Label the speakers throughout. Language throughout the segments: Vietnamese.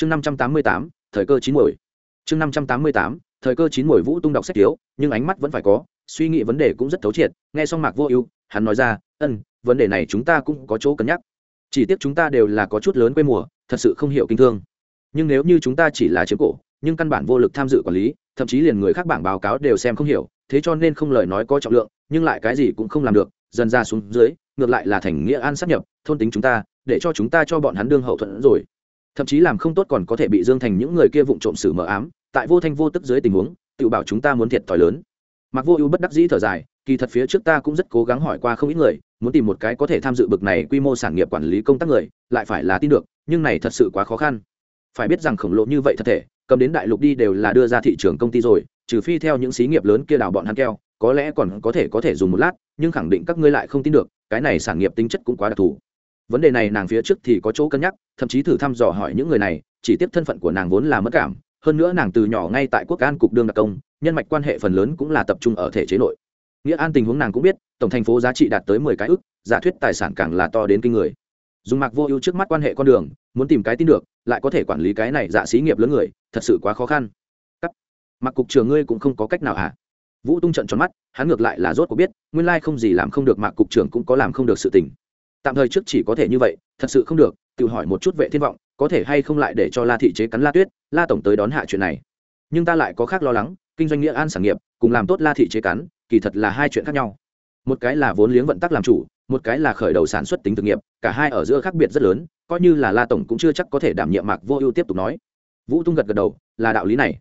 Speaker 1: chương năm trăm tám mươi tám, thời cơ chín mồi chương năm trăm tám mươi tám, thời cơ chín mồi vũ tung đọc sách thiếu, nhưng ánh mắt vẫn phải có, suy nghĩ vấn đề cũng rất thấu triệt, nghe xong mạc vô ưu, hắn nói ra ân vấn đề này chúng ta cũng có chỗ cân nhắc. Chỉ tiếc chúng ta đều là có chút lớn quê mùa, thật sự không hiểu kinh thương. Nhưng nếu như chúng ta chỉ là chiếm cổ, nhưng căn bản vô lực tham dự quản lý, thậm chí liền người khác bảng báo cáo đều xem không hiểu, thế cho nên không lời nói có trọng lượng, nhưng lại cái gì cũng không làm được, dần ra xuống dưới, ngược lại là thành nghĩa an sắp nhập, thôn tính chúng ta, để cho chúng ta cho bọn hắn đương hậu thuẫn rồi thậm chí làm không tốt còn có thể bị dương thành những người kia vụng trộm xử mờ ám, tại vô thanh vô tức dưới tình huống, tự bảo chúng ta muốn thiệt thòi lớn. Mặc vô ưu bất đắc dĩ thở dài, kỳ thật phía trước ta cũng rất cố gắng hỏi qua không ít người, muốn tìm một cái có thể tham dự bực này quy mô sản nghiệp quản lý công tác người, lại phải là tin được, nhưng này thật sự quá khó khăn. Phải biết rằng khổng lồ như vậy thật thể, cầm đến đại lục đi đều là đưa ra thị trường công ty rồi, trừ phi theo những xí nghiệp lớn kia đào bọn hắn keo, có lẽ còn có thể có thể dùng một lát, nhưng khẳng định các ngươi lại không tin được, cái này sản nghiệp tính chất cũng quá đặc thù vấn đề này nàng phía trước thì có chỗ cân nhắc, thậm chí thử thăm dò hỏi những người này, chỉ tiếp thân phận của nàng vốn là mất cảm, hơn nữa nàng từ nhỏ ngay tại quốc an cục đương đặc công, nhân mạch quan hệ phần lớn cũng là tập trung ở thể chế nội. Nghĩa an tình huống nàng cũng biết, tổng thành phố giá trị đạt tới mười cái ức, giả thuyết tài sản càng là to đến kinh người. Dùng mạc vô ưu trước mắt quan hệ con đường, muốn tìm cái tin được, lại có thể quản lý cái này dạ xí nghiệp lớn người, thật sự quá khó khăn. Cắt. mặc cục trưởng ngươi cũng không có cách nào hả? Vũ tung trận tròn mắt, hắn ngược lại là rốt có biết, nguyên lai không gì làm không được mạc cục trưởng cũng có làm không được sự tình tạm thời trước chỉ có thể như vậy, thật sự không được, tự hỏi một chút vệ thiên vọng, có thể hay không lại để cho la thị chế cắn la tuyết, la tổng tới đón hạ chuyện này. Nhưng ta lại có khác lo lắng, kinh doanh nghĩa an sản nghiệp, cùng làm tốt la thị chế cắn, kỳ thật là hai chuyện khác nhau. Một cái là vốn liếng vận tắc làm chủ, một cái là khởi đầu sản xuất tính thực nghiệp, cả hai ở giữa khác biệt rất lớn, coi như là la tổng cũng chưa chắc có thể đảm nhiệm mạc vô ưu tiếp tục nói. Vũ tung gật gật đầu, là đạo lý này.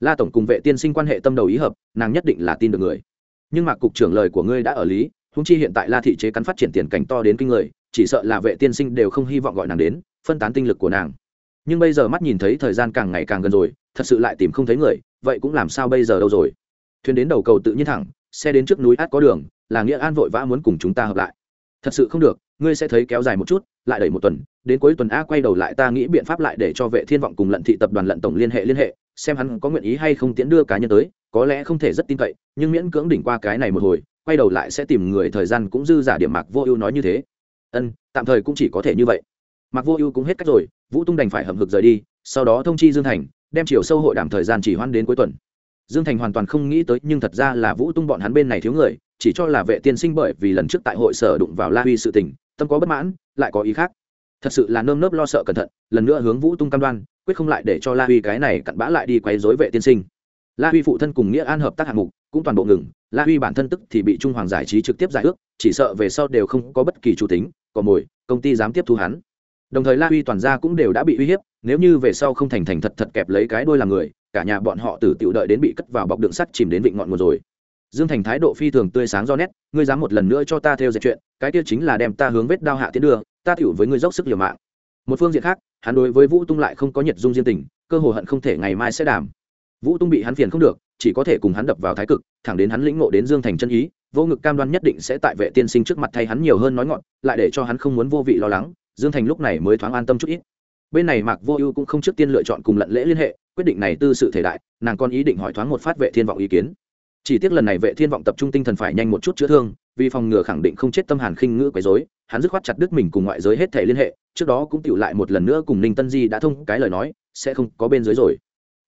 Speaker 1: La tổng cùng vệ tiên sinh quan hệ tâm đầu ý hợp, nàng nhất định là tin được người. Nhưng mạc cục trưởng lời của ngươi đã ở lý húng chi hiện tại la thị chế cắn phát triển tiền cảnh to đến kinh người, chỉ sợ là vệ tiên sinh đều không hy vọng gọi nàng đến, phân tán tinh lực của nàng. Nhưng bây giờ mắt nhìn thấy thời gian càng ngày càng gần rồi, thật sự lại tìm không thấy người, vậy cũng làm sao bây giờ đâu rồi? Thuyền đến đầu cầu tự nhiên thẳng, xe đến trước núi át có đường, là nghĩa an vội vã muốn cùng chúng ta hợp lại. Thật sự không được, ngươi sẽ thấy kéo dài một chút, lại đẩy một tuần, đến cuối tuần a quay đầu lại ta nghĩ biện pháp lại để cho vệ thiên vọng cùng lận thị tập đoàn lận tổng liên hệ liên hệ, xem hắn có nguyện ý hay không tiễn đưa cá nhân tới, có lẽ không thể rất tin cậy, nhưng miễn cưỡng đỉnh qua cái này một hồi quay đầu lại sẽ tìm người thời gian cũng dư giả điểm mạc vô ưu nói như thế. Ân, tạm thời cũng chỉ có thể như vậy. Mạc vô ưu cũng hết cách rồi, vũ tung đành phải hầm hực rời đi, sau đó thông chi dương thành, đem chiều sâu hội đảm thời gian chỉ hoãn đến cuối tuần. Dương thành hoàn toàn không nghĩ tới, nhưng thật ra là vũ tung bọn hắn bên này thiếu người, chỉ cho là vệ tiên sinh bởi vì lần trước tại hội sở đụng vào la huy sự tình, tâm có bất mãn, lại có ý khác. Thật sự là nơm nớp lo sợ cẩn thận, lần nữa hướng vũ tung cam đoan, quyết không lại để cho la huy cái này cặn bã lại đi quấy dối vệ tiên sinh la huy phụ thân cùng nghĩa an hợp tác hạng mục cũng toàn bộ ngừng, la huy bản thân tức thì bị trung hoàng giải trí trực tiếp giải ước, chỉ sợ về sau đều không có bất kỳ chủ tính còn mồi, công ty dám tiếp thu hắn. Đồng thời la huy toàn gia cũng đều đã bị uy hiếp, nếu như về sau không thành thành thật thật kẹp lấy cái đôi làm người, cả nhà bọn họ tử tiểu đợi đến bị cất vào bọc đựng sắt chìm đến vịnh ngọn nguồn rồi. Dương thành thái độ phi thường tươi sáng do nét, ngươi dám một lần nữa cho ta theo dệt chuyện, cái kia chính là đem ta hướng vết đao hạ tiến đường ta tiểu với ngươi dốc sức liều mạng. Một phương diện khác, hắn đối với vũ tung lại không có nhiệt dung riêng tình, cơ hồ hận không thể ngày mai sẽ đảm vũ tung bị hắn phiền không được, chỉ có thể cùng hắn đập vào thái cực, thẳng đến hắn lĩnh ngộ đến dương thành chân ý, vô ngực cam đoan nhất định sẽ tại vệ tiên sinh trước mặt thay hắn nhiều hơn nói ngọn, lại để cho hắn không muốn vô vị lo lắng, dương thành lúc này mới thoáng an tâm chút ít. Bên này mạc vô ưu cũng không trước tiên lựa chọn cùng lận lễ liên hệ, quyết định này tư sự thể đại, nàng còn ý định hỏi thoáng một phát vệ thiên vọng ý kiến. Chỉ tiếc lần này vệ thiên vọng tập trung tinh thần phải nhanh một chút chữa thương, vì phòng ngừa khẳng định không chết tâm hàn khinh ngữ quấy rối, hắn dứt khoát chặt đứt mình cùng ngoại giới hết thể liên hệ, trước đó cũng tiểu lại một lần nữa cùng ninh tân di đã thông cái lời nói, sẽ không có bên dưới rồi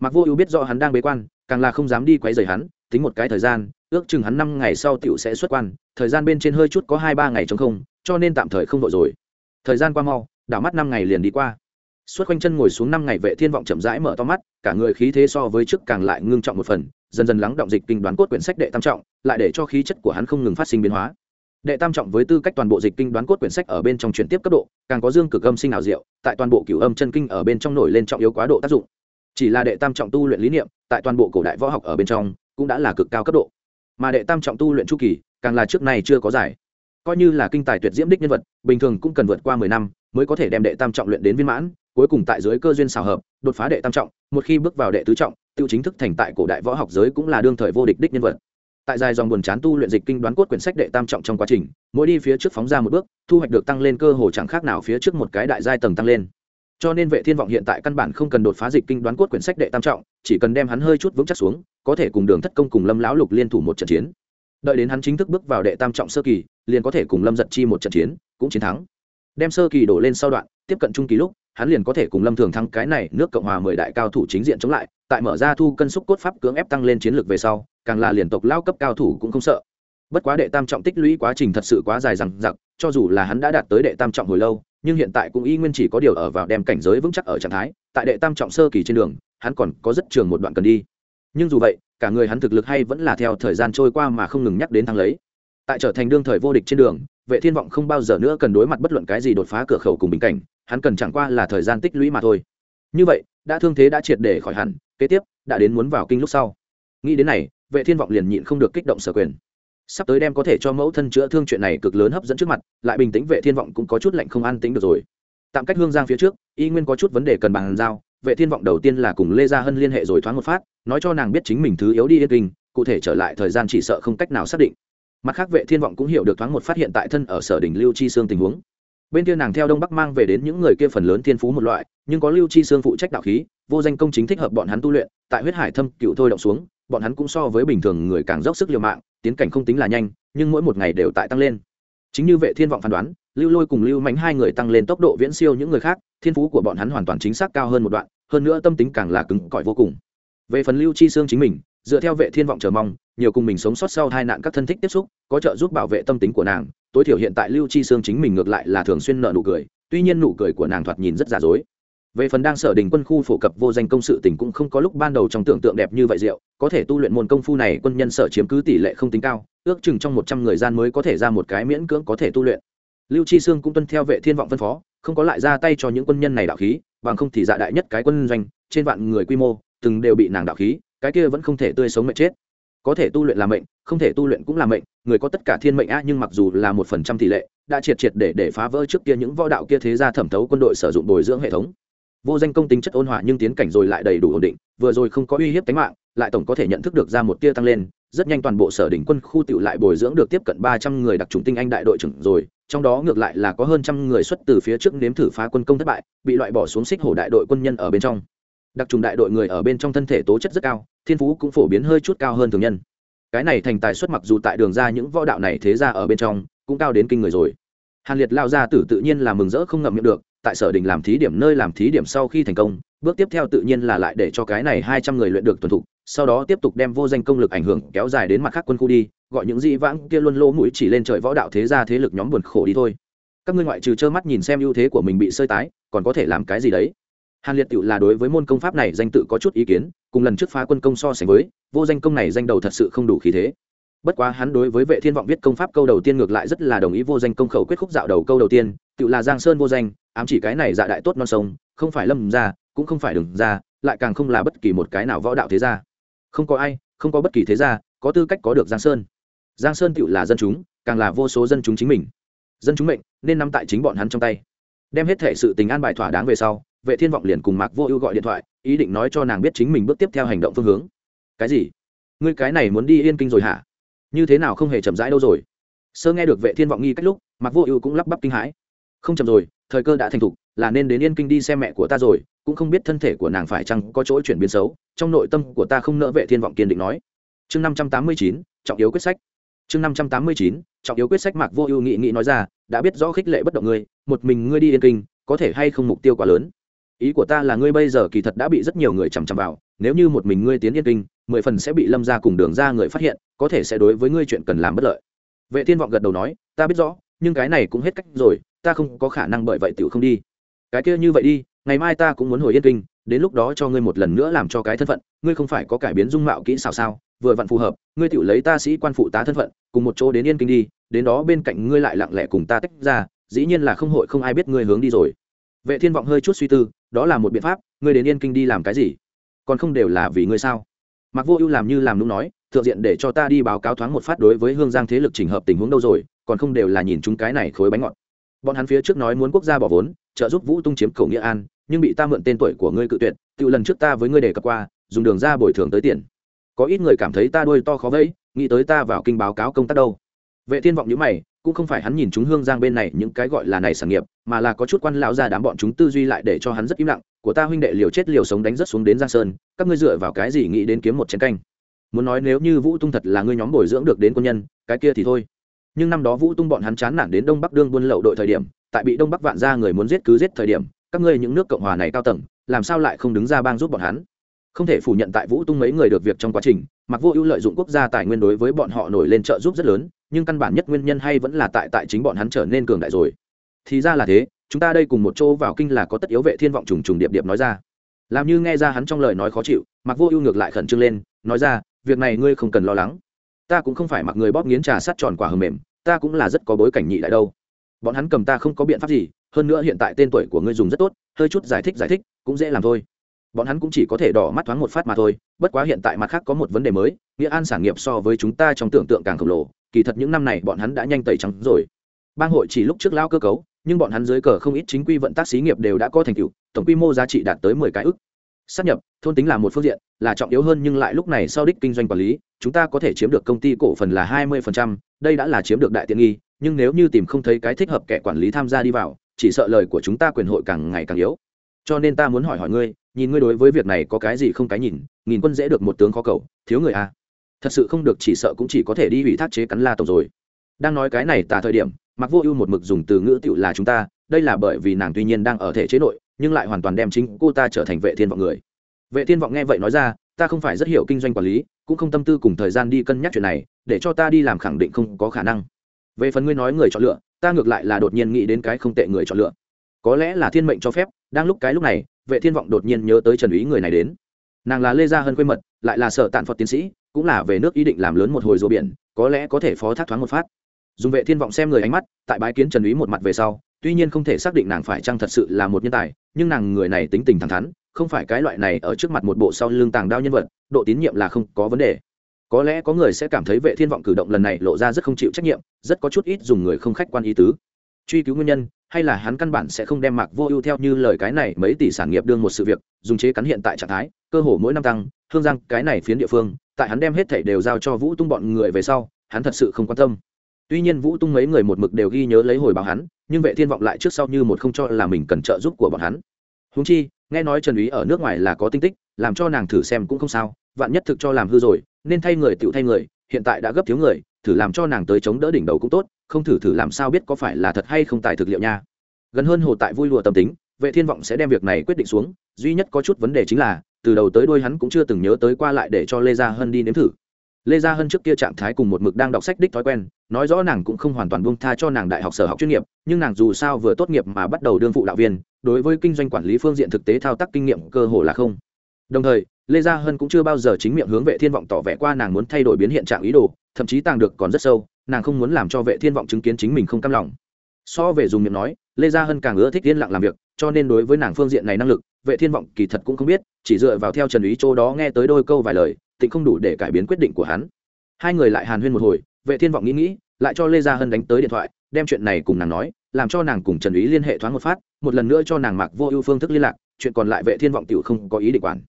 Speaker 1: mặc vô ưu biết rõ hắn đang bế quan, càng là không dám đi quấy rầy hắn, tính một cái thời gian, ước chừng hắn năm ngày sau tiểu sẽ xuất quan, thời gian bên trên hơi chút có hai ba ngày trống không, cho nên tạm thời không đội rồi. Thời gian qua mau, đảo mắt năm ngày liền đi qua. Suốt quanh chân ngồi xuống năm ngày vệ thiên vọng chậm rãi mở to mắt, cả người khí thế so với trước càng lại ngưng trọng một phần, dần dần lắng động dịch kinh đoán cốt quyển sách đệ tam trọng, lại để cho khí chất của hắn không ngừng phát sinh biến hóa. Đệ tam trọng với tư cách toàn bộ dịch kinh đoán cốt quyển sách ở bên trong chuyển tiếp cấp độ, càng có dương cực âm sinh ảo diệu, tại toàn bộ cửu âm chân kinh ở bên trong nổi lên trọng yếu quá độ tác dụng chỉ là đệ tam trọng tu luyện lý niệm, tại toàn bộ cổ đại võ học ở bên trong, cũng đã là cực cao cấp độ. Mà đệ tam trọng tu luyện chu kỳ, càng là trước này chưa có giải. Coi như là kinh tài tuyệt diễm đích nhân vật, bình thường cũng cần vượt qua mười năm mới có thể đem đệ tam trọng luyện đến viên mãn, cuối cùng tại dưới cơ duyên xào hợp, đột phá đệ tam trọng, một khi bước vào đệ tứ trọng, tiêu chính thức thành tại cổ đại võ học giới cũng là đương thời vô địch đích nhân vật. Tại dài dòng buồn chán tu luyện dịch kinh đoán cốt quyển sách đệ tam trọng trong quá trình, mỗi đi phía trước phóng ra một bước, thu hoạch được tăng lên cơ hồ chẳng khác nào phía trước một cái đại giai tầng tăng lên cho nên vệ thiên vọng hiện tại căn bản không cần đột phá dịch kinh đoán cốt quyển sách đệ tam trọng, chỉ cần đem hắn hơi chút vững chắc xuống, có thể cùng đường thất công cùng lâm lão lục liên thủ một trận chiến. Đợi đến hắn chính thức bước vào đệ tam trọng sơ kỳ, liền có thể cùng lâm giật chi một trận chiến, cũng chiến thắng. Đem sơ kỳ đổ lên sau đoạn, tiếp cận trung kỳ lúc, hắn liền có thể cùng lâm thường thắng cái này nước cộng hòa mười đại cao thủ chính diện chống lại, tại mở ra thu cân xúc cốt pháp cưỡng ép tăng lên chiến lược về sau, càng là liền tộc lao cấp cao thủ cũng không sợ. Bất quá đệ tam trọng tích lũy quá trình thật sự quá dài rằng giặc cho dù là hắn đã đạt tới đệ tam trọng hồi lâu nhưng hiện tại cũng y nguyên chỉ có điều ở vào đem cảnh giới vững chắc ở trạng thái, tại đệ tam trọng sơ kỳ trên đường, hắn còn có rất trường một đoạn cần đi. Nhưng dù vậy, cả người hắn thực lực hay vẫn là theo thời gian trôi qua mà không ngừng nhắc đến thăng lấy. Tại trở thành đương thời vô địch trên đường, vệ thiên vọng không bao giờ nữa cần đối mặt bất luận cái gì đột phá cửa khẩu cùng bình cảnh, hắn cần chẳng qua là thời gian tích lũy mà thôi. Như vậy, đã thương thế đã triệt để khỏi hẳn, kế tiếp, đã đến muốn vào kinh lúc sau. Nghĩ đến này, vệ thiên vọng liền nhịn không được kích động sở quyền sắp tới đem có thể cho mẫu thân chữa thương chuyện này cực lớn hấp dẫn trước mặt, lại bình tĩnh, vệ thiên vọng cũng có chút lạnh không an tĩnh được rồi. Tạm cách hương giang phía trước, y nguyên có chút vấn đề cần bàn giao, vệ thiên vọng đầu tiên là cùng lê gia hân liên hệ rồi thoáng một phát, nói cho nàng biết chính mình thứ yếu đi yên kinh, cụ thể trở lại thời gian chỉ sợ không cách nào xác định. Mặt khác, vệ thiên vọng cũng hiểu được thoáng một phát hiện tại thân ở sở đỉnh lưu chi xương tình huống. Bên kia nàng theo đông bắc mang về đến những người kia phần lớn thiên phú một loại, nhưng có lưu chi xương phụ trách đạo khí, vô danh công chính thích hợp bọn hắn tu luyện, tại huyết hải thâm cựu thôi động xuống, bọn hắn cũng so với bình thường người càng dốc sức liều mạng tiến cảnh không tính là nhanh, nhưng mỗi một ngày đều tại tăng lên. Chính như vệ thiên vọng phán đoán, lưu lôi cùng lưu mánh hai người tăng lên tốc độ viễn siêu những người khác, thiên phú của bọn hắn hoàn toàn chính xác cao hơn một đoạn, hơn nữa tâm tính càng là cứng cỏi vô cùng. Về phần lưu chi xương chính mình, dựa theo vệ thiên vọng chờ mong, nhiều cùng mình sống sót sau hai nạn các thân thích tiếp xúc, có trợ giúp bảo vệ tâm tính của nàng, tối thiểu hiện tại lưu chi xương chính mình ngược lại là thường xuyên nợ nụ cười, tuy nhiên nụ cười của nàng thoạt nhìn rất giả dối về phần đang sở đình quân khu phổ cập vô danh công sự tỉnh cũng không có lúc ban đầu trong tưởng tượng đẹp như vậy diệu, có thể tu luyện môn công phu này quân nhân sở chiếm cứ tỷ lệ không tính cao, ước chừng trong một trăm người gian mới có thể ra một cái miễn cưỡng có thể tu luyện. Lưu chi sương cũng tuân theo vệ thiên vọng phân phó, không có lại ra tay cho những quân nhân này đạo khí, bằng không thì dạ đại nhất cái quân doanh, trên vạn người quy mô, từng đều bị nàng đạo khí, cái kia vẫn không thể tươi sống mệnh chết. Có thể tu luyện là mệnh, không thể tu luyện cũng là mệnh, người có tất cả thiên mệnh a nhưng mặc dù là một phần trăm tỷ lệ, đã triệt triệt để để phá vỡ trước kia những võ đạo kia thế gia thẩm thấu quân đội sử dụng bồi dưỡng hệ thống vô danh công tính chất ôn hòa nhưng tiến cảnh rồi lại đầy đủ ổn định, vừa rồi không có uy hiếp tính mạng, lại tổng có thể nhận thức được ra một tia tăng lên, rất nhanh toàn bộ sở đỉnh quân khu tiểu lại bồi dưỡng được tiếp cận ba trăm người đặc trùng tinh anh đại đội trưởng rồi, trong đó ngược lại là có hơn trăm người xuất từ phía trước nếm thử phá quân công thất bại, bị loại bỏ xuống xích hổ đại đội quân nhân ở bên trong. Đặc trùng đại đội người ở bên trong thân thể tố chất rất cao, thiên phú cũng phổ biến hơi chút cao hơn thường nhân. Cái này thành tài xuất mặc dù tại đường ra những võ đạo này thế ra ở bên trong, cũng cao đến kinh người rồi. Hàn liệt lao ra tử tự nhiên là mừng rỡ không ngậm miệng được tại sở đình làm thí điểm nơi làm thí điểm sau khi thành công, bước tiếp theo tự nhiên là lại để cho cái này hai trăm người luyện được tuần thục, sau đó tiếp tục đem vô danh công lực ảnh hưởng kéo dài đến mặt khác quân khu đi, gọi những dị vãng kia luôn lỗ mũi chỉ lên trời võ đạo thế ra thế lực nhóm buồn khổ đi thôi. Các ngươi ngoại trừ trơ mắt nhìn xem ưu thế của mình bị sơi tái, còn có thể làm cái gì đấy? Hàn liệt tự là đối với môn công pháp này danh tự có chút ý kiến, cùng lần trước phá quân công so sánh với, vô danh công này danh đầu thật sự không đủ khí thế bất quá hắn đối với vệ thiên vọng viết công pháp câu đầu tiên ngược lại rất là đồng ý vô danh công khẩu quyết khúc dạo đầu câu đầu tiên, tự là giang sơn vô danh, ám chỉ cái này dạ đại tốt non sông, không phải lâm ra, cũng không phải đừng ra, lại càng không là bất kỳ một cái nào võ đạo thế gia. Không có ai, không có bất kỳ thế gia, có tư cách có được giang sơn. Giang sơn tự là dân chúng, càng là vô số dân chúng chính mình. Dân chúng mệnh, nên nắm tại chính bọn hắn trong tay. Đem hết thể sự tình an bài thỏa đáng về sau, vệ thiên vọng liền cùng mạc vô ưu gọi điện thoại, ý định nói cho nàng biết chính mình bước tiếp theo hành động phương hướng. Cái gì? Ngươi cái này muốn đi yên kinh rồi hả? Như thế nào không hề chậm rãi đâu rồi. Sơ nghe được vệ thiên vọng nghi cách lúc mặc vô ưu cũng lắp bắp kinh hãi. Không chậm rồi, thời cơ đã thành thục, là nên đến yên kinh đi xem mẹ của ta rồi, cũng không biết thân thể của nàng phải chăng có chỗ chuyển biến xấu, trong nội tâm của ta không nỡ vệ thiên vọng kiên định nói. Chương năm trăm tám mươi chín, trọng yếu quyết sách. Chương năm trăm tám mươi chín, trọng yếu quyết sách mạc vô ưu nghị nghị nói ra, đã biết rõ khích lệ bất động ngươi, một mình ngươi đi yên kinh, có thể hay không mục tiêu quá lớn ý của ta là ngươi bây giờ kỳ thật đã bị rất nhiều người chằm chằm vào, nếu như một mình ngươi tiến yên kinh, mười phần sẽ bị lâm ra cùng đường ra người phát hiện, có thể sẽ đối với ngươi chuyện cần làm bất lợi. Vệ thiên vọng gật đầu nói, ta biết rõ, nhưng cái này cũng hết cách rồi, ta không có khả năng bởi vậy tiểu không đi. Cái kia như vậy đi, ngày mai ta cũng muốn hồi yên kinh, đến lúc đó cho ngươi một lần nữa làm cho cái thân phận, ngươi không phải có cải biến dung mạo kỹ xảo sao? Vừa vặn phù hợp, ngươi tiểu lấy ta sĩ quan phụ tá thân phận, cùng một chỗ đến yên kinh đi, đến đó bên cạnh ngươi lại lặng lẽ cùng ta tách ra, dĩ nhiên là không hội không ai biết ngươi hướng đi rồi. Vệ thiên vọng hơi chút suy tư đó là một biện pháp, ngươi đến yên kinh đi làm cái gì? Còn không đều là vì ngươi sao? Mặc vô ưu làm như làm đúng nói, thượng diện để cho ta đi báo cáo thoáng một phát đối với hương giang thế lực trình hợp tình huống đâu rồi, còn không đều là nhìn chúng cái này khối bánh ngọt. Bọn hắn phía trước nói muốn quốc gia bỏ vốn, trợ giúp vũ tung chiếm cầu nghĩa an, nhưng bị ta mượn tên tuổi của ngươi cự tuyệt, tự lần trước ta với ngươi đề cập qua, dùng đường ra bồi thường tới tiền. Có ít người cảm thấy ta đuôi to khó vẫy, nghĩ tới ta vào kinh báo cáo công tác đâu vệ thiên vọng như mày, cũng không phải hắn nhìn chúng hương giang bên này những cái gọi là này sản nghiệp, mà là có chút quan lão ra đám bọn chúng tư duy lại để cho hắn rất im lặng. Của ta huynh đệ liều chết liều sống đánh rất xuống đến giang sơn, các ngươi dựa vào cái gì nghĩ đến kiếm một chén canh? Muốn nói nếu như vũ tung thật là ngươi nhóm bồi dưỡng được đến quân nhân, cái kia thì thôi. Nhưng năm đó vũ tung bọn hắn chán nản đến đông bắc đương buôn lậu đội thời điểm, tại bị đông bắc vạn ra người muốn giết cứ giết thời điểm, các ngươi những nước cộng hòa này cao tầng, làm sao lại không đứng ra bang giúp bọn hắn? Không thể phủ nhận tại vũ tung mấy người được việc trong quá trình, mặc vô ưu lợi dụng quốc gia tài nguyên đối với bọn họ nổi lên trợ giúp rất lớn nhưng căn bản nhất nguyên nhân hay vẫn là tại tại chính bọn hắn trở nên cường đại rồi. Thì ra là thế, chúng ta đây cùng một chỗ vào kinh là có tất yếu vệ thiên vọng trùng trùng điệp điệp nói ra. Làm như nghe ra hắn trong lời nói khó chịu mặc vô ưu ngược lại khẩn trương lên, nói ra, việc này ngươi không cần lo lắng. Ta cũng không phải mặc người bóp nghiến trà sắt tròn quả hầm mềm, ta cũng là rất có bối cảnh nhị đại đâu. Bọn hắn cầm ta không có biện pháp gì, hơn nữa hiện tại tên tuổi của ngươi dùng rất tốt, hơi chút giải thích giải thích, cũng dễ làm thôi. Bọn hắn cũng chỉ có thể đỏ mắt thoáng một phát mà thôi, bất quá hiện tại mặt khác có một vấn đề mới, nghĩa an sản nghiệp so với chúng ta trong tưởng tượng càng khổng lồ kỳ thật những năm này bọn hắn đã nhanh tẩy trắng rồi. Bang hội chỉ lúc trước lao cơ cấu, nhưng bọn hắn dưới cờ không ít chính quy vận tác xí nghiệp đều đã có thành tựu, tổng quy mô giá trị đạt tới mười cái ức. Sắp nhập, thôn tính là một phương diện, là trọng yếu hơn nhưng lại lúc này sau đích kinh doanh quản lý, chúng ta có thể chiếm được công ty cổ phần là hai mươi đây đã là chiếm được đại tiện nghi, nhưng nếu như tìm không thấy cái thích hợp kẻ quản lý tham gia đi vào, chỉ sợ lời của chúng ta quyền hội càng ngày càng yếu. Cho nên ta muốn hỏi hỏi ngươi, nhìn ngươi đối với việc này có cái gì không cái nhìn, nghìn quân dễ được một tướng khó cầu, thiếu người à thật sự không được chỉ sợ cũng chỉ có thể đi ủy thác chế cắn la tổng rồi. Đang nói cái này tà thời điểm mặc vô ưu một mực dùng từ ngữ tựu là chúng ta, đây là bởi vì nàng tuy nhiên đang ở thể chế nội, nhưng lại hoàn toàn đem chính cô ta trở thành vệ thiên vọng người. Vệ thiên vọng nghe vậy nói ra, ta không phải rất hiểu kinh doanh quản lý, cũng không tâm tư cùng thời gian đi cân nhắc chuyện này, để cho ta đi làm khẳng định không có khả năng. Về phần ngươi nói người chọn lựa, ta ngược lại là đột nhiên nghĩ đến cái không tệ người chọn lựa. Có lẽ là thiên mệnh cho phép, đang lúc cái lúc này, vệ thiên vọng đột nhiên nhớ tới trần úy người này đến. Nàng là lê gia hơn quê mật, lại là sở tạn phật tiến sĩ cũng là về nước ý định làm lớn một hồi rùa biển, có lẽ có thể phó thác thoáng một phát. Dùng vệ thiên vọng xem người ánh mắt, tại bái kiến trần úy một mặt về sau, tuy nhiên không thể xác định nàng phải chăng thật sự là một nhân tài, nhưng nàng người này tính tình thẳng thắn, không phải cái loại này ở trước mặt một bộ sau lưng tàng đao nhân vật, độ tín nhiệm là không có vấn đề. Có lẽ có người sẽ cảm thấy vệ thiên vọng cử động lần này lộ ra rất không chịu trách nhiệm, rất có chút ít dùng người không khách quan ý tứ. Truy cứu nguyên nhân, hay là hắn căn bản sẽ không đem mạc vô ưu theo như lời cái này mấy tỷ sản nghiệp đương một sự việc, dùng chế cắn hiện tại trạng thái, cơ hồ mỗi năm tăng thương giang cái này phiến địa phương tại hắn đem hết thảy đều giao cho vũ tung bọn người về sau, hắn thật sự không quan tâm. Tuy nhiên vũ tung mấy người một mực đều ghi nhớ lấy hồi báo hắn, nhưng vệ thiên vọng lại trước sau như một không cho là mình cần trợ giúp của bọn hắn. Húng chi, nghe nói trần úy ở nước ngoài là có tinh tích, làm cho nàng thử xem cũng không sao, vạn nhất thực cho làm hư rồi, nên thay người tựu thay người, hiện tại đã gấp thiếu người, thử làm cho nàng tới chống đỡ đỉnh đầu cũng tốt, không thử thử làm sao biết có phải là thật hay không tài thực liệu nha. Gần hơn hồ tại vui lùa tâm tính vệ thiên vọng sẽ đem việc này quyết định xuống, duy nhất có chút vấn đề chính là, từ đầu tới đuôi hắn cũng chưa từng nhớ tới qua lại để cho lê gia hân đi nếm thử. Lê gia hân trước kia trạng thái cùng một mực đang đọc sách đích thói quen, nói rõ nàng cũng không hoàn toàn buông tha cho nàng đại học sở học chuyên nghiệp, nhưng nàng dù sao vừa tốt nghiệp mà bắt đầu đương phụ đạo viên, đối với kinh doanh quản lý phương diện thực tế thao tác kinh nghiệm cơ hồ là không. Đồng thời, lê gia hân cũng chưa bao giờ chính miệng hướng vệ thiên vọng tỏ vẻ qua nàng muốn thay đổi biến hiện trạng ý đồ, thậm chí tàng được còn rất sâu, nàng không muốn làm cho vệ thiên vọng chứng kiến chính mình không cam lòng. So về dùng miệng nói lê gia hân càng ưa thích yên lặng làm việc, cho nên đối với nàng phương diện này năng lực, vệ thiên vọng kỳ thật cũng không biết, chỉ dựa vào theo trần ý chỗ đó nghe tới đôi câu vài lời tịnh không đủ để cải biến quyết định của hắn. Hai người lại hàn huyên một hồi, vệ thiên vọng nghĩ nghĩ, lại cho lê gia hân đánh tới điện thoại, đem chuyện này cùng nàng nói, làm cho nàng cùng trần ý liên hệ thoáng một phát, một lần nữa cho nàng mạc vô ưu phương thức liên lạc, chuyện còn lại vệ thiên vọng tiểu không có ý định quản.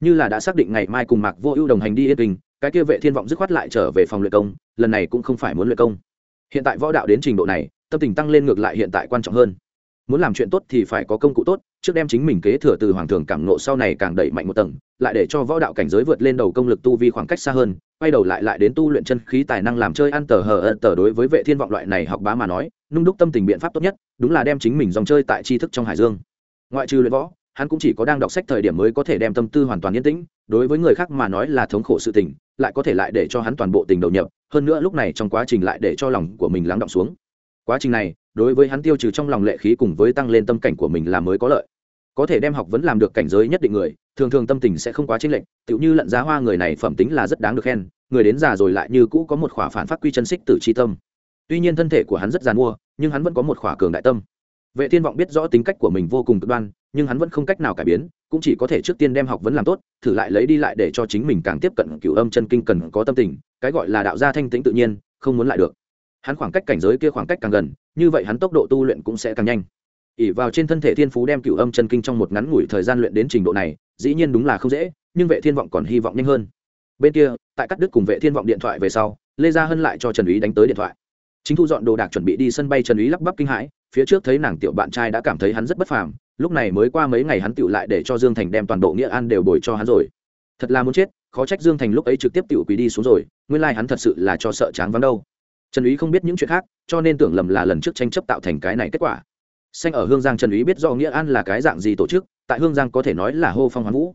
Speaker 1: Như là đã xác định ngày mai cùng mạc vô ưu đồng hành đi yên kinh cái kia vệ thiên vọng dứt khoát lại trở về phòng luyện công, lần này cũng không phải muốn luyện công. Hiện tại võ đạo đến trình độ này tâm tình tăng lên ngược lại hiện tại quan trọng hơn. Muốn làm chuyện tốt thì phải có công cụ tốt, trước đem chính mình kế thừa từ hoàng thường cảm nộ sau này càng đẩy mạnh một tầng, lại để cho võ đạo cảnh giới vượt lên đầu công lực tu vi khoảng cách xa hơn, quay đầu lại lại đến tu luyện chân khí tài năng làm chơi ăn tờ hờ ân tờ đối với vệ thiên vọng loại này học bá mà nói, nung đúc tâm tình biện pháp tốt nhất, đúng là đem chính mình dòng chơi tại tri thức trong hải dương. Ngoại trừ luyện võ, hắn cũng chỉ có đang đọc sách thời điểm mới có thể đem tâm tư hoàn toàn yên tĩnh, đối với người khác mà nói là thống khổ sự tình, lại có thể lại để cho hắn toàn bộ tình đầu nhập, hơn nữa lúc này trong quá trình lại để cho lòng của mình lắng động xuống quá trình này, đối với hắn tiêu trừ trong lòng lệ khí cùng với tăng lên tâm cảnh của mình là mới có lợi. Có thể đem học vẫn làm được cảnh giới nhất định người, thường thường tâm tình sẽ không quá chênh lệch, tựu như lận giá hoa người này phẩm tính là rất đáng được khen, người đến già rồi lại như cũ có một khỏa phản phát quy chân xích tử chi tâm. Tuy nhiên thân thể của hắn rất giàn mua nhưng hắn vẫn có một khỏa cường đại tâm. Vệ thiên vọng biết rõ tính cách của mình vô cùng cực đoan, nhưng hắn vẫn không cách nào cải biến, cũng chỉ có thể trước tiên đem học vấn làm tốt, thử lại lấy đi lại để cho chính mình càng tiếp cận cửu âm chân kinh cần có tâm tình, cái gọi là đạo gia thanh tĩnh tự nhiên, không muốn lại được hắn khoảng cách cảnh giới kia khoảng cách càng gần, như vậy hắn tốc độ tu luyện cũng sẽ càng nhanh. Ỉ vào trên thân thể thiên phú đem cửu âm chân kinh trong một ngắn ngủi thời gian luyện đến trình độ này, dĩ nhiên đúng là không dễ, nhưng vệ thiên vọng còn hy vọng nhanh hơn. Bên kia, tại cắt đứt cùng vệ thiên vọng điện thoại về sau, lê gia hân lại cho trần úy đánh tới điện thoại. Chính thu dọn đồ đạc chuẩn bị đi sân bay, trần úy lắp bắp kinh hãi, phía trước thấy nàng tiểu bạn trai đã cảm thấy hắn rất bất phàm, lúc này mới qua mấy ngày hắn tựu lại để cho dương thành đem toàn bộ nghĩa an đều bồi cho hắn rồi. Thật là muốn chết, khó trách dương thành lúc ấy trực tiếp tựu quỳ đi xuống rồi, nguyên lai hắn thật sự là cho sợ tráng vắng đâu trần úy không biết những chuyện khác, cho nên tưởng lầm là lần trước tranh chấp tạo thành cái này kết quả. Xanh ở hương giang trần úy biết do nghĩa an là cái dạng gì tổ chức, tại hương giang có thể nói là hô phong hoán vũ.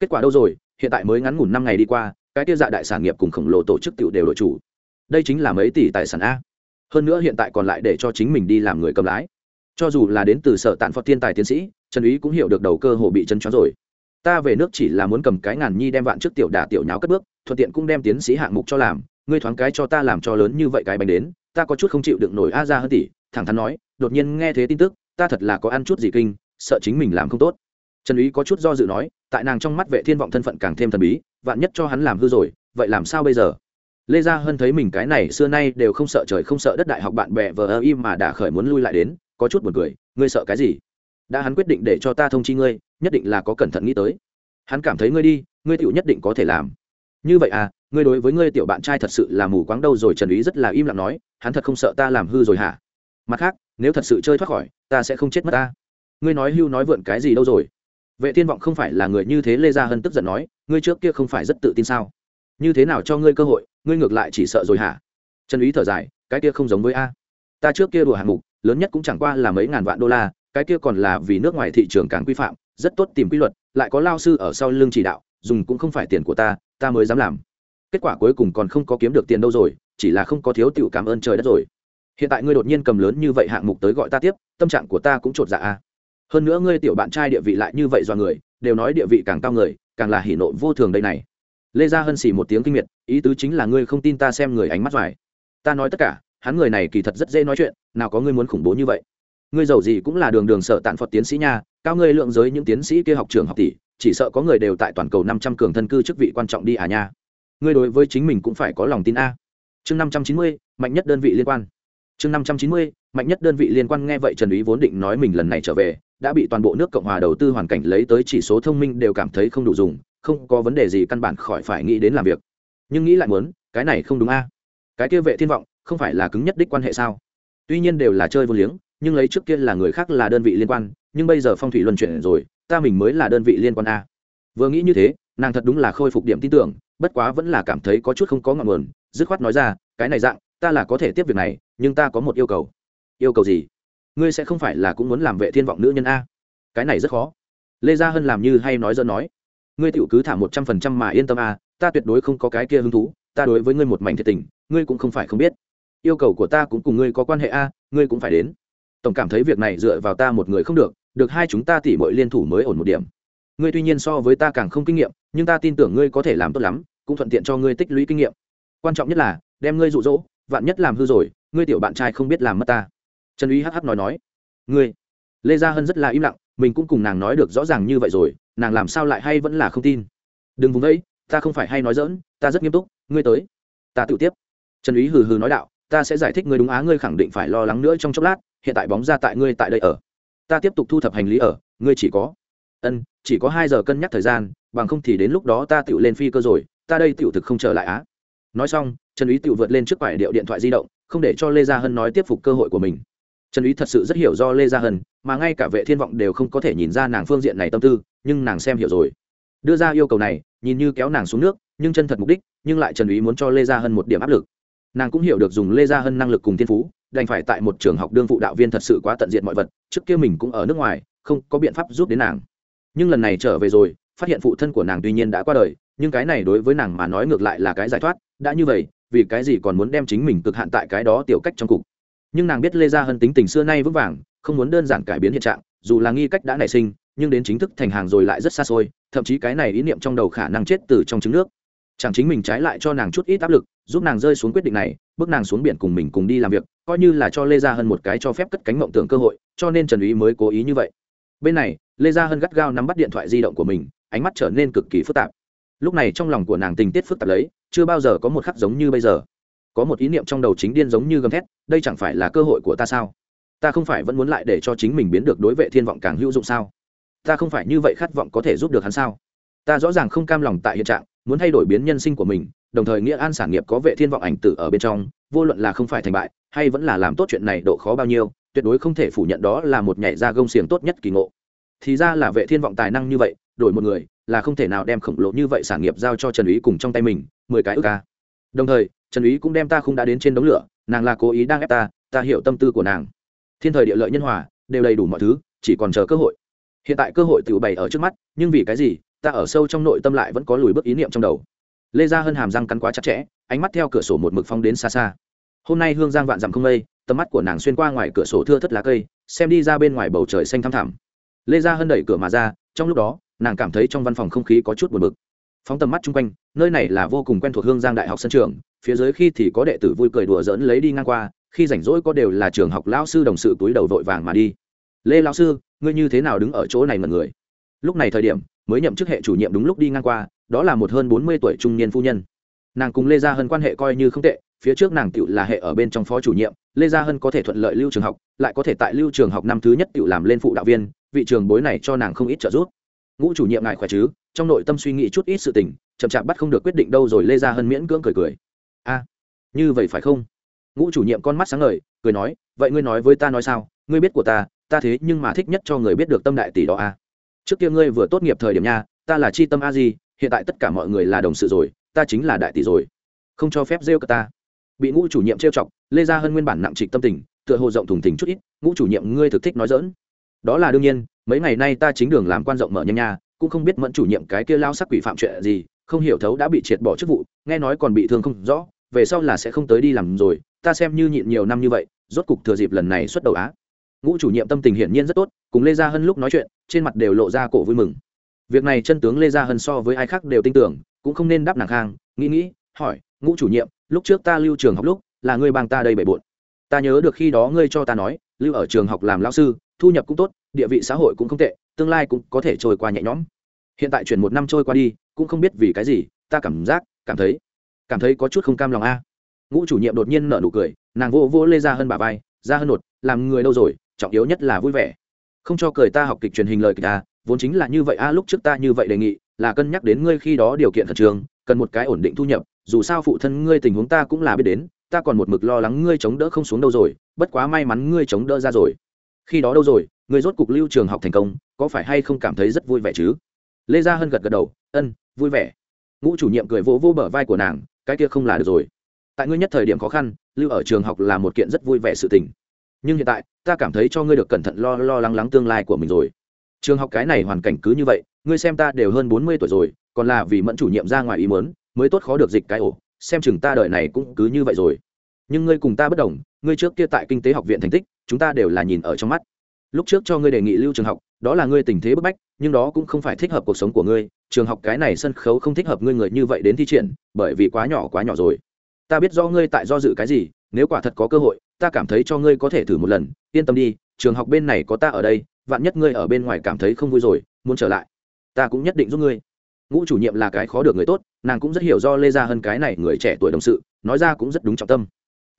Speaker 1: Kết quả đâu rồi? Hiện tại mới ngắn ngủn năm ngày đi qua, cái tiêu dạ đại sản nghiệp cùng khổng lồ tổ chức tiểu đều đội chủ. Đây chính là mấy tỷ tài sản a. Hơn nữa hiện tại còn lại để cho chính mình đi làm người cầm lái. Cho dù là đến từ sở tạn phật thiên tài tiến sĩ, trần úy cũng hiểu được đầu cơ hồ bị chân choáng rồi. Ta về nước chỉ là muốn cầm cái ngàn nhi đem vạn trước tiểu đà tiểu nháo cất bước, thuận tiện cũng đem tiến sĩ hạng mục cho làm ngươi thoáng cái cho ta làm cho lớn như vậy cái bánh đến, ta có chút không chịu đựng nổi a ra hơn tỷ, thẳng thắn nói, đột nhiên nghe thế tin tức, ta thật là có ăn chút gì kinh, sợ chính mình làm không tốt. Trần úy có chút do dự nói, tại nàng trong mắt vệ thiên vọng thân phận càng thêm thần bí, vạn nhất cho hắn làm hư rồi, vậy làm sao bây giờ? Lê gia hân thấy mình cái này xưa nay đều không sợ trời không sợ đất đại học bạn bè vờ ơ im mà đã khởi muốn lui lại đến, có chút buồn cười, ngươi sợ cái gì? Đã hắn quyết định để cho ta thông chi ngươi, nhất định là có cẩn thận nghĩ tới. Hắn cảm thấy ngươi đi, ngươi tựu nhất định có thể làm. Như vậy à ngươi đối với ngươi tiểu bạn trai thật sự là mù quáng đâu rồi, trần ý rất là im lặng nói, hắn thật không sợ ta làm hư rồi hả? Mặt khác, nếu thật sự chơi thoát khỏi, ta sẽ không chết mất ta. Ngươi nói hưu nói vượn cái gì đâu rồi? Vệ thiên vọng không phải là người như thế lê gia hân tức giận nói, ngươi trước kia không phải rất tự tin sao? Như thế nào cho ngươi cơ hội, ngươi ngược lại chỉ sợ rồi hả? Trần ý thở dài, cái kia không giống với a. Ta trước kia đùa hạng mục, lớn nhất cũng chẳng qua là mấy ngàn vạn đô la, cái kia còn là vì nước ngoài thị trường càng quy phạm, rất tốt tìm quy luật, lại có lao sư ở sau lưng chỉ đạo, dùng cũng không phải tiền của ta ta mới dám làm kết quả cuối cùng còn không có kiếm được tiền đâu rồi, chỉ là không có thiếu tiểu cảm ơn trời đất rồi. Hiện tại ngươi đột nhiên cầm lớn như vậy hạng mục tới gọi ta tiếp, tâm trạng của ta cũng chột dạ a. Hơn nữa ngươi tiểu bạn trai địa vị lại như vậy do người, đều nói địa vị càng cao người, càng là hỉ nộ vô thường đây này. Lê gia hân xì một tiếng kinh miệt, ý tứ chính là ngươi không tin ta xem người ánh mắt dài ta nói tất cả, hắn người này kỳ thật rất dễ nói chuyện, nào có ngươi muốn khủng bố như vậy. Ngươi giàu gì cũng là đường đường sợ tàn phật tiến sĩ nha, cao ngươi lượng giới những tiến sĩ kia học trường học tỷ, chỉ sợ có người đều tại toàn cầu năm trăm cường thân cư chức vị quan trọng đi à nha ngươi đối với chính mình cũng phải có lòng tin a. Chương năm trăm chín mươi, mạnh nhất đơn vị liên quan. Chương năm trăm chín mươi, mạnh nhất đơn vị liên quan nghe vậy trần úy vốn định nói mình lần này trở về, đã bị toàn bộ nước cộng hòa đầu tư hoàn cảnh lấy tới chỉ số thông minh đều cảm thấy không đủ dùng, không có vấn đề gì căn bản khỏi phải nghĩ đến làm việc. Nhưng nghĩ lại muốn, cái này không đúng a. Cái kia vệ thiên vọng, không phải là cứng nhất đích quan hệ sao? Tuy nhiên đều là chơi vô liếng, nhưng lấy trước kia là người khác là đơn vị liên quan, nhưng bây giờ phong thủy luân chuyển rồi, ta mình mới là đơn vị liên quan a. Vừa nghĩ như thế nàng thật đúng là khôi phục điểm tin tưởng, bất quá vẫn là cảm thấy có chút không có ngọn nguồn. Dứt khoát nói ra, cái này dạng, ta là có thể tiếp việc này, nhưng ta có một yêu cầu. Yêu cầu gì? Ngươi sẽ không phải là cũng muốn làm vệ thiên vọng nữ nhân a. Cái này rất khó. Lê gia hân làm như hay nói dơ nói, ngươi tiểu cứ thả một trăm phần trăm mà yên tâm a, ta tuyệt đối không có cái kia hứng thú, ta đối với ngươi một mảnh thiệt tình, ngươi cũng không phải không biết. Yêu cầu của ta cũng cùng ngươi có quan hệ a, ngươi cũng phải đến. Tổng cảm thấy việc này dựa vào ta một người không được được hai chúng ta tỉ mọi liên thủ mới ổn một điểm ngươi tuy nhiên so với ta càng không kinh nghiệm, nhưng ta tin tưởng ngươi có thể làm tốt lắm, cũng thuận tiện cho ngươi tích lũy kinh nghiệm. Quan trọng nhất là, đem ngươi rụ rỗ vạn nhất làm hư rồi, ngươi tiểu bạn trai không biết làm mất ta. Trần uy hh nói nói. Ngươi. Lê gia hân rất là im lặng, mình cũng cùng nàng nói được rõ ràng như vậy rồi, nàng làm sao lại hay vẫn là không tin. Đừng vùng đấy ta không phải hay nói dỡn ta rất nghiêm túc, ngươi tới, ta tự tiếp. Trần úy hừ hừ nói đạo, ta sẽ giải thích ngươi đúng á, ngươi khẳng định phải lo lắng nữa trong chốc lát, hiện tại bóng ra tại ngươi tại đây ở. Ta tiếp tục thu thập hành lý ở, ngươi chỉ có ân, chỉ có hai giờ cân nhắc thời gian, bằng không thì đến lúc đó ta tự lên phi cơ rồi, ta đây tự thực không trở lại á. Nói xong, trần ý tự vượt lên trước quải điệu điện thoại di động, không để cho lê gia hân nói tiếp phục cơ hội của mình. Trần ý thật sự rất hiểu do lê gia hân, mà ngay cả vệ thiên vọng đều không có thể nhìn ra nàng phương diện này tâm tư, nhưng nàng xem hiểu rồi. Đưa ra yêu cầu này, nhìn như kéo nàng xuống nước, nhưng chân thật mục đích, nhưng lại trần ý muốn cho lê gia hân một điểm áp lực. Nàng cũng hiểu được dùng lê gia hân năng lực cùng thiên phú, đành phải tại một trường học đương phụ đạo viên thật sự quá tận diện mọi vật, trước kia mình cũng ở nước ngoài, không có biện pháp giúp đến nàng nhưng lần này trở về rồi, phát hiện phụ thân của nàng tuy nhiên đã qua đời, nhưng cái này đối với nàng mà nói ngược lại là cái giải thoát, đã như vậy, vì cái gì còn muốn đem chính mình cực hạn tại cái đó tiểu cách trong cục. Nhưng nàng biết lê gia hân tính tình xưa nay vững vàng, không muốn đơn giản cải biến hiện trạng, dù là nghi cách đã nảy sinh, nhưng đến chính thức thành hàng rồi lại rất xa xôi, thậm chí cái này ý niệm trong đầu khả năng chết từ trong trứng nước. Chẳng chính mình trái lại cho nàng chút ít áp lực, giúp nàng rơi xuống quyết định này, bước nàng xuống biển cùng mình cùng đi làm việc, coi như là cho lê gia hân một cái cho phép cất cánh mộng tưởng cơ hội, cho nên trần ý mới cố ý như vậy. Bên này lê gia hân gắt gao nắm bắt điện thoại di động của mình, ánh mắt trở nên cực kỳ phức tạp. Lúc này trong lòng của nàng tình tiết phức tạp lấy, chưa bao giờ có một khắc giống như bây giờ. Có một ý niệm trong đầu chính điên giống như gầm thét, đây chẳng phải là cơ hội của ta sao? Ta không phải vẫn muốn lại để cho chính mình biến được đối vệ thiên vọng càng hữu dụng sao? Ta không phải như vậy khát vọng có thể giúp được hắn sao? Ta rõ ràng không cam lòng tại hiện trạng, muốn thay đổi biến nhân sinh của mình, đồng thời nghĩa an sản nghiệp có vệ thiên vọng ảnh tử ở bên trong, vô luận là không phải thành bại, hay vẫn là làm tốt chuyện này độ khó bao nhiêu, tuyệt đối không thể phủ nhận đó là một nhảy ra gông xiềng tốt nhất kỳ ngộ thì ra là vệ thiên vọng tài năng như vậy, đổi một người, là không thể nào đem khổng lồ như vậy sản nghiệp giao cho trần úy cùng trong tay mình, mười cái ước ca. Đồng thời, trần úy cũng đem ta không đã đến trên đống lửa, nàng là cố ý đang ép ta ta hiểu tâm tư của nàng. Thiên thời địa lợi nhân hòa, đều đầy đủ mọi thứ, chỉ còn chờ cơ hội. Hiện tại cơ hội tự bày ở trước mắt, nhưng vì cái gì, ta ở sâu trong nội tâm lại vẫn có lùi bước ý niệm trong đầu. Lê gia hơn hàm răng cắn quá chặt chẽ, ánh mắt theo cửa sổ một mực phong đến xa xa. Hôm nay hương giang vạn dặm không mây, tầm mắt của nàng xuyên qua ngoài cửa sổ thưa thất lá cây, xem đi ra bên ngoài bầu trời xanh thăm thẳm lê gia hân đẩy cửa mà ra, trong lúc đó, nàng cảm thấy trong văn phòng không khí có chút buồn bực. Phóng tầm mắt chung quanh, nơi này là vô cùng quen thuộc hương giang đại học sân trường, phía dưới khi thì có đệ tử vui cười đùa dỡn lấy đi ngang qua, khi rảnh rỗi có đều là trường học lão sư đồng sự túi đầu vội vàng mà đi. Lê lão sư, ngươi như thế nào đứng ở chỗ này mật người? Lúc này thời điểm, mới nhậm chức hệ chủ nhiệm đúng lúc đi ngang qua, đó là một hơn bốn mươi tuổi trung niên phu nhân. Nàng cùng lê gia hân quan hệ coi như không tệ, phía trước nàng tự là hệ ở bên trong phó chủ nhiệm, lê gia hân có thể thuận lợi lưu trường học, lại có thể tại lưu trường học năm thứ nhất tự làm lên phụ đạo viên vị trường bối này cho nàng không ít trợ giúp. Ngũ chủ nhiệm ngại khỏe chứ? Trong nội tâm suy nghĩ chút ít sự tình, chậm chạp bắt không được quyết định đâu rồi lê gia hân miễn cưỡng cười cười. A, như vậy phải không? Ngũ chủ nhiệm con mắt sáng ngời, cười nói, vậy ngươi nói với ta nói sao? Ngươi biết của ta ta thế nhưng mà thích nhất cho người biết được tâm đại tỷ đó a. Trước kia ngươi vừa tốt nghiệp thời điểm nha, ta là chi tâm a di, hiện tại tất cả mọi người là đồng sự rồi, ta chính là đại tỷ rồi. Không cho phép rêu cả ta. Bị ngũ chủ nhiệm trêu chọc, lê gia hân nguyên bản nặng trịch tâm tình, tựa hồ rộng thùng thình chút ít, ngũ chủ nhiệm ngươi thực thích nói dỡn đó là đương nhiên, mấy ngày nay ta chính đường làm quan rộng mở nhanh nha, cũng không biết mẫn chủ nhiệm cái kia lao sắc quỷ phạm chuyện gì, không hiểu thấu đã bị triệt bỏ chức vụ, nghe nói còn bị thương không rõ, về sau là sẽ không tới đi làm rồi, ta xem như nhịn nhiều năm như vậy, rốt cục thừa dịp lần này xuất đầu á. Ngũ chủ nhiệm tâm tình hiển nhiên rất tốt, cùng lê gia hân lúc nói chuyện, trên mặt đều lộ ra cổ vui mừng. Việc này chân tướng lê gia hân so với ai khác đều tin tưởng, cũng không nên đáp nàng khang nghĩ nghĩ, hỏi, ngũ chủ nhiệm, lúc trước ta lưu trường học lúc, là ngươi bang ta đây bể bộn. Ta nhớ được khi đó ngươi cho ta nói, lưu ở trường học làm lao sư thu nhập cũng tốt địa vị xã hội cũng không tệ tương lai cũng có thể trôi qua nhẹ nhõm. Hiện tại chuyển một năm trôi qua đi cũng không biết vì cái gì ta cảm giác cảm thấy cảm thấy có chút không cam lòng a. Ngũ chủ nhiệm đột nhiên nở nụ cười nàng vô vô lê ra hơn bà vai ra hơn nột làm người đâu rồi trọng yếu nhất là vui vẻ. Không cho cười ta học kịch truyền hình lời kịch a vốn chính là như vậy a lúc trước ta như vậy đề nghị là cân nhắc đến ngươi khi đó điều kiện khẩn trường, cần một cái ổn định thu nhập dù sao phụ thân ngươi tình huống ta cũng là biết đến ta còn một mực lo lắng ngươi chống đỡ không xuống đâu rồi bất quá may mắn ngươi chống đỡ ra rồi khi đó đâu rồi ngươi rốt cục lưu trường học thành công, có phải hay không cảm thấy rất vui vẻ chứ? Lê gia hân gật gật đầu, ân, vui vẻ. Ngũ chủ nhiệm cười vỗ vỗ bờ vai của nàng, cái kia không là được rồi. Tại ngươi nhất thời điểm khó khăn, lưu ở trường học là một kiện rất vui vẻ sự tình. Nhưng hiện tại, ta cảm thấy cho ngươi được cẩn thận lo lo lắng lắng tương lai của mình rồi. Trường học cái này hoàn cảnh cứ như vậy, ngươi xem ta đều hơn bốn mươi tuổi rồi, còn là vì mẫn chủ nhiệm ra ngoài ý mớn mới tốt khó được dịch cái ổ, xem chừng ta đời này cũng cứ như vậy rồi. Nhưng ngươi cùng ta bất đồng ngươi trước kia tại kinh tế học viện thành tích, chúng ta đều là nhìn ở trong mắt. Lúc trước cho ngươi đề nghị lưu trường học, đó là ngươi tình thế bức bách, nhưng đó cũng không phải thích hợp cuộc sống của ngươi. Trường học cái này sân khấu không thích hợp ngươi người như vậy đến thi triển, bởi vì quá nhỏ quá nhỏ rồi. Ta biết do ngươi tại do dự cái gì, nếu quả thật có cơ hội, ta cảm thấy cho ngươi có thể thử một lần. Yên tâm đi, trường học bên này có ta ở đây, vạn nhất ngươi ở bên ngoài cảm thấy không vui rồi, muốn trở lại, ta cũng nhất định giúp ngươi. Ngũ chủ nhiệm là cái khó được người tốt, nàng cũng rất hiểu do lê gia hơn cái này người trẻ tuổi đồng sự, nói ra cũng rất đúng trọng tâm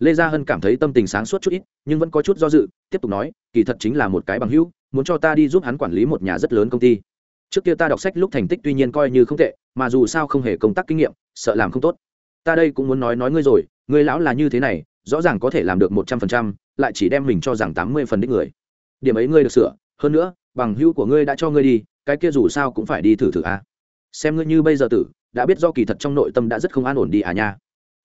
Speaker 1: lê gia hân cảm thấy tâm tình sáng suốt chút ít, nhưng vẫn có chút do dự, tiếp tục nói, kỳ thật chính là một cái bằng hữu, muốn cho ta đi giúp hắn quản lý một nhà rất lớn công ty. Trước kia ta đọc sách lúc thành tích tuy nhiên coi như không tệ, mà dù sao không hề công tác kinh nghiệm, sợ làm không tốt. Ta đây cũng muốn nói nói ngươi rồi, ngươi lão là như thế này, rõ ràng có thể làm được một trăm phần trăm, lại chỉ đem mình cho rằng tám mươi phần đích người. Điểm ấy ngươi được sửa, hơn nữa, bằng hữu của ngươi đã cho ngươi đi, cái kia dù sao cũng phải đi thử thử à. xem ngươi như bây giờ tử, đã biết do kỳ thật trong nội tâm đã rất không an ổn đi à nha.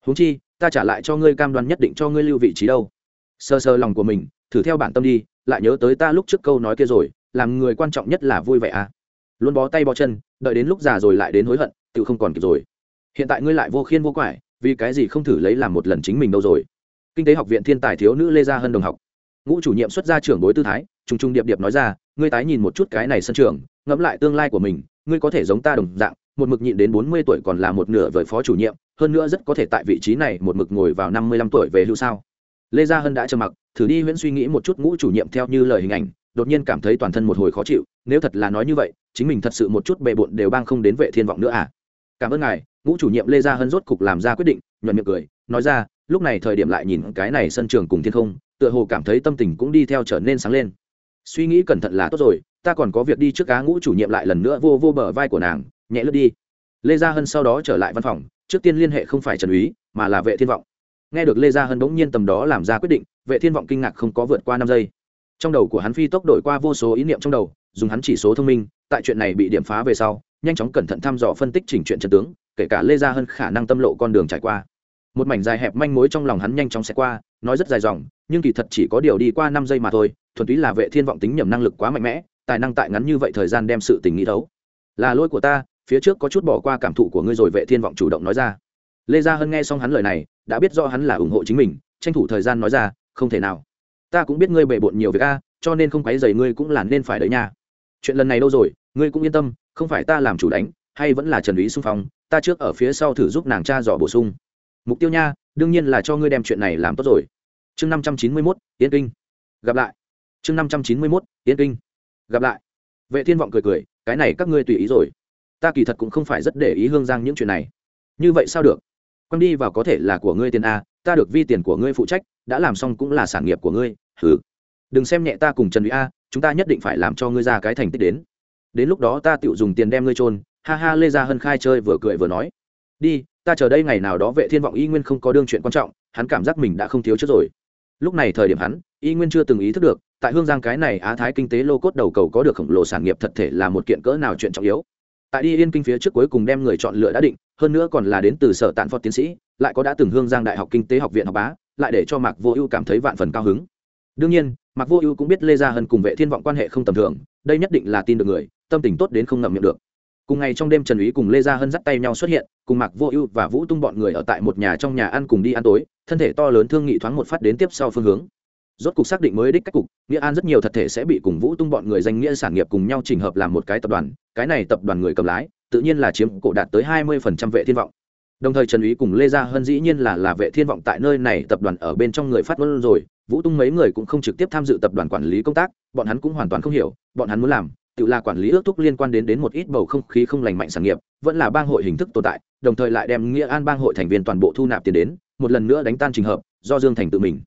Speaker 1: Huống chi ta trả lại cho ngươi cam đoan nhất định cho ngươi lưu vị trí đâu. Sơ sơ lòng của mình, thử theo bản tâm đi, lại nhớ tới ta lúc trước câu nói kia rồi, làm người quan trọng nhất là vui vẻ à. Luôn bó tay bó chân, đợi đến lúc già rồi lại đến hối hận, tự không còn kịp rồi. Hiện tại ngươi lại vô khiên vô quải, vì cái gì không thử lấy làm một lần chính mình đâu rồi? Kinh tế học viện thiên tài thiếu nữ lê gia Hân đồng học. Ngũ chủ nhiệm xuất gia trưởng bối tư thái, trùng trùng điệp điệp nói ra, ngươi tái nhìn một chút cái này sân trường, ngẫm lại tương lai của mình, ngươi có thể giống ta đồng dạng, một mực nhịn đến bốn mươi tuổi còn là một nửa với phó chủ nhiệm hơn nữa rất có thể tại vị trí này một mực ngồi vào năm mươi lăm tuổi về hưu sao? Lê gia hân đã trầm mặc, thử đi huyễn suy nghĩ một chút ngũ chủ nhiệm theo như lời hình ảnh, đột nhiên cảm thấy toàn thân một hồi khó chịu, nếu thật là nói như vậy, chính mình thật sự một chút bề bộn đều bang không đến vệ thiên vọng nữa à? Cảm ơn ngài, ngũ chủ nhiệm lê gia hân rốt cục làm ra quyết định, nhuận miệng cười, nói ra, lúc này thời điểm lại nhìn cái này sân trường cùng thiên không, tựa hồ cảm thấy tâm tình cũng đi theo trở nên sáng lên. Suy nghĩ cẩn thận là tốt rồi, ta còn có việc đi trước cá ngũ chủ nhiệm lại lần nữa vô vô bờ vai của nàng, nhẹ lướt đi. Lê gia hân sau đó trở lại văn phòng trước tiên liên hệ không phải trần úy, mà là vệ thiên vọng. Nghe được lê gia hân bỗng nhiên tầm đó làm ra quyết định, vệ thiên vọng kinh ngạc không có vượt qua năm giây. Trong đầu của hắn phi tốc đổi qua vô số ý niệm trong đầu, dùng hắn chỉ số thông minh, tại chuyện này bị điểm phá về sau, nhanh chóng cẩn thận thăm dò phân tích chỉnh chuyện trận tướng, kể cả lê gia hân khả năng tâm lộ con đường trải qua. Một mảnh dài hẹp manh mối trong lòng hắn nhanh chóng sẽ qua, nói rất dài dòng, nhưng kỳ thật chỉ có điều đi qua năm giây mà thôi, thuần túy là vệ thiên vọng tính nhầm năng lực quá mạnh mẽ, tài năng tại ngắn như vậy thời gian đem sự tình nghĩ thấu. Là lỗi của ta phía trước có chút bỏ qua cảm thụ của ngươi rồi vệ thiên vọng chủ động nói ra. Lê gia hân nghe xong hắn lời này, đã biết rõ hắn là ủng hộ chính mình, tranh thủ thời gian nói ra, không thể nào. Ta cũng biết ngươi bề bộn nhiều việc a, cho nên không quấy giày ngươi cũng là nên phải đấy nha. Chuyện lần này đâu rồi, ngươi cũng yên tâm, không phải ta làm chủ đánh, hay vẫn là trần lý xung phong, ta trước ở phía sau thử giúp nàng cha dò bổ sung. Mục tiêu nha, đương nhiên là cho ngươi đem chuyện này làm tốt rồi. Chương năm trăm chín mươi mốt yên kinh. Gặp lại. Chương năm trăm chín mươi mốt yên kinh. Gặp lại. Vệ thiên vọng cười cười, cái này các ngươi tùy ý rồi ta kỳ thật cũng không phải rất để ý hương giang những chuyện này. Như vậy sao được? Quăng đi vào có thể là của ngươi tiền a, ta được vi tiền của ngươi phụ trách, đã làm xong cũng là sản nghiệp của ngươi, hừ. Đừng xem nhẹ ta cùng trần uy a, chúng ta nhất định phải làm cho ngươi ra cái thành tích đến. Đến lúc đó ta tự dùng tiền đem ngươi trôn ha ha, lê ra hân khai chơi vừa cười vừa nói. Đi, ta chờ đây ngày nào đó vệ thiên vọng y nguyên không có đương chuyện quan trọng, hắn cảm giác mình đã không thiếu trước rồi. Lúc này thời điểm hắn, y nguyên chưa từng ý thức được, tại hương giang cái này á thái kinh tế lô cốt đầu cầu có được khổng lồ sản nghiệp thật thể là một kiện cỡ nào chuyện trọng yếu tại đi yên kinh phía trước cuối cùng đem người chọn lựa đã định, hơn nữa còn là đến từ sở tạn phó tiến sĩ, lại có đã từng hương giang đại học kinh tế học viện học bá, lại để cho mạc vô ưu cảm thấy vạn phần cao hứng. Đương nhiên, mạc vô ưu cũng biết lê gia hân cùng vệ thiên vọng quan hệ không tầm thường, đây nhất định là tin được người, tâm tình tốt đến không ngậm miệng được. Cùng ngày trong đêm trần úy cùng lê gia hân dắt tay nhau xuất hiện, cùng mạc vô ưu và vũ tung bọn người ở tại một nhà trong nhà ăn cùng đi ăn tối, thân thể to lớn thương nghị thoáng một phát đến tiếp sau phương hướng rốt cục xác định mới đích cách cục, nghĩa an rất nhiều thật thể sẽ bị cùng vũ tung bọn người danh nghĩa sản nghiệp cùng nhau chỉnh hợp làm một cái tập đoàn. Cái này tập đoàn người cầm lái, tự nhiên là chiếm cổ đạt tới hai mươi phần trăm vệ thiên vọng. Đồng thời trần úy cùng lê gia hân dĩ nhiên là là vệ thiên vọng tại nơi này tập đoàn ở bên trong người phát ngôn rồi. Vũ tung mấy người cũng không trực tiếp tham dự tập đoàn quản lý công tác, bọn hắn cũng hoàn toàn không hiểu, bọn hắn muốn làm, tự là quản lý ước thúc liên quan đến đến một ít bầu không khí không lành mạnh sản nghiệp, vẫn là bang hội hình thức tồn tại, đồng thời lại đem nghĩa an bang hội thành viên toàn bộ thu nạp tiền đến, một lần nữa đánh tan trình hợp, do dương thành tự mình.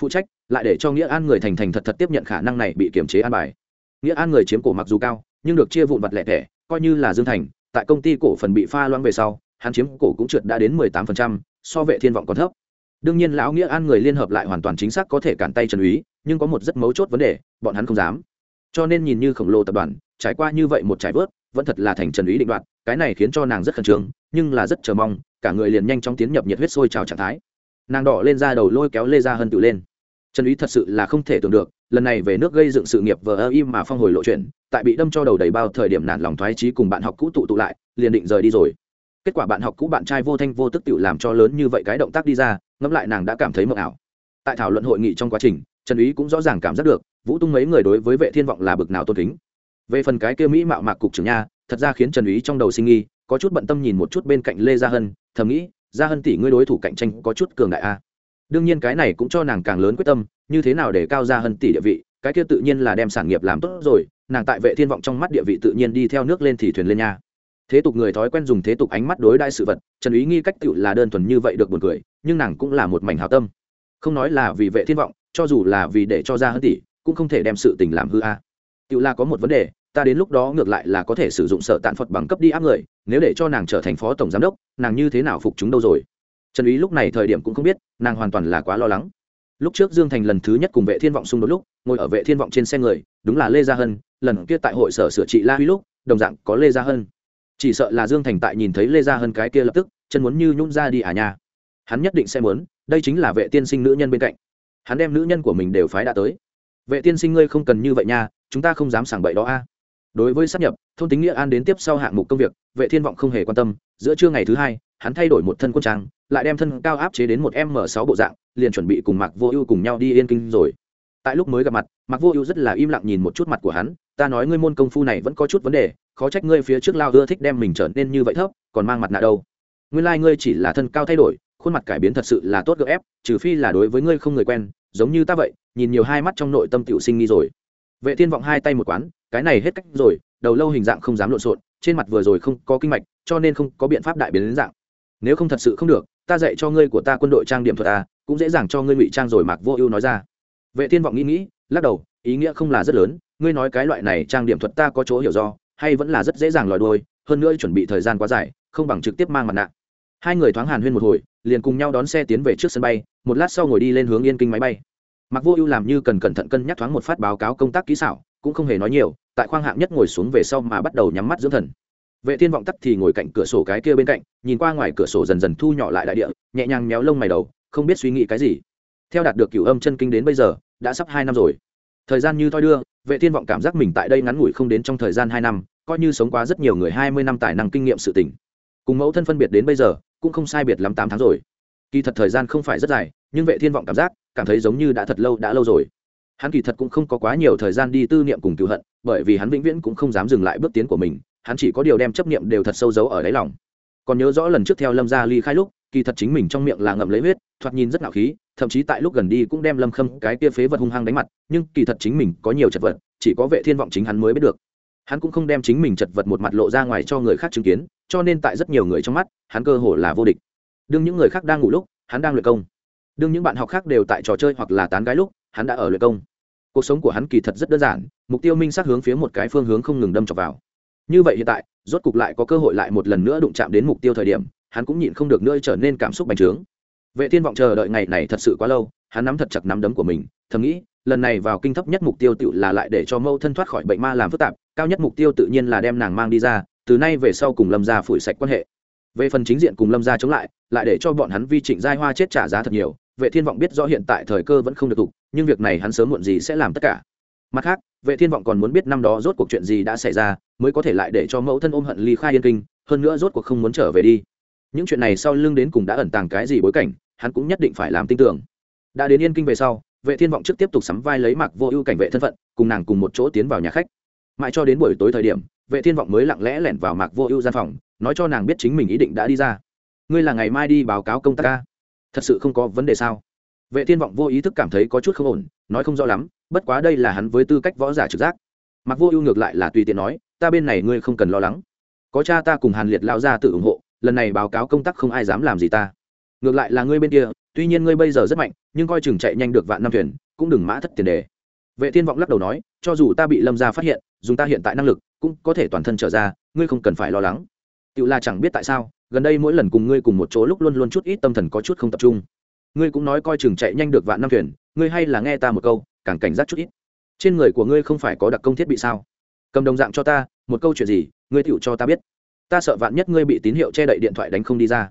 Speaker 1: Phụ trách lại để cho nghĩa an người thành thành thật thật tiếp nhận khả năng này bị kiềm chế an bài. Nghĩa an người chiếm cổ mặc dù cao, nhưng được chia vụn vặt lẻ tẻ, coi như là dương thành, tại công ty cổ phần bị pha loãng về sau, hắn chiếm cổ cũng trượt đã đến mười tám phần trăm, so vệ thiên vọng còn thấp. Đương nhiên lão nghĩa an người liên hợp lại hoàn toàn chính xác có thể cản tay trần úy, nhưng có một rất mấu chốt vấn đề, bọn hắn không dám. Cho nên nhìn như khổng lồ tập đoàn, trải qua như vậy một trải vớt, vẫn thật là thành trần úy định đoạt, cái này khiến cho nàng rất khẩn trương, nhưng là rất chờ mong, cả người liền nhanh chóng tiến nhập nhiệt huyết sôi trào trạng thái. Nàng đỏ lên ra đầu lôi kéo lê ra hơn tự lên trần ý thật sự là không thể tưởng được, lần này về nước gây dựng sự nghiệp vờ ơ im mà phong hồi lộ chuyện, tại bị đâm cho đầu đầy bao thời điểm nản lòng thoái trí cùng bạn học cũ tụ tụ lại, liền định rời đi rồi. Kết quả bạn học cũ bạn trai vô thanh vô tức tự làm cho lớn như vậy cái động tác đi ra, ngẫm lại nàng đã cảm thấy mờ ảo. Tại thảo luận hội nghị trong quá trình, trần ý cũng rõ ràng cảm giác được, vũ tung mấy người đối với vệ thiên vọng là bực nào tôn kính. Về phần cái kia mỹ mạo mạc cục trưởng nha, thật ra khiến trần ý trong đầu sinh nghi có chút bận tâm nhìn một chút bên cạnh lê gia hân, thầm nghĩ, gia hân tỷ ngươi đối thủ cạnh tranh có chút cường đại a đương nhiên cái này cũng cho nàng càng lớn quyết tâm, như thế nào để cao gia hân tỷ địa vị, cái kia tự nhiên là đem sản nghiệp làm tốt rồi, nàng tại vệ thiên vọng trong mắt địa vị tự nhiên đi theo nước lên thì thuyền lên nha. Thế tục người thói quen dùng thế tục ánh mắt đối đãi sự vật, trần ý nghi cách tựu là đơn thuần như vậy được buồn cười, nhưng nàng cũng là một mảnh hào tâm. Không nói là vì vệ thiên vọng, cho dù là vì để cho ra hơn tỷ, cũng không thể đem sự tình làm hư a. À. tựu là có một vấn đề, ta đến lúc đó ngược lại là có thể sử dụng sợ tạn phật bằng cấp đi áp người, nếu để cho nàng trở thành phó tổng giám đốc, nàng như thế nào phục chúng đâu rồi? Trần ý lúc này thời điểm cũng không biết, nàng hoàn toàn là quá lo lắng. Lúc trước dương thành lần thứ nhất cùng vệ thiên vọng xung đột lúc, ngồi ở vệ thiên vọng trên xe người, đúng là lê gia hân, lần kia tại hội sở sửa trị la huy lúc, đồng dạng có lê gia hân. Chỉ sợ là dương thành tại nhìn thấy lê gia hân cái kia lập tức, chân muốn như nhún ra đi à nha. Hắn nhất định sẽ muốn, đây chính là vệ tiên sinh nữ nhân bên cạnh. Hắn đem nữ nhân của mình đều phái đã tới. Vệ tiên sinh ngươi không cần như vậy nha, chúng ta không dám sảng bậy đó a. Đối với sắp nhập, thôn tính nghĩa an đến tiếp sau hạng mục công việc, vệ thiên vọng không hề quan tâm, giữa trưa ngày thứ hai hắn thay đổi một thân quân trang, lại đem thân cao áp chế đến một m sáu bộ dạng, liền chuẩn bị cùng mạc vô ưu cùng nhau đi yên kinh rồi. Tại lúc mới gặp mặt, mạc vô ưu rất là im lặng nhìn một chút mặt của hắn, ta nói ngươi môn công phu này vẫn có chút vấn đề, khó trách ngươi phía trước lao ưa thích đem mình trở nên như vậy thấp, còn mang mặt nạ đâu. Nguyên lai、like、ngươi chỉ là thân cao thay đổi, khuôn mặt cải biến thật sự là tốt gợ ép, trừ phi là đối với ngươi không người quen, giống như ta vậy, nhìn nhiều hai mắt trong nội tâm tiểu sinh nghi rồi. Vệ thiên vọng hai tay một quán, cái này hết cách rồi, đầu lâu hình dạng không dám lộn xộn, trên mặt vừa rồi không có kinh mạch, cho nên không có biện pháp đại biến đến dạng nếu không thật sự không được, ta dạy cho ngươi của ta quân đội trang điểm thuật à cũng dễ dàng cho ngươi ngụy trang rồi mạc vô ưu nói ra. Vệ thiên vọng nghĩ nghĩ, lắc đầu, ý nghĩa không là rất lớn, ngươi nói cái loại này trang điểm thuật ta có chỗ hiểu do, hay vẫn là rất dễ dàng lòi đuôi, hơn nữa chuẩn bị thời gian quá dài, không bằng trực tiếp mang mặt nạ. Hai người thoáng hàn huyên một hồi, liền cùng nhau đón xe tiến về trước sân bay, một lát sau ngồi đi lên hướng yên kinh máy bay. Mặc vô ưu làm như cần cẩn thận cân nhắc thoáng một phát báo cáo công tác kỹ xảo, cũng không hề nói nhiều, tại khoang hạng nhất ngồi xuống về sau mà bắt đầu nhắm mắt dưỡng thần vệ thiên vọng tắt thì ngồi cạnh cửa sổ cái kia bên cạnh, nhìn qua ngoài cửa sổ dần dần thu nhỏ lại đại địa, nhẹ nhàng méo lông mày đầu, không biết suy nghĩ cái gì. Theo đạt được cửu âm chân kinh đến bây giờ, đã sắp hai năm rồi. Thời gian như thoi đưa, vệ thiên vọng cảm giác mình tại đây ngắn ngủi không đến trong thời gian hai năm, coi như sống quá rất nhiều người hai mươi năm tài năng kinh nghiệm sự tỉnh cùng mẫu thân phân biệt đến bây giờ, cũng không sai biệt lắm tám tháng rồi. Kỳ thật thời gian không phải rất dài, nhưng vệ thiên vọng cảm giác, cảm thấy giống như đã thật lâu, đã lâu rồi. Hắn kỳ thật cũng không có quá nhiều thời gian đi tư niệm cùng cựu hận, bởi vì hắn vĩnh viễn cũng không dám dừng lại bước tiến của mình hắn chỉ có điều đem chấp niệm đều thật sâu giấu ở đáy lòng. Còn nhớ rõ lần trước theo lâm gia ly khai lúc, kỳ thật chính mình trong miệng là ngậm lấy huyết, thoạt nhìn rất ngạo khí, thậm chí tại lúc gần đi cũng đem lâm khâm cái kia phế vật hung hăng đánh mặt, nhưng kỳ thật chính mình có nhiều chật vật, chỉ có vệ thiên vọng chính hắn mới biết được. Hắn cũng không đem chính mình chật vật một mặt lộ ra ngoài cho người khác chứng kiến, cho nên tại rất nhiều người trong mắt, hắn cơ hồ là vô địch. Đương những người khác đang ngủ lúc, hắn đang luyện công. Đương những bạn học khác đều tại trò chơi hoặc là tán gái lúc, hắn đã ở luyện công. Cuộc sống của hắn kỳ thật rất đơn giản, mục tiêu minh xác hướng phía một cái phương hướng không ngừng đâm chọc vào như vậy hiện tại, rốt cục lại có cơ hội lại một lần nữa đụng chạm đến mục tiêu thời điểm, hắn cũng nhịn không được nữa trở nên cảm xúc bành trướng. Vệ thiên vọng chờ đợi ngày này thật sự quá lâu, hắn nắm thật chặt nắm đấm của mình, thầm nghĩ, lần này vào kinh thấp nhất mục tiêu tự là lại để cho mâu thân thoát khỏi bệnh ma làm phức tạp, cao nhất mục tiêu tự nhiên là đem nàng mang đi ra, từ nay về sau cùng lâm gia phủi sạch quan hệ. Về phần chính diện cùng lâm gia chống lại lại để cho bọn hắn vi trịnh giai hoa chết trả giá thật nhiều, vệ thiên vọng biết rõ hiện tại thời cơ vẫn không được tục nhưng việc này hắn sớm muộn gì sẽ làm tất cả. Mặt khác, vệ thiên vọng còn muốn biết năm đó rốt cuộc chuyện gì đã xảy ra mới có thể lại để cho mẫu thân ôm hận ly khai yên kinh, hơn nữa rốt cuộc không muốn trở về đi. Những chuyện này sau lưng đến cùng đã ẩn tàng cái gì bối cảnh, hắn cũng nhất định phải làm tin tưởng. Đã đến yên kinh về sau, vệ thiên vọng trước tiếp tục sắm vai lấy mặc vô ưu cảnh vệ thân phận, cùng nàng cùng một chỗ tiến vào nhà khách. Mãi cho đến buổi tối thời điểm, vệ thiên vọng mới lặng lẽ lẻn vào mạc vô ưu gian phòng, nói cho nàng biết chính mình ý định đã đi ra. Ngươi là ngày mai đi báo cáo công tác ca. Thật sự không có vấn đề sao? Vệ thiên vọng vô ý thức cảm thấy có chút không ổn, nói không rõ lắm, bất quá đây là hắn với tư cách võ giả trực giác mặc vô ưu ngược lại là tùy tiện nói, ta bên này ngươi không cần lo lắng. Có cha ta cùng hàn liệt lao ra tự ủng hộ, lần này báo cáo công tác không ai dám làm gì ta. Ngược lại là ngươi bên kia, tuy nhiên ngươi bây giờ rất mạnh, nhưng coi chừng chạy nhanh được vạn năm thuyền, cũng đừng mã thất tiền đề. Vệ thiên vọng lắc đầu nói, cho dù ta bị lâm gia phát hiện, dùng ta hiện tại năng lực, cũng có thể toàn thân trở ra, ngươi không cần phải lo lắng. Tự là chẳng biết tại sao, gần đây mỗi lần cùng ngươi cùng một chỗ lúc luôn luôn chút ít tâm thần có chút không tập trung. Ngươi cũng nói coi chừng chạy nhanh được vạn năm thuyền, ngươi hay là nghe ta một câu, càng cảnh giác chút ít trên người của ngươi không phải có đặc công thiết bị sao? Cầm đồng dạng cho ta, một câu chuyện gì, ngươi tựu cho ta biết. Ta sợ vạn nhất ngươi bị tín hiệu che đậy điện thoại đánh không đi ra.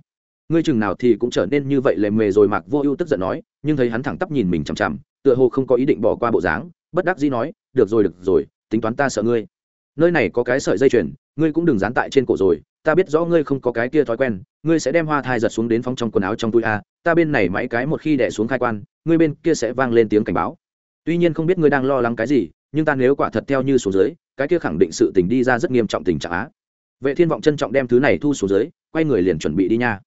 Speaker 1: Ngươi chừng nào thì cũng trở nên như vậy lề mề rồi mạc vô ưu tức giận nói, nhưng thấy hắn thẳng tắp nhìn mình chằm chằm, tựa hồ không có ý định bỏ qua bộ dáng, bất đắc dĩ nói, được rồi được rồi, tính toán ta sợ ngươi. Nơi này có cái sợi dây chuyền, ngươi cũng đừng dán tại trên cổ rồi, ta biết rõ ngươi không có cái kia thói quen, ngươi sẽ đem hoa thai giật xuống đến phong trong quần áo trong túi a, ta bên này mãi cái một khi đẻ xuống khai quan, ngươi bên kia sẽ vang lên tiếng cảnh báo tuy nhiên không biết ngươi đang lo lắng cái gì, nhưng ta nếu quả thật theo như số dưới, cái kia khẳng định sự tình đi ra rất nghiêm trọng tình trạng á. Vệ thiên vọng trân trọng đem thứ này thu xuống dưới, quay người liền chuẩn bị đi nha.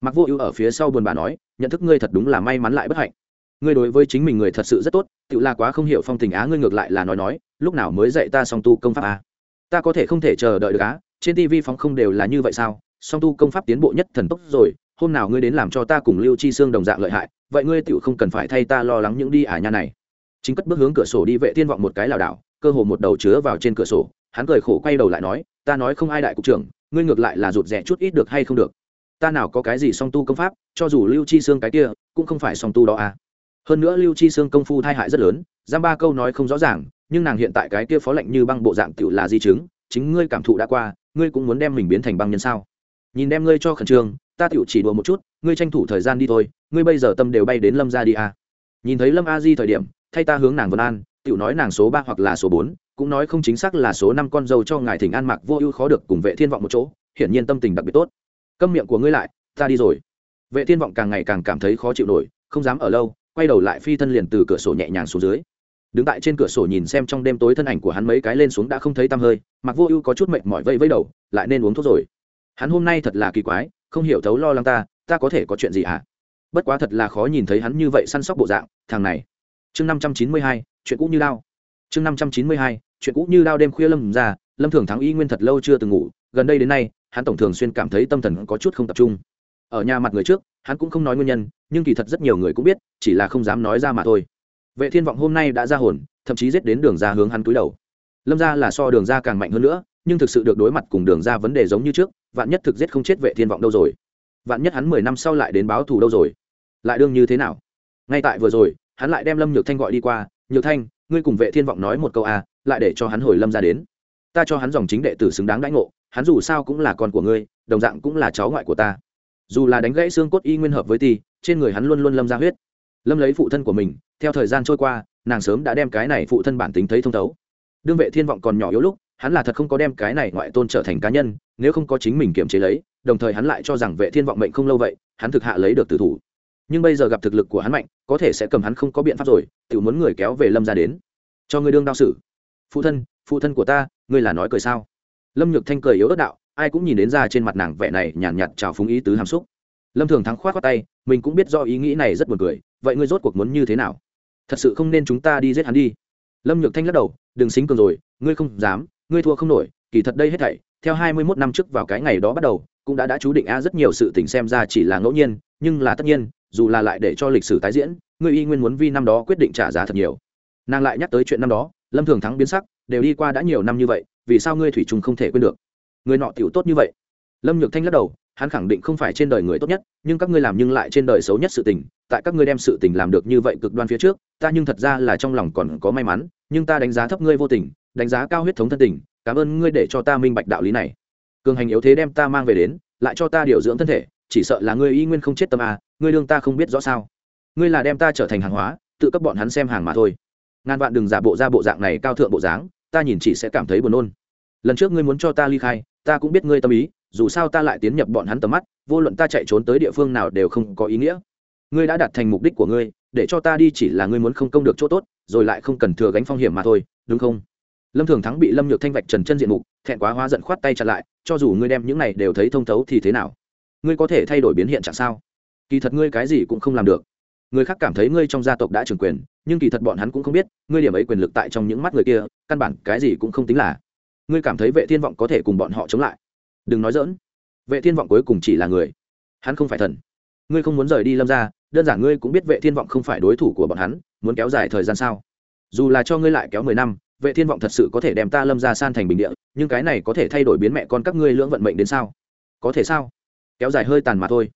Speaker 1: Mặc vô ưu ở phía sau buồn bà nói, nhận thức ngươi thật đúng là may mắn lại bất hạnh. Ngươi đối với chính mình người thật sự rất tốt, tự là quá không hiểu phong tình á, ngươi ngược lại là nói nói, lúc nào mới dạy ta song tu công pháp á? Ta có thể không thể chờ đợi được á, trên tv phóng không đều là như vậy sao? Song tu công pháp tiến bộ nhất thần tốc rồi, hôm nào ngươi đến làm cho ta cùng lưu chi xương đồng dạng lợi hại, vậy ngươi tựu không cần phải thay ta lo lắng những đi ả nha này chính cất bước hướng cửa sổ đi vệ thiên vọng một cái lảo đảo, cơ hồ một đầu chứa vào trên cửa sổ, hắn cười khổ quay đầu lại nói, ta nói không ai đại cục trưởng, ngươi ngược lại là rụt rẻ chút ít được hay không được. Ta nào có cái gì song tu công pháp, cho dù lưu chi xương cái kia, cũng không phải song tu đó à. Hơn nữa lưu chi xương công phu thai hại rất lớn giam ba câu nói không rõ ràng, nhưng nàng hiện tại cái kia phó lệnh như băng bộ dạng tiểu là di chứng, chính ngươi cảm thụ đã qua, ngươi cũng muốn đem mình biến thành băng nhân sao? Nhìn đem ngươi cho khẩn trương, ta tiểu chỉ đùa một chút, ngươi tranh thủ thời gian đi thôi, ngươi bây giờ tâm đều bay đến lâm ra đi à. nhìn thấy lâm a di thời điểm thay ta hướng nàng vân an tự nói nàng số ba hoặc là số bốn, cũng nói không chính xác là số năm con dâu cho ngài thỉnh an mạc vô ưu khó được cùng vệ thiên vọng một chỗ, hiển nhiên tâm tình đặc biệt tốt. Câm miệng của ngươi lại, ta đi rồi. Vệ thiên vọng càng ngày càng cảm thấy khó chịu nổi, không dám ở lâu, quay đầu lại phi thân liền từ cửa sổ nhẹ nhàng xuống dưới. Đứng tại trên cửa sổ nhìn xem trong đêm tối thân ảnh của hắn mấy cái lên xuống đã không thấy tăm hơi mặc vô ưu có chút mệt mỏi vây vây đầu, lại nên uống thuốc rồi. Hắn hôm nay thật là kỳ quái, không hiểu thấu lo lắng ta ta có thể có chuyện gì hả? À? bất quá thật là khó nhìn thấy hắn như vậy săn sóc bộ dạng, thằng này chương năm trăm chín mươi hai, chuyện cũ như lao. chương năm trăm chín mươi hai, chuyện cũ như lao đêm khuya lâm ra, lâm thường thắng y nguyên thật lâu chưa từng ngủ, gần đây đến nay, hắn tổng thường xuyên cảm thấy tâm thần có chút không tập trung. Ở nhà mặt người trước, hắn cũng không nói nguyên nhân, nhưng kỳ thật rất nhiều người cũng biết, chỉ là không dám nói ra mà thôi. Vệ thiên vọng hôm nay đã ra hồn, thậm chí giết đến đường ra hướng hắn cúi đầu. Lâm ra là so đường ra càng mạnh hơn nữa, nhưng thực sự được đối mặt cùng đường ra vấn đề giống như trước, vạn nhất thực giết không chết vệ thiên vọng đâu rồi? Vạn nhất hắn mười năm sau lại đến báo thù đâu rồi? Lại đương như thế nào? Ngay tại vừa rồi hắn lại đem lâm nhược thanh gọi đi qua, nhược thanh, ngươi cùng vệ thiên vọng nói một câu à lại để cho hắn hồi lâm ra đến. Ta cho hắn dòng chính đệ tử xứng đáng đãi ngộ, hắn dù sao cũng là con của ngươi, đồng dạng cũng là cháu ngoại của ta. Dù là đánh gãy xương cốt y nguyên hợp với ti, trên người hắn luôn luôn lâm ra huyết. Lâm lấy phụ thân của mình, theo thời gian trôi qua, nàng sớm đã đem cái này phụ thân bản tính thấy thông thấu. Đương vệ thiên vọng còn nhỏ yếu lúc, hắn là thật không có đem cái này ngoại tôn trở thành cá nhân, nếu không có chính mình kiềm chế lấy, đồng thời hắn lại cho rằng vệ thiên vọng mệnh không lâu vậy, hắn thực hạ lấy được tử thủ nhưng bây giờ gặp thực lực của hắn mạnh có thể sẽ cầm hắn không có biện pháp rồi tự muốn người kéo về lâm ra đến. Cho người đương đao sử. Phụ thân phụ thân của ta ngươi là nói cười sao? Lâm nhược thanh cười yếu ớt đạo ai cũng nhìn đến ra trên mặt nàng vẻ này nhàn nhạt, nhạt trào phúng ý tứ hàm xúc. Lâm thường thắng khoát khoát tay mình cũng biết do ý nghĩ này rất buồn cười vậy ngươi rốt cuộc muốn như thế nào? Thật sự không nên chúng ta đi giết hắn đi. Lâm nhược thanh lắc đầu đừng xính cường rồi ngươi không dám ngươi thua không nổi kỳ thật đây hết thảy theo hai mươi mốt năm trước vào cái ngày đó bắt đầu cũng đã đã chú định a rất nhiều sự tình xem ra chỉ là ngẫu nhiên nhưng là tất nhiên dù là lại để cho lịch sử tái diễn, ngươi y nguyên muốn vi năm đó quyết định trả giá thật nhiều. Nàng lại nhắc tới chuyện năm đó, lâm thường thắng biến sắc, đều đi qua đã nhiều năm như vậy, vì sao ngươi thủy trùng không thể quên được? Người nọ tiểu tốt như vậy. Lâm nhược thanh lắc đầu, hắn khẳng định không phải trên đời người tốt nhất, nhưng các ngươi làm nhưng lại trên đời xấu nhất sự tình, tại các ngươi đem sự tình làm được như vậy cực đoan phía trước, ta nhưng thật ra là trong lòng còn có may mắn, nhưng ta đánh giá thấp ngươi vô tình, đánh giá cao huyết thống thân tình, cảm ơn ngươi để cho ta minh bạch đạo lý này. Cường hành yếu thế đem ta mang về đến, lại cho ta điều dưỡng thân thể chỉ sợ là ngươi y nguyên không chết tâm à ngươi lương ta không biết rõ sao. Ngươi là đem ta trở thành hàng hóa, tự cấp bọn hắn xem hàng mà thôi. Ngàn vạn đừng giả bộ ra bộ dạng này cao thượng bộ dáng, ta nhìn chỉ sẽ cảm thấy buồn nôn. Lần trước ngươi muốn cho ta ly khai, ta cũng biết ngươi tâm ý, dù sao ta lại tiến nhập bọn hắn tầm mắt, vô luận ta chạy trốn tới địa phương nào đều không có ý nghĩa. Ngươi đã đạt thành mục đích của ngươi, để cho ta đi chỉ là ngươi muốn không công được chỗ tốt, rồi lại không cần thừa gánh phong hiểm mà thôi, đúng không? Lâm thường thắng bị lâm nhược thanh vạch trần chân diện mục, thẹn quá hóa giận khoát tay chặt lại, cho dù ngươi đem những này đều thấy thông thấu thì thế nào? Ngươi có thể thay đổi biến hiện trạng sao? Kỳ thật ngươi cái gì cũng không làm được. Người khác cảm thấy ngươi trong gia tộc đã trưởng quyền, nhưng kỳ thật bọn hắn cũng không biết, ngươi điểm ấy quyền lực tại trong những mắt người kia, căn bản cái gì cũng không tính là. Ngươi cảm thấy vệ thiên vọng có thể cùng bọn họ chống lại. Đừng nói dỡn vệ thiên vọng cuối cùng chỉ là người. Hắn không phải thần. Ngươi không muốn rời đi lâm ra đơn giản ngươi cũng biết vệ thiên vọng không phải đối thủ của bọn hắn, muốn kéo dài thời gian sao? Dù là cho ngươi lại kéo mười năm, vệ thiên vọng thật sự có thể đem ta lâm ra san thành bình địa, nhưng cái này có thể thay đổi biến mẹ con các ngươi lưỡng vận mệnh đến sao? Có thể sao? Kéo dài hơi tàn mà thôi.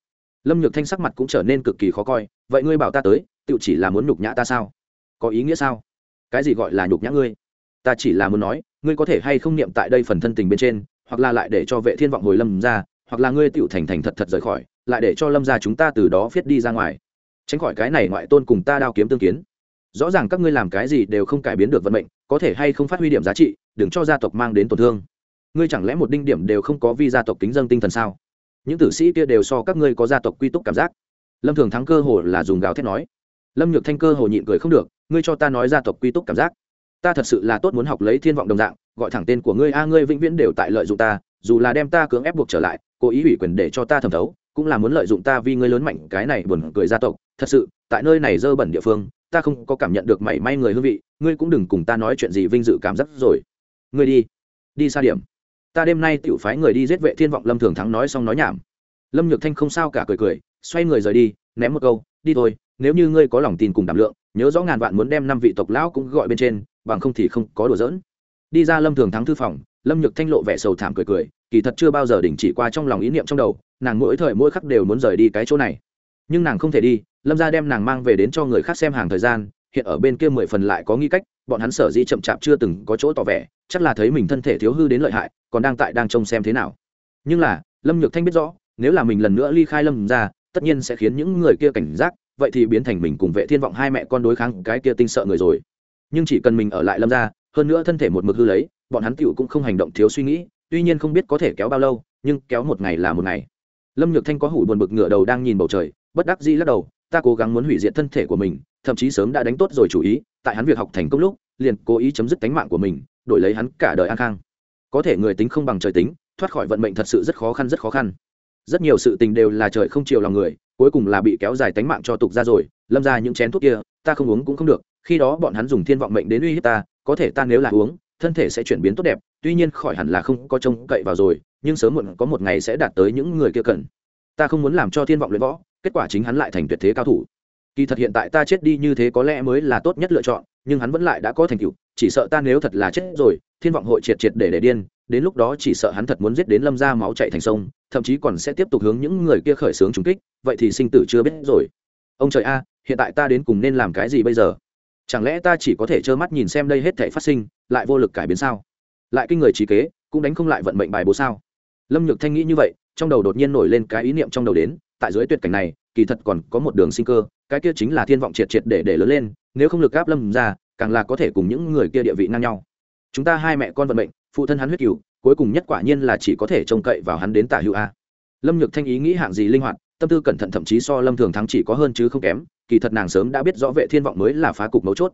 Speaker 1: Lâm nhược thanh sắc mặt cũng trở nên cực kỳ khó coi, vậy ngươi bảo ta tới tự chỉ là muốn nhục nhã ta sao? Có ý nghĩa sao? Cái gì gọi là nhục nhã ngươi? Ta chỉ là muốn nói, ngươi có thể hay không niệm tại đây phần thân tình bên trên, hoặc là lại để cho vệ thiên vọng hồi lâm ra, hoặc là ngươi tựu thành thành thật thật rời khỏi, lại để cho lâm ra chúng ta từ đó viết đi ra ngoài. Tránh khỏi cái này ngoại tôn cùng ta đao kiếm tương kiến. Rõ ràng các ngươi làm cái gì đều không cải biến được vận mệnh, có thể hay không phát huy điểm giá trị, đừng cho gia tộc mang đến tổn thương. Ngươi chẳng lẽ một đinh điểm đều không có vi gia tộc kính dân tinh thần sao? Những tử sĩ kia đều so các ngươi có gia tộc quy túc cảm giác. Lâm thường thắng cơ hồ là dùng gào thét nói. Lâm nhược thanh cơ hồ nhịn cười không được, ngươi cho ta nói gia tộc quy túc cảm giác. Ta thật sự là tốt muốn học lấy thiên vọng đồng dạng, gọi thẳng tên của ngươi a, ngươi vĩnh viễn đều tại lợi dụng ta, dù là đem ta cưỡng ép buộc trở lại, cố ý ủy quyền để cho ta thẩm thấu, cũng là muốn lợi dụng ta vì ngươi lớn mạnh, cái này buồn cười gia tộc, thật sự, tại nơi này dơ bẩn địa phương, ta không có cảm nhận được mảy may người hương vị, ngươi cũng đừng cùng ta nói chuyện gì vinh dự cảm giác rồi. Ngươi đi đi xa điểm ta đêm nay tiểu phái người đi giết vệ thiên vọng lâm thường thắng nói xong nói nhảm. Lâm nhược thanh không sao cả cười cười, xoay người rời đi, ném một câu, đi thôi, nếu như ngươi có lòng tin cùng đảm lượng, nhớ rõ ngàn vạn muốn đem năm vị tộc lão cũng gọi bên trên, bằng không thì không có đùa giỡn. Đi ra lâm thường thắng thư phòng, lâm nhược thanh lộ vẻ sầu thảm cười cười, kỳ thật chưa bao giờ đình chỉ qua trong lòng ý niệm trong đầu, nàng mỗi thời mỗi khắc đều muốn rời đi cái chỗ này. Nhưng nàng không thể đi, lâm ra đem nàng mang về đến cho người khác xem hàng thời gian hiện ở bên kia mười phần lại có nghi cách, bọn hắn sở dĩ chậm chạp chưa từng có chỗ tỏ vẻ, chắc là thấy mình thân thể thiếu hư đến lợi hại, còn đang tại đang trông xem thế nào. Nhưng là, lâm nhược thanh biết rõ, nếu là mình lần nữa ly khai lâm ra, tất nhiên sẽ khiến những người kia cảnh giác, vậy thì biến thành mình cùng vệ thiên vọng hai mẹ con đối kháng cái kia tinh sợ người rồi. Nhưng chỉ cần mình ở lại lâm ra, hơn nữa thân thể một mực hư lấy, bọn hắn tựu cũng không hành động thiếu suy nghĩ, tuy nhiên không biết có thể kéo bao lâu, nhưng kéo một ngày là một ngày. Lâm nhược thanh có hủ buồn bực ngựa đầu đang nhìn bầu trời, bất đắc dĩ lắc đầu, ta cố gắng muốn hủy diệt thân thể của mình thậm chí sớm đã đánh tốt rồi chủ ý, tại hắn việc học thành công lúc, liền cố ý chấm dứt tánh mạng của mình, đổi lấy hắn cả đời an khang. Có thể người tính không bằng trời tính, thoát khỏi vận mệnh thật sự rất khó khăn, rất khó khăn. Rất nhiều sự tình đều là trời không chiều lòng người, cuối cùng là bị kéo dài tánh mạng cho tục ra rồi, lâm ra những chén thuốc kia, ta không uống cũng không được, khi đó bọn hắn dùng thiên vọng mệnh đến uy hiếp ta, có thể ta nếu là uống, thân thể sẽ chuyển biến tốt đẹp, tuy nhiên khỏi hẳn là không có trông cậy vào rồi, nhưng sớm muộn có một ngày sẽ đạt tới những người kia cần. Ta không muốn làm cho thiên vọng luyện võ, kết quả chính hắn lại thành tuyệt thế cao thủ kỳ thật hiện tại ta chết đi như thế có lẽ mới là tốt nhất lựa chọn, nhưng hắn vẫn lại đã có thành tựu, chỉ sợ ta nếu thật là chết rồi, thiên vọng hội triệt triệt để để điên, đến lúc đó chỉ sợ hắn thật muốn giết đến lâm ra máu chạy thành sông, thậm chí còn sẽ tiếp tục hướng những người kia khởi xướng trúng kích, vậy thì sinh tử chưa biết rồi. Ông trời a, hiện tại ta đến cùng nên làm cái gì bây giờ? Chẳng lẽ ta chỉ có thể trơ mắt nhìn xem đây hết thể phát sinh, lại vô lực cải biến sao? Lại kinh người trí kế, cũng đánh không lại vận mệnh bài bố sao? Lâm nhược thanh nghĩ như vậy, trong đầu đột nhiên nổi lên cái ý niệm trong đầu đến tại dưới tuyệt cảnh này, kỳ thật còn có một đường sinh cơ, cái kia chính là thiên vọng triệt triệt để để lớn lên, nếu không lực gáp lâm ra, càng là có thể cùng những người kia địa vị ngang nhau. Chúng ta hai mẹ con vận mệnh, phụ thân hắn huyết cửu, cuối cùng nhất quả nhiên là chỉ có thể trông cậy vào hắn đến tả hữu a. Lâm nhược thanh ý nghĩ hạng gì linh hoạt, tâm tư cẩn thận thậm chí so lâm thường thắng chỉ có hơn chứ không kém, kỳ thật nàng sớm đã biết rõ vệ thiên vọng mới là phá cục mấu chốt.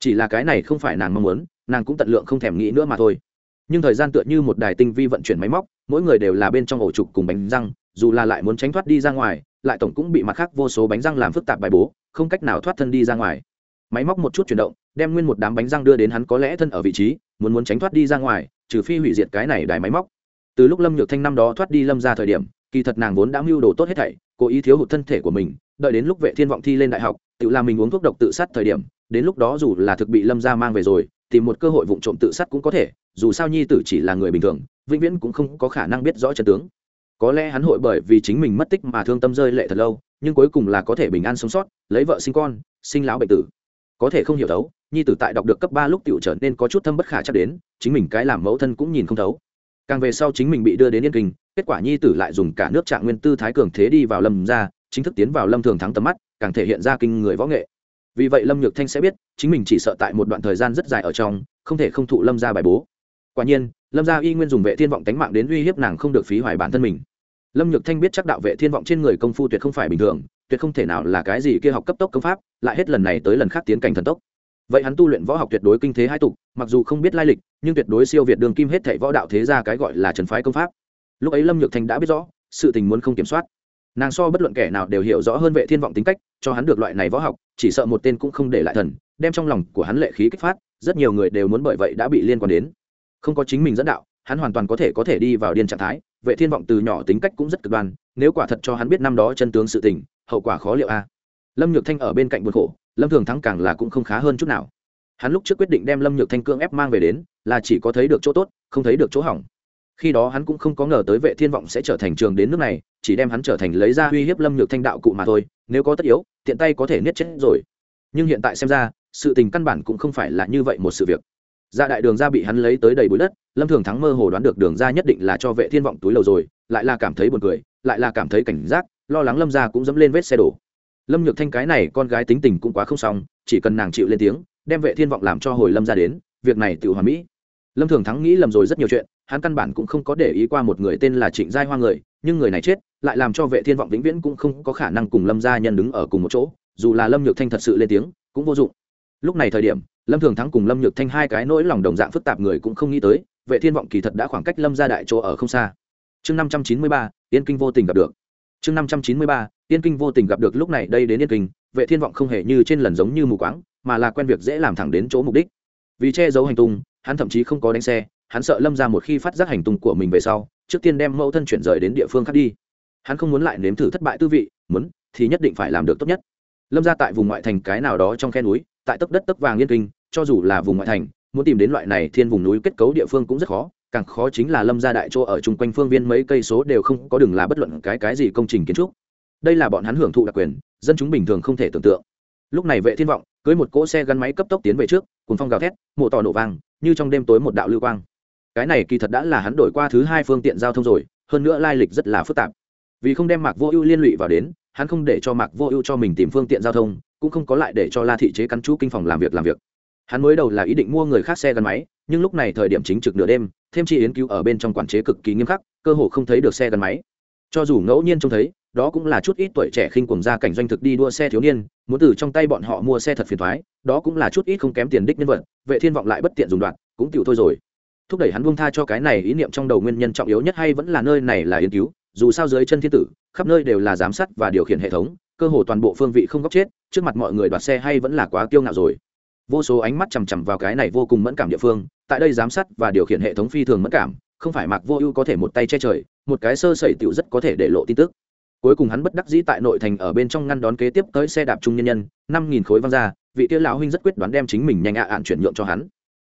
Speaker 1: Chỉ là cái này không phải nàng mong muốn, nàng cũng tận lượng không thèm nghĩ nữa mà thôi. Nhưng thời gian tựa như một đài tinh vi vận chuyển máy móc, mỗi người đều là bên trong ổ trục cùng bánh răng dù là lại muốn tránh thoát đi ra ngoài, lại tổng cũng bị mặt khác vô số bánh răng làm phức tạp bài bố, không cách nào thoát thân đi ra ngoài. Máy móc một chút chuyển động, đem nguyên một đám bánh răng đưa đến hắn có lẽ thân ở vị trí, muốn muốn tránh thoát đi ra ngoài, trừ phi hủy diệt cái này đài máy móc. Từ lúc lâm nhược thanh năm đó thoát đi lâm ra thời điểm, kỳ thật nàng vốn đã mưu đồ tốt hết thảy, cố ý thiếu hụt thân thể của mình, đợi đến lúc vệ thiên vọng thi lên đại học, tự làm mình uống thuốc độc tự sát thời điểm, đến lúc đó dù là thực bị lâm ra mang về rồi, tìm một cơ hội vụ trộm tự sát cũng có thể, dù sao nhi tử chỉ là người bình thường, vĩnh viễn cũng không có khả năng biết rõ chân tướng có lẽ hắn hội bởi vì chính mình mất tích mà thương tâm rơi lệ thật lâu, nhưng cuối cùng là có thể bình an sống sót, lấy vợ sinh con, sinh lão bệnh tử. Có thể không hiểu thấu, nhi tử tại đọc được cấp ba lúc tiểu trở nên có chút thâm bất khả chắc đến, chính mình cái làm mẫu thân cũng nhìn không thấu. Càng về sau chính mình bị đưa đến yên kinh, kết quả nhi tử lại dùng cả nước trạng nguyên tư thái cường thế đi vào lâm ra, chính thức tiến vào lâm thường thắng tầm mắt, càng thể hiện ra kinh người võ nghệ. Vì vậy lâm nhược thanh sẽ biết, chính mình chỉ sợ tại một đoạn thời gian rất dài ở trong, không thể không thụ lâm ra bài bố. Quả nhiên, lâm gia y nguyên dùng vệ thiên vọng tánh mạng đến uy hiếp nàng không được phí hoài bản thân mình lâm nhược thanh biết chắc đạo vệ thiên vọng trên người công phu tuyệt không phải bình thường, tuyệt không thể nào là cái gì kia học cấp tốc công pháp, lại hết lần này tới lần khác tiến cảnh thần tốc. Vậy hắn tu luyện võ học tuyệt đối kinh thế hai tục, mặc dù không biết lai lịch, nhưng tuyệt đối siêu việt đường kim hết thảy võ đạo thế ra cái gọi là trần phái công pháp. Lúc ấy lâm nhược thanh đã biết rõ, sự tình muốn không kiểm soát. Nàng so bất luận kẻ nào đều hiểu rõ hơn vệ thiên vọng tính cách, cho hắn được loại này võ học, chỉ sợ một tên cũng không để lại thần, đem trong lòng của hắn lệ khí kích phát, rất nhiều người đều muốn bởi vậy đã bị liên quan đến. Không có chính mình dẫn đạo, hắn hoàn toàn có thể có thể đi vào điên trạng thái vệ thiên vọng từ nhỏ tính cách cũng rất cực đoan, nếu quả thật cho hắn biết năm đó chân tướng sự tình, hậu quả khó liệu a. Lâm nhược thanh ở bên cạnh buồn khổ, lâm thường thắng càng là cũng không khá hơn chút nào. Hắn lúc trước quyết định đem lâm nhược thanh cưỡng ép mang về đến, là chỉ có thấy được chỗ tốt, không thấy được chỗ hỏng. Khi đó hắn cũng không có ngờ tới vệ thiên vọng sẽ trở thành trường đến nước này, chỉ đem hắn trở thành lấy ra uy hiếp lâm nhược thanh đạo cụ mà thôi, nếu có tất yếu, tiện tay có thể niết chết rồi. Nhưng hiện tại xem ra, sự tình căn bản cũng không phải là như vậy một sự việc ra đại đường ra bị hắn lấy tới đầy bụi đất, lâm thường thắng mơ hồ đoán được đường ra nhất định là cho vệ thiên vọng túi lầu rồi, lại là cảm thấy buồn cười, lại là cảm thấy cảnh giác, lo lắng lâm ra cũng dẫm lên vết xe đổ. Lâm nhược thanh cái này con gái tính tình cũng quá không xong, chỉ cần nàng chịu lên tiếng, đem vệ thiên vọng làm cho hồi lâm ra đến, việc này tự hòa mỹ. Lâm thường thắng nghĩ lầm rồi rất nhiều chuyện, hắn căn bản cũng không có để ý qua một người tên là trịnh giai hoa người, nhưng người này chết, lại làm cho vệ thiên vọng vĩnh viễn cũng không có khả năng cùng lâm gia nhân đứng ở cùng một chỗ, dù là lâm nhược thanh thật sự lên tiếng, cũng vô dụng. Lúc này thời điểm lâm thường thắng cùng lâm nhược thanh hai cái nỗi lòng đồng dạng phức tạp người cũng không nghĩ tới, vệ thiên vọng kỳ thật đã khoảng cách lâm gia đại chỗ ở không xa. Chương năm trăm chín mươi ba, yên kinh vô tình gặp được. Chương năm trăm chín mươi ba, yên kinh vô tình gặp được lúc này đây đến yên kinh, vệ thiên vọng không hề như trên lần giống như mù quáng, mà là quen việc dễ làm thẳng đến chỗ mục đích. Vì che giấu hành tung, hắn thậm chí không có đánh xe, hắn sợ lâm ra một khi phát giác hành tung của mình về sau, trước tiên đem mẫu thân chuyển rời đến địa phương khác đi. Hắn không muốn lại nếm thử thất bại tư vị, muốn thì nhất định phải làm được tốt nhất lâm ra tại vùng ngoại thành cái nào đó trong khe núi, tại tấc đất tấc vàng yên kinh, cho dù là vùng ngoại thành, muốn tìm đến loại này thiên vùng núi kết cấu địa phương cũng rất khó. Càng khó chính là lâm gia đại chỗ ở chung quanh phương viên mấy cây số đều không có đường là bất luận cái cái gì công trình kiến trúc. Đây là bọn hắn hưởng thụ đặc quyền, dân chúng bình thường không thể tưởng tượng. Lúc này vệ thiên vọng, cưới một cỗ xe gắn máy cấp tốc tiến về trước cùng phong gào thét, mộ tỏ nổ vang, như trong đêm tối một đạo lưu quang. Cái này kỳ thật đã là hắn đổi qua thứ hai phương tiện giao thông rồi, hơn nữa lai lịch rất là phức tạp. Vì không đem mạc vô ưu liên lụy vào đến hắn không để cho mạc vô ưu cho mình tìm phương tiện giao thông, cũng không có lại để cho la thị chế cắn chú kinh phòng làm việc làm việc. Hắn mới đầu là ý định mua người khác xe gắn máy, nhưng lúc này thời điểm chính trực nửa đêm, thêm chi yến cứu ở bên trong quản chế cực kỳ nghiêm khắc, cơ hồ không thấy được xe gắn máy. Cho dù ngẫu nhiên trông thấy, đó cũng là chút ít tuổi trẻ khinh cuồng ra cảnh doanh thực đi đua xe thiếu niên, muốn từ trong tay bọn họ mua xe thật phiền thoái đó cũng là chút ít không kém tiền đích nhân vật, vệ thiên vọng lại bất tiện dùng đoạn, cũng chịu thôi rồi. Thúc đẩy hắn buông tha cho cái này ý niệm trong đầu nguyên nhân trọng yếu nhất hay vẫn là nơi này là yến cứu dù sao dưới chân thiên tử, khắp nơi đều là giám sát và điều khiển hệ thống, cơ hồ toàn bộ phương vị không góc chết, trước mặt mọi người đoạt xe hay vẫn là quá kiêu ngạo rồi. Vô số ánh mắt chằm chằm vào cái này vô cùng mẫn cảm địa phương, tại đây giám sát và điều khiển hệ thống phi thường mẫn cảm, không phải mạc vô ưu có thể một tay che trời, một cái sơ sẩy tiểu rất có thể để lộ tin tức. Cuối cùng hắn bất đắc dĩ tại nội thành ở bên trong ngăn đón kế tiếp tới xe đạp trung nhân nhân, năm nghìn khối văng ra, vị tiêu lão huynh rất quyết đoán đem chính mình nhanh ạ ạn chuyển nhượng cho hắn.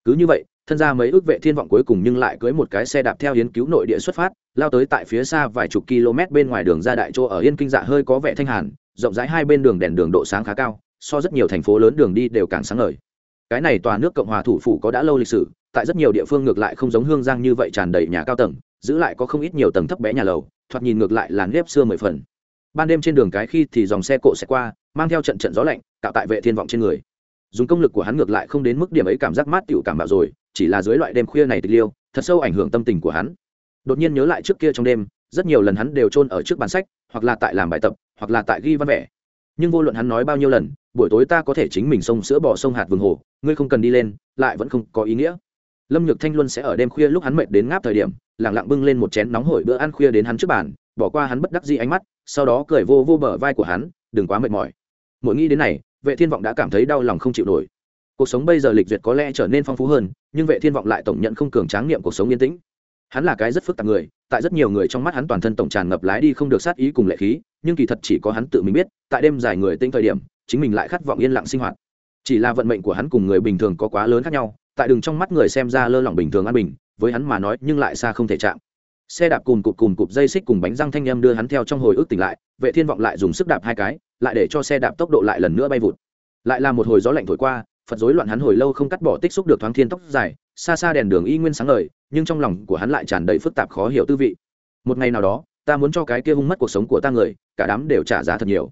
Speaker 1: Cứ như vậy thân ra mấy ước vệ thiên vọng cuối cùng nhưng lại cưới một cái xe đạp theo hiến cứu nội địa xuất phát, lao tới tại phía xa vài chục km bên ngoài đường ra đại chỗ ở yên kinh dạ hơi có vẻ thanh hàn, rộng rãi hai bên đường đèn đường độ sáng khá cao, so rất nhiều thành phố lớn đường đi đều càng sáng ngời. Cái này tòa nước cộng hòa thủ phủ có đã lâu lịch sử, tại rất nhiều địa phương ngược lại không giống hương giang như vậy tràn đầy nhà cao tầng, giữ lại có không ít nhiều tầng thấp bé nhà lầu, thoạt nhìn ngược lại là nếp xưa mười phần. Ban đêm trên đường cái khi thì dòng xe cộ sẽ qua, mang theo trận trận gió lạnh tạo tại vệ thiên vọng trên người dùng công lực của hắn ngược lại không đến mức điểm ấy cảm giác mát tiểu cảm bạo rồi, chỉ là dưới loại đêm khuya này tịch liêu, thật sâu ảnh hưởng tâm tình của hắn. Đột nhiên nhớ lại trước kia trong đêm, rất nhiều lần hắn đều chôn ở trước bàn sách, hoặc là tại làm bài tập, hoặc là tại ghi văn vẻ nhưng vô luận hắn nói bao nhiêu lần, buổi tối ta có thể chính mình sông sữa bỏ sông hạt vườn hồ, ngươi không cần đi lên, lại vẫn không có ý nghĩa. Lâm nhược thanh luân sẽ ở đêm khuya lúc hắn mệt đến ngáp thời điểm lẳng lặng bưng lên một chén nóng hổi bữa ăn khuya đến hắn trước bàn, bỏ qua hắn bất đắc dĩ ánh mắt, sau đó cười vô vô bờ vai của hắn, đừng quá mệt mỏi. Mỗi nghĩ đến này vệ thiên vọng đã cảm thấy đau lòng không chịu nổi. Cuộc sống bây giờ lịch duyệt có lẽ trở nên phong phú hơn, nhưng vệ thiên vọng lại tổng nhận không cường tráng niệm cuộc sống yên tĩnh. Hắn là cái rất phức tạp người, tại rất nhiều người trong mắt hắn toàn thân tổng tràn ngập lái đi không được sát ý cùng lệ khí, nhưng kỳ thật chỉ có hắn tự mình biết, tại đêm dài người tinh thời điểm, chính mình lại khát vọng yên lặng sinh hoạt. Chỉ là vận mệnh của hắn cùng người bình thường có quá lớn khác nhau, tại đường trong mắt người xem ra lơ lỏng bình thường an bình, với hắn mà nói nhưng lại xa không thể chạm. Xe đạp cùng cụp cùng cụp dây xích cùng bánh răng thanh em đưa hắn theo trong hồi ức tỉnh lại, vệ thiên vọng lại dùng sức đạp hai cái lại để cho xe đạp tốc độ lại lần nữa bay vụt. Lại là một hồi gió lạnh thổi qua, phật rối loạn hắn hồi lâu không cắt bỏ tích xúc được thoáng thiên tóc dài, xa xa đèn đường y nguyên sáng ngời, nhưng trong lòng của hắn lại tràn đầy phức tạp khó hiểu tư vị. Một ngày nào đó, ta muốn cho cái kia hung mất cuộc sống của ta người, cả đám đều trả giá thật nhiều.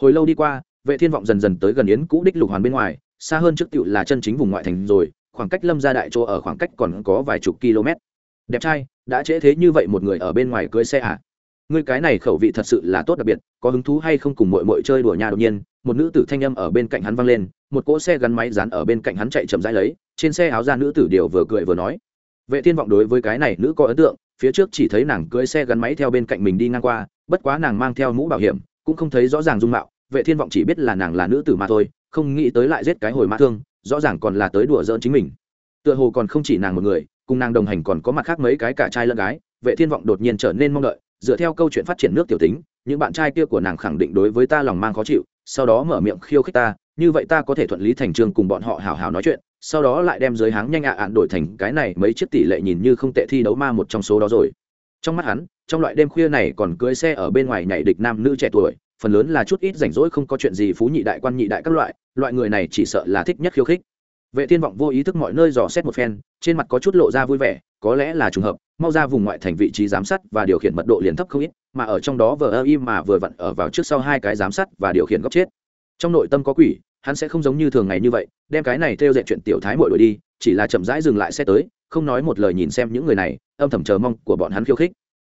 Speaker 1: Hồi lâu đi qua, vệ thiên vọng dần dần tới gần yến cũ đích lục hoàn bên ngoài, xa hơn trước tiệu là chân chính vùng ngoại thành rồi, khoảng cách lâm gia đại chỗ ở khoảng cách còn có vài chục km. Đẹp trai, đã trễ thế như vậy một người ở bên ngoài cưới xe à? Ngươi cái này khẩu vị thật sự là tốt đặc biệt, có hứng thú hay không cùng mội mội chơi đùa nhà đột nhiên, một nữ tử thanh âm ở bên cạnh hắn văng lên, một cỗ xe gắn máy dán ở bên cạnh hắn chạy chậm rãi lấy, trên xe áo ra nữ tử điều vừa cười vừa nói. Vệ thiên vọng đối với cái này nữ có ấn tượng, phía trước chỉ thấy nàng cưỡi xe gắn máy theo bên cạnh mình đi ngang qua, bất quá nàng mang theo mũ bảo hiểm, cũng không thấy rõ ràng dung mạo, vệ thiên vọng chỉ biết là nàng là nữ tử mà thôi, không nghĩ tới lại giết cái hồi mã thương, rõ ràng còn là tới đùa giỡn chính mình. Tựa hồ còn không chỉ nàng một người, cùng nàng đồng hành còn có mặt khác mấy cái cả trai lẫn gái, vệ thiên vọng đột nhiên trở nên mong đợi dựa theo câu chuyện phát triển nước tiểu tính, những bạn trai kia của nàng khẳng định đối với ta lòng mang khó chịu, sau đó mở miệng khiêu khích ta, như vậy ta có thể thuận lý thành trường cùng bọn họ hào hào nói chuyện, sau đó lại đem giới háng nhanh ạ ạn đổi thành cái này mấy chiếc tỷ lệ nhìn như không tệ thi đấu ma một trong số đó rồi. Trong mắt hắn, trong loại đêm khuya này còn cưới xe ở bên ngoài nhảy địch nam nữ trẻ tuổi, phần lớn là chút ít rảnh rỗi không có chuyện gì phú nhị đại quan nhị đại các loại loại người này chỉ sợ là thích nhất khiêu khích. Vệ thiên vọng vô ý thức mọi nơi dò xét một phen, trên mặt có chút lộ ra vui vẻ, có lẽ là trùng hợp mau ra vùng ngoại thành vị trí giám sát và điều khiển mật độ liền thấp không ít mà ở trong đó vờ ơ im mà vừa vặn ở vào trước sau hai cái giám sát và điều khiển góc chết. Trong nội tâm có quỷ hắn sẽ không giống như thường ngày như vậy đem cái này theo dệt chuyện tiểu thái mội đổi đi chỉ là chậm rãi dừng lại xe tới không nói một lời nhìn xem những người này âm thầm chờ mong của bọn hắn khiêu khích.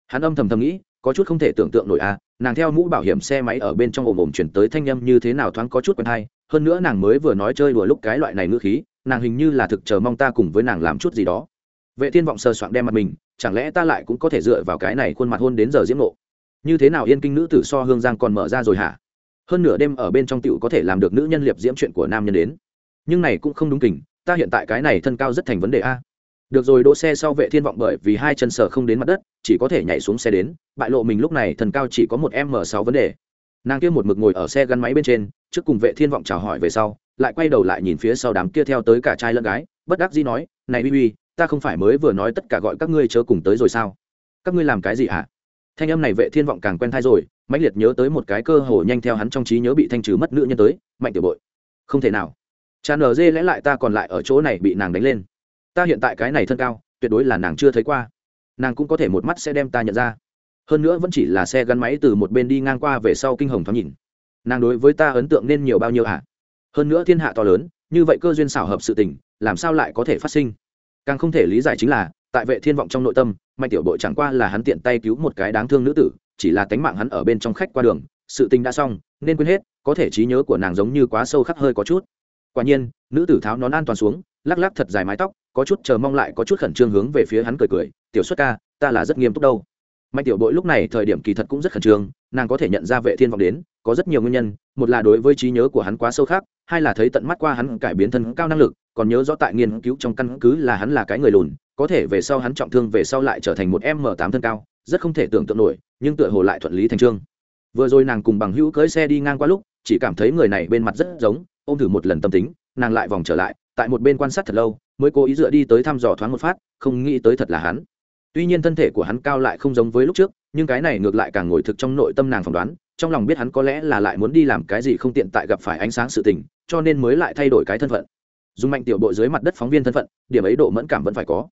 Speaker 1: Hắn âm thầm thầm nghĩ có chút không thể tưởng tượng nổi a à, nàng theo mũ bảo hiểm xe máy ở bên trong ồm ồm chuyển tới thanh â m như thế nào thoáng có chút quen hay hơn nữa nàng mới vừa nói chơi đùa lúc cái loại này ngữ khí nàng hình như là thực chờ mong ta cùng với nàng làm chút gì đó. Vệ thiên vọng sờ soạn đem mặt mình chẳng lẽ ta lại cũng có thể dựa vào cái này khuôn mặt hôn đến giờ diễm nộ như thế nào yên kinh nữ tử so hương giang còn mở ra rồi hả? Hơn nửa đêm ở bên trong tiểu có thể làm được nữ nhân liệp diễm chuyện của nam nhân đến. Nhưng này cũng không đúng kình, ta hiện tại cái này thân cao rất thành vấn đề a. Được rồi, đỗ xe sau vệ thiên vọng bởi vì hai chân sở không đến mặt đất, chỉ có thể nhảy xuống xe đến, bại lộ mình lúc này thân cao chỉ có một m sáu vấn đề. Nàng kia một mực ngồi ở xe gắn máy bên trên, trước cùng vệ thiên vọng chào hỏi về sau, lại quay đầu lại nhìn phía sau đám kia theo tới cả trai lẫn gái, bất đắc dĩ nói, này uy uy ta không phải mới vừa nói tất cả gọi các ngươi chớ cùng tới rồi sao? Các ngươi làm cái gì hả? Thanh âm này vệ thiên vọng càng quen thai rồi, mãnh liệt nhớ tới một cái cơ hồ nhanh theo hắn trong trí nhớ bị thanh trừ mất nữ nhân tới, mạnh tiểu bội, không thể nào. Cha nở dê lẽ lại ta còn lại ở chỗ này bị nàng đánh lên. Ta hiện tại cái này thân cao, tuyệt đối là nàng chưa thấy qua. Nàng cũng có thể một mắt sẽ đem ta nhận ra. Hơn nữa vẫn chỉ là xe gắn máy từ một bên đi ngang qua về sau kinh hồng thoáng nhìn. Nàng đối với ta ấn tượng nên nhiều bao nhiêu hả? Hơn nữa thiên hạ to lớn, như vậy cơ duyên xảo hợp sự tình, làm sao lại có thể phát sinh? Càng không thể lý giải chính là, tại vệ thiên vọng trong nội tâm, mạnh tiểu bội chẳng qua là hắn tiện tay cứu một cái đáng thương nữ tử, chỉ là tánh mạng hắn ở bên trong khách qua đường, sự tình đã xong, nên quên hết, có thể trí nhớ của nàng giống như quá sâu khắc hơi có chút. Quả nhiên, nữ tử tháo nón an toàn xuống, lắc lắc thật dài mái tóc, có chút chờ mong lại có chút khẩn trương hướng về phía hắn cười cười, tiểu xuất ca, ta là rất nghiêm túc đâu. Mạnh tiểu bội lúc này thời điểm kỳ thật cũng rất khẩn trương, nàng có thể nhận ra vệ thiên vọng đến, có rất nhiều nguyên nhân, một là đối với trí nhớ của hắn quá sâu khác hai là thấy tận mắt qua hắn cải biến thân cao năng lực còn nhớ rõ tại nghiên cứu trong căn cứ là hắn là cái người lùn, có thể về sau hắn trọng thương về sau lại trở thành một m tám thân cao, rất không thể tưởng tượng nổi, nhưng tựa hồ lại thuận lý thành trương. Vừa rồi nàng cùng bằng hữu cưỡi xe đi ngang qua lúc, chỉ cảm thấy người này bên mặt rất giống, ôm thử một lần tâm tính, nàng lại vòng trở lại, tại một bên quan sát thật lâu, mới cố ý dựa đi tới thăm dò thoáng một phát, không nghĩ tới thật là hắn. Tuy nhiên thân thể của hắn cao lại không giống với lúc trước, nhưng cái này ngược lại càng ngồi thực trong nội tâm nàng phỏng đoán, trong lòng biết hắn có lẽ là lại muốn đi làm cái gì không tiện tại gặp phải ánh sáng sự tình, cho nên mới lại thay đổi cái thân phận dùng mạnh tiểu bộ dưới mặt đất phóng viên thân phận, điểm ấy độ mẫn cảm vẫn phải có.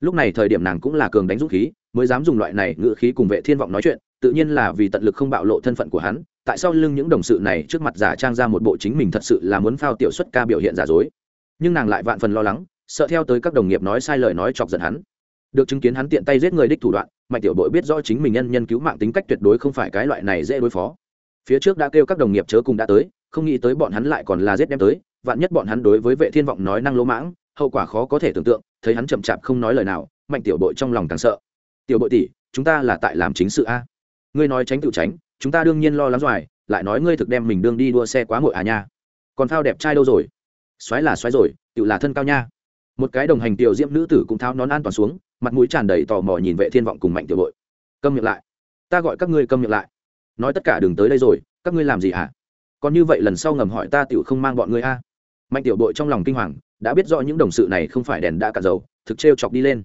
Speaker 1: Lúc này thời điểm nàng cũng là cường đánh dũng khí, mới dám dùng loại này ngự khí cùng vệ thiên vọng nói chuyện, tự nhiên là vì tận lực không bạo lộ thân phận của hắn, tại sao lưng những đồng sự này trước mặt giả trang ra một bộ chính mình thật sự là muốn phao tiểu xuất ca biểu hiện giả dối. Nhưng nàng lại vạn phần lo lắng, sợ theo tới các đồng nghiệp nói sai lời nói chọc giận hắn. Được chứng kiến hắn tiện tay giết người đích thủ đoạn, mạnh tiểu bội biết rõ chính mình nhân nhân cứu mạng tính cách tuyệt đối không phải cái loại này dễ đối phó. Phía trước đã kêu các đồng nghiệp chớ cùng đã tới, không nghĩ tới bọn hắn lại còn là giết đem tới vạn nhất bọn hắn đối với vệ thiên vọng nói năng lỗ mãng, hậu quả khó có thể tưởng tượng, thấy hắn chậm chạp không nói lời nào, mạnh tiểu bội trong lòng càng sợ. Tiểu bội tỷ, chúng ta là tại làm chính sự a. Ngươi nói tránh tự tránh, chúng ta đương nhiên lo lắng doài lại nói ngươi thực đem mình đương đi đua xe quá muội à nha. Còn phao đẹp trai đâu rồi? Xoáy là xoáy rồi tự là thân cao nha. Một cái đồng hành tiểu diễm nữ tử cũng tháo nón an toàn xuống, mặt mũi tràn đầy tò mò nhìn vệ thiên vọng cùng mạnh tiểu bội. Câm miệng lại. Ta gọi các ngươi câm miệng lại. Nói tất cả đừng tới đây rồi, các ngươi làm gì hả? Còn như vậy lần sau ngầm hỏi ta tiểu không mang bọn ngươi a mạnh tiểu bội trong lòng kinh hoàng, đã biết rõ những đồng sự này không phải đèn đã cả dầu, thực trêu chọc đi lên.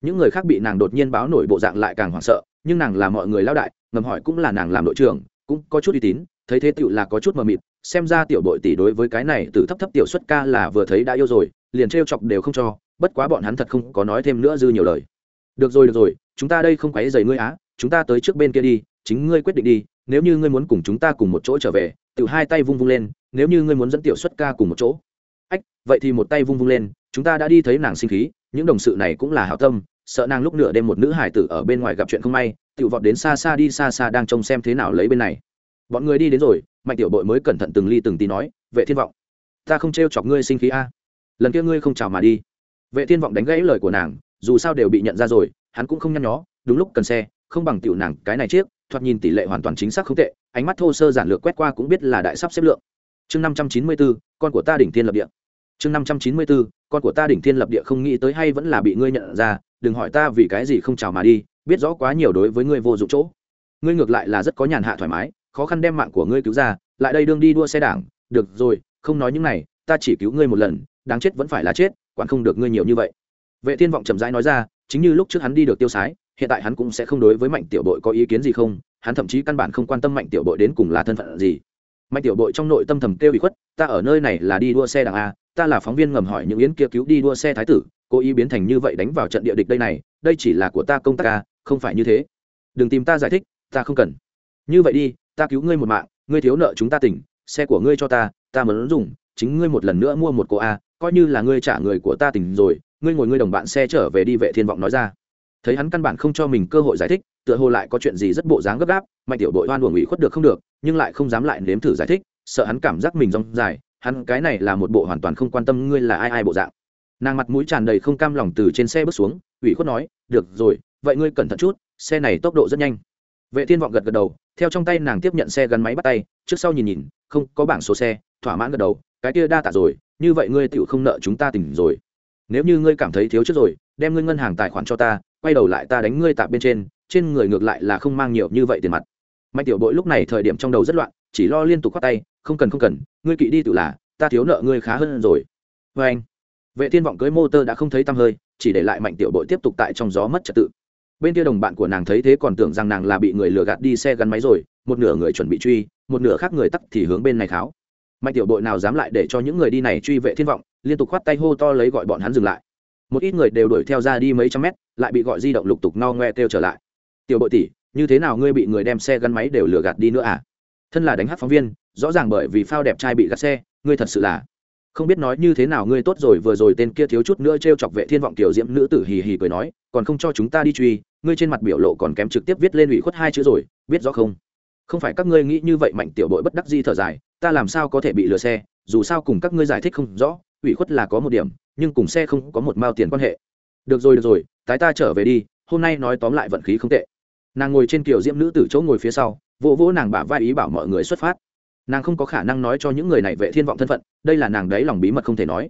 Speaker 1: Những người khác bị nàng đột nhiên báo nổi bộ dạng lại càng hoảng sợ, nhưng nàng là mọi người lao đại, ngầm hỏi cũng là nàng làm đội trưởng, cũng có chút uy tín, thấy thế tựu là có chút mờ mịt, xem ra tiểu bội tỷ đối với cái này từ thấp thấp tiểu xuất ca là vừa thấy đã yêu rồi, liền trêu chọc đều không cho, bất quá bọn hắn thật không có nói thêm nữa dư nhiều lời. Được rồi được rồi, chúng ta đây không quấy dày ngươi á, chúng ta tới trước bên kia đi, chính ngươi quyết định đi, nếu như ngươi muốn cùng chúng ta cùng một chỗ trở về tự hai tay vung vung lên, nếu như ngươi muốn dẫn tiểu xuất ca cùng một chỗ. Ách, vậy thì một tay vung vung lên, chúng ta đã đi thấy nàng sinh khí, những đồng sự này cũng là hảo tâm, sợ nàng lúc nửa đêm một nữ hải tử ở bên ngoài gặp chuyện không may tự vọt đến xa xa đi xa xa đang trông xem thế nào lấy bên này. Bọn người đi đến rồi, mạnh tiểu bội mới cẩn thận từng ly từng tí nói, vệ thiên vọng, ta không trêu chọc ngươi sinh khí a. Lần kia ngươi không chào mà đi. Vệ thiên vọng đánh gãy lời của nàng, dù sao đều bị nhận ra rồi, hắn cũng không nhăn nhó, đúng lúc cần xe, không bằng tiểu nàng cái này chiếc, thoạt nhìn tỷ lệ hoàn toàn chính xác không tệ ánh mắt thô sơ giản lược quét qua cũng biết là đại sắp xếp lượng. Chương năm trăm chín mươi bốn con của ta đỉnh thiên lập địa. Chương năm trăm chín mươi bốn con của ta đỉnh thiên lập địa không nghĩ tới hay vẫn là bị ngươi nhận ra, đừng hỏi ta vì cái gì không chào mà đi, biết rõ quá nhiều đối với ngươi vô dụng chỗ. Ngươi ngược lại là rất có nhàn hạ thoải mái, khó khăn đem mạng của ngươi cứu ra, lại đây đương đi đua xe đảng. Được rồi, không nói những này, ta chỉ cứu ngươi một lần, đáng chết vẫn phải là chết, quản không được ngươi nhiều như vậy. Vệ thiên vọng chậm rãi nói ra, chính như lúc trước hắn đi được tiêu sái, hiện tại hắn cũng sẽ không đối với mạnh tiểu bội có ý kiến gì không hắn thậm chí căn bản không quan tâm mạnh tiểu bội đến cùng là thân phận gì. Mạnh tiểu bội trong nội tâm thầm kêu bị khuất, ta ở nơi này là đi đua xe đảng a, ta là phóng viên ngầm hỏi những yến kia cứu đi đua xe thái tử, cố ý biến thành như vậy đánh vào trận địa địch đây này, đây chỉ là của ta công tác a, không phải như thế. Đừng tìm ta giải thích, ta không cần. Như vậy đi, ta cứu ngươi một mạng, ngươi thiếu nợ chúng ta tỉnh, xe của ngươi cho ta ta muốn dùng, chính ngươi một lần nữa mua một cô a, coi như là ngươi trả người của ta tỉnh rồi, ngươi ngồi ngươi đồng bạn xe trở về đi vệ thiên vọng nói ra thấy hắn căn bản không cho mình cơ hội giải thích, tựa hồ lại có chuyện gì rất bộ dáng gấp gáp, mạnh tiểu đội oan uổng ủy khuất được không được, nhưng lại không dám lại nếm thử giải thích, sợ hắn cảm giác mình rong dài, hắn cái này là một bộ hoàn toàn không quan tâm ngươi là ai ai bộ dạng. Nàng mặt mũi tràn đầy không cam lòng từ trên xe bước xuống, ủy khuất nói, được rồi, vậy ngươi cẩn thận chút, xe này tốc độ rất nhanh. Vệ thiên vọng gật gật đầu, theo trong tay nàng tiếp nhận xe gắn máy bắt tay, trước sau nhìn nhìn, không có bảng số xe, thỏa mãn gật đầu, cái kia đa tạ rồi, như vậy ngươi tựu không nợ chúng ta tỉnh rồi. Nếu như ngươi cảm thấy thiếu trước rồi, đem ngươi ngân hàng tài khoản cho ta quay đầu lại ta đánh ngươi tạp bên trên trên người ngược lại là không mang nhiều như vậy tiền mặt. Mạnh tiểu bội lúc này thời điểm trong đầu rất loạn, chỉ lo liên tục khoát tay, không cần không cần, ngươi kỵ đi tự là, ta thiếu nợ ngươi khá hơn rồi. Vê anh, vệ thiên vọng cưới motor đã không thấy tăm hơi, chỉ để lại mạnh tiểu bội tiếp tục tại trong gió mất trật tự. Bên kia đồng bạn của nàng thấy thế còn tưởng rằng nàng là bị người lừa gạt đi xe gắn máy rồi, một nửa người chuẩn bị truy, một nửa khác người tắt thì hướng bên này tháo mạnh tiểu bội nào dám lại để cho những người đi này truy vệ thiên vọng, liên tục khoát tay hô to lấy gọi bọn hắn dừng lại một ít người đều đuổi theo ra đi mấy trăm mét, lại bị gọi di động lục tục no ngoe kêu trở lại. Tiểu bội tỷ, như thế nào ngươi bị người đem xe gắn máy đều lừa gạt đi nữa à? Thân là đánh hát phóng viên, rõ ràng bởi vì phao đẹp trai bị gạt xe, ngươi thật sự là không biết nói như thế nào ngươi tốt rồi, vừa rồi tên kia thiếu chút nữa t r e o chọc vệ thiên vọng tiểu diễm nữ tử hì hì cười nói, còn không cho chúng ta đi truy, ngươi trên mặt biểu lộ còn kém trực tiếp viết lên ủy khuất hai chữ rồi, biết rõ không? Không phải các ngươi nghĩ như vậy mạnh tiểu bội bất đắc di thở dài, ta làm sao có thể bị lừa xe, dù sao cùng các ngươi giải thích không rõ, ủy khuất là có một điểm nhưng cùng xe không có một mao tiền quan hệ. Được rồi được rồi, tái ta trở về đi, hôm nay nói tóm lại vận khí không tệ. Nàng ngồi trên kiểu diễm nữ tử chỗ ngồi phía sau, vỗ vỗ nàng bả vai ý bảo mọi người xuất phát. Nàng không có khả năng nói cho những người này vệ thiên vọng thân phận, đây là nàng đấy lòng bí mật không thể nói.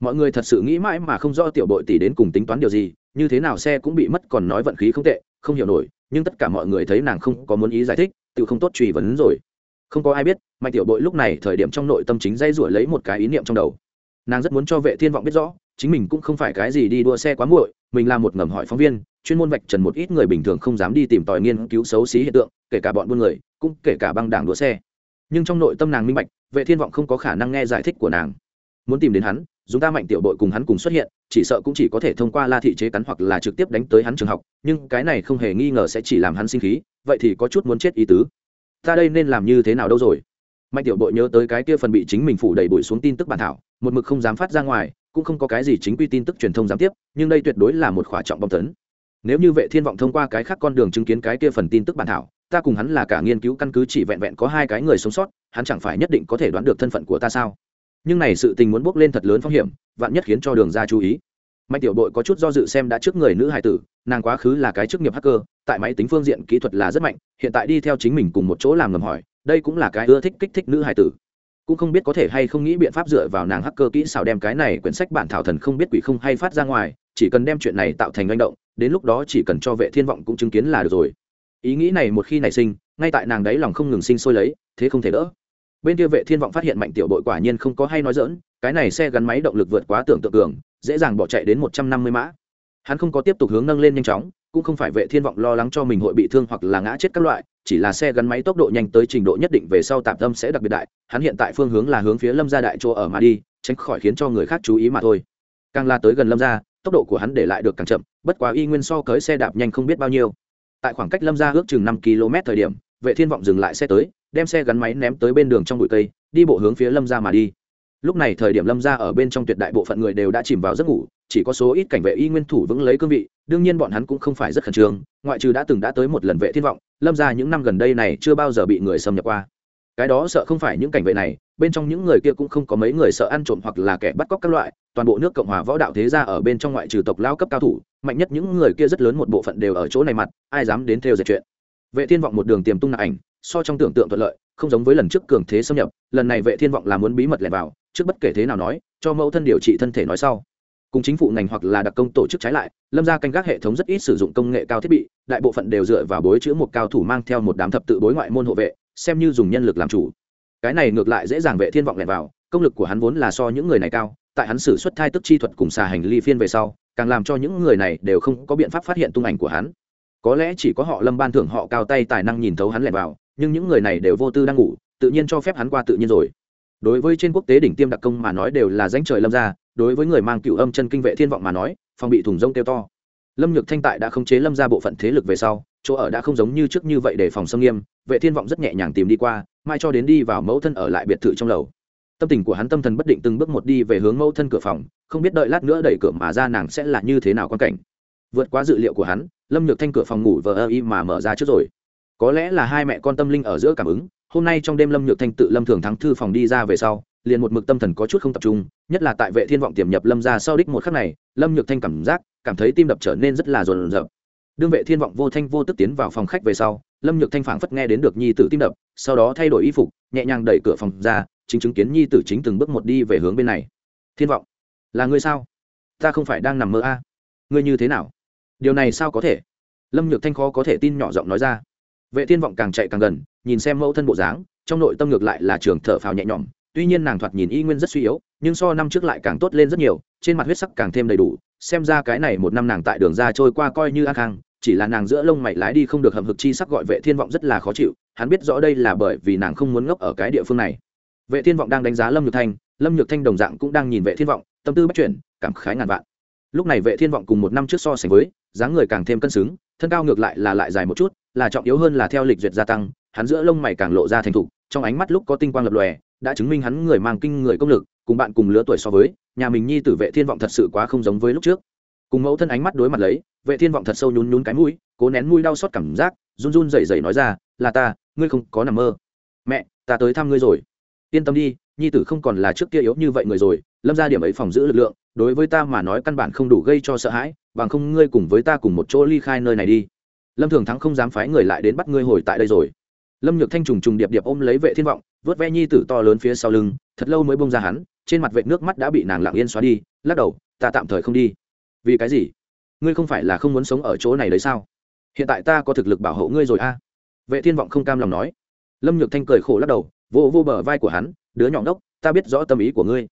Speaker 1: Mọi người thật sự nghĩ mãi mà không rõ tiểu bội tỷ đến cùng tính toán điều gì, như thế nào xe cũng bị mất còn nói vận khí không tệ, không hiểu nổi, nhưng tất cả mọi người thấy nàng không có muốn ý giải thích, tự không tốt truy vấn rồi. Không có ai biết mạnh tiểu bội lúc này thời điểm trong nội tâm chính dây rủi lấy một cái ý niệm trong đầu nàng rất muốn cho vệ thiên vọng biết rõ, chính mình cũng không phải cái gì đi đua xe quá muội, mình là một ngầm hỏi phóng viên, chuyên môn vạch trần một ít người bình thường không dám đi tìm tòi nghiên cứu xấu xí hiện tượng, kể cả bọn buôn người, cũng kể cả băng đảng đua xe. Nhưng trong nội tâm nàng minh bạch, vệ thiên vọng không có khả năng nghe giải thích của nàng. Muốn tìm đến hắn, dùng ta mạnh tiểu bội cùng hắn cùng xuất hiện, chỉ sợ cũng chỉ có thể thông qua la thị chế cắn hoặc là trực tiếp đánh tới hắn trường học, nhưng cái này không hề nghi ngờ sẽ chỉ làm hắn sinh khí, vậy thì có chút muốn chết ý tứ. Ta đây nên làm như thế nào đâu rồi? Mạnh tiểu bội nhớ tới cái kia phần bị chính mình phủ đầy bụi xuống tin tức bản thảo, một mực không dám phát ra ngoài, cũng không có cái gì chính quy tin tức truyền thông gián tiếp, nhưng đây tuyệt đối là một khỏa trọng bom tấn. Nếu như vệ thiên vọng thông qua cái khác con đường chứng kiến cái kia phần tin tức bản thảo, ta cùng hắn là cả nghiên cứu căn cứ chỉ vẹn vẹn có hai cái người sống sót, hắn chẳng phải nhất định có thể đoán được thân phận của ta sao? Nhưng này sự tình muốn bước lên thật lớn phong hiểm, vạn nhất khiến cho đường ra chú ý. Mạnh tiểu bội có chút do dự xem đã trước người nữ hài tử, nàng quá khứ là cái chức nghiệp hacker, tại máy tính phương diện kỹ thuật là rất mạnh, hiện tại đi theo chính mình cùng một chỗ làm ngầm hỏi đây cũng là cái ưa thích kích thích nữ hài tử. Cũng không biết có thể hay không nghĩ biện pháp dựa vào nàng hacker kỹ xảo đem cái này quyển sách bản thảo thần không biết quỷ không hay phát ra ngoài, chỉ cần đem chuyện này tạo thành manh động, đến lúc đó chỉ cần cho vệ thiên vọng cũng chứng kiến là được rồi. Ý nghĩ này một khi nảy sinh, ngay tại nàng đấy lòng không ngừng sinh sôi lấy, thế không thể đỡ. Bên kia vệ thiên vọng phát hiện mạnh tiểu đội quả nhiên không có hay nói dỡn cái này xe gắn máy động lực vượt quá tưởng tượng cường, dễ dàng bỏ chạy đến một trăm năm mươi mã. Hắn không có tiếp tục hướng nâng lên nhanh chóng, cũng không phải vệ thiên vọng lo lắng cho mình hội bị thương hoặc là ngã chết các loại chỉ là xe gắn máy tốc độ nhanh tới trình độ nhất định về sau tạm tâm sẽ đặc biệt đại, hắn hiện tại phương hướng là hướng phía lâm gia đại chỗ ở mà đi, tránh khỏi khiến cho người khác chú ý mà thôi. Càng la tới gần lâm gia, tốc độ của hắn để lại được càng chậm, bất quá y nguyên so cưới xe đạp nhanh không biết bao nhiêu. Tại khoảng cách lâm gia ước chừng năm km thời điểm, vệ thiên vọng dừng lại xe tới, đem xe gắn máy ném tới bên đường trong bụi cây, đi bộ hướng phía lâm gia mà đi. Lúc này thời điểm lâm gia ở bên trong tuyệt đại bộ phận người đều đã chìm vào giấc ngủ, chỉ có số ít cảnh vệ y nguyên thủ vững lấy cương vị, đương nhiên bọn hắn cũng không phải rất khẩn trương, ngoại trừ đã từng đã tới một lần vệ thiên vọng lâm gia những năm gần đây này chưa bao giờ bị người xâm nhập qua. Cái đó sợ không phải những cảnh vệ này, bên trong những người kia cũng không có mấy người sợ ăn trộm hoặc là kẻ bắt cóc các loại, toàn bộ nước cộng hòa võ đạo thế gia ở bên trong ngoại trừ tộc lao cấp cao thủ, mạnh nhất những người kia rất lớn một bộ phận đều ở chỗ này mặt, ai dám đến theo dệt chuyện. Vệ thiên vọng một đường tiềm tung nạp ảnh, so trong tưởng tượng thuận lợi, không giống với lần trước cường thế xâm nhập, lần này vệ thiên vọng là muốn bí mật lẻn vào, trước bất kể thế nào nói, cho mẫu thân điều trị thân thể nói sau. Cùng chính phủ ngành hoặc là đặc công tổ chức trái lại, lâm gia canh gác hệ thống rất ít sử dụng công nghệ cao thiết bị đại bộ phận đều dựa vào bối chữ một cao thủ mang theo một đám thập tự bối ngoại môn hộ vệ, xem như dùng nhân lực làm chủ. Cái này ngược lại dễ dàng vệ thiên vọng lẻn vào, công lực của hắn vốn là so những người này cao, tại hắn sử xuất thai tức chi thuật cùng xà hành ly phiên về sau, càng làm cho những người này đều không có biện pháp phát hiện tung ảnh của hắn. Có lẽ chỉ có họ lâm ban thưởng họ cao tay tài năng nhìn thấu hắn lẻn vào, nhưng những người này đều vô tư đang ngủ, tự nhiên cho phép hắn qua tự nhiên rồi. Đối với trên quốc tế đỉnh tiêm đặc công mà nói đều là danh trời lâm ra đối với người mang cựu âm chân kinh vệ thiên vọng mà nói, phòng bị thùng rông kêu to lâm nhược thanh tại đã khống chế lâm ra bộ phận thế lực về sau, chỗ ở đã không giống như trước như vậy để phòng xâm nghiêm, vệ thiên vọng rất nhẹ nhàng tìm đi qua, mai cho đến đi vào mẫu thân ở lại biệt thự trong lầu. Tâm tình của hắn tâm thần bất định từng bước một đi về hướng mẫu thân cửa phòng, không biết đợi lát nữa đẩy cửa mà ra nàng sẽ là như thế nào quan cảnh. Vượt qua dự liệu của hắn, lâm nhược thanh cửa phòng ngủ vờ ơ y mà mở ra trước rồi. Có lẽ là hai mẹ con tâm linh ở giữa cảm ứng, hôm nay trong đêm lâm nhược thanh tự lâm thường thắng thư phòng đi ra về sau liền một mực tâm thần có chút không tập trung, nhất là tại vệ thiên vọng tiềm nhập lâm ra sau đích một khắc này, lâm nhược thanh cảm giác, cảm thấy tim đập trở nên rất là rồn rợp đương vệ thiên vọng vô thanh vô tức tiến vào phòng khách về sau, lâm nhược thanh phảng phất nghe đến được nhi tử tim đập, sau đó thay đổi y phục, nhẹ nhàng đẩy cửa phòng ra, chính chứng kiến nhi tử chính từng bước một đi về hướng bên này. Thiên vọng, là ngươi sao? Ta không phải đang nằm mơ a. À? ngươi như thế nào? Điều này sao có thể? Lâm nhược thanh khó có thể tin nhỏ giọng nói ra. Vệ thiên vọng càng chạy càng gần, nhìn xem mẫu thân bộ dáng, trong nội tâm ngược lại là trường thở phào nhẹ nhõm tuy nhiên nàng thoạt nhìn y nguyên rất suy yếu, nhưng so năm trước lại càng tốt lên rất nhiều, trên mặt huyết sắc càng thêm đầy đủ, xem ra cái này một năm nàng tại đường ra trôi qua coi như an khang, chỉ là nàng giữa lông mày lái đi không được hầm hực chi sắc gọi vệ thiên vọng rất là khó chịu, hắn biết rõ đây là bởi vì nàng không muốn ngốc ở cái địa phương này. Vệ thiên vọng đang đánh giá lâm nhược thanh, lâm nhược thanh đồng dạng cũng đang nhìn vệ thiên vọng, tâm tư bắt chuyển, cảm khái ngàn vạn. Lúc này vệ thiên vọng cùng một năm trước so sánh với, dáng người càng thêm cân xứng, thân cao ngược lại là lại dài một chút, là trọng yếu hơn là theo lịch duyệt gia tăng, hắn giữa lông mày càng lộ ra thành thục, trong ánh mắt lúc có tinh quang lập lòe đã chứng minh hắn người mang kinh người công lực, cùng bạn cùng lứa tuổi so với, nhà mình nhi tử vệ thiên vọng thật sự quá không giống với lúc trước. Cùng mẫu thân ánh mắt đối mặt lấy, vệ thiên vọng thật sâu nhún nhún cái mũi, cố nén mũi đau xót cảm giác, run run rẩy rẩy nói ra, là ta, ngươi không có nằm mơ. Mẹ, ta tới thăm ngươi rồi. Yên tâm đi, nhi tử không còn là trước kia yếu như vậy người rồi, lâm ra điểm ấy phòng giữ lực lượng, đối với ta mà nói căn bản không đủ gây cho sợ hãi, bằng không ngươi cùng với ta cùng một chỗ ly khai nơi này đi. Lâm thường thắng không dám phái người lại đến bắt ngươi hồi tại đây rồi lâm nhược thanh trùng trùng điệp điệp ôm lấy vệ thiên vọng, vớt ve nhi tử to lớn phía sau lưng, thật lâu mới bông ra hắn, trên mặt vệ nước mắt đã bị nàng lặng yên xóa đi, lắc đầu, ta tạm thời không đi. Vì cái gì? Ngươi không phải là không muốn sống ở chỗ này đấy sao? Hiện tại ta có thực lực bảo hộ ngươi rồi a. Vệ thiên vọng không cam lòng nói. Lâm nhược thanh cười khổ lắc đầu vô vô bờ vai của hắn, đứa nhỏ đốc ta biết rõ tâm ý của ngươi.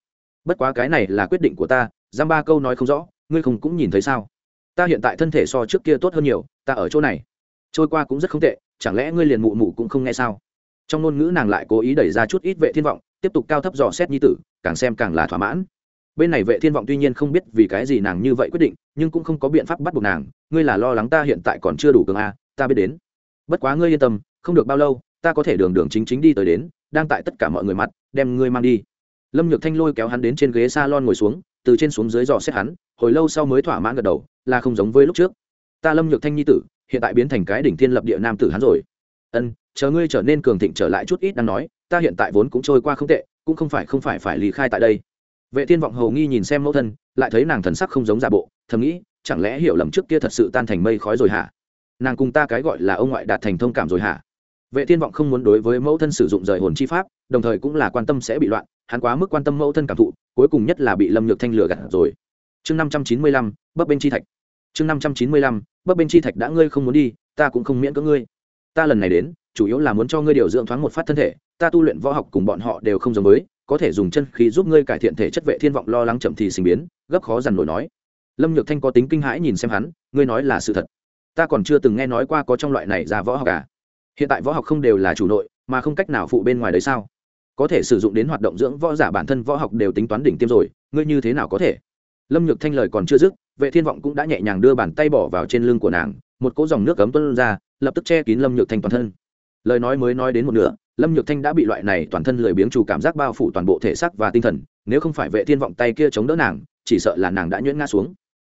Speaker 1: Bất quá cái này là quyết định của ta, giam ba câu nói không rõ, ngươi không cũng nhìn thấy sao? Ta hiện tại thân thể so trước kia tốt hơn nhiều, ta ở chỗ này trôi qua cũng rất không tệ, chẳng lẽ ngươi liền mụ mụ cũng không nghe sao? Trong ngôn ngữ nàng lại cố ý đẩy ra chút ít vệ thiên vọng, tiếp tục cao thấp dò xét nhi tử, càng xem càng là thỏa mãn. Bên này vệ thiên vọng tuy nhiên không biết vì cái gì nàng như vậy quyết định, nhưng cũng không có biện pháp bắt buộc nàng, ngươi là lo lắng ta hiện tại còn chưa đủ cường a, ta biết đến. Bất quá ngươi yên tâm, không được bao lâu, ta có thể đường đường chính chính đi tới đến, đang tại tất cả mọi người mặt, đem ngươi mang đi. Lâm nhược thanh lôi kéo hắn đến trên ghế salon ngồi xuống, từ trên xuống dưới dò xét hắn, hồi lâu sau mới thỏa mãn gật đầu, là không giống với lúc trước ta lâm nhược thanh nhi tử, hiện tại biến thành cái đỉnh thiên lập địa nam tử hắn rồi. Ân, chờ ngươi trở nên cường thịnh trở lại chút ít đang nói, ta hiện tại vốn cũng trôi qua không tệ, cũng không phải không phải phải lý khai tại đây. Vệ thiên vọng hầu nghi nhìn xem mẫu thân, lại thấy nàng thần sắc không giống giả bộ, thầm nghĩ, chẳng lẽ hiểu lầm trước kia thật sự tan thành mây khói rồi hả? Nàng cùng ta cái gọi là ông ngoại đạt thành thông cảm rồi hả? Vệ thiên vọng không muốn đối với mẫu thân sử dụng rời hồn chi pháp, đồng thời cũng là quan tâm sẽ bị loạn, hắn quá mức quan tâm mẫu thân cảm thụ, cuối cùng nhất là bị lâm nhược thanh lừa gạt rồi. Chương năm trăm chín mươi lăm, bấp bên chi thạch chương năm trăm chín mươi lăm bấp bên chi thạch đã ngươi không muốn đi ta cũng không miễn cưỡng ngươi. Ta lần này đến chủ yếu là muốn cho ngươi điều dưỡng thoáng một phát thân thể ta tu luyện võ học cùng bọn họ đều không giống mới, có thể dùng chân khí giúp ngươi cải thiện thể chất vệ thiên vọng lo lắng chậm thì sinh biến gấp khó dằn nổi nói. Lâm nhược thanh có tính kinh hãi nhìn xem hắn ngươi nói là sự thật. Ta còn chưa từng nghe nói qua có trong loại này ra võ học cả hiện tại võ học không đều là chủ nội mà không cách nào phụ bên ngoài đấy sao? Có thể sử dụng đến hoạt động dưỡng võ giả bản thân võ học đều tính toán đỉnh tiêm rồi ngươi như thế nào có thể? Lâm nhược thanh lời còn chưa dứt, vệ thiên vọng cũng đã nhẹ nhàng đưa bàn tay bỏ vào trên lưng của nàng, một cỗ dòng nước cấm tuân ra, lập tức che kín lâm nhược thanh toàn thân. Lời nói mới nói đến một nửa, lâm nhược thanh đã bị loại này toàn thân lười biếng chủ cảm giác bao phủ toàn bộ thể xác và tinh thần, nếu không phải vệ thiên vọng tay kia chống đỡ nàng, chỉ sợ là nàng đã nhuyễn ngã xuống.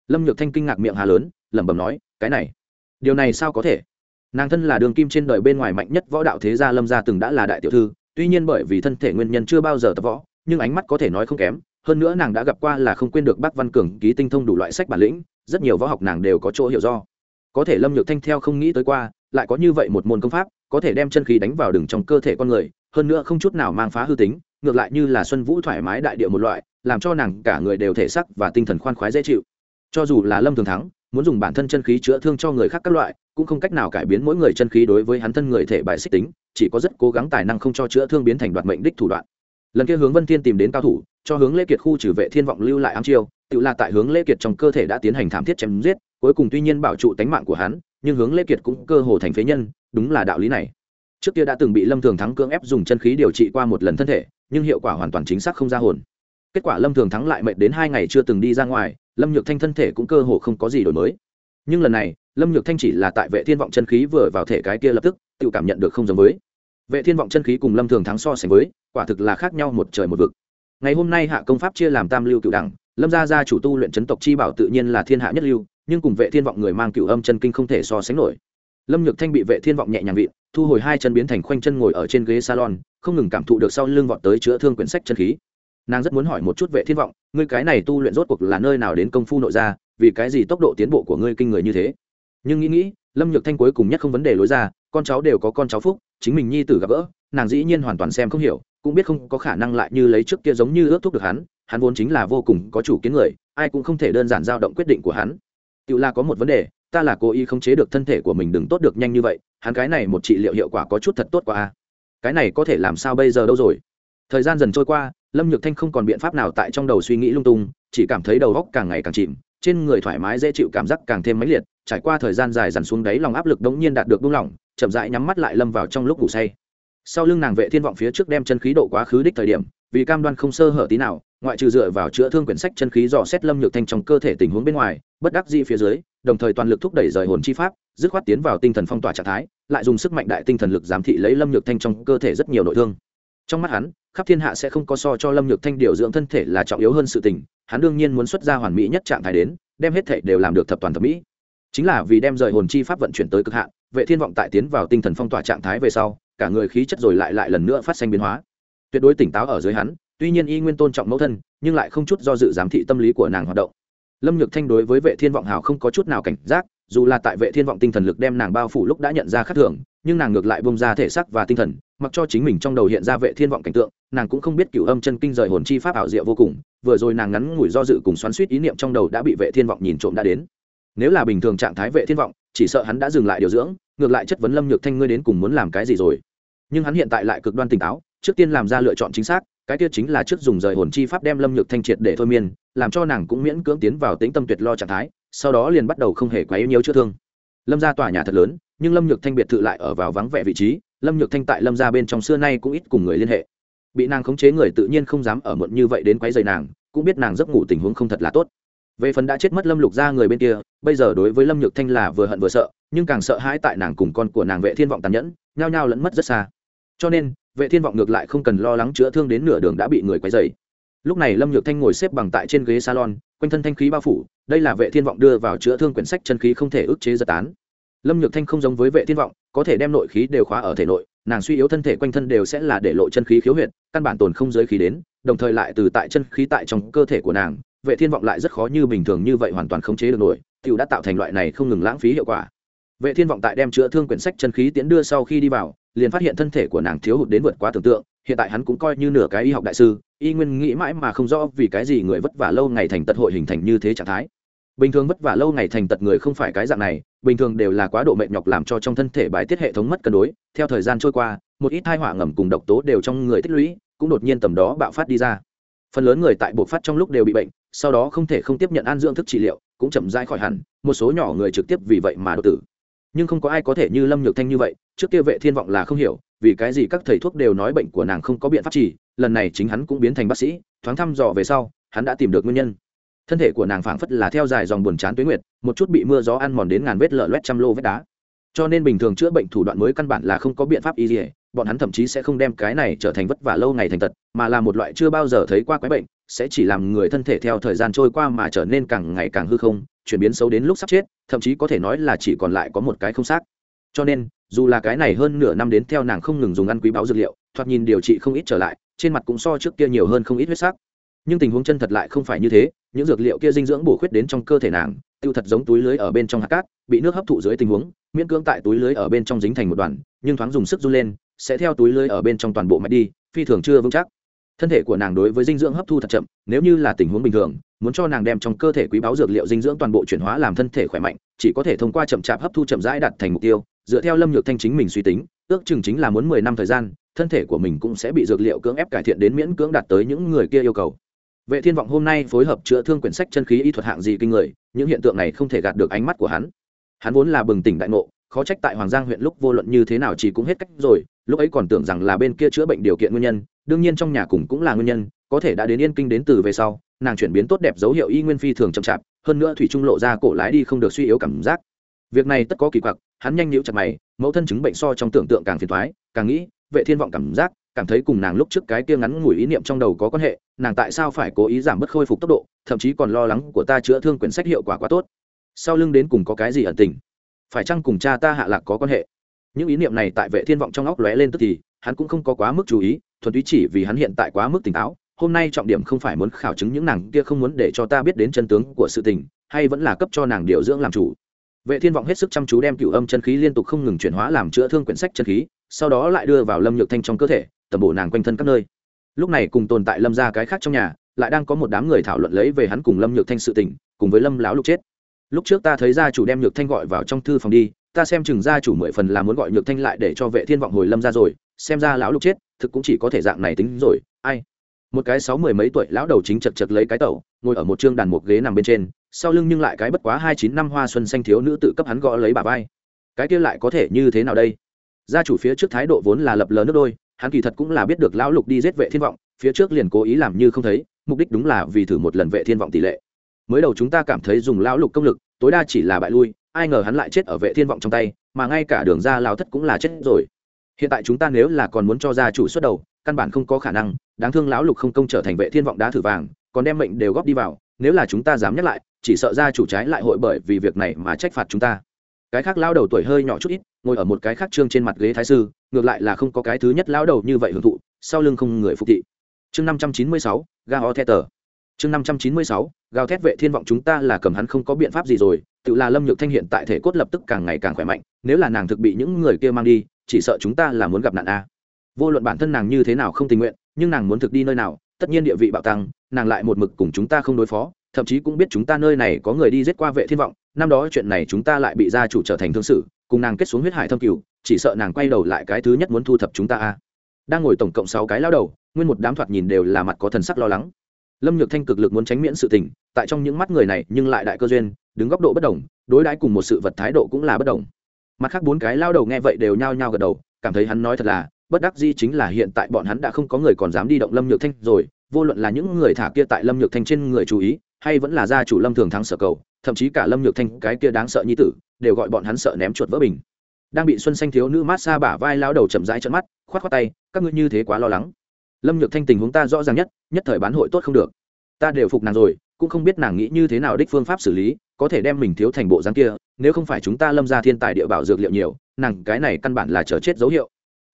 Speaker 1: Lâm nhược thanh kinh ngạc miệng hà lớn, lẩm bẩm nói, cái này, điều này sao có thể? Nàng thân là đường kim trên đời bên ngoài mạnh nhất võ đạo thế gia, lâm gia từng đã là đại tiểu thư, tuy nhiên bởi vì thân thể nguyên nhân chưa bao giờ tập võ, nhưng ánh mắt có thể nói không kém hơn nữa nàng đã gặp qua là không quên được bác văn cường ký tinh thông đủ loại sách bản lĩnh, rất nhiều võ học nàng đều có chỗ hiểu do. Có thể lâm nhược thanh theo không nghĩ tới qua, lại có như vậy một môn công pháp, có thể đem chân khí đánh vào đường trong cơ thể con người, hơn nữa không chút nào mang phá hư tính, ngược lại như là xuân vũ thoải mái đại địa một loại, làm cho nàng cả người đều thể sắc và tinh thần khoan khoái dễ chịu. Cho dù là lâm thường thắng, muốn dùng bản thân chân khí chữa thương cho người khác các loại, cũng không cách nào cải biến mỗi người chân khí đối với hắn thân người thể bài xích tính, chỉ có rất cố gắng tài năng không cho chữa thương biến thành đoạt mệnh đích thủ đoạn. Lần kia hướng vân thiên tìm đến cao thủ cho hướng lễ kiệt khu trừ vệ thiên vọng lưu lại ám chiêu, tự là tại hướng lễ kiệt trong cơ thể đã tiến hành thảm thiết chém giết, cuối cùng tuy nhiên bảo trụ tánh mạng của hắn, nhưng hướng lễ kiệt cũng cơ hồ thành phế nhân, đúng là đạo lý này. Trước kia đã từng bị lâm thường thắng cưỡng ép dùng chân khí điều trị qua một lần thân thể, nhưng hiệu quả hoàn toàn chính xác không ra hồn. Kết quả lâm thường thắng lại mệt đến hai ngày chưa từng đi ra ngoài, lâm nhược thanh thân thể cũng cơ hồ không có gì đổi mới. Nhưng lần này, lâm nhược thanh chỉ là tại vệ thiên vọng chân khí vừa vào thể cái kia lập tức, tự cảm nhận được không giống với. Vệ thiên vọng chân khí cùng lâm thường thắng so sánh với, quả thực là khác nhau một trời một vực ngày hôm nay hạ công pháp chia làm tam lưu cựu đẳng, lâm gia gia chủ tu luyện chấn tộc chi bảo tự nhiên là thiên hạ nhất lưu, nhưng cùng vệ thiên vọng người mang cựu âm chân kinh không thể so sánh nổi. Lâm nhược thanh bị vệ thiên vọng nhẹ nhàng vị thu hồi hai chân biến thành khoanh chân ngồi ở trên ghế salon, không ngừng cảm thụ được sau lưng vọt tới chữa thương quyển sách chân khí. Nàng rất muốn hỏi một chút vệ thiên vọng, ngươi cái này tu luyện rốt cuộc là nơi nào đến công phu nội ra vì cái gì tốc độ tiến bộ của ngươi kinh người như thế? Nhưng nghĩ nghĩ, lâm nhược thanh cuối cùng nhất không vấn đề lối ra, con cháu đều có con cháu phúc, chính mình nhi tử gặp gỡ, nàng dĩ nhiên hoàn toàn xem không hiểu cũng biết không có khả năng lại như lấy trước kia giống như ước thúc được hắn hắn vốn chính là vô cùng có chủ kiến người, ai cũng không thể đơn giản dao động quyết định của hắn. Tự là có một vấn đề, ta là cố ý không chế được thân thể của mình đừng tốt được nhanh như vậy, hắn cái này một trị liệu hiệu quả có chút thật tốt quá cái này có thể làm sao bây giờ đâu rồi? Thời gian dần trôi qua, lâm nhược thanh không còn biện pháp nào tại trong đầu suy nghĩ lung tung, chỉ cảm thấy đầu góc càng ngày càng chìm, trên người thoải mái dễ chịu cảm giác càng thêm mãnh liệt, trải qua thời gian dài dằn xuống đáy lòng áp lực đống nhiên đạt được buông lỏng, chậm rãi nhắm mắt lại lâm vào trong lúc ngủ say sau lưng nàng vệ thiên vọng phía trước đem chân khí độ quá khứ đích thời điểm, vì cam đoan không sơ hở tí nào, ngoại trừ dựa vào chữa thương quyển sách chân khí dò xét lâm nhược thanh trong cơ thể tình huống bên ngoài, bất đắc dĩ phía dưới, đồng thời toàn lực thúc đẩy rời hồn chi pháp, dứt khoát tiến vào tinh thần phong tỏa trạng thái, lại dùng sức mạnh đại tinh thần lực giám thị lấy lâm nhược thanh trong cơ thể rất nhiều nội thương. Trong mắt hắn, khắp thiên hạ sẽ không có so cho lâm nhược thanh điều dưỡng thân thể là trọng yếu hơn sự tình, hắn đương nhiên muốn xuất ra hoàn mỹ nhất trạng thái đến, đem hết thể đều làm được thập toàn thập mỹ. Chính là vì đem rời hồn chi pháp vận chuyển tới cực hạn, vệ thiên vọng tại tiến vào tinh thần phong tỏa trạng thái về sau cả người khí chất rồi lại lại lần nữa phát sinh biến hóa. Tuyệt đối tỉnh táo ở dưới hắn, tuy nhiên y nguyên tôn trọng mẫu thân, nhưng lại không chút do dự giám thị tâm lý của nàng hoạt động. Lâm nhược thanh đối với vệ thiên vọng hào không có chút nào cảnh giác, dù là tại vệ thiên vọng tinh thần lực đem nàng bao phủ lúc đã nhận ra khắc thường, nhưng nàng ngược lại bông ra thể xác và tinh thần, mặc cho chính mình trong đầu hiện ra vệ thiên vọng cảnh tượng, nàng cũng không biết cửu âm chân kinh rời hồn chi pháp ảo diệu vô cùng, vừa rồi nàng ngắn ngủi do dự cùng xoắn suýt ý niệm trong đầu đã bị vệ thiên vọng nhìn trộm đã đến nếu là bình thường trạng thái vệ thiên vọng, chỉ sợ hắn đã dừng lại điều dưỡng, ngược lại chất vấn lâm nhược thanh ngươi đến cùng muốn làm cái gì rồi. Nhưng hắn hiện tại lại cực đoan tỉnh táo, trước tiên làm ra lựa chọn chính xác, cái kia chính là trước dùng rời hồn chi pháp đem lâm nhược thanh triệt để thôi miên, làm cho nàng cũng miễn cưỡng tiến vào tính tâm tuyệt lo trạng thái, sau đó liền bắt đầu không hề quá yếu nhiều chữa thương. Lâm ra tòa nhà thật lớn, nhưng lâm nhược thanh biệt thự lại ở vào vắng vẻ vị trí, lâm nhược thanh tại lâm ra bên trong xưa nay cũng ít cùng người liên hệ. Bị nàng khống chế người tự nhiên không dám ở muộn như vậy đến quấy rầy nàng, cũng biết nàng giấc ngủ tình huống không thật là tốt về phần đã chết mất lâm lục ra người bên kia, bây giờ đối với lâm nhược thanh là vừa hận vừa sợ, nhưng càng sợ hãi tại nàng cùng con của nàng vệ thiên vọng tàn nhẫn, nhao nhao lẫn mất rất xa. Cho nên, vệ thiên vọng ngược lại không cần lo lắng chữa thương đến nửa đường đã bị người quấy dày lúc này lâm nhược thanh ngồi xếp bằng tại trên ghế salon, quanh thân thanh khí bao phủ, đây là vệ thiên vọng đưa vào chữa thương quyển sách chân khí không thể ức chế giật tán. Lâm nhược thanh không giống với vệ thiên vọng, có thể đem nội khí đều khóa ở thể nội, nàng suy yếu thân thể quanh thân đều sẽ là để lộ chân khí khiếu huyệt, căn bản tồn không giới khí đến, đồng thời lại từ tại chân khí tại trong cơ thể của nàng vệ thiên vọng lại rất khó như bình thường như vậy hoàn toàn khống chế được nổi, tiểu đã tạo thành loại này không ngừng lãng phí hiệu quả. Vệ thiên vọng tại đem chữa thương quyển sách chân khí tiến đưa sau khi đi vào, liền phát hiện thân thể của nàng thiếu hụt đến vượt quá tưởng tượng, hiện tại hắn cũng coi như nửa cái y học đại sư, y nguyên nghĩ mãi mà không rõ vì cái gì người vất vả lâu ngày thành tật hội hình thành như thế trạng thái. Bình thường vất vả lâu ngày thành tật người không phải cái dạng này, bình thường đều là quá độ mệt nhọc làm cho trong thân thể bài tiết hệ thống mất cân đối, theo thời gian trôi qua, một ít thai họa ngầm cùng độc tố đều trong người tích lũy, cũng đột nhiên tầm đó bạo phát đi ra. Phần lớn người tại bộ phát trong lúc đều bị bệnh sau đó không thể không tiếp nhận an dưỡng thức trị liệu, cũng chậm rãi khỏi hẳn, một số nhỏ người trực tiếp vì vậy mà đột tử. Nhưng không có ai có thể như lâm nhược thanh như vậy, trước kia vệ thiên vọng là không hiểu, vì cái gì các thầy thuốc đều nói bệnh của nàng không có biện pháp trị, lần này chính hắn cũng biến thành bác sĩ, thoáng thăm dò về sau, hắn đã tìm được nguyên nhân. Thân thể của nàng phảng phất là theo dài dòng buồn chán tuyến nguyệt, một chút bị mưa gió ăn mòn đến ngàn vết lở loét trăm lô vết đá. Cho nên bình thường chữa bệnh thủ đoạn mới căn bản là không có biện pháp y gì bọn hắn thậm chí sẽ không đem cái này trở thành vất vả lâu ngày thành tật, mà là một loại chưa bao giờ thấy qua quái bệnh sẽ chỉ làm người thân thể theo thời gian trôi qua mà trở nên càng ngày càng hư không, chuyển biến xấu đến lúc sắp chết, thậm chí có thể nói là chỉ còn lại có một cái không xác. Cho nên, dù là cái này hơn nửa năm đến theo nàng không ngừng dùng ăn quý báo dược liệu, thoạt nhìn điều trị không ít trở lại, trên mặt cũng so trước kia nhiều hơn không ít huyết sắc. Nhưng tình huống chân thật lại không phải như thế, những dược liệu kia dinh dưỡng bổ khuyết đến trong cơ thể nàng, tiêu thật giống túi lưới ở bên trong hạt cát, bị nước hấp thụ dưới tình huống, miễn cưỡng tại túi lưới ở bên trong dính thành một đoàn, nhưng thoáng dùng sức run lên, sẽ theo túi lưới ở bên trong toàn bộ mạch đi, phi thường chưa vững chắc thân thể của nàng đối với dinh dưỡng hấp thu thật chậm, nếu như là tình huống bình thường, muốn cho nàng đem trong cơ thể quý báu dược liệu dinh dưỡng toàn bộ chuyển hóa làm thân thể khỏe mạnh, chỉ có thể thông qua chậm chạp hấp thu chậm rãi đạt thành mục tiêu. Dựa theo lâm nhược thanh chính mình suy tính, ước chừng chính là muốn mười năm thời gian, thân thể của mình cũng sẽ bị dược liệu cưỡng ép cải thiện đến miễn cưỡng đạt tới những người kia yêu cầu. Vệ thiên vọng hôm nay phối hợp chữa thương quyển sách chân khí y thuật hạng gì kinh người, những hiện tượng này không thể gạt được ánh mắt của hắn. Hắn vốn là bừng tỉnh đại ngộ, khó trách tại hoàng giang huyện lúc vô luận như thế nào chỉ cũng hết cách rồi, lúc ấy còn tưởng rằng là bên kia chữa bệnh điều kiện nguyên nhân đương nhiên trong nhà cùng cũng là nguyên nhân, có thể đã đến yên kinh đến từ về sau, nàng chuyển biến tốt đẹp dấu hiệu y nguyên phi thường chậm chạp, hơn nữa thủy trung lộ ra cổ lái đi không được suy yếu cảm giác. Việc này tất có kỳ quặc, hắn nhanh nhíu chặt mày, mẫu thân chứng bệnh so trong tưởng tượng càng phiền thoái càng nghĩ, vệ thiên vọng cảm giác, cảm thấy cùng nàng lúc trước cái kia ngắn ngủi ý niệm trong đầu có quan hệ, nàng tại sao phải cố ý giảm bớt khôi phục tốc độ, thậm chí còn lo lắng của ta chữa thương quyển sách hiệu quả quá tốt. Sau lưng đến cùng có cái gì ẩn tình? Phải chăng cùng cha ta hạ lạc có quan hệ? Những ý niệm này tại vệ thiên vọng trong óc lóe lên tức thì hắn cũng không có quá mức chú ý, thuần túy chỉ vì hắn hiện tại quá mức tỉnh táo, hôm nay trọng điểm không phải muốn khảo chứng những nàng kia không muốn để cho ta biết đến chân tướng của sự tình, hay vẫn là cấp cho nàng điều dưỡng làm chủ. Vệ thiên vọng hết sức chăm chú đem cửu âm chân khí liên tục không ngừng chuyển hóa làm chữa thương quyển sách chân khí, sau đó lại đưa vào lâm nhược thanh trong cơ thể tầm bổ nàng quanh thân các nơi. Lúc này cùng tồn tại lâm ra cái khác trong nhà, lại đang có một đám người thảo luận lấy về hắn cùng lâm nhược thanh sự tình, cùng với lâm lão lục chết. Lúc trước ta thấy gia chủ đem nhược thanh gọi vào trong thư phòng đi, ta xem chừng gia chủ mười phần là muốn gọi nhược thanh lại để cho vệ thiên vọng hồi lâm ra rồi xem ra lão lục chết, thực cũng chỉ có thể dạng này tính rồi, ai? Một cái sáu mười mấy tuổi lão đầu chính chật chật lấy cái tẩu, ngồi ở một trương đàn một ghế nằm bên trên, sau lưng nhưng lại cái bất quá hai chín năm hoa xuân xanh thiếu nữ tự cấp hắn gõ lấy bà vai. Cái kia lại có thể như thế nào đây? Gia chủ phía trước thái độ vốn là lập lờ nước đôi, hắn kỳ thật cũng là biết được lão lục đi giết vệ thiên vọng, phía trước liền cố ý làm như không thấy, mục đích đúng là vì thử một lần vệ thiên vọng tỷ lệ. Mới đầu chúng ta cảm thấy dùng lão lục công lực, tối đa chỉ là bại lui, ai ngờ hắn lại chết ở vệ thiên vọng trong tay, mà ngay cả đường ra lão thất cũng là chết rồi hiện tại chúng ta nếu là còn muốn cho gia chủ xuất đầu, căn bản không có khả năng, đáng thương lão lục không công trở thành vệ thiên vọng đá thử vàng, còn đem mệnh đều góp đi vào, nếu là chúng ta dám nhắc lại, chỉ sợ gia chủ trái lại hội bởi vì việc này mà trách phạt chúng ta. Cái khác lao đầu tuổi hơi nhỏ chút ít, ngồi ở một cái khác trương trên mặt ghế thái sư, ngược lại là không có cái thứ nhất lao đầu như vậy hưởng thụ, sau lưng không người phục thị. Chương năm trăm chín mươi sáu, ga ho the tờ. Chương năm trăm chín mươi sáu gào thét vệ thiên vọng chúng ta là cầm hắn không có biện pháp gì rồi, tự là lâm nhược thanh hiện tại thể cốt lập tức càng ngày càng khỏe mạnh, nếu là nàng thực bị những người kia mang đi chỉ sợ chúng ta là muốn gặp nạn a. Vô luận bản thân nàng như thế nào không tình nguyện, nhưng nàng muốn thực đi nơi nào, tất nhiên địa vị bạo tăng, nàng lại một mực cùng chúng ta không đối phó, thậm chí cũng biết chúng ta nơi này có người đi giết qua vệ thiên vọng, năm đó chuyện này chúng ta lại bị gia chủ trở thành thương sự, cùng nàng kết xuống huyết hải thâm cửu, chỉ sợ nàng quay đầu lại cái thứ nhất muốn thu thập chúng ta a. Đang ngồi tổng cộng sáu cái lao đầu, nguyên một đám thoạt nhìn đều là mặt có thần sắc lo lắng. Lâm nhược thanh cực lực muốn tránh miễn sự tình, tại trong những mắt người này nhưng lại đại cơ duyên, đứng góc độ bất đồng, đối đãi cùng một sự vật thái độ cũng là bất đồng mặt khác bốn cái lao đầu nghe vậy đều nhao nhao gật đầu, cảm thấy hắn nói thật là, bất đắc di chính là hiện tại bọn hắn đã không có người còn dám đi động lâm nhược thanh rồi, vô luận là những người thả kia tại lâm nhược thanh trên người chú ý, hay vẫn là gia chủ lâm thường thắng sở cầu, thậm chí cả lâm nhược thanh cái kia đáng sợ như tử, đều gọi bọn hắn sợ ném chuột vỡ bình. Đang bị xuân xanh thiếu nữ mát xa bả vai lao đầu chậm rãi trận mắt, khoát khoát tay, các ngươi như thế quá lo lắng. Lâm nhược thanh tình huống ta rõ ràng nhất nhất thời bán hội tốt không được. Ta đều phục nàng rồi cũng không biết nàng nghĩ như thế nào đích phương pháp xử lý, có thể đem mình thiếu thành bộ dáng kia, nếu không phải chúng ta lâm ra thiên tài địa bảo dược liệu nhiều, nàng cái này căn bản là chờ chết dấu hiệu.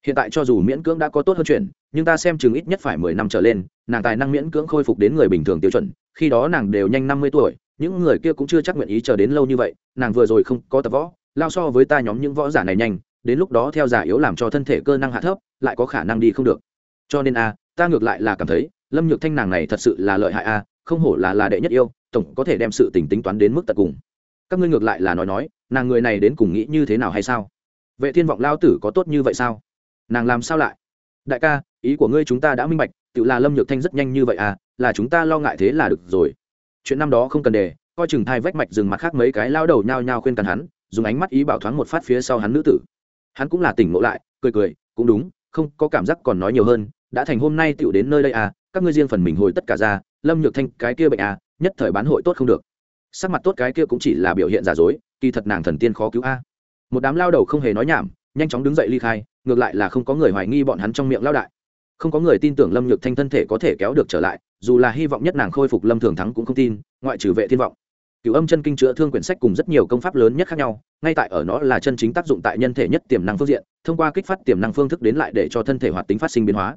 Speaker 1: Hiện tại cho dù miễn cưỡng đã có tốt hơn chuyện, nhưng ta xem chừng ít nhất phải mười năm trở lên, nàng tài năng miễn cưỡng khôi phục đến người bình thường tiêu chuẩn, khi đó nàng đều nhanh năm mươi tuổi, những người kia cũng chưa chắc nguyện ý chờ đến lâu như vậy, nàng vừa rồi không có tập võ, lao so với ta nhóm những võ giả này nhanh, đến lúc đó theo giả yếu làm cho thân thể cơ năng hạ thấp, lại có khả năng đi không được. Cho nên a, ta ngược lại là cảm thấy, lâm nhược thanh nàng này thật sự là lợi hại a không hổ là là đệ nhất yêu, tổng có thể đem sự tình tính toán đến mức tận cùng. Các ngươi ngược lại là nói nói, nàng người này đến cùng nghĩ như thế nào hay sao? Vệ thiên vọng lao tử có tốt như vậy sao? Nàng làm sao lại? Đại ca, ý của ngươi chúng ta đã minh bạch, tự là lâm nhược thanh rất nhanh như vậy à là chúng ta lo ngại thế là được rồi. Chuyện năm đó không cần đề, coi chừng thai vách mạch dừng mặt khác mấy cái lao đầu nhao nhao khuyên cằn hắn, dùng ánh mắt ý bảo thoáng một phát phía sau hắn nữ tử. Hắn cũng là tỉnh ngộ lại, cười cười, cũng đúng, không có cảm giác còn nói nhiều hơn, đã thành hôm nay tựu đến nơi đây à các ngươi riêng phần mình hồi tất cả ra, lâm nhược thanh, cái kia bệnh à nhất thời bán hội tốt không được. Sắc mặt tốt cái kia cũng chỉ là biểu hiện giả dối, kỳ thật nàng thần tiên khó cứu a. Một đám lao đầu không hề nói nhảm, nhanh chóng đứng dậy ly khai, ngược lại là không có người hoài nghi bọn hắn trong miệng lao đại. Không có người tin tưởng lâm nhược thanh thân thể có thể kéo được trở lại, dù là hy vọng nhất nàng khôi phục lâm thường thắng cũng không tin, ngoại trừ vệ thiên vọng. Cựu âm chân kinh chữa thương quyển sách cùng rất nhiều công pháp lớn nhất khác nhau, ngay tại ở nó là chân chính tác dụng tại nhân thể nhất tiềm năng phương diện, thông qua kích phát tiềm năng phương thức đến lại để cho thân thể hoạt tính phát sinh biến hóa.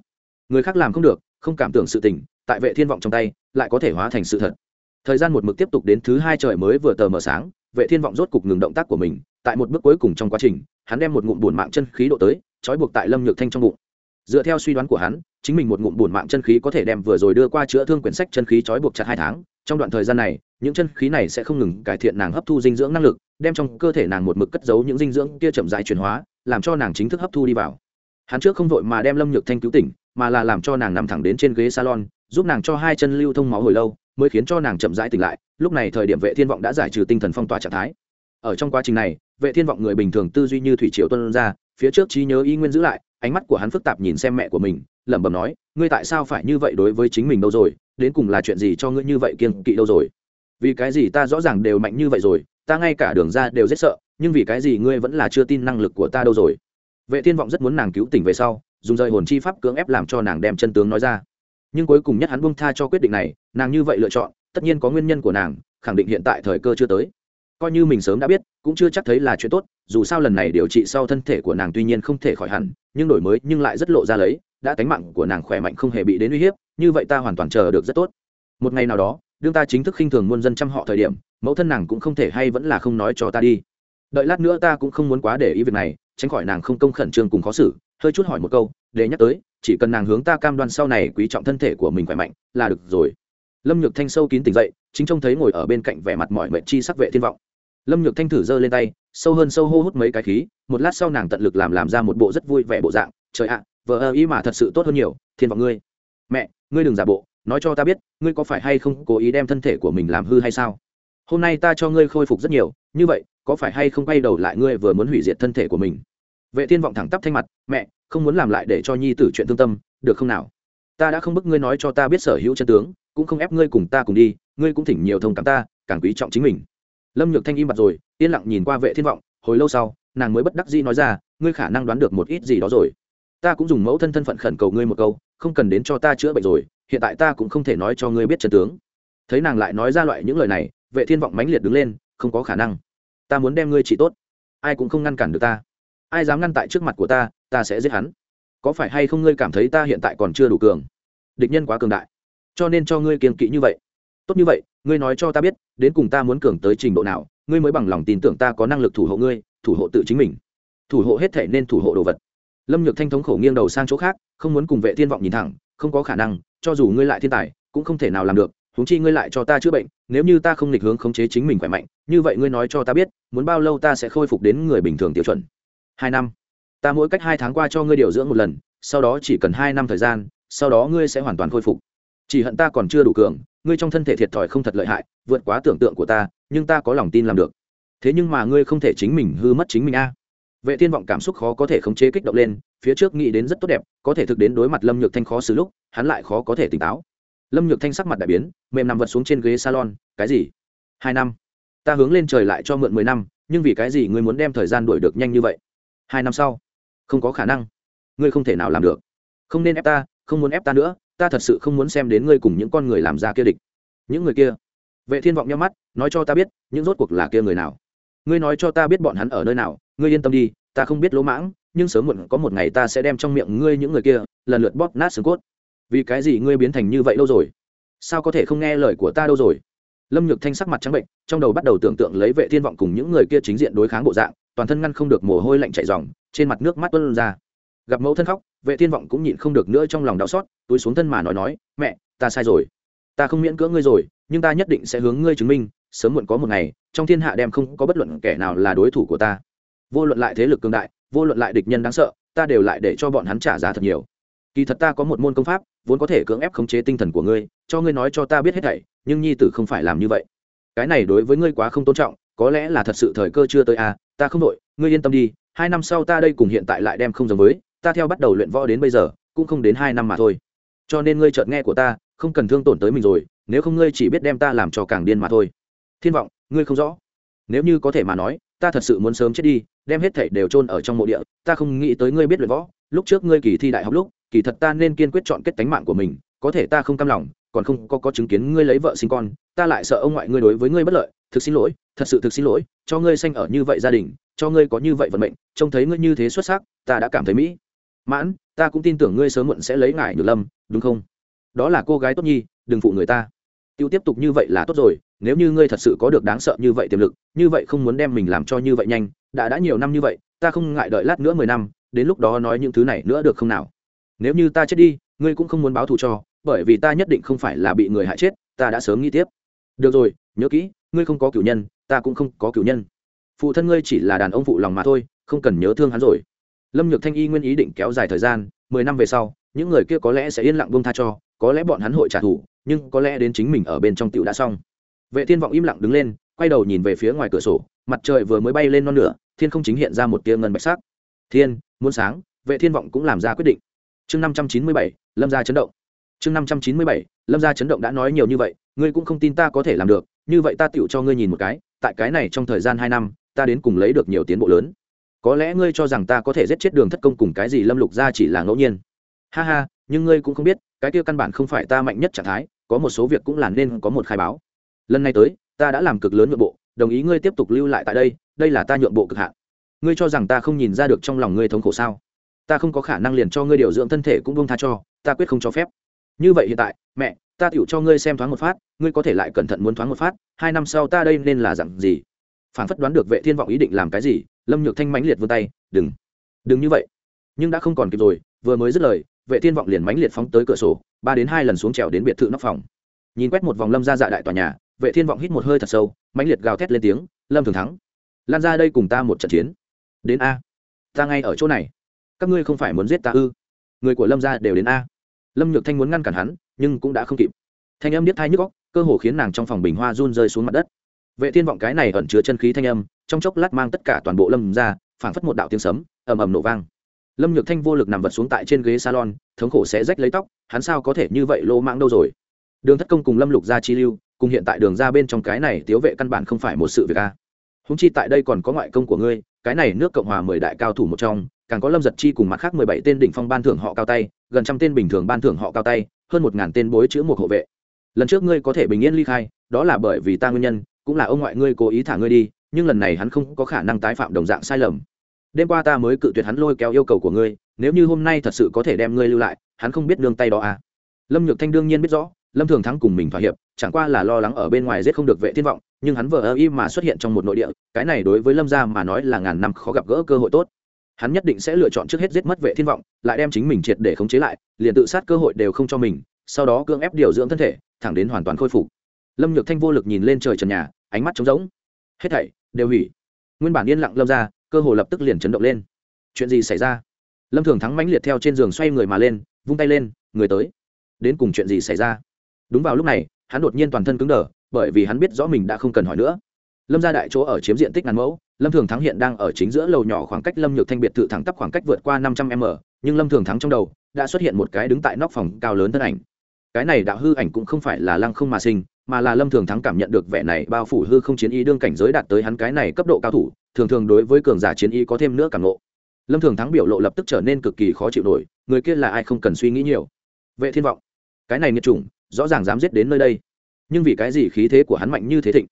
Speaker 1: Người khác làm không được không cảm tưởng sự tình, tại vệ thiên vọng trong tay, lại có thể hóa thành sự thật. Thời gian một mực tiếp tục đến thứ hai trời mới vừa tờ mờ sáng, vệ thiên vọng rốt cục ngừng động tác của mình, tại một bước cuối cùng trong quá trình, hắn đem một ngụm buồn mạng chân khí độ tới, trói buộc tại lâm nhược thanh trong bụng. Dựa theo suy đoán của hắn, chính mình một ngụm buồn mạng chân khí có thể đem vừa rồi đưa qua chữa thương quyển sách chân khí trói buộc chặt hai tháng, trong đoạn thời gian này, những chân khí này sẽ không ngừng cải thiện nàng hấp thu dinh dưỡng năng lực, đem trong cơ thể nàng một mực cất giấu những dinh dưỡng kia chậm dài chuyển hóa, làm cho nàng chính thức hấp thu đi vào. Hắn trước không vội mà đem lâm nhược thanh cứu tỉnh mà là làm cho nàng nằm thẳng đến trên ghế salon, giúp nàng cho hai chân lưu thông máu hồi lâu, mới khiến cho nàng chậm rãi tỉnh lại. Lúc này thời điểm vệ thiên vọng đã giải trừ tinh thần phong tỏa trạng thái. Ở trong quá trình này, vệ thiên vọng người bình thường tư duy như thủy triều tuân ra, phía trước trí nhớ y nguyên giữ lại, ánh mắt của hắn phức tạp nhìn xem mẹ của mình, lẩm bẩm nói, ngươi tại sao phải như vậy đối với chính mình đâu rồi? Đến cùng là chuyện gì cho ngươi như vậy kiên kỵ đâu rồi? Vì cái gì ta rõ ràng đều mạnh như vậy rồi, ta ngay cả đường ra đều rất sợ, nhưng vì cái gì ngươi vẫn là chưa tin năng lực của ta đâu rồi? Vệ thiên vọng rất muốn nàng cứu tỉnh về sau dùng rời hồn chi pháp cưỡng ép làm cho nàng đem chân tướng nói ra. Nhưng cuối cùng nhất hắn buông tha cho quyết định này, nàng như vậy lựa chọn, tất nhiên có nguyên nhân của nàng, khẳng định hiện tại thời cơ chưa tới. Coi như mình sớm đã biết, cũng chưa chắc thấy là chuyện tốt, dù sao lần này điều trị sau thân thể của nàng tuy nhiên không thể khỏi hẳn, nhưng đổi mới nhưng lại rất lộ ra lấy, đã tánh mạng của nàng khỏe mạnh không hề bị đến uy hiếp, như vậy ta hoàn toàn chờ được rất tốt. Một ngày nào đó, đương ta chính thức khinh thường muôn dân trăm họ thời điểm, mẫu thân nàng cũng không thể hay vẫn là không nói cho ta đi. Đợi lát nữa ta cũng không muốn quá để ý việc này, tránh khỏi nàng không công khẩn trương cùng khó xử hơi chút hỏi một câu, để nhắc tới, chỉ cần nàng hướng ta cam đoan sau này quý trọng thân thể của mình khỏe mạnh, là được rồi. Lâm nhược thanh sâu kín tỉnh dậy, chính trông thấy ngồi ở bên cạnh vẻ mặt mọi mệnh chi sắc vệ thiên vọng. Lâm nhược thanh thử giơ lên tay, sâu hơn sâu hô hút mấy cái khí, một lát sau nàng tận lực làm làm ra một bộ rất vui vẻ bộ dạng, trời ạ, vợ ơ ý mà thật sự tốt hơn nhiều, thiên vọng ngươi. Mẹ, ngươi đừng giả bộ, nói cho ta biết, ngươi có phải hay không cố ý đem thân thể của mình làm hư hay sao? Hôm nay ta cho ngươi khôi phục rất nhiều, như vậy, có phải hay không quay đầu lại ngươi vừa muốn hủy diệt thân thể của mình? Vệ thiên vọng thẳng tắp thanh mặt, mẹ, không muốn làm lại để cho nhi tử chuyện thương tâm, được không nào? Ta đã không bức ngươi nói cho ta biết sở hữu chân tướng, cũng không ép ngươi cùng ta cùng đi, ngươi cũng thỉnh nhiều thông cảm ta, càng quý trọng chính mình. Lâm nhược thanh im mặt rồi, yên lặng nhìn qua vệ thiên vọng, hồi lâu sau, nàng mới bất đắc dĩ nói ra, ngươi khả năng đoán được một ít gì đó rồi. Ta cũng dùng mẫu thân thân phận khẩn cầu ngươi một câu, không cần đến cho ta chữa bệnh rồi, hiện tại ta cũng không thể nói cho ngươi biết chân tướng. Thấy nàng lại nói ra loại những lời này, vệ thiên vọng mãnh liệt đứng lên, không có khả năng. Ta muốn đem ngươi trị tốt. Ai cũng không ngăn cản được ta ai dám ngăn tại trước mặt của ta ta sẽ giết hắn. Có phải hay không ngươi cảm thấy ta hiện tại còn chưa đủ cường? Địch nhân quá cường đại. Cho nên cho ngươi kiên kỵ như vậy. Tốt như vậy, ngươi nói cho ta biết, đến cùng ta muốn cường tới trình độ nào, ngươi mới bằng lòng tin tưởng ta có năng lực thủ hộ ngươi, thủ hộ tự chính mình. Thủ hộ hết thể nên thủ hộ đồ vật. Lâm nhược thanh thống khổ nghiêng đầu sang chỗ khác, không muốn cùng vệ thiên vọng nhìn thẳng, không có khả năng, cho dù ngươi lại thiên tài, cũng không thể nào làm được, huống chi ngươi lại cho ta chữa bệnh, nếu như ta không nghịch hướng khống chế chính mình khỏe mạnh, như vậy ngươi nói cho ta biết, muốn bao lâu ta sẽ khôi phục đến người bình thường tiêu chuẩn hai năm. Ta mỗi cách hai tháng qua cho ngươi điều dưỡng một lần, sau đó chỉ cần hai năm thời gian, sau đó ngươi sẽ hoàn toàn khôi phục. Chỉ hận ta còn chưa đủ cường, ngươi trong thân thể thiệt thòi không thật lợi hại, vượt quá tưởng tượng của ta, nhưng ta có lòng tin làm được. Thế nhưng mà ngươi không thể chính mình hư mất chính mình a. Vệ thiên vọng cảm xúc khó có thể khống chế kích động lên, phía trước nghĩ đến rất tốt đẹp, có thể thực đến đối mặt lâm nhược thanh khó xử lúc, hắn lại khó có thể tỉnh táo. Lâm nhược thanh sắc mặt đại biến, mềm nằm vật xuống trên ghế salon, cái gì? Hai năm? Ta hướng lên trời lại cho mượn mười năm, nhưng vì cái gì ngươi muốn đem thời gian đuổi được nhanh như vậy? Hai năm sau, không có khả năng. Ngươi không thể nào làm được. Không nên ép ta, không muốn ép ta nữa, ta thật sự không muốn xem đến ngươi cùng những con người làm ra kia địch. Những người kia. Vệ thiên vọng nhau mắt, nói cho ta biết, những rốt cuộc là kia người nào. Ngươi nói cho ta biết bọn hắn ở nơi nào, ngươi yên tâm đi, ta không biết lỗ mãng, nhưng sớm muộn có một ngày ta sẽ đem trong miệng ngươi những người kia, lần lượt bóp nát xương cốt. Vì cái gì ngươi biến thành như vậy lâu rồi? Sao có thể không nghe lời của ta đâu rồi? Lâm nhược thanh sắc mặt trắng bệnh, trong đầu bắt đầu tưởng tượng lấy vệ thiên vọng cùng những người kia chính diện đối kháng bộ dạng toàn thân ngăn không được mồ hôi lạnh chảy ròng trên mặt nước mắt tuôn ra. Gặp mẫu thân khóc, vệ thiên vọng cũng nhịn không được nữa trong lòng đau xót, túi xuống thân mà nói nói, mẹ, ta sai rồi. Ta không miễn cưỡng ngươi rồi, nhưng ta nhất định sẽ hướng ngươi chứng minh, sớm muộn có một ngày, trong thiên hạ đem không có bất luận kẻ nào là đối thủ của ta. Vô luận lại thế lực cường đại, vô luận lại địch nhân đáng sợ, ta đều lại để cho bọn hắn trả giá thật nhiều. Kỳ thật ta có một môn công pháp, vốn có thể cưỡng ép khống chế tinh thần của ngươi, cho ngươi nói cho ta biết hết thảy, nhưng nhi tử không phải làm như vậy. Cái này đối với ngươi quá không tôn trọng có lẽ là thật sự thời cơ chưa tới à ta không đội ngươi yên tâm đi, hai năm sau ta đây cùng hiện tại lại đem không giống với, ta theo bắt đầu luyện võ đến bây giờ, cũng không đến hai năm mà thôi. Cho nên ngươi chợt nghe của ta, không cần thương tổn tới mình rồi, nếu không ngươi chỉ biết đem ta làm cho càng điên mà thôi. Thiên vọng, ngươi không rõ. Nếu như có thể mà nói, ta thật sự muốn sớm chết đi, đem hết thảy đều chôn ở trong mộ địa, ta không nghĩ tới ngươi biết luyện võ, lúc trước ngươi kỳ thi đại học lúc, kỳ thật ta nên kiên quyết chọn kết tánh mạng của mình, có thể ta không cam lòng, còn không có có chứng kiến ngươi lấy vợ sinh con ta lại sợ ông ngoại ngươi đối với ngươi bất lợi, thực xin lỗi, thật sự thực xin lỗi, cho ngươi sanh ở như vậy gia đình, cho ngươi có như vậy vận mệnh, trông thấy ngươi như thế xuất sắc, ta đã cảm thấy mỹ. Mãn, ta cũng tin tưởng ngươi sớm muộn sẽ lấy ngài nhược lâm, đúng không? Đó là cô gái tốt nhi, đừng phụ người ta. Tiêu tiếp tục như vậy là tốt rồi, nếu như ngươi thật sự có được đáng sợ như vậy tiềm lực, như vậy không muốn đem mình làm cho như vậy nhanh, đã đã nhiều năm như vậy, ta không ngại đợi lát nữa mười năm, đến lúc đó nói những thứ này nữa được không nào? Nếu như ta chết đi, ngươi cũng không muốn báo thù cho, bởi vì ta nhất định không phải là bị người hại chết, ta đã sớm nghĩ tiếp được rồi, nhớ kỹ, ngươi không có cửu nhân, ta cũng không có cửu nhân. Phụ thân ngươi chỉ là đàn ông phụ lòng mà thôi, không cần nhớ thương hắn rồi. Lâm nhược thanh y nguyên ý định kéo dài thời gian, mười năm về sau, những người kia có lẽ sẽ yên lặng buông tha cho, có lẽ bọn hắn hội trả thù, nhưng có lẽ đến chính mình ở bên trong tiểu đã xong. Vệ thiên vọng im lặng đứng lên, quay đầu nhìn về phía ngoài cửa sổ, mặt trời vừa mới bay lên non nửa, thiên không chính hiện ra một tia ngân bạch sắc. Thiên, muốn sáng, vệ thiên vọng cũng làm ra quyết định. Chương năm trăm chín mươi bảy, lâm gia chấn động. Chương năm trăm chín mươi bảy, lâm gia chấn động đã nói nhiều như vậy ngươi cũng không tin ta có thể làm được, như vậy ta tựu cho ngươi nhìn một cái, tại cái này trong thời gian hai năm, ta đến cùng lấy được nhiều tiến bộ lớn. Có lẽ ngươi cho rằng ta có thể giết chết đường thất công cùng cái gì lâm lục ra chỉ là ngẫu nhiên. Ha ha, nhưng ngươi cũng không biết, cái kia căn bản không phải ta mạnh nhất trạng thái, có một số việc cũng là nên có một khai báo. Lần này tới, ta đã làm cực lớn nhượng bộ, đồng ý ngươi tiếp tục lưu lại tại đây đây là ta nhượng bộ cực hạn. Ngươi cho rằng ta không nhìn ra được trong lòng ngươi thống khổ sao? Ta không có khả năng liền cho ngươi điều dưỡng thân thể cũng buông tha cho, ta quyết không cho phép. Như vậy hiện tại, mẹ ta tựu cho ngươi xem thoáng một phát, ngươi có thể lại cẩn thận muốn thoáng một phát, hai năm sau ta đây nên là dặn gì? Phản phất đoán được vệ thiên vọng ý định làm cái gì, lâm nhược thanh mãnh liệt vươn tay, đừng đừng như vậy. Nhưng đã không còn kịp rồi, vừa mới dứt lời, vệ thiên vọng liền mãnh liệt phóng tới cửa sổ, ba đến hai lần xuống trèo đến biệt thự nóc phòng. Nhìn quét một vòng lâm ra dạ đại tòa nhà, vệ thiên vọng hít một hơi thật sâu, mãnh liệt gào thét lên tiếng, lâm thường thắng, lan ra đây cùng ta một trận chiến. Đến a, ta ngay ở chỗ này, các ngươi không phải muốn giết ta ư? Người của lâm gia đều đến a lâm nhược thanh muốn ngăn cản hắn, nhưng cũng đã không kịp. Thanh âm biết thai nhức góc cơ hồ khiến nàng trong phòng bình hoa run rơi xuống mặt đất. Vệ thiên vọng cái này ẩn chứa chân khí thanh âm, trong chốc lát mang tất cả toàn bộ lâm ra, phảng phất một đạo tiếng sấm, ầm ầm nổ vang. Lâm nhược thanh vô lực nằm vật xuống tại trên ghế salon, thống khổ sẽ rách lấy tóc, hắn sao có thể như vậy lô mãng đâu rồi? Đường thất công cùng lâm lục gia chi lưu, cùng hiện tại đường ra bên trong cái này tiếu vệ căn bản không phải một sự việc a. Húng chi tại đây còn có ngoại công của ngươi, cái này nước cộng hòa mười đại cao thủ một trong, càng có lâm giật chi cùng mặt khác mười bảy tên đỉnh phong ban thưởng họ cao tay gần trăm tên bình thường ban thưởng họ cao tay, hơn một ngàn tên bối chữ một hộ vệ. Lần trước ngươi có thể bình yên ly khai, đó là bởi vì ta nguyên nhân, cũng là ông ngoại ngươi cố ý thả ngươi đi, nhưng lần này hắn không có khả năng tái phạm đồng dạng sai lầm. Đêm qua ta mới cự tuyệt hắn lôi kéo yêu cầu của ngươi, nếu như hôm nay thật sự có thể đem ngươi lưu lại, hắn không biết nương tay đó à? Lâm nhược thanh đương nhiên biết rõ, lâm thường thắng cùng mình thỏa hiệp, chẳng qua là lo lắng ở bên ngoài giết không được vệ thiên vọng, nhưng hắn vờ ơ y mà xuất hiện trong một nội địa, cái này đối với lâm gia mà nói là ngàn năm khó gặp gỡ cơ hội tốt hắn nhất định sẽ lựa chọn trước hết giết mất vệ thiên vọng, lại đem chính mình triệt để khống chế lại, liền tự sát cơ hội đều không cho mình, sau đó cưỡng ép điều dưỡng thân thể, thẳng đến hoàn toàn khôi phục. Lâm nhược thanh vô lực nhìn lên trời trần nhà, ánh mắt trống rỗng. Hết thảy đều hủy. Nguyên bản yên lặng lâm ra, cơ hồ lập tức liền chấn động lên. Chuyện gì xảy ra? Lâm thường thắng mãnh liệt theo trên giường xoay người mà lên, vung tay lên, người tới. Đến cùng chuyện gì xảy ra? Đúng vào lúc này, hắn đột nhiên toàn thân cứng đờ, bởi vì hắn biết rõ mình đã không cần hỏi nữa. Lâm ra đại chỗ ở chiếm diện tích ngàn mẫu lâm thường thắng hiện đang ở chính giữa lầu nhỏ khoảng cách lâm nhược thanh biệt thự thẳng tắp khoảng cách vượt qua năm trăm m, nhưng lâm thường thắng trong đầu đã xuất hiện một cái đứng tại nóc phòng cao lớn thân ảnh. Cái này đạo hư ảnh cũng không phải là lăng không mà sinh, mà là lâm thường thắng cảm nhận được vẻ này bao phủ hư không chiến ý đương cảnh giới đạt tới hắn cái này cấp độ cao thủ, thường thường đối với cường giả chiến ý có thêm nữa cảm ngộ. lâm thường thắng biểu lộ lập tức trở nên cực kỳ khó chịu nổi, người kia là ai không cần suy nghĩ nhiều. Vệ thiên vọng, cái này nghiệt chủng, rõ ràng dám giết đến nơi đây. Nhưng vì cái gì khí thế của hắn mạnh như thế thịnh?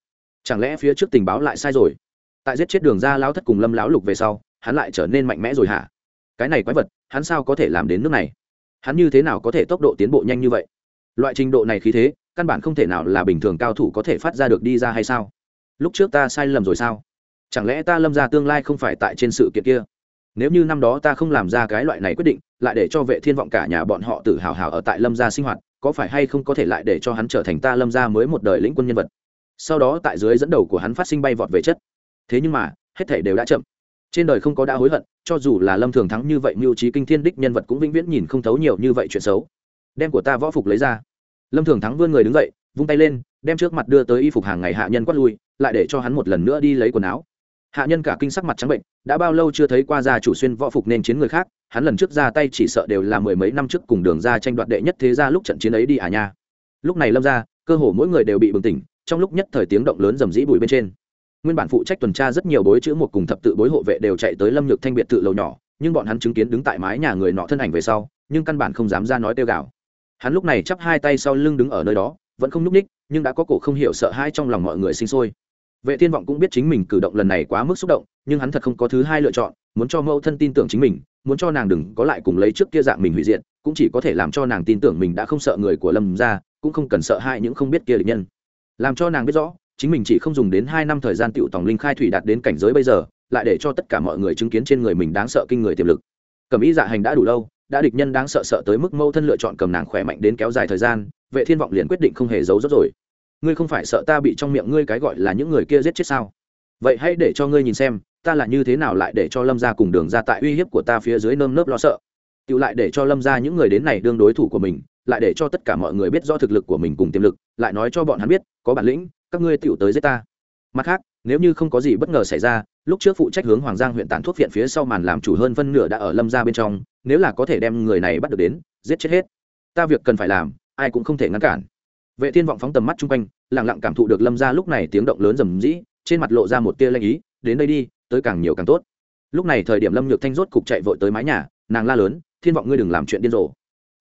Speaker 1: Chẳng lẽ phía trước tình báo lại sai rồi? Tại giết chết đường ra lão thất cùng lâm lão lục về sau, hắn lại trở nên mạnh mẽ rồi hả? Cái này quái vật, hắn sao có thể làm đến nước này? Hắn như thế nào có thể tốc độ tiến bộ nhanh như vậy? Loại trình độ này khí thế, căn bản không thể nào là bình thường cao thủ có thể phát ra được đi ra hay sao? Lúc trước ta sai lầm rồi sao? Chẳng lẽ ta lâm ra tương lai không phải tại trên sự kiện kia? Nếu như năm đó ta không làm ra cái loại này quyết định, lại để cho vệ thiên vọng cả nhà bọn họ tự hào hào ở tại lâm gia sinh hoạt, có phải hay không có thể lại để cho hắn trở thành ta lâm gia mới một đời lĩnh quân nhân vật? Sau đó tại dưới dẫn đầu của hắn phát sinh bay vọt về chất thế nhưng mà, hết thể đều đã chậm. Trên đời không có đã hối hận, cho dù là lâm thường thắng như vậy, mưu trí kinh thiên đích nhân vật cũng vĩnh viễn nhìn không thấu nhiều như vậy chuyện xấu. Đem của ta võ phục lấy ra. Lâm thường thắng vươn người đứng dậy, vung tay lên, đem trước mặt đưa tới y phục hàng ngày hạ nhân quát lui, lại để cho hắn một lần nữa đi lấy quần áo. Hạ nhân cả kinh sắc mặt trắng bệnh, đã bao lâu chưa thấy qua gia chủ xuyên võ phục nên chiến người khác, hắn lần trước ra tay chỉ sợ đều là mười mấy năm trước cùng đường ra tranh đoạt đệ nhất thế ra lúc trận chiến ấy đi à nha. Lúc này lâm ra, cơ hồ mỗi người đều bị bừng tỉnh, trong lúc nhất thời tiếng động lớn rầm rĩ bụi bên trên nguyên bản phụ trách tuần tra rất nhiều bối chữ một cùng thập tự bối hộ vệ đều chạy tới lâm nhược thanh biệt tự lầu nhỏ, nhưng bọn hắn chứng kiến đứng tại mái nhà người nọ thân ảnh về sau, nhưng căn bản không dám ra nói tiêu gạo hắn lúc này chắp hai tay sau lưng đứng ở nơi đó, vẫn không nhúc ních nhưng đã có cổ không hiểu sợ hãi trong lòng mọi người sinh sôi. Vệ thiên vọng cũng biết chính mình cử động lần này quá mức xúc động, nhưng hắn thật không có thứ hai lựa chọn, muốn cho mẫu thân tin tưởng chính mình, muốn cho nàng đừng có lại cùng lấy trước kia dạng mình hủy diện cũng chỉ có thể làm cho nàng tin tưởng mình đã không sợ người của lâm ra, cũng không cần sợ hãi những không biết kia địch nhân. Làm cho nàng biết rõ chính mình chỉ không dùng đến hai năm thời gian tiểu tòng linh khai thủy đạt đến cảnh giới bây giờ, lại để cho tất cả mọi người chứng kiến trên người mình đáng sợ kinh người tiềm lực. Cầm ý dạ hành đã đủ lâu, đã địch nhân đáng sợ sợ tới mức mâu thân lựa chọn cầm nàng khỏe mạnh đến kéo dài thời gian, vệ thiên vọng liền quyết định không hề giấu rốt rồi. Ngươi không phải sợ ta bị trong miệng ngươi cái gọi là những người kia giết chết sao? Vậy hãy để cho ngươi nhìn xem, ta là như thế nào lại để cho lâm ra cùng đường ra tại uy hiếp của ta phía dưới nơm nớp lo sợ? Tự lại để cho lâm ra những người đến này đương đối thủ của mình, lại để cho tất cả mọi người biết rõ thực lực của mình cùng tiềm lực, lại nói cho bọn hắn biết, có bản lĩnh, các ngươi tựu tới giết ta. Mặt khác, nếu như không có gì bất ngờ xảy ra, lúc trước phụ trách hướng hoàng giang huyện tản thuốc viện phía sau màn làm chủ hơn phân nửa đã ở lâm ra bên trong, nếu là có thể đem người này bắt được đến, giết chết hết. Ta việc cần phải làm, ai cũng không thể ngăn cản. Vệ thiên vọng phóng tầm mắt chung quanh, lặng lặng cảm thụ được lâm ra lúc này tiếng động lớn rầm rĩ, trên mặt lộ ra một tia lanh ý, đến đây đi, tới càng nhiều càng tốt. Lúc này thời điểm lâm nhược thanh rốt cục chạy vội tới mái nhà, nàng la lớn thiên vọng ngươi đừng làm chuyện điên rồ.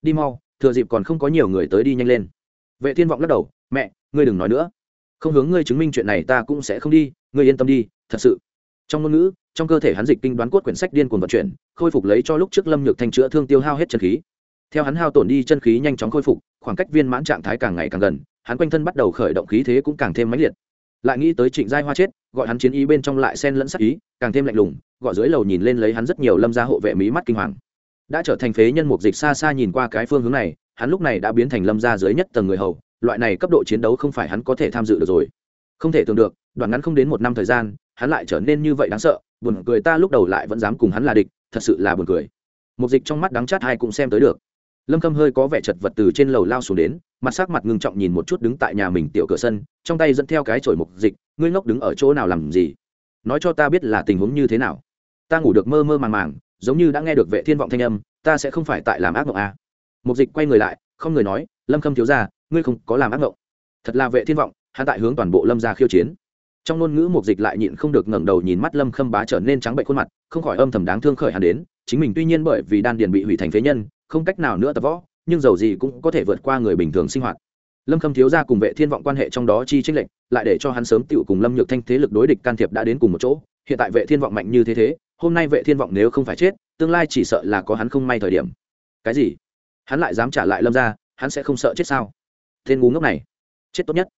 Speaker 1: Đi mau, thừa dịp còn không có nhiều người tới đi nhanh lên. Vệ thiên vọng lắc đầu, mẹ, ngươi đừng nói nữa. Không hướng ngươi chứng minh chuyện này ta cũng sẽ không đi, ngươi yên tâm đi, thật sự. Trong ngôn ngữ, trong cơ thể hắn dịch kinh đoán cốt quyển sách điên cuồng vận chuyển, khôi phục lấy cho lúc trước lâm nhược thanh chữa thương tiêu hao hết chân khí. Theo hắn hao tổn đi chân khí nhanh chóng khôi phục, khoảng cách viên mãn trạng thái càng ngày càng gần, hắn quanh thân bắt đầu khởi động khí thế cũng càng thêm mãnh liệt. Lại nghĩ tới trịnh giai hoa chết, gọi hắn chiến ý bên trong lại sen lẫn sắc ý, càng thêm lạnh lùng, gọi dưới lầu nhìn lên lấy hắn rất nhiều lâm gia hộ vệ mỹ mắt kinh hoàng đã trở thành phế nhân mục dịch xa xa nhìn qua cái phương hướng này, hắn lúc này đã biến thành lâm gia dưới nhất tầng người hầu, loại này cấp độ chiến đấu không phải hắn có thể tham dự được rồi. Không thể tưởng được, đoạn ngắn không đến một năm thời gian, hắn lại trở nên như vậy đáng sợ, buồn cười ta lúc đầu lại vẫn dám cùng hắn là địch, thật sự là buồn cười. Mục dịch trong mắt đắng chát hai cũng xem tới được. Lâm khâm hơi có vẻ chật vật từ trên lầu lao xuống đến, mặt sắc mặt ngưng trọng nhìn một chút đứng tại nhà mình tiểu cửa sân, trong tay dẫn theo cái chổi mục dịch, ngươi ngốc đứng ở chỗ nào làm gì? Nói cho ta biết là tình huống như thế nào. Ta ngủ được mơ mơ màng màng giống như đã nghe được vệ thiên vọng thanh âm, ta sẽ không phải tại làm ác mộng à. mục dịch quay người lại, không người nói, lâm khâm thiếu ra ngươi không có làm ác mộng. Thật là vệ thiên vọng, hắn tại hướng toàn bộ lâm ra khiêu chiến. Trong ngôn ngữ mục dịch lại nhịn không được ngẩng đầu nhìn mắt lâm khâm bá trở nên trắng bệnh khuôn mặt, không khỏi âm thầm đáng thương khởi hắn đến, chính mình tuy nhiên bởi vì đan điền bị hủy thành phế nhân, không cách nào nữa tập võ, nhưng dầu gì cũng có thể vượt qua người bình thường sinh hoạt. Lâm khâm thiếu ra cùng vệ thiên vọng quan hệ trong đó chi trích lệnh lại để cho hắn sớm tựu cùng lâm nhược thanh thế lực đối địch can thiệp đã đến cùng một chỗ, hiện tại vệ thiên vọng mạnh như thế thế hôm nay vệ thiên vọng nếu không phải chết, tương lai chỉ sợ là có hắn không may thời điểm. Cái gì? Hắn lại dám trả lại lâm ra hắn sẽ không sợ chết sao? Tên ngu ngốc này. Chết tốt nhất.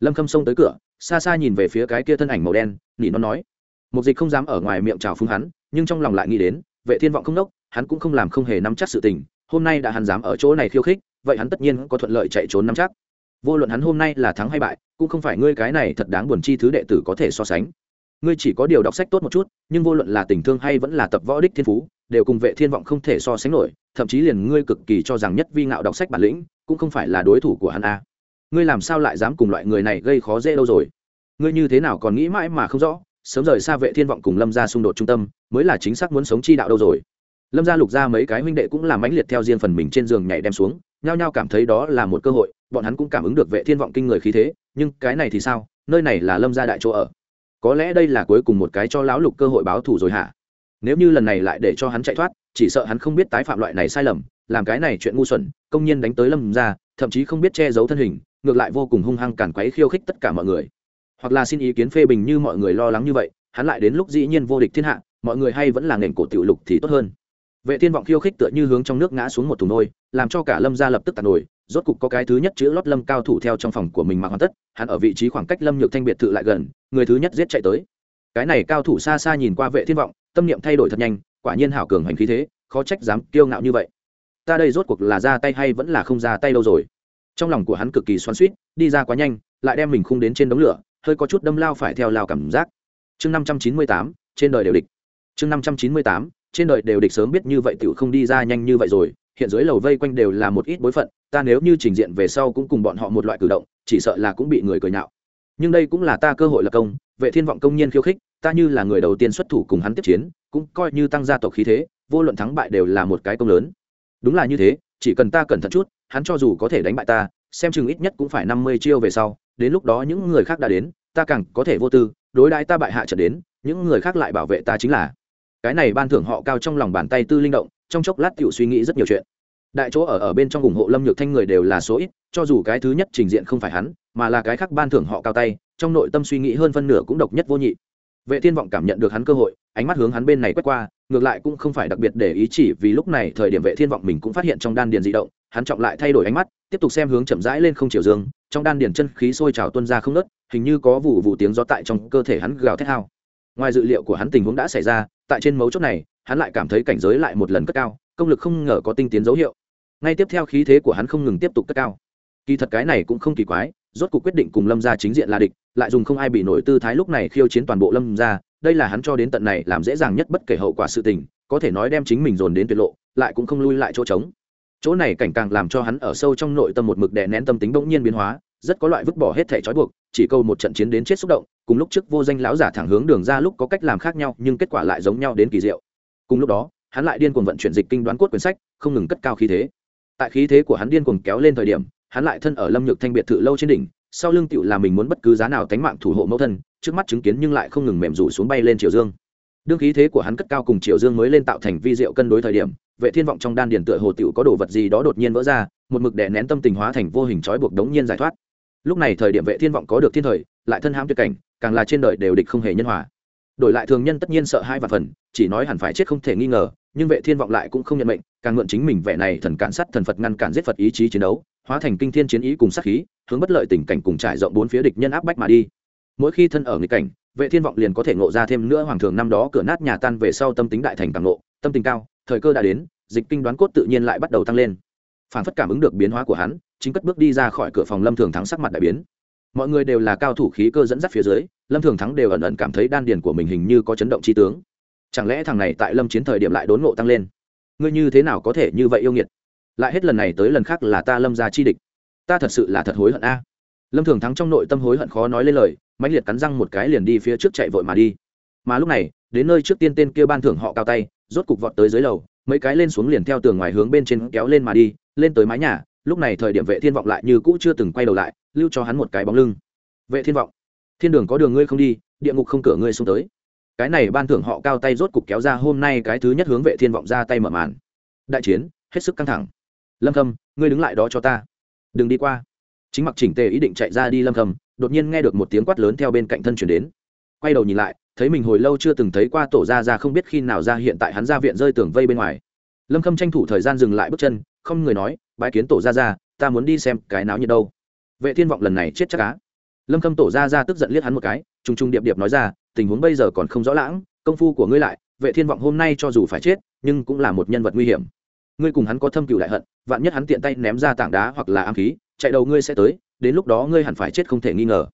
Speaker 1: Lâm khâm xông tới cửa, xa xa nhìn về phía cái kia thân ảnh màu đen, nỉ nó nói. Một dịch không dám ở ngoài miệng trào phúng hắn, nhưng trong lòng lại nghĩ đến, vệ thiên vọng không nốc hắn cũng không làm không hề nắm chắc sự tình, hôm nay đã hắn dám ở chỗ này khiêu khích, vậy hắn tất nhiên có thuận lợi chạy trốn nắm chắc. Vô luận hắn hôm nay là thắng hay bại, cũng không phải ngươi cái này thật đáng buồn chi thứ đệ tử có thể so sánh ngươi chỉ có điều đọc sách tốt một chút, nhưng vô luận là tình thương hay vẫn là tập võ đích thiên phú, đều cùng vệ thiên vọng không thể so sánh nổi, thậm chí liền ngươi cực kỳ cho rằng nhất vi ngạo đọc sách bản lĩnh, cũng không phải là đối thủ của hắn a. Ngươi làm sao lại dám cùng loại người này gây khó dễ đâu rồi? Ngươi như thế nào còn nghĩ mãi mà không rõ, sớm rời xa vệ thiên vọng cùng lâm gia xung đột trung tâm, mới là chính xác muốn sống chi đạo đâu rồi? Lâm gia lục gia mấy cái huynh đệ cũng làm mãnh liệt theo riêng phần mình trên giường nhảy đem xuống, nhao nhao cảm thấy đó là một cơ hội, bọn hắn cũng cảm ứng được vệ thiên vọng kinh người khí thế, nhưng cái này thì sao? Nơi này là lâm gia đại chỗ ở có lẽ đây là cuối cùng một cái cho lão lục cơ hội báo thù rồi hả? Nếu như lần này lại để cho hắn chạy thoát, chỉ sợ hắn không biết tái phạm loại này sai lầm, làm cái này chuyện ngu xuẩn, công nhiên đánh tới lâm gia, thậm chí không biết che giấu thân hình, ngược lại vô cùng hung hăng cản quấy khiêu khích tất cả mọi người. Hoặc là xin ý kiến phê bình như mọi người lo lắng như vậy, hắn lại đến lúc dĩ nhiên vô địch thiên hạ, mọi người hay vẫn là nền cổ tiểu lục thì tốt hơn. Vệ thiên vọng khiêu khích tựa như hướng trong nước ngã xuống một thùng nôi, làm cho cả lâm gia lập tức tạt nổi rốt cục có cái thứ nhất chữ lót lâm cao thủ theo trong phòng của mình mà hoàn tất, hắn ở vị trí khoảng cách lâm nhược thanh biệt thự lại gần, người thứ nhất giết chạy tới. Cái này cao thủ xa xa nhìn qua vệ thiên vọng, tâm niệm thay đổi thật nhanh, quả nhiên hảo cường hành khí thế, khó trách dám kiêu ngạo như vậy. Ta đây rốt cuộc là ra tay hay vẫn là không ra tay đâu rồi? Trong lòng của hắn cực kỳ xoắn suýt đi ra quá nhanh, lại đem mình khung đến trên đống lửa, hơi có chút đâm lao phải theo lao cảm giác. Chương năm trăm chín mươi tám, trên đời đều địch. Chương năm trăm chín mươi tám, trên đời đều địch sớm biết như vậy tiểu không đi ra nhanh như vậy rồi, hiện dưới lầu vây quanh đều là một ít bối phận ta nếu như trình diện về sau cũng cùng bọn họ một loại cử động, chỉ sợ là cũng bị người cười nhạo. Nhưng đây cũng là ta cơ hội lập công, vệ thiên vọng công nhiên khiêu khích, ta như là người đầu tiên xuất thủ cùng hắn tiếp chiến, cũng coi như tăng gia tộc khí thế, vô luận thắng bại đều là một cái công lớn. Đúng là như thế, chỉ cần ta cẩn thận chút, hắn cho dù có thể đánh bại ta, xem chừng ít nhất cũng phải năm mươi chiêu về sau, đến lúc đó những người khác đã đến, ta càng có thể vô tư, đối đãi ta bại hạ trở đến, những người khác lại bảo vệ ta chính là. Cái này ban thưởng họ cao trong lòng bàn tay tư linh động, trong chốc lát tiểu suy nghĩ rất nhiều chuyện đại chỗ ở ở bên trong ủng hộ lâm nhược thanh người đều là số ít, cho dù cái thứ nhất trình diện không phải hắn, mà là cái khác ban thưởng họ cao tay, trong nội tâm suy nghĩ hơn phân nửa cũng độc nhất vô nhị. Vệ thiên vọng cảm nhận được hắn cơ hội, ánh mắt hướng hắn bên này quét qua, ngược lại cũng không phải đặc biệt để ý chỉ vì lúc này thời điểm vệ thiên vọng mình cũng phát hiện trong đan điền dị động, hắn trọng lại thay đổi ánh mắt, tiếp tục xem hướng chậm rãi lên không chiều dương, trong đan điền chân khí sôi trào tuôn ra không nớt hình như có vụ vụ tiếng gió tại trong cơ thể hắn gào thét hao. Ngoài dự liệu của hắn tình huống đã xảy ra, tại trên mấu chốt này, hắn lại cảm thấy cảnh giới lại một lần cất cao, công lực không ngờ có tinh tiến dấu hiệu ngay tiếp theo khí thế của hắn không ngừng tiếp tục cất cao. Kỳ thật cái này cũng không kỳ quái, rốt cuộc quyết định cùng lâm gia chính diện là địch, lại dùng không ai bị nổi tư thái lúc này khiêu chiến toàn bộ lâm gia, đây là hắn cho đến tận này làm dễ dàng nhất bất kể hậu quả sự tình, có thể nói đem chính mình dồn đến tuyệt lộ, lại cũng không lui lại chỗ trống. Chỗ này cảnh càng làm cho hắn ở sâu trong nội tâm một mực đè nén tâm tính bỗng nhiên biến hóa, rất có loại vứt bỏ hết thể trói buộc, chỉ câu một trận chiến đến chết xúc động, cùng lúc trước vô danh lão giả thẳng hướng đường ra lúc có cách làm khác nhau, nhưng kết quả lại giống nhau đến kỳ diệu. Cùng lúc đó, hắn lại điên cuồng vận chuyển dịch kinh đoán cốt quyển sách, không ngừng cất cao khí thế tại khí thế của hắn điên cuồng kéo lên thời điểm, hắn lại thân ở lâm nhược thanh biệt thự lâu trên đỉnh, sau lưng tựu là mình muốn bất cứ giá nào tánh mạng thủ hộ mẫu thân, trước mắt chứng kiến nhưng lại không ngừng mềm rủ xuống bay lên triều dương. Đương khí thế của hắn cất cao cùng triều dương mới lên tạo thành vi diệu cân đối thời điểm, vệ thiên vọng trong đan điền tựa hồ tựu có đồ vật gì đó đột nhiên vỡ ra, một mực đè nén tâm tình hóa thành vô hình trói buộc đống nhiên giải thoát. Lúc này thời điểm vệ thiên vọng có được thiên thời, lại thân hãm tuyệt cảnh, càng là trên đời đều địch không hề nhân hòa. Đổi lại thường nhân tất nhiên sợ hai và phần, chỉ nói hẳn phải chết không thể nghi ngờ, nhưng vệ thiên vọng lại cũng không nhận mệnh càng mượn chính mình vẻ này thần cản sát thần phật ngăn cản giết phật ý chí chiến đấu, hóa thành kinh thiên chiến ý cùng sát khí, hướng bất lợi tình cảnh cùng trải rộng bốn phía địch nhân áp bách mà đi. Mỗi khi thân ở nghịch cảnh, vệ thiên vọng liền có thể ngộ ra thêm nữa hoàng thường năm đó cửa nát nhà tan về sau tâm tính đại thành càng ngộ, tâm tình cao, thời cơ đã đến, dịch kinh đoán cốt tự nhiên lại bắt đầu tăng lên. Phản phất cảm ứng được biến hóa của hắn, chính cất bước đi ra khỏi cửa phòng lâm thường thắng sắc mặt đại biến. Mọi người đều là cao thủ khí cơ dẫn dắt phía dưới, lâm thường thắng đều ẩn ẩn cảm thấy đan điền của mình hình như có chấn động chi tướng. Chẳng lẽ thằng này tại lâm chiến thời điểm lại đốn ngộ tăng lên? Ngươi như thế nào có thể như vậy yêu nghiệt? Lại hết lần này tới lần khác là ta lâm ra chi địch. Ta thật sự là thật hối hận a. Lâm thường thắng trong nội tâm hối hận khó nói lên lời, mãnh liệt cắn răng một cái liền đi phía trước chạy vội mà đi. Mà lúc này, đến nơi trước tiên tên kia ban thưởng họ cao tay, rốt cục vọt tới dưới lầu, mấy cái lên xuống liền theo tường ngoài hướng bên trên kéo lên mà đi, lên tới mái nhà, lúc này thời điểm vệ thiên vọng lại như cũ chưa từng quay đầu lại, lưu cho hắn một cái bóng lưng. Vệ thiên vọng, thiên đường có đường ngươi không đi, địa ngục không cửa ngươi xuống tới cái này ban thưởng họ cao tay rốt cục kéo ra hôm nay cái thứ nhất hướng vệ thiên vọng ra tay mở màn. Đại chiến, hết sức căng thẳng. Lâm khâm, ngươi đứng lại đó cho ta. Đừng đi qua. Chính mặc chỉnh tề ý định chạy ra đi lâm khâm, đột nhiên nghe được một tiếng quát lớn theo bên cạnh thân chuyển đến. Quay đầu nhìn lại, thấy mình hồi lâu chưa từng thấy qua tổ ra ra không biết khi nào ra hiện tại hắn ra viện rơi tường vây bên ngoài. Lâm khâm tranh thủ thời gian dừng lại bước chân, không người nói, bái kiến tổ ra ra ta muốn đi xem cái náo như đâu. Vệ thiên vọng lần này chết chắc cá lâm khâm tổ ra ra tức giận liếc hắn một cái, trùng trùng điệp điệp nói ra tình huống bây giờ còn không rõ lãng, công phu của ngươi lại, vệ thiên vọng hôm nay cho dù phải chết, nhưng cũng là một nhân vật nguy hiểm. Ngươi cùng hắn có thâm cựu đại hận, vạn nhất hắn tiện tay ném ra tảng đá hoặc là ám khí, chạy đầu ngươi sẽ tới, đến lúc đó ngươi hẳn phải chết không thể nghi ngờ.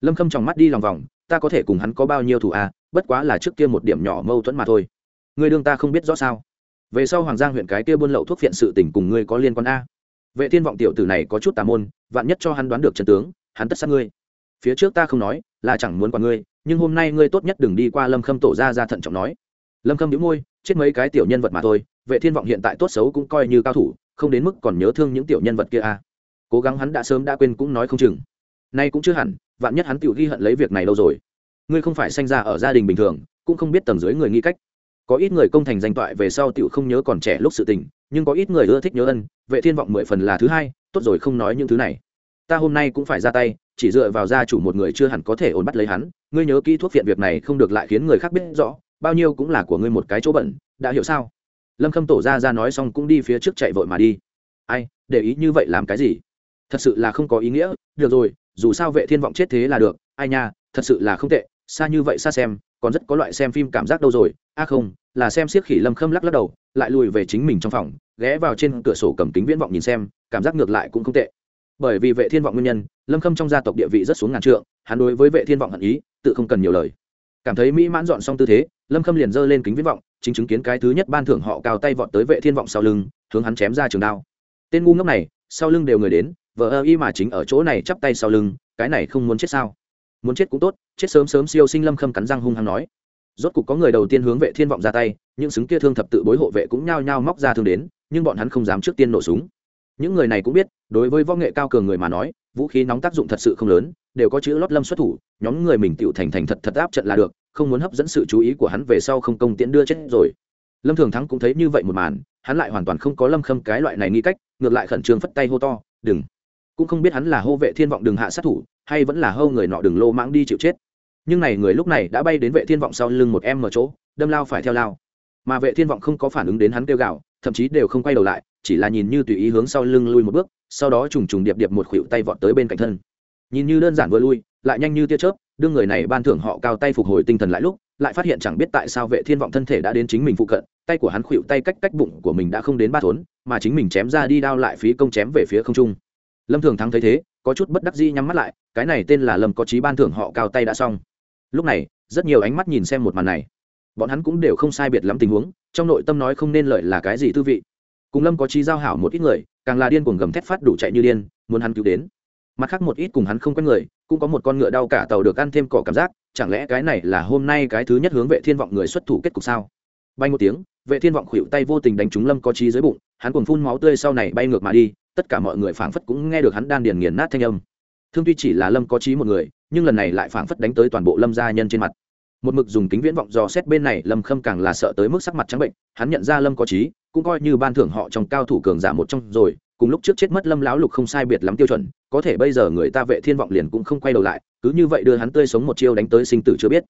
Speaker 1: Lâm khâm tròng mắt đi lòng vòng, ta có thể cùng hắn có bao nhiêu thủ à bất quá là trước kia một điểm nhỏ mâu thuẫn mà thôi. Ngươi đương ta không biết rõ sao. Về sau hoàng giang huyện cái kia buôn lậu thuốc phiện sự tình cùng ngươi có liên quan a? Vệ thiên vọng tiểu tử này có chút tà môn, vạn nhất cho hắn đoán được chân tướng, hắn tất sát ngươi. Phía trước ta không nói, là chẳng muốn quản ngươi nhưng hôm nay ngươi tốt nhất đừng đi qua lâm khâm tổ ra ra thận trọng nói. Lâm khâm đĩu môi, chết mấy cái tiểu nhân vật mà thôi, vệ thiên vọng hiện tại tốt xấu cũng coi như cao thủ, không đến mức còn nhớ thương những tiểu nhân vật kia à. cố gắng hắn đã sớm đã quên cũng nói không chừng. Nay cũng chưa hẳn, vạn nhất hắn tiểu ghi hận lấy việc này lâu rồi. Ngươi không phải sanh ra ở gia đình bình thường, cũng không biết tầng dưới người nghĩ cách. Có ít người công thành danh toại về sau tiểu không nhớ còn trẻ lúc sự tình, nhưng có ít người ưa thích nhớ ân, vệ thiên vọng mười phần là thứ hai, tốt rồi không nói những thứ này. Ta hôm nay cũng phải ra tay, chỉ dựa vào gia chủ một người chưa hẳn có thể ổn bắt lấy hắn ngươi nhớ kỹ thuốc viện việc này không được lại khiến người khác biết rõ, bao nhiêu cũng là của ngươi một cái chỗ bẩn, đã hiểu sao? Lâm khâm tổ ra ra nói xong cũng đi phía trước chạy vội mà đi. Ai, để ý như vậy làm cái gì? Thật sự là không có ý nghĩa, được rồi, dù sao vệ thiên vọng chết thế là được, ai nha, thật sự là không tệ, xa như vậy xa xem, còn rất có loại xem phim cảm giác đâu rồi. A à không, là xem siết khỉ lâm khâm lắc lắc đầu, lại lùi về chính mình trong phòng, ghé vào trên cửa sổ cầm kính viễn vọng nhìn xem, cảm giác ngược lại cũng không tệ bởi vì vệ thiên vọng nguyên nhân, lâm khâm trong gia tộc địa vị rất xuống ngàn trượng, hắn đối với vệ thiên vọng hận ý, tự không cần nhiều lời. Cảm thấy mỹ mãn dọn xong tư thế, lâm khâm liền giơ lên kính viễn vọng, chính chứng kiến cái thứ nhất ban thưởng họ cao tay vọt tới vệ thiên vọng sau lưng, hướng hắn chém ra trường đao. Tên ngu ngốc này, sau lưng đều người đến vợ ơ y mà chính ở chỗ này chắp tay sau lưng, cái này không muốn chết sao? Muốn chết cũng tốt, chết sớm sớm siêu sinh lâm khâm cắn răng hung hăng nói. Rốt cục có người đầu tiên hướng vệ thiên vọng ra tay, những xứng kia thương thập tự bối hộ vệ cũng nhao nhao móc ra thương đến, nhưng bọn hắn không dám trước tiên nổ súng những người này cũng biết, đối với võ nghệ cao cường người mà nói, vũ khí nóng tác dụng thật sự không lớn, đều có chữ lót lâm xuất thủ, nhóm người mình tựu thành thành thật thật áp trận là được, không muốn hấp dẫn sự chú ý của hắn về sau không công tiễn đưa chết rồi. Lâm thường thắng cũng thấy như vậy một màn, hắn lại hoàn toàn không có lâm khâm cái loại này nghi cách, ngược lại khẩn trương phất tay hô to, đừng! Cũng không biết hắn là hô vệ thiên vọng đừng hạ sát thủ, hay vẫn là hô người nọ đừng lô mãng đi chịu chết. Nhưng này người lúc này đã bay đến vệ thiên vọng sau lưng một em ở chỗ, đâm lao phải theo lao mà vệ thiên vọng không có phản ứng đến hắn kêu gào, thậm chí đều không quay đầu lại chỉ là nhìn như tùy ý hướng sau lưng lui một bước sau đó trùng trùng điệp điệp một khuỷu tay vọt tới bên cạnh thân. Nhìn như đơn giản vừa lui lại nhanh như tia chớp đương người này ban thưởng họ cao tay phục hồi tinh thần lại lúc lại phát hiện chẳng biết tại sao vệ thiên vọng thân thể đã đến chính mình phụ cận tay của hắn khuỵu tay cách cách bụng của mình đã không đến ba thốn mà chính mình chém ra đi đao lại phí công chém về phía không trung. Lâm thường thắng thấy thế có chút bất đắc dĩ nhắm mắt lại cái này tên là lâm có trí ban thưởng họ cao tay đã xong. Lúc này rất nhiều ánh mắt nhìn xem một màn này bọn hắn cũng đều không sai biệt lắm tình huống, trong nội tâm nói không nên lợi là cái gì tư vị. Cùng lâm có trí giao hảo một ít người, càng là điên cuồng gầm thét phát đủ chạy như điên, muốn hắn cứu đến. Mặt khác một ít cùng hắn không quen người, cũng có một con ngựa đau cả tàu được ăn thêm cỏ cảm giác, chẳng lẽ cái này là hôm nay cái thứ nhất hướng vệ thiên vọng người xuất thủ kết cục sao? Bay một tiếng, vệ thiên vọng khuỵu tay vô tình đánh trúng lâm có trí dưới bụng, hắn cuồng phun máu tươi sau này bay ngược mà đi, tất cả mọi người phảng phất cũng nghe được hắn đan điền nghiền nát thanh âm. Thương tuy chỉ là lâm có trí một người, nhưng lần này lại phảng phất đánh tới toàn bộ lâm gia nhân trên mặt một mực dùng kính viễn vọng dò xét bên này, lâm khâm càng là sợ tới mức sắc mặt trắng bệnh, hắn nhận ra lâm có trí cũng coi như ban thưởng họ trong cao thủ cường giả một trong rồi, cùng lúc trước chết mất lâm lão lục không sai biệt lắm tiêu chuẩn, có thể bây giờ người ta vệ thiên vọng liền cũng không quay đầu lại, cứ như vậy đưa hắn tươi sống một chiêu đánh tới sinh tử chưa biết.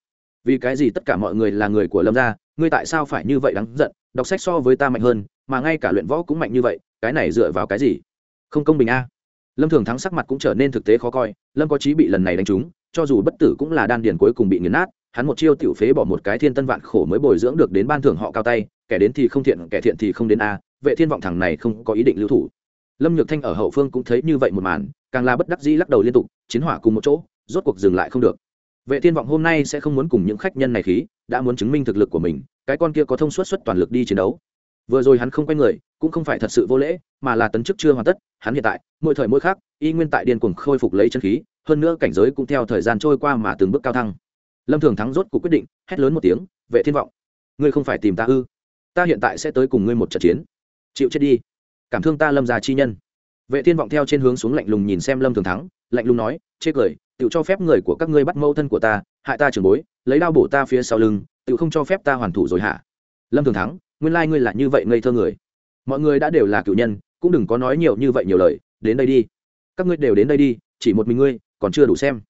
Speaker 1: Vì cái gì tất cả mọi người là người của lâm gia, ngươi tại sao phải như vậy đáng giận, đọc sách so với ta mạnh hơn, mà ngay cả luyện võ cũng mạnh như vậy, cái này dựa vào cái gì? Không công bình a. Lâm thường thắng sắc mặt cũng trở nên thực tế khó coi, lâm có trí bị lần này đánh trúng, cho dù bất tử cũng là đan điền cuối cùng bị nghiền nát hắn một chiêu tiểu phế bỏ một cái thiên tân vạn khổ mới bồi dưỡng được đến ban thưởng họ cao tay, kẻ đến thì không thiện, kẻ thiện thì không đến a, vệ thiên vọng thằng này không có ý định lưu thủ. Lâm nhược thanh ở hậu phương cũng thấy như vậy một màn, càng là bất đắc dĩ lắc đầu liên tục, chiến hỏa cùng một chỗ, rốt cuộc dừng lại không được. Vệ thiên vọng hôm nay sẽ không muốn cùng những khách nhân này khí, đã muốn chứng minh thực lực của mình, cái con kia có thông suốt xuất toàn lực đi chiến đấu. Vừa rồi hắn không quay người, cũng không phải thật sự vô lễ, mà là tấn chức chưa hoàn tất, hắn hiện tại, mỗi thời mỗi khác, y nguyên tại điên cuồng khôi phục lấy chân khí, hơn nữa cảnh giới cũng theo thời gian trôi qua mà từng bước cao thăng lâm thường thắng rốt cuộc quyết định, hét lớn một tiếng, vệ thiên vọng, ngươi không phải tìm ta ư? Ta hiện tại sẽ tới cùng ngươi một trận chiến. Chịu chết đi. Cảm thương ta lâm già chi nhân. Vệ thiên vọng theo trên hướng xuống lạnh lùng nhìn xem lâm thường thắng, lạnh lùng nói, chê cười tự cho phép người của các ngươi bắt mâu thân của ta, hại ta trường bối, lấy đao bổ ta phía sau lưng tự không cho phép ta hoàn thủ rồi hả? Lâm thường thắng, nguyên lai ngươi là như vậy ngây thơ người. Mọi người đã đều là cựu nhân, cũng đừng có nói nhiều như vậy nhiều lời, đến đây đi. Các ngươi đều đến đây đi, chỉ một mình ngươi, còn chưa đủ xem.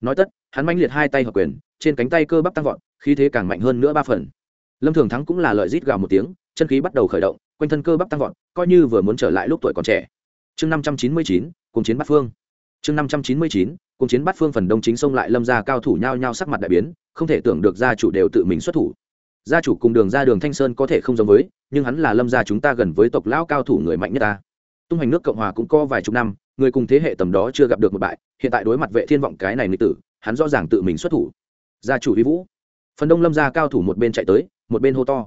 Speaker 1: Nói tất hắn manh liệt hai tay hợp quyền, trên cánh tay cơ bắp tăng vọt, khí thế càng mạnh hơn nữa ba phần. Lâm thường thắng cũng là lợi rít gào một tiếng, chân khí bắt đầu khởi động, quanh thân cơ bắp tăng vọt, coi như vừa muốn trở lại lúc tuổi còn trẻ. Chương năm trăm chín mươi chín cùng chiến bát phương. Chương năm trăm chín mươi chín cùng chiến bát phương phần đông chính xông lại lâm ra cao thủ nhao nhao sắc mặt đại biến, không thể tưởng được gia chủ đều tự mình xuất thủ. Gia chủ cùng đường ra đường thanh sơn có thể không giống với, nhưng hắn là lâm gia chúng ta gần với tộc lão cao thủ người mạnh nhất ta. Tung hành nước cộng hòa cũng có vài chục năm, người cùng thế hệ tầm đó chưa gặp được một bại, hiện tại đối mặt vệ thiên vọng cái này nghịch tử hắn rõ ràng tự mình xuất thủ. Gia chủ huy vũ. Phần đông lâm gia cao thủ một bên chạy tới, một bên hô to.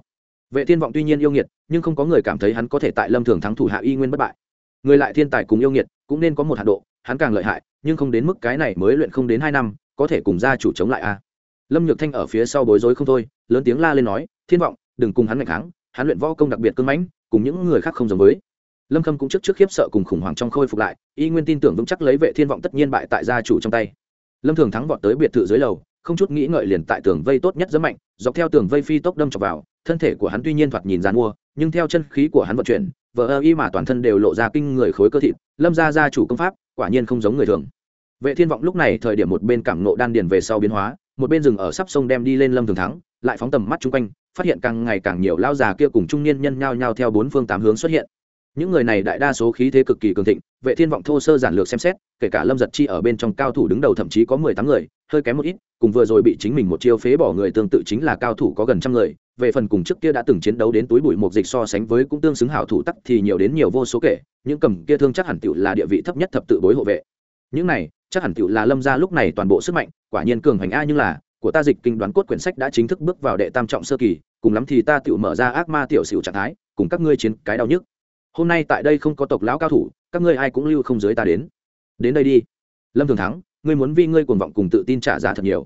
Speaker 1: Vệ thiên vọng tuy nhiên yêu nghiệt, nhưng không có người cảm thấy hắn có thể tại lâm thường thắng thủ hạ y nguyên bất bại. Người lại thiên tài cùng yêu nghiệt, cũng nên có một hạ độ, hắn càng lợi hại, nhưng không đến mức cái này mới luyện không đến hai năm, có thể cùng gia chủ chống lại a. Lâm nhược thanh ở phía sau bối rối không thôi, lớn tiếng la lên nói, thiên vọng, đừng cùng hắn ngày kháng, hắn luyện võ công đặc biệt cưng mãnh, cùng những người khác không giống với. Lâm khâm cũng trước trước khiếp sợ cùng khủng hoảng trong khôi phục lại, y nguyên tin tưởng vững chắc lấy vệ thiên vọng tất nhiên bại tại gia chủ trong tay lâm thường thắng vọt tới biệt thự dưới lầu, không chút nghĩ ngợi liền tại tường vây tốt nhất rất mạnh, dọc theo tường vây phi tốc đâm chọc vào, thân thể của hắn tuy nhiên thoạt nhìn dàn mua nhưng theo chân khí của hắn vận chuyển, vờ ơ y mà toàn thân đều lộ ra kinh người khối cơ thịt, lâm ra gia chủ công pháp, quả nhiên không giống người thường. Vệ thiên vọng lúc này thời điểm một bên cảm nộ đan điền về sau biến hóa, một bên rừng ở sắp sông đem đi lên lâm thường thắng, lại phóng tầm mắt chung quanh, phát hiện càng ngày càng nhiều lao già kia cùng trung niên nhân nhao nhao theo bốn phương tám hướng xuất hiện những người này đại đa số khí thế cực kỳ cường thịnh, vệ thiên vọng thô sơ giản lược xem xét, kể cả lâm giật chi ở bên trong cao thủ đứng đầu thậm chí có mười tám người, hơi kém một ít, cùng vừa rồi bị chính mình một chiêu phế bỏ người tương tự chính là cao thủ có gần trăm người. Về phần cùng trước kia đã từng chiến đấu đến túi bụi một dịch so sánh với cũng tương xứng hảo thủ tắc thì nhiều đến nhiều vô số kể, những cầm kia thương chắc hẳn tiểu là địa vị thấp nhất thập tự bối hộ vệ. Những này, chắc hẳn tiểu là lâm gia lúc này toàn bộ sức mạnh, quả nhiên cường hành a nhưng là, của ta dịch kinh đoán cốt quyển sách đã chính thức bước vào đệ tam trọng sơ kỳ, cùng lắm thì ta tiểu mở ra ác ma tiểu xỉu trạng thái, cùng các ngươi chiến cái đau nhức hôm nay tại đây không có tộc lão cao thủ, các ngươi ai cũng lưu không dưới ta đến. Đến đây đi. Lâm thường thắng, ngươi muốn vi ngươi cuồng vọng cùng tự tin trả giá thật nhiều.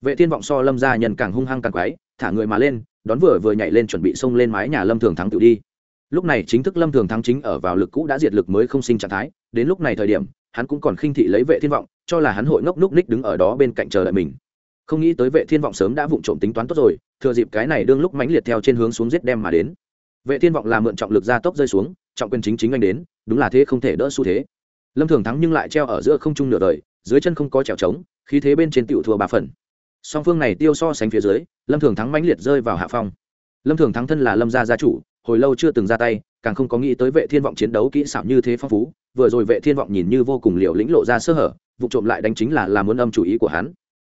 Speaker 1: Vệ thiên vọng so lâm gia nhân càng hung hăng càng quái, thả người mà lên, đón vừa vừa nhảy lên chuẩn bị xông lên mái nhà lâm thường thắng tự đi. Lúc này chính thức lâm thường thắng chính ở vào lực cũ đã diệt lực mới không sinh trạng thái, đến lúc này thời điểm, hắn cũng còn khinh thị lấy vệ thiên vọng, cho là hắn hội ngốc núc ních đứng ở đó bên cạnh chờ đợi mình. Không nghĩ tới vệ thiên vọng sớm đã vụng trộm tính toán tốt rồi, thừa dịp cái này đương lúc mãnh liệt theo trên hướng xuống giết đem mà đến. Vệ thiên vọng là mượn trọng lực ra tốc rơi xuống trọng quyền chính chính anh đến, đúng là thế không thể đỡ xu thế. Lâm thường thắng nhưng lại treo ở giữa không trung nửa đời, dưới chân không có trèo trống, khí thế bên trên tựu thua ba phần. Song phương này tiêu so sánh phía dưới, lâm thường thắng mãnh liệt rơi vào hạ phong. Lâm thường thắng thân là lâm gia gia chủ, hồi lâu chưa từng ra tay, càng không có nghĩ tới vệ thiên vọng chiến đấu kỹ xảo như thế phong phú, vừa rồi vệ thiên vọng nhìn như vô cùng liều lĩnh lộ ra sơ hở, vụ trộm lại đánh chính là làm muốn âm chủ ý của hắn.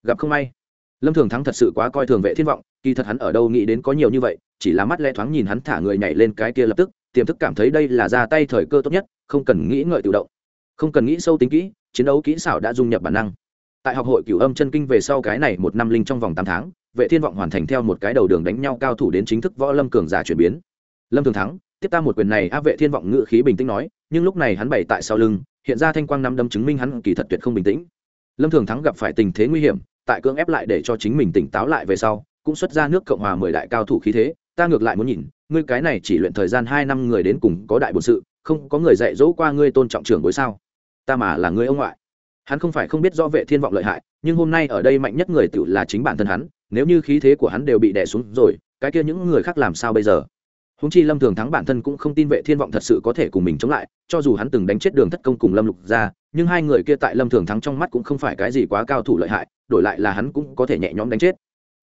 Speaker 1: Gặp không may, lâm thường thắng thật sự quá coi thường vệ thiên vọng, kỳ thật hắn ở đâu nghĩ đến có nhiều như vậy, chỉ là mắt lẽ thoáng nhìn hắn thả người nhảy lên cái kia lập tức tiềm thức cảm thấy đây là ra tay thời cơ tốt nhất, không cần nghĩ ngợi tự động. Không cần nghĩ sâu tính kỹ, chiến đấu kỹ xảo đã dung nhập bản năng. Tại học hội cửu âm chân kinh về sau cái này một năm linh trong vòng tám tháng, vệ thiên vọng hoàn thành theo một cái đầu đường đánh nhau cao thủ đến chính thức võ lâm cường giả chuyển biến. Lâm thường thắng, tiếp ta một quyền này áp vệ thiên vọng ngự khí bình tĩnh nói, nhưng lúc này hắn bày tại sau lưng, hiện ra thanh quang năm đâm chứng minh hắn kỳ thật tuyệt không bình tĩnh. Lâm thường thắng gặp phải tình thế nguy hiểm, tại cưỡng ép lại để cho chính mình tỉnh táo lại về sau, cũng xuất ra nước cộng hòa mười đại cao thủ khí thế, ta ngược lại muốn nhìn ngươi cái này chỉ luyện thời gian hai năm người đến cùng có đại bổn sự, không có người dạy dỗ qua ngươi tôn trọng trưởng bối sao? Ta mà là ngươi ông ngoại. Hắn không phải không biết rõ vệ thiên vọng lợi hại, nhưng hôm nay ở đây mạnh nhất người tự là chính bản thân hắn, nếu như khí thế của hắn đều bị đè xuống rồi, cái kia những người khác làm sao bây giờ? Húng chi lâm thường thắng bản thân cũng không tin vệ thiên vọng thật sự có thể cùng mình chống lại, cho dù hắn từng đánh chết đường thất công cùng lâm lục ra, nhưng hai người kia tại lâm thường thắng trong mắt cũng không phải cái gì quá cao thủ lợi hại, đổi lại là hắn cũng có thể nhẹ nhõm đánh chết.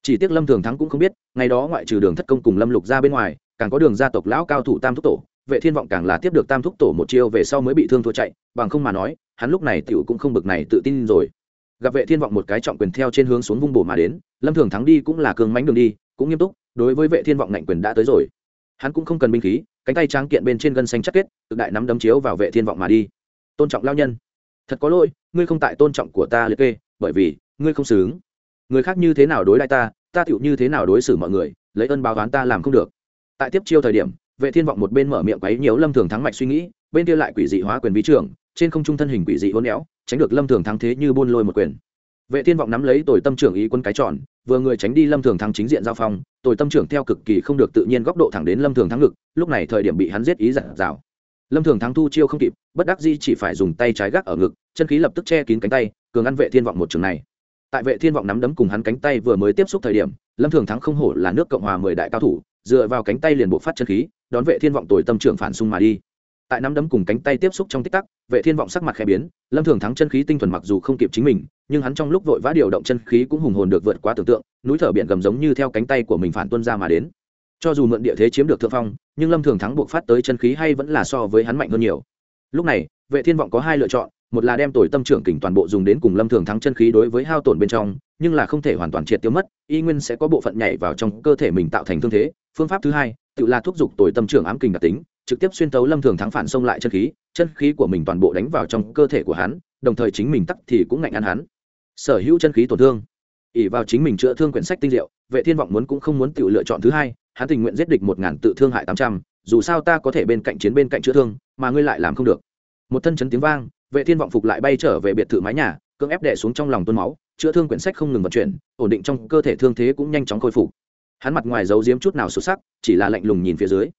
Speaker 1: Chỉ tiếc lâm thường thắng cũng không biết, ngày đó ngoại trừ đường thất công cùng lâm lục ra bên ngoài càng có đường gia tộc lão cao thủ tam thúc tổ, vệ thiên vọng càng là tiếp được tam thúc tổ một chiêu về sau mới bị thương thua chạy, bằng không mà nói, hắn lúc này tiểu cũng không bực này tự tin rồi. Gặp vệ thiên vọng một cái trọng quyền theo trên hướng xuống vung bổ mà đến, lâm thường thắng đi cũng là cường mánh đường đi, cũng nghiêm túc, đối với vệ thiên vọng ngạnh quyền đã tới rồi. Hắn cũng không cần binh khí, cánh tay tráng kiện bên trên gân xanh chắc kết tự đại nắm đấm chiếu vào vệ thiên vọng mà đi. Tôn trọng lao nhân. Thật có lỗi, ngươi không tại tôn trọng của ta liệt kê, bởi vì, ngươi không xứng. Người khác như thế nào đối lại ta ta tựu như thế nào đối xử mọi người, lấy ơn báo toán ta làm không được tại tiếp chiêu thời điểm, vệ thiên vọng một bên mở miệng quấy nhiều lâm thường thắng mạch suy nghĩ, bên kia lại quỷ dị hóa quyền bí trưởng, trên không trung thân hình quỷ dị hôn éo tránh được lâm thường thắng thế như buôn lôi một quyền. Vệ thiên vọng nắm lấy tồi tâm trưởng ý quân cái tròn, vừa người tránh đi lâm thường thắng chính diện giao phong, tồi tâm trưởng theo cực kỳ không được tự nhiên góc độ thẳng đến lâm thường thắng ngực, lúc này thời điểm bị hắn giết ý giả rào lâm thường thắng thu chiêu không kịp, bất đắc di chỉ phải dùng tay trái gác ở ngực, chân khí lập tức che kín cánh tay, cường ăn vệ thiên vọng một trường này tại vệ thiên vọng nắm đấm cùng hắn cánh tay vừa mới tiếp xúc thời điểm, lâm thường thắng không hổ là nước cộng hòa mười đại cao thủ, dựa vào cánh tay liền bộ phát chân khí, đón vệ thiên vọng tồi tâm trưởng phản xung mà đi. Tại nắm đấm cùng cánh tay tiếp xúc trong tích tắc, vệ thiên vọng sắc mặt khẽ biến, lâm thường thắng chân khí tinh thuần mặc dù không kịp chính mình, nhưng hắn trong lúc vội vã điều động chân khí cũng hùng hồn được vượt quá tưởng tượng, núi thở biển gầm giống như theo cánh tay của mình phản tuân ra mà đến. Cho dù mượn địa thế chiếm được thượng phong, nhưng lâm thường thắng buộc phát tới chân khí hay vẫn là so với hắn mạnh hơn nhiều. Lúc này, vệ thiên vọng có hai lựa chọn một là đem tồi tâm trưởng kình toàn bộ dùng đến cùng lâm thường thắng chân khí đối với hao tổn bên trong, nhưng là không thể hoàn toàn triệt tiêu mất, y nguyên sẽ có bộ phận nhảy vào trong cơ thể mình tạo thành thương thế. Phương pháp thứ hai, tự là thúc giục tồi tâm trưởng ám kình đặc tính, trực tiếp xuyên tấu lâm thường thắng phản xông lại chân khí chân khí của mình toàn bộ đánh vào trong cơ thể của hắn, đồng thời chính mình tắc thì cũng ngạnh ăn hắn. Sở hữu chân khí tổn thương ỉ vào chính mình chữa thương quyển sách tinh diệu, vệ thiên vọng muốn cũng không muốn tự lựa chọn thứ hai, hắn tình nguyện giết địch một ngàn tự thương hại tám trăm, dù sao ta có thể bên cạnh chiến bên cạnh chữa thương, mà ngươi lại làm không được. Một thân chấn tiếng vang vệ thiên vọng phục lại bay trở về biệt thự mái nhà, cưỡng ép đè xuống trong lòng tuôn máu, chữa thương quyển sách không ngừng vận chuyển, ổn định trong cơ thể thương thế cũng nhanh chóng khôi phục. Hắn mặt ngoài giấu giếm chút nào xuất sắc, chỉ là lạnh lùng nhìn phía dưới.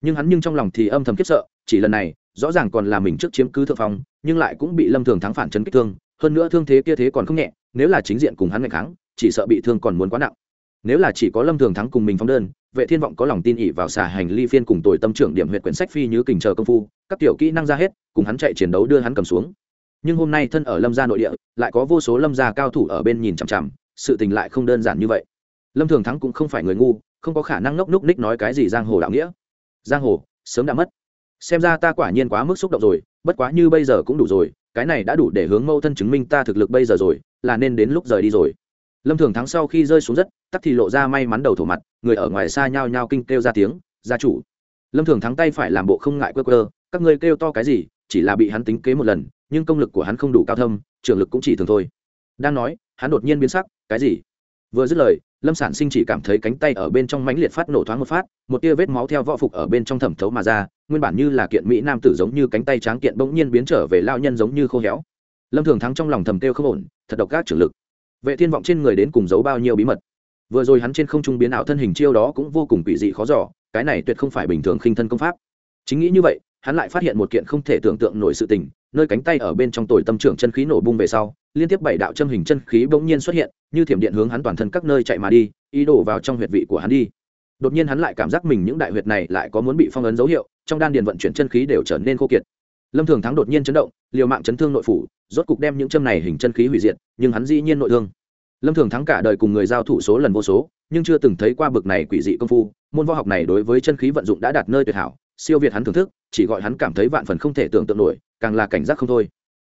Speaker 1: Nhưng hắn nhưng trong lòng thì âm thầm khiếp sợ, chỉ lần này, rõ ràng còn là mình trước chiếm cứ thượng phong, nhưng lại cũng bị lâm thường thắng phản chấn kích thương, hơn nữa thương thế kia thế còn không nhẹ, nếu là chính diện cùng hắn ngày kháng, chỉ sợ bị thương còn muốn quá nặng. Nếu là chỉ có lâm thường thắng cùng mình phong đơn vệ thiên vọng có lòng tin ỉ vào xả hành ly phiên cùng tội tâm trưởng điểm huyện quyển sách phi như kình chờ công phu, các tiểu kỹ năng ra hết, cùng hắn chạy chiến đấu đưa hắn cầm xuống. Nhưng hôm nay thân ở lâm gia nội địa, lại có vô số lâm gia cao thủ ở bên nhìn chằm chằm, sự tình lại không đơn giản như vậy. Lâm thường thắng cũng không phải người ngu, không có khả năng ngốc núc ních nói cái gì giang hồ đạo nghĩa. Giang hồ, sớm đã mất. Xem ra ta quả nhiên quá mức xúc động rồi, bất quá như bây giờ cũng đủ rồi, cái này đã đủ để hướng mâu thân chứng minh ta thực lực bây giờ rồi, là nên đến lúc rời đi rồi lâm thường thắng sau khi rơi xuống đất, tắc thì lộ ra may mắn đầu thổ mặt, người ở ngoài xa nhao nhao kinh kêu ra tiếng, gia chủ. Lâm thường thắng tay phải làm bộ không ngại quơ quơ, các ngươi kêu to cái gì, chỉ là bị hắn tính kế một lần, nhưng công lực của hắn không đủ cao thâm trường lực cũng chỉ thường thôi. Đang nói, hắn đột nhiên biến sắc, cái gì? Vừa dứt lời, lâm sản sinh chỉ cảm thấy cánh tay ở bên trong mãnh liệt phát nổ thoáng một phát, một tia vết máu theo võ phục ở bên trong thẩm thấu mà ra, nguyên bản như là kiện mỹ nam tử giống như cánh tay tráng kiện bỗng nhiên biến trở về lao nhân giống như khô héo. Lâm thường thắng trong lòng thầm kêu không ổn, thật độc các trưởng lực vệ thiên vọng trên người đến cùng giấu bao nhiêu bí mật. Vừa rồi hắn trên không trung biến ảo thân hình chiêu đó cũng vô cùng quỷ dị khó giỏ cái này tuyệt không phải bình thường khinh thân công pháp. Chính nghĩ như vậy, hắn lại phát hiện một kiện không thể tưởng tượng nổi sự tình, nơi cánh tay ở bên trong tồi tâm trưởng chân khí nổ bung về sau, liên tiếp bảy đạo châm hình chân khí bỗng nhiên xuất hiện, như thiểm điện hướng hắn toàn thân các nơi chạy mà đi, ý đổ vào trong huyệt vị của hắn đi. Đột nhiên hắn lại cảm giác mình những đại huyệt này lại có muốn bị phong ấn dấu hiệu, trong đan điền vận chuyển chân khí đều trở nên khô kiệt lâm thường thắng đột nhiên chấn động, liều mạng chấn thương nội phủ, rốt cục đem những châm này hình chân khí hủy diệt, nhưng hắn dĩ nhiên nội thương. Lâm thường thắng cả đời cùng người giao thủ số lần vô số, nhưng chưa từng thấy qua bực này quỷ dị công phu, môn võ học này đối với chân khí vận dụng đã đạt nơi tuyệt hảo, siêu việt hắn thưởng thức, chỉ gọi hắn cảm thấy vạn phần không thể tưởng tượng nổi, càng là cảnh giác không thôi.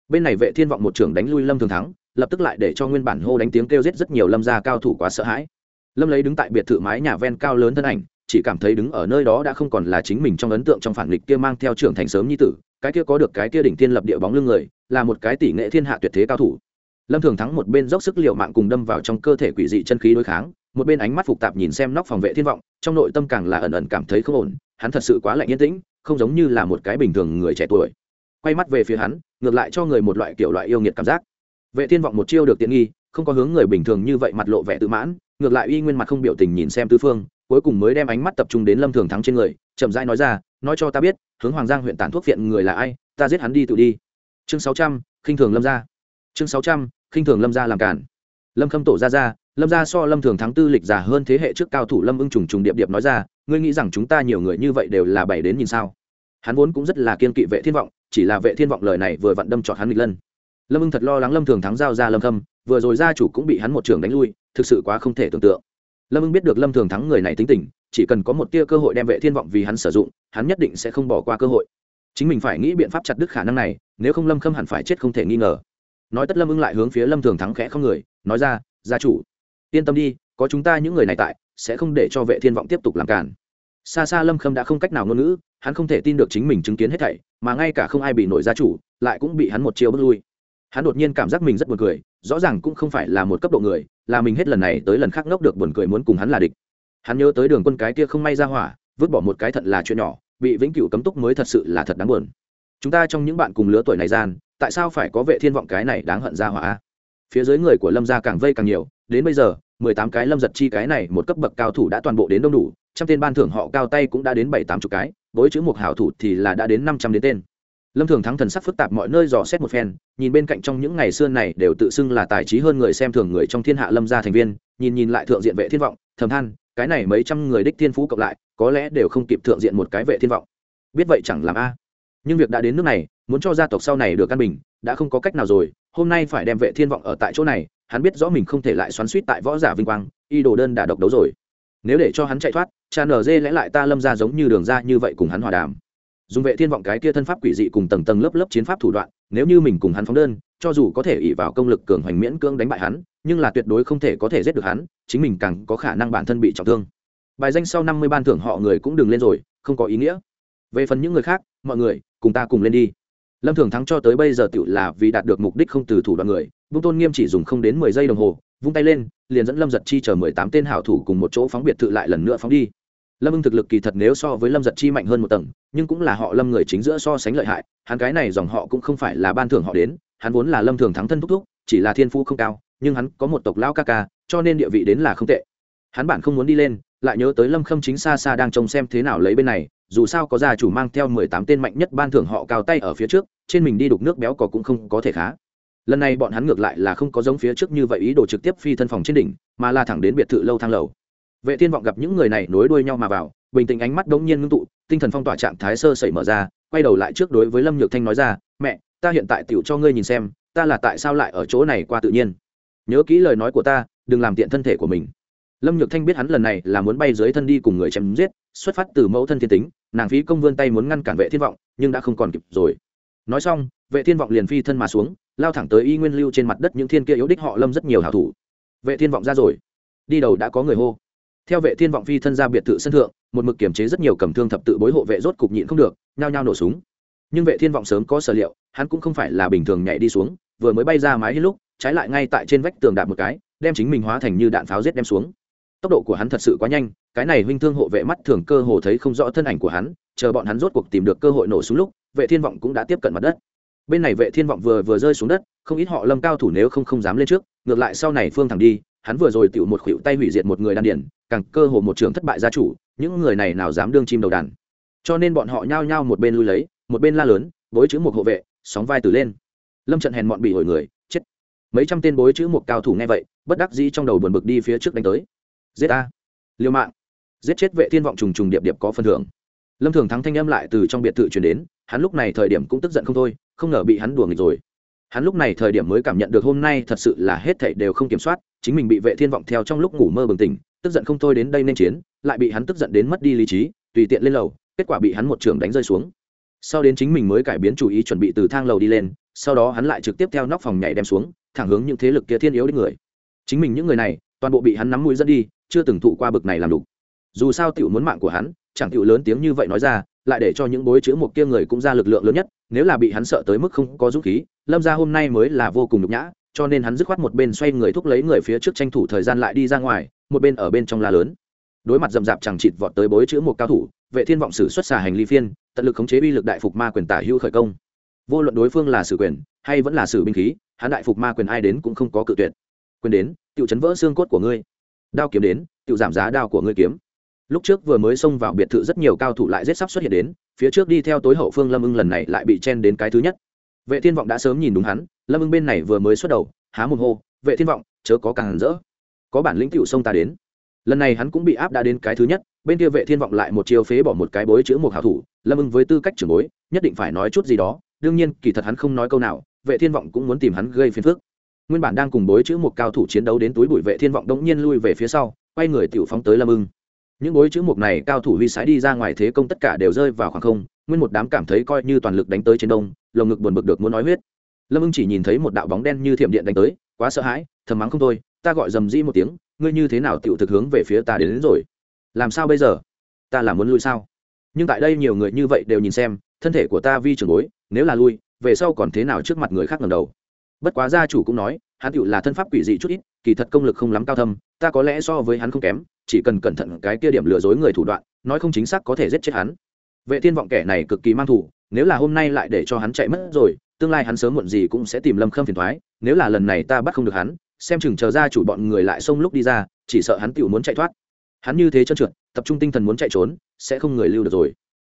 Speaker 1: Bên này vệ thiên vọng một trưởng đánh lui lâm thường thắng, lập tức lại để cho nguyên bản hô đánh tiếng kêu giết rất nhiều lâm gia cao thủ quá sợ hãi. Lâm lấy đứng tại biệt thự mái nhà ven cao lớn thân ảnh, chỉ cảm thấy đứng ở nơi đó đã không còn là chính mình trong ấn tượng trong phản nghịch kia mang theo trưởng thành sớm như tử cái kia có được cái kia đỉnh thiên lập địa bóng lưng người, là một cái tỷ nghệ thiên hạ tuyệt thế cao thủ. Lâm thường thắng một bên dốc sức liệu mạng cùng đâm vào trong cơ thể quỷ dị chân khí đối kháng, một bên ánh mắt phục tạp nhìn xem nóc phòng vệ thiên vọng, trong nội tâm càng là ẩn ẩn cảm thấy không ổn, hắn thật sự quá lạnh yên tĩnh, không giống như là một cái bình thường người trẻ tuổi. Quay mắt về phía hắn, ngược lại cho người một loại kiểu loại yêu nghiệt cảm giác. Vệ thiên vọng một chiêu được tiện nghi, không có hướng người bình thường như vậy mặt lộ vẻ tự mãn, ngược lại uy nguyên mặt không biểu tình nhìn xem tứ phương, cuối cùng mới đem ánh mắt tập trung đến lâm thường thắng trên người, chậm rãi nói ra, nói cho ta biết hướng hoàng giang huyện tản thuốc viện người là ai, ta giết hắn đi tự đi. Chương sáu trăm, khinh thường lâm ra chương sáu trăm, khinh thường lâm ra làm cản lâm khâm tổ ra ra, lâm ra so lâm thường thắng tư lịch già hơn thế hệ trước cao thủ lâm ưng trùng trùng điệp điệp nói ra, ngươi nghĩ rằng chúng ta nhiều người như vậy đều là bảy đến nhìn sao? Hắn vốn cũng rất là kiên kỵ vệ thiên vọng, chỉ là vệ thiên vọng lời này vừa vặn đâm trọt hắn nghịch lân. Lâm ưng thật lo lắng lâm thường thắng giao ra lâm khâm, vừa rồi gia chủ cũng bị hắn một trường đánh lui, thực sự quá không thể tưởng tượng. Lâm ưng biết được lâm thường thắng người này tính tình chỉ cần có một tia cơ hội đem vệ thiên vọng vì hắn sử dụng, hắn nhất định sẽ không bỏ qua cơ hội. Chính mình phải nghĩ biện pháp chặt đứt khả năng này, nếu không lâm khâm hẳn phải chết không thể nghi ngờ. Nói tất lâm ưng lại hướng phía lâm thường thắng khẽ không người, nói ra, gia chủ, yên tâm đi, có chúng ta những người này tại, sẽ không để cho vệ thiên vọng tiếp tục làm cản xa xa lâm khâm đã không cách nào ngôn ngữ, hắn không thể tin được chính mình chứng kiến hết thảy, mà ngay cả không ai bị nổi gia chủ, lại cũng bị hắn một chiều bước lui. Hắn đột nhiên cảm giác mình rất buồn cười, rõ ràng cũng không phải là một cấp độ người, là mình hết lần này tới lần khác ngốc được buồn cười muốn cùng hắn là địch hắn nhớ tới đường quân cái kia không may ra hỏa, vứt bỏ một cái thận là chuyện nhỏ, bị vĩnh cửu cấm túc mới thật sự là thật đáng buồn. Chúng ta trong những bạn cùng lứa tuổi này gian, tại sao phải có vệ thiên vọng cái này đáng hận ra hỏa? Phía dưới người của lâm gia càng vây càng nhiều, đến bây giờ, mười tám cái lâm giật chi cái này một cấp bậc cao thủ đã toàn bộ đến đông đủ, trăm tên ban thưởng họ cao tay cũng đã đến bảy tám chục cái với chữ một hảo thủ thì là đã đến năm trăm đến tên. Lâm thường thắng thần sắc phức tạp mọi nơi dò xét một phen, nhìn bên cạnh trong những ngày xưa này đều tự xưng là tài trí hơn người xem thường người trong thiên hạ lâm gia thành viên, nhìn nhìn lại thượng diện vệ thiên vọng, thầm than cái này mấy trăm người đích thiên phú cộng lại, có lẽ đều không kịp thượng diện một cái vệ thiên vọng. Biết vậy chẳng làm a. Nhưng việc đã đến nước này, muốn cho gia tộc sau này được căn bình, đã không có cách nào rồi. Hôm nay phải đem vệ thiên vọng ở tại chỗ này, hắn biết rõ mình không thể lại xoắn suýt tại võ giả vinh quang y đồ đơn đà độc đấu rồi. Nếu để cho hắn chạy thoát cha nở dê lẽ lại ta lâm ra giống như đường ra như vậy cùng hắn hòa đàm. Dùng vệ thiên vọng cái kia thân pháp quỷ dị cùng tầng tầng lớp lớp chiến pháp thủ đoạn, nếu như mình cùng hắn phóng đơn cho dù có thể ỷ vào công lực cường hoành miễn cưỡng đánh bại hắn, nhưng là tuyệt đối không thể có thể giết được hắn, chính mình càng có khả năng bản thân bị trọng thương. Bài danh sau năm mươi ban thưởng họ người cũng đừng lên rồi, không có ý nghĩa. Về phần những người khác, mọi người, cùng ta cùng lên đi. Lâm thường thắng cho tới bây giờ tựu là vì đạt được mục đích không từ thủ đoạn người vung tôn nghiêm chỉ dùng không đến mười giây đồng hồ, vung tay lên, liền dẫn lâm giật chi chờ mười tám tên hảo thủ cùng một chỗ phóng biệt thự lại lần nữa phóng đi. Lâm ưng thực lực kỳ thật nếu so với lâm giật chi mạnh hơn một tầng, nhưng cũng là họ lâm người chính giữa so sánh lợi hại, hắn cái này dòng họ cũng không phải là ban thưởng họ đến hắn vốn là lâm thường thắng thân thúc thúc, chỉ là thiên phu không cao, nhưng hắn có một tộc lão ca ca, cho nên địa vị đến là không tệ. Hắn bản không muốn đi lên, lại nhớ tới lâm khâm chính xa xa đang trông xem thế nào lấy bên này, dù sao có gia chủ mang theo mười tám tên mạnh nhất ban thưởng họ cao tay ở phía trước, trên mình đi đục nước béo cò cũng không có thể khá. Lần này bọn hắn ngược lại là không có giống phía trước như vậy ý đồ trực tiếp phi thân phòng trên đỉnh, mà là thẳng đến biệt thự lâu thang lầu. Vệ thiên vọng gặp những người này nối đuôi nhau mà vào, bình tĩnh ánh mắt đống nhiên ngưng tụ, tinh thần phong tỏa trạng thái sơ sẩy mở ra, quay đầu lại trước đối với lâm nhược thanh nói ra, mẹ ta hiện tại tiểu cho ngươi nhìn xem, ta là tại sao lại ở chỗ này qua tự nhiên. Nhớ kỹ lời nói của ta, đừng làm tiện thân thể của mình. Lâm nhược thanh biết hắn lần này là muốn bay dưới thân đi cùng người chém giết, xuất phát từ mẫu thân thiên tính, nàng phí công vươn tay muốn ngăn cản vệ thiên vọng, nhưng đã không còn kịp rồi. Nói xong, vệ thiên vọng liền phi thân mà xuống, lao thẳng tới y nguyên lưu trên mặt đất những thiên kia yếu đích họ lâm rất nhiều hảo thủ. Vệ thiên vọng ra rồi. Đi đầu đã có người hô. Theo vệ thiên vọng phi thân ra biệt thự sân thượng, một mực kiểm chế rất nhiều cầm thương thập tự bối hộ vệ rốt cục nhịn không được, nhao nhao nổ súng nhưng vệ thiên vọng sớm có sở liệu, hắn cũng không phải là bình thường nhảy đi xuống, vừa mới bay ra mái hết lúc, trái lại ngay tại trên vách tường đạp một cái, đem chính mình hóa thành như đạn pháo giết đem xuống. Tốc độ của hắn thật sự quá nhanh, cái này huynh thương hộ vệ mắt thường cơ hồ thấy không rõ thân ảnh của hắn, chờ bọn hắn rốt cuộc tìm được cơ hội nổ xuống lúc, vệ thiên vọng cũng đã tiếp cận mặt đất. Bên này vệ thiên vọng vừa vừa rơi xuống đất, không ít họ lâm cao thủ nếu không không dám lên trước, ngược lại sau này phương thẳng đi, hắn vừa rồi tiểu một khuỷu tay hủy diệt một người đan điển càng cơ hồ một trường thất bại gia chủ, những người này nào dám đương chim đầu đàn. Cho nên bọn họ nhao nhao một bên lui lấy một bên la lớn, bối chữ một hộ vệ, sóng vai từ lên. Lâm trận hèn mọn bị hồi người, chết. Mấy trăm tên bối chữ một cao thủ nghe vậy, bất đắc dĩ trong đầu buồn bực đi phía trước đánh tới. Giết a liêu mạng. Giết chết vệ thiên vọng trùng trùng điệp điệp có phần thưởng. Lâm thường thắng thanh âm lại từ trong biệt thự truyền đến, hắn lúc này thời điểm cũng tức giận không thôi, không ngờ bị hắn đùa nghịch rồi. Hắn lúc này thời điểm mới cảm nhận được hôm nay thật sự là hết thảy đều không kiểm soát, chính mình bị vệ thiên vọng theo trong lúc ngủ mơ bừng tỉnh, tức giận không thôi đến đây nên chiến, lại bị hắn tức giận đến mất đi lý trí, tùy tiện lên lầu, kết quả bị hắn một trường đánh rơi xuống sau đến chính mình mới cải biến chủ ý chuẩn bị từ thang lầu đi lên, sau đó hắn lại trực tiếp theo nóc phòng nhảy đem xuống, thẳng hướng những thế lực kia thiên yếu đến người. Chính mình những người này, toàn bộ bị hắn nắm mũi dẫn đi, chưa từng thụ qua bực này làm đủ dù sao tiểu muốn mạng của hắn, chẳng tiểu lớn tiếng như vậy nói ra, lại để cho những bối chữ một kia người cũng ra lực lượng lớn nhất, nếu là bị hắn sợ tới mức không có dũng khí, lâm ra hôm nay mới là vô cùng nhục nhã, cho nên hắn dứt khoát một bên xoay người thúc lấy người phía trước tranh thủ thời gian lại đi ra ngoài, một bên ở bên trong la lớn. Đối mặt rậm rạp chẳng chịt vọt tới bối chữ một cao thủ vệ thiên vọng sử xuất xà hành ly phiên, tận lực khống chế uy lực đại phục ma quyền tả hữu khởi công. Vô luận đối phương là sử quyền, hay vẫn là sử binh khí, hắn đại phục ma quyền ai đến cũng không có cự tuyệt. Quyền đến tự chấn vỡ xương cốt của ngươi. Đao kiếm đến tự giảm giá đao của ngươi kiếm. Lúc trước vừa mới xông vào biệt thự rất nhiều cao thủ lại giết sắp xuất hiện đến, phía trước đi theo tối hậu phương lâm ưng lần này lại bị chen đến cái thứ nhất. Vệ thiên vọng đã sớm nhìn đúng hắn, lâm ưng bên này vừa mới xuất đầu, há mồm hô, vệ thiên vọng, chớ có càng rỡ. Có bản lĩnh cựu sông ta đến. Lần này hắn cũng bị áp đã đến cái thứ nhất bên kia vệ thiên vọng lại một chiêu phế bỏ một cái bối chữ một hảo thủ lâm ưng với tư cách trưởng bối nhất định phải nói chút gì đó. đương nhiên kỳ thật hắn không nói câu nào vệ thiên vọng cũng muốn tìm hắn gây phiền phức. nguyên bản đang cùng bối chữ một cao thủ chiến đấu đến túi bụi vệ thiên vọng đống nhiên lui về phía sau quay người tiểu phóng tới lâm ưng. những bối chữ một này cao thủ huy sái đi ra ngoài thế công tất cả đều rơi vào khoảng không nguyên một đám cảm thấy coi như toàn lực đánh tới trên đông lồng ngực buồn bực được muốn nói huyết. lâm ưng chỉ nhìn thấy một đạo bóng đen như thiểm điện đánh tới quá sợ hãi thầm mắng không thôi ta gọi dầm dĩ một tiếng ngươi như thế nào tiểu thực hướng về phía ta đến, đến rồi làm sao bây giờ? Ta là muốn lui sao? Nhưng tại đây nhiều người như vậy đều nhìn xem, thân thể của ta vi trường bối, nếu là lui, về sau còn thế nào trước mặt người khác ngầm đầu? Bất quá gia chủ cũng nói, hắn tựu là thân pháp quỷ dị chút ít, kỳ thật công lực không lắm cao thâm, ta có lẽ so với hắn không kém, chỉ cần cẩn thận cái kia điểm lừa dối người thủ đoạn, nói không chính xác có thể giết chết hắn. Vệ thiên vọng kẻ này cực kỳ mang thủ nếu là hôm nay lại để cho hắn chạy mất rồi, tương lai hắn sớm muộn gì cũng sẽ tìm lâm khâm phiền thoái nếu là lần này ta bắt không được hắn, xem chừng chờ ra chủ bọn người lại xông lúc đi ra, chỉ sợ hắn tựu muốn chạy thoát hắn như thế trơn trượt, tập trung tinh thần muốn chạy trốn, sẽ không người lưu được rồi.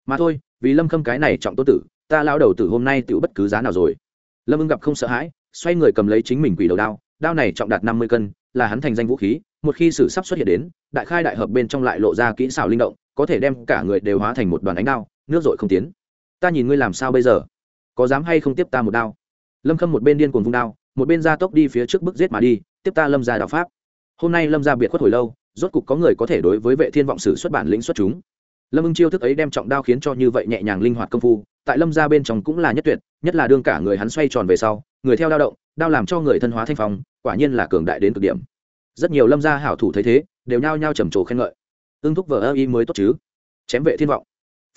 Speaker 1: Mà thôi, vì lâm khâm cái này trọng tôn tử, ta lao đầu tử hôm nay tựu bất cứ giá nào rồi. Lâm ưng gặp không sợ hãi, xoay người cầm lấy chính mình quỷ đầu đao đao này trọng đạt năm mươi cân, là hắn thành danh vũ khí, một khi sử sắp xuất hiện đến, đại khai đại hợp bên trong lại lộ ra kỹ xảo linh động, có thể đem cả người đều hóa thành một đoàn ánh đao, nước dội không tiến. Ta nhìn ngươi làm sao bây giờ? Có dám hay không tiếp ta một đao? Lâm khâm một bên điên cuồng vung đao, một bên ra tốc đi phía trước bức giết mà đi, tiếp ta lâm ra đạo pháp. Hôm nay lâm ra biệt khuất hồi lâu rốt cục có người có thể đối với vệ thiên vọng sử xuất bản lĩnh xuất chúng. Lâm ưng chiêu thức ấy đem trọng đao khiến cho như vậy nhẹ nhàng linh hoạt công phu, tại lâm ra bên trong cũng là nhất tuyệt, nhất là đương cả người hắn xoay tròn về sau, người theo đao động, đao làm cho người thân hóa thanh phong, quả nhiên là cường đại đến cực điểm. Rất nhiều lâm gia hảo thủ thấy thế, đều nhao nhao trầm trồ khen ngợi. Ưng thúc vờ ơ y mới tốt chứ? Chém vệ thiên vọng.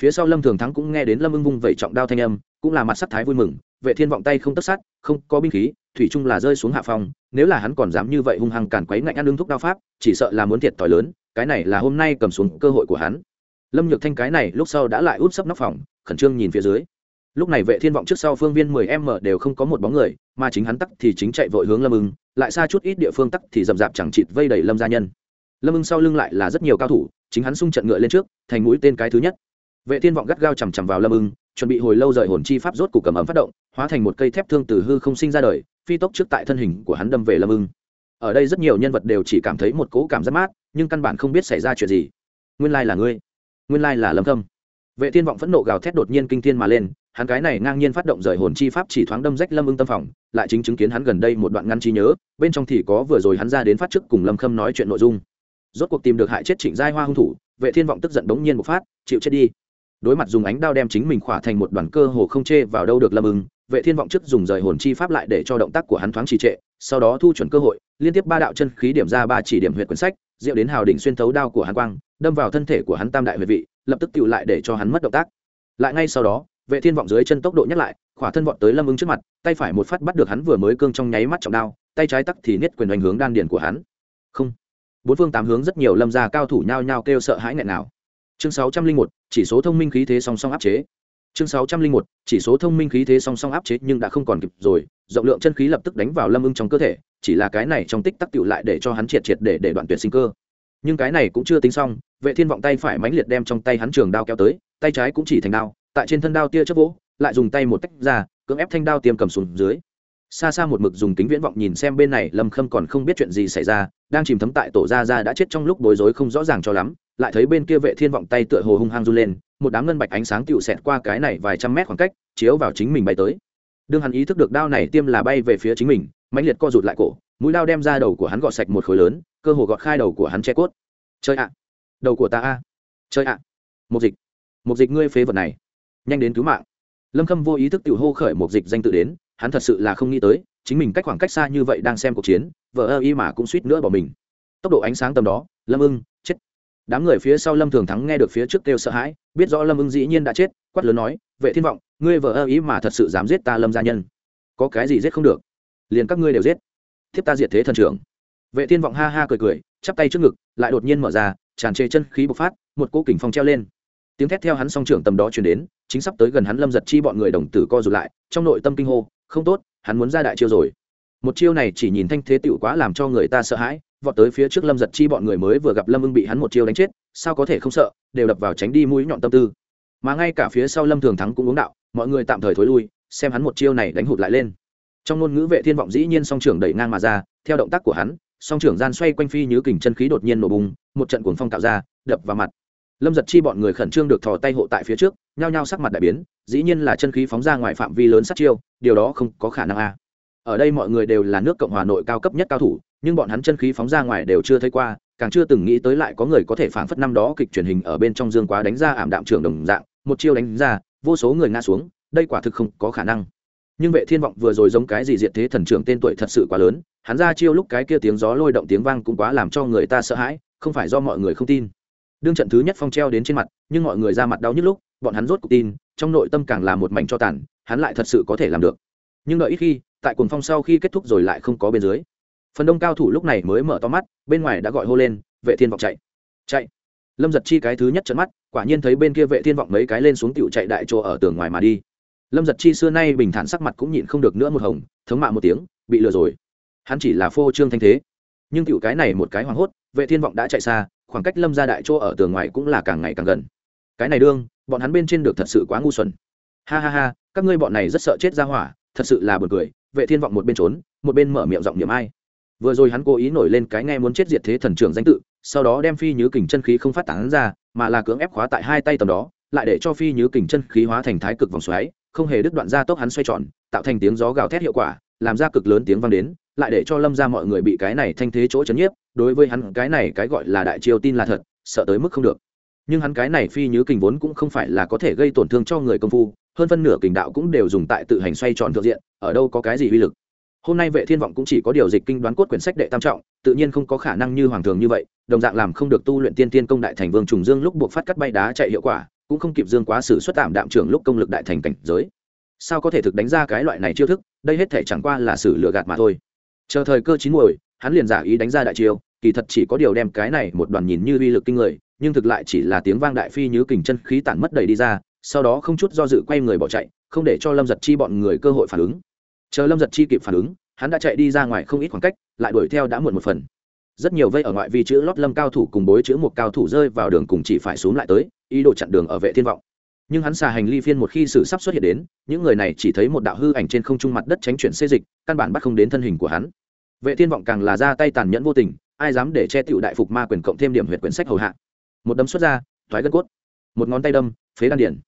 Speaker 1: Phía sau lâm thường thắng cũng nghe đến lâm ưng vung vẩy trọng đao thanh âm, cũng là mặt sắc thái vui mừng, vệ thiên vọng tay không tất sát, không có binh khí thủy chung là rơi xuống hạ Phong, nếu là hắn còn dám như vậy hung hăng cản quấy ngạnh ăn lương thúc đao pháp chỉ sợ là muốn thiệt tỏi lớn cái này là hôm nay cầm xuống cơ hội của hắn. Lâm nhược thanh cái này lúc sau đã lại út sấp nóc phòng khẩn trương nhìn phía dưới. Lúc này vệ thiên vọng trước sau phương viên 10 m đều không có một bóng người mà chính hắn tắc thì chính chạy vội hướng lâm ưng lại xa chút ít địa phương tắc thì rậm rạp chẳng chịt vây đầy lâm gia nhân. Lâm ưng sau lưng lại là rất nhiều cao thủ chính hắn xung trận ngựa lên trước thành mũi tên cái thứ nhất. Vệ thiên vọng gắt gao chằm chằm vào lâm ưng chuẩn bị hồi lâu rời hồn chi pháp rốt cục cầm ấm phát động hóa thành một cây thép thương từ hư không sinh ra đời phi tốc trước tại thân hình của hắn đâm về lâm ưng. Ở đây rất nhiều nhân vật đều chỉ cảm thấy một cỗ cảm giác mát, nhưng căn bản không biết xảy ra chuyện gì. Nguyên lai là ngươi. Nguyên lai là lâm khâm vệ thiên vọng phẫn nộ gào thét đột nhiên kinh thiên mà lên, hắn cái này ngang nhiên phát động rời hồn chi pháp chỉ thoáng đâm rách lâm ưng tâm phòng, lại chính chứng kiến hắn gần đây một đoạn ngăn trí nhớ, bên trong thì có vừa rồi hắn ra đến phát trước cùng lâm khâm nói chuyện nội dung. Rốt cuộc tìm được hại chết trịnh giai hoa hung thủ, vệ thiên vọng tức giận đống nhiên một phát, chịu chết đi. Đối mặt dùng ánh đao đem chính mình khỏa thành một đoàn cơ hồ không chê vào đâu được lâm ưng vệ thiên vọng trước dùng rời hồn chi pháp lại để cho động tác của hắn thoáng trì trệ, sau đó thu chuẩn cơ hội, liên tiếp ba đạo chân khí điểm ra ba chỉ điểm huyệt quyển sách, diệu đến hào đỉnh xuyên thấu đao của hắn quang, đâm vào thân thể của hắn tam đại huyệt vị, lập tức tựu lại để cho hắn mất động tác. Lại ngay sau đó, vệ thiên vọng dưới chân tốc độ nhắc lại, khỏa thân vọt tới lâm ứng trước mặt, tay phải một phát bắt được hắn vừa mới cương trong nháy mắt trọng đao, tay trái tắc thì niết quyền đánh hướng đan điền của hắn. Không. Bốn phương tám hướng rất nhiều lâm gia cao thủ nhao nhao kêu sợ hãi nghẹn nào chương sáu trăm linh một, chỉ số thông minh khí thế song song áp chế chương sáu trăm linh một, chỉ số thông minh khí thế song song áp chế nhưng đã không còn kịp rồi, rộng lượng chân khí lập tức đánh vào lâm ưng trong cơ thể, chỉ là cái này trong tích tắc tựu lại để cho hắn triệt triệt để để đoạn tuyệt sinh cơ. Nhưng cái này cũng chưa tính xong, vệ thiên vọng tay phải mãnh liệt đem trong tay hắn trường đao kéo tới, tay trái cũng chỉ thành đao, tại trên thân đao tia chớp vỗ, lại dùng tay một tách ra, cưỡng ép thanh đao tiêm cầm xuống dưới. Xa xa một mực dùng kính viễn vọng nhìn xem bên này, lâm khâm còn không biết chuyện gì xảy ra, đang chìm thấm tại tổ ra ra đã chết trong lúc bối rối không rõ ràng cho lắm, lại thấy bên kia vệ thiên vọng tay tựa hồ hung hăng run lên một đám ngân bạch ánh sáng tựu xẹt qua cái này vài trăm mét khoảng cách, chiếu vào chính mình bay tới. Đương hắn ý thức được đao này tiêm là bay về phía chính mình, mãnh liệt co rụt lại cổ, mũi đao đem ra đầu của hắn gọt sạch một khối lớn, cơ hồ gọt khai đầu của hắn che cốt. Chơi ạ. À. Đầu của ta a. Chơi ạ. À. Một dịch. Một dịch ngươi phế vật này. Nhanh đến cứu mạng. Lâm khâm vô ý thức tự hô khởi một dịch danh tự đến, hắn thật sự là không nghĩ tới, chính mình cách khoảng cách xa như vậy đang xem cuộc chiến vợ ơ y mà cũng suýt nữa bỏ mình. Tốc độ ánh sáng tầm đó, lâm ưng, chết đám người phía sau lâm thường thắng nghe được phía trước kêu sợ hãi, biết rõ lâm ưng dĩ nhiên đã chết, quát lớn nói, vệ thiên vọng, ngươi vợ ơ ý mà thật sự dám giết ta lâm gia nhân. Có cái gì giết không được? Liền các ngươi đều giết. Thiếp ta diệt thế thần trưởng. Vệ thiên vọng ha ha cười cười, chắp tay trước ngực, lại đột nhiên mở ra, tràn trề chân khí bộc phát, một cỗ kình phong treo lên. Tiếng thét theo hắn song trưởng tầm đó truyền đến, chính sắp tới gần hắn lâm giật chi bọn người đồng tử co rụt lại, trong nội tâm kinh hô, không tốt, hắn muốn ra đại chiêu rồi. Một chiêu này chỉ nhìn thanh thế tựu quá làm cho người ta sợ hãi vọt tới phía trước lâm giật chi bọn người mới vừa gặp lâm ưng bị hắn một chiêu đánh chết, sao có thể không sợ, đều đập vào tránh đi mũi nhọn tâm tư. Mà ngay cả phía sau lâm thường thắng cũng uống đạo, mọi người tạm thời thối lui, xem hắn một chiêu này đánh hụt lại lên. Trong ngôn ngữ vệ thiên vọng dĩ nhiên song trưởng đẩy ngang mà ra, theo động tác của hắn, song trưởng gian xoay quanh phi như kình chân khí đột nhiên nổ bùng, một trận cuồng phong tạo ra, đập vào mặt. Lâm giật chi bọn người khẩn trương được thò tay hộ tại phía trước, nhao nhao sắc mặt đại biến, dĩ nhiên là chân khí phóng ra ngoài phạm vi lớn sát chiêu, điều đó không có khả năng a. Ở đây mọi người đều là nước cộng hòa nội cao cấp nhất cao thủ nhưng bọn hắn chân khí phóng ra ngoài đều chưa thấy qua, càng chưa từng nghĩ tới lại có người có thể phản phất năm đó kịch truyền hình ở bên trong dương quá đánh ra ảm đạm trưởng đồng dạng, một chiêu đánh ra, vô số người ngã xuống, đây quả thực không có khả năng. Nhưng vệ thiên vọng vừa rồi giống cái gì diện thế thần trưởng tên tuổi thật sự quá lớn, hắn ra chiêu lúc cái kia tiếng gió lôi động tiếng vang cũng quá làm cho người ta sợ hãi, không phải do mọi người không tin. Đương trận thứ nhất phong treo đến trên mặt, nhưng mọi người ra mặt đau nhức lúc, bọn hắn rốt cuộc tin, trong nội tâm càng là một mảnh cho tàn, hắn lại thật sự có thể làm được. Nhưng đợi ít khi, tại cuồng phong sau khi kết thúc rồi lại không có bên dưới phần đông cao thủ lúc này mới mở to mắt, bên ngoài đã gọi hô lên, vệ thiên vọng chạy chạy. Lâm giật chi cái thứ nhất trận mắt, quả nhiên thấy bên kia vệ thiên vọng mấy cái lên xuống tiểu chạy đại chỗ ở tường ngoài mà đi. Lâm giật chi xưa nay bình thản sắc mặt cũng nhịn không được nữa một hồng, thống mạ một tiếng, bị lừa rồi. Hắn chỉ là phô trương thanh thế. Nhưng tiểu cái này một cái hoảng hốt, vệ thiên vọng đã chạy xa, khoảng cách lâm ra đại chỗ ở tường ngoài cũng là càng ngày càng gần. Cái này đương, bọn hắn bên trên được thật sự quá ngu xuẩn. Ha ha ha, các ngươi bọn này rất sợ chết ra hỏa, thật sự là buồn cười. Vệ thiên vọng một bên trốn, một bên mở miệng giọng niệm ai vừa rồi hắn cố ý nổi lên cái nghe muốn chết diệt thế thần trưởng danh tự, sau đó đem phi nhứ kình chân khí không phát tán ra, mà là cưỡng ép khóa tại hai tay tầm đó, lại để cho phi nhứ kình chân khí hóa thành thái cực vòng xoáy, không hề đứt đoạn ra tốc hắn xoay tròn, tạo thành tiếng gió gào thét hiệu quả, làm ra cực lớn tiếng vang đến, lại để cho lâm ra mọi người bị cái này thanh thế chỗ chấn nhiếp, đối với hắn cái này cái gọi là đại triều tin là thật, sợ tới mức không được. Nhưng hắn cái này phi nhứ kình vốn cũng không phải là có thể gây tổn thương cho người công phu, hơn phân nửa kình đạo cũng đều dùng tại tự hành xoay tròn thượng diện, ở đâu có cái gì uy lực hôm nay vệ thiên vọng cũng chỉ có điều dịch kinh đoán cốt quyển sách đệ tam trọng, tự nhiên không có khả năng như hoàng thường như vậy, đồng dạng làm không được tu luyện tiên tiên công đại thành vương trùng dương lúc buộc phát cắt bay đá chạy hiệu quả, cũng không kịp dương quá sử xuất tạm đạm trưởng lúc công lực đại thành cảnh giới. Sao có thể thực đánh ra cái loại này chiêu thức, đây hết thể chẳng qua là sử lừa gạt mà thôi. Chờ thời cơ chín muồi, hắn liền giả ý đánh ra đại chiêu, kỳ thật chỉ có điều đem cái này một đoàn nhìn như uy lực kinh người, nhưng thực lại chỉ là tiếng vang đại phi như kình chân khí tản mất đầy đi ra, sau đó không chút do dự quay người bỏ chạy, không để cho lâm giật chi bọn người cơ hội phản ứng chờ lâm giật chi kịp phản ứng, hắn đã chạy đi ra ngoài không ít khoảng cách, lại đuổi theo đã muộn một phần. Rất nhiều vây ở ngoại vi chữ lót lâm cao thủ cùng bối chữ một cao thủ rơi vào đường cùng chỉ phải xuống lại tới, ý đồ chặn đường ở vệ thiên vọng. Nhưng hắn xà hành ly phiên một khi sự sắp xuất hiện đến, những người này chỉ thấy một đạo hư ảnh trên không trung mặt đất tránh chuyển xê dịch, căn bản bắt không đến thân hình của hắn. Vệ thiên vọng càng là ra tay tàn nhẫn vô tình, ai dám để che tiểu đại phục ma quyền cộng thêm điểm huyệt quyển sách hầu hạ. Một đấm xuất ra, thoái gân cốt. Một ngón tay đâm, phế đan điển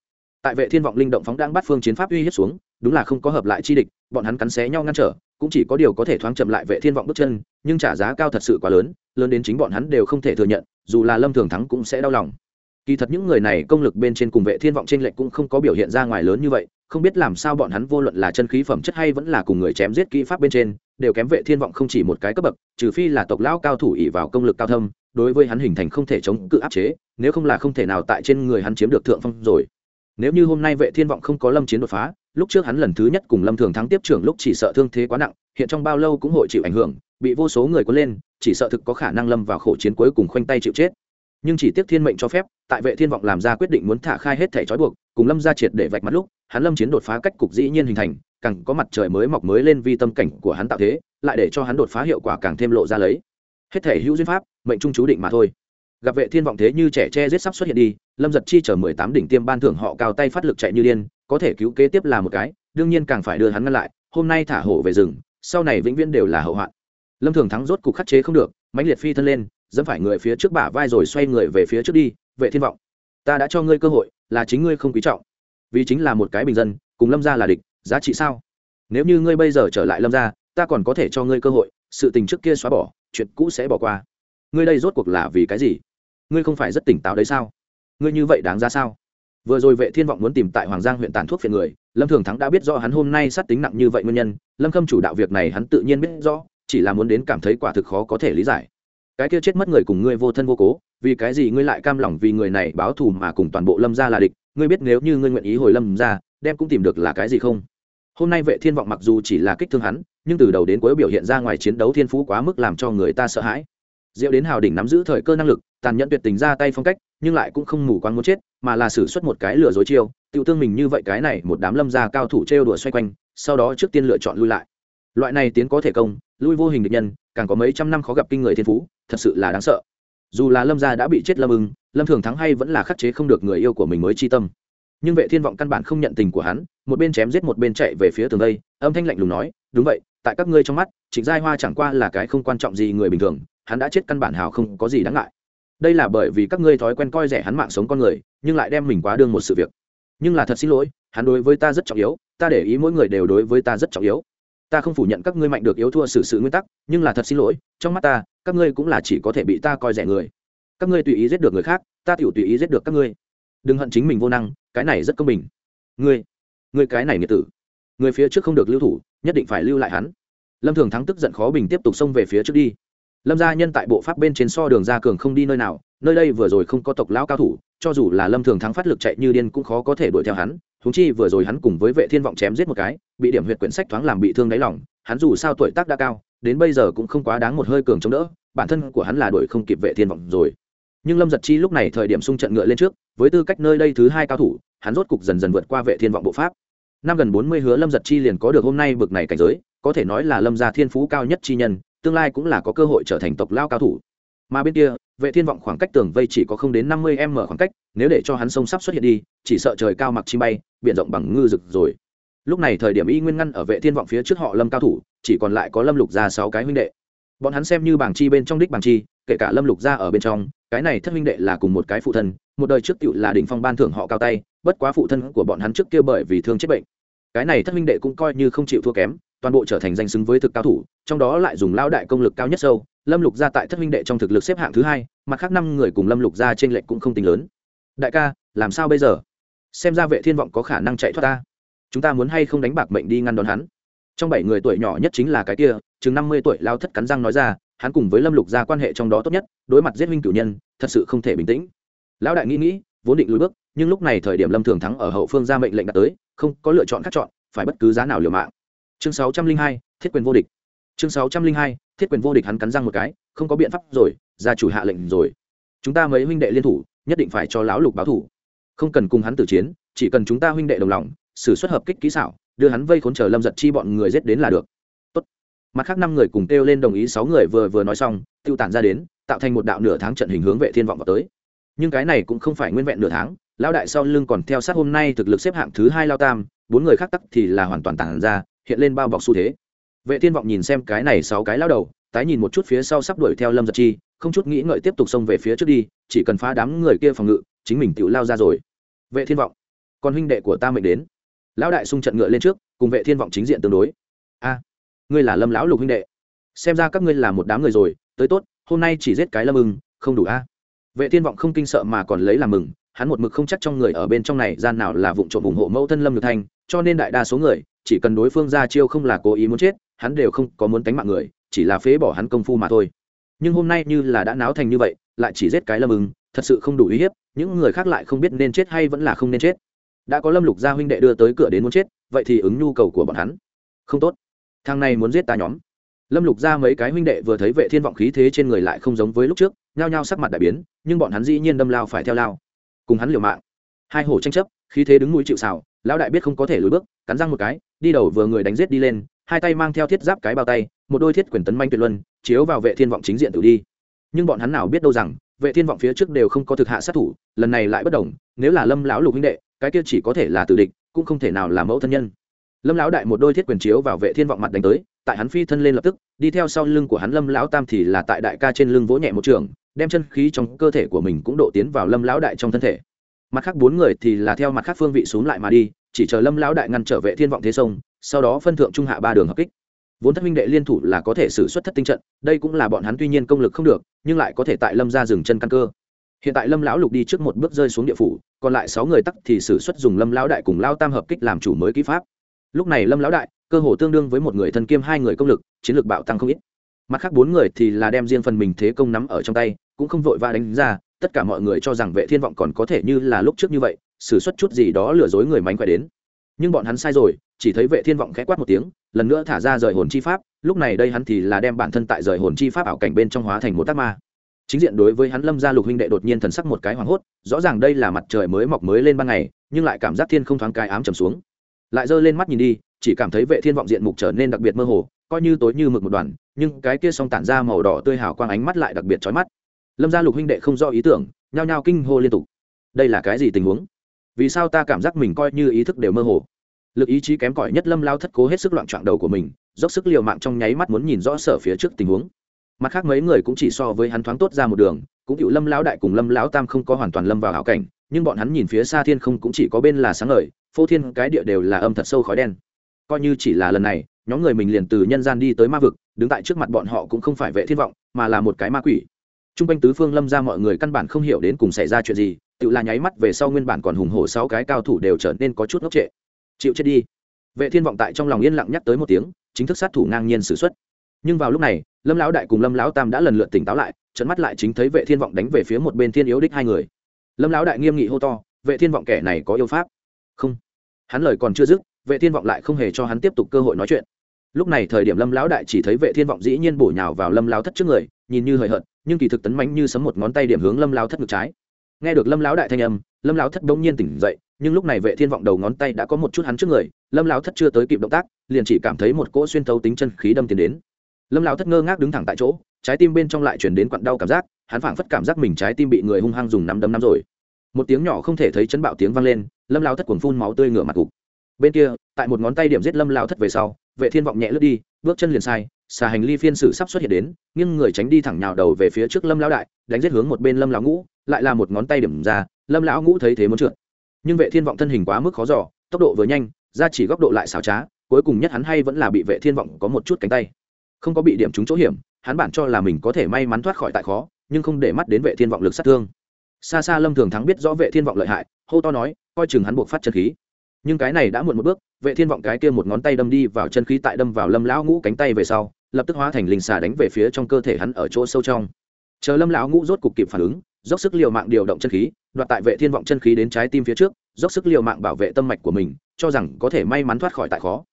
Speaker 1: tại vệ thiên vọng linh động phóng đang bắt phương chiến pháp uy hiếp xuống, đúng là không có hợp lại chi địch, bọn hắn cắn xé nhau ngăn trở, cũng chỉ có điều có thể thoáng chậm lại vệ thiên vọng bước chân, nhưng trả giá cao thật sự quá lớn lớn đến chính bọn hắn đều không thể thừa nhận, dù là lâm thường thắng cũng sẽ đau lòng. Kỳ thật những người này công lực bên trên cùng vệ thiên vọng trên lệnh cũng không có biểu hiện ra ngoài lớn như vậy, không biết làm sao bọn hắn vô luận là chân khí phẩm chất hay vẫn là cùng người chém giết kỹ pháp bên trên, đều kém vệ thiên vọng không chỉ một cái cấp bậc, trừ phi là tộc lão cao thủ ỷ vào công lực cao thâm, đối với hắn hình thành không thể chống cự áp chế, nếu không là không thể nào tại trên người hắn chiếm được thượng phong rồi nếu như hôm nay vệ thiên vọng không có lâm chiến đột phá, lúc trước hắn lần thứ nhất cùng lâm thường thắng tiếp trưởng lúc chỉ sợ thương thế quá nặng, hiện trong bao lâu cũng hội chịu ảnh hưởng, bị vô số người cuốn lên, chỉ sợ thực có khả năng lâm vào khổ chiến cuối cùng khoanh tay chịu chết. Nhưng chỉ tiếc thiên mệnh cho phép, tại vệ thiên vọng làm ra quyết định muốn thả khai hết thể trói buộc, cùng lâm ra triệt để vạch mặt lúc, hắn lâm chiến đột phá cách cục dĩ nhiên hình thành, càng có mặt trời mới mọc mới lên vi tâm cảnh của hắn tạo thế, lại để cho hắn đột phá hiệu quả càng thêm lộ ra lấy. Hết thể hữu duyên pháp, mệnh trung chú định mà thôi gặp vệ thiên vọng thế như trẻ che giết sắp xuất hiện đi, lâm giật chi chở mười tám đỉnh tiêm ban thưởng họ cao tay phát lực chạy như điên, có thể cứu kế tiếp là một cái, đương nhiên càng phải đưa hắn ngăn lại, hôm nay thả hổ về rừng, sau này vĩnh viễn đều là hậu hoạn. Lâm thường thắng rốt cục khắc chế không được, mãnh liệt phi thân lên, dẫm phải người phía trước bả vai rồi xoay người về phía trước đi, vệ thiên vọng, ta đã cho ngươi cơ hội, là chính ngươi không quý trọng. Vì chính là một cái bình dân, cùng lâm gia là địch, giá trị sao? Nếu như ngươi bây giờ trở lại lâm gia, ta còn có thể cho ngươi cơ hội, sự tình trước kia xóa bỏ, chuyện cũ sẽ bỏ qua. Ngươi đây rốt cuộc là vì cái gì? Ngươi không phải rất tỉnh táo đấy sao? Ngươi như vậy đáng ra sao? Vừa rồi vệ thiên vọng muốn tìm tại hoàng giang huyện tàn thuốc phiền người, lâm thường thắng đã biết rõ hắn hôm nay sát tính nặng như vậy nguyên nhân, lâm khâm chủ đạo việc này hắn tự nhiên biết rõ, chỉ là muốn đến cảm thấy quả thực khó có thể lý giải. Cái kia chết mất người cùng ngươi vô thân vô cố, vì cái gì ngươi lại cam lòng vì người này báo thù mà cùng toàn bộ lâm gia là địch? Ngươi biết nếu như ngươi nguyện ý hồi lâm gia, đem cũng tìm được là cái gì không? Hôm nay vệ thiên vọng mặc dù chỉ là kích thương hắn, nhưng từ đầu đến cuối biểu hiện ra ngoài chiến đấu thiên phú quá mức làm cho người ta sợ hãi diệu đến hào đỉnh nắm giữ thời cơ năng lực, tàn nhẫn tuyệt tình ra tay phong cách, nhưng lại cũng không mù quáng muốn chết, mà là xử suất một cái lừa dối chiêu tự tương mình như vậy cái này một đám lâm gia cao thủ trêu đùa xoay quanh, sau đó trước tiên lựa chọn lui lại. Loại này tiến có thể công, lui vô hình địch nhân, càng có mấy trăm năm khó gặp kinh người thiên phú, thật sự là đáng sợ. Dù là lâm gia đã bị chết lâm ưng, lâm thường thắng hay vẫn là khắc chế không được người yêu của mình mới chi tâm. Nhưng vệ thiên vọng căn bản không nhận tình của hắn, một bên chém giết một bên chạy về phía tường đây, âm thanh lạnh lùng nói, đúng vậy, tại các ngươi trong mắt, trịnh giai hoa chẳng qua là cái không quan trọng gì người bình thường hắn đã chết căn bản hào không có gì đáng ngại. Đây là bởi vì các ngươi thói quen coi rẻ hắn mạng sống con người, nhưng lại đem mình quá đương một sự việc. Nhưng là thật xin lỗi, hắn đối với ta rất trọng yếu, ta để ý mỗi người đều đối với ta rất trọng yếu. Ta không phủ nhận các ngươi mạnh được yếu thua xử sự nguyên tắc, nhưng là thật xin lỗi, trong mắt ta, các ngươi cũng là chỉ có thể bị ta coi rẻ người. Các ngươi tùy ý giết được người khác, ta tiểu tùy ý giết được các ngươi. Đừng hận chính mình vô năng, cái này rất công bình. Ngươi ngươi cái này nghiệt tử. Người phía trước không được lưu thủ, nhất định phải lưu lại hắn. Lâm thường thắng tức giận khó bình tiếp tục xông về phía trước đi lâm gia nhân tại bộ pháp bên trên so đường ra cường không đi nơi nào, nơi đây vừa rồi không có tộc lão cao thủ, cho dù là lâm thường thắng phát lực chạy như điên cũng khó có thể đuổi theo hắn thúng chi vừa rồi hắn cùng với vệ thiên vọng chém giết một cái, bị điểm huyệt quyển sách thoáng làm bị thương đáy lòng, hắn dù sao tuổi tác đã cao, đến bây giờ cũng không quá đáng một hơi cường chống đỡ, bản thân của hắn là đuổi không kịp vệ thiên vọng rồi. Nhưng lâm giật chi lúc này thời điểm xung trận ngựa lên trước, với tư cách nơi đây thứ hai cao thủ, hắn rốt cục dần dần vượt qua vệ thiên vọng bộ pháp. Năm gần bốn mươi hứa lâm giật chi liền có được hôm nay bực này cảnh giới, có thể nói là lâm gia thiên phú cao nhất chi nhân tương lai cũng là có cơ hội trở thành tộc lao cao thủ. Mà bên kia, vệ thiên vọng khoảng cách tường vây chỉ có không đến năm mươi m khoảng cách, nếu để cho hắn sông sắp xuất hiện đi, chỉ sợ trời cao mặc chim bay, biển rộng bằng ngư rực rồi. Lúc này thời điểm y nguyên ngăn ở vệ thiên vọng phía trước họ lâm cao thủ, chỉ còn lại có lâm lục gia sáu cái huynh đệ. Bọn hắn xem như bảng chi bên trong đích bảng chi, kể cả lâm lục gia ở bên trong, cái này thất huynh đệ là cùng một cái phụ thân, một đời trước cựu là đỉnh phong ban thưởng họ cao tay, bất quá phụ thân của bọn hắn trước kia bởi vì thương chết bệnh. Cái này thất huynh đệ cũng coi như không chịu thua kém toàn bộ trở thành danh xứng với thực cao thủ, trong đó lại dùng lao đại công lực cao nhất sâu, lâm lục gia tại thất minh đệ trong thực lực xếp hạng thứ hai, mặt khác năm người cùng lâm lục gia trên lệnh cũng không tính lớn. Đại ca, làm sao bây giờ? Xem ra vệ thiên vọng có khả năng chạy thoát ta. Chúng ta muốn hay không đánh bạc mệnh đi ngăn đón hắn? Trong bảy người tuổi nhỏ nhất chính là cái kia, chừng năm mươi tuổi lao thất cắn răng nói ra, hắn cùng với lâm lục gia quan hệ trong đó tốt nhất, đối mặt giết huynh cử nhân, thật sự không thể bình tĩnh. Lão đại nghĩ nghĩ, vốn định lùi bước, nhưng lúc này thời điểm lâm thường thắng ở hậu phương ra mệnh lệnh đã tới, không có lựa chọn khác chọn, phải bất cứ giá nào liều mạng chương sáu trăm linh hai, thiết quyền vô địch. Chương sáu trăm linh hai, thiết quyền vô địch hắn cắn răng một cái, không có biện pháp rồi, gia chủ hạ lệnh rồi. Chúng ta mấy huynh đệ liên thủ, nhất định phải cho lão lục báo thủ. Không cần cùng hắn tử chiến, chỉ cần chúng ta huynh đệ đồng lòng, xử xuất hợp kích kỹ xảo, đưa hắn vây khốn chờ lâm giật chi bọn người giết đến là được. Tốt. mặt khác năm người cùng kêu lên đồng ý, sáu người vừa vừa nói xong, tiêu tản ra đến, tạo thành một đạo nửa tháng trận hình hướng vệ thiên vọng vào tới. Nhưng cái này cũng không phải nguyên vẹn nửa tháng, lão đại sau lưng còn theo sát hôm nay thực lực xếp hạng thứ hai lao tam, bốn người khác tắc thì là hoàn toàn tản ra hiện lên bao bọc xu thế. Vệ thiên vọng nhìn xem cái này sáu cái lao đầu, tái nhìn một chút phía sau sắp đuổi theo lâm giật chi, không chút nghĩ ngợi tiếp tục xông về phía trước đi, chỉ cần phá đám người kia phòng ngự, chính mình tự lao ra rồi. Vệ thiên vọng, còn huynh đệ của ta mệnh đến. Lão đại xung trận ngựa lên trước, cùng vệ thiên vọng chính diện tương đối. A, ngươi là lâm lão lục huynh đệ. Xem ra các ngươi là một đám người rồi, tới tốt, hôm nay chỉ giết cái lâm ưng, không đủ a. Vệ thiên vọng không kinh sợ mà còn lấy làm mừng, hắn một mực không chắc trong người ở bên trong này gian nào là vụ trộm ủng hộ mẫu thân lâm nhược thanh, cho nên đại đa số người chỉ cần đối phương ra chiêu không là cố ý muốn chết, hắn đều không có muốn tánh mạng người, chỉ là phế bỏ hắn công phu mà thôi. Nhưng hôm nay như là đã náo thành như vậy, lại chỉ giết cái lâm ứng, thật sự không đủ uy hiếp, những người khác lại không biết nên chết hay vẫn là không nên chết. Đã có lâm lục gia huynh đệ đưa tới cửa đến muốn chết, vậy thì ứng nhu cầu của bọn hắn. Không tốt. Thằng này muốn giết ta nhóm. Lâm lục gia mấy cái huynh đệ vừa thấy vệ thiên vọng khí thế trên người lại không giống với lúc trước, nhao nhao sắc mặt đại biến, nhưng bọn hắn dĩ nhiên đâm lao phải theo lao. Cùng hắn liều mạng. Hai hổ tranh chấp, khí thế đứng mũi chịu xào lão đại biết không có thể lùi bước, cắn răng một cái, đi đầu vừa người đánh giết đi lên, hai tay mang theo thiết giáp cái bao tay, một đôi thiết quyền tấn manh tuyệt luân, chiếu vào vệ thiên vọng chính diện tự đi. Nhưng bọn hắn nào biết đâu rằng, vệ thiên vọng phía trước đều không có thực hạ sát thủ, lần này lại bất đồng, nếu là lâm lão lục huynh đệ, cái kia chỉ có thể là tử địch, cũng không thể nào là mẫu thân nhân. Lâm lão đại một đôi thiết quyền chiếu vào vệ thiên vọng mặt đánh tới, tại hắn phi thân lên lập tức, đi theo sau lưng của hắn lâm lão tam thì là tại đại ca trên lưng vỗ nhẹ một trường, đem chân khí trong cơ thể của mình cũng độ tiến vào lâm lão đại trong thân thể mặt khác bốn người thì là theo mặt khác phương vị xuống lại mà đi, chỉ chờ lâm lão đại ngăn trở vệ thiên vọng thế sông, sau đó phân thượng trung hạ ba đường hợp kích. Vốn thất minh đệ liên thủ là có thể xử xuất thất tinh trận, đây cũng là bọn hắn tuy nhiên công lực không được, nhưng lại có thể tại lâm ra dừng chân căn cơ. Hiện tại lâm lão lục đi trước một bước rơi xuống địa phủ, còn lại sáu người tắc thì xử xuất dùng lâm lão đại cùng lao tam hợp kích làm chủ mới kỹ pháp. Lúc này lâm lão đại, cơ hồ tương đương với một người thân kiêm hai người công lực, chiến lược bạo tăng không ít. Mặt khác bốn người thì là đem riêng phần mình thế công nắm ở trong tay, cũng không vội va đánh ra tất cả mọi người cho rằng vệ thiên vọng còn có thể như là lúc trước như vậy, xử suất chút gì đó lừa dối người mánh khỏe đến. Nhưng bọn hắn sai rồi, chỉ thấy vệ thiên vọng khẽ quát một tiếng, lần nữa thả ra rời hồn chi pháp, lúc này đây hắn thì là đem bản thân tại rời hồn chi pháp ảo cảnh bên trong hóa thành một tác ma. Chính diện đối với hắn lâm gia lục huynh đệ đột nhiên thần sắc một cái hoảng hốt, rõ ràng đây là mặt trời mới mọc mới lên ban ngày, nhưng lại cảm giác thiên không thoáng cái ám trầm xuống. Lại giơ lên mắt nhìn đi, chỉ cảm thấy vệ thiên vọng diện mục trở nên đặc biệt mơ hồ, coi như tối như mực một đoàn, nhưng cái kia song tản ra màu đỏ tươi hào quang ánh mắt lại đặc biệt chói mắt lâm gia lục huynh đệ không do ý tưởng, nhao nhao kinh hô liên tục. Đây là cái gì tình huống? Vì sao ta cảm giác mình coi như ý thức đều mơ hồ? Lực ý chí kém cỏi nhất lâm lao thất cố hết sức loạn trạng đầu của mình, dốc sức liều mạng trong nháy mắt muốn nhìn rõ sở phía trước tình huống. Mặt khác mấy người cũng chỉ so với hắn thoáng tốt ra một đường, cũng cựu lâm lão đại cùng lâm lão tam không có hoàn toàn lâm vào hảo cảnh, nhưng bọn hắn nhìn phía xa thiên không cũng chỉ có bên là sáng ngời, phô thiên cái địa đều là âm thật sâu khói đen. Coi như chỉ là lần này, nhóm người mình liền từ nhân gian đi tới ma vực, đứng tại trước mặt bọn họ cũng không phải vệ thiên vọng, mà là một cái ma quỷ t r u n g quanh tứ phương lâm ra mọi người căn bản không hiểu đến cùng xảy ra chuyện gì, tự là nháy mắt về sau nguyên bản còn hùng hổ sáu cái cao thủ đều trở nên có chút ngốc trệ. Chịu chết đi. Vệ thiên vọng tại trong lòng yên lặng nhắc tới một tiếng, chính thức sát thủ ngang nhiên xử x u ấ t nhưng vào lúc này, lâm lão đại cùng lâm lão tam đã lần lượt tỉnh táo lại trận mắt lại chính thấy vệ thiên vọng đánh về phía một bên thiên yếu đích hai người. Lâm lão đại nghiêm nghị hô to, vệ thiên vọng kẻ này có yêu pháp? Không. Hắn lời còn chưa dứt, vệ thiên vọng lại không hề cho hắn tiếp tục cơ hội nói chuyện. Lúc này thời điểm lâm lão đại chỉ thấy vệ thiên vọng dĩ nhiên bổ nhào vào lâm lão thất trước người nhìn như hời hợt, nhưng kỳ thực tấn mánh như sấm một ngón tay điểm hướng lâm lão thất ngực trái. Nghe được lâm lão đại thanh âm, lâm lão thất bỗng nhiên tỉnh dậy, nhưng lúc này vệ thiên vọng đầu ngón tay đã có một chút hắn trước người, lâm lão thất chưa tới kịp động tác, liền chỉ cảm thấy một cỗ xuyên thấu tính chân khí đâm tiến đến. Lâm lão thất ngơ ngác đứng thẳng tại chỗ, trái tim bên trong lại chuyển đến quặn đau cảm giác, hắn phảng phất cảm giác mình trái tim bị người hung hăng dùng nắm đấm nắm rồi. Một tiếng nhỏ không thể thấy chấn bạo tiếng vang lên, lâm lão thất cuồng phun máu tươi ngửa mặt cục bên kia, tại một ngón tay điểm giết lâm lão thất về sau vệ thiên vọng nhẹ lướt đi, bước chân liền sai, xà hành ly phiên sử sắp xuất hiện đến nhưng người tránh đi thẳng nhào đầu về phía trước lâm lão đại, đánh giết hướng một bên lâm lão ngũ, lại là một ngón tay điểm ra, lâm lão ngũ thấy thế muốn trượt. Nhưng vệ thiên vọng thân hình quá mức khó giỏ tốc độ vừa nhanh, ra chỉ góc độ lại xảo trá, cuối cùng nhất hắn hay vẫn là bị vệ thiên vọng có một chút cánh tay. Không có bị điểm trúng chỗ hiểm, hắn bản cho là mình có thể may mắn thoát khỏi tại khó, nhưng không để mắt đến vệ thiên vọng lực sát thương. Xa xa lâm thường thắng biết rõ vệ thiên vọng lợi hại, hô to nói, coi chừng hắn buộc phát chân khí nhưng cái này đã muộn một bước, vệ thiên vọng cái kia một ngón tay đâm đi vào chân khí tại đâm vào lâm lão ngũ cánh tay về sau, lập tức hóa thành linh xà đánh về phía trong cơ thể hắn ở chỗ sâu trong. Chờ lâm lão ngũ rốt cục kịp phản ứng, dốc sức liều mạng điều động chân khí, đoạt tại vệ thiên vọng chân khí đến trái tim phía trước, dốc sức liều mạng bảo vệ tâm mạch của mình, cho rằng có thể may mắn thoát khỏi tại khó.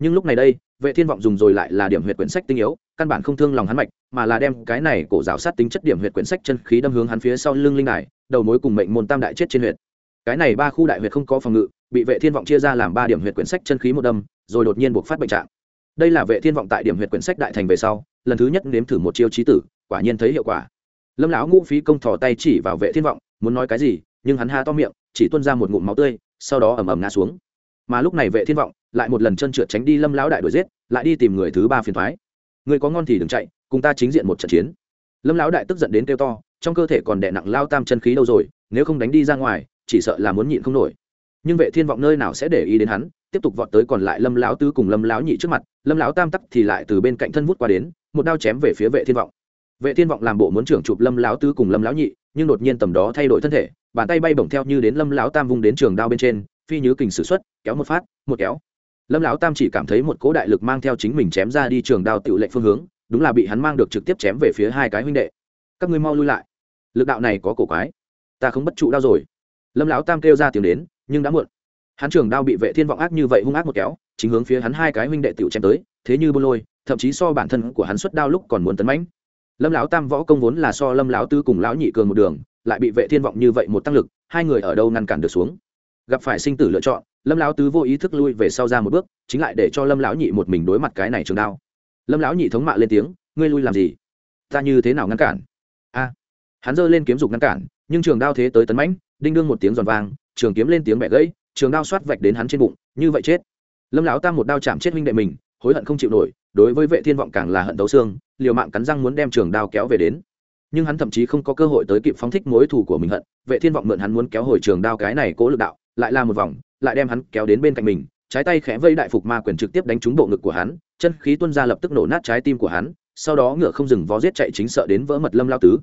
Speaker 1: Nhưng lúc này đây, vệ thiên vọng dùng rồi lại là điểm huyệt quyển sách tinh yếu, căn bản không thương lòng hắn mạch, mà là đem cái này cổ rào sát tính chất điểm huyệt quyển sách chân khí đâm hướng hắn phía sau lưng linh đài, đầu mối cùng mệnh môn tam đại chết trên huyệt. Cái này ba khu đại huyệt không có phòng ngự bị vệ thiên vọng chia ra làm ba điểm huyệt quyển sách chân khí một đâm, rồi đột nhiên buộc phát bệnh trạng. Đây là vệ thiên vọng tại điểm huyệt quyển sách đại thành về sau, lần thứ nhất nếm thử một chiêu trí tử, quả nhiên thấy hiệu quả. Lâm lão ngũ phí công thò tay chỉ vào vệ thiên vọng, muốn nói cái gì, nhưng hắn ha to miệng, chỉ tuôn ra một ngụm máu tươi, sau đó ầm ầm ngã xuống. Mà lúc này vệ thiên vọng lại một lần chân trượt tránh đi lâm lão đại đuổi giết, lại đi tìm người thứ ba phiền thoái. Người có ngon thì đừng chạy, cùng ta chính diện một trận chiến. Lâm lão đại tức giận đến kêu to, trong cơ thể còn đè nặng lao tam chân khí đâu rồi, nếu không đánh đi ra ngoài, chỉ sợ là muốn nhịn không nổi nhưng vệ thiên vọng nơi nào sẽ để ý đến hắn, tiếp tục vọt tới còn lại lâm lão tứ cùng lâm lão nhị trước mặt, lâm lão tam tắc thì lại từ bên cạnh thân vút qua đến, một đao chém về phía vệ thiên vọng. Vệ thiên vọng làm bộ muốn trưởng chụp lâm lão tứ cùng lâm lão nhị, nhưng đột nhiên tầm đó thay đổi thân thể, bàn tay bay bổng theo như đến lâm lão tam vung đến trường đao bên trên, phi nhứ kình sử xuất, kéo một phát, một kéo. Lâm lão tam chỉ cảm thấy một cỗ đại lực mang theo chính mình chém ra đi trường đao tự lệnh phương hướng, đúng là bị hắn mang được trực tiếp chém về phía hai cái huynh đệ. Các ngươi mau lui lại. Lực đạo này có cổ quái. Ta không bất trụ đao rồi. Lâm lão tam kêu ra tiếng đến nhưng đã muộn. Hắn trường đao bị vệ thiên vọng ác như vậy hung ác một kéo, chính hướng phía hắn hai cái huynh đệ tiểu chém tới, thế như buôn lôi, thậm chí so bản thân của hắn xuất đao lúc còn muốn tấn mãnh. Lâm lão tam võ công vốn là so lâm lão tư cùng lão nhị cường một đường, lại bị vệ thiên vọng như vậy một tăng lực, hai người ở đâu ngăn cản được xuống? Gặp phải sinh tử lựa chọn, lâm lão tứ vô ý thức lui về sau ra một bước, chính lại để cho lâm lão nhị một mình đối mặt cái này trường đao. Lâm lão nhị thống mạ lên tiếng, ngươi lui làm gì? Ta như thế nào ngăn cản? A. Hắn giơ lên kiếm dục ngăn cản, nhưng trường đao thế tới tấn mãnh, đinh đương một tiếng giòn vang trường kiếm lên tiếng bẻ gãy, trường đao xoát vạch đến hắn trên bụng, như vậy chết. Lâm lão tam một đao chạm chết huynh đệ mình, hối hận không chịu nổi, đối với vệ thiên vọng càng là hận tấu xương, liều mạng cắn răng muốn đem trường đao kéo về đến. Nhưng hắn thậm chí không có cơ hội tới kịp phóng thích mối thù của mình hận, vệ thiên vọng mượn hắn muốn kéo hồi trường đao cái này cố lực đạo, lại là một vòng, lại đem hắn kéo đến bên cạnh mình, trái tay khẽ vây đại phục ma quyền trực tiếp đánh trúng bộ ngực của hắn, chân khí tuôn ra lập tức nổ nát trái tim của hắn, sau đó ngựa không dừng vó giết chạy chính sợ đến vỡ mật lâm lao tứ.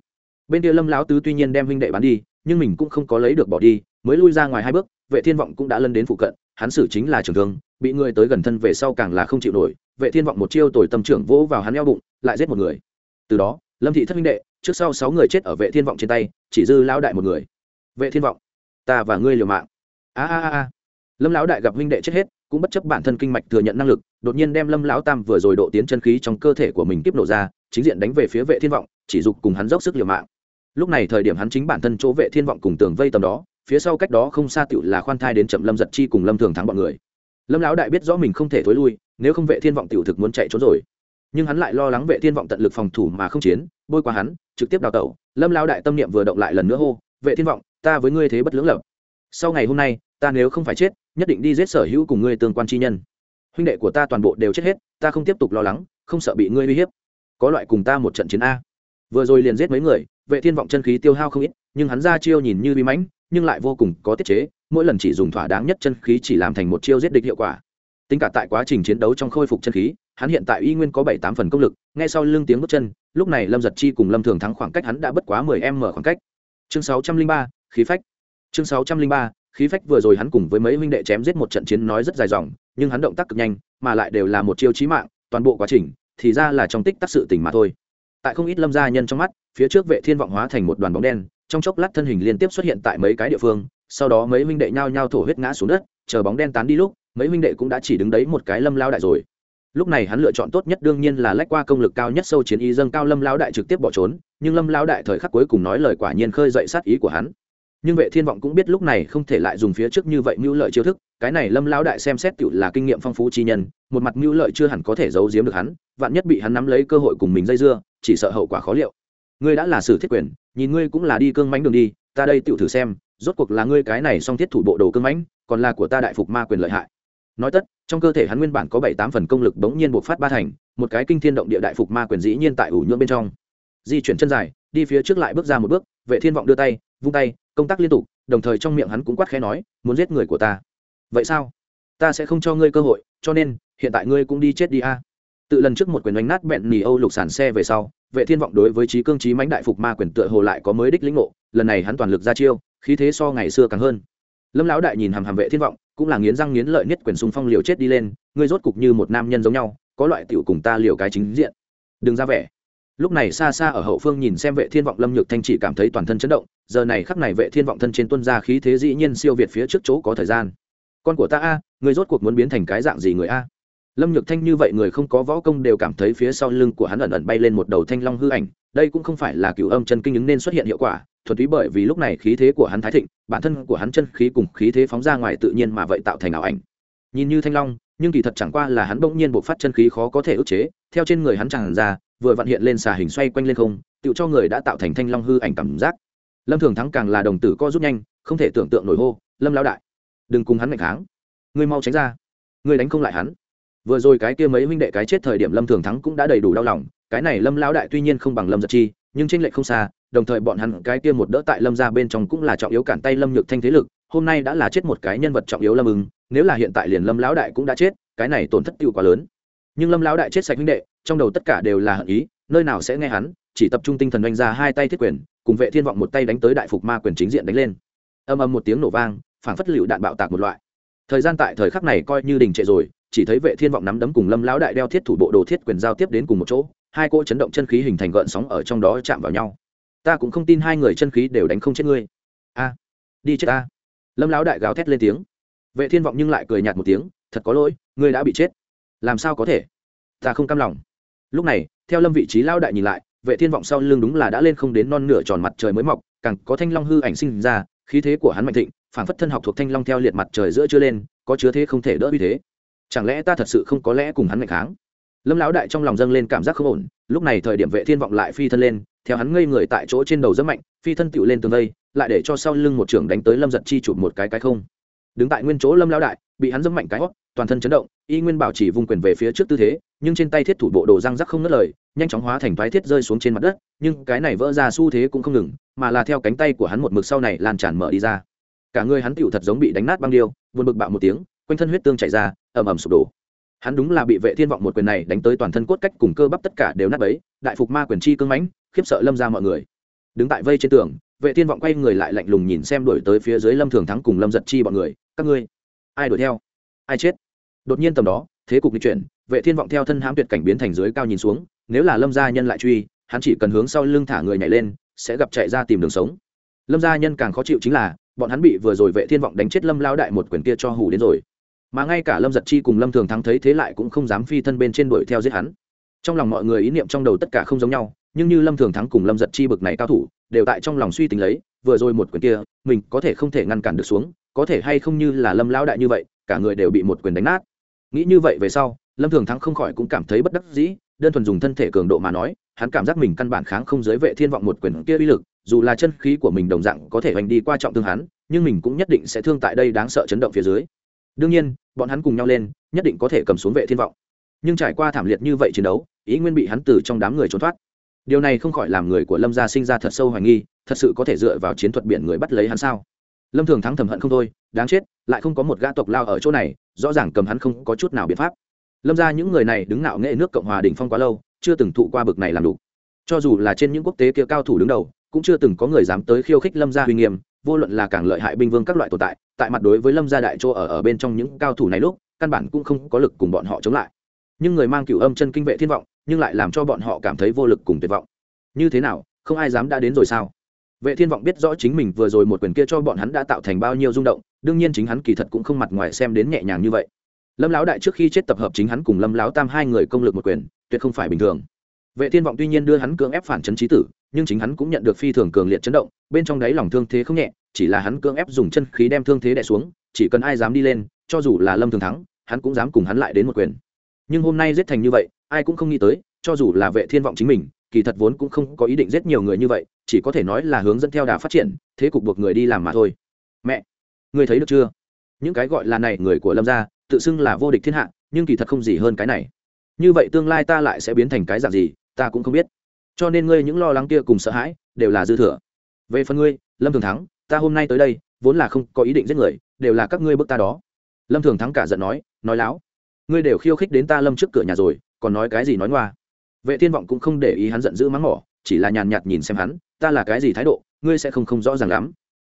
Speaker 1: Bên kia lâm lão tứ tuy nhiên đem huynh đệ bán đi, nhưng mình cũng không có lấy được bỏ đi mới lui ra ngoài hai bước, vệ thiên vọng cũng đã lân đến phụ cận, hắn xử chính là trường thương, bị người tới gần thân về sau càng là không chịu nổi. Vệ thiên vọng một chiêu tồi tâm trưởng vỗ vào hắn eo bụng, lại giết một người. Từ đó, lâm thị thất minh đệ, trước sau sáu người chết ở vệ thiên vọng trên tay, chỉ dư lão đại một người. Vệ thiên vọng, ta và ngươi liều mạng. A a a lâm lão đại gặp huynh đệ chết hết, cũng bất chấp bản thân kinh mạch thừa nhận năng lực, đột nhiên đem lâm lão tam vừa rồi độ tiến chân khí trong cơ thể của mình tiếp nổ ra, chính diện đánh về phía vệ thiên vọng, chỉ dục cùng hắn dốc sức liều mạng. Lúc này thời điểm hắn chính bản thân chỗ vệ thiên vọng cùng tường vây tầm đó phía sau cách đó không xa tựu là khoan thai đến chậm lâm giật chi cùng lâm thường thắng bọn người. Lâm lão đại biết rõ mình không thể thối lui, nếu không vệ thiên vọng tiểu thực muốn chạy trốn rồi. Nhưng hắn lại lo lắng vệ thiên vọng tận lực phòng thủ mà không chiến, bôi qua hắn, trực tiếp đào tẩu. Lâm lão đại tâm niệm vừa động lại lần nữa hô, vệ thiên vọng, ta với ngươi thế bất lưỡng lập. Sau ngày hôm nay, ta nếu không phải chết, nhất định đi giết sở hữu cùng ngươi tương quan chi nhân. Huynh đệ của ta toàn bộ đều chết hết, ta không tiếp tục lo lắng, không sợ bị ngươi uy hiếp. Có loại cùng ta một trận chiến a. Vừa rồi liền giết mấy người, vệ thiên vọng chân khí tiêu hao không ít, nhưng hắn ra chiêu nhìn như vi mãnh nhưng lại vô cùng có tiết chế, mỗi lần chỉ dùng thỏa đáng nhất chân khí chỉ làm thành một chiêu giết địch hiệu quả. Tính cả tại quá trình chiến đấu trong khôi phục chân khí, hắn hiện tại y nguyên có bảy tám phần công lực ngay sau lưng tiếng bước chân, lúc này lâm giật chi cùng lâm thường thắng khoảng cách hắn đã bất quá mười em mở khoảng cách. Chương sáu trăm linh ba, khí phách. Chương sáu trăm linh ba, khí phách vừa rồi hắn cùng với mấy huynh đệ chém giết một trận chiến nói rất dài dòng, nhưng hắn động tác cực nhanh, mà lại đều là một chiêu chí mạng, toàn bộ quá trình thì ra là trong tích tắc sự tình mà thôi. Tại không ít lâm gia nhân trong mắt, phía trước vệ thiên vọng hóa thành một đoàn bóng đen trong chốc lát thân hình liên tiếp xuất hiện tại mấy cái địa phương, sau đó mấy huynh đệ nhao nhao thổ huyết ngã xuống đất, chờ bóng đen tán đi lúc, mấy huynh đệ cũng đã chỉ đứng đấy một cái lâm lao đại rồi. Lúc này hắn lựa chọn tốt nhất đương nhiên là lách qua công lực cao nhất sâu chiến y dâng cao lâm lao đại trực tiếp bỏ trốn, nhưng lâm lao đại thời khắc cuối cùng nói lời quả nhiên khơi dậy sát ý của hắn. Nhưng vệ thiên vọng cũng biết lúc này không thể lại dùng phía trước như vậy mưu lợi chiêu thức, cái này lâm lao đại xem xét tự là kinh nghiệm phong phú chi nhân, một mặt mưu lợi chưa hẳn có thể giấu giếm được hắn, vạn nhất bị hắn nắm lấy cơ hội cùng mình dây dưa, chỉ sợ hậu quả khó liệu ngươi đã là sử thiết quyền, nhìn ngươi cũng là đi cương mánh đường đi, ta đây tự thử xem, rốt cuộc là ngươi cái này song thiết thủ bộ đồ cương mãnh, còn là của ta đại phục ma quyền lợi hại. Nói tất, trong cơ thể hắn nguyên bản có bảy tám phần công lực bỗng nhiên buộc phát ba thành, một cái kinh thiên động địa đại phục ma quyền dĩ nhiên tại ủ nhuộm bên trong. Di chuyển chân dài, đi phía trước lại bước ra một bước, vệ thiên vọng đưa tay, vung tay, công tác liên tục, đồng thời trong miệng hắn cũng quát khẽ nói, muốn giết người của ta. Vậy sao? Ta sẽ không cho ngươi cơ hội, cho nên, hiện tại ngươi cũng đi chết đi a tự lần trước một quyền đánh nát bẹn nỉ âu lục sản xe về sau, vệ thiên vọng đối với trí cương trí mãnh đại phục ma quyền tựa hồ lại có mới đích lĩnh ngộ, lần này hắn toàn lực ra chiêu, khí thế so ngày xưa càng hơn. Lâm lão đại nhìn hàm hàm vệ thiên vọng, cũng là nghiến răng nghiến lợi nhất quyền xung phong liều chết đi lên, ngươi rốt cục như một nam nhân giống nhau, có loại tiểu cùng ta liều cái chính diện. Đừng ra vẻ. Lúc này xa xa ở hậu phương nhìn xem vệ thiên vọng lâm nhược thanh chỉ cảm thấy toàn thân chấn động, giờ này khắc này vệ thiên vọng thân trên tuân ra khí thế dĩ nhiên siêu việt phía trước chỗ có thời gian. Con của ta a, ngươi rốt cuộc muốn biến thành cái dạng gì người a? Lâm nhược thanh như vậy người không có võ công đều cảm thấy phía sau lưng của hắn ẩn ẩn bay lên một đầu thanh long hư ảnh, đây cũng không phải là cửu âm chân kinh ứng nên xuất hiện hiệu quả, thuần túy bởi vì lúc này khí thế của hắn thái thịnh, bản thân của hắn chân khí cùng khí thế phóng ra ngoài tự nhiên mà vậy tạo thành ảo ảnh. Nhìn như thanh long, nhưng kỳ thật chẳng qua là hắn bỗng nhiên bộc phát chân khí khó có thể ức chế, theo trên người hắn tràn ra, vừa vặn hiện lên xà hình xoay quanh lên không tự cho người đã tạo thành thanh long hư ảnh cảm giác. Lâm thường thắng càng là đồng tử co rút nhanh, không thể tưởng tượng nổi hô, lâm lao đại, đừng cùng hắn mạnh kháng. Ngươi mau tránh ra. Ngươi đánh không lại hắn vừa rồi cái kia mấy huynh đệ cái chết thời điểm lâm thường thắng cũng đã đầy đủ đau lòng, cái này lâm lão đại tuy nhiên không bằng lâm giật chi, nhưng tranh lệch không xa, đồng thời bọn hắn cái kia một đỡ tại lâm ra bên trong cũng là trọng yếu cản tay lâm nhược thanh thế lực, hôm nay đã là chết một cái nhân vật trọng yếu lâm ứng nếu là hiện tại liền lâm lão đại cũng đã chết, cái này tổn thất tiêu quá lớn. Nhưng lâm lão đại chết sạch huynh đệ, trong đầu tất cả đều là hận ý, nơi nào sẽ nghe hắn, chỉ tập trung tinh thần đánh ra hai tay thiết quyền, cùng vệ thiên vọng một tay đánh tới đại phục ma quyền chính diện đánh lên. Âm âm một tiếng nổ vang, phảng phất lựu đạn bạo tạc một loại. Thời gian tại thời khắc này coi như đình trệ rồi chỉ thấy vệ thiên vọng nắm đấm cùng lâm lão đại đeo thiết thủ bộ đồ thiết quyền giao tiếp đến cùng một chỗ, hai cỗ chấn động chân khí hình thành gợn sóng ở trong đó chạm vào nhau. Ta cũng không tin hai người chân khí đều đánh không chết ngươi. A, đi chết ta. Lâm lão đại gào thét lên tiếng. Vệ thiên vọng nhưng lại cười nhạt một tiếng, thật có lỗi, ngươi đã bị chết. Làm sao có thể? Ta không cam lòng. Lúc này, theo lâm vị trí lão đại nhìn lại, vệ thiên vọng sau lưng đúng là đã lên không đến non nửa tròn mặt trời mới mọc, càng có thanh long hư ảnh sinh ra, khí thế của hắn mạnh thịnh phản phất thân học thuộc thanh long theo liệt mặt trời giữa chưa lên, có chứa thế không thể đỡ uy thế chẳng lẽ ta thật sự không có lẽ cùng hắn mạnh kháng? Lâm lão đại trong lòng dâng lên cảm giác không ổn, lúc này thời điểm vệ thiên vọng lại phi thân lên, theo hắn ngây người tại chỗ trên đầu rất mạnh, phi thân tựu lên tường vây, lại để cho sau lưng một trưởng đánh tới lâm giật chi chụp một cái cái không. Đứng tại nguyên chỗ lâm lão đại, bị hắn dẫm mạnh cái hót toàn thân chấn động, y nguyên bảo chỉ vung quyền về phía trước tư thế, nhưng trên tay thiết thủ bộ đồ răng rắc không ngất lời, nhanh chóng hóa thành thoái thiết rơi xuống trên mặt đất, nhưng cái này vỡ ra xu thế cũng không ngừng, mà là theo cánh tay của hắn một mực sau này lan tràn mở đi ra. Cả người hắn tựu thật giống bị đánh nát băng điêu vượt bực bạo một tiếng, quanh thân huyết tương chảy ra ầm ầm sụp đổ. Hắn đúng là bị vệ thiên vọng một quyền này đánh tới toàn thân cốt cách cùng cơ bắp tất cả đều nát bấy, đại phục ma quyền chi cương mãnh, khiếp sợ lâm ra mọi người. Đứng tại vây trên tường, vệ thiên vọng quay người lại lạnh lùng nhìn xem đuổi tới phía dưới lâm thường thắng cùng lâm giật chi bọn người, các ngươi, ai đuổi theo? Ai chết? Đột nhiên tầm đó, thế cục di chuyển, vệ thiên vọng theo thân hãm tuyệt cảnh biến thành dưới cao nhìn xuống, nếu là lâm gia nhân lại truy, hắn chỉ cần hướng sau lưng thả người nhảy lên, sẽ gặp chạy ra tìm đường sống. Lâm gia nhân càng khó chịu chính là, bọn hắn bị vừa rồi vệ thiên vọng đánh chết lâm lao đại một quyền kia cho hủ đến rồi mà ngay cả lâm giật chi cùng lâm thường thắng thấy thế lại cũng không dám phi thân bên trên đuổi theo giết hắn. Trong lòng mọi người ý niệm trong đầu tất cả không giống nhau, nhưng như lâm thường thắng cùng lâm giật chi bực này cao thủ, đều tại trong lòng suy tính lấy, vừa rồi một quyền kia, mình có thể không thể ngăn cản được xuống, có thể hay không như là lâm lão đại như vậy, cả người đều bị một quyền đánh nát. Nghĩ như vậy về sau, lâm thường thắng không khỏi cũng cảm thấy bất đắc dĩ, đơn thuần dùng thân thể cường độ mà nói, hắn cảm giác mình căn bản kháng không giới vệ thiên vọng một quyền kia uy lực, dù là chân khí của mình đồng dạng có thể hành đi qua trọng thương hắn, nhưng mình cũng nhất định sẽ thương tại đây đáng sợ chấn động phía dưới đương nhiên, bọn hắn cùng nhau lên, nhất định có thể cầm xuống vệ thiên vọng. Nhưng trải qua thảm liệt như vậy chiến đấu, ý nguyên bị hắn từ trong đám người trốn thoát. Điều này không khỏi làm người của lâm gia sinh ra thật sâu hoài nghi, thật sự có thể dựa vào chiến thuật biển người bắt lấy hắn sao? Lâm thường thắng thầm hận không thôi, đáng chết, lại không có một gã tộc lao ở chỗ này, rõ ràng cầm hắn không có chút nào biện pháp. Lâm ra những người này đứng nạo nghệ nước cộng hòa đỉnh phong quá lâu, chưa từng thụ qua bực này làm đủ cho dù là trên những quốc tế kia cao thủ đứng đầu, cũng chưa từng có người dám tới khiêu khích lâm gia uy nghiêm vô luận là càng lợi hại binh vương các loại tồn tại tại mặt đối với lâm gia đại chỗ ở ở bên trong những cao thủ này lúc, căn bản cũng không có lực cùng bọn họ chống lại. Nhưng người mang cựu âm chân kinh vệ thiên vọng, nhưng lại làm cho bọn họ cảm thấy vô lực cùng tuyệt vọng. Như thế nào, không ai dám đã đến rồi sao? Vệ thiên vọng biết rõ chính mình vừa rồi một quyền kia cho bọn hắn đã tạo thành bao nhiêu rung động, đương nhiên chính hắn kỳ thật cũng không mặt ngoài xem đến nhẹ nhàng như vậy. Lâm lão đại trước khi chết tập hợp chính hắn cùng lâm lão tam hai người công lực một quyền, tuyệt không phải bình thường. Vệ thiên vọng tuy nhiên đưa hắn cưỡng ép phản chấn trí tử nhưng chính hắn cũng nhận được phi thường cường liệt chấn động, bên trong đáy lòng thương thế không nhẹ, chỉ là hắn cưỡng ép dùng chân khí đem thương thế đè xuống, chỉ cần ai dám đi lên, cho dù là lâm thường thắng, hắn cũng dám cùng hắn lại đến một quyền. Nhưng hôm nay giết thành như vậy, ai cũng không nghĩ tới, cho dù là vệ thiên vọng chính mình, kỳ thật vốn cũng không có ý định giết nhiều người như vậy, chỉ có thể nói là hướng dẫn theo đà phát triển, thế cục buộc người đi làm mà thôi. Mẹ người thấy được chưa? Những cái gọi là này người của lâm gia, tự xưng là vô địch thiên hạ, nhưng kỳ thật không gì hơn cái này. Như vậy tương lai ta lại sẽ biến thành cái dạng gì, ta cũng không biết cho nên ngươi những lo lắng kia cùng sợ hãi đều là dư thừa. Về phần ngươi, lâm thường thắng, ta hôm nay tới đây, vốn là không có ý định giết người, đều là các ngươi bức ta đó. Lâm thường thắng cả giận nói nói láo, ngươi đều khiêu khích đến ta lâm trước cửa nhà rồi, còn nói cái gì nói ngoa. Vệ thiên vọng cũng không để ý hắn giận dữ mắng mỏ, chỉ là nhàn nhạt nhìn xem hắn, ta là cái gì thái độ, ngươi sẽ không không rõ ràng lắm.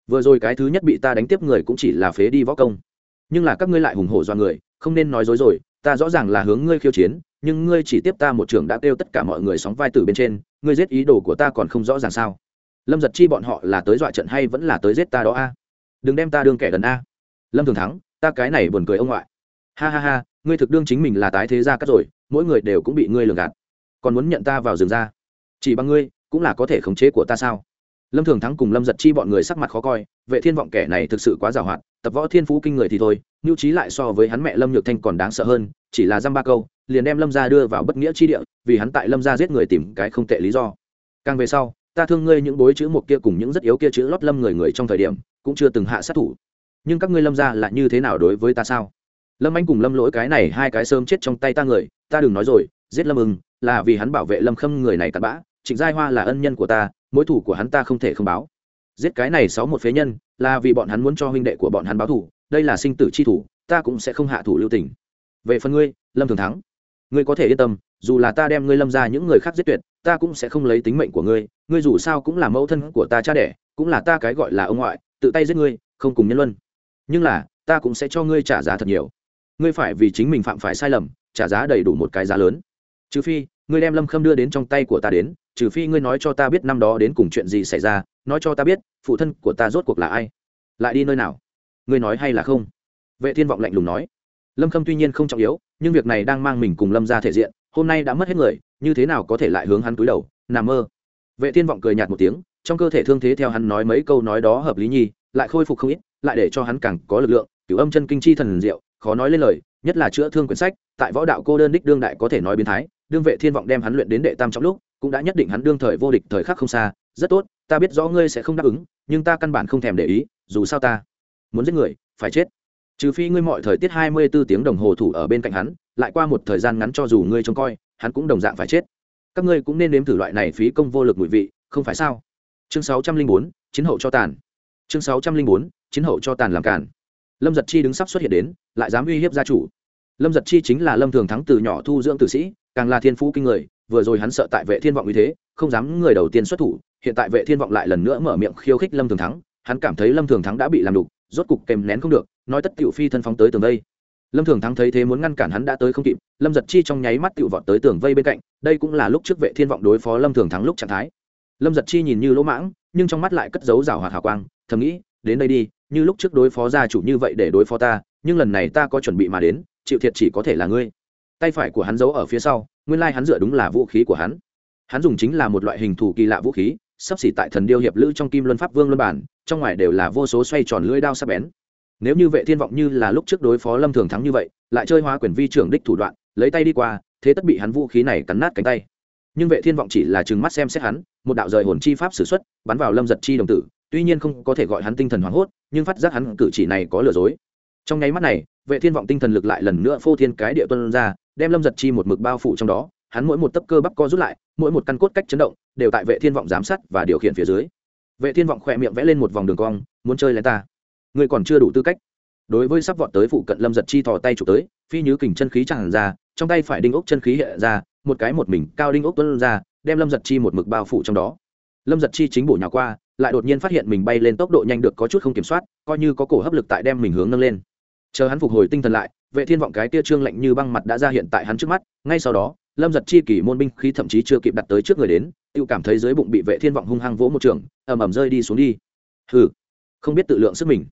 Speaker 1: Vừa rồi cái thứ nhất bị ta đánh tiếp người cũng chỉ là phế đi võ công. Nhưng là các ngươi lại hùng hổ do người, không nên nói dối rồi, ta rõ ràng là hướng ngươi khiêu chiến, nhưng ngươi chỉ tiếp ta một trường đã kêu tất cả mọi người sóng vai từ bên trên ngươi giết ý đồ của ta còn không rõ ràng sao? Lâm giật chi bọn họ là tới dọa trận hay vẫn là tới giết ta đó a? Đừng đem ta đương kẻ đần a. Lâm thường thắng, ta cái này buồn cười ông ngoại. Ha ha ha, ngươi thực đương chính mình là tái thế gia cắt rồi, mỗi người đều cũng bị ngươi lường gạt. Còn muốn nhận ta vào rừng ra? Chỉ bằng ngươi, cũng là có thể khống chế của ta sao? Lâm thường thắng cùng lâm giật chi bọn người sắc mặt khó coi, vệ thiên vọng kẻ này thực sự quá giàu hạn, tập võ thiên phú kinh người thì thôi ngưu trí lại so với hắn mẹ lâm nhược thanh còn đáng sợ hơn chỉ là dăm ba câu, liền đem lâm gia đưa vào bất nghĩa chi địa, vì hắn tại lâm gia giết người tìm cái không tệ lý do. Càng về sau, ta thương ngươi những bối chữ một kia cùng những rất yếu kia chữ lót lâm người người trong thời điểm, cũng chưa từng hạ sát thủ. Nhưng các ngươi lâm gia là như thế nào đối với ta sao? Lâm anh cùng lâm lỗi cái này hai cái sớm chết trong tay ta người, ta đừng nói rồi, giết lâm ưng, là vì hắn bảo vệ lâm khâm người này cặn bã, trịnh giai hoa là ân nhân của ta, mối thủ của hắn ta không thể không báo. Giết cái này sáu một phế nhân, là vì bọn hắn muốn cho huynh đệ của bọn hắn báo thủ đây là sinh tử chi thủ, ta cũng sẽ không hạ thủ lưu tình về phần ngươi, lâm thường thắng, ngươi có thể yên tâm, dù là ta đem ngươi lâm ra những người khác giết tuyệt, ta cũng sẽ không lấy tính mệnh của ngươi ngươi dù sao cũng là mẫu thân của ta cha đẻ, cũng là ta cái gọi là ông ngoại, tự tay giết ngươi, không cùng nhân luân. Nhưng là, ta cũng sẽ cho ngươi trả giá thật nhiều. Ngươi phải vì chính mình phạm phải sai lầm, trả giá đầy đủ một cái giá lớn. Trừ phi, ngươi đem lâm khâm đưa đến trong tay của ta đến, trừ phi ngươi nói cho ta biết năm đó đến cùng chuyện gì xảy ra, nói cho ta biết, phụ thân của ta rốt cuộc là ai. Lại đi nơi nào? Ngươi nói hay là không? Vệ thiên vọng lạnh lùng nói lâm khâm tuy nhiên không trọng yếu, nhưng việc này đang mang mình cùng lâm ra thể diện, hôm nay đã mất hết người, như thế nào có thể lại hướng hắn túi đầu nằm mơ. Vệ thiên vọng cười nhạt một tiếng, trong cơ thể thương thế theo hắn nói mấy câu nói đó hợp lý nhi lại khôi phục không ít, lại để cho hắn càng có lực lượng, cửu âm chân kinh chi thần diệu, khó nói lên lời, nhất là chữa thương quyển sách, tại võ đạo cô đơn đích đương đại có thể nói biến thái, đương vệ thiên vọng đem hắn luyện đến đệ tam trong lúc, cũng đã nhất định hắn đương thời vô địch thời khắc không xa, rất tốt, ta biết rõ ngươi sẽ không đáp ứng, nhưng ta căn bản không thèm để ý, dù sao ta muốn giết người, phải chết trừ phi ngươi mọi thời tiết hai mươi 24 tiếng đồng hồ thủ ở bên cạnh hắn, lại qua một thời gian ngắn cho dù ngươi trông coi, hắn cũng đồng dạng phải chết. Các ngươi cũng nên nếm thử loại này phí công vô lực mùi vị, không phải sao? Chương sáu trăm linh bốn, chiến hậu cho tàn. Chương sáu trăm linh bốn, chiến hậu cho tàn làm cản lâm giật chi đứng sắp xuất hiện đến, lại dám uy hiếp gia chủ. Lâm giật chi chính là lâm thường thắng từ nhỏ thu dưỡng tử sĩ, càng là thiên phú kinh người, vừa rồi hắn sợ tại vệ thiên vọng như thế, không dám người đầu tiên xuất thủ, hiện tại vệ thiên vọng lại lần nữa mở miệng khiêu khích lâm thường thắng, hắn cảm thấy lâm thường thắng đã bị làm đục, rốt cục kèm nén không được nói tất tiểu phi thân phóng tới tường vây. Lâm thường thắng thấy thế muốn ngăn cản hắn đã tới không kịp, lâm giật chi trong nháy mắt tiểu vọt tới tường vây bên cạnh, đây cũng là lúc trước vệ thiên vọng đối phó lâm thường thắng lúc trạng thái. Lâm giật chi nhìn như lỗ mãng, nhưng trong mắt lại cất giấu rào hoạt hào quang, thầm nghĩ, đến đây đi, như lúc trước đối phó gia chủ như vậy để đối phó ta, nhưng lần này ta có chuẩn bị mà đến, chịu thiệt chỉ có thể là ngươi. Tay phải của hắn giấu ở phía sau, nguyên lai hắn dựa đúng là vũ khí của hắn. Hắn dùng chính là một loại hình thù kỳ lạ vũ khí, sắp xỉ tại thần điêu hiệp lữ trong kim luân pháp vương luân bản, trong ngoài đều là vô số xoay tròn lưỡi đao sắc bén nếu như vệ thiên vọng như là lúc trước đối phó lâm thường thắng như vậy, lại chơi hóa quyền vi trưởng đích thủ đoạn, lấy tay đi qua, thế tất bị hắn vũ khí này cắn nát cánh tay. Nhưng vệ thiên vọng chỉ là trừng mắt xem xét hắn, một đạo rời hồn chi pháp sử xuất, bắn vào lâm giật chi đồng tử, tuy nhiên không có thể gọi hắn tinh thần hoảng hốt, nhưng phát giác hắn cử chỉ này có lừa dối. Trong nháy mắt này, vệ thiên vọng tinh thần lực lại lần nữa phô thiên cái địa tuân ra, đem lâm giật chi một mực bao phủ trong đó, hắn mỗi một tấc cơ bắp co rút lại, mỗi một căn cốt cách chấn động, đều tại vệ thiên vọng giám sát và điều khiển phía dưới. Vệ thiên vọng khỏe miệng vẽ lên một vòng đường cong, muốn chơi lên ta người còn chưa đủ tư cách. Đối với sắp vọt tới phụ cận lâm giật chi thò tay chụp tới, phi nhứ kình chân khí tràn ra, trong tay phải đinh ốc chân khí hiện ra, một cái một mình cao đinh ốc tuân ra, đem lâm giật chi một mực bao phủ trong đó. Lâm giật chi chính bổ nhào qua, lại đột nhiên phát hiện mình bay lên tốc độ nhanh được có chút không kiểm soát, coi như có cổ hấp lực tại đem mình hướng nâng lên. Chờ hắn phục hồi tinh thần lại, vệ thiên vọng cái tia trương lạnh như băng mặt đã ra hiện tại hắn trước mắt, ngay sau đó, lâm giật chi kỷ môn binh khí thậm chí chưa kịp đặt tới trước người đến tự cảm thấy dưới bụng bị vệ thiên vọng hung hăng vỗ một trường, ầm ầm rơi đi xuống đi. Hừ, không biết tự lượng sức mình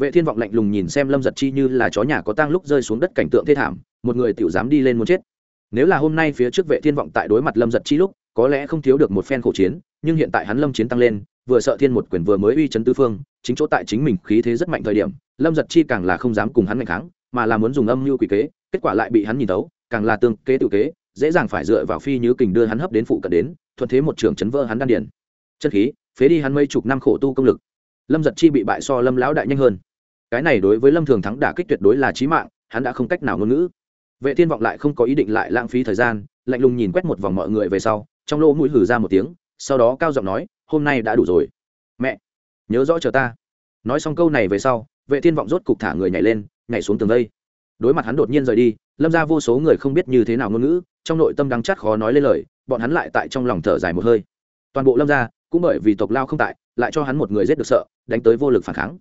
Speaker 1: vệ thiên vọng lạnh lùng nhìn xem lâm giật chi như là chó nhà có tang lúc rơi xuống đất cảnh tượng thê thảm, một người tiểu dám đi lên muốn chết. Nếu là hôm nay phía trước vệ thiên vọng tại đối mặt lâm giật chi lúc, có lẽ không thiếu được một phen khổ chiến, nhưng hiện tại hắn lâm chiến tăng lên, vừa sợ thiên một quyền vừa mới uy chấn tư phương, chính chỗ tại chính mình khí thế rất mạnh thời điểm, lâm giật chi càng là không dám cùng hắn mạnh kháng, mà là muốn dùng âm mưu quỷ kế, kết quả lại bị hắn nhìn tấu càng là tương kế tự kế, dễ dàng phải dựa vào phi như kình đưa hắn hấp đến phụ cận đến, thuận thế một trường chấn vỡ hắn đan điền. Chân khí, phế đi hắn mấy chục năm khổ tu công lực. Lâm giật chi bị bại so lâm lão đại nhanh hơn cái này đối với lâm thường thắng đả kích tuyệt đối là trí mạng, hắn đã không cách nào ngôn ngữ. Vệ thiên vọng lại không có ý định lại lãng phí thời gian, lạnh lùng nhìn quét một vòng mọi người về sau, trong lỗ mũi hử ra một tiếng, sau đó cao giọng nói, hôm nay đã đủ rồi. Mẹ, nhớ rõ chờ ta. Nói xong câu này về sau, vệ thiên vọng rốt cục thả người nhảy lên, nhảy xuống tường đây. Đối mặt hắn đột nhiên rời đi, lâm ra vô số người không biết như thế nào ngôn ngữ, trong nội tâm đắng chát khó nói lên lời, bọn hắn lại tại trong lòng thở dài một hơi. Toàn bộ lâm ra cũng bởi vì tộc lao không tại, lại cho hắn một người giết được sợ, đánh tới vô lực phản kháng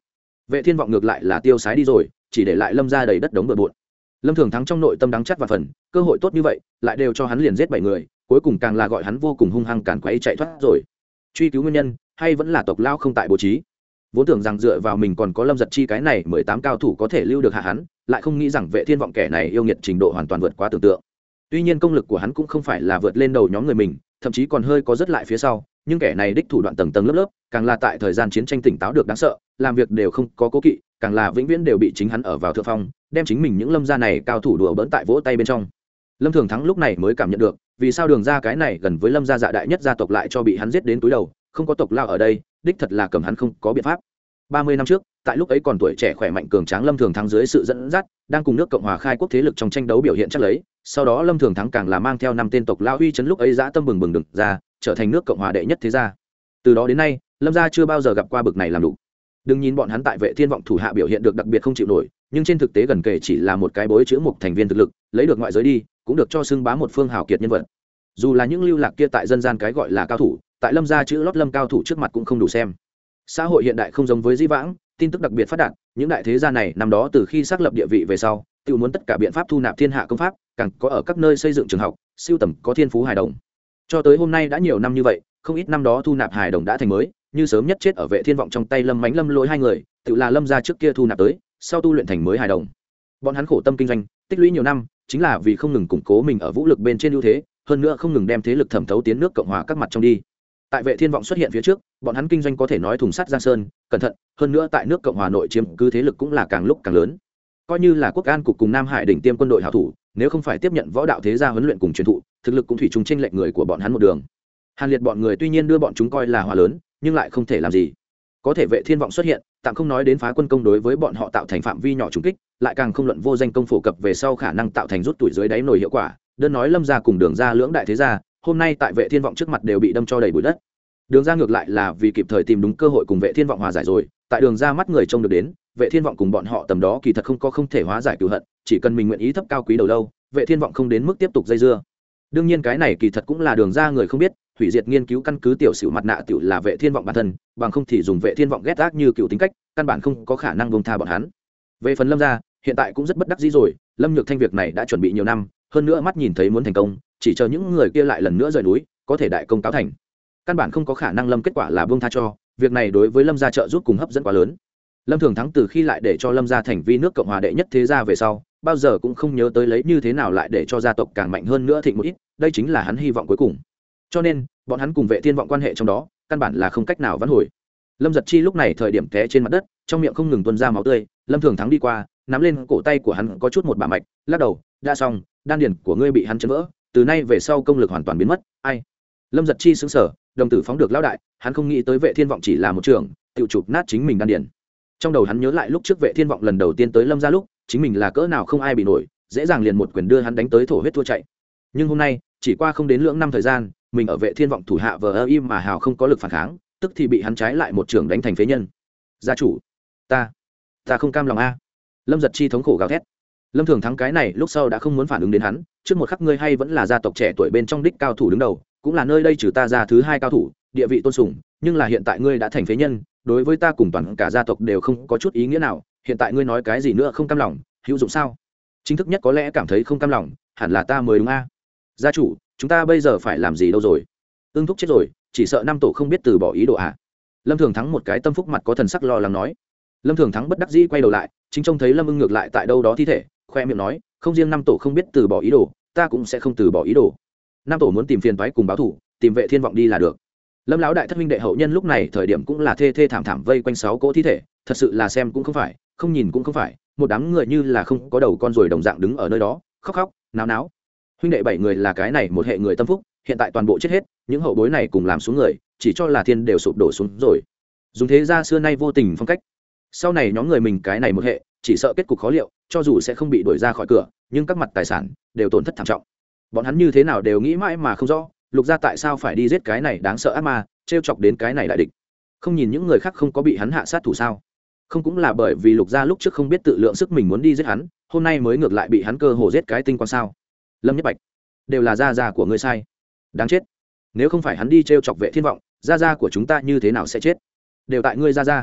Speaker 1: vệ thiên vọng ngược lại là tiêu sái đi rồi, chỉ để lại lâm ra đầy đất đống bừa bộn. Lâm thường thắng trong nội tâm đắng chắc và phần, cơ hội tốt như vậy, lại đều cho hắn liền giết bảy người, cuối cùng càng là gọi hắn vô cùng hung hăng cản quấy chạy thoát rồi. Truy cứu nguyên nhân, hay vẫn là tộc lao không tại bố trí? Vốn tưởng rằng dựa vào mình còn có lâm giật chi cái này mười tám cao thủ có thể lưu được hạ hắn, lại không nghĩ rằng vệ thiên vọng kẻ này yêu nghiệt trình độ hoàn toàn vượt quá tưởng tượng. Tuy nhiên công lực của hắn cũng không phải là vượt lên đầu nhóm người mình, thậm chí còn hơi có rất lại phía sau nhưng kẻ này đích thủ đoạn tầng tầng lớp lớp, càng là tại thời gian chiến tranh tỉnh táo được đáng sợ, làm việc đều không có cố kỵ, càng là vĩnh viễn đều bị chính hắn ở vào thượng phong, đem chính mình những lâm gia này cao thủ đùa bỡn tại vỗ tay bên trong. Lâm thường thắng lúc này mới cảm nhận được, vì sao đường ra cái này gần với lâm gia dạ đại nhất gia tộc lại cho bị hắn giết đến túi đầu, không có tộc lao ở đây, đích thật là cầm hắn không có biện pháp. Ba mươi năm trước, tại lúc ấy còn tuổi trẻ khỏe mạnh cường tráng lâm thường thắng dưới sự dẫn dắt, đang cùng nước cộng hòa khai quốc thế lực trong tranh đấu biểu hiện chắc lấy, sau đó lâm thường thắng càng là mang theo năm tên tộc lao uy chấn lúc ấy giã tâm bừng bừng đực ra trở thành nước cộng hòa đệ nhất thế gia. Từ đó đến nay, lâm gia chưa bao giờ gặp qua bực này làm đủ. Đừng nhìn bọn hắn tại vệ thiên vọng thủ hạ biểu hiện được đặc biệt không chịu nổi, nhưng trên thực tế gần kể chỉ là một cái bối chữ một thành viên thực lực, lấy được ngoại giới đi, cũng được cho xưng bá một phương hào kiệt nhân vật. Dù là những lưu lạc kia tại dân gian cái gọi là cao thủ, tại lâm gia chữ lót lâm cao thủ trước mặt cũng không đủ xem. Xã hội hiện đại không giống với di vãng, tin tức đặc biệt phát đạt, những đại thế gia này năm đó từ khi xác lập địa vị về sau, tự muốn tất cả biện pháp thu nạp thiên hạ công pháp, càng có ở các nơi xây dựng trường học, siêu tầm có thiên phú hài đồng cho tới hôm nay đã nhiều năm như vậy, không ít năm đó thu nạp hài đồng đã thành mới, như sớm nhất chết ở vệ thiên vọng trong tay lâm mánh lâm lỗi hai người, tự là lâm gia trước kia thu nạp tới, sau tu luyện thành mới hài đồng. Bọn hắn khổ tâm kinh doanh, tích lũy nhiều năm, chính là vì không ngừng củng cố mình ở vũ lực bên trên ưu thế, hơn nữa không ngừng đem thế lực thẩm thấu tiến nước cộng hòa các mặt trong đi. Tại vệ thiên vọng xuất hiện phía trước, bọn hắn kinh doanh có thể nói thùng sắt giang sơn, cẩn thận, hơn nữa tại nước cộng hòa nội chiếm cứ thế lực cũng là càng lúc càng lớn. Coi như là quốc an cục cùng nam hải đỉnh tiêm quân đội hảo thủ nếu không phải tiếp nhận võ đạo thế gia huấn luyện cùng truyền thụ, thực lực cũng thủy chung tranh lệch người của bọn hắn một đường. Hàn liệt bọn người tuy nhiên đưa bọn chúng coi là hòa lớn, nhưng lại không thể làm gì. Có thể vệ thiên vọng xuất hiện, tạm không nói đến phá quân công đối với bọn họ tạo thành phạm vi nhỏ trùng kích, lại càng không luận vô danh công phổ cập về sau khả năng tạo thành rút tuổi dưới đáy nổi hiệu quả, đơn nói lâm ra cùng đường ra lưỡng đại thế gia, hôm nay tại vệ thiên vọng trước mặt đều bị đâm cho đầy bụi đất. Đường ra ngược lại là vì kịp thời tìm đúng cơ hội cùng vệ thiên vọng hòa giải rồi, tại đường ra mắt người trông được đến, vệ thiên vọng cùng bọn họ tầm đó kỳ thật không có không thể hóa giải cựu hận chỉ cần mình nguyện ý thấp cao quý đầu lâu, vệ thiên vọng không đến mức tiếp tục dây dưa. Đương nhiên cái này kỳ thật cũng là đường ra người không biết, hủy diệt nghiên cứu căn cứ tiểu sử mặt nạ tiểu là vệ thiên vọng bản thân, bằng không thì dùng vệ thiên vọng ghét ác như cựu tính cách, căn bản không có khả năng bông tha bọn hắn. Về phần lâm gia, hiện tại cũng rất bất đắc dĩ rồi, lâm nhược thanh việc này đã chuẩn bị nhiều năm, hơn nữa mắt nhìn thấy muốn thành công, chỉ chờ những người kia lại lần nữa rời núi, có thể đại công cáo thành. Căn bản không có khả năng lâm kết quả là bông tha cho, việc này đối với lâm gia trợ giúp cùng hấp dẫn quá lớn. Lâm thường thắng từ khi lại để cho lâm gia thành vi nước cộng hòa đệ nhất thế gia về sau bao giờ cũng không nhớ tới lấy như thế nào lại để cho gia tộc càng mạnh hơn nữa thịnh một ít, đây chính là hắn hy vọng cuối cùng. Cho nên, bọn hắn cùng vệ thiên vọng quan hệ trong đó, căn bản là không cách nào vãn hồi. Lâm giật chi lúc này thời điểm té trên mặt đất, trong miệng không ngừng tuân ra máu tươi, lâm thường thắng đi qua, nắm lên cổ tay của hắn có chút một bà mạch, lắc đầu, đã xong, đan điền của ngươi bị hắn chấn vỡ, từ nay về sau công lực hoàn toàn biến mất, ai? Lâm giật chi xứng sở đồng tử phóng được lão đại, hắn không nghĩ tới vệ thiên vọng chỉ là một trường, tự chụp nát chính mình đan điền. Trong đầu hắn nhớ lại lúc trước vệ thiên vọng lần đầu tiên tới lâm ra lúc chính mình là cỡ nào không ai bị nổi, dễ dàng liền một quyền đưa hắn đánh tới thổ huyết thua chạy. Nhưng hôm nay, chỉ qua không đến lưỡng năm thời gian, mình ở vệ thiên vọng thủ hạ vờ ơ im mà hào không có lực phản kháng, tức thì bị hắn trái lại một trường đánh thành phế nhân. Gia chủ, ta ta không cam lòng a. Lâm giật chi thống khổ gào thét. Lâm thường thắng cái này, lúc sau đã không muốn phản ứng đến hắn, trước một khắc ngươi hay vẫn là gia tộc trẻ tuổi bên trong đích cao thủ đứng đầu, cũng là nơi đây trừ ta ra thứ hai cao thủ, địa vị tôn sùng, nhưng là hiện tại ngươi đã thành phế nhân, đối với ta cùng toàn cả gia tộc đều không có chút ý nghĩa nào hiện tại ngươi nói cái gì nữa không cam lòng, hữu dụng sao? Chính thức nhất có lẽ cảm thấy không cam lòng, hẳn là ta mới đúng a. Gia chủ, chúng ta bây giờ phải làm gì đâu rồi? Ưng thúc chết rồi, chỉ sợ năm tổ không biết từ bỏ ý đồ ạ à. lâm thường thắng một cái tâm phúc mặt có thần sắc lo lắng nói. Lâm thường thắng bất đắc dĩ quay đầu lại, chính trông thấy lâm ưng ngược lại tại đâu đó thi thể, khoe miệng nói, không riêng năm tổ không biết từ bỏ ý đồ, ta cũng sẽ không từ bỏ ý đồ. Năm tổ muốn tìm phiền thoái cùng báo thủ tìm vệ thiên vọng đi là được. Lâm lão đại thất minh đệ hậu nhân lúc này thời điểm cũng là thê thê thảm thảm vây quanh sáu cỗ thi thể, thật sự là xem cũng không phải không nhìn cũng không phải, một đám người như là không có đầu con rồi đồng dạng đứng ở nơi đó, khóc khóc, náo náo. Huynh đệ bảy người là cái này một hệ người tâm phúc, hiện tại toàn bộ chết hết, những hậu bối này cùng làm xuống người, chỉ cho là thiên đều sụp đổ xuống rồi. Dùng thế ra xưa nay vô tình phong cách. Sau này nhóm người mình cái này một hệ, chỉ sợ kết cục khó liệu, cho dù sẽ không bị đuổi ra khỏi cửa, nhưng các mặt tài sản đều tổn thất thảm trọng. Bọn hắn như thế nào đều nghĩ mãi mà không rõ, lục gia tại sao phải đi giết cái này đáng sợ ác ma t r e o chọc đến cái này đại địch. Không nhìn những người khác không có bị hắn hạ sát thủ sao? Không cũng là bởi vì lục gia lúc trước không biết tự lượng sức mình muốn đi giết hắn, hôm nay mới ngược lại bị hắn cơ hồ giết cái tinh quan sao. Lâm nhất bạch, đều là gia gia của ngươi sai. Đáng chết. Nếu không phải hắn đi t r e o chọc vệ thiên vọng, gia gia của chúng ta như thế nào sẽ chết? Đều tại ngươi gia gia.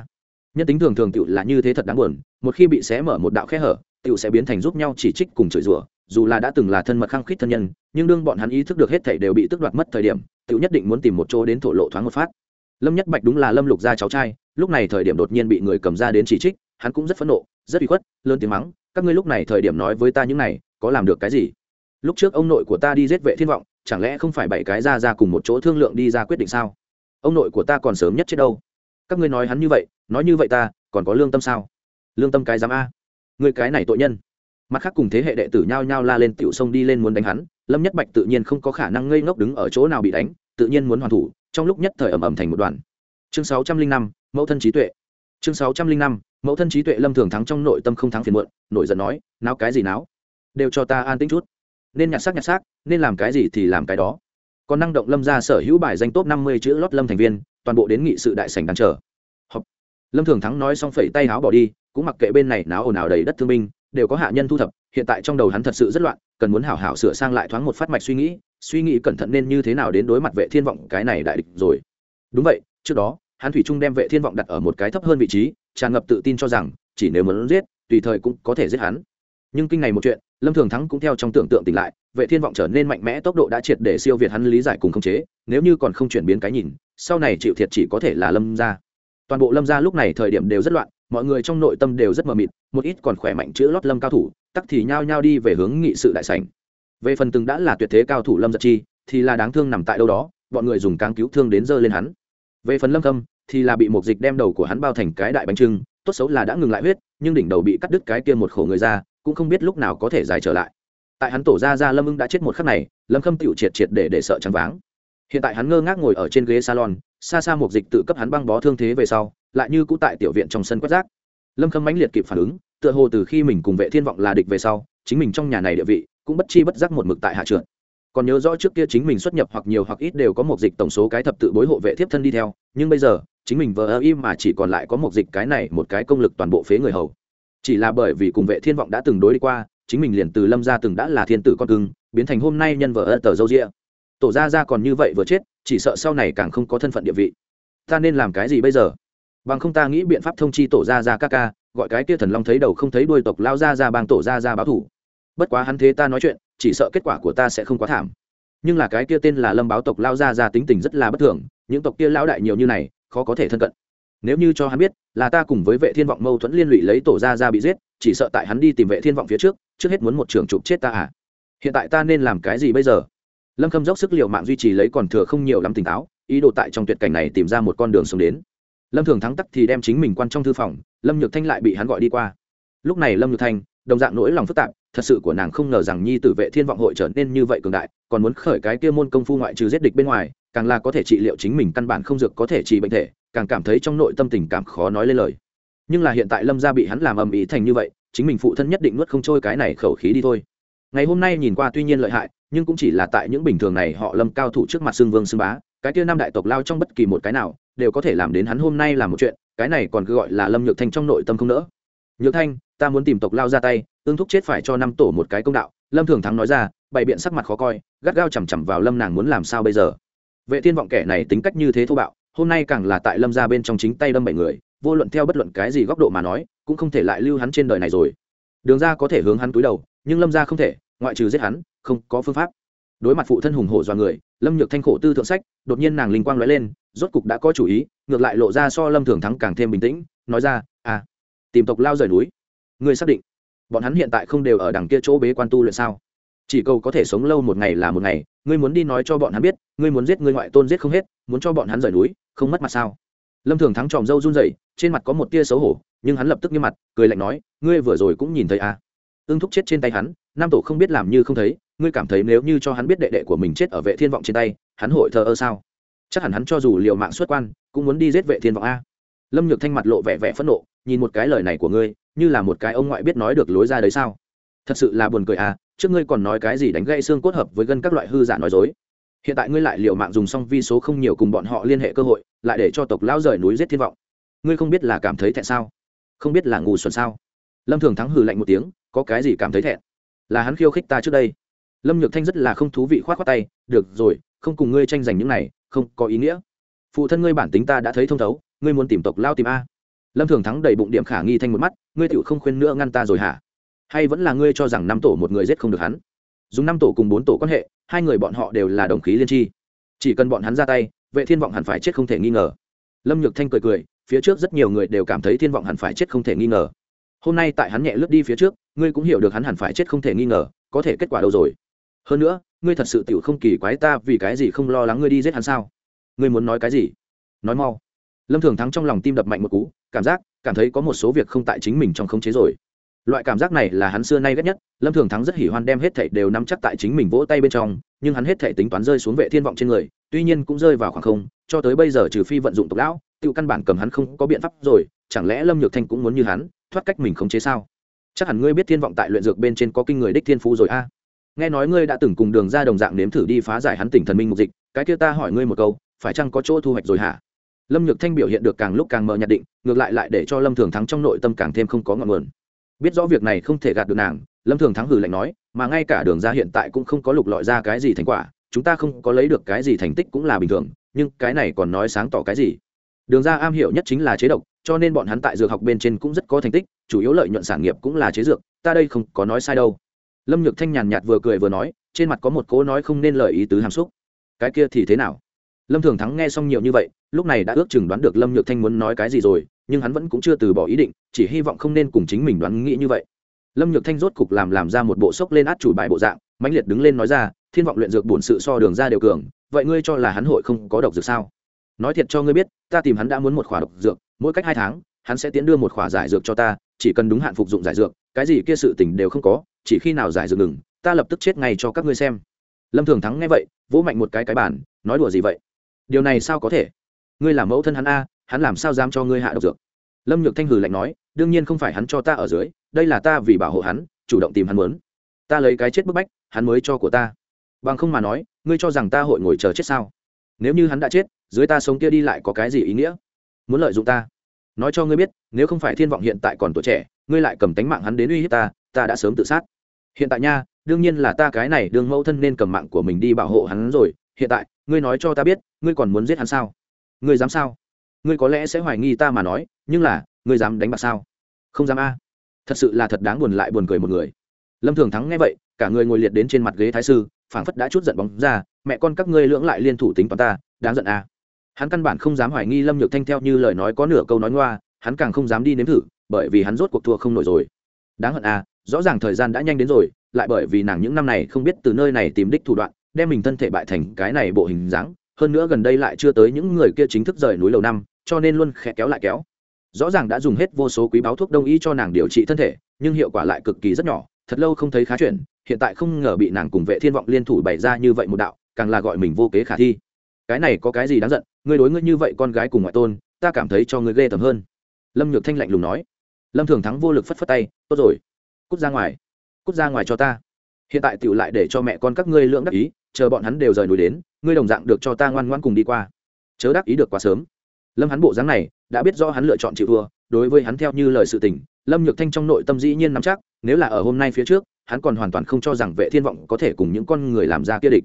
Speaker 1: Nhân tính thường thường tựu là như thế thật đáng buồn, một khi bị xé mở một đạo khe hở tựu sẽ biến thành giúp nhau chỉ trích cùng chửi rủa, dù là đã từng là thân mật khăng khít thân nhân, nhưng đương bọn hắn ý thức được hết thảy đều bị tức đoạt mất thời điểm tựu nhất định muốn tìm một chỗ đến thổ lộ thoáng một phát lâm nhất bạch đúng là lâm lục gia cháu trai, lúc này thời điểm đột nhiên bị người cầm ra đến chỉ trích, hắn cũng rất phẫn nộ, rất uy khuất, lớn tiếng mắng, các ngươi lúc này thời điểm nói với ta những này, có làm được cái gì? Lúc trước ông nội của ta đi giết vệ thiên vọng, chẳng lẽ không phải bảy cái ra ra cùng một chỗ thương lượng đi ra quyết định sao? Ông nội của ta còn sớm nhất chết đâu. Các ngươi nói hắn như vậy, nói như vậy ta, còn có lương tâm sao? Lương tâm cái dám a. Người cái này tội nhân. Mặt khác cùng thế hệ đệ tử nhao nhao la lên tiểu sông đi lên muốn đánh hắn, lâm nhất bạch tự nhiên không có khả năng ngây ngốc đứng ở chỗ nào bị đánh, tự nhiên muốn hoàn thủ trong lúc nhất thời ầm ầm thành một đoàn. Chương sáu trăm linh năm, mẫu thân trí tuệ. Chương sáu trăm linh năm, mẫu thân trí tuệ lâm thường thắng trong nội tâm không thắng phiền muộn nội giận nói, náo cái gì náo? Đều cho ta an tĩnh chút. Nên nhặt xác nhặt xác, nên làm cái gì thì làm cái đó. Còn năng động lâm ra sở hữu bài danh top năm mươi chữ lót lâm thành viên, toàn bộ đến nghị sự đại sảnh đang chờ. Họp. lâm thường thắng nói xong phẩy tay áo bỏ đi, cũng mặc kệ bên này náo ồn ào đầy đất thương binh, đều có hạ nhân thu thập, hiện tại trong đầu hắn thật sự rất loạn, cần muốn hảo hảo sửa sang lại thoáng một phát mạch suy nghĩ suy nghĩ cẩn thận nên như thế nào đến đối mặt vệ thiên vọng cái này đại địch rồi. Đúng vậy, trước đó, hắn thủy trung đem vệ thiên vọng đặt ở một cái thấp hơn vị trí, tràn ngập tự tin cho rằng, chỉ nếu muốn giết, tùy thời cũng có thể giết hắn. Nhưng kinh này một chuyện, lâm thường thắng cũng theo trong tưởng tượng tỉnh lại, vệ thiên vọng trở nên mạnh mẽ, tốc độ đã triệt để siêu việt hắn lý giải cùng khống chế, nếu như còn không chuyển biến cái nhìn, sau này chịu thiệt chỉ có thể là lâm gia. Toàn bộ lâm gia lúc này thời điểm đều rất loạn, mọi người trong nội tâm đều rất mờ mịt, một ít còn khỏe mạnh chữ lót lâm cao thủ, tắc thì nhao nhao đi về hướng nghị sự đại sảnh về phần từng đã là tuyệt thế cao thủ lâm giật chi, thì là đáng thương nằm tại đâu đó, bọn người dùng cáng cứu thương đến dơ lên hắn. Về phần lâm khâm, thì là bị một dịch đem đầu của hắn bao thành cái đại bánh trưng, tốt xấu là đã ngừng lại huyết, nhưng đỉnh đầu bị cắt đứt cái kia một khổ người ra, cũng không biết lúc nào có thể dài trở lại. Tại hắn tổ ra ra lâm ưng đã chết một khắc này, lâm khâm tựu triệt triệt để để sợ trắng váng. Hiện tại hắn ngơ ngác ngồi ở trên ghế salon, xa xa một dịch tự cấp hắn băng bó thương thế về sau, lại như cũ tại tiểu viện trong sân quét rác. Lâm khâm mãnh liệt kịp phản ứng, tựa hồ từ khi mình cùng vệ thiên vọng là địch về sau, chính mình trong nhà này địa vị cũng bất chi bất giác một mực tại hạ trượt. Còn nhớ rõ trước kia chính mình xuất nhập hoặc nhiều hoặc ít đều có một dịch tổng số cái thập tự bối hộ vệ thiếp thân đi theo, nhưng bây giờ, chính mình vờ ơ im mà chỉ còn lại có một dịch cái này, một cái công lực toàn bộ phế người hầu. Chỉ là bởi vì cùng vệ thiên vọng đã từng đối đi qua, chính mình liền từ lâm ra từng đã là thiên tử con cưng, biến thành hôm nay nhân vợ ơ tờ dâu rịa. Tổ ra ra còn như vậy vừa chết, chỉ sợ sau này càng không có thân phận địa vị. Ta nên làm cái gì bây giờ? Bằng không ta nghĩ biện pháp thông chi tổ ra ra ca ca, gọi cái kia thần long thấy đầu không thấy đuôi tộc lao ra ra bang tổ ra ra báo thủ bất quá hắn thế ta nói chuyện, chỉ sợ kết quả của ta sẽ không quá thảm. Nhưng là cái kia tên là lâm báo tộc lao ra ra tính tình rất là bất thường, những tộc kia lão đại nhiều như này, khó có thể thân cận. Nếu như cho hắn biết, là ta cùng với vệ thiên vọng mâu thuẫn liên lụy lấy tổ ra ra bị giết, chỉ sợ tại hắn đi tìm vệ thiên vọng phía trước trước hết muốn một trường chụp chết ta à. Hiện tại ta nên làm cái gì bây giờ? Lâm khâm dốc sức l i ề u mạng duy trì lấy còn thừa không nhiều lắm tỉnh táo, ý đồ tại trong tuyệt cảnh này tìm ra một con đường sống đến. Lâm thường thắng tắc thì đem chính mình quan trong thư phòng, lâm nhược thanh lại bị hắn gọi đi qua. Lúc này lâm nhược thanh đồng dạng nỗi lòng phức tạp, thật sự của nàng không ngờ rằng nhi tử vệ thiên vọng hội trở nên như vậy cường đại, còn muốn khởi cái kia môn công phu ngoại trừ giết địch bên ngoài, càng là có thể trị liệu chính mình căn bản không dược có thể trị bệnh thể, càng cảm thấy trong nội tâm tình cảm khó nói lên lời. Nhưng là hiện tại lâm gia bị hắn làm ầm ĩ thành như vậy, chính mình phụ thân nhất định nuốt không trôi cái này khẩu khí đi thôi. Ngày hôm nay nhìn qua tuy nhiên lợi hại, nhưng cũng chỉ là tại những bình thường này họ lâm cao thủ trước mặt xương vương xương bá, cái kia năm đại tộc lao trong bất kỳ một cái nào, đều có thể làm đến hắn hôm nay làm một chuyện, cái này còn cứ gọi là lâm nhược thanh trong nội tâm không nỡ. Nhược thanh ta muốn tìm tộc lao ra tay, ương thúc chết phải cho năm tổ một cái công đạo. Lâm thường thắng nói ra, bày biện sắc mặt khó coi, gắt gao chằm chằm vào lâm nàng muốn làm sao bây giờ. Vệ thiên vọng kẻ này tính cách như thế thô bạo, hôm nay càng là tại lâm ra bên trong chính tay đâm bảy người, vô luận theo bất luận cái gì góc độ mà nói, cũng không thể lại lưu hắn trên đời này rồi. Đường ra có thể hướng hắn túi đầu, nhưng lâm ra không thể, ngoại trừ giết hắn, không có phương pháp. Đối mặt phụ thân hùng hổ do người, lâm nhược thanh khổ tư thượng sách, đột nhiên nàng linh quang nói lên, rốt cục đã có chủ ý, ngược lại lộ ra so lâm thường thắng càng thêm bình tĩnh, nói ra à tìm tộc lao rời núi ngươi xác định bọn hắn hiện tại không đều ở đằng kia chỗ bế quan tu luyện sao? Chỉ cầu có thể sống lâu một ngày là một ngày, ngươi muốn đi nói cho bọn hắn biết, ngươi muốn giết ngươi ngoại tôn giết không hết, muốn cho bọn hắn rời núi, không mất mặt sao? Lâm thường thắng tròm râu run rẩy, trên mặt có một tia xấu hổ, nhưng hắn lập tức như mặt, cười lạnh nói, ngươi vừa rồi cũng nhìn thấy à? Ưng thúc chết trên tay hắn, nam tổ không biết làm như không thấy, ngươi cảm thấy nếu như cho hắn biết đệ đệ của mình chết ở vệ thiên vọng trên tay, hắn hội thờ ơ sao? Chắc hẳn hắn cho dù liều mạng xuất quan, cũng muốn đi giết vệ thiên vọng a. Lâm nhược thanh mặt lộ vẻ vẻ phẫn nộ, nhìn một cái lời này của ngươi như là một cái ông ngoại biết nói được lối ra đấy sao? Thật sự là buồn cười à trước ngươi còn nói cái gì đánh gãy xương cốt hợp với gân các loại hư giả nói dối. Hiện tại ngươi lại liều mạng dùng xong vi số không nhiều cùng bọn họ liên hệ cơ hội, lại để cho tộc lão rời núi giết thiên vọng. Ngươi không biết là cảm thấy thẹn sao? Không biết là ngu xuẩn sao? Lâm thường thắng hừ lạnh một tiếng, có cái gì cảm thấy thẹn? Là hắn khiêu khích ta trước đây. Lâm nhược thanh rất là không thú vị k h o á t khoác tay, được rồi, không cùng ngươi tranh giành những này, không có ý nghĩa. Phụ thân ngươi bản tính ta đã thấy thông thấu, ngươi muốn tìm tộc lao tìm a lâm thường thắng đầy bụng điểm khả nghi thanh một mắt, ngươi tựu không khuyên nữa ngăn ta rồi hả? Hay vẫn là ngươi cho rằng năm tổ một người giết không được hắn? Dùng năm tổ cùng bốn tổ quan hệ, hai người bọn họ đều là đồng khí liên tri. Chỉ cần bọn hắn ra tay, vệ thiên vọng hẳn phải chết không thể nghi ngờ. Lâm nhược thanh cười cười, phía trước rất nhiều người đều cảm thấy thiên vọng hẳn phải chết không thể nghi ngờ. Hôm nay tại hắn nhẹ lướt đi phía trước, ngươi cũng hiểu được hắn hẳn phải chết không thể nghi ngờ, có thể kết quả đâu rồi? Hơn nữa, ngươi thật sự tiểu không kỳ quái ta vì cái gì không lo lắng ngươi đi giết hắn sao? Ngươi muốn nói cái gì? Nói mau. Lâm thường thắng trong lòng tim đập mạnh một cú cảm giác, cảm thấy có một số việc không tại chính mình trong khống chế rồi. Loại cảm giác này là hắn xưa nay ghét nhất, lâm thường thắng rất hỉ hoan đem hết thảy đều nắm chắc tại chính mình vỗ tay bên trong, nhưng hắn hết thảy tính toán rơi xuống vệ thiên vọng trên người, tuy nhiên cũng rơi vào khoảng không, cho tới bây giờ trừ phi vận dụng tộc lão tự căn bản cầm hắn không có biện pháp rồi, chẳng lẽ lâm nhược thanh cũng muốn như hắn, thoát cách mình khống chế sao? Chắc hẳn ngươi biết thiên vọng tại luyện dược bên trên có kinh người đích thiên phú rồi a. Nghe nói ngươi đã từng cùng đường ra đồng dạng nếm thử đi phá giải hắn tỉnh thần minh mục dịch, cái kia ta hỏi ngươi một câu, phải chăng có chỗ thu hoạch rồi hả? Lâm nhược thanh biểu hiện được càng lúc càng mờ nhạt định, ngược lại lại để cho lâm thường thắng trong nội tâm càng thêm không có ngọn nguồn. Biết rõ việc này không thể gạt được nàng, lâm thường thắng hử lạnh nói, mà ngay cả đường ra hiện tại cũng không có lục lọi ra cái gì thành quả, chúng ta không có lấy được cái gì thành tích cũng là bình thường, nhưng cái này còn nói sáng tỏ cái gì? Đường ra am hiểu nhất chính là chế độc, cho nên bọn hắn tại dược học bên trên cũng rất có thành tích, chủ yếu lợi nhuận sản nghiệp cũng là chế dược, ta đây không có nói sai đâu. Lâm nhược thanh nhàn nhạt vừa cười vừa nói, trên mặt có một cố nói không nên lời ý tứ hàm xúc. Cái kia thì thế nào? Lâm thường thắng nghe xong nhiều như vậy, lúc này đã ước chừng đoán được lâm nhược thanh muốn nói cái gì rồi, nhưng hắn vẫn cũng chưa từ bỏ ý định, chỉ hy vọng không nên cùng chính mình đoán nghĩ như vậy. Lâm nhược thanh rốt cục làm làm ra một bộ sốc lên át chủ bài bộ dạng, mãnh liệt đứng lên nói ra, thiên vọng luyện dược bổn sự so đường ra đều cường, vậy ngươi cho là hắn hội không có độc dược sao? Nói thiệt cho ngươi biết, ta tìm hắn đã muốn một khỏa độc dược, mỗi cách hai tháng, hắn sẽ tiến đưa một khỏa giải dược cho ta, chỉ cần đúng hạn phục dụng giải dược, cái gì kia sự tình đều không có, chỉ khi nào giải dược ngừng, ta lập tức chết ngay cho các ngươi xem. Lâm thường thắng nghe vậy, vỗ mạnh một cái cái bản nói đùa gì vậy? Điều này sao có thể? Ngươi làm mẫu thân hắn a, hắn làm sao dám cho ngươi hạ độc dược? Lâm nhược thanh hừ lạnh nói, đương nhiên không phải hắn cho ta ở dưới, đây là ta vì bảo hộ hắn, chủ động tìm hắn muốn. Ta lấy cái chết bức bách, hắn mới cho của ta. Bằng không mà nói, ngươi cho rằng ta hội ngồi chờ chết sao? Nếu như hắn đã chết, dưới ta sống kia đi lại có cái gì ý nghĩa? Muốn lợi dụng ta? Nói cho ngươi biết, nếu không phải thiên vọng hiện tại còn tuổi trẻ, ngươi lại cầm tánh mạng hắn đến uy hiếp ta ta đã sớm tự sát. Hiện tại nha, đương nhiên là ta cái này đương mẫu thân nên cầm mạng của mình đi bảo hộ hắn rồi, hiện tại ngươi nói cho ta biết, ngươi còn muốn giết hắn sao? Ngươi dám sao? Ngươi có lẽ sẽ hoài nghi ta mà nói, nhưng là, ngươi dám đánh bạc sao? Không dám a. Thật sự là thật đáng buồn lại buồn cười một người. Lâm thường thắng nghe vậy, cả người ngồi liệt đến trên mặt ghế thái sư, phảng phất đã chút giận bóng ra, mẹ con các ngươi lưỡng lại liên thủ tính toán ta, đáng giận a. Hắn căn bản không dám hoài nghi lâm nhược thanh theo như lời nói có nửa câu nói ngoa, hắn càng không dám đi nếm thử, bởi vì hắn rốt cuộc thua không nổi rồi. Đáng hận a, rõ ràng thời gian đã nhanh đến rồi, lại bởi vì nàng những năm này không biết từ nơi này tìm đích thủ đoạn đem mình thân thể bại thành cái này bộ hình dáng, hơn nữa gần đây lại chưa tới những người kia chính thức rời núi lầu năm, cho nên luôn khẽ kéo lại kéo. Rõ ràng đã dùng hết vô số quý báo thuốc đông y cho nàng điều trị thân thể, nhưng hiệu quả lại cực kỳ rất nhỏ, thật lâu không thấy khá chuyển hiện tại không ngờ bị nàng cùng vệ thiên vọng liên thủ bày ra như vậy một đạo, càng là gọi mình vô kế khả thi. Cái này có cái gì đáng giận, ngươi đối ngươi như vậy con gái cùng ngoại tôn, ta cảm thấy cho ngươi ghê tởm hơn. Lâm nhược thanh lạnh lùng nói. Lâm thường thắng vô lực phất phất tay, tốt rồi, cút ra ngoài, cút ra ngoài cho ta. Hiện tại tựu lại để cho mẹ con các ngươi lưỡng đắc ý chờ bọn hắn đều rời núi đến, ngươi đồng dạng được cho ta ngoan ngoan cùng đi qua. Chớ đắc ý được quá sớm. Lâm hắn bộ dáng này, đã biết do hắn lựa chọn chịu thua, đối với hắn theo như lời sự tình, lâm nhược thanh trong nội tâm dĩ nhiên nắm chắc, nếu là ở hôm nay phía trước, hắn còn hoàn toàn không cho rằng vệ thiên vọng có thể cùng những con người làm ra kia địch.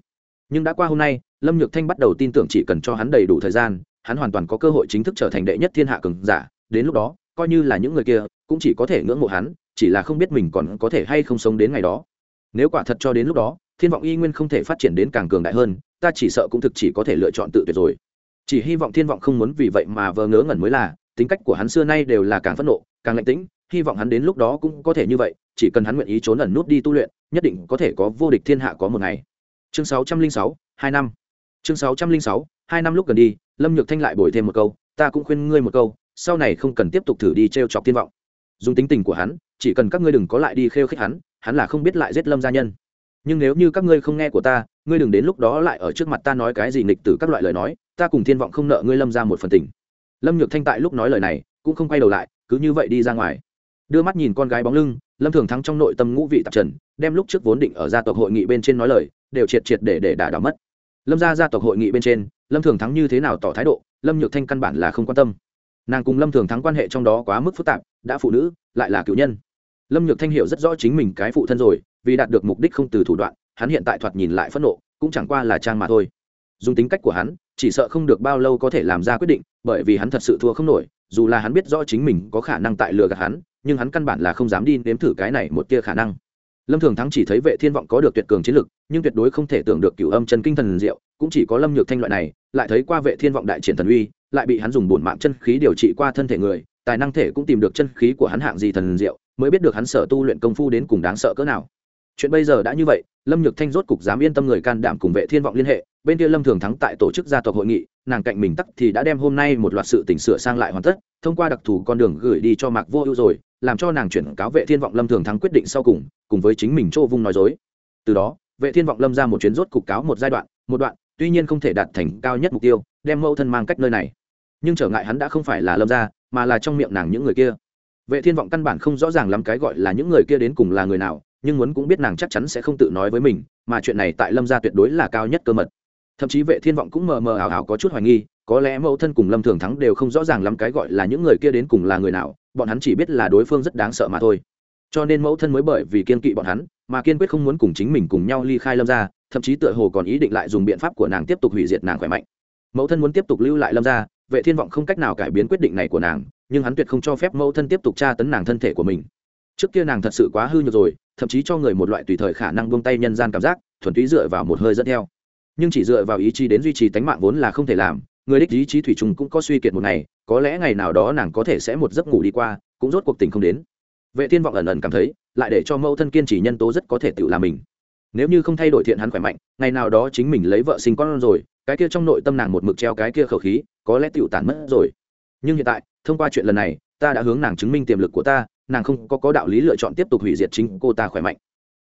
Speaker 1: Nhưng đã qua hôm nay, lâm nhược thanh bắt đầu tin tưởng chỉ cần cho hắn đầy đủ thời gian, hắn hoàn toàn có cơ hội chính thức trở thành đệ nhất thiên hạ cường giả, đến lúc đó, coi như là những người kia, cũng chỉ có thể ngưỡng mộ hắn, chỉ là không biết mình còn có thể hay không sống đến ngày đó. Nếu quả thật cho đến lúc đó thiên vọng y nguyên không thể phát triển đến càng cường đại hơn, ta chỉ sợ cũng thực chỉ có thể lựa chọn tự tuyệt rồi. Chỉ hy vọng thiên vọng không muốn vì vậy mà vờ ngớ ngẩn mới là, tính cách của hắn xưa nay đều là càng phẫn nộ, càng lạnh tĩnh, hy vọng hắn đến lúc đó cũng có thể như vậy, chỉ cần hắn nguyện ý trốn ẩn nút đi tu luyện, nhất định có thể có vô địch thiên hạ có một ngày. Chương sáu trăm linh sáu, hai năm. Chương sáu trăm linh sáu, hai năm lúc gần đi, lâm nhược thanh lại bồi thêm một câu, ta cũng khuyên ngươi một câu, sau này không cần tiếp tục thử đi t r e o chọc thiên vọng. Dùng tính tình của hắn, chỉ cần các ngươi đừng có lại đi khêu khích hắn hắn là không biết lại giết lâm gia nhân nhưng nếu như các ngươi không nghe của ta, ngươi đừng đến lúc đó lại ở trước mặt ta nói cái gì nghịch từ các loại lời nói, ta cùng thiên vọng không nợ ngươi lâm ra một phần tình. Lâm nhược thanh tại lúc nói lời này, cũng không quay đầu lại, cứ như vậy đi ra ngoài. Đưa mắt nhìn con gái bóng lưng, lâm thường thắng trong nội tâm ngũ vị tạp trần, đem lúc trước vốn định ở gia tộc hội nghị bên trên nói lời, đều triệt triệt để để đả đảo mất. Lâm ra gia tộc hội nghị bên trên, lâm thường thắng như thế nào tỏ thái độ, lâm nhược thanh căn bản là không quan tâm. Nàng cùng lâm thường thắng quan hệ trong đó quá mức phức tạp, đã phụ nữ, lại là cựu nhân. Lâm nhược thanh hiểu rất rõ chính mình cái phụ thân rồi vì đạt được mục đích không từ thủ đoạn, hắn hiện tại thoạt nhìn lại phẫn nộ, cũng chẳng qua là trang mà thôi. Dùng tính cách của hắn, chỉ sợ không được bao lâu có thể làm ra quyết định, bởi vì hắn thật sự thua không nổi, dù là hắn biết rõ chính mình có khả năng tại lừa gạt hắn, nhưng hắn căn bản là không dám đi nếm thử cái này một tia khả năng. Lâm thường thắng chỉ thấy vệ thiên vọng có được tuyệt cường chiến lực, nhưng tuyệt đối không thể tưởng được cửu âm chân kinh thần diệu, cũng chỉ có lâm nhược thanh loại này, lại thấy qua vệ thiên vọng đại triển thần uy, lại bị hắn dùng bổn mạng chân khí điều trị qua thân thể người, tài năng thể cũng tìm được chân khí của hắn hạng gì thần diệu, mới biết được hắn sở tu luyện công phu đến cùng đáng sợ cỡ nào chuyện bây giờ đã như vậy, lâm nhược thanh rốt cục dám yên tâm người can đảm cùng vệ thiên vọng liên hệ, bên kia lâm thường thắng tại tổ chức gia tộc hội nghị, nàng cạnh mình tắc thì đã đem hôm nay một loạt sự tỉnh sửa sang lại hoàn tất, thông qua đặc thù con đường gửi đi cho mạc vô ưu rồi, làm cho nàng chuyển cáo vệ thiên vọng lâm thường thắng quyết định sau cùng cùng với chính mình chỗ vung nói dối. Từ đó, vệ thiên vọng lâm ra một chuyến rốt cục cáo một giai đoạn, một đoạn, tuy nhiên không thể đạt thành cao nhất mục tiêu, đem mẫu thân mang cách nơi này. Nhưng trở ngại hắn đã không phải là lâm ra, mà là trong miệng nàng những người kia. Vệ thiên vọng căn bản không rõ ràng lắm cái gọi là những người kia đến cùng là người nào nhưng muốn cũng biết nàng chắc chắn sẽ không tự nói với mình, mà chuyện này tại lâm gia tuyệt đối là cao nhất cơ mật. Thậm chí vệ thiên vọng cũng mờ mờ ảo ảo có chút hoài nghi, có lẽ mẫu thân cùng lâm thường thắng đều không rõ ràng lắm cái gọi là những người kia đến cùng là người nào, bọn hắn chỉ biết là đối phương rất đáng sợ mà thôi. Cho nên mẫu thân mới bởi vì kiên kỵ bọn hắn, mà kiên quyết không muốn cùng chính mình cùng nhau ly khai lâm gia, thậm chí tựa hồ còn ý định lại dùng biện pháp của nàng tiếp tục hủy diệt nàng khỏe mạnh. Mẫu thân muốn tiếp tục lưu lại lâm gia, vệ thiên vọng không cách nào cải biến quyết định này của nàng, nhưng hắn tuyệt không cho phép mẫu thân tiếp tục tra tấn nàng thân thể của mình trước kia nàng thật sự quá hư nhược rồi, thậm chí cho người một loại tùy thời khả năng buông tay nhân gian cảm giác, thuần túy dựa vào một hơi dẫn theo. Nhưng chỉ dựa vào ý chí đến duy trì tánh mạng vốn là không thể làm, người đích ý chí thủy trùng cũng có suy kiệt một ngày, có lẽ ngày nào đó nàng có thể sẽ một giấc ngủ đi qua, cũng rốt cuộc tình không đến. Vệ thiên vọng ẩn ẩn cảm thấy, lại để cho mẫu thân kiên trì nhân tố rất có thể tự làm mình. Nếu như không thay đổi thiện hắn khỏe mạnh, ngày nào đó chính mình lấy vợ sinh con rồi, cái kia trong nội tâm nàng một mực treo cái kia khẩu khí, có lẽ tựu tản mất rồi. Nhưng hiện tại, thông qua chuyện lần này, ta đã hướng nàng chứng minh tiềm lực của ta nàng không có, có đạo lý lựa chọn tiếp tục hủy diệt chính cô ta khỏe mạnh.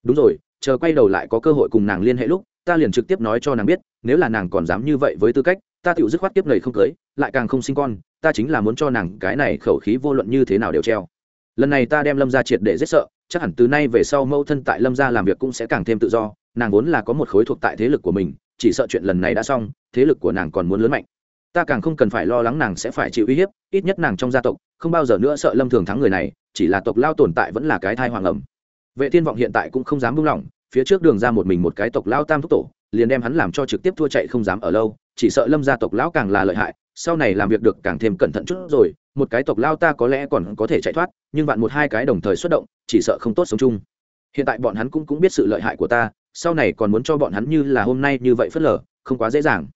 Speaker 1: Đúng rồi chờ quay đầu lại có cơ hội cùng nàng liên hệ lúc ta liền trực tiếp nói cho nàng biết nếu là nàng còn dám như vậy với tư cách ta tự dứt khoát kiếp này không cưới lại càng không sinh con ta chính là muốn cho nàng cái này khẩu khí vô luận như thế nào đều treo. Lần này ta đem lâm ra triệt để rất sợ chắc hẳn từ nay về sau mâu thân tại lâm gia làm việc cũng sẽ càng thêm tự do nàng vốn là có một khối thuộc tại thế lực của mình chỉ sợ chuyện lần này đã xong thế lực của nàng còn muốn lớn mạnh ta càng không cần phải lo lắng nàng sẽ phải chịu uy hiếp, ít nhất nàng trong gia tộc, không bao giờ nữa sợ lâm thường thắng người này, chỉ là tộc lao tồn tại vẫn là cái thai hoàng ẩm. Vệ thiên vọng hiện tại cũng không dám buông lỏng, phía trước đường ra một mình một cái tộc lao tam thúc tổ, liền đem hắn làm cho trực tiếp thua chạy không dám ở lâu, chỉ sợ lâm gia tộc lão càng là lợi hại, sau này làm việc được càng thêm cẩn thận chút rồi, một cái tộc lao ta có lẽ còn có thể chạy thoát, nhưng bạn một hai cái đồng thời xuất động, chỉ sợ không tốt sống chung. Hiện tại bọn hắn cũng cũng biết sự lợi hại của ta, sau này còn muốn cho bọn hắn như là hôm nay như vậy phớt lờ, không quá dễ dàng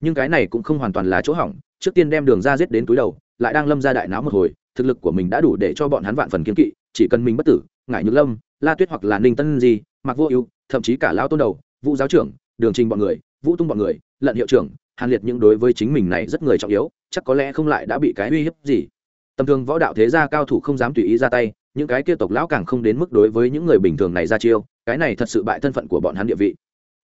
Speaker 1: nhưng cái này cũng không hoàn toàn là chỗ hỏng, trước tiên đem đường ra giết đến túi đầu, lại đang lâm ra đại náo một hồi, thực lực của mình đã đủ để cho bọn hắn vạn phần kiếm kỵ, chỉ cần mình bất tử ngại nhược lâm, la tuyết hoặc là ninh tân gì mặc vô ưu, thậm chí cả lao tôn đầu, vũ giáo trưởng, đường trình bọn người, vũ tung bọn người, lận hiệu trưởng, hàn liệt những đối với chính mình này rất người trọng yếu, chắc có lẽ không lại đã bị cái uy hiếp gì. Tầm thường võ đạo thế gia cao thủ không dám tùy ý ra tay, những cái kia tộc lão càng không đến mức đối với những người bình thường này ra chiêu, cái này thật sự bại thân phận của bọn hắn địa vị.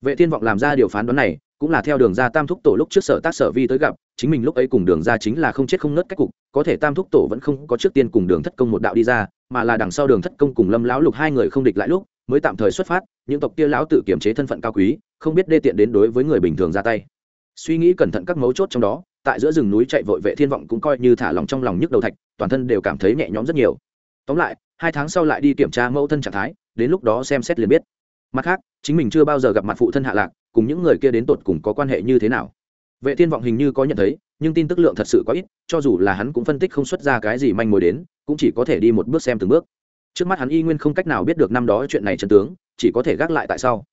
Speaker 1: Vệ thiên vọng làm ra điều phán đoán này cũng là theo đường ra tam thúc tổ lúc trước sở tác sở vi tới gặp, chính mình lúc ấy cùng đường ra chính là không chết không nớt cách cục, có thể tam thúc tổ vẫn không có trước tiên cùng đường thất công một đạo đi ra, mà là đằng sau đường thất công cùng lâm lão lục hai người không địch lại lúc, mới tạm thời xuất phát, những tộc kia lão tự kiểm chế thân phận cao quý, không biết đê tiện đến đối với người bình thường ra tay. Suy nghĩ cẩn thận các mấu chốt trong đó, tại giữa rừng núi chạy vội vệ thiên vọng cũng coi như thả lòng trong lòng nhức đầu thạch, toàn thân đều cảm thấy nhẹ nhõm rất nhiều. Tóm lại, hai tháng sau lại đi kiểm tra mẫu thân trạng thái, đến lúc đó xem xét liền biết. Mặt khác, chính mình chưa bao giờ gặp mặt phụ thân hạ lạc cùng những người kia đến tột cùng có quan hệ như thế nào. Vệ thiên vọng hình như có nhận thấy, nhưng tin tức lượng thật sự quá ít, cho dù là hắn cũng phân tích không xuất ra cái gì manh mối đến, cũng chỉ có thể đi một bước xem từng bước. Trước mắt hắn y nguyên không cách nào biết được năm đó chuyện này chân tướng, chỉ có thể gác lại tại sau.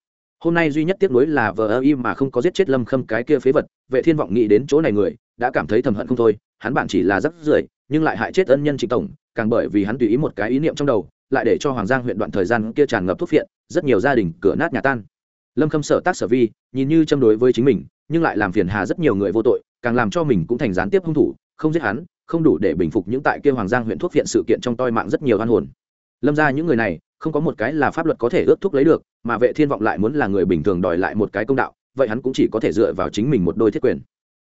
Speaker 1: Hôm nay duy nhất tiếc nuối là vờ ơ mà không có giết chết lâm khâm cái kia phế vật, vệ thiên vọng nghĩ đến chỗ này người, đã cảm thấy thầm hận không thôi, hắn bạn chỉ là rắc rưởi, nhưng lại hại chết ân nhân trịnh tổng, càng bởi vì hắn tùy ý một cái ý niệm trong đầu, lại để cho hoàng giang huyện đoạn thời gian kia tràn ngập thuốc phiện, rất nhiều gia đình cửa nát nhà tan lâm khâm sở tác sở vi, nhìn như châm đối với chính mình, nhưng lại làm phiền hà rất nhiều người vô tội, càng làm cho mình cũng thành gián tiếp hung thủ, không giết hắn, không đủ để bình phục những tại kia hoàng giang huyện thuốc viện sự kiện trong toi mạng rất nhiều oan hồn. Lâm ra những người này, không có một cái là pháp luật có thể ước thúc lấy được, mà vệ thiên vọng lại muốn là người bình thường đòi lại một cái công đạo, vậy hắn cũng chỉ có thể dựa vào chính mình một đôi thiết quyền.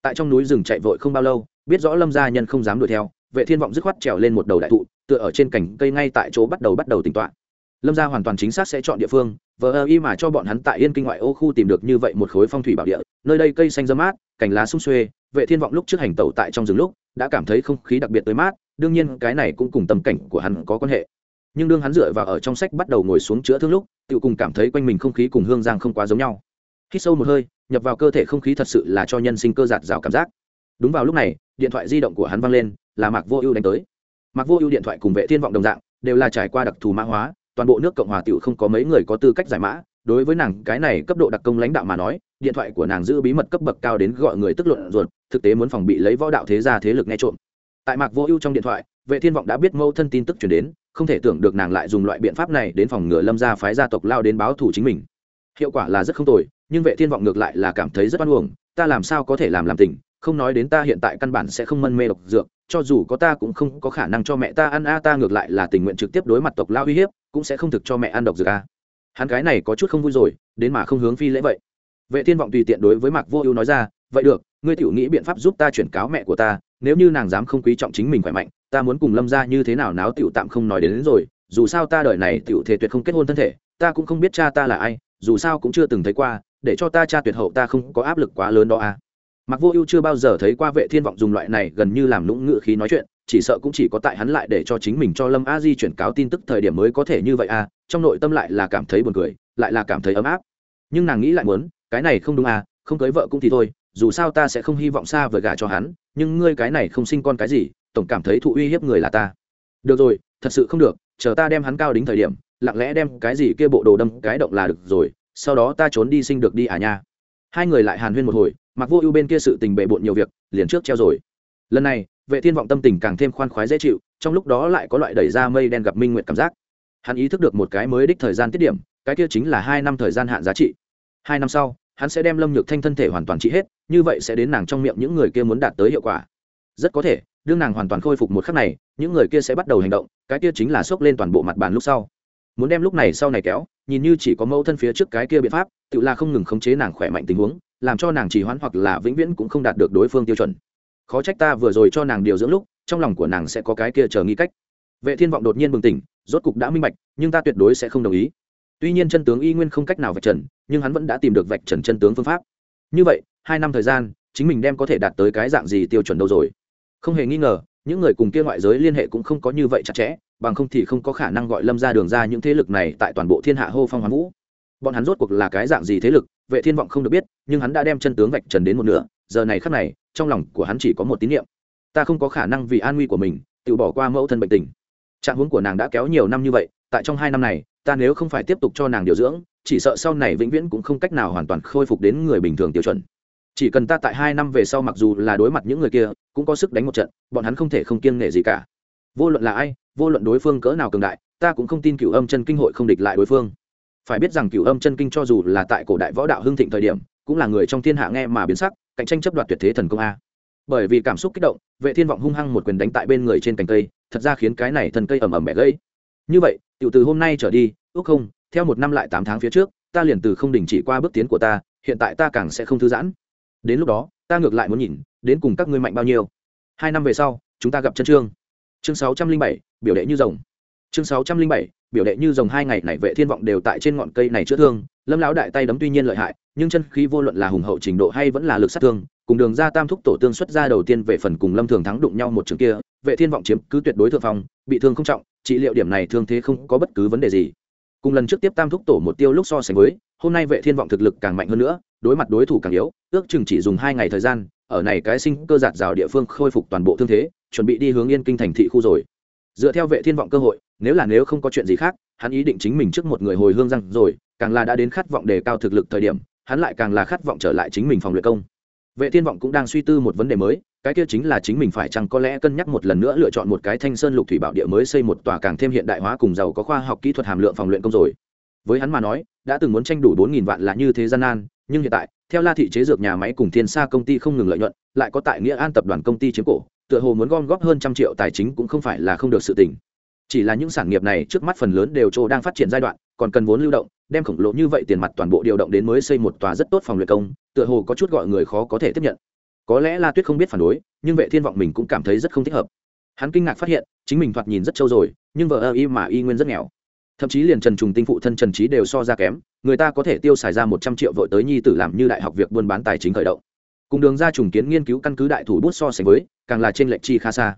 Speaker 1: Tại trong núi rừng chạy vội không bao lâu, biết rõ lâm gia nhân không dám đuổi theo, vệ thiên vọng dứt khoát trèo lên một đầu đại thụ, tựa ở trên cành cây ngay tại chỗ bắt đầu bắt đầu tỉnh toán lâm gia hoàn toàn chính xác sẽ chọn địa phương, vờ ơ y mà cho bọn hắn tại yên kinh ngoại ô khu tìm được như vậy một khối phong thủy bảo địa, nơi đây cây xanh dơ mát, cành lá sung xuê, vệ thiên vọng lúc trước hành tẩu tại trong rừng lúc, đã cảm thấy không khí đặc biệt tới mát, đương nhiên cái này cũng cùng tâm cảnh của hắn có quan hệ. Nhưng đương hắn dựa vào ở trong sách bắt đầu ngồi xuống chữa thương lúc tự cùng cảm thấy quanh mình không khí cùng hương giang không quá giống nhau. Hít sâu một hơi, nhập vào cơ thể không khí thật sự là cho nhân sinh cơ giạt rào cảm giác. Đúng vào lúc này, điện thoại di động của hắn văng lên, là mạc vô ưu đánh tới. Mạc vô ưu điện thoại cùng vệ thiên vọng đồng dạng, đều là trải qua đặc thù mã hóa toàn bộ nước cộng hòa tiểu không có mấy người có tư cách giải mã. Đối với nàng, cái này cấp độ đặc công lãnh đạo mà nói, điện thoại của nàng giữ bí mật cấp bậc cao đến gọi người tức luận ruột, thực tế muốn phòng bị lấy võ đạo thế gia thế lực nghe trộm. Tại mạc vô ưu trong điện thoại, vệ thiên vọng đã biết mâu thân tin tức chuyển đến, không thể tưởng được nàng lại dùng loại biện pháp này đến phòng ngừa lâm gia phái gia tộc lao đến báo thù chính mình. Hiệu quả là rất không tồi, nhưng vệ thiên vọng ngược lại là cảm thấy rất oan uổng, ta làm sao có thể làm làm tình, không nói đến ta hiện tại căn bản sẽ không mân mê độc dược, cho dù có ta cũng không có khả năng cho mẹ ta ăn, a, ta ngược lại là tình nguyện trực tiếp đối mặt tộc lao uy hiếp cũng sẽ không thực cho mẹ ăn độc dược a hắn cái này có chút không vui rồi đến mà không hướng phi lễ vậy. Vệ thiên vọng tùy tiện đối với mạc vô ưu nói ra vậy được ngươi tiểu nghĩ biện pháp giúp ta chuyển cáo mẹ của ta nếu như nàng dám không quý trọng chính mình khỏe mạnh ta muốn cùng lâm ra như thế nào náo tiểu tạm không nói đến, đến rồi dù sao ta đợi này tiểu thể tuyệt không kết hôn thân thể ta cũng không biết cha ta là ai dù sao cũng chưa từng thấy qua để cho ta cha tuyệt hậu ta không có áp lực quá lớn đó à. Mặc vô ưu chưa bao giờ thấy qua vệ thiên vọng dùng loại này gần như làm lũng ngự khí nói chuyện chỉ sợ cũng chỉ có tại hắn lại để cho chính mình cho lâm a di chuyển cáo tin tức thời điểm mới có thể như vậy à trong nội tâm lại là cảm thấy buồn cười, lại là cảm thấy ấm áp. Nhưng nàng nghĩ lại muốn, cái này không đúng à không cưới vợ cũng thì thôi, dù sao ta sẽ không hy vọng xa vời gả cho hắn, nhưng ngươi cái này không sinh con cái gì, tổng cảm thấy thụ uy hiếp người là ta. Được rồi, thật sự không được, chờ ta đem hắn cao đính thời điểm, lặng lẽ đem cái gì kia bộ đồ đâm cái động là được rồi, sau đó ta trốn đi sinh được đi à nha. Hai người lại hàn huyên một hồi, mặc vô ưu bên kia sự tình bề bộn nhiều việc, liền trước treo rồi. Lần này vệ thiên vọng tâm tình càng thêm khoan khoái dễ chịu, trong lúc đó lại có loại đẩy ra mây đen gặp minh nguyện cảm giác. Hắn ý thức được một cái mới đích thời gian tiết điểm, cái kia chính là hai năm thời gian hạn giá trị. Hai năm sau, hắn sẽ đem lâm nhược thanh thân thể hoàn toàn trị hết, như vậy sẽ đến nàng trong miệng những người kia muốn đạt tới hiệu quả. Rất có thể, đương nàng hoàn toàn khôi phục một khắc này, những người kia sẽ bắt đầu hành động, cái kia chính là xốc lên toàn bộ mặt bàn lúc sau. Muốn đem lúc này sau này kéo, nhìn như chỉ có mẫu thân phía trước cái kia biện pháp, tự là không ngừng khống chế nàng khỏe mạnh tình huống, làm cho nàng trì hoãn hoặc là vĩnh viễn cũng không đạt được đối phương tiêu chuẩn khó trách ta vừa rồi cho nàng điều dưỡng lúc, trong lòng của nàng sẽ có cái kia chờ nghi cách. Vệ thiên vọng đột nhiên bừng tỉnh, rốt cục đã minh bạch, nhưng ta tuyệt đối sẽ không đồng ý. Tuy nhiên chân tướng y nguyên không cách nào vạch trần, nhưng hắn vẫn đã tìm được vạch trần chân tướng phương pháp. Như vậy, hai năm thời gian, chính mình đem có thể đạt tới cái dạng gì tiêu chuẩn đâu rồi? Không hề nghi ngờ, những người cùng kia ngoại giới liên hệ cũng không có như vậy chặt chẽ, bằng không thì không có khả năng gọi lâm ra đường ra những thế lực này tại toàn bộ thiên hạ hô phong hoán vũ. Bọn hắn rốt cuộc là cái dạng gì thế lực, vệ thiên vọng không được biết, nhưng hắn đã đem chân tướng vạch trần đến một nửa giờ này khắc này, trong lòng của hắn chỉ có một tín niệm. Ta không có khả năng vì an nguy của mình, tự bỏ qua mẫu thân bệnh tình. Trạng huống của nàng đã kéo nhiều năm như vậy, tại trong hai năm này, ta nếu không phải tiếp tục cho nàng điều dưỡng, chỉ sợ sau này vĩnh viễn cũng không cách nào hoàn toàn khôi phục đến người bình thường tiêu chuẩn. Chỉ cần ta tại hai năm về sau mặc dù là đối mặt những người kia, cũng có sức đánh một trận, bọn hắn không thể không kiêng nể gì cả. Vô luận là ai, vô luận đối phương cỡ nào cường đại, ta cũng không tin cựu âm chân kinh hội không địch lại đối phương. Phải biết rằng cựu âm chân kinh cho dù là tại cổ đại võ đạo hưng thịnh thời điểm, cũng là người trong thiên hạ nghe mà biến sắc cạnh tranh chấp đoạt tuyệt thế thần công a. Bởi vì cảm xúc kích động, vệ thiên vọng hung hăng một quyền đánh tại bên người trên cành cây, thật ra khiến cái này thần cây ẩm ẩm bẻ gãy. Như vậy, tiểu từ hôm nay trở đi, ước không, theo một năm lại tám tháng phía trước, ta liền từ không đình chỉ qua bước tiến của ta, hiện tại ta càng sẽ không thư giãn. Đến lúc đó, ta ngược lại muốn nhìn, đến cùng các ngươi mạnh bao nhiêu. Hai năm về sau, chúng ta gặp chân trương. Chương sáu trăm linh bảy, biểu đệ như rồng. Chương sáu trăm linh bảy, biểu đệ như rồng hai ngày này vệ thiên vọng đều tại trên ngọn cây này chữa thương, lâm lão đại tay đấm tuy nhiên lợi hại nhưng chân khí vô luận là hùng hậu trình độ hay vẫn là lực sát thương, cùng đường ra tam thúc tổ tương xuất ra đầu tiên về phần cùng lâm thường thắng đụng nhau một trường kia, vệ thiên vọng chiếm cứ tuyệt đối thượng phong, bị thương không trọng, trị liệu điểm này thương thế không có bất cứ vấn đề gì. Cùng lần trước tiếp tam thúc tổ một tiêu lúc so sánh với, hôm nay vệ thiên vọng thực lực càng mạnh hơn nữa, đối mặt đối thủ càng yếu, ước chừng chỉ dùng hai ngày thời gian, ở này cái sinh cơ giạt rào địa phương khôi phục toàn bộ thương thế, chuẩn bị đi hướng yên kinh thành thị khu rồi. Dựa theo vệ thiên vọng cơ hội, nếu là nếu không có chuyện gì khác, hắn ý định chính mình trước một người hồi hương răng rồi, càng là đã đến khát vọng đề cao thực lực thời điểm hắn lại càng là khát vọng trở lại chính mình phòng luyện công. Vệ thiên vọng cũng đang suy tư một vấn đề mới, cái kia chính là chính mình phải chăng có lẽ cân nhắc một lần nữa lựa chọn một cái thanh sơn lục thủy bảo địa mới xây một tòa càng thêm hiện đại hóa cùng giàu có khoa học kỹ thuật hàm lượng phòng luyện công rồi. Với hắn mà nói, đã từng muốn tranh đủ bốn nghìn vạn là như thế gian nan, nhưng hiện tại, theo la thị chế dược nhà máy cùng thiên sa công ty không ngừng lợi nhuận, lại có tại nghĩa an tập đoàn công ty chiếm cổ, tựa hồ muốn gom góp hơn trăm triệu tài chính cũng không phải là không được sự tỉnh chỉ là những sản nghiệp này trước mắt phần lớn đều chỗ đang phát triển giai đoạn, còn cần vốn lưu động, đem khổng lồ như vậy tiền mặt toàn bộ điều động đến mới xây một tòa rất tốt phòng luyện công, tựa hồ có chút gọi người khó có thể tiếp nhận. Có lẽ la tuyết không biết phản đối, nhưng vệ thiên vọng mình cũng cảm thấy rất không thích hợp. Hắn kinh ngạc phát hiện, chính mình thoạt nhìn rất trâu rồi, nhưng vợ ơ y mà y nguyên rất nghèo. Thậm chí liền trần trùng tinh phụ thân trần trí đều so ra kém, người ta có thể tiêu xài ra một trăm triệu vội tới nhi tử làm như đại học việc buôn bán tài chính khởi động. Cùng đường ra trùng kiến nghiên cứu căn cứ đại thủ bút so sánh với, càng là trên lệnh chi khá xa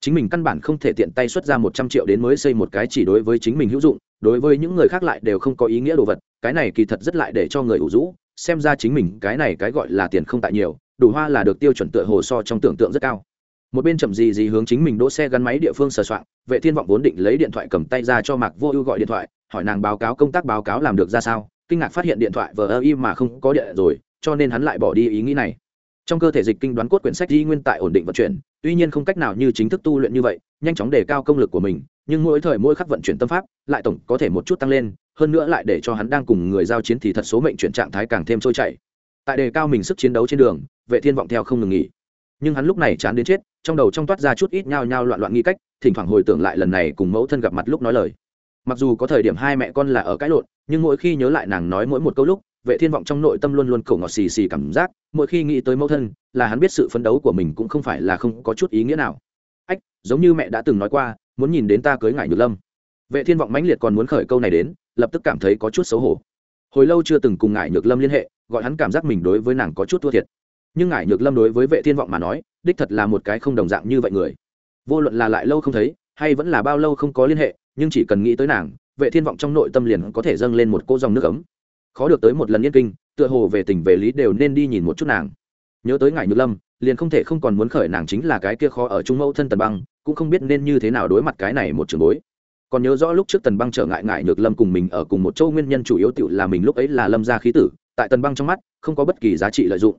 Speaker 1: chính mình căn bản không thể tiện tay xuất ra một trăm triệu đến mới xây một cái chỉ đối với chính mình hữu dụng, đối với những người khác lại đều không có ý nghĩa đồ vật, cái này kỳ thật rất lại để cho người ủ rũ, xem ra chính mình cái này cái gọi là tiền không tại nhiều, đủ hoa là được tiêu chuẩn tựa hồ so trong tưởng tượng rất cao. Một bên chậm gì gì hướng chính mình đỗ xe gắn máy địa phương sờ soạn, vệ thiên vọng vốn định lấy điện thoại cầm tay ra cho mạc vô ưu gọi điện thoại, hỏi nàng báo cáo công tác báo cáo làm được ra sao, kinh ngạc phát hiện điện thoại vờ ơ im mà không có điện rồi, cho nên hắn lại bỏ đi ý nghĩ này trong cơ thể dịch kinh đoán cốt quyển sách di nguyên tại ổn định vận chuyển, tuy nhiên không cách nào như chính thức tu luyện như vậy, nhanh chóng đề cao công lực của mình, nhưng mỗi thời mỗi khắc vận chuyển tâm pháp, lại tổng có thể một chút tăng lên, hơn nữa lại để cho hắn đang cùng người giao chiến thì thật số mệnh chuyển trạng thái càng thêm trôi chảy. Tại đề cao mình sức chiến đấu trên đường, vệ thiên vọng theo không ngừng nghỉ. Nhưng hắn lúc này chán đến chết, trong đầu trong toát ra chút ít nhao nhao loạn loạn nghi cách, thỉnh thoảng hồi tưởng lại lần này cùng mẫu thân gặp mặt lúc nói lời. Mặc dù có thời điểm hai mẹ con là ở cãi lộn, nhưng mỗi khi nhớ lại nàng nói mỗi một câu lúc vệ thiên vọng trong nội tâm luôn luôn cổ ngọt xì xì cảm giác, mỗi khi nghĩ tới mẫu thân, là hắn biết sự phấn đấu của mình cũng không phải là không có chút ý nghĩa nào. Ách, giống như mẹ đã từng nói qua, muốn nhìn đến ta cưới ngải nhược lâm. Vệ thiên vọng mãnh liệt còn muốn khởi câu này đến, lập tức cảm thấy có chút xấu hổ. Hồi lâu chưa từng cùng ngải nhược lâm liên hệ, gọi hắn cảm giác mình đối với nàng có chút thua thiệt. Nhưng ngải nhược lâm đối với vệ thiên vọng mà nói, đích thật là một cái không đồng dạng như vậy người. Vô luận là lại lâu không thấy, hay vẫn là bao lâu không có liên hệ, nhưng chỉ cần nghĩ tới nàng, vệ thiên vọng trong nội tâm liền có thể dâng lên một cô dòng nước ấm khó được tới một lần yên kinh, tựa hồ về tình về lý đều nên đi nhìn một chút nàng. Nhớ tới ngải nhược lâm, liền không thể không còn muốn khởi nàng chính là cái kia khó ở trung mẫu thân tần băng, cũng không biết nên như thế nào đối mặt cái này một trường bối. Còn nhớ rõ lúc trước tần băng trở ngại ngại nhược lâm cùng mình ở cùng một châu nguyên nhân chủ yếu tự là mình lúc ấy là lâm gia khí tử, tại tần băng trong mắt, không có bất kỳ giá trị lợi dụng.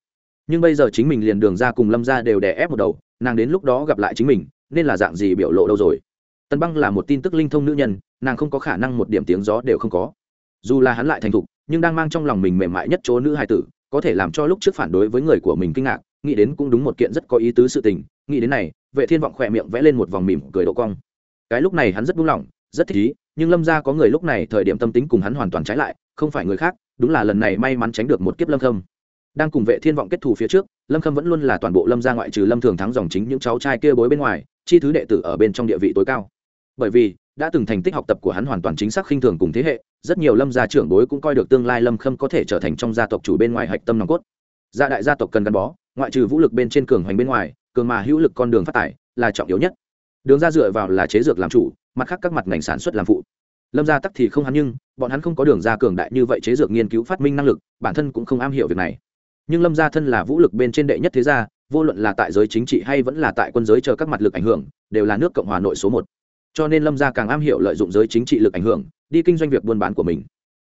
Speaker 1: Nhưng bây giờ chính mình liền đường ra cùng lâm gia đều đè ép một đầu, nàng đến lúc đó gặp lại chính mình, nên là dạng gì biểu lộ đâu rồi? Tần băng là một tin tức linh thông nữ nhân, nàng không có khả năng một điểm tiếng gió đều không có dù là hắn lại thành thục, nhưng đang mang trong lòng mình mềm mại nhất chỗ nữ hài tử, có thể làm cho lúc trước phản đối với người của mình kinh ngạc, nghĩ đến cũng đúng một kiện rất có ý tứ sự tình, nghĩ đến này, vệ thiên vọng khỏe miệng vẽ lên một vòng mỉm cười độ cong. Cái lúc này hắn rất buông lỏng, rất thích ý, nhưng lâm ra có người lúc này thời điểm tâm tính cùng hắn hoàn toàn trái lại, không phải người khác, đúng là lần này may mắn tránh được một kiếp lâm khâm. Đang cùng vệ thiên vọng kết thù phía trước, lâm khâm vẫn luôn là toàn bộ lâm gia ngoại trừ lâm thường thắng dòng chính những cháu trai kia bối bên ngoài, chi thứ đệ tử ở bên trong địa vị tối cao. Bởi vì đã từng thành tích học tập của hắn hoàn toàn chính xác khinh thường cùng thế hệ, rất nhiều lâm gia trưởng bối cũng coi được tương lai lâm khâm có thể trở thành trong gia tộc chủ bên ngoài hạch tâm nòng cốt. Gia đại gia tộc cần gắn bó, ngoại trừ vũ lực bên trên cường hoành bên ngoài, cường mà hữu lực con đường phát tài là trọng yếu nhất. Đường ra dựa vào là chế dược làm chủ, mặt khác các mặt ngành sản xuất làm phụ. Lâm gia tắc thì không hắn nhưng, bọn hắn không có đường ra cường đại như vậy chế dược nghiên cứu phát minh năng lực, bản thân cũng không am hiểu việc này. Nhưng lâm gia thân là vũ lực bên trên đệ nhất thế gia, vô luận là tại giới chính trị hay vẫn là tại quân giới chờ các mặt lực ảnh hưởng, đều là nước cộng hòa nội số một cho nên lâm gia càng am hiểu lợi dụng giới chính trị lực ảnh hưởng, đi kinh doanh việc buôn bán của mình.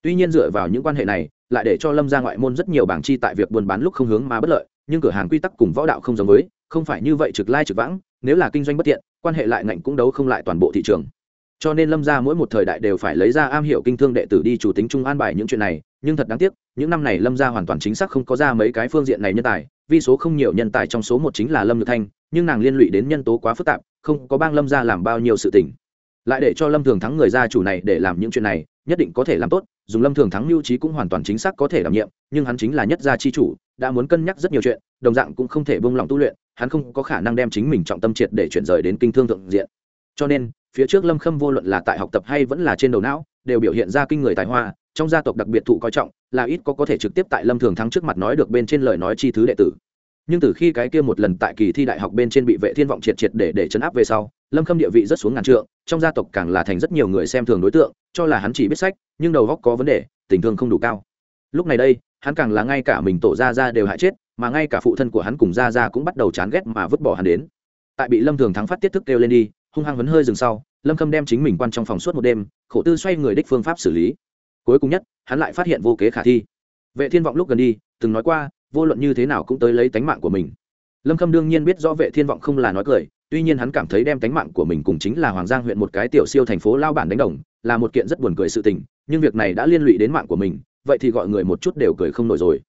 Speaker 1: Tuy nhiên dựa vào những quan hệ này, lại để cho lâm gia ngoại môn rất nhiều bảng chi tại việc buôn bán lúc không hướng mà bất lợi, nhưng cửa hàng quy tắc cùng võ đạo không giống với, không phải như vậy trực lai trực vãng, nếu là kinh doanh bất tiện, quan hệ lại ngạnh cũng đấu không lại toàn bộ thị trường. Cho nên lâm gia mỗi một thời đại đều phải lấy ra am hiểu kinh thương đệ tử đi chủ tính trung an bài những chuyện này nhưng thật đáng tiếc, những năm này lâm ra hoàn toàn chính xác không có ra mấy cái phương diện này nhân tài, vì số không nhiều nhân tài trong số một chính là lâm nhược thanh, nhưng nàng liên lụy đến nhân tố quá phức tạp, không có bang lâm ra làm bao nhiêu sự tình. Lại để cho lâm thường thắng người gia chủ này để làm những chuyện này, nhất định có thể làm tốt, dùng lâm thường thắng lưu trí cũng hoàn toàn chính xác có thể đảm nhiệm, nhưng hắn chính là nhất gia chi chủ, đã muốn cân nhắc rất nhiều chuyện, đồng dạng cũng không thể bông lòng tu luyện, hắn không có khả năng đem chính mình trọng tâm triệt để chuyển rời đến kinh thương thượng diện. Cho nên, phía trước lâm khâm vô luận là tại học tập hay vẫn là trên đầu não, đều biểu hiện ra kinh người tài hoa trong gia tộc đặc biệt thụ coi trọng, là ít có có thể trực tiếp tại lâm thường thắng trước mặt nói được bên trên lời nói chi thứ đệ tử. Nhưng từ khi cái kia một lần tại kỳ thi đại học bên trên bị vệ thiên vọng triệt triệt để để chấn áp về sau, lâm khâm địa vị rất xuống ngàn trượng, trong gia tộc càng là thành rất nhiều người xem thường đối tượng, cho là hắn chỉ biết sách, nhưng đầu góc có vấn đề, tình thương không đủ cao. Lúc này đây, hắn càng là ngay cả mình tổ ra ra đều hại chết, mà ngay cả phụ thân của hắn cùng ra ra cũng bắt đầu chán ghét mà vứt bỏ hắn đến. Tại bị lâm thường thắng phát tiết thức kêu lên đi, hung hăng vấn hơi dừng sau, lâm khâm đem chính mình quan trong phòng suốt một đêm, khổ tư xoay người đích phương pháp xử lý cuối cùng nhất, hắn lại phát hiện vô kế khả thi. Vệ thiên vọng lúc gần đi, từng nói qua, vô luận như thế nào cũng tới lấy tánh mạng của mình. Lâm khâm đương nhiên biết rõ vệ thiên vọng không là nói cười, tuy nhiên hắn cảm thấy đem tánh mạng của mình cùng chính là hoàng giang huyện một cái tiểu siêu thành phố lao bản đánh đồng, là một kiện rất buồn cười sự tình, nhưng việc này đã liên lụy đến mạng của mình, vậy thì gọi người một chút đều cười không nổi rồi.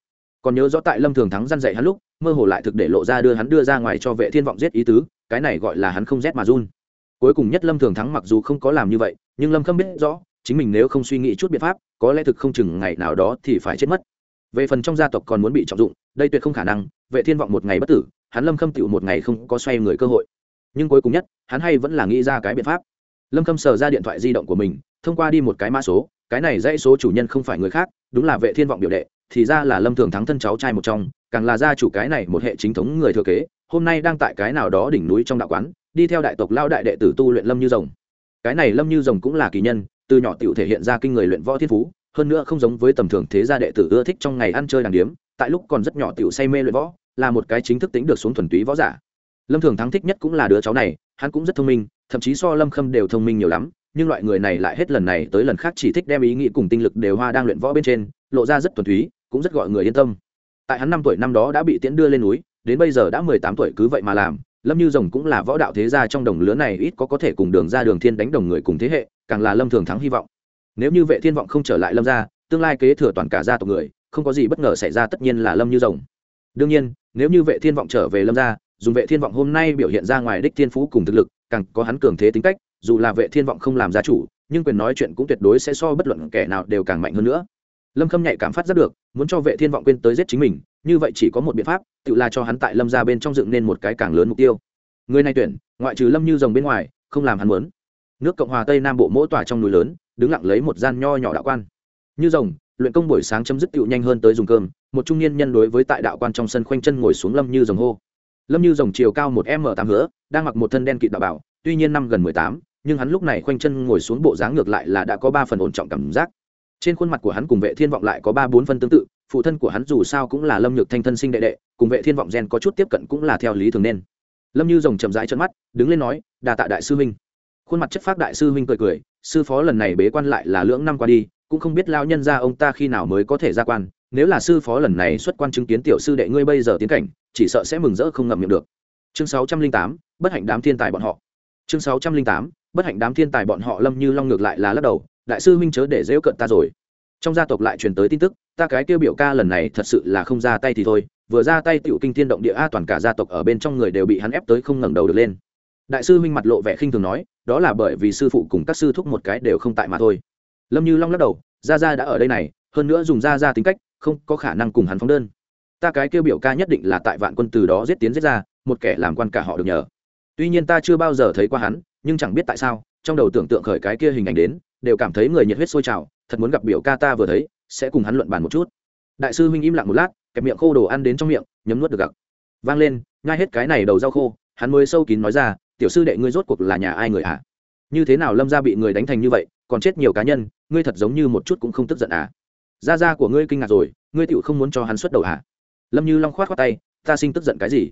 Speaker 1: Còn nhớ rõ tại lâm thường thắng răn dạy hắn lúc, mơ hồ lại thực để lộ ra đưa hắn đưa ra ngoài cho vệ thiên vọng giết ý tứ, cái này gọi là hắn không rét mà run. Cuối cùng nhất lâm thường thắng mặc dù không có làm như vậy, nhưng lâm khâm biết rõ chính mình nếu không suy nghĩ chút biện pháp, có lẽ thực không chừng ngày nào đó thì phải chết mất. Về phần trong gia tộc còn muốn bị trọng dụng, đây tuyệt không khả năng, vệ thiên vọng một ngày bất tử, hắn lâm khâm tựu một ngày không có xoay người cơ hội. Nhưng cuối cùng nhất, hắn hay vẫn là nghĩ ra cái biện pháp. Lâm khâm sờ ra điện thoại di động của mình, thông qua đi một cái mã số, cái này dãy số chủ nhân không phải người khác, đúng là vệ thiên vọng biểu đệ, thì ra là lâm thường thắng thân cháu trai một trong, càng là gia chủ cái này một hệ chính thống người thừa kế, hôm nay đang tại cái nào đó đỉnh núi trong đạo quán, đi theo đại tộc lao đại đệ tử tu luyện lâm như rồng. Cái này lâm như rồng cũng là kỳ nhân từ nhỏ tiểu thể hiện ra kinh người luyện võ thiên phú, hơn nữa không giống với tầm thường thế gia đệ tử ưa thích trong ngày ăn chơi đàng điếm, tại lúc còn rất nhỏ tiểu say mê luyện võ, là một cái chính thức tính được xuống thuần túy võ giả. Lâm thường thắng thích nhất cũng là đứa cháu này, hắn cũng rất thông minh, thậm chí so lâm khâm đều thông minh nhiều lắm, nhưng loại người này lại hết lần này tới lần khác chỉ thích đem ý nghĩ cùng tinh lực đều hoa đang luyện võ bên trên, lộ ra rất thuần túy, cũng rất gọi người yên tâm. Tại hắn năm tuổi năm đó đã bị tiễn đưa lên núi, đến bây giờ đã mười tám tuổi cứ vậy mà làm, lâm như rồng cũng là võ đạo thế gia trong đồng lứa này ít có có thể cùng đường ra đường thiên đánh đồng người cùng thế hệ càng là lâm thường thắng hy vọng. Nếu như vệ thiên vọng không trở lại lâm gia, tương lai kế thừa toàn cả gia tộc người, không có gì bất ngờ xảy ra tất nhiên là lâm như rồng. Đương nhiên, nếu như vệ thiên vọng trở về lâm gia, dùng vệ thiên vọng hôm nay biểu hiện ra ngoài đích thiên phú cùng thực lực, càng có hắn cường thế tính cách, dù là vệ thiên vọng không làm gia chủ, nhưng quyền nói chuyện cũng tuyệt đối sẽ so bất luận kẻ nào đều càng mạnh hơn nữa. Lâm khâm nhạy cảm phát rất được, muốn cho vệ thiên vọng quên tới giết chính mình, như vậy chỉ có một biện pháp, tự là cho hắn tại lâm ra bên trong dựng nên một cái càng lớn mục tiêu. Người này tuyển, ngoại trừ lâm như rồng bên ngoài, không làm hắn muốn nước cộng hòa tây nam bộ mỗi tòa trong núi lớn đứng lặng lấy một gian nho nhỏ đạo quan như rồng luyện công buổi sáng chấm dứt tựu nhanh hơn tới dùng cơm một trung niên nhân đối với tại đạo quan trong sân khoanh chân ngồi xuống lâm như rồng hô lâm như rồng chiều cao một m tám hứa đang mặc một thân đen kịt đạo bảo tuy nhiên năm gần mười tám nhưng hắn lúc này khoanh chân ngồi xuống bộ dáng ngược lại là đã có ba phần ổn trọng cảm giác trên khuôn mặt của hắn cùng vệ thiên vọng lại có ba bốn phân tương tự phụ thân của hắn dù sao cũng là lâm nhược thanh thân sinh đệ đệ cùng vệ thiên vọng gen có chút tiếp cận cũng là theo lý thường nên lâm như rồng chậm rãi chân mắt đứng lên nói đà tạ đại sư minh khuôn mặt chất phác đại sư huynh cười cười, sư phó lần này bế quan lại là lưỡng năm qua đi, cũng không biết lao nhân ra ông ta khi nào mới có thể ra quan, nếu là sư phó lần này xuất quan chứng kiến tiểu sư đệ ngươi bây giờ tiến cảnh, chỉ sợ sẽ mừng rỡ không ngậm miệng được. Chương sáu trăm linh tám, bất hạnh đám thiên tài bọn họ. Chương sáu trăm linh tám, bất hạnh đám thiên tài bọn họ lâm như long ngược lại là lắc đầu, đại sư huynh chớ để dễu cận ta rồi. Trong gia tộc lại truyền tới tin tức, ta cái tiêu biểu ca lần này thật sự là không ra tay thì thôi, vừa ra tay tựu kinh thiên động địa a, toàn cả gia tộc ở bên trong người đều bị hắn ép tới không ngẩng đầu được lên đại sư huynh mặt lộ vẻ khinh thường nói, đó là bởi vì sư phụ cùng các sư thúc một cái đều không tại mà thôi. Lâm như long lắc đầu, gia gia đã ở đây này, hơn nữa dùng gia gia tính cách, không có khả năng cùng hắn phóng đơn. Ta cái kêu biểu ca nhất định là tại vạn quân từ đó giết tiến giết ra, một kẻ làm quan cả họ được nhờ. Tuy nhiên ta chưa bao giờ thấy qua hắn, nhưng chẳng biết tại sao, trong đầu tưởng tượng khởi cái kia hình ảnh đến, đều cảm thấy người nhiệt huyết sôi trào, thật muốn gặp biểu ca ta vừa thấy, sẽ cùng hắn luận bàn một chút. Đại sư huynh im lặng một lát, kẹp miệng khô đồ ăn đến trong miệng, nhấm nuốt được gặc. Vang lên, nhai hết cái này đầu rau khô, hắn mới sâu kín nói ra tiểu sư đệ ngươi rốt cuộc là nhà ai người ạ à? như thế nào lâm gia bị người đánh thành như vậy, còn chết nhiều cá nhân, ngươi thật giống như một chút cũng không tức giận à? Gia gia của ngươi kinh ngạc rồi, ngươi tựu không muốn cho hắn xuất đầu à? Lâm như long khoát khoát tay, ta sinh tức giận cái gì?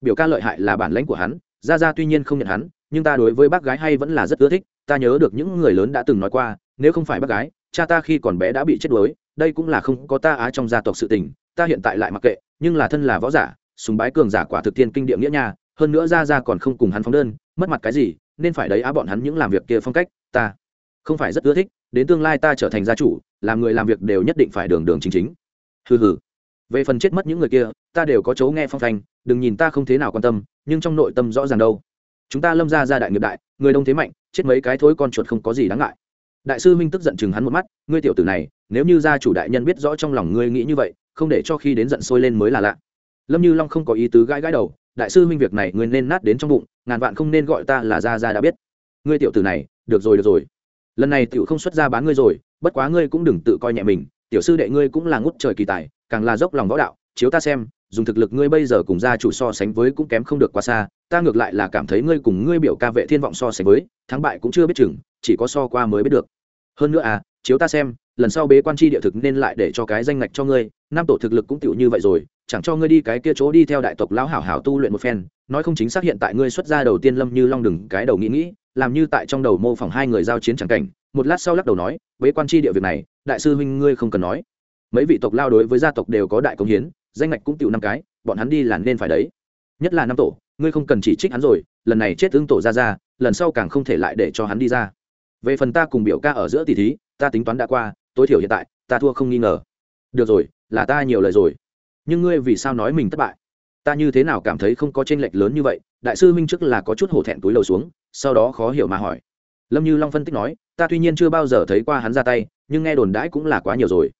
Speaker 1: Biểu ca lợi hại là bản lãnh của hắn, gia gia tuy nhiên không nhận hắn, nhưng ta đối với bác gái hay vẫn là rất ưa thích, ta nhớ được những người lớn đã từng nói qua, nếu không phải bác gái, cha ta khi còn bé đã bị chết đuối, đây cũng là không có ta á trong gia tộc sự tình, ta hiện tại lại mặc kệ, nhưng là thân là võ giả súng bái cường giả quả thực tiên kinh địa nghĩa nha hơn nữa ra ra còn không cùng hắn phóng đơn, mất mặt cái gì, nên phải đấy á bọn hắn những làm việc kia phong cách, ta không phải rất ưa thích, đến tương lai ta trở thành gia chủ, làm người làm việc đều nhất định phải đường đường chính chính. Hừ hừ. Về phần chết mất những người kia, ta đều có chỗ nghe phong thanh, đừng nhìn ta không thế nào quan tâm, nhưng trong nội tâm rõ ràng đâu. Chúng ta lâm ra ra đại nghiệp đại, người đông thế mạnh, chết mấy cái thối con chuột không có gì đáng ngại. Đại sư minh tức giận chừng hắn một mắt, ngươi tiểu tử này, nếu như gia chủ đại nhân biết rõ trong lòng ngươi nghĩ như vậy, không để cho khi đến giận sôi lên mới là lạ. Lâm như long không có ý tứ gãi gãi đầu đại sư minh việc này ngươi nên nát đến trong bụng, ngàn vạn không nên gọi ta là gia gia đã biết. Ngươi tiểu tử này, được rồi được rồi. Lần này tiểu không xuất ra bán ngươi rồi, bất quá ngươi cũng đừng tự coi nhẹ mình, tiểu sư đệ ngươi cũng là ngút trời kỳ tài, càng là dốc lòng võ đạo, chiếu ta xem, dùng thực lực ngươi bây giờ cùng gia chủ so sánh với cũng kém không được quá xa, ta ngược lại là cảm thấy ngươi cùng ngươi biểu ca vệ thiên vọng so sánh với, thắng bại cũng chưa biết chừng, chỉ có so qua mới biết được. Hơn nữa à chiếu ta xem, lần sau bế quan tri địa thực nên lại để cho cái danh ngạch cho ngươi nam tổ thực lực cũng tiểu như vậy rồi chẳng cho ngươi đi cái kia chỗ đi theo đại tộc lão hảo hảo tu luyện một phen, nói không chính xác hiện tại ngươi xuất ra đầu tiên lâm như long đừng cái đầu nghĩ nghĩ, làm như tại trong đầu mô phỏng hai người giao chiến chẳng cảnh, một lát sau lắc đầu nói, bế quan tri địa việc này, đại sư huynh ngươi không cần nói. Mấy vị tộc lao đối với gia tộc đều có đại công hiến, danh ngạch cũng tựu năm cái, bọn hắn đi là nên phải đấy. Nhất là năm tổ, ngươi không cần chỉ trích hắn rồi, lần này chết ứng tổ ra ra, lần sau càng không thể lại để cho hắn đi ra. Về phần ta cùng biểu ca ở giữa tỷ thí, ta tính toán đã qua, tối thiểu hiện tại, ta thua không nghi ngờ. Được rồi, là ta nhiều lời rồi nhưng ngươi vì sao nói mình thất bại? Ta như thế nào cảm thấy không có tranh lệch lớn như vậy? Đại sư minh trước là có chút hổ thẹn túi lầu xuống, sau đó khó hiểu mà hỏi. Lâm như long phân tích nói, ta tuy nhiên chưa bao giờ thấy qua hắn ra tay, nhưng nghe đồn đãi cũng là quá nhiều rồi.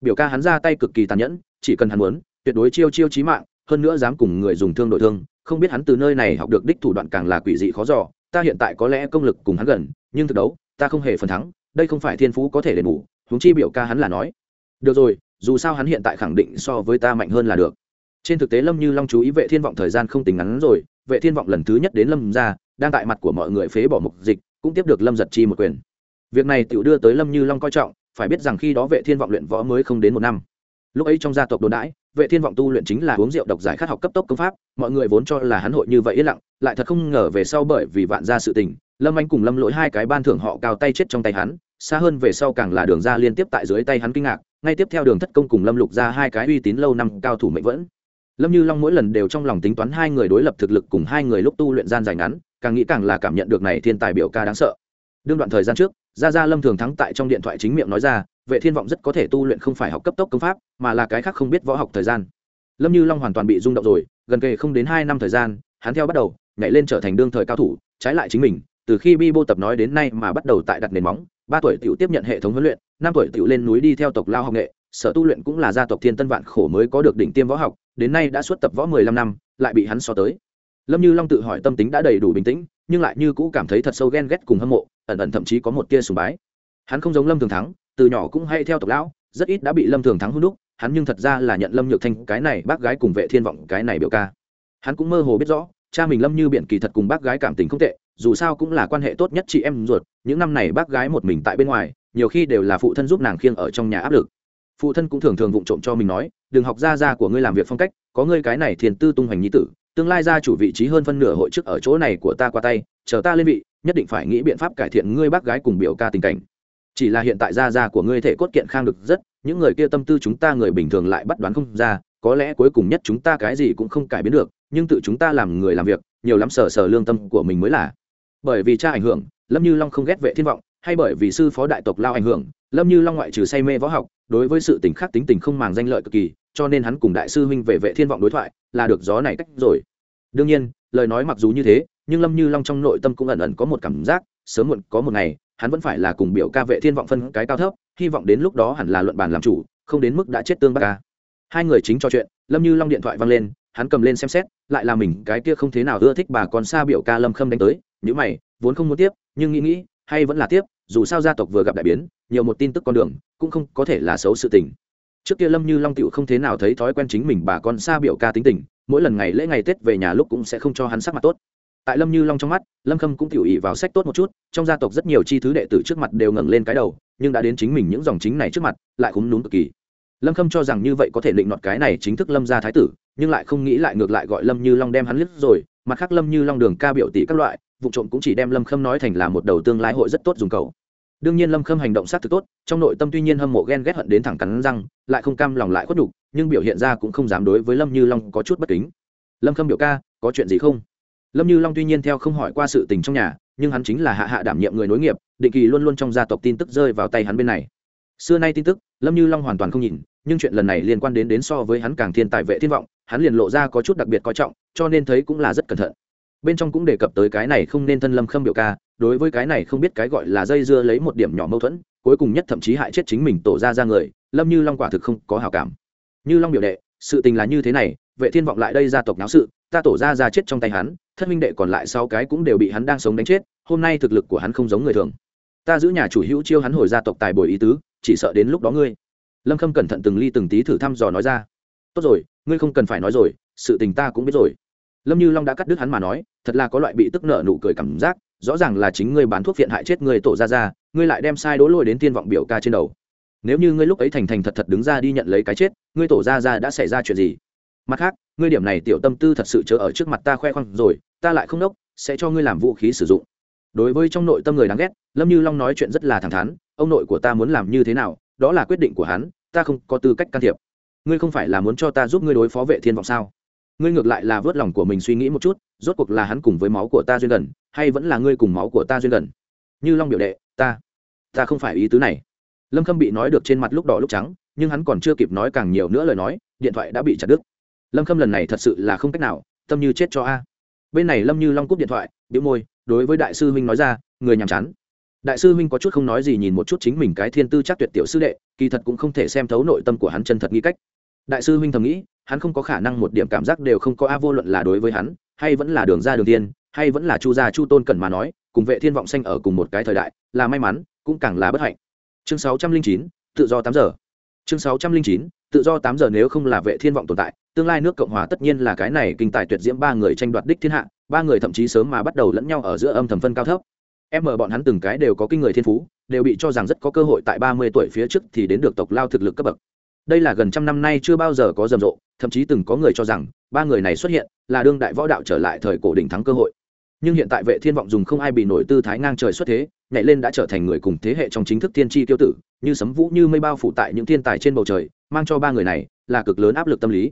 Speaker 1: Biểu ca hắn ra tay cực kỳ tàn nhẫn, chỉ cần hắn muốn, tuyệt đối chiêu chiêu chí mạng, hơn nữa dám cùng người dùng thương đội thương, không biết hắn từ nơi này học được đích thủ đoạn càng là quỷ dị khó dò, ta hiện tại có lẽ công lực cùng hắn gần, nhưng thực đấu, ta không hề phần thắng, đây không phải thiên phú có thể đền bù, huống chi biểu ca hắn là nói. Được rồi dù sao hắn hiện tại khẳng định so với ta mạnh hơn là được. Trên thực tế lâm như long chú ý vệ thiên vọng thời gian không tính ngắn rồi, vệ thiên vọng lần thứ nhất đến lâm ra đang tại mặt của mọi người phế bỏ mục dịch, cũng tiếp được lâm giật chi một quyền. Việc này tự đưa tới lâm như long coi trọng, phải biết rằng khi đó vệ thiên vọng luyện võ mới không đến một năm. Lúc ấy trong gia tộc đồn đãi, vệ thiên vọng tu luyện chính là uống rượu độc giải khát học cấp tốc công pháp, mọi người vốn cho là hắn hội như vậy yên lặng, lại thật không ngờ về sau bởi vì vạn ra sự tình, lâm anh cùng lâm lỗi hai cái ban thưởng họ cao tay chết trong tay hắn xa hơn về sau càng là đường ra liên tiếp tại dưới tay hắn kinh ngạc, ngay tiếp theo đường thất công cùng lâm lục ra hai cái uy tín lâu năm cao thủ mệnh vẫn. Lâm như long mỗi lần đều trong lòng tính toán hai người đối lập thực lực cùng hai người lúc tu luyện gian dài ngắn, càng nghĩ càng là cảm nhận được này thiên tài biểu ca đáng sợ. Đương đoạn thời gian trước ra ra lâm thường thắng tại trong điện thoại chính miệng nói ra, vệ thiên vọng rất có thể tu luyện không phải học cấp tốc công pháp, mà là cái khác không biết võ học thời gian. Lâm như long hoàn toàn bị rung động rồi, gần kề không đến hai năm thời gian, hắn theo bắt đầu, nhảy lên trở thành đương thời cao thủ, trái lại chính mình, từ khi bi bô tập nói đến nay mà bắt đầu tại đặt nền móng ba tuổi tiểu tiếp nhận hệ thống huấn luyện, năm tuổi tiểu lên núi đi theo tộc lao học nghệ, sở tu luyện cũng là gia tộc thiên tân vạn khổ mới có được đỉnh tiêm võ học, đến nay đã xuất tập võ mười lăm năm, lại bị hắn so tới. Lâm như long tự hỏi tâm tính đã đầy đủ bình tĩnh, nhưng lại như cũ cảm thấy thật sâu ghen ghét cùng hâm mộ, ẩn ẩn thậm chí có một tia sùng bái. Hắn không giống lâm thường thắng, từ nhỏ cũng hay theo tộc lão, rất ít đã bị lâm thường thắng hôn đúc, hắn nhưng thật ra là nhận lâm nhược thanh cái này, bác gái cùng vệ thiên vọng cái này biểu ca. Hắn cũng mơ hồ biết rõ, cha mình lâm như biện kỳ thật cùng bác gái cảm tình không tệ dù sao cũng là quan hệ tốt nhất chị em ruột, những năm này bác gái một mình tại bên ngoài, nhiều khi đều là phụ thân giúp nàng khiêng ở trong nhà áp lực. Phụ thân cũng thường thường vụng trộm cho mình nói, đừng học ra ra của ngươi làm việc phong cách, có ngươi cái này thiền tư tung hoành nhi tử, tương lai ra chủ vị trí hơn phân nửa hội chức ở chỗ này của ta qua tay, chờ ta lên vị, nhất định phải nghĩ biện pháp cải thiện ngươi bác gái cùng biểu ca tình cảnh. Chỉ là hiện tại ra ra của ngươi thể cốt kiện khang được rất, những người kia tâm tư chúng ta người bình thường lại bắt đoán không ra, có lẽ cuối cùng nhất chúng ta cái gì cũng không cải biến được, nhưng tự chúng ta làm người làm việc, nhiều lắm sờ sờ lương tâm của mình mới là bởi vì cha ảnh hưởng, lâm như long không ghét vệ thiên vọng, hay bởi vì sư phó đại tộc lao ảnh hưởng, lâm như long ngoại trừ say mê võ học, đối với sự tình khác tính tình không màng danh lợi cực kỳ, cho nên hắn cùng đại sư huynh về vệ thiên vọng đối thoại là được gió này cách rồi. Đương nhiên, lời nói mặc dù như thế, nhưng lâm như long trong nội tâm cũng ẩn ẩn có một cảm giác, sớm muộn có một ngày, hắn vẫn phải là cùng biểu ca vệ thiên vọng phân cái cao thấp, hy vọng đến lúc đó hẳn là luận bàn làm chủ, không đến mức đã chết tương bác ca. Hai người chính trò chuyện, lâm như long điện thoại văng lên, hắn cầm lên xem xét, lại là mình cái kia không thế nào ưa thích bà còn xa biểu ca lâm khâm đánh tới những mày, vốn không muốn tiếp, nhưng nghĩ nghĩ, hay vẫn là tiếp, dù sao gia tộc vừa gặp đại biến, nhiều một tin tức con đường, cũng không có thể là xấu sự tình. Trước kia lâm như long tiểu không thế nào thấy thói quen chính mình bà con xa biểu ca tính tình, mỗi lần ngày lễ ngày tết về nhà lúc cũng sẽ không cho hắn sắc mặt tốt. Tại lâm như long trong mắt, lâm khâm cũng tiểu ý vào sách tốt một chút, trong gia tộc rất nhiều chi thứ đệ tử trước mặt đều ngẩng lên cái đầu, nhưng đã đến chính mình những dòng chính này trước mặt, lại cũng đúng cực kỳ. Lâm khâm cho rằng như vậy có thể định nọt cái này chính thức lâm gia thái tử, nhưng lại không nghĩ lại ngược lại gọi lâm như long đem hắn lít rồi, mặt khác lâm như long đường ca biểu tỷ các loại vụ trộm cũng chỉ đem lâm khâm nói thành là một đầu tương lai hội rất tốt dùng cầu. Đương nhiên lâm khâm hành động sát thực tốt, trong nội tâm tuy nhiên hâm mộ ghen ghét hận đến thẳng cắn răng, lại không cam lòng lại khuất đục nhưng biểu hiện ra cũng không dám đối với lâm như long có chút bất kính. Lâm khâm biểu ca, có chuyện gì không? Lâm như long tuy nhiên theo không hỏi qua sự tình trong nhà, nhưng hắn chính là hạ hạ đảm nhiệm người nối nghiệp, định kỳ luôn luôn trong gia tộc tin tức rơi vào tay hắn bên này. Xưa nay tin tức, lâm như long hoàn toàn không nhìn, nhưng chuyện lần này liên quan đến đến so với hắn càng thiên tài vệ thiên vọng, hắn liền lộ ra có chút đặc biệt coi trọng, cho nên thấy cũng là rất cẩn thận bên trong cũng đề cập tới cái này không nên thân lâm khâm biểu ca, đối với cái này không biết cái gọi là dây dưa lấy một điểm nhỏ mâu thuẫn, cuối cùng nhất thậm chí hại chết chính mình tổ ra ra người, lâm như long quả thực không có hào cảm. Như long biểu đệ, sự tình là như thế này, vệ thiên vọng lại đây gia tộc náo sự, ta tổ ra ra chết trong tay hắn, thất minh đệ còn lại sau cái cũng đều bị hắn đang sống đánh chết, hôm nay thực lực của hắn không giống người thường. Ta giữ nhà chủ hữu chiêu hắn hồi gia tộc tài bồi ý tứ, chỉ sợ đến lúc đó ngươi. Lâm khâm cẩn thận từng ly từng tí thử thăm dò nói ra. Tốt rồi, ngươi không cần phải nói rồi, sự tình ta cũng biết rồi lâm như long đã cắt đứt hắn mà nói, thật là có loại bị tức nợ nụ cười cảm giác, rõ ràng là chính ngươi bán thuốc phiện hại chết người tổ ra ra ngươi lại đem sai đố lôi đến tiên vọng biểu ca trên đầu. Nếu như ngươi lúc ấy thành thành thật thật đứng ra đi nhận lấy cái chết, ngươi tổ ra ra đã xảy ra chuyện gì? Mặt khác, ngươi điểm này tiểu tâm tư thật sự chớ ở trước mặt ta khoe khoang rồi, ta lại không đốc, sẽ cho ngươi làm vũ khí sử dụng. Đối với trong nội tâm người đáng ghét, lâm như long nói chuyện rất là thẳng thắn, ông nội của ta muốn làm như thế nào, đó là quyết định của hắn, ta không có tư cách can thiệp. Ngươi không phải là muốn cho ta giúp ngươi đối phó vệ thiên vọng sao? Ngươi ngược lại là vớt lòng của mình suy nghĩ một chút, rốt cuộc là hắn cùng với máu của ta duyên gần, hay vẫn là ngươi cùng máu của ta duyên gần? Như long biểu đệ, ta ta không phải ý tứ này. Lâm khâm bị nói được trên mặt lúc đỏ lúc trắng, nhưng hắn còn chưa kịp nói càng nhiều nữa lời nói, điện thoại đã bị chặt đứt. Lâm khâm lần này thật sự là không cách nào, tâm như chết cho a. Bên này lâm như long cúp điện thoại điệu môi, đối với đại sư huynh nói ra, người nhàm chán. Đại sư huynh có chút không nói gì nhìn một chút chính mình cái thiên tư chắc tuyệt tiểu sư đệ, kỳ thật cũng không thể xem thấu nội tâm của hắn chân thật nghĩ cách. Đại sư huynh thầm nghĩ hắn không có khả năng một điểm cảm giác đều không có a vô luận là đối với hắn hay vẫn là đường ra đường tiên hay vẫn là chu gia chu tôn cần mà nói cùng vệ thiên vọng xanh ở cùng một cái thời đại là may mắn cũng càng là bất hạnh. Chương 609, tự do tám giờ. Chương 609, tự do tám giờ nếu không là vệ thiên vọng tồn tại tương lai nước cộng hòa tất nhiên là cái này kinh tài tuyệt diễm ba người tranh đoạt đích thiên hạ ba người thậm chí sớm mà bắt đầu lẫn nhau ở giữa âm thầm phân cao thấp. Em mở bọn hắn từng cái đều có kinh người thiên phú đều bị cho rằng rất có cơ hội tại ba mươi tuổi phía trước thì đến được tộc lao thực lực cấp bậc đây là gần trăm năm nay chưa bao giờ có rầm rộ, thậm chí từng có người cho rằng, ba người này xuất hiện là đương đại võ đạo trở lại thời cổ đỉnh thắng cơ hội. Nhưng hiện tại vệ thiên vọng dùng không ai bị nổi tư thái ngang trời xuất thế, nhảy lên đã trở thành người cùng thế hệ trong chính thức tiên tri tiêu tử, như sấm vũ như mây bao phủ tại những thiên tài trên bầu trời, mang cho ba người này là cực lớn áp lực tâm lý.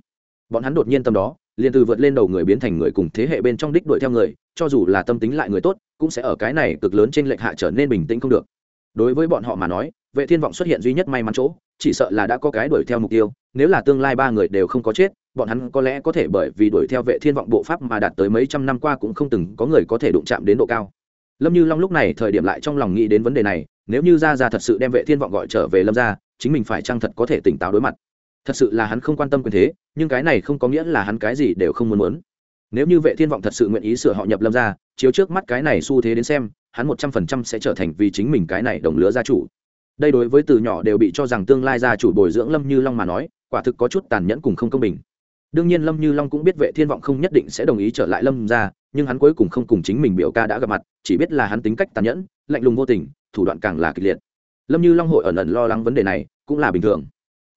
Speaker 1: Bọn hắn đột nhiên tâm đó, liền từ vượt lên đầu người biến thành người cùng thế hệ bên trong đích đuổi theo người, cho dù là tâm tính lại người tốt, cũng sẽ ở cái này cực lớn trên lệch hạ trở nên bình tĩnh không được. Đối với bọn họ mà nói, vệ thiên vọng xuất hiện duy nhất may mắn chỗ chỉ sợ là đã có cái đuổi theo mục tiêu, nếu là tương lai ba người đều không có chết, bọn hắn có lẽ có thể bởi vì đuổi theo vệ thiên vọng bộ pháp mà đạt tới mấy trăm năm qua cũng không từng có người có thể đụng chạm đến độ cao. Lâm như long lúc này thời điểm lại trong lòng nghĩ đến vấn đề này, nếu như ra ra thật sự đem vệ thiên vọng gọi trở về lâm ra chính mình phải chăng thật có thể tỉnh táo đối mặt. Thật sự là hắn không quan tâm quyền thế, nhưng cái này không có nghĩa là hắn cái gì đều không muốn muốn. Nếu như vệ thiên vọng thật sự nguyện ý sửa họ nhập lâm ra chiếu trước mắt cái này xu thế đến xem, hắn một trăm phần trăm sẽ trở thành vì chính mình cái này đồng lứa gia chủ đây đối với từ nhỏ đều bị cho rằng tương lai gia chủ bồi dưỡng lâm như long mà nói, quả thực có chút tàn nhẫn cùng không công bình. Đương nhiên lâm như long cũng biết vệ thiên vọng không nhất định sẽ đồng ý trở lại lâm ra nhưng hắn cuối cùng không cùng chính mình biểu ca đã gặp mặt, chỉ biết là hắn tính cách tàn nhẫn, lạnh lùng vô tình, thủ đoạn càng là kịch liệt. Lâm như long hội ẩn ẩn lo lắng vấn đề này, cũng là bình thường.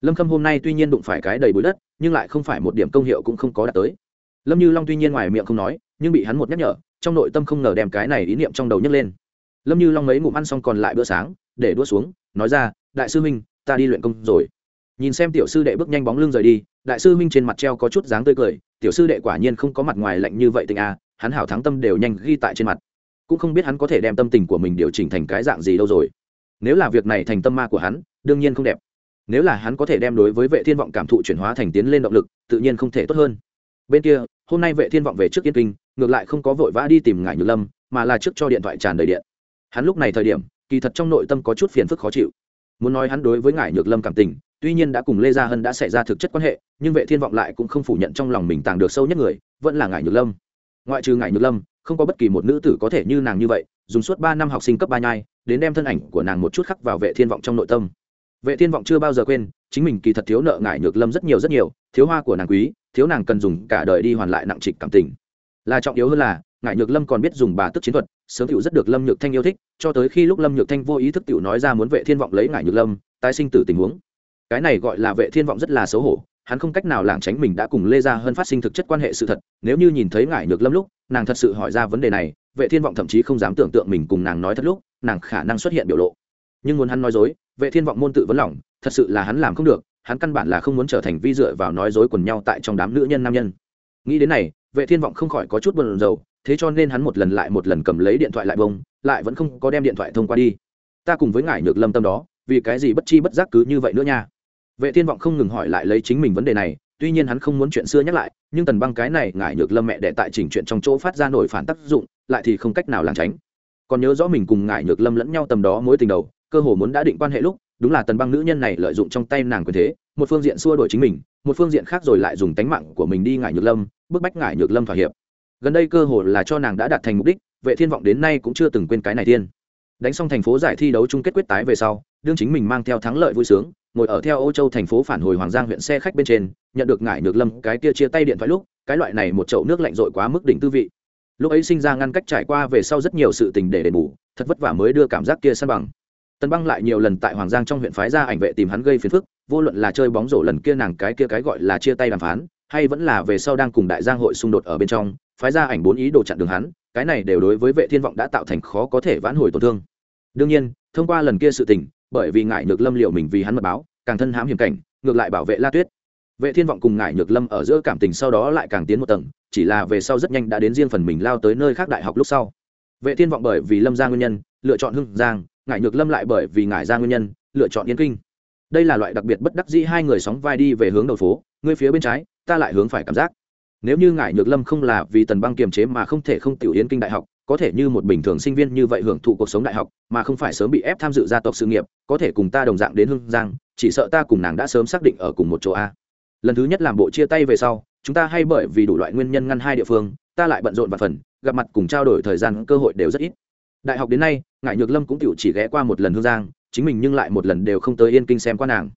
Speaker 1: Lâm khâm hôm nay tuy nhiên đụng phải cái đầy bụi đất, nhưng lại không phải một điểm công hiệu cũng không có đạt tới. Lâm như long tuy nhiên ngoài miệng không nói, nhưng bị hắn một nhắc nhở, trong nội tâm không ngờ đem cái này ý niệm trong đầu nhấc lên lâm như long mấy ngụm ăn xong còn lại bữa sáng, để đua xuống, nói ra, đại sư minh ta đi luyện công rồi. Nhìn xem tiểu sư đệ bước nhanh bóng lưng rời đi, đại sư minh trên mặt treo có chút dáng tươi cười, tiểu sư đệ quả nhiên không có mặt ngoài lạnh như vậy tình à hắn hảo thắng tâm đều nhanh ghi tại trên mặt. Cũng không biết hắn có thể đem tâm tình của mình điều chỉnh thành cái dạng gì đâu rồi. Nếu là việc này thành tâm ma của hắn, đương nhiên không đẹp. Nếu là hắn có thể đem đối với vệ thiên vọng cảm thụ chuyển hóa thành tiến lên động lực, tự nhiên không thể tốt hơn. Bên kia, hôm nay vệ thiên vọng về trước yên kinh, ngược lại không có vội vã đi tìm ngải nhược lâm, mà là trước cho điện thoại tràn đầy điện hắn lúc này thời điểm, kỳ thật trong nội tâm có chút phiền phức khó chịu. Muốn nói hắn đối với ngải nhược lâm cảm tình, tuy nhiên đã cùng lê gia hân đã xảy ra thực chất quan hệ, nhưng vệ thiên vọng lại cũng không phủ nhận trong lòng mình tàng được sâu nhất người, vẫn là ngải nhược lâm. Ngoại trừ ngải nhược lâm, không có bất kỳ một nữ tử có thể như nàng như vậy, dùng suốt ba năm học sinh cấp ba nhai, đến đem thân ảnh của nàng một chút khắc vào vệ thiên vọng trong nội tâm. Vệ thiên vọng chưa bao giờ quên, chính mình kỳ thật thiếu nợ ngải nhược lâm rất nhiều rất nhiều, thiếu hoa của nàng quý, thiếu nàng cần dùng cả đời đi hoàn lại nặng trịch cảm tình. Là trọng yếu hơn là ngải nhược lâm còn biết dùng bà tức chiến thuật sớm tiểu rất được lâm nhược thanh yêu thích, cho tới khi lúc lâm nhược thanh vô ý thức tiểu nói ra muốn vệ thiên vọng lấy ngải nhược lâm, tái sinh tử tình huống. Cái này gọi là vệ thiên vọng rất là xấu hổ, hắn không cách nào lảng tránh mình đã cùng lê gia hơn phát sinh thực chất quan hệ sự thật, nếu như nhìn thấy ngải nhược lâm lúc, nàng thật sự hỏi ra vấn đề này, vệ thiên vọng thậm chí không dám tưởng tượng mình cùng nàng nói thật lúc, nàng khả năng xuất hiện biểu lộ. Nhưng muốn hắn nói dối, vệ thiên vọng môn tự vấn lòng, thật sự là hắn làm không được, hắn căn bản là không muốn trở thành vi dựa vào nói dối quần nhau tại trong đám nữ nhân nam nhân. Nghĩ đến này vệ thiên vọng không khỏi có chút buồn rầu, thế cho nên hắn một lần lại một lần cầm lấy điện thoại lại bông, lại vẫn không có đem điện thoại thông qua đi. Ta cùng với ngải nhược lâm tâm đó, vì cái gì bất chi bất giác cứ như vậy nữa nha? Vệ thiên vọng không ngừng hỏi lại lấy chính mình vấn đề này, tuy nhiên hắn không muốn chuyện xưa nhắc lại, nhưng tần băng cái này ngải nhược lâm mẹ đệ tại chỉnh chuyện trong chỗ phát ra nổi phản tác dụng, lại thì không cách nào lảng tránh. Còn nhớ rõ mình cùng ngải nhược lâm lẫn nhau tầm đó mối tình đầu, cơ hồ muốn đã định quan hệ lúc, đúng là tần băng nữ nhân này lợi dụng trong tay nàng quyền thế, một phương diện xua đổi chính mình, một phương diện khác rồi lại dùng tánh mạng của mình đi ngải nhược lâm bức bách ngải nhược lâm thỏa hiệp. Gần đây cơ hội là cho nàng đã đạt thành mục đích, vệ thiên vọng đến nay cũng chưa từng quên cái này tiên đánh xong thành phố giải thi đấu chung kết quyết tái về sau, đương chính mình mang theo thắng lợi vui sướng, ngồi ở theo ô châu thành phố phản hồi hoàng giang huyện xe khách bên trên, nhận được ngải nhược lâm cái kia chia tay điện thoại lúc, cái loại này một chậu nước lạnh rội quá mức đỉnh tư vị. Lúc ấy sinh ra ngăn cách trải qua về sau rất nhiều sự tình để đền bù, thật vất vả mới đưa cảm giác kia san bằng. Tân băng lại nhiều lần tại hoàng giang trong huyện phái ra ảnh vệ tìm hắn gây phiền phức, vô luận là chơi bóng rổ lần kia nàng cái kia cái gọi là chia tay đàm phán hay vẫn là về sau đang cùng đại giang hội xung đột ở bên trong, phái ra ảnh bốn ý đồ chặn đường hắn, cái này đều đối với vệ thiên vọng đã tạo thành khó có thể vãn hồi tổn thương. Đương nhiên, thông qua lần kia sự tình, bởi vì ngại nhược lâm liệu mình vì hắn mật báo, càng thân hãm hiểm cảnh, ngược lại bảo vệ la tuyết. Vệ thiên vọng cùng ngại nhược lâm ở giữa cảm tình sau đó lại càng tiến một tầng, chỉ là về sau rất nhanh đã đến riêng phần mình lao tới nơi khác đại học lúc sau. Vệ thiên vọng bởi vì lâm ra nguyên nhân, lựa chọn hưng giang, ngại nhược lâm lại bởi vì ngại ra nguyên nhân, lựa chọn yên kinh. Đây là loại đặc biệt bất đắc dĩ hai người sóng vai đi về hướng đầu phố, ngươi phía bên trái ta lại hướng phải cảm giác. Nếu như ngại nhược lâm không là vì tần băng kiềm chế mà không thể không tiểu yến kinh đại học, có thể như một bình thường sinh viên như vậy hưởng thụ cuộc sống đại học, mà không phải sớm bị ép tham dự gia tộc sự nghiệp, có thể cùng ta đồng dạng đến hưng giang, chỉ sợ ta cùng nàng đã sớm xác định ở cùng một chỗ a. Lần thứ nhất làm bộ chia tay về sau, chúng ta hay bởi vì đủ loại nguyên nhân ngăn hai địa phương, ta lại bận rộn và phần, gặp mặt cùng trao đổi thời gian, cơ hội đều rất ít. Đại học đến nay ngại nhược lâm cũng tiểu chỉ ghé qua một lần hương giang, chính mình nhưng lại một lần đều không tới yên kinh xem qua nàng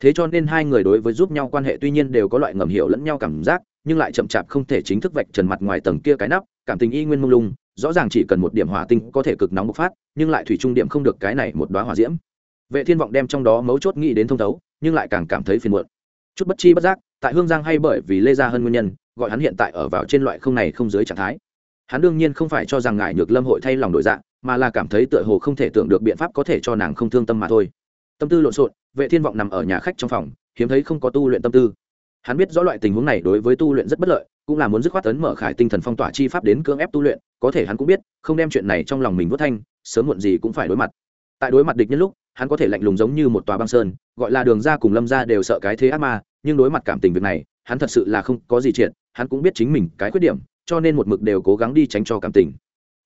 Speaker 1: thế cho nên hai người đối với giúp nhau quan hệ tuy nhiên đều có loại ngầm hiểu lẫn nhau cảm giác, nhưng lại chậm chạp không thể chính thức vạch trần mặt ngoài tầng kia cái nắp, cảm tình y nguyên mông lung, rõ ràng chỉ cần một điểm hỏa tinh có thể cực nóng bộc phát, nhưng lại thủy trung điểm không được cái này một đoá hỏa diễm. Vệ thiên vọng đem trong đó mấu chốt nghĩ đến thông thấu, nhưng lại càng cảm thấy phiền muộn. Chút bất chi bất giác, tại hương giang hay bởi vì lê gia hơn nguyên nhân, gọi hắn hiện tại ở vào trên loại không này không dưới trạng thái. Hắn đương nhiên không phải cho rằng ngài nhược lâm hội thay lòng đổi dạng mà là cảm thấy tựa hồ không thể tưởng được biện pháp có thể cho nàng không thương tâm mà thôi. Tâm tư lộn xộn vệ thiên vọng nằm ở nhà khách trong phòng, hiếm thấy không có tu luyện tâm tư. Hắn biết rõ loại tình huống này đối với tu luyện rất bất lợi, cũng là muốn dứt khoát tấn mở khải tinh thần phong tỏa chi pháp đến cưỡng ép tu luyện, có thể hắn cũng biết, không đem chuyện này trong lòng mình vớt thanh, sớm muộn gì cũng phải đối mặt. Tại đối mặt địch nhân lúc, hắn có thể lạnh lùng giống như một tòa băng sơn, gọi là đường ra cùng lâm ra đều sợ cái thế ác ma, nhưng đối mặt cảm tình việc này, hắn thật sự là không có gì triệt, hắn cũng biết chính mình cái khuyết điểm, cho nên một mực đều cố gắng đi tránh cho cảm tình.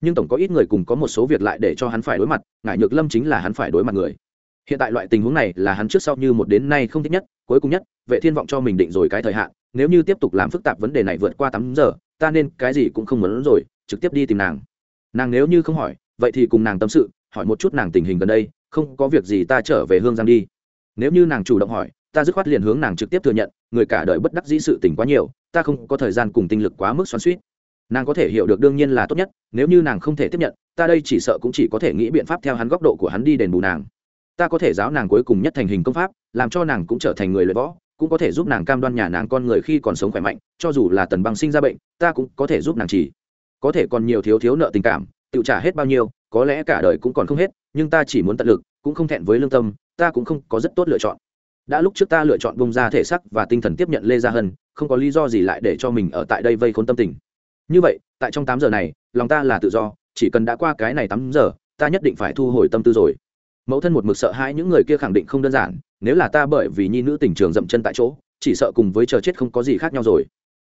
Speaker 1: Nhưng tổng có ít người cùng có một số việc lại để cho hắn phải đối mặt ngại nhược lâm chính là hắn phải đối mặt người hiện tại loại tình huống này là hắn trước sau như một đến nay không thích nhất, cuối cùng nhất, vệ thiên vọng cho mình định rồi cái thời hạn, nếu như tiếp tục làm phức tạp vấn đề này vượt qua tám giờ, ta nên cái gì cũng không muốn rồi, trực tiếp đi tìm nàng. Nàng nếu như không hỏi, vậy thì cùng nàng tâm sự, hỏi một chút nàng tình hình gần đây, không có việc gì ta trở về hương giang đi. Nếu như nàng chủ động hỏi, ta dứt khoát liền hướng nàng trực tiếp thừa nhận, người cả đời bất đắc dĩ sự tình quá nhiều, ta không có thời gian cùng tinh lực quá mức xoắn suýt nàng có thể hiểu được đương nhiên là tốt nhất, nếu như nàng không thể tiếp nhận, ta đây chỉ sợ cũng chỉ có thể nghĩ biện pháp theo hắn góc độ của hắn đi đền bù nàng ta có thể giáo nàng cuối cùng nhất thành hình công pháp, làm cho nàng cũng trở thành người luyện võ, cũng có thể giúp nàng cam đoan nhà nàng con người khi còn sống khỏe mạnh, cho dù là tần băng sinh ra bệnh, ta cũng có thể giúp nàng chỉ. Có thể còn nhiều thiếu thiếu nợ tình cảm, tự trả hết bao nhiêu, có lẽ cả đời cũng còn không hết, nhưng ta chỉ muốn tận lực, cũng không thẹn với lương tâm, ta cũng không có rất tốt lựa chọn. Đã lúc trước ta lựa chọn bông ra thể sắc và tinh thần tiếp nhận lê gia hân, không có lý do gì lại để cho mình ở tại đây vây khốn tâm tình. Như vậy, tại trong tám giờ này, lòng ta là tự do, chỉ cần đã qua cái này tám giờ, ta nhất định phải thu hồi tâm tư rồi mẫu thân một mực sợ hãi những người kia khẳng định không đơn giản, nếu là ta bởi vì nhi nữ tình trường dậm chân tại chỗ, chỉ sợ cùng với chờ chết không có gì khác nhau rồi.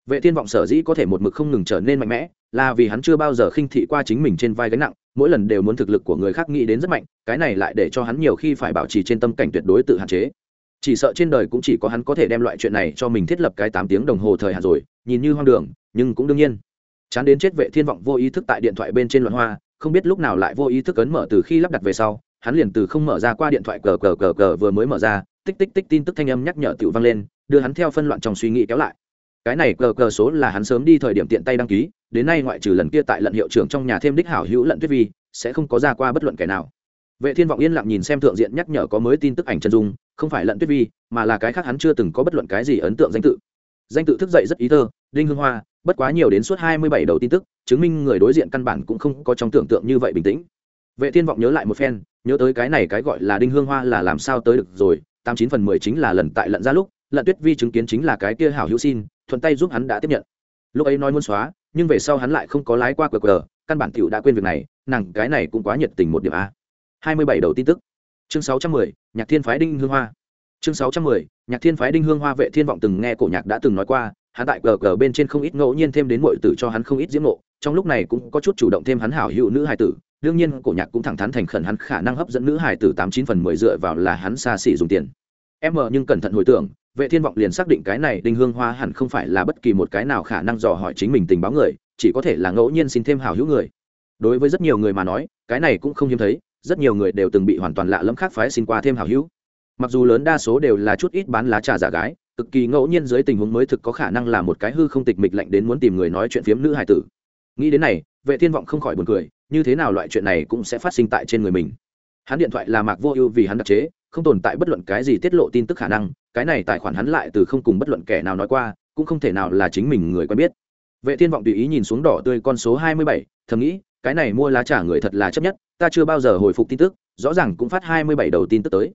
Speaker 1: Vệ thiên vọng sở dĩ có thể một mực không ngừng trở nên mạnh mẽ, là vì hắn chưa bao giờ khinh thị qua chính mình trên vai gánh nặng, mỗi lần đều muốn thực lực của người khác nghĩ đến rất mạnh, cái này lại để cho hắn nhiều khi phải bảo trì trên tâm cảnh tuyệt đối tự hạn chế. Chỉ sợ trên đời cũng chỉ có hắn có thể đem loại chuyện này cho mình thiết lập cái tám tiếng đồng hồ thời hạn rồi, nhìn như hoang đường, nhưng cũng đương nhiên. Chán đến chết vệ thiên vọng vô ý thức tại điện thoại bên trên loạn hoa, không biết lúc nào lại vô ý thức ấn mở từ khi lắp đặt về sau hắn liền từ không mở ra qua điện thoại cờ cờ cờ cờ vừa mới mở ra, tích tích tích tin tức thanh âm nhắc nhở tiểu vang lên, đưa hắn theo phân loạn trong suy nghĩ kéo lại. Cái này cờ cờ số là hắn sớm đi thời điểm tiện tay đăng ký, đến nay ngoại trừ lần kia tại lận hiệu trưởng trong nhà thêm đích hảo hữu lận tuyết vi, sẽ không có ra qua bất luận kẻ nào. Vệ thiên vọng yên lặng nhìn xem thượng diện nhắc nhở có mới tin tức ảnh chân dung, không phải lận tuyết vi, mà là cái khác hắn chưa từng có bất luận cái gì ấn tượng danh tự. Danh tự thức dậy rất ý thơ, đinh hương hoa, bất quá nhiều đến suốt hai mươi bảy đầu tin tức, chứng minh người đối diện căn bản cũng không có trong tưởng tượng như vậy bình tĩnh. Vệ thiên vọng nhớ lại một phen nhớ tới cái này cái gọi là đinh hương hoa là làm sao tới được rồi, tám chín phần mười chính là lần tại lận ra lúc, lận tuyết vi chứng kiến chính là cái kia hảo hữu xin, thuận tay giúp hắn đã tiếp nhận. Lúc ấy nói muốn xóa, nhưng về sau hắn lại không có lái qua cờ cờ căn bản tiểu đã quên việc này, nàng cái này cũng quá nhiệt tình một điểm a. Hai mươi bảy đầu tin tức. Chương sáu trăm mười, nhạc thiên phái đinh hương hoa. Chương sáu trăm mười, nhạc thiên phái đinh hương hoa vệ thiên vọng từng nghe cổ nhạc đã từng nói qua, hắn tại cờ cờ bên trên không ít ngẫu nhiên thêm đến mọi tử cho hắn không ít diễm mộ trong lúc này cũng có chút chủ động thêm hắn hảo hữu nữ hài tử đương nhiên cổ nhạc cũng thẳng thắn thành khẩn hắn khả năng hấp dẫn nữ hài tử tám chín phần mười dựa vào là hắn xa xỉ dùng tiền. Em mờ nhưng cẩn thận hồi tưởng, vệ thiên vọng liền xác định cái này đinh hương hoa hẳn không phải là bất kỳ một cái nào khả năng dò hỏi chính mình tình báo người, chỉ có thể là ngẫu nhiên xin thêm hảo hữu người. Đối với rất nhiều người mà nói, cái này cũng không hiếm thấy, rất nhiều người đều từng bị hoàn toàn lạ lẫm khác phái xin qua thêm hảo hữu. Mặc dù lớn đa số đều là chút ít bán lá trà giả gái, cực kỳ ngẫu nhiên dưới tình huống mới thực có khả năng là một cái hư không tịch mịch lạnh đến muốn tìm người nói chuyện phiếm nữ hài tử. Nghĩ đến này, vệ thiên vọng không khỏi buồn cười như thế nào loại chuyện này cũng sẽ phát sinh tại trên người mình. Hắn điện thoại là mạc vô ưu vì hắn đặc chế không tồn tại bất luận cái gì tiết lộ tin tức khả năng cái này tài khoản hắn lại từ không cùng bất luận kẻ nào nói qua cũng không thể nào là chính mình người quen biết. Vệ thiên vọng tùy ý nhìn xuống đỏ tươi con số 27, thầm nghĩ cái này mua lá trà người thật là chấp nhất ta chưa bao giờ hồi phục tin tức rõ ràng cũng phát 27 đầu tin tức tới.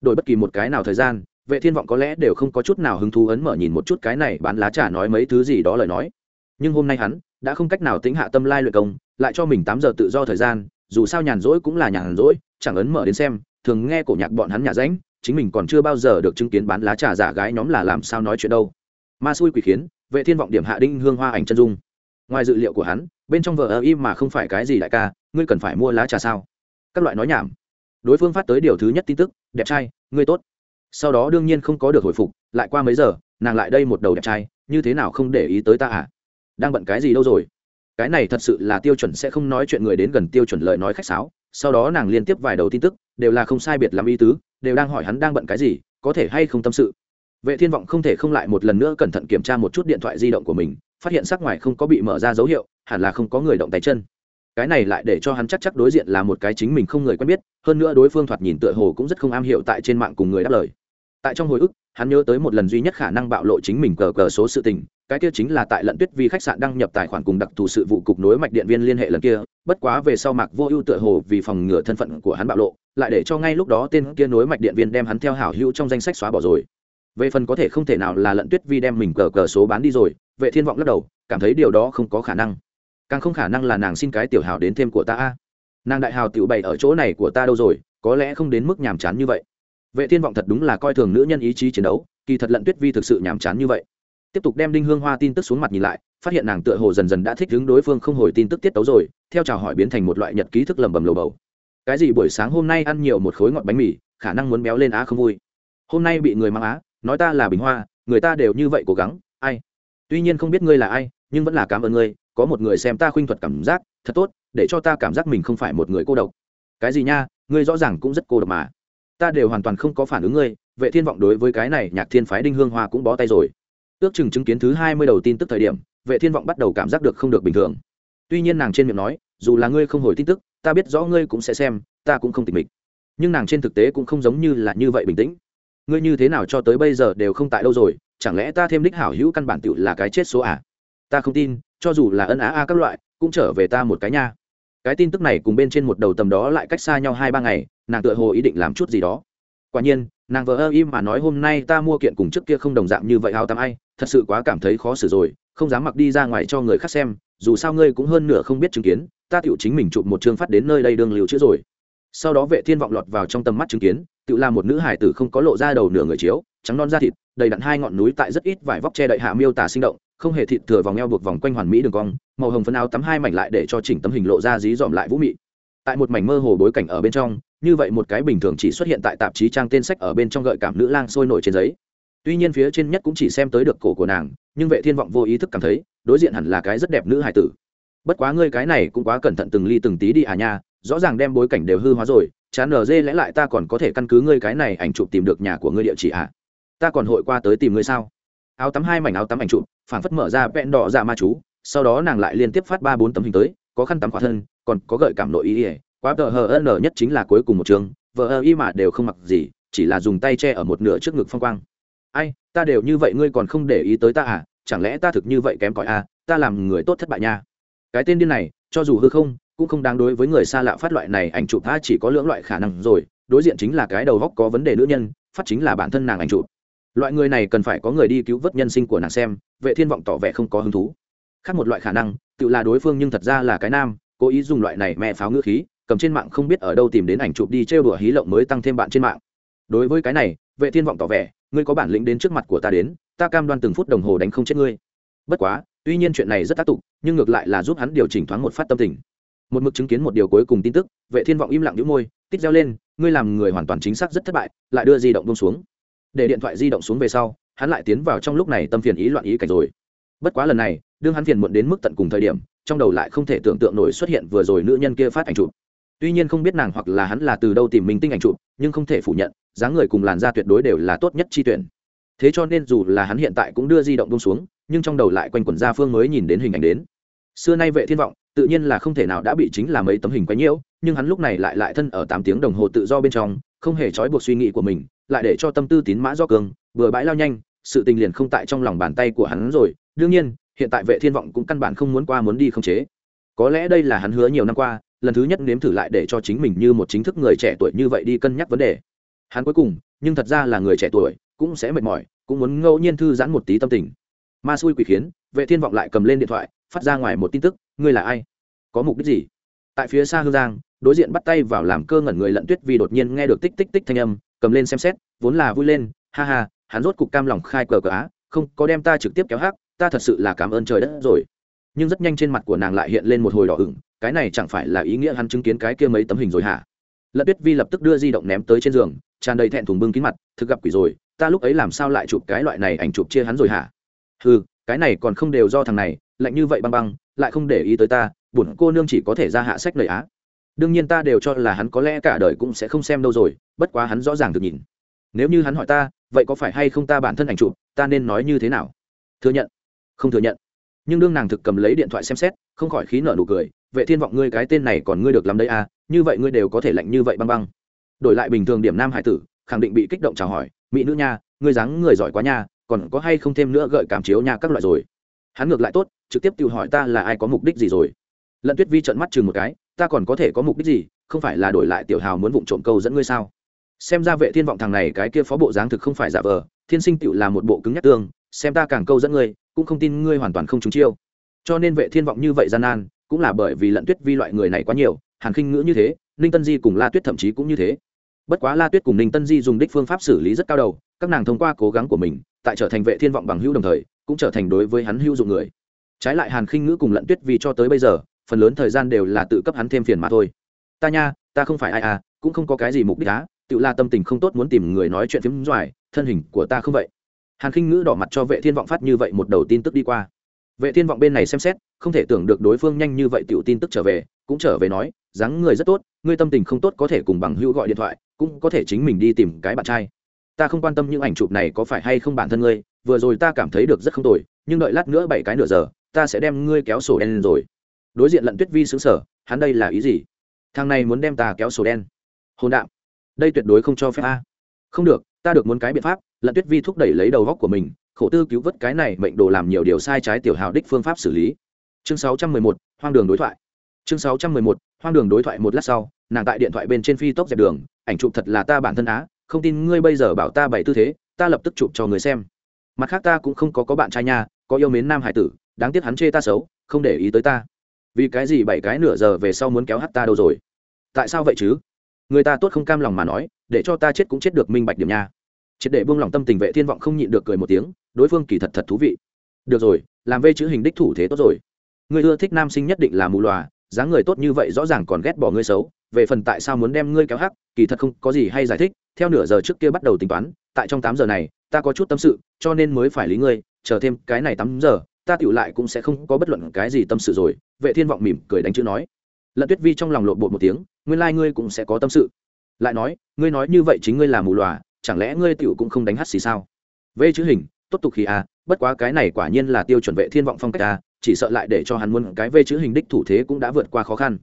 Speaker 1: Đổi bất kỳ một cái nào thời gian vệ thiên vọng có lẽ đều không có chút nào hứng thú ấn mở nhìn một chút cái này bán lá trà nói mấy thứ gì đó lời nói. Nhưng hôm nay hắn đã không cách nào tính hạ tâm lai luyện công lại cho mình tám giờ tự do thời gian, dù sao nhàn rỗi cũng là nhàn rỗi, chẳng ấn mở đến xem, thường nghe cổ nhạc bọn hắn nhà ránh, chính mình còn chưa bao giờ được chứng kiến bán lá trà giả gái nhóm là làm sao nói chuyện đâu. Ma xui quỷ khiến, vệ thiên vọng điểm hạ đinh hương hoa ảnh chân dung. Ngoài dự liệu của hắn, bên trong vợ ơ im mà không phải cái gì đại ca, ngươi cần phải mua lá trà sao? Các loại nói nhảm. Đối phương phát tới điều thứ nhất tin tức, đẹp trai, ngươi tốt. Sau đó đương nhiên không có được hồi phục, lại qua mấy giờ, nàng lại đây một đầu đẹp trai, như thế nào không để ý tới ta à? Đang bận cái gì đâu rồi? Cái này thật sự là tiêu chuẩn sẽ không nói chuyện người đến gần tiêu chuẩn lời nói khách sáo, sau đó nàng liên tiếp vài đầu tin tức, đều là không sai biệt làm ý tứ, đều đang hỏi hắn đang bận cái gì, có thể hay không tâm sự. Vệ thiên vọng không thể không lại một lần nữa cẩn thận kiểm tra một chút điện thoại di động của mình, phát hiện sắc ngoài không có bị mở ra dấu hiệu, hẳn là không có người động tay chân. Cái này lại để cho hắn chắc chắc đối diện là một cái chính mình không người quen biết, hơn nữa đối phương thoạt nhìn tựa hồ cũng rất không am hiểu tại trên mạng cùng người đáp lời. Tại trong hồi ức, hắn nhớ tới một lần duy nhất khả năng bạo lộ chính mình cờ cờ số sự tình cái kia chính là tại lận tuyết vi khách sạn đăng nhập tài khoản cùng đặc thù sự vụ cục nối mạch điện viên liên hệ lần kia, bất quá về sau mạc vô ưu tựa hồ vì phòng ngừa thân phận của hắn bạo lộ, lại để cho ngay lúc đó tên kia nối mạch điện viên đem hắn theo hảo hữu trong danh sách xóa bỏ rồi. Về phần có thể không thể nào là lận tuyết vi đem mình cờ cờ số bán đi rồi, vệ thiên vọng lắc đầu, cảm thấy điều đó không có khả năng. Càng không khả năng là nàng xin cái tiểu hào đến thêm của ta nàng đại hào tiểu bày ở chỗ này của ta đâu rồi, có lẽ không đến mức nhàm chán như vậy. Vệ thiên vọng thật đúng là coi thường nữ nhân ý chí chiến đấu, kỳ thật lận tuyết vi thực sự nhàm chán như vậy tiếp tục đem đinh hương hoa tin tức xuống mặt nhìn lại, phát hiện nàng tựa hồ dần dần đã thích đứng đối phương không hồi tin tức tiết tấu rồi, theo chào hỏi biến thành một loại nhật ký thức lầm bầm lầu bầu. Cái gì buổi sáng hôm nay ăn nhiều một khối ngọt bánh mì, khả năng muốn béo lên á không vui. Hôm nay bị người mang á, nói ta là bình hoa, người ta đều như vậy cố gắng, ai? Tuy nhiên không biết ngươi là ai, nhưng vẫn là cảm ơn ngươi, có một người xem ta khuynh thuật cảm giác, thật tốt, để cho ta cảm giác mình không phải một người cô độc. Cái gì nha, ngươi rõ ràng cũng rất cô độc mà. Ta đều hoàn toàn không có phản ứng ngươi, vệ thiên vọng đối với cái này nhạc thiên phái đinh hương hoa cũng bó tay rồi ước chừng chứng kiến thứ hai mươi đầu tin tức thời điểm, vệ thiên vọng bắt đầu cảm giác được không được bình thường. Tuy nhiên nàng trên miệng nói, dù là ngươi không hồi tin tức, ta biết rõ ngươi cũng sẽ xem, ta cũng không tịch mịch. Nhưng nàng trên thực tế cũng không giống như là như vậy bình tĩnh. Ngươi như thế nào cho tới bây giờ đều không tại đâu rồi, chẳng lẽ ta thêm đích hảo hữu căn bản tựu là cái chết số à? Ta không tin, cho dù là ân á a các loại, cũng trở về ta một cái nha. Cái tin tức này cùng bên trên một đầu tầm đó lại cách xa nhau hai ba ngày, nàng tựa hồ ý định làm chút gì đó. Quả nhiên, nàng vợ ơ im mà nói hôm nay ta mua kiện cùng trước kia không đồng dạng như vậy hào tắm ai thật sự quá cảm thấy khó xử rồi, không dám mặc đi ra ngoài cho người khác xem, dù sao ngươi cũng hơn nửa không biết chứng kiến, ta tựu chính mình chụp một chương phát đến nơi đây đương liều chữa rồi. Sau đó vệ thiên vọng lọt vào trong tầm mắt chứng kiến tự là một nữ hải tử không có lộ ra đầu nửa người chiếu, trắng non da thịt, đầy đặn hai ngọn núi tại rất ít vải vóc che đậy hạ miêu tả sinh động, không hề thịt thừa vòng eo buộc vòng quanh hoàn mỹ đường cong, màu hồng phấn áo tắm hai mảnh lại để cho chỉnh tấm hình lộ ra dí dòm lại vũ mị. Tại một mảnh mơ hồ bối cảnh ở bên trong, như vậy một cái bình thường chỉ xuất hiện tại tạp chí trang tên sách ở bên trong gợi cảm nữ lang sôi nổi trên giấy tuy nhiên phía trên nhất cũng chỉ xem tới được cổ của nàng, nhưng vệ thiên vọng vô ý thức cảm thấy, đối diện hẳn là cái rất đẹp nữ hải tử. Bất quá ngươi cái này cũng quá cẩn thận từng ly từng tí đi à nha, rõ ràng đem bối cảnh đều hư hóa rồi, chán nở dê lẽ lại ta còn có thể căn cứ ngươi cái này ảnh chụp tìm được nhà của ngươi địa chỉ à? Ta còn hội qua tới tìm ngươi sao? Áo tắm hai mảnh áo tắm ảnh chụp phản phất mở ra vẹn đỏ dạ ma chú, sau đó nàng lại liên tiếp phát ba bốn tấm hình tới, có khăn tắm khỏa thân, còn có gợi cảm nội ý ỉa quá tờ hờ n nhất chính là cuối cùng một trường vợ ơ y mà đều không mặc gì, chỉ là dùng tay che ở một nửa trước ngực phong quang ai, ta đều như vậy ngươi còn không để ý tới ta à chẳng lẽ ta thực như vậy kém cỏi à ta làm người tốt thất bại nha. Cái tên điên này, cho dù hư không, cũng không đáng đối với người xa lạ phát loại này ảnh chụp, ta chỉ có lưỡng loại khả năng rồi, đối diện chính là cái đầu góc có vấn đề nữ nhân, phát chính là bản thân nàng ảnh chụp. Loại người này cần phải có người đi cứu vớt nhân sinh của nàng xem, vệ thiên vọng tỏ vẻ không có hứng thú. Khác một loại khả năng, tự là đối phương nhưng thật ra là cái nam, cố ý dùng loại này mẹ pháo ngữ khí, cầm trên mạng không biết ở đâu tìm đến ảnh chụp đi trêu đùa hí lộng mới tăng thêm bạn trên mạng. Đối với cái này, vệ thiên vọng tỏ vẻ ngươi có bản lĩnh đến trước mặt của ta đến, ta cam đoan từng phút đồng hồ đánh không chết ngươi. Bất quá, tuy nhiên chuyện này rất tác tục, nhưng ngược lại là giúp hắn điều chỉnh thoáng một phát tâm tình. Một mực chứng kiến một điều cuối cùng tin tức, vệ thiên vọng im lặng đĩu môi tít reo lên, ngươi làm người hoàn toàn chính xác rất thất bại, lại đưa di động bông xuống. Để điện thoại di động xuống về sau, hắn lại tiến vào trong lúc này tâm phiền ý loạn ý cảnh rồi. Bất quá lần này, đương hắn phiền muộn đến mức tận cùng thời điểm, trong đầu lại không thể tưởng tượng nổi xuất hiện vừa rồi nữ nhân kia phát ảnh chụp. Tuy nhiên không biết nàng hoặc là hắn là từ đâu tìm mình tinh ảnh chụp, nhưng không thể phủ nhận dáng người cùng làn da tuyệt đối đều là tốt nhất chi tuyển. Thế cho nên dù là hắn hiện tại cũng đưa di động bông xuống, nhưng trong đầu lại quanh quẩn gia phương mới nhìn đến hình ảnh đến. Xưa nay vệ thiên vọng, tự nhiên là không thể nào đã bị chính là mấy tấm hình quấy nhiễu, nhưng hắn lúc này lại lại thân ở tám tiếng đồng hồ tự do bên trong, không hề trói buộc suy nghĩ của mình, lại để cho tâm tư tín mã do cường, vừa bãi lao nhanh, sự tình liền không tại trong lòng bàn tay của hắn rồi. Đương nhiên, hiện tại vệ thiên vọng cũng căn bản không muốn qua muốn đi không chế. Có lẽ đây là hắn hứa nhiều năm qua, lần thứ nhất nếm thử lại để cho chính mình như một chính thức người trẻ tuổi như vậy đi cân nhắc vấn đề hắn cuối cùng, nhưng thật ra là người trẻ tuổi, cũng sẽ mệt mỏi, cũng muốn ngẫu nhiên thư giãn một tí tâm tình. Ma xui quỷ khiến, vệ thiên vọng lại cầm lên điện thoại, phát ra ngoài một tin tức, ngươi là ai? Có mục đích gì? Tại phía xa hương giang, đối diện bắt tay vào làm cơ ngẩn người lận tuyết vì đột nhiên nghe được tích tích tích thanh âm, cầm lên xem xét, vốn là vui lên, ha ha, hắn rốt cục cam lòng khai cờ cờ á, không, có đem ta trực tiếp kéo hát ta thật sự là cảm ơn trời đất rồi. Nhưng rất nhanh trên mặt của nàng lại hiện lên một hồi đỏ ửng, cái này chẳng phải là ý nghĩa hắn chứng kiến cái kia mấy tấm hình rồi hả? Lận tuyết vi lập tức đưa di động ném tới trên giường tràn đầy thẹn thùng bưng kín mặt, thực gặp quỷ rồi, ta lúc ấy làm sao lại chụp cái loại này ảnh chụp chia hắn rồi hả? Ừ cái này còn không đều do thằng này, lạnh như vậy băng băng, lại không để ý tới ta, bổn cô nương chỉ có thể ra hạ sách lời á. Đương nhiên ta đều cho là hắn có lẽ cả đời cũng sẽ không xem đâu rồi, bất quá hắn rõ ràng được nhìn. Nếu như hắn hỏi ta, vậy có phải hay không ta bản thân ảnh chụp, ta nên nói như thế nào? Thừa nhận. Không thừa nhận. Nhưng đương nàng thực cầm lấy điện thoại xem xét, không khỏi khí nở nụ cười, vệ thiên vọng ngươi cái tên này còn ngươi được làm đấy à như vậy ngươi đều có thể lạnh như vậy băng băng đổi lại bình thường điểm nam hải tử, khẳng định bị kích động chào hỏi, mỹ nữ nha, ngươi dáng người giỏi quá nha, còn có hay không thêm nữa gợi cảm chiếu nha các loại rồi? Hắn ngược lại tốt, trực tiếp tự hỏi ta là ai có mục đích gì rồi. Lận tuyết vi trợn mắt chừng một cái, ta còn có thể có mục đích gì? Không phải là đổi lại tiểu hào muốn vụng trộm câu dẫn ngươi sao? Xem ra vệ thiên vọng thằng này cái kia phó bộ dáng thực không phải giả vờ, thiên sinh tựu là một bộ cứng nhắc tương, xem ta càng câu dẫn ngươi, cũng không tin ngươi hoàn toàn không trúng chiêu. Cho nên vệ thiên vọng như vậy gian nan, cũng là bởi vì lận tuyết vi loại người này quá nhiều, hàn khinh ngữ như thế, ninh tân di cùng la tuyết thậm chí cũng như thế bất quá la tuyết cùng ninh tân di dùng đích phương pháp xử lý rất cao đầu, các nàng thông qua cố gắng của mình, tại trở thành vệ thiên vọng bằng hữu đồng thời, cũng trở thành đối với hắn hữu dụng người. Trái lại hàn khinh ngữ cùng lận tuyết vì cho tới bây giờ, phần lớn thời gian đều là tự cấp hắn thêm phiền mà thôi. Ta nha, ta không phải ai à cũng không có cái gì mục đích á, tự La tâm tình không tốt muốn tìm người nói chuyện phiếm doài, thân hình của ta không vậy? Hàn khinh ngữ đỏ mặt cho vệ thiên vọng phát như vậy một đầu tin tức đi qua. Vệ thiên vọng bên này xem xét, không thể tưởng được đối phương nhanh như vậy tiểu tin tức trở về, cũng trở về nói, dáng người rất tốt, ngươi tâm tình không tốt có thể cùng bằng hữu gọi điện thoại cũng có thể chính mình đi tìm cái bạn trai. Ta không quan tâm những ảnh chụp này có phải hay không bản thân ngươi vừa rồi ta cảm thấy được rất không tồi nhưng đợi lát nữa bảy cái nửa giờ ta sẽ đem ngươi kéo sổ đen lên rồi. Đối diện lận tuyết vi xứng sở hắn đây là ý gì? Thằng này muốn đem ta kéo sổ đen. Hồn đạm. Đây tuyệt đối không cho phép a. Không được ta được muốn cái biện pháp lận tuyết vi thúc đẩy lấy đầu góc của mình khổ tư cứu vớt cái này mệnh đồ làm nhiều điều sai trái tiểu hào đích phương pháp xử lý. Chương 611, hoang đường đối thoại. Chương 611, hoang đường đối thoại một lát sau nàng tại điện thoại bên trên phi tốc dẹp đường ảnh chụp thật là ta bản thân á, không tin ngươi bây giờ bảo ta bày tư thế, ta lập tức chụp cho người xem. Mặt khác ta cũng không có có bạn trai nha, có yêu mến nam hải tử, đáng tiếc hắn chê ta xấu, không để ý tới ta. Vì cái gì bảy cái nửa giờ về sau muốn kéo hát ta đâu rồi? Tại sao vậy chứ? Người ta tốt không cam lòng mà nói, để cho ta chết cũng chết được minh bạch điểm nha. Triệt để buông lòng tâm tình vệ thiên vọng không nhịn được cười một tiếng, đối phương kỳ thật thật thú vị. Được rồi, làm vê chữ hình đích thủ thế tốt rồi. Người ưa thích nam sinh nhất định là mù lòa dáng người tốt như vậy rõ ràng còn ghét bỏ ngươi xấu, về phần tại sao muốn đem ngươi kéo hắc, kỳ thật không có gì hay giải thích, theo nửa giờ trước kia bắt đầu tính toán, tại trong tám giờ này, ta có chút tâm sự, cho nên mới phải lý ngươi, chờ thêm cái này tám giờ, ta tựu lại cũng sẽ không có bất luận cái gì tâm sự rồi, vệ thiên vọng mỉm cười đánh chữ nói. Lận tuyết vi trong lòng lộn bột một tiếng, nguyên lai ngươi cũng sẽ có tâm sự. Lại nói, ngươi nói như vậy chính ngươi là mù lòa, chẳng lẽ ngươi tựu cũng không đánh hắt xì sao? Vê chữ hình, tốt tục khi a à, bất quá cái này quả nhiên là tiêu chuẩn vệ thiên vọng phong cách a chỉ sợ lại để cho hắn muốn cái vê chữ hình đích thủ thế cũng đã vượt qua khó khăn.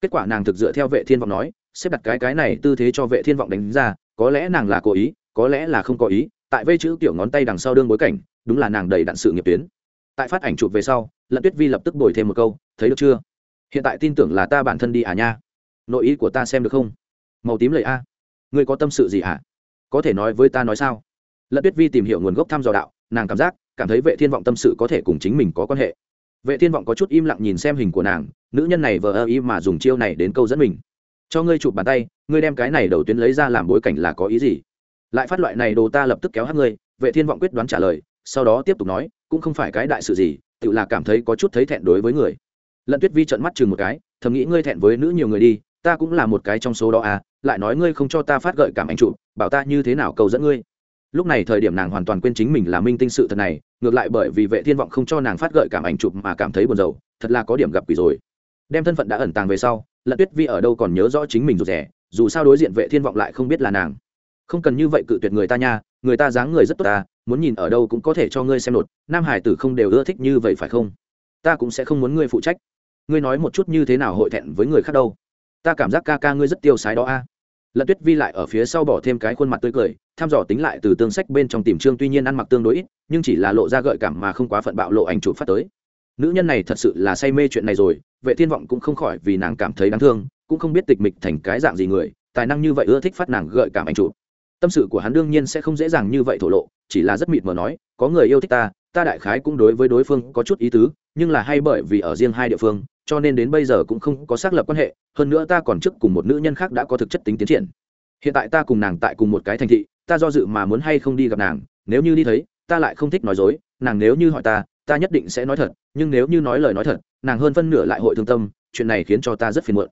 Speaker 1: Kết quả nàng thực dựa theo vệ thiên vọng nói, xếp đặt cái cái này tư thế cho vệ thiên vọng đánh ra, có lẽ nàng là cố ý, có lẽ là không có ý, tại vê chữ tiểu ngón tay đằng sau đương bối cảnh, đúng là nàng đầy đặn sự nghiệp tuyến. Tại phát ảnh chụp về sau, lận tuyết vi lập tức bồi thêm một câu, thấy được chưa? Hiện tại tin tưởng là ta bản thân đi à nha? Nội ý của ta xem được không? Màu tím lời a. Ngươi có tâm sự gì hả? Có thể nói với ta nói sao? Lận tuyết vi tìm hiểu nguồn gốc thăm dò đạo, nàng cảm giác, cảm thấy vệ thiên vọng tâm sự có thể cùng chính mình có quan hệ vệ thiên vọng có chút im lặng nhìn xem hình của nàng, nữ nhân này vờ ơ ý mà dùng chiêu này đến câu dẫn mình. Cho ngươi chụp bàn tay, ngươi đem cái này đầu tuyến lấy ra làm bối cảnh là có ý gì? Lại phát loại này đồ ta lập tức kéo hát ngươi, vệ thiên vọng quyết đoán trả lời, sau đó tiếp tục nói, cũng không phải cái đại sự gì, tự là cảm thấy có chút thấy thẹn đối với người. Lận tuyết vi trợn mắt chừng một cái, thầm nghĩ ngươi thẹn với nữ nhiều người đi, ta cũng là một cái trong số đó à lại nói ngươi không cho ta phát gợi cảm anh trụ bảo ta như thế nào cầu dẫn ngươi? Lúc này thời điểm nàng hoàn toàn quên chính mình là minh tinh sự thật này, ngược lại bởi vì vệ thiên vọng không cho nàng phát gợi cảm ảnh chụp mà cảm thấy buồn rầu, thật là có điểm gặp quỷ rồi. Đem thân phận đã ẩn tàng về sau lận tuyết vi ở đâu còn nhớ rõ chính mình rụt rẻ dù sao đối diện vệ thiên vọng lại không biết là nàng. Không cần như vậy cự tuyệt người ta nha, người ta dáng người rất tốt ta, muốn nhìn ở đâu cũng có thể cho ngươi xem nột, nam hải tử không đều ưa thích như vậy phải không? Ta cũng sẽ không muốn ngươi phụ trách. Ngươi nói một chút như thế nào hội thẹn với người khác đâu? Ta cảm giác ca ca ngươi rất tiêu sái đó a lận tuyết vi lại ở phía sau bỏ thêm cái khuôn mặt tươi cười tham dò tính lại từ tương sách bên trong tìm trương tuy nhiên ăn mặc tương đối ít, nhưng chỉ là lộ ra gợi cảm mà không quá phận bạo lộ ảnh chụp phát tới. Nữ nhân này thật sự là say mê chuyện này rồi, vệ thiên vọng cũng không khỏi vì nàng cảm thấy đáng thương, cũng không biết tịch mịch thành cái dạng gì người, tài năng như vậy ưa thích phát nàng gợi cảm ảnh chụp. Tâm sự của hắn đương nhiên sẽ không dễ dàng như vậy thổ lộ, chỉ là rất mịt mờ nói, có người yêu thích ta ta đại khái cũng đối với đối phương có chút ý tứ, nhưng là hay bởi vì ở riêng hai địa phương cho nên đến bây giờ cũng không có xác lập quan hệ, hơn nữa ta còn trước cùng một nữ nhân khác đã có thực chất tính tiến triển. Hiện tại ta cùng nàng tại cùng một cái thành thị, ta do dự mà muốn hay không đi gặp nàng, nếu như đi thấy, ta lại không thích nói dối, nàng nếu như hỏi ta ta nhất định sẽ nói thật, nhưng nếu như nói lời nói thật, nàng hơn phân nửa lại hội thương tâm, chuyện này khiến cho ta rất phiền muộn.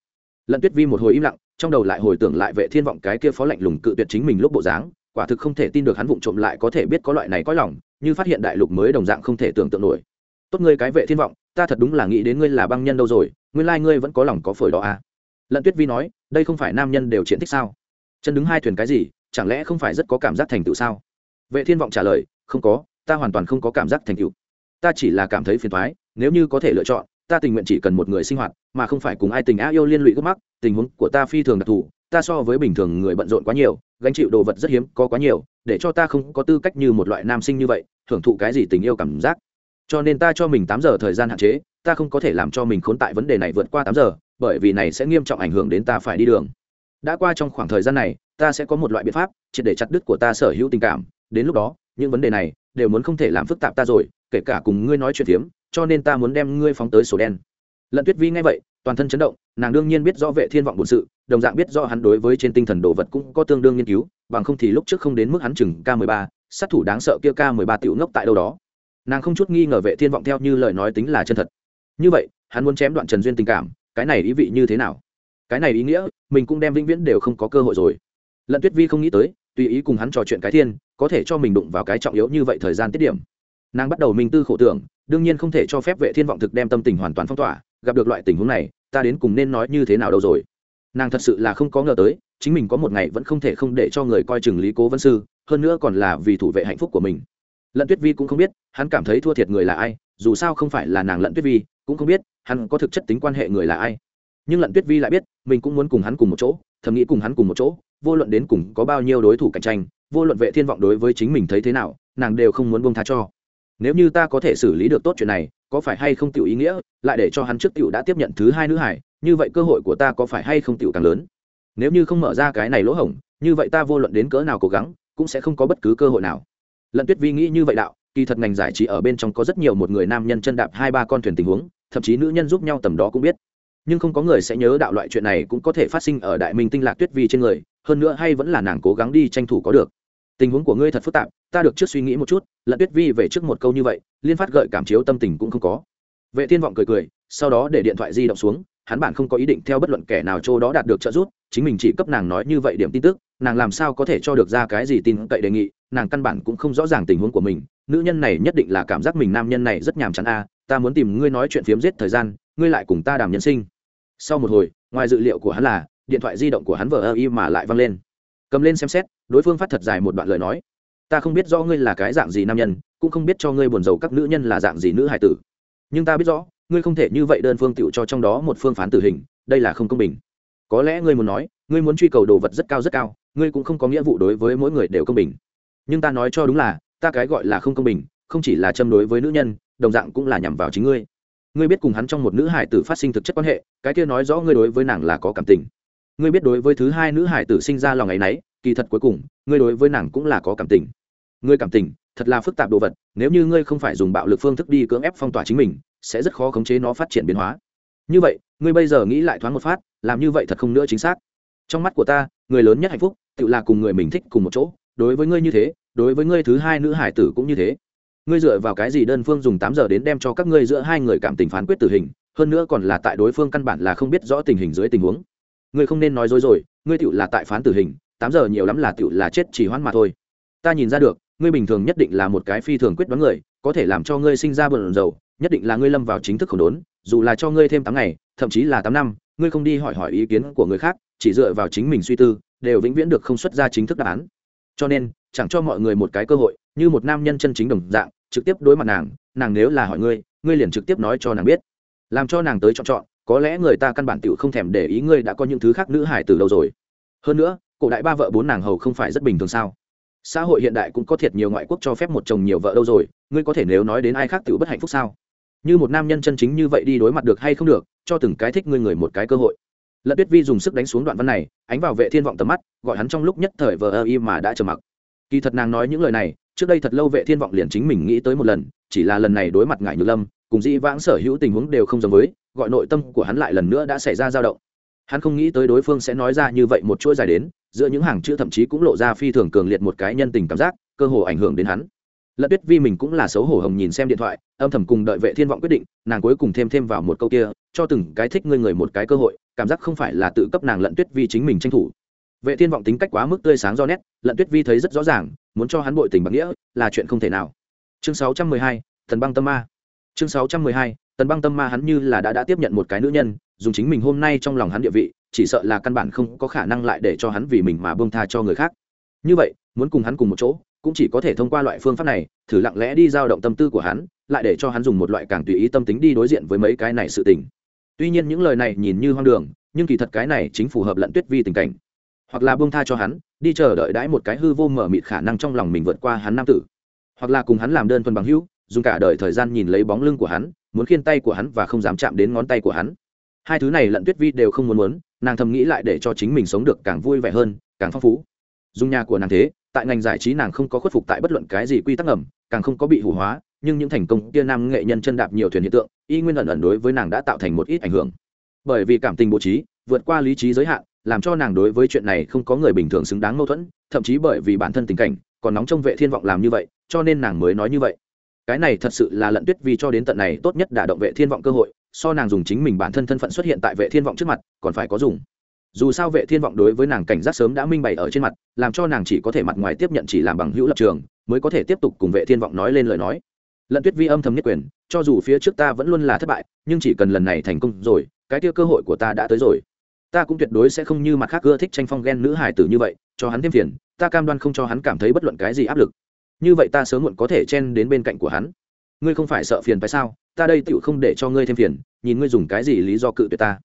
Speaker 1: Lận tuyết vi một hồi im lặng, trong đầu lại hồi tưởng lại vệ thiên vọng cái kia phó lạnh lùng cự tuyệt chính mình lúc bộ dáng, quả thực không thể tin được hắn vụng trộm lại có thể biết có loại này có lòng, như phát hiện đại lục mới đồng dạng không thể tưởng tượng nổi. Tốt ngươi cái vệ thiên vọng ta thật đúng là nghĩ đến ngươi là băng nhân đâu rồi, nguyên lai ngươi vẫn có lòng có phổi đó à? Lận tuyết vi nói, đây không phải nam nhân đều triển thích sao? Chân đứng hai thuyền cái gì, chẳng lẽ không phải rất có cảm giác thành tựu sao? Vệ thiên vọng trả lời, không có, ta hoàn toàn không có cảm giác thành tựu. Ta chỉ là cảm thấy phiền thoái nếu như có thể lựa chọn, ta tình nguyện chỉ cần một người sinh hoạt, mà không phải cùng ai tình á yêu liên lụy gấp mắc, tình huống của ta phi thường đặc thù, ta so với bình thường người bận rộn quá nhiều, gánh chịu đồ vật rất hiếm, có quá nhiều, để cho ta không có tư cách như một loại nam sinh như vậy thưởng thụ cái gì tình yêu cảm giác cho nên ta cho mình tám giờ thời gian hạn chế, ta không có thể làm cho mình khốn tại vấn đề này vượt qua tám giờ, bởi vì này sẽ nghiêm trọng ảnh hưởng đến ta phải đi đường. Đã qua trong khoảng thời gian này, ta sẽ có một loại biện pháp, triệt để chặt đứt của ta sở hữu tình cảm. Đến lúc đó, những vấn đề này đều muốn không thể làm phức tạp ta rồi, kể cả cùng ngươi nói chuyện phiếm, cho nên ta muốn đem ngươi phóng tới sổ đen. Lận tuyết vi nghe vậy, toàn thân chấn động, nàng đương nhiên biết rõ vệ thiên vọng bổn sự, đồng dạng biết rõ hắn đối với trên tinh thần đồ vật cũng có tương đương nghiên cứu, bằng không thì lúc trước không đến mức hắn chừng k 13 sát thủ đáng sợ kia k 13 tiểu ngốc tại đâu đó nàng không chút nghi ngờ vệ thiên vọng theo như lời nói tính là chân thật. Như vậy, hắn muốn chém đoạn trần duyên tình cảm, cái này ý vị như thế nào? Cái này ý nghĩa, mình cũng đem vĩnh viễn đều không có cơ hội rồi. Lận tuyết vi không nghĩ tới, tùy ý cùng hắn trò chuyện cái thiên, có thể cho mình đụng vào cái trọng yếu như vậy thời gian tiết điểm. Nàng bắt đầu minh tư khổ tưởng, đương nhiên không thể cho phép vệ thiên vọng thực đem tâm tình hoàn toàn phong tỏa, gặp được loại tình huống này, ta đến cùng nên nói như thế nào đâu rồi? Nàng thật sự là không có ngờ tới, chính mình có một ngày vẫn không thể không để cho người coi chừng lý cố vân sư, hơn nữa còn là vì thủ vệ hạnh phúc của mình lận tuyết vi cũng không biết, hắn cảm thấy thua thiệt người là ai, dù sao không phải là nàng lận tuyết vi, cũng không biết, hắn có thực chất tính quan hệ người là ai. Nhưng lận tuyết vi lại biết, mình cũng muốn cùng hắn cùng một chỗ, thầm nghĩ cùng hắn cùng một chỗ, vô luận đến cùng có bao nhiêu đối thủ cạnh tranh, vô luận vệ thiên vọng đối với chính mình thấy thế nào, nàng đều không muốn bông tha cho. Nếu như ta có thể xử lý được tốt chuyện này, có phải hay không tiểu ý nghĩa, lại để cho hắn trước tiểu đã tiếp nhận thứ hai nữ hải, như vậy cơ hội của ta có phải hay không tiểu càng lớn? Nếu như không mở ra cái này lỗ hổng, như vậy ta vô luận đến cỡ nào cố gắng, cũng sẽ không có bất cứ cơ hội nào lận tuyết vi nghĩ như vậy đạo, kỳ thật ngành giải trí ở bên trong có rất nhiều một người nam nhân chân đạp hai ba con thuyền tình huống, thậm chí nữ nhân giúp nhau tầm đó cũng biết. Nhưng không có người sẽ nhớ đạo loại chuyện này cũng có thể phát sinh ở đại minh tinh lạc tuyết vi trên người, hơn nữa hay vẫn là nàng cố gắng đi tranh thủ có được. Tình huống của ngươi thật phức tạp, ta được trước suy nghĩ một chút, lận tuyết vi về trước một câu như vậy, liên phát gợi cảm chiếu tâm tình cũng không có. Vệ thiên vọng cười cười, sau đó để điện thoại di động xuống, hắn bản không có ý định theo bất luận kẻ nào chỗ đó đạt được trợ giúp, chính mình chỉ cấp nàng nói như vậy điểm tin tức, nàng làm sao có thể cho được ra cái gì tin cậy đề nghị nàng căn bản cũng không rõ ràng tình huống của mình, nữ nhân này nhất định là cảm giác mình nam nhân này rất nhàm chán a, ta muốn tìm ngươi nói chuyện phiếm giết thời gian, ngươi lại cùng ta đàm nhân sinh. Sau một hồi, ngoài dự liệu của hắn là, điện thoại di động của hắn vờ ơ y mà lại văng lên. Cầm lên xem xét, đối phương phát thật dài một đoạn lời nói. Ta không biết rõ ngươi là cái dạng gì nam nhân, cũng không biết cho ngươi buồn rầu các nữ nhân là dạng gì nữ hải tử. Nhưng ta biết rõ, ngươi không thể như vậy đơn phương tựu cho trong đó một phương phán tử hình, đây là không công bình. Có lẽ ngươi muốn nói, ngươi muốn truy cầu đồ vật rất cao rất cao, ngươi cũng không có nghĩa vụ đối với mỗi người đều công bình nhưng ta nói cho đúng là, ta cái gọi là không công bình, không chỉ là châm đối với nữ nhân, đồng dạng cũng là nhằm vào chính ngươi. Ngươi biết cùng hắn trong một nữ hải tử phát sinh thực chất quan hệ, cái kia nói rõ ngươi đối với nàng là có cảm tình. Ngươi biết đối với thứ hai nữ hải tử sinh ra lòng ấ y n ấ y kỳ thật cuối cùng, ngươi đối với nàng cũng là có cảm tình. Ngươi cảm tình, thật là phức tạp đồ vật, nếu như ngươi không phải dùng bạo lực phương thức đi cưỡng ép phong tỏa chính mình, sẽ rất khó khống chế nó phát triển biến hóa. Như vậy, ngươi bây giờ nghĩ lại thoáng một phát, làm như vậy thật không nữa chính xác. Trong mắt của ta, người lớn nhất hạnh phúc, tự là cùng người mình thích cùng một chỗ, đối với ngươi như thế đối với ngươi thứ hai nữ hải tử cũng như thế. Ngươi dựa vào cái gì đơn phương dùng tám giờ đến đem cho các ngươi giữa hai người cảm tình phán quyết tử hình, hơn nữa còn là tại đối phương căn bản là không biết rõ tình hình dưới tình huống. Ngươi không nên nói dối rồi, ngươi tựu là tại phán tử hình, tám giờ nhiều lắm là tựu là chết chỉ hoãn mà thôi. Ta nhìn ra được, ngươi bình thường nhất định là một cái phi thường quyết đoán người, có thể làm cho ngươi sinh ra bận dầu nhất định là ngươi lâm vào chính thức khổ đốn, dù là cho ngươi thêm tám ngày, thậm chí là tám năm, ngươi không đi hỏi hỏi ý kiến của người khác, chỉ dựa vào chính mình suy tư, đều vĩnh viễn được không xuất ra chính thức đáp án. Cho nên chẳng cho mọi người một cái cơ hội, như một nam nhân chân chính đồng dạng, trực tiếp đối mặt nàng nàng nếu là hỏi ngươi ngươi liền trực tiếp nói cho nàng biết. Làm cho nàng tới chọn chọn, có lẽ người ta căn bản tiểu không thèm để ý ngươi đã có những thứ khác nữ hải từ lâu rồi. Hơn nữa, cổ đại ba vợ bốn nàng hầu không phải rất bình thường sao? Xã hội hiện đại cũng có thiệt nhiều ngoại quốc cho phép một chồng nhiều vợ đâu rồi, ngươi có thể nếu nói đến ai khác tiểu bất hạnh phúc sao? Như một nam nhân chân chính như vậy đi đối mặt được hay không được, cho từng cái thích ngươi người một cái cơ hội. Lận tuyết vi dùng sức đánh xuống đoạn văn này, ánh vào vệ thiên vọng tầm mắt, gọi hắn trong lúc nhất thời vờ ơ y mà đã trầm mặc kỳ thật nàng nói những lời này, trước đây thật lâu vệ thiên vọng liền chính mình nghĩ tới một lần, chỉ là lần này đối mặt ngải nhược lâm, cùng dĩ vãng sở hữu tình huống đều không giống với, gọi nội tâm của hắn lại lần nữa đã xảy ra dao động. Hắn không nghĩ tới đối phương sẽ nói ra như vậy một chuỗi dài đến, giữa những hàng chữ thậm chí cũng lộ ra phi thường cường liệt một cái nhân tình cảm giác, cơ hồ ảnh hưởng đến hắn. Lận tuyết vi mình cũng là xấu hổ hồng nhìn xem điện thoại, âm thầm cùng đợi vệ thiên vọng quyết định, nàng cuối cùng thêm thêm vào một câu kia, cho từng cái thích ngươi người một cái cơ hội, cảm giác không phải là tự cấp nàng lận tuyết vi chính mình tranh thủ vệ thiên vọng tính cách quá mức tươi sáng do nét lận tuyết vi thấy rất rõ ràng muốn cho hắn bội tình bằng nghĩa là chuyện không thể nào. Chương 612, thần băng tâm ma. Chương 612, tần băng tâm ma hắn như là đã đã tiếp nhận một cái nữ nhân dùng chính mình hôm nay trong lòng hắn địa vị chỉ sợ là căn bản không có khả năng lại để cho hắn vì mình mà bông tha cho người khác. Như vậy muốn cùng hắn cùng một chỗ cũng chỉ có thể thông qua loại phương pháp này thử lặng lẽ đi giao động tâm tư của hắn lại để cho hắn dùng một loại càng tùy ý tâm tính đi đối diện với mấy cái này sự tình. Tuy nhiên những lời này nhìn như hoang đường nhưng kỳ thật cái này chính phù hợp lận tuyết vi tình cảnh hoặc là buông tha cho hắn, đi chờ đợi đãi một cái hư vô mở mịt khả năng trong lòng mình vượt qua hắn nam tử. Hoặc là cùng hắn làm đơn thuần bằng hữu, dùng cả đời thời gian nhìn lấy bóng lưng của hắn, muốn khiên tay của hắn và không dám chạm đến ngón tay của hắn. Hai thứ này lận tuyết vi đều không muốn muốn, nàng thầm nghĩ lại để cho chính mình sống được càng vui vẻ hơn, càng phong phú. Dùng nhà của nàng thế, tại ngành giải trí nàng không có khuất phục tại bất luận cái gì quy tắc ngầm, càng không có bị hủ hóa, nhưng những thành công kia nam nghệ nhân chân đạp nhiều thuyền hiện tượng, y nguyên ẩn ẩn đối với nàng đã tạo thành một ít ảnh hưởng. Bởi vì cảm tình bố trí, vượt qua lý trí giới hạn làm cho nàng đối với chuyện này không có người bình thường xứng đáng mâu thuẫn, thậm chí bởi vì bản thân tình cảnh, còn nóng trong vệ thiên vọng làm như vậy, cho nên nàng mới nói như vậy. Cái này thật sự là lận tuyết vi cho đến tận này tốt nhất đả động vệ thiên vọng cơ hội, so nàng dùng chính mình bản thân thân phận xuất hiện tại vệ thiên vọng trước mặt, còn phải có dùng. Dù sao vệ thiên vọng đối với nàng cảnh giác sớm đã minh bày ở trên mặt, làm cho nàng chỉ có thể mặt ngoài tiếp nhận chỉ làm bằng hữu lập trường, mới có thể tiếp tục cùng vệ thiên vọng nói lên lời nói. Lận tuyết vi âm thầm nhất quyền, cho dù phía trước ta vẫn luôn là thất bại, nhưng chỉ cần lần này thành công rồi, cái kia cơ hội của ta đã tới rồi ta cũng tuyệt đối sẽ không như mặt khác ưa thích tranh phong ghen nữ hải tử như vậy, cho hắn thêm phiền, ta cam đoan không cho hắn cảm thấy bất luận cái gì áp lực. Như vậy ta sớm muộn có thể chen đến bên cạnh của hắn. Ngươi không phải sợ phiền phải sao? Ta đây tựu không để cho ngươi thêm phiền, nhìn ngươi dùng cái gì lý do cự tuyệt ta.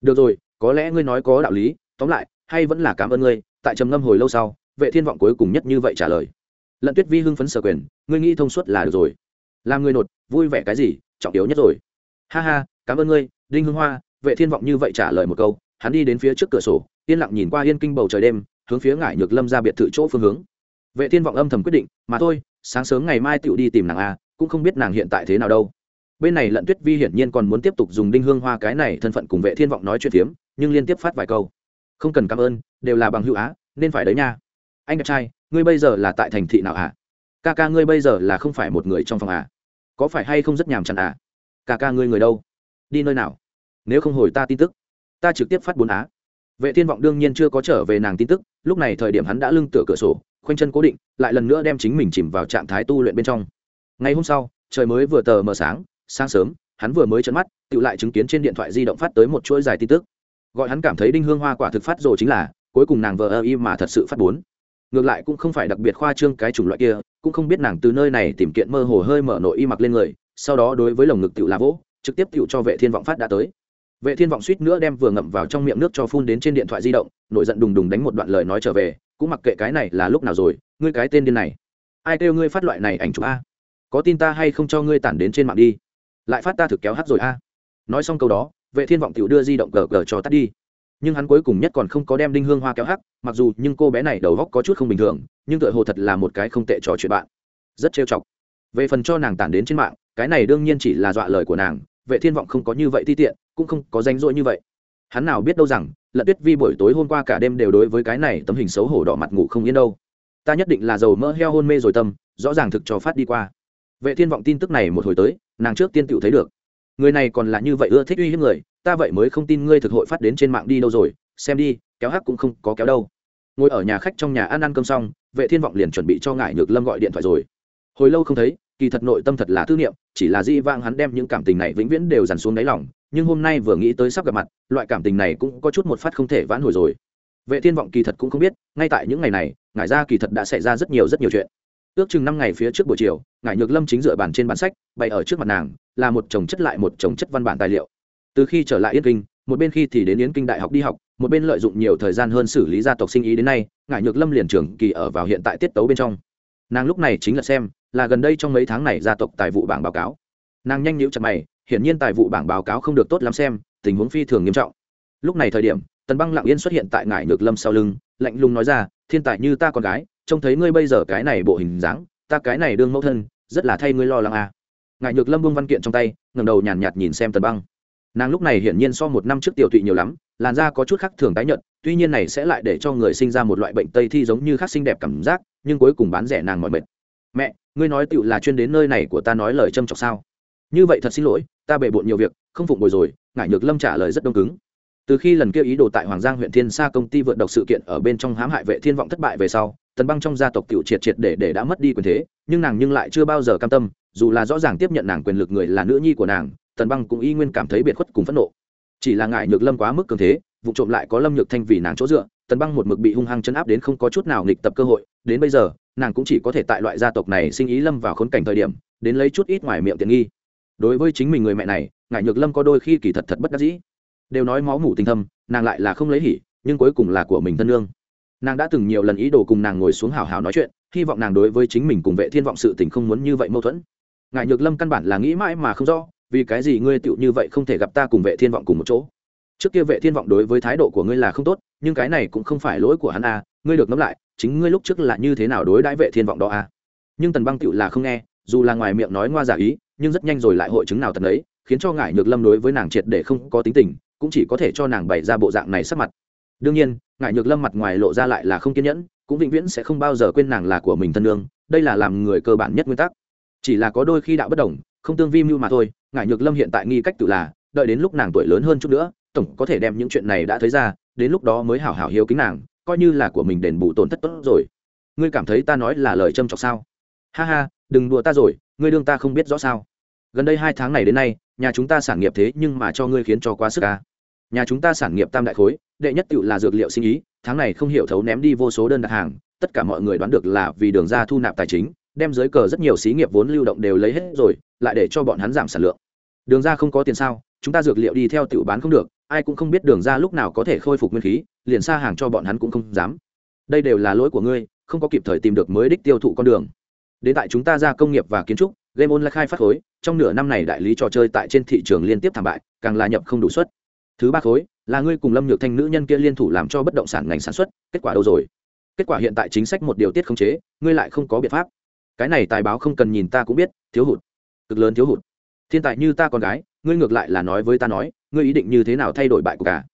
Speaker 1: Được rồi, có lẽ ngươi nói có đạo lý, tóm lại, hay vẫn là cảm ơn ngươi, tại trầm ngâm hồi lâu sau, vệ thiên vọng cuối cùng nhất như vậy trả lời. Lận tuyết vi hưng phấn sở quyền, ngươi nghĩ thông suốt là được rồi. Làm người nột, vui vẻ cái gì, trọng yếu nhất rồi. Ha ha, cảm ơn ngươi, đinh hương hoa, vệ thiên vọng như vậy trả lời một câu hắn đi đến phía trước cửa sổ, yên lặng nhìn qua yên kinh bầu trời đêm, hướng phía ngải nhược lâm ra biệt thự chỗ phương hướng. Vệ thiên vọng âm thầm quyết định, mà thôi, sáng sớm ngày mai tựu đi tìm nàng a, cũng không biết nàng hiện tại thế nào đâu. Bên này lận tuyết vi hiển nhiên còn muốn tiếp tục dùng đinh hương hoa cái này thân phận cùng vệ thiên vọng nói chuyện phiếm, nhưng liên tiếp phát vài câu. Không cần cảm ơn, đều là bằng hữu á, nên phải đấy nha. Anh đẹp trai, ngươi bây giờ là tại thành thị nào à? ca ca ngươi bây giờ là không phải một người trong phòng à? Có phải hay không rất nhàm chán à? Ca ca ngươi người đâu? Đi nơi nào? Nếu không hồi ta tin tức ta trực tiếp phát bốn á. Vệ thiên vọng đương nhiên chưa có trở về nàng tin tức, lúc này thời điểm hắn đã lưng tựa cửa sổ, khoanh chân cố định, lại lần nữa đem chính mình chìm vào trạng thái tu luyện bên trong. Ngày hôm sau, trời mới vừa tờ mờ sáng sáng sớm, hắn vừa mới chấn mắt, tự lại chứng kiến trên điện thoại di động phát tới một chuỗi dài tin tức. Gọi hắn cảm thấy đinh hương hoa quả thực phát rồi chính là, cuối cùng nàng vờ ơ y mà thật sự phát bốn. Ngược lại cũng không phải đặc biệt khoa trương cái chủng loại kia, cũng không biết nàng từ nơi này tìm kiện mơ hồ hơi mở nội y mặc lên người, sau đó đối với lồng ngực tự là vỗ, trực tiếp tự cho vệ thiên vọng phát đã tới vệ thiên vọng suýt nữa đem vừa ngậm vào trong miệng nước cho phun đến trên điện thoại di động, nổi giận đùng đùng đánh một đoạn lời nói trở về, cũng mặc kệ cái này là lúc nào rồi, ngươi cái tên điên này. Ai kêu ngươi phát loại này ảnh chụp a? Có tin ta hay không cho ngươi tản đến trên mạng đi? Lại phát ta thực kéo hát rồi a. Nói xong câu đó, vệ thiên vọng tiểu đưa di động gờ gờ cho tắt đi. Nhưng hắn cuối cùng nhất còn không có đem đinh hương hoa kéo hắc mặc dù nhưng cô bé này đầu góc có chút không bình thường, nhưng tựa hồ thật là một cái không tệ trò chuyện bạn. Rất trêu chọc. Về phần cho nàng tản đến trên mạng, cái này đương nhiên chỉ là dọa lời của nàng, vệ thiên vọng không có như vậy ti tiện cũng không có danh rỗi như vậy. Hắn nào biết đâu rằng lận tuyết vi buổi tối hôm qua cả đêm đều đối với cái này tấm hình xấu hổ đỏ mặt ngủ không yên đâu. Ta nhất định là dầu mỡ heo hôn mê rồi tâm, rõ ràng thực cho phát đi qua. Vệ thiên vọng tin tức này một hồi tới, nàng trước tiên tựu thấy được. Người này còn là như vậy ưa thích uy hiếp người, ta vậy mới không tin ngươi thực hội phát đến trên mạng đi đâu rồi, xem đi, kéo hắc cũng không có kéo đâu. Ngồi ở nhà khách trong nhà ăn ăn cơm xong, vệ thiên vọng liền chuẩn bị cho ngải nhược lâm gọi điện thoại rồi. Hồi lâu không thấy, kỳ thật nội tâm thật là tư niệm, chỉ là di vang hắn đem những cảm tình này vĩnh viễn đều dằn xuống đáy lòng nhưng hôm nay vừa nghĩ tới sắp gặp mặt, loại cảm tình này cũng có chút một phát không thể vãn hồi rồi. Vệ thiên vọng kỳ thật cũng không biết, ngay tại những ngày này, ngải ra kỳ thật đã xảy ra rất nhiều rất nhiều chuyện. Ước chừng năm ngày phía trước buổi chiều, ngải nhược lâm chính dựa bàn trên bản sách, bày ở trước mặt nàng, là một chồng chất lại một chồng chất văn bản tài liệu. Từ khi trở lại yên kinh, một bên khi thì đến yến kinh đại học đi học, một bên lợi dụng nhiều thời gian hơn xử lý gia tộc sinh ý đến nay, ngải nhược lâm liền trường kỳ ở vào hiện tại tiết tấu bên trong. Nàng lúc này chính là xem, là gần đây trong mấy tháng này gia tộc tài vụ bảng báo cáo. Nàng nhanh nhíu chặt mày hiển nhiên tài vụ bảng báo cáo không được tốt lắm xem tình huống phi thường nghiêm trọng. Lúc này thời điểm tần băng lặng yên xuất hiện tại ngải ngược lâm sau lưng lạnh lùng nói ra thiên tài như ta con gái trông thấy ngươi bây giờ cái này bộ hình dáng ta cái này đương mẫu thân rất là thay ngươi lo lắng à. ngải ngược lâm buông văn kiện trong tay ngầm đầu nhàn nhạt, nhạt nhìn xem tần băng. Nàng lúc này hiển nhiên so một năm trước tiểu tụy nhiều lắm làn da có chút khác thường tái nhợt tuy nhiên này sẽ lại để cho người sinh ra một loại bệnh tây thi giống như khác xinh đẹp cảm giác nhưng cuối cùng bán rẻ nàng mọi mệt. Mẹ ngươi nói tựu là chuyên đến nơi này của ta nói lời châm chọc sao? Như vậy thật xin lỗi ta bể bộn nhiều việc, không phụng bồi rồi, ngải nhược lâm trả lời rất đông cứng. Từ khi lần kia ý đồ tại hoàng giang huyện thiên sa công ty vượt độc sự kiện ở bên trong hãm hại vệ thiên vọng thất bại về sau, tần băng trong gia tộc tiểu triệt triệt để để đã mất đi quyền thế, nhưng nàng nhưng lại chưa bao giờ cam tâm, dù là rõ ràng tiếp nhận nàng quyền lực người là nữ nhi của nàng, tần băng cũng y nguyên cảm thấy biệt khuất cùng phẫn nộ. Chỉ là ngại nhược lâm quá mức cường thế, vụ trộm lại có lâm nhược thanh vì nàng chỗ dựa, tần băng một mực bị hung hăng chấn áp đến không có chút nào nghịch tập cơ hội, đến bây giờ, nàng cũng chỉ có thể tại loại gia tộc này sinh ý lâm vào khốn cảnh thời điểm, đến lấy chút ít ngoài miệng tiện nghi đối với chính mình người mẹ này ngại nhược lâm có đôi khi kỳ thật thật bất đắc dĩ. Đều nói máu mủ tình thâm nàng lại là không lấy hỉ nhưng cuối cùng là của mình thân lương nàng đã từng nhiều lần ý đồ cùng nàng ngồi xuống hào hào nói chuyện hy vọng nàng đối với chính mình cùng vệ thiên vọng sự tình không muốn như vậy mâu thuẫn. Ngại nhược lâm căn bản là nghĩ mãi mà không rõ vì cái gì ngươi tựu như vậy không thể gặp ta cùng vệ thiên vọng cùng một chỗ? Trước kia vệ thiên vọng đối với thái độ của ngươi là không tốt nhưng cái này cũng không phải lỗi của hắn a à, ngươi được ngẫm lại chính ngươi lúc trước là như thế nào đối đãi vệ thiên vọng đó a à. nhưng tần băng tựu là không nghe dù là ngoài miệng nói ngoa giả ý, nhưng rất nhanh rồi lại hội chứng nào tận ấy khiến cho ngải nhược lâm đối với nàng triệt để không có tính tình, cũng chỉ có thể cho nàng bày ra bộ dạng này sắc mặt. Đương nhiên, ngải nhược lâm mặt ngoài lộ ra lại là không kiên nhẫn, cũng vĩnh viễn sẽ không bao giờ quên nàng là của mình thân lương đây là làm người cơ bản nhất nguyên tắc. Chỉ là có đôi khi đạo bất đồng, không tương vi mưu mà thôi, Ngải nhược lâm hiện tại nghi cách tự là, đợi đến lúc nàng tuổi lớn hơn chút nữa, tổng có thể đem những chuyện này đã thấy ra, đến lúc đó mới hảo hảo hiếu kính nàng, coi như là của mình đền bù tổn thất tốt rồi. Ngươi cảm thấy ta nói là lời châm chọc sao? Ha ha, đừng đùa ta rồi, ngươi đương ta không biết rõ sao. Gần đây hai tháng này đến nay, nhà chúng ta sản nghiệp thế nhưng mà cho ngươi khiến cho quá sức ca nhà chúng ta sản nghiệp tam đại khối, đệ nhất tựu là dược liệu sinh ý, tháng này không hiểu thấu ném đi vô số đơn đặt hàng, tất cả mọi người đoán được là vì đường ra thu nạp tài chính, đem dưới cờ rất nhiều xí nghiệp vốn lưu động đều lấy hết rồi, lại để cho bọn hắn giảm sản lượng. Đường ra không có tiền sao, chúng ta dược liệu đi theo tựu bán không được, ai cũng không biết đường ra lúc nào có thể khôi phục nguyên khí, liền xa hàng cho bọn hắn cũng không dám. Đây đều là lỗi của ngươi, không có kịp thời tìm được mới đích tiêu thụ con đường đến tại chúng ta ra công nghiệp và kiến trúc, game online khai phát khối, trong nửa năm này đại lý trò chơi tại trên thị trường liên tiếp thảm bại, càng là nhập không đủ suất. Thứ ba khối, là ngươi cùng lâm nhược thanh nữ nhân kia liên thủ làm cho bất động sản ngành sản xuất, kết quả đâu rồi? Kết quả hiện tại chính sách một điều tiết không chế, ngươi lại không có biện pháp. Cái này tài báo không cần nhìn ta cũng biết, thiếu hụt. Cực lớn thiếu hụt. Thiên tài như ta con gái, ngươi ngược lại là nói với ta nói, ngươi ý định như thế nào thay đổi bại của cả?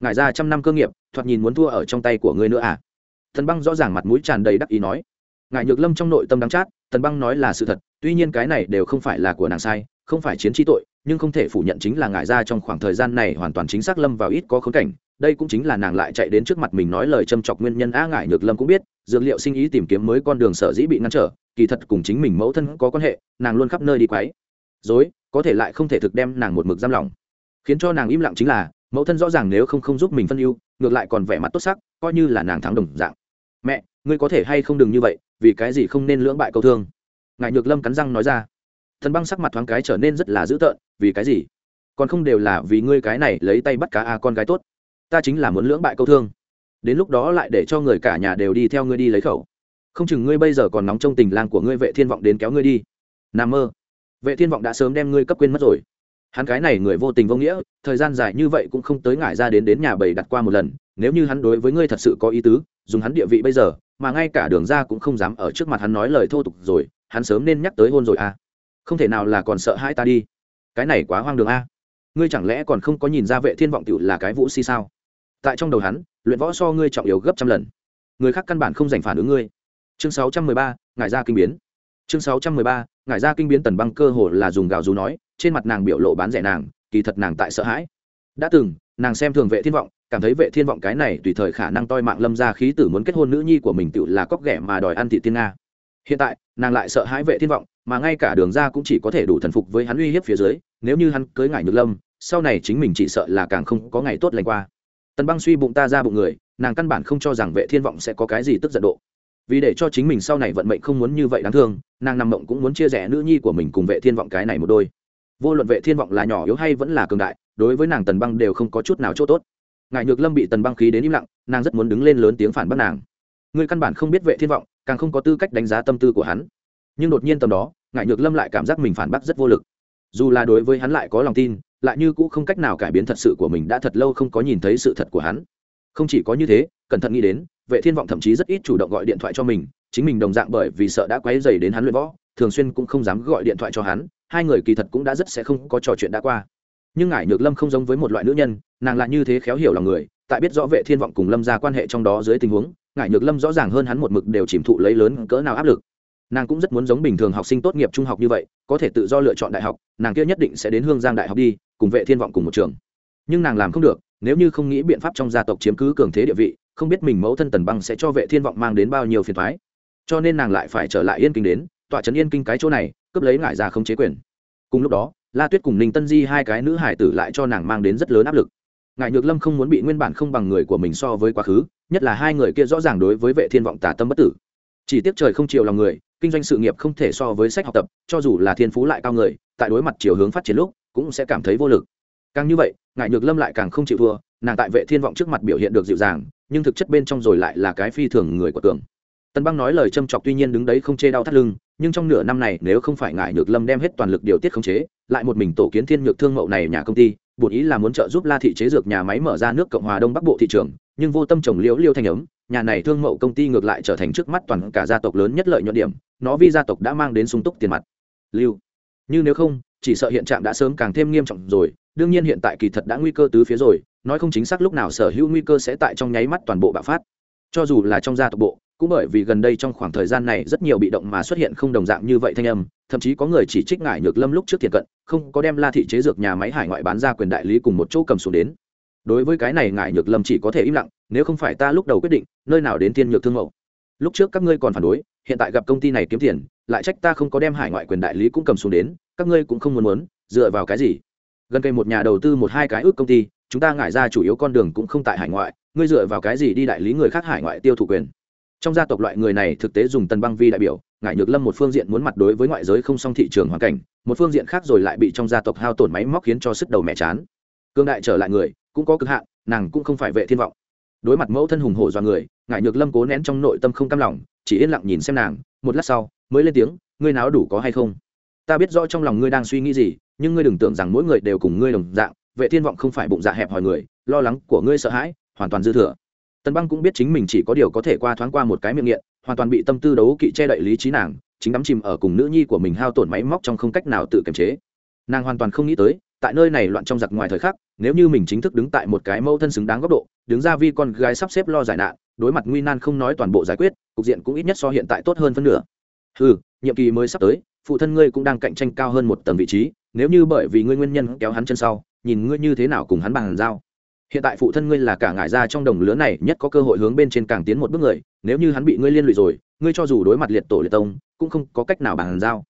Speaker 1: Ngại ra trăm năm cơ nghiệp, thoạt nhìn muốn thua ở trong tay của ngươi nữa à? Thần băng rõ ràng mặt mũi tràn đầy đắc ý nói. Ngại nhược lâm trong nội tâm đắng chát Tần băng nói là sự thật, tuy nhiên cái này đều không phải là của nàng sai, không phải chiến trí tội, nhưng không thể phủ nhận chính là ngại ra trong khoảng thời gian này hoàn toàn chính xác lâm vào ít có khốn cảnh. Đây cũng chính là nàng lại chạy đến trước mặt mình nói lời châm chọc nguyên nhân a ngại nhược lâm cũng biết, dược liệu sinh ý tìm kiếm mới con đường sở dĩ bị ngăn trở, kỳ thật cùng chính mình mẫu thân có quan hệ, nàng luôn khắp nơi đi quấy. Dối có thể lại không thể thực đem nàng một mực giam lòng khiến cho nàng im lặng chính là, mẫu thân rõ ràng nếu không không giúp mình phân ưu, ngược lại còn vẻ mặt tốt sắc, coi như là nàng thắng đồng dạng. Mẹ ngươi có thể hay không đừng như vậy, vì cái gì không nên lưỡng bại câu thương? Ngài nhược lâm cắn răng nói ra. Thần băng sắc mặt thoáng cái trở nên rất là dữ tợn, vì cái gì? Còn không đều là vì ngươi cái này lấy tay bắt cá a, con gái tốt. Ta chính là muốn lưỡng bại câu thương. Đến lúc đó lại để cho người cả nhà đều đi theo ngươi đi lấy khẩu. Không chừng ngươi bây giờ còn nóng trong tình lang của ngươi vệ thiên vọng đến kéo ngươi đi. N mơ. Vệ thiên vọng đã sớm đem ngươi cấp quên mất rồi. Hắn cái này người vô tình vô nghĩa, thời gian dài như vậy cũng không tới ngại ra đến đến nhà bầy đặt qua một lần, nếu như hắn đối với ngươi thật sự có ý tứ, dùng hắn địa vị bây giờ mà ngay cả đường ra cũng không dám ở trước mặt hắn nói lời thô tục rồi hắn sớm nên nhắc tới hôn rồi à. Không thể nào là còn sợ hai ta đi. Cái này quá hoang đường a. Ngươi chẳng lẽ còn không có nhìn ra vệ thiên vọng tựu là cái vũ si sao? Tại trong đầu hắn luyện võ so ngươi trọng yếu gấp trăm lần. Người khác căn bản không dành phản ứng ngươi. Chương 613, ngải ra kinh biến. Chương 613, ngải ra kinh biến tần băng cơ hồ là dùng gào rú nói trên mặt nàng biểu lộ bán rẻ nàng kỳ thật nàng tại sợ hãi. Đã từng nàng xem thường vệ thiên vọng cảm thấy vệ thiên vọng cái này tùy thời khả năng toi mạng lâm ra khí tử muốn kết hôn nữ nhi của mình tự là cóc ghẻ mà đòi ăn thị tiên nga. Hiện tại, nàng lại sợ hãi vệ thiên vọng, mà ngay cả đường ra cũng chỉ có thể đủ thần phục với hắn uy hiếp phía dưới, nếu như hắn cưới ngải nhược lâm, sau này chính mình chỉ sợ là càng không có ngày tốt lành qua. Tần băng suy bụng ta ra bụng người, nàng căn bản không cho rằng vệ thiên vọng sẽ có cái gì tức giận độ. Vì để cho chính mình sau này vận mệnh không muốn như vậy đáng thương, nàng nằm mộng cũng muốn chia rẽ nữ nhi của mình cùng vệ thiên vọng cái này một đôi. Vô luận vệ thiên vọng là nhỏ yếu hay vẫn là cường đại, đối với nàng tần băng đều không có chút nào chỗ tốt ngài nhược lâm bị tần băng khí đến im lặng, nàng rất muốn đứng lên lớn tiếng phản bác nàng. Ngươi căn bản không biết vệ thiên vọng, càng không có tư cách đánh giá tâm tư của hắn. Nhưng đột nhiên tầm đó, ngài nhược lâm lại cảm giác mình phản bác rất vô lực. Dù là đối với hắn lại có lòng tin, lại như cũ không cách nào cải biến thật sự của mình đã thật lâu không có nhìn thấy sự thật của hắn. Không chỉ có như thế, cẩn thận nghĩ đến, vệ thiên vọng thậm chí rất ít chủ động gọi điện thoại cho mình, chính mình đồng dạng bởi vì sợ đã quấy dày đến hắn luyện võ, thường xuyên cũng không dám gọi điện thoại cho hắn, hai người kỳ thật cũng đã rất sẽ không có trò chuyện đã qua nhưng ngải nhược lâm không giống với một loại nữ nhân, nàng lại như thế khéo hiểu lòng người, tại biết rõ vệ thiên vọng cùng lâm ra quan hệ trong đó dưới tình huống, ngải nhược lâm rõ ràng hơn hắn một mực đều chìm thụ lấy lớn cỡ nào áp lực. Nàng cũng rất muốn giống bình thường học sinh tốt nghiệp trung học như vậy, có thể tự do lựa chọn đại học, nàng kia nhất định sẽ đến hương giang đại học đi, cùng vệ thiên vọng cùng một trường. Nhưng nàng làm không được, nếu như không nghĩ biện pháp trong gia tộc chiếm cứ cường thế địa vị, không biết mình mẫu thân tần băng sẽ cho vệ thiên vọng mang đến bao nhiêu phiền thoái cho nên nàng lại phải trở lại yên kinh đến, tọa trấn yên kinh cái chỗ này, cướp lấy ngải ra không chế quyền. Cùng lúc đó la tuyết cùng ninh tân di hai cái nữ hải tử lại cho nàng mang đến rất lớn áp lực. Ngài nhược lâm không muốn bị nguyên bản không bằng người của mình so với quá khứ, nhất là hai người kia rõ ràng đối với vệ thiên vọng tả tâm bất tử. Chỉ tiếc trời không chiều lòng người, kinh doanh sự nghiệp không thể so với sách học tập, cho dù là thiên phú lại cao người, tại đối mặt chiều hướng phát triển lúc, cũng sẽ cảm thấy vô lực. Càng như vậy ngại nhược lâm lại càng không chịu thua, nàng tại vệ thiên vọng trước mặt biểu hiện được dịu dàng, nhưng thực chất bên trong rồi lại là cái phi thường người của tường tần băng nói lời châm chọc tuy nhiên đứng đấy không chê đau thắt lưng, nhưng trong nửa năm này nếu không phải ngại nhược lâm đem hết toàn lực điều tiết khống chế, lại một mình tổ kiến thiên nhược thương mậu này nhà công ty bổn ý là muốn trợ giúp la thị chế dược nhà máy mở ra nước cộng hòa đông bắc bộ thị trường, nhưng vô tâm trồng liễu liêu thanh ấm, nhà này thương mậu công ty ngược lại trở thành trước mắt toàn cả gia tộc lớn nhất lợi nhuận điểm, nó vì gia tộc đã mang đến sung túc tiền mặt. Lưu. Như nếu không, chỉ sợ hiện trạng đã sớm càng thêm nghiêm trọng rồi, đương nhiên hiện tại kỳ thật đã nguy cơ tứ phía rồi, nói không chính xác lúc nào sở hữu nguy cơ sẽ tại trong nháy mắt toàn bộ bạo phát. Cho dù là trong gia tộc bộ cũng bởi vì gần đây trong khoảng thời gian này rất nhiều bị động mà xuất hiện không đồng dạng như vậy thanh âm, thậm chí có người chỉ trích ngải nhược lâm lúc trước thiện cận, không có đem la thị chế dược nhà máy hải ngoại bán ra quyền đại lý cùng một chỗ cầm xuống đến. Đối với cái này ngải nhược lâm chỉ có thể im lặng, nếu không phải ta lúc đầu quyết định, nơi nào đến tiên nhược thương mẫu. Lúc trước các ngươi còn phản đối, hiện tại gặp công ty này kiếm tiền, lại trách ta không có đem hải ngoại quyền đại lý cũng cầm xuống đến, các ngươi cũng không muốn muốn, dựa vào cái gì? Gần cây một nhà đầu tư một hai cái ước công ty, chúng ta ngại ra chủ yếu con đường cũng không tại hải ngoại, ngươi dựa vào cái gì đi đại lý người khác hải ngoại tiêu thụ quyền? Trong gia tộc loại người này thực tế dùng tần băng vi đại biểu ngại nhược lâm một phương diện muốn mặt đối với ngoại giới không song thị trường hoàn cảnh, một phương diện khác rồi lại bị trong gia tộc hao tổn máy móc khiến cho sức đầu mẹ chán. Cương đại trở lại người, cũng có cực hạn, nàng cũng không phải vệ thiên vọng. Đối mặt mẫu thân hùng hổ do người ngại nhược lâm cố nén trong nội tâm không cam lòng, chỉ yên lặng nhìn xem nàng, một lát sau, mới lên tiếng, ngươi nào đủ có hay không? Ta biết rõ trong lòng ngươi đang suy nghĩ gì, nhưng ngươi đừng tưởng rằng mỗi người đều cùng ngươi đồng dạng, vệ thiên vọng không phải bụng dạ hẹp hòi người, lo lắng của ngươi sợ hãi, hoàn toàn dư thừa tần băng cũng biết chính mình chỉ có điều có thể qua thoáng qua một cái miệng nghiện, hoàn toàn bị tâm tư đấu kỵ che đậy lý trí nàng, chính đắm chìm ở cùng nữ nhi của mình hao tổn máy móc trong không cách nào tự kiềm chế. Nàng hoàn toàn không nghĩ tới, tại nơi này loạn trong giặc ngoài thời khắc, nếu như mình chính thức đứng tại một cái mâu thân xứng đáng góc độ, đứng ra vì con gái sắp xếp lo giải nạn, đối mặt nguy nan không nói toàn bộ giải quyết, cục diện cũng ít nhất so hiện tại tốt hơn phân nửa. Ừ nhiệm kỳ mới sắp tới, phụ thân ngươi cũng đang cạnh tranh cao hơn một tầng vị trí, nếu như bởi vì ngươi nguyên nhân kéo hắn chân sau, nhìn ngươi như thế nào cùng hắn bằng giao hiện tại phụ thân ngươi là cả ngải ra trong đồng lứa này, nhất có cơ hội hướng bên trên càng tiến một bước người, nếu như hắn bị ngươi liên lụy rồi, ngươi cho dù đối mặt liệt tổ liệt tông, cũng không có cách nào bàn giao.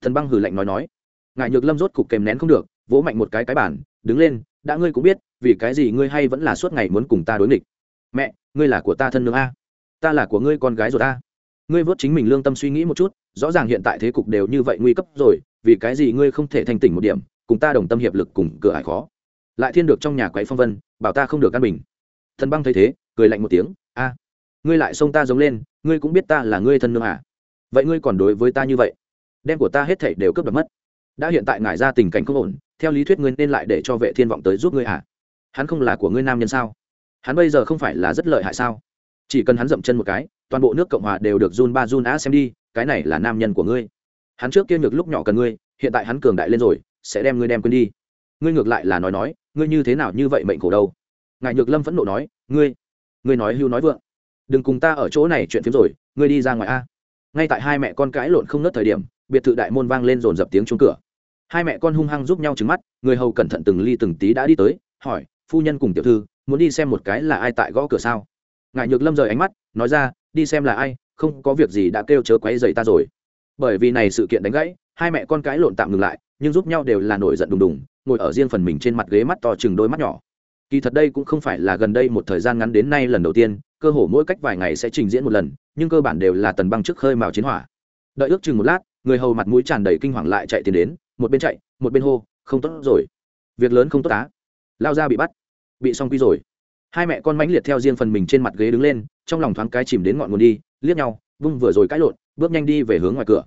Speaker 1: Thần băng hử lạnh nói nói. Ngài nhược lâm rốt cục kèm nén không được, vỗ mạnh một cái cái bản đứng lên, đã ngươi cũng biết, vì cái gì ngươi hay vẫn là suốt ngày muốn cùng ta đối nghịch. Mẹ, ngươi là của ta thân nương a. Ta là của ngươi con gái rồi ta ngươi vớt chính mình lương tâm suy nghĩ một chút, rõ ràng hiện tại thế cục đều như vậy nguy cấp rồi, vì cái gì ngươi không thể thành tỉnh một điểm, cùng ta đồng tâm hiệp lực cùng cửa ải khó. Lại thiên được trong nhà quậy phong vân bảo ta không được căn bình. Thần băng thấy thế, cười lạnh một tiếng, a, ngươi lại xông ta giống lên, ngươi cũng biết ta là ngươi thân nương à? Vậy ngươi còn đối với ta như vậy? Đem của ta hết thảy đều cướp đoạt mất. Đã hiện tại ngải ra tình cảnh không ổn, theo lý thuyết ngươi nên lại để cho vệ thiên vọng tới giúp ngươi à? Hắn không là của ngươi nam nhân sao? Hắn bây giờ không phải là rất lợi hại sao? Chỉ cần hắn dậm chân một cái, toàn bộ nước cộng hòa đều được run ba run á xem đi, cái này là nam nhân của ngươi. Hắn trước kia ngược lúc nhỏ cần ngươi, hiện tại hắn cường đại lên rồi, sẽ đem ngươi đem quên đi. Ngươi ngược lại là nói nói ngươi như thế nào như vậy mệnh khổ đâu? Ngài nhược lâm vẫn nộ nói, ngươi ngươi nói hưu nói vượng. Đừng cùng ta ở chỗ này chuyện phiếm rồi, ngươi đi ra ngoài a. Ngay tại hai mẹ con cãi lộn không nớt thời điểm, biệt thự đại môn vang lên dồn dập tiếng chuông cửa. Hai mẹ con hung hăng giúp nhau trứng mắt, người hầu cẩn thận từng ly từng tí đã đi tới, hỏi, phu nhân cùng tiểu thư, muốn đi xem một cái là ai tại gõ cửa sao? Ngài nhược lâm rời ánh mắt, nói ra, đi xem là ai, không có việc gì đã kêu chớ quấy dày ta rồi. Bởi vì này sự kiện đánh gãy, hai mẹ con cãi lộn tạm ngừng lại, nhưng giúp nhau đều là nổi giận đùng đùng ngồi ở riêng phần mình trên mặt ghế mắt to chừng đôi mắt nhỏ. Kỳ thật đây cũng không phải là gần đây một thời gian ngắn đến nay lần đầu tiên, cơ hồ mỗi cách vài ngày sẽ trình diễn một lần, nhưng cơ bản đều là tần băng trước khơi mào chiến hỏa. Đợi ước chừng một lát, người hầu mặt mũi tràn đầy kinh hoàng lại chạy tiến đến, một bên chạy, một bên hô, không tốt rồi. Việc lớn không tốt á. Lao ra bị bắt. Bị xong quy rồi. Hai mẹ con mãnh liệt theo riêng phần mình trên mặt ghế đứng lên, trong lòng thoáng cái chìm đến ngọn nguồn đi, liếc nhau, vung vừa rồi cãi lộn, bước nhanh đi về hướng ngoài cửa.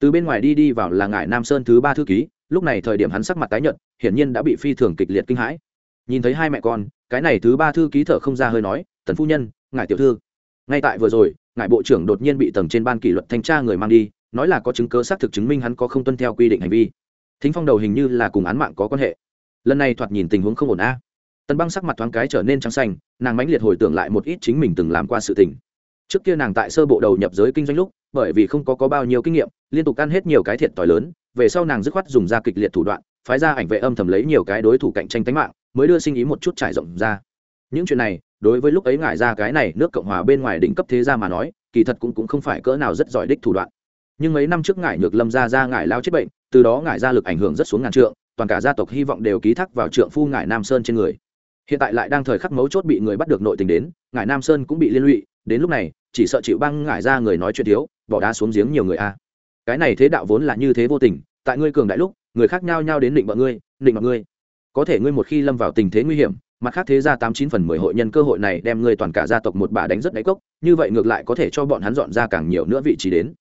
Speaker 1: Từ bên ngoài đi đi vào là ngải nam sơn thứ ba thư ký lúc này thời điểm hắn sắc mặt tái nhợt hiển nhiên đã bị phi thường kịch liệt kinh hãi. Nhìn thấy hai mẹ con cái này thứ ba thư ký thở không ra hơi nói tần phu nhân ngài tiểu thư. Ngay tại vừa rồi ngài bộ trưởng đột nhiên bị tầng trên ban kỷ luật thanh tra người mang đi nói là có chứng cớ xác thực chứng minh hắn có không tuân theo quy định hành vi. Thính phong đầu hình như là cùng án mạng có quan hệ. Lần này thoạt nhìn tình huống không ổn a. Tần băng sắc mặt thoáng cái trở nên trắng xanh nàng mãnh liệt hồi tưởng lại một ít chính mình từng làm qua sự tình. Trước kia nàng tại sơ bộ đầu nhập giới kinh doanh lúc bởi vì không có, có bao nhiêu kinh nghiệm liên tục ăn hết nhiều cái thiệt t lớn về sau nàng dứt khoát dùng ra kịch liệt thủ đoạn phái ra ảnh vệ âm thầm lấy nhiều cái đối thủ cạnh tranh tánh mạng mới đưa sinh ý một chút trải rộng ra. Những chuyện này đối với lúc ấy ngại ra cái này nước cộng hòa bên ngoài đỉnh cấp thế gia mà nói kỳ thật cũng, cũng không phải cỡ nào rất giỏi đích thủ đoạn. Nhưng mấy năm trước ngải nhược lâm ra ra ngải lao chết bệnh từ đó ngải ra lực ảnh hưởng rất xuống ngàn trượng toàn cả gia tộc hy vọng đều ký thác vào trượng phu ngải nam sơn trên người. Hiện tại lại đang thời khắc mấu chốt bị người bắt được nội tình đến ngải nam sơn cũng bị liên lụy đến lúc này chỉ sợ chịu băng ngải ra người nói chuyện thiếu bỏ đá xuống giếng nhiều người a. Cái này thế đạo vốn là như thế vô tình tại ngươi cường đại lúc người khác nhao nhao đến định mọi ngươi định mọi ngươi. Có thể ngươi một khi lâm vào tình thế nguy hiểm mặt khác thế ra tám chín phần mười hội nhân cơ hội này đem ngươi toàn cả gia tộc một bà đánh rất đáy cốc như vậy ngược lại có thể cho bọn hắn dọn ra càng nhiều nữa vị trí đến.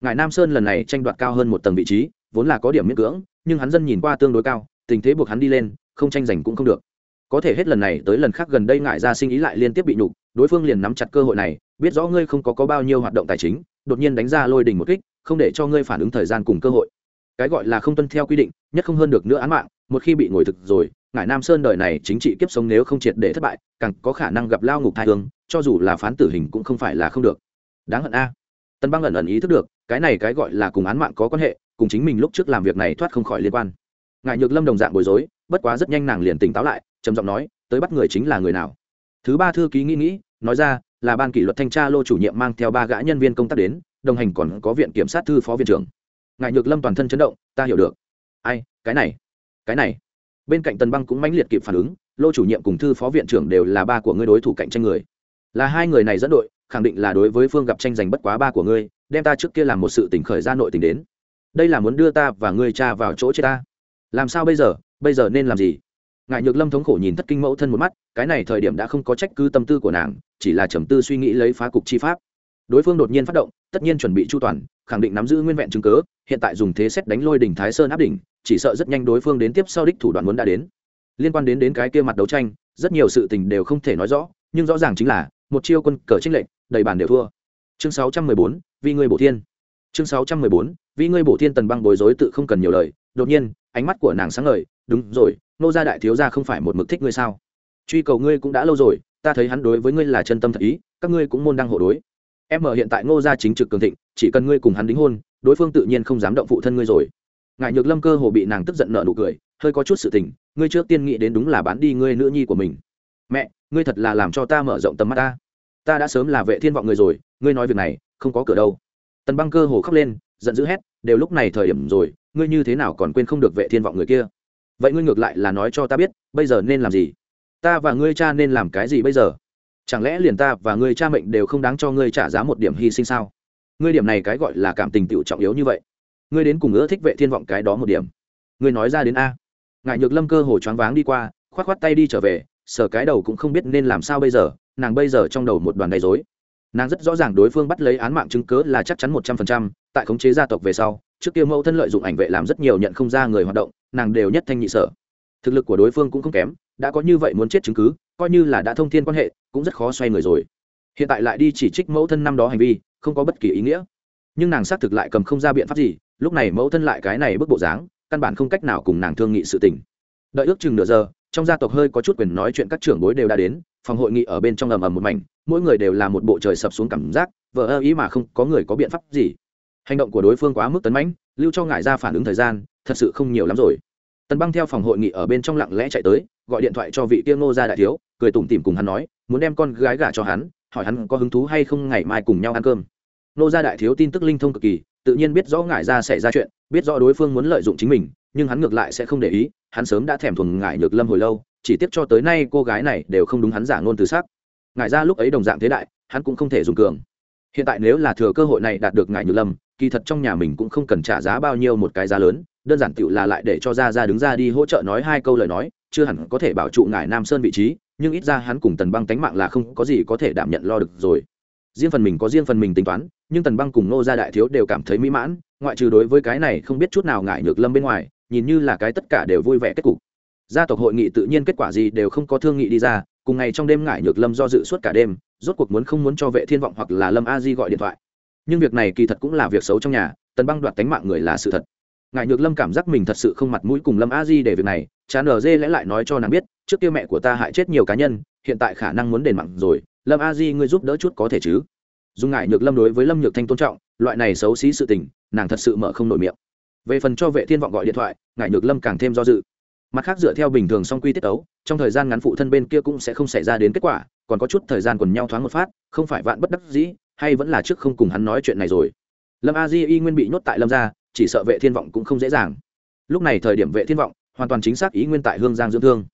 Speaker 1: Ngài nam sơn lần này tranh đoạt cao hơn một tầng vị trí vốn là có điểm miễn cưỡng nhưng hắn dân nhìn qua tương đối cao tình thế buộc hắn đi lên không tranh giành cũng không được. Có thể hết lần này tới lần khác gần đây ngại ra sinh ý lại liên tiếp bị nhục đối phương liền nắm chặt cơ hội này biết rõ ngươi không có, có bao nhiêu hoạt động tài chính đột nhiên đánh ra lôi đình một kích không để cho ngươi phản ứng thời gian cùng cơ hội cái gọi là không tuân theo quy định, nhất không hơn được nữa án mạng, một khi bị ngồi thực rồi, ngải nam sơn đời này chính trị kiếp sống nếu không triệt để thất bại, càng có khả năng gặp lao ngục thai thương, cho dù là phán tử hình cũng không phải là không được. Đáng hận a. Tân băng ẩn ẩn ý thức được, cái này cái gọi là cùng án mạng có quan hệ, cùng chính mình lúc trước làm việc này thoát không khỏi liên quan. Ngại nhược lâm đồng dạng bối rối, bất quá rất nhanh nàng liền tỉnh táo lại, trầm giọng nói, tới bắt người chính là người nào? Thứ ba thư ký nghĩ nghĩ, nói ra, là ban kỷ luật thanh tra lô chủ nhiệm mang theo ba gã nhân viên công tác đến, đồng hành còn có viện kiểm sát thư phó viện trưởng ngại nhược lâm toàn thân chấn động, ta hiểu được. Ai, cái này cái này. Bên cạnh tần băng cũng mãnh liệt kịp phản ứng, lô chủ nhiệm cùng thư phó viện trưởng đều là ba của ngươi đối thủ cạnh tranh người. Là hai người này dẫn đội, khẳng định là đối với phương gặp tranh giành bất quá ba của ngươi, đem ta trước kia làm một sự tỉnh khởi ra nội tình đến. Đây là muốn đưa ta và ngươi cha vào chỗ chết ta. Làm sao bây giờ bây giờ nên làm gì? Ngại nhược lâm thống khổ nhìn thất kinh mẫu thân một mắt, cái này thời điểm đã không có trách cứ tâm tư của nàng, chỉ là trầm tư suy nghĩ lấy phá cục chi pháp. Đối phương đột nhiên phát động tất nhiên chuẩn bị chu toàn khẳng định nắm giữ nguyên vẹn chứng cớ hiện tại dùng thế xét đánh lôi đỉnh thái sơn áp đỉnh chỉ sợ rất nhanh đối phương đến tiếp sau đích thủ đoạn muốn đã đến. Liên quan đến đến cái kia mặt đấu tranh rất nhiều sự tình đều không thể nói rõ nhưng rõ ràng chính là một chiêu quân cờ trinh lệnh đầy bàn đều thua. Chương 614, vì ngươi bổ thiên. Chương 614, vì ngươi bổ thiên tần băng bối rối tự không cần nhiều lời đột nhiên ánh mắt của nàng sáng ngời đúng rồi nô gia đại thiếu gia không phải một mực thích ngươi sao? Truy cầu ngươi cũng đã lâu rồi ta thấy hắn đối với ngươi là chân tâm thật ý các ngươi cũng môn đăng hộ đối em mở hiện tại ngô gia chính trực cường thịnh, chỉ cần ngươi cùng hắn đính hôn, đối phương tự nhiên không dám động phụ thân ngươi rồi. Ngại nhược lâm cơ hồ bị nàng tức giận nợ nụ cười, hơi có chút sự tình, ngươi trước tiên nghĩ đến đúng là bán đi ngươi nữ nhi của mình. Mẹ, ngươi thật là làm cho ta mở rộng tầm mắt ta. Ta đã sớm là vệ thiên vọng người rồi, ngươi nói việc này, không có cửa đâu. Tần băng cơ hồ khóc lên, giận dữ hét, đều lúc này thời điểm rồi, ngươi như thế nào còn quên không được vệ thiên vọng người kia? Vậy ngươi ngược lại là nói cho ta biết, bây giờ nên làm gì? Ta và ngươi cha nên làm cái gì bây giờ? Chẳng lẽ liền ta và người cha mệnh đều không đáng cho ngươi trả giá một điểm hy sinh sao? Ngươi điểm này cái gọi là cảm tình tựu trọng yếu như vậy. Ngươi đến cùng ưa thích vệ thiên vọng cái đó một điểm. Ngươi nói ra đến a. Ngại nhược lâm cơ hồ choáng váng đi qua, khoát khoát tay đi trở về sở cái đầu cũng không biết nên làm sao bây giờ, nàng bây giờ trong đầu một đoàn đầy dối nàng rất rõ ràng đối phương bắt lấy án mạng chứng cớ là chắc chắn một trăm phần trăm, tại khống chế gia tộc về sau, trước kia mẫu thân lợi dụng ảnh vệ làm rất nhiều nhận không ra người hoạt động, nàng đều nhất thanh nhị sở. Thực lực của đối phương cũng không kém, đã có như vậy muốn chết chứng cứ, coi như là đã thông thiên quan hệ cũng rất khó xoay người rồi. Hiện tại lại đi chỉ trích mẫu thân năm đó hành vi, không có bất kỳ ý nghĩa. Nhưng nàng xác thực lại cầm không ra biện pháp gì, lúc này mẫu thân lại cái này bức bộ dáng, căn bản không cách nào cùng nàng thương nghị sự tình. Đợi ước chừng nửa giờ, trong gia tộc hơi có chút quyền nói chuyện các trưởng bối đều đã đến, phòng hội nghị ở bên trong ầm ầm một mảnh, mỗi người đều là một bộ trời sập xuống cảm giác vợ ơ ý mà không có người có biện pháp gì. Hành động của đối phương quá mức tấn mãnh, lưu cho ngại ra phản ứng thời gian, thật sự không nhiều lắm rồi. Tần băng theo phòng hội nghị ở bên trong lặng lẽ chạy tới, gọi điện thoại cho vị tiêu ngô gia đại thiếu cười tủm tỉm cùng hắn nói, muốn đem con gái gả cho hắn, hỏi hắn có hứng thú hay không ngày mai cùng nhau ăn cơm. Nô gia đại thiếu tin tức linh thông cực kỳ, tự nhiên biết rõ ngải ra sẽ ra chuyện, biết rõ đối phương muốn lợi dụng chính mình, nhưng hắn ngược lại sẽ không để ý, hắn sớm đã thèm thuồng ngải nhược lâm hồi lâu, chỉ tiếc cho tới nay cô gái này đều không đúng hắn giả ngôn từ sắc. Ngải ra lúc ấy đồng dạng thế đại, hắn cũng không thể dùng cường. Hiện tại nếu là thừa cơ hội này đạt được ngải nhược lâm, kỳ thật trong nhà mình cũng không cần trả giá bao nhiêu một cái giá lớn, đơn giản tựu là lại để cho ra ra đứng ra đi hỗ trợ nói hai câu lời nói chưa hẳn có thể bảo trụ ngài nam sơn vị trí, nhưng ít ra hắn cùng tần băng tánh mạng là không có gì có thể đảm nhận lo được rồi. Riêng phần mình có riêng phần mình tính toán, nhưng tần băng cùng nô gia đại thiếu đều cảm thấy mỹ mãn, ngoại trừ đối với cái này không biết chút nào ngại nhược lâm bên ngoài, nhìn như là cái tất cả đều vui vẻ kết cục. Gia tộc hội nghị tự nhiên kết quả gì đều không có thương nghị đi ra, cùng ngày trong đêm ngại nhược lâm do dự suốt cả đêm, rốt cuộc muốn không muốn cho vệ thiên vọng hoặc là lâm a di gọi điện thoại. Nhưng việc này kỳ thật cũng là việc xấu trong nhà, tần băng đoạt tánh mạng người là sự thật ngại nhược lâm cảm giác mình thật sự không mặt mũi cùng lâm a di để việc này chán ở dê lẽ lại nói cho nàng biết, trước kia mẹ của ta hại chết nhiều cá nhân, hiện tại khả năng muốn đền mạng rồi, lâm a di ngươi giúp đỡ chút có thể chứ? Dùng ngại nhược lâm đối với lâm nhược thanh tôn trọng, loại này xấu xí sự tình, nàng thật sự mở không nổi miệng. Về phần cho vệ thiên vọng gọi điện thoại ngại nhược lâm càng thêm do dự. Mặt khác dựa theo bình thường song quy tiết ấu trong thời gian ngắn phụ thân bên kia cũng sẽ không xảy ra đến kết quả, còn có chút thời gian quần nhau thoáng một phát, không phải vạn bất đắc dĩ, hay vẫn là trước không cùng hắn nói chuyện này rồi. Lâm a di y nguyên bị nhốt tại lâm gia chỉ sợ vệ thiên vọng cũng không dễ dàng. Lúc này thời điểm vệ thiên vọng, hoàn toàn chính xác ý nguyên tại hương giang dưỡng thương.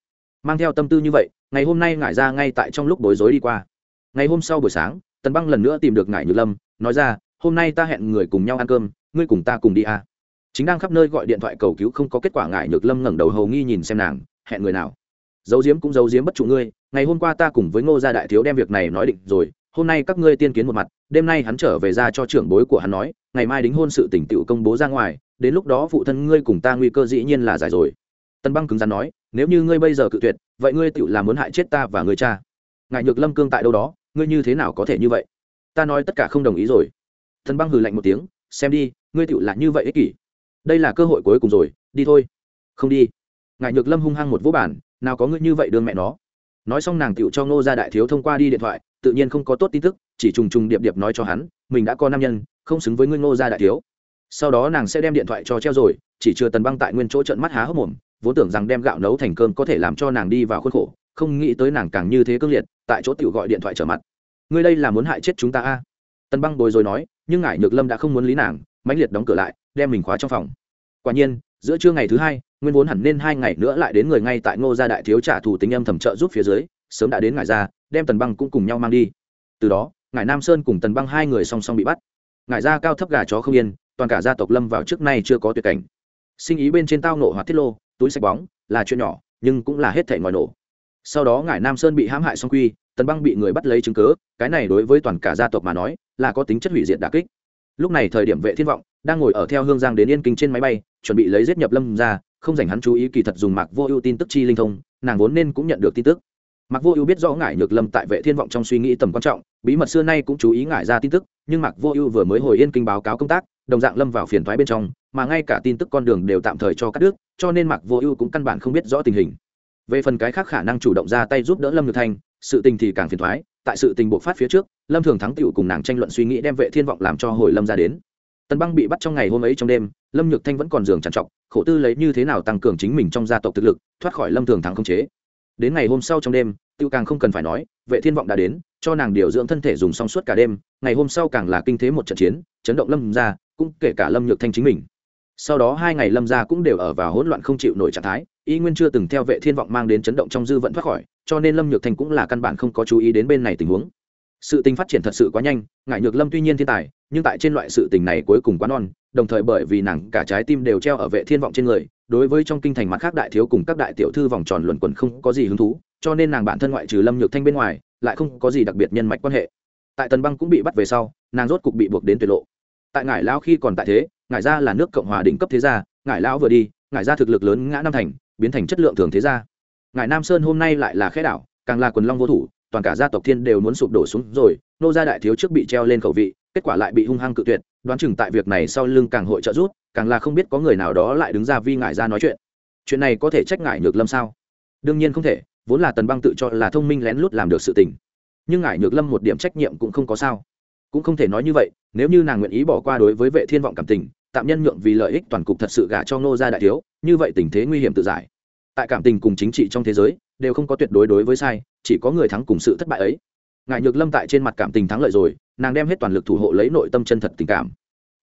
Speaker 1: Mang theo tâm tư như vậy, ngày hôm nay ngải ra ngay tại trong lúc bối rối đi qua. Ngày hôm sau buổi sáng, tần băng lần nữa tìm được ngải nhược lâm, nói ra, hôm nay ta hẹn người cùng nhau ăn cơm, ngươi cùng ta cùng đi à. chính đang khắp nơi gọi điện thoại cầu cứu không có kết quả, ngải nhược lâm ngẩng đầu hầu nghi nhìn xem nàng, hẹn người nào? Giấu diếm cũng giấu diếm bất trụ ngươi, ngày hôm qua ta cùng với ngô gia đại thiếu đem việc này nói định rồi, hôm nay các ngươi tiên kiến một mặt, đêm nay hắn trở về ra cho trưởng bối của hắn nói ngày mai đính hôn sự tỉnh tựu công bố ra ngoài, đến lúc đó phụ thân ngươi cùng ta nguy cơ dĩ nhiên là giải rồi. Tân băng cứng rắn nói, nếu như ngươi bây giờ cự tuyệt, vậy ngươi tựu là muốn hại chết ta và người cha. Ngại nhược lâm cương tại đâu đó, ngươi như thế nào có thể như vậy? Ta nói tất cả không đồng ý rồi. Tân băng hừ lạnh một tiếng, xem đi, ngươi tựu là như vậy ích kỷ. Đây là cơ hội cuối cùng rồi, đi thôi. Không đi. Ngại nhược lâm hung hăng một vũ bản nào có ngươi như vậy đương mẹ nó. Nói xong nàng tựu cho ngô gia đại thiếu thông qua đi điện thoại, tự nhiên không có tốt tin tức, chỉ trùng trùng điệp điệp nói cho hắn, mình đã có nam nhân không xứng với ngươi ngô gia đại thiếu. Sau đó nàng sẽ đem điện thoại cho treo rồi, chỉ chưa tần băng tại nguyên chỗ trận mắt há hốc mồm, vốn tưởng rằng đem gạo nấu thành cơm có thể làm cho nàng đi vào khuôn khổ, không nghĩ tới nàng càng như thế cương liệt, tại chỗ tiểu gọi điện thoại trở mặt. Ngươi đây là muốn hại chết chúng ta a? Tần băng bồi rồi nói, nhưng ngải nhược lâm đã không muốn lý nàng, mãnh liệt đóng cửa lại, đem mình khóa trong phòng. Quả nhiên, giữa trưa ngày thứ hai, nguyên vốn hẳn nên hai ngày nữa lại đến người ngay tại ngô gia đại thiếu trả thù tính âm thầm trợ giúp phía dưới, sớm đã đến ngải ra, đem tần băng cũng cùng nhau mang đi. Từ đó, ngải nam sơn cùng tần băng hai người song song bị bắt ngải ra cao thấp gà chó không yên, toàn cả gia tộc lâm vào trước nay chưa có tuyệt cảnh. Sinh ý bên trên tao nổ hoạt thiết lô, túi sạch bóng là chuyện nhỏ, nhưng cũng là hết thể ngòi nổ. Sau đó ngải nam sơn bị hãm hại song quy, tần băng bị người bắt lấy chứng cớ cái này đối với toàn cả gia tộc mà nói, là có tính chất hủy diệt đà kích. Lúc này thời điểm vệ thiên vọng, đang ngồi ở theo hương giang đến yên kinh trên máy bay, chuẩn bị lấy giết nhập lâm ra không dành hắn chú ý kỳ thật dùng mạc vô ưu tin tức chi linh thông, nàng vốn nên cũng nhận được tin tức. Mạc vô ưu biết rõ ngải nhược lâm tại vệ thiên vọng trong suy nghĩ tầm quan trọng bí mật xưa nay cũng chú ý ngải ra tin tức, nhưng mạc vô ưu vừa mới hồi yên kinh báo cáo công tác, đồng dạng lâm vào phiền thoái bên trong, mà ngay cả tin tức con đường đều tạm thời cho cắt đứt, cho nên mạc vô ưu cũng căn bản không biết rõ tình hình. Về phần cái khác khả năng chủ động ra tay giúp đỡ lâm nhược thanh sự tình thì càng phiền thoái tại sự tình bộc phát phía trước, lâm thường thắng tựu cùng nàng tranh luận suy nghĩ đem vệ thiên vọng làm cho hồi lâm ra đến. Tần băng bị bắt trong ngày hôm ấy trong đêm, lâm nhược thanh vẫn còn giường trằn trọc, khổ tư lấy như thế nào tăng cường chính mình trong gia tộc thực lực, thoát khỏi lâm thường thắng không chế. Đến ngày hôm sau trong đêm tiêu càng không cần phải nói, vệ thiên vọng đã đến cho nàng điều dưỡng thân thể dùng xong suốt cả đêm, ngày hôm sau càng là kinh thế một trận chiến, chấn động lâm ra cũng kể cả lâm nhược thanh chính mình. Sau đó hai ngày lâm ra cũng đều ở vào hỗn loạn không chịu nổi trạng thái, y nguyên chưa từng theo vệ thiên vọng mang đến chấn động trong dư vận thoát khỏi, cho nên lâm nhược thanh cũng là căn bản không có chú ý đến bên này tình huống. Sự tình phát triển thật sự quá nhanh ngại nhược lâm tuy nhiên thiên tài, nhưng tại trên loại sự tình này cuối cùng quá non, đồng thời bởi vì nàng cả trái tim đều treo ở vệ thiên vọng trên người, đối với trong kinh thành mặt khác đại thiếu cùng các đại tiểu thư vòng tròn luẩn quẩn không có gì hứng thú, cho nên nàng bản thân ngoại trừ lâm nhược thanh bên ngoài lại không có gì đặc biệt nhân mạch quan hệ. Tại tần băng cũng bị bắt về sau, nàng rốt cục bị buộc đến tuyệt lộ. Tại ngải lao khi còn tại thế, ngải gia là nước cộng hòa đỉnh cấp thế gia, ngải lão vừa đi, ngải gia thực lực lớn ngã năm thành, biến thành chất lượng thường thế gia. Ngải nam sơn hôm nay lại là khẽ đảo, càng là quần long vô thủ, toàn cả gia tộc thiên đều muốn sụp đổ xuống rồi, nô gia đại thiếu trước bị treo lên khẩu vị, kết quả lại bị hung hăng cự tuyệt, đoán chừng tại việc này sau lưng càng hội trợ rút càng là không biết có người nào đó lại đứng ra vi ngải ra nói chuyện. Chuyện này có thể trách ngải nhược lâm sao? Đương nhiên không thể vốn là tần băng tự cho là thông minh lén lút làm được sự tình. Nhưng ngải nhược lâm một điểm trách nhiệm cũng không có sao. Cũng không thể nói như vậy, nếu như nàng nguyện ý bỏ qua đối với vệ thiên vọng cảm tình, tạm nhân nhượng vì lợi ích toàn cục thật sự gả cho ngô gia đại thiếu, như vậy tình thế nguy hiểm tự giải. Tại cảm tình cùng chính trị trong thế giới, đều không có tuyệt đối đối với sai, chỉ có người thắng cùng sự thất bại ấy. Ngải nhược lâm tại trên mặt cảm tình thắng lợi rồi, nàng đem hết toàn lực thủ hộ lấy nội tâm chân thật tình cảm.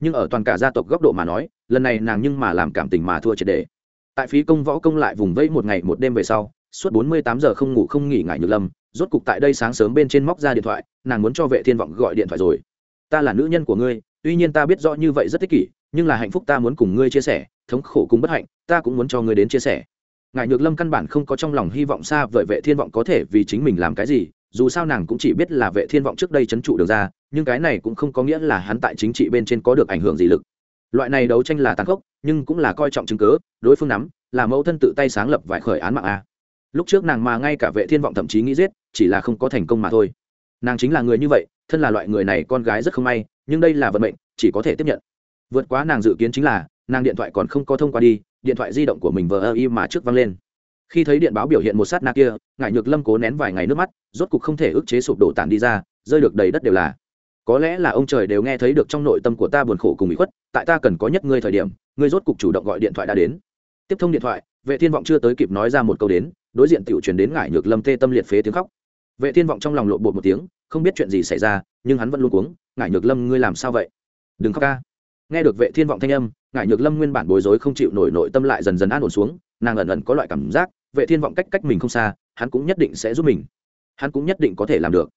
Speaker 1: Nhưng ở toàn cả gia tộc góc độ mà nói, lần này nàng nhưng mà làm cảm tình mà thua triệt đề tại phí công võ công lại vùng vẫy một ngày một đêm về sau suốt bốn mươi tám giờ không ngủ không nghỉ ngại nhược lâm, rốt cục tại đây sáng sớm bên trên móc ra điện thoại, nàng muốn cho vệ thiên vọng gọi điện thoại rồi. Ta là nữ nhân của ngươi, tuy nhiên ta biết rõ như vậy rất ích kỷ, nhưng là hạnh phúc ta muốn cùng ngươi chia sẻ, thống khổ cùng bất hạnh, ta cũng muốn cho ngươi đến chia sẻ. Ngại nhược lâm căn bản không có trong lòng hy vọng xa vời vệ thiên vọng có thể vì chính mình làm cái gì, dù sao nàng cũng chỉ biết là vệ thiên vọng trước đây chấn trụ được ra, nhưng cái này cũng không có nghĩa là hắn tại chính trị bên trên có được ảnh hưởng gì lực. Loại này đấu tranh là tàn khốc, nhưng cũng là coi trọng chứng cớ đối phương nắm, là mẫu thân tự tay sáng lập vài khởi án mạng a lúc trước nàng mà ngay cả vệ thiên vọng thậm chí nghĩ giết, chỉ là không có thành công mà thôi. Nàng chính là người như vậy, thân là loại người này con gái rất không may, nhưng đây là vận mệnh, chỉ có thể tiếp nhận. Vượt quá nàng dự kiến chính là, nàng điện thoại còn không có thông qua đi, điện thoại di động của mình vờ ơ y mà trước văng lên. Khi thấy điện báo biểu hiện một sát na kia ngại nhược lâm cố nén vài ngày nước mắt, rốt cục không thể ức chế sụp đổ tàn đi ra, rơi được đầy đất đều là. Có lẽ là ông trời đều nghe thấy được trong nội tâm của ta buồn khổ cùng bị khuất, tại ta cần có nhất ngươi thời điểm, ngươi rốt cục chủ động gọi điện thoại đã đến. Tiếp thông điện thoại, vệ thiên vọng chưa tới kịp nói ra một câu đến đối diện tiểu truyền đến ngải nhược lâm tê tâm liệt phế tiếng khóc. Vệ thiên vọng trong lòng lộn bột một tiếng, không biết chuyện gì xảy ra, nhưng hắn vẫn luôn cuống, ngải nhược lâm, ngươi làm sao vậy? Đừng khóc ca. Nghe được vệ thiên vọng thanh âm, ngải nhược lâm nguyên bản bối rối không chịu nổi nội tâm lại dần dần an ổn xuống, nàng ẩn ẩn có loại cảm giác, vệ thiên vọng cách cách mình không xa, hắn cũng nhất định sẽ giúp mình. Hắn cũng nhất định có thể làm được.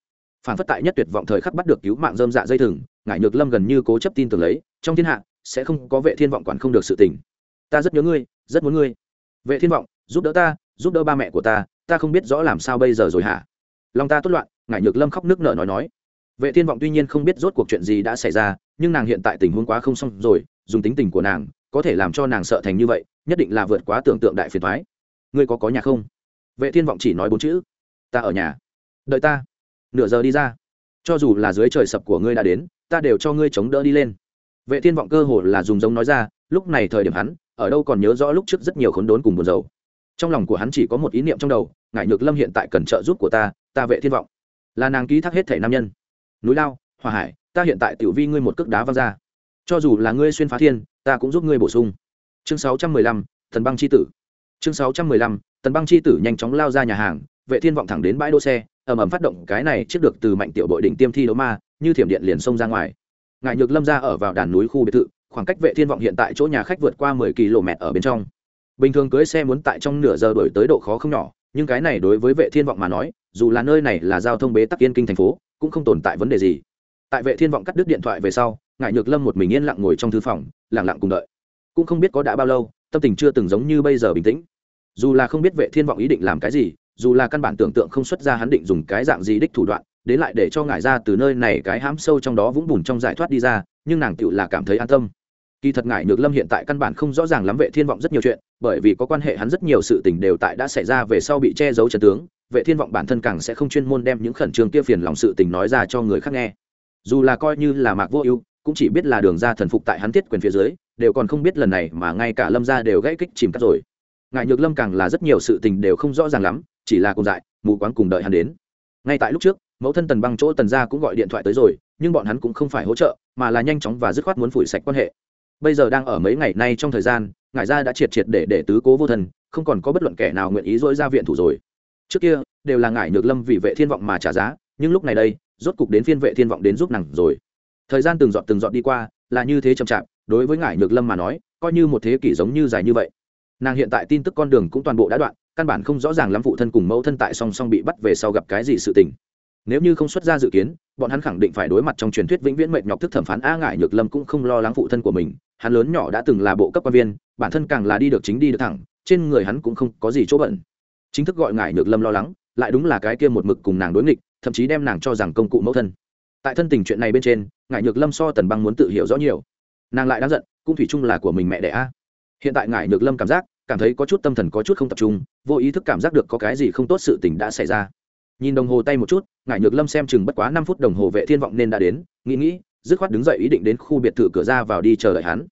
Speaker 1: Phản phất tại nhất tuyệt vọng thời khắc bắt được cứu mạng dơm dạ dây thừng, ngải nhược lâm gần như cố chấp tin tưởng lấy, trong thiên hạ, sẽ không có vệ thiên vọng quản không được sự tình. Ta rất nhớ ngươi, rất muốn ngươi. Vệ thiên vọng, giúp đỡ ta giúp đỡ ba mẹ của ta ta không biết rõ làm sao bây giờ rồi hả? Lòng ta tốt loạn, ngải nhược lâm khóc nước nở nói nói. Vệ thiên vọng tuy nhiên không biết rốt cuộc chuyện gì đã xảy ra, nhưng nàng hiện tại tình huống quá không xong rồi, dùng tính tình của nàng, có thể làm cho nàng sợ thành như vậy, nhất định là vượt quá tưởng tượng đại phiền thoái ngươi có có nhà không? Vệ thiên vọng chỉ nói bốn chữ. Ta ở nhà. Đợi ta. Nửa giờ đi ra. Cho dù là dưới trời sập của ngươi đã đến, ta đều cho ngươi chống đỡ đi lên. Vệ thiên vọng cơ hồ là dùng giống nói ra, lúc này thời điểm hắn, ở đâu còn nhớ rõ lúc trước rất nhiều khốn đốn cùng buồn rầu trong lòng của hắn chỉ có một ý niệm trong đầu ngại nhược lâm hiện tại cần trợ giúp của ta ta vệ thiên vọng. Là nàng ký thác hết thể nam nhân. Núi lao, hòa hải, ta hiện tại tiểu vi ngươi một cước đá văng ra. Cho dù là ngươi xuyên phá thiên, ta cũng giúp ngươi bổ sung. Chương sáu trăm mười lăm, thần băng chi tử. Chương sáu trăm mười lăm tần băng chi tử nhanh chóng lao ra nhà hàng, vệ thiên vọng thẳng đến bãi đỗ xe, ầm ầm phát động cái này trước được từ mạnh tiểu bội đỉnh tiêm thi đấu ma, như thiểm điện liền xông ra ngoài. Ngại nhược lâm ra ở vào đàn núi khu biệt thự, khoảng cách vệ thiên vọng hiện tại chỗ nhà khách vượt qua mười km ở bên trong bình thường cưới xe muốn tại trong nửa giờ đổi tới độ khó không nhỏ, nhưng cái này đối với vệ thiên vọng mà nói, dù là nơi này là giao thông bế tắc yên kinh thành phố, cũng không tồn tại vấn đề gì. Tại vệ thiên vọng cắt đứt điện thoại về sau ngại nhược lâm một mình yên lặng ngồi trong thư phòng, lặng lặng cùng đợi. Cũng không biết có đã bao lâu, tâm tình chưa từng giống như bây giờ bình tĩnh. Dù là không biết vệ thiên vọng ý định làm cái gì, dù là căn bản tưởng tượng không xuất ra hắn định dùng cái dạng gì đích thủ đoạn, đến lại để cho ngải ra từ nơi này cái hãm sâu trong đó vũng bùn trong giải thoát đi ra, nhưng nàng tựu là cảm thấy an tâm kỳ thật ngải nhược lâm hiện tại căn bản không rõ ràng lắm vệ thiên vọng rất nhiều chuyện, bởi vì có quan hệ hắn rất nhiều sự tình đều tại đã xảy ra về sau bị che giấu trần tướng, vệ thiên vọng bản thân càng sẽ không chuyên môn đem những khẩn trương kia phiền lòng sự tình nói ra cho người khác nghe. Dù là coi như là mạc vô ưu, cũng chỉ biết là đường ra thần phục tại hắn thiết quyền phía dưới, đều còn không biết lần này mà ngay cả lâm ra đều gãy kích chìm cắt rồi. Ngại nhược lâm càng là rất nhiều sự tình đều không rõ ràng lắm, chỉ là cùng dại, mù quáng cùng đợi hắn đến. Ngay tại lúc trước, mẫu thân tần băng chỗ tần gia cũng gọi điện thoại tới rồi, nhưng bọn hắn cũng không phải hỗ trợ, mà là nhanh chóng và dứt khoát muốn phủi sạch quan hệ bây giờ đang ở mấy ngày nay trong thời gian, ngải gia đã triệt triệt để để tứ cố vô thân, không còn có bất luận kẻ nào nguyện ý dỗi ra viện thủ rồi. Trước kia, đều là ngải nhược lâm vì vệ thiên vọng mà trả giá, nhưng lúc này đây, rốt cục đến phiên vệ thiên vọng đến giúp nàng rồi. Thời gian từng dọn từng dọn đi qua, là như thế chậm chạp, đối với ngải nhược lâm mà nói, coi như một thế kỷ giống như dài như vậy. Nàng hiện tại tin tức con đường cũng toàn bộ đã đoạn, căn bản không rõ ràng lắm phụ thân cùng mẫu thân tại song song bị bắt về sau gặp cái gì sự tình. Nếu như không xuất ra dự kiến bọn hắn khẳng định phải đối mặt trong truyền thuyết vĩnh viễn mệt nhọc thức thẩm phán a ngại nhược lâm cũng không lo lắng phụ thân của mình, hắn lớn nhỏ đã từng là bộ cấp quan viên, bản thân càng là đi được chính đi được thẳng, trên người hắn cũng không có gì chỗ bận chính thức gọi ngại nhược lâm lo lắng, lại đúng là cái kia một mực cùng nàng đối nghịch, thậm chí đem nàng cho rằng công cụ mẫu thân. Tại thân tình chuyện này bên trên ngại nhược lâm so tần băng muốn tự hiểu rõ nhiều. Nàng lại đang giận, cũng thủy chung là của mình mẹ đẻ a. Hiện tại ngại nhược lâm cảm giác, cảm thấy có chút tâm thần có chút không tập trung, vô ý thức cảm giác được có cái gì không tốt sự tình đã xảy ra nhìn đồng hồ tay một chút, ngải nhược lâm xem chừng bất quá năm phút đồng hồ vệ thiên vọng nên đã đến, nghĩ nghĩ, dứt khoát đứng dậy ý định đến khu biệt thự cửa ra vào đi chờ đợi hắn.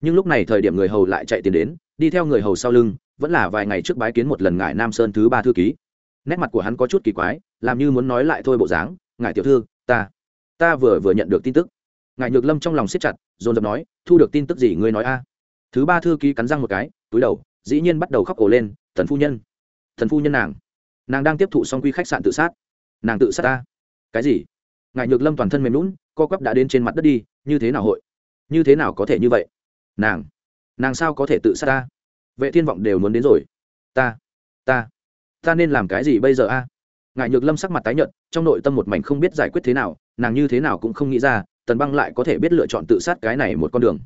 Speaker 1: Nhưng lúc này thời điểm người hầu lại chạy tiền đến, đi theo người hầu sau lưng, vẫn là vài ngày trước bái kiến một lần ngải nam sơn thứ ba thư ký. Nét mặt của hắn có chút kỳ quái, làm như muốn nói lại thôi bộ dáng ngài tiểu thư, ta ta vừa vừa nhận được tin tức. Ngài nhược lâm trong lòng siết chặt, dồn dập nói, thu được tin tức gì ngươi nói a? Thứ ba thư ký cắn răng một cái, túi đầu, dĩ nhiên bắt đầu khóc ổ lên, thần phu nhân, thần phu nhân nàng nàng đang tiếp thụ xong quy khách sạn tự sát. Nàng tự sát ta. Cái gì? Ngài nhược lâm toàn thân mềm lún co quắp đã đến trên mặt đất đi, như thế nào hội? Như thế nào có thể như vậy? Nàng nàng sao có thể tự sát ta? Vệ thiên vọng đều muốn đến rồi. Ta ta ta nên làm cái gì bây giờ a? Ngài nhược lâm sắc mặt tái nhợt, trong nội tâm một mảnh không biết giải quyết thế nào, nàng như thế nào cũng không nghĩ ra, tần băng lại có thể biết lựa chọn tự sát cái này một con đường.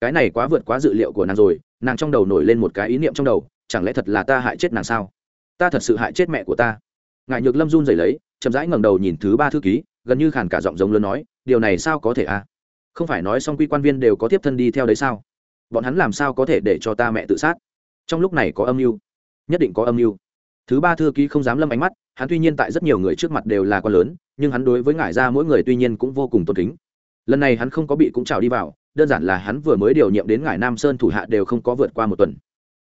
Speaker 1: Cái này quá vượt quá dự liệu của nàng rồi, nàng trong đầu nổi lên một cái ý niệm trong đầu, chẳng lẽ thật là ta hại chết nàng sao? Ta thật sự hại chết mẹ của ta. Ngài nhược lâm run rẩy lấy, chậm rãi ngẩng đầu nhìn thứ ba thư ký, gần như khàn cả giọng giống lớn nói, điều này sao có thể a không phải nói xong quy quan viên đều có tiếp thân đi theo đấy sao? Bọn hắn làm sao có thể để cho ta mẹ tự sát? Trong lúc này có âm mưu, nhất định có âm mưu. Thứ ba thư ký không dám lâm ánh mắt, hắn tuy nhiên tại rất nhiều người trước mặt đều là con lớn, nhưng hắn đối với ngải ra mỗi người tuy nhiên cũng vô cùng tôn kính. Lần này hắn không có bị cũng trào đi vào, đơn giản là hắn vừa mới điều nhiệm đến ngải nam sơn thủ hạ đều không có vượt qua một tuần.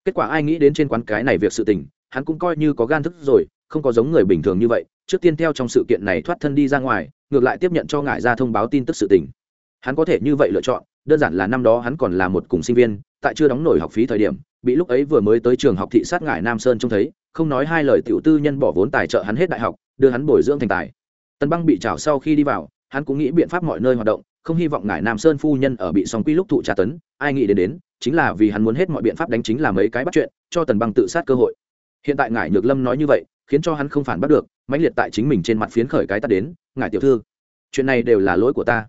Speaker 1: Kết quả ai nghĩ đến trên quán cái này việc sự tình hắn cũng coi như có gan thức rồi, không có giống người bình thường như vậy, trước tiên theo trong sự kiện này thoát thân đi ra ngoài, ngược lại tiếp nhận cho ngại ra thông báo tin tức sự tình. Hắn có thể như vậy lựa chọn, đơn giản là năm đó hắn còn là một cùng sinh viên, tại chưa đóng nổi học phí thời điểm, bị lúc ấy vừa mới tới trường học thị sát ngại nam sơn trông thấy, không nói hai lời tiểu tư nhân bỏ vốn tài trợ hắn hết đại học, đưa hắn bồi dưỡng thành tài. Tần băng bị trào sau khi đi vào, hắn cũng nghĩ biện pháp mọi nơi hoạt động, không hy vọng ngài nam sơn phu nhân ở bị song quy lúc thụ tra tấn, ai nghĩ đến đến, chính là vì hắn muốn hết mọi biện pháp đánh chính là mấy cái bắt chuyện, cho tần băng tự sát cơ hội hiện tại ngải nhược lâm nói như vậy, khiến cho hắn không phản bắt được, mãnh liệt tại chính mình trên mặt phiến khởi cái ta đến ngải tiểu thư, chuyện này đều là lỗi của ta.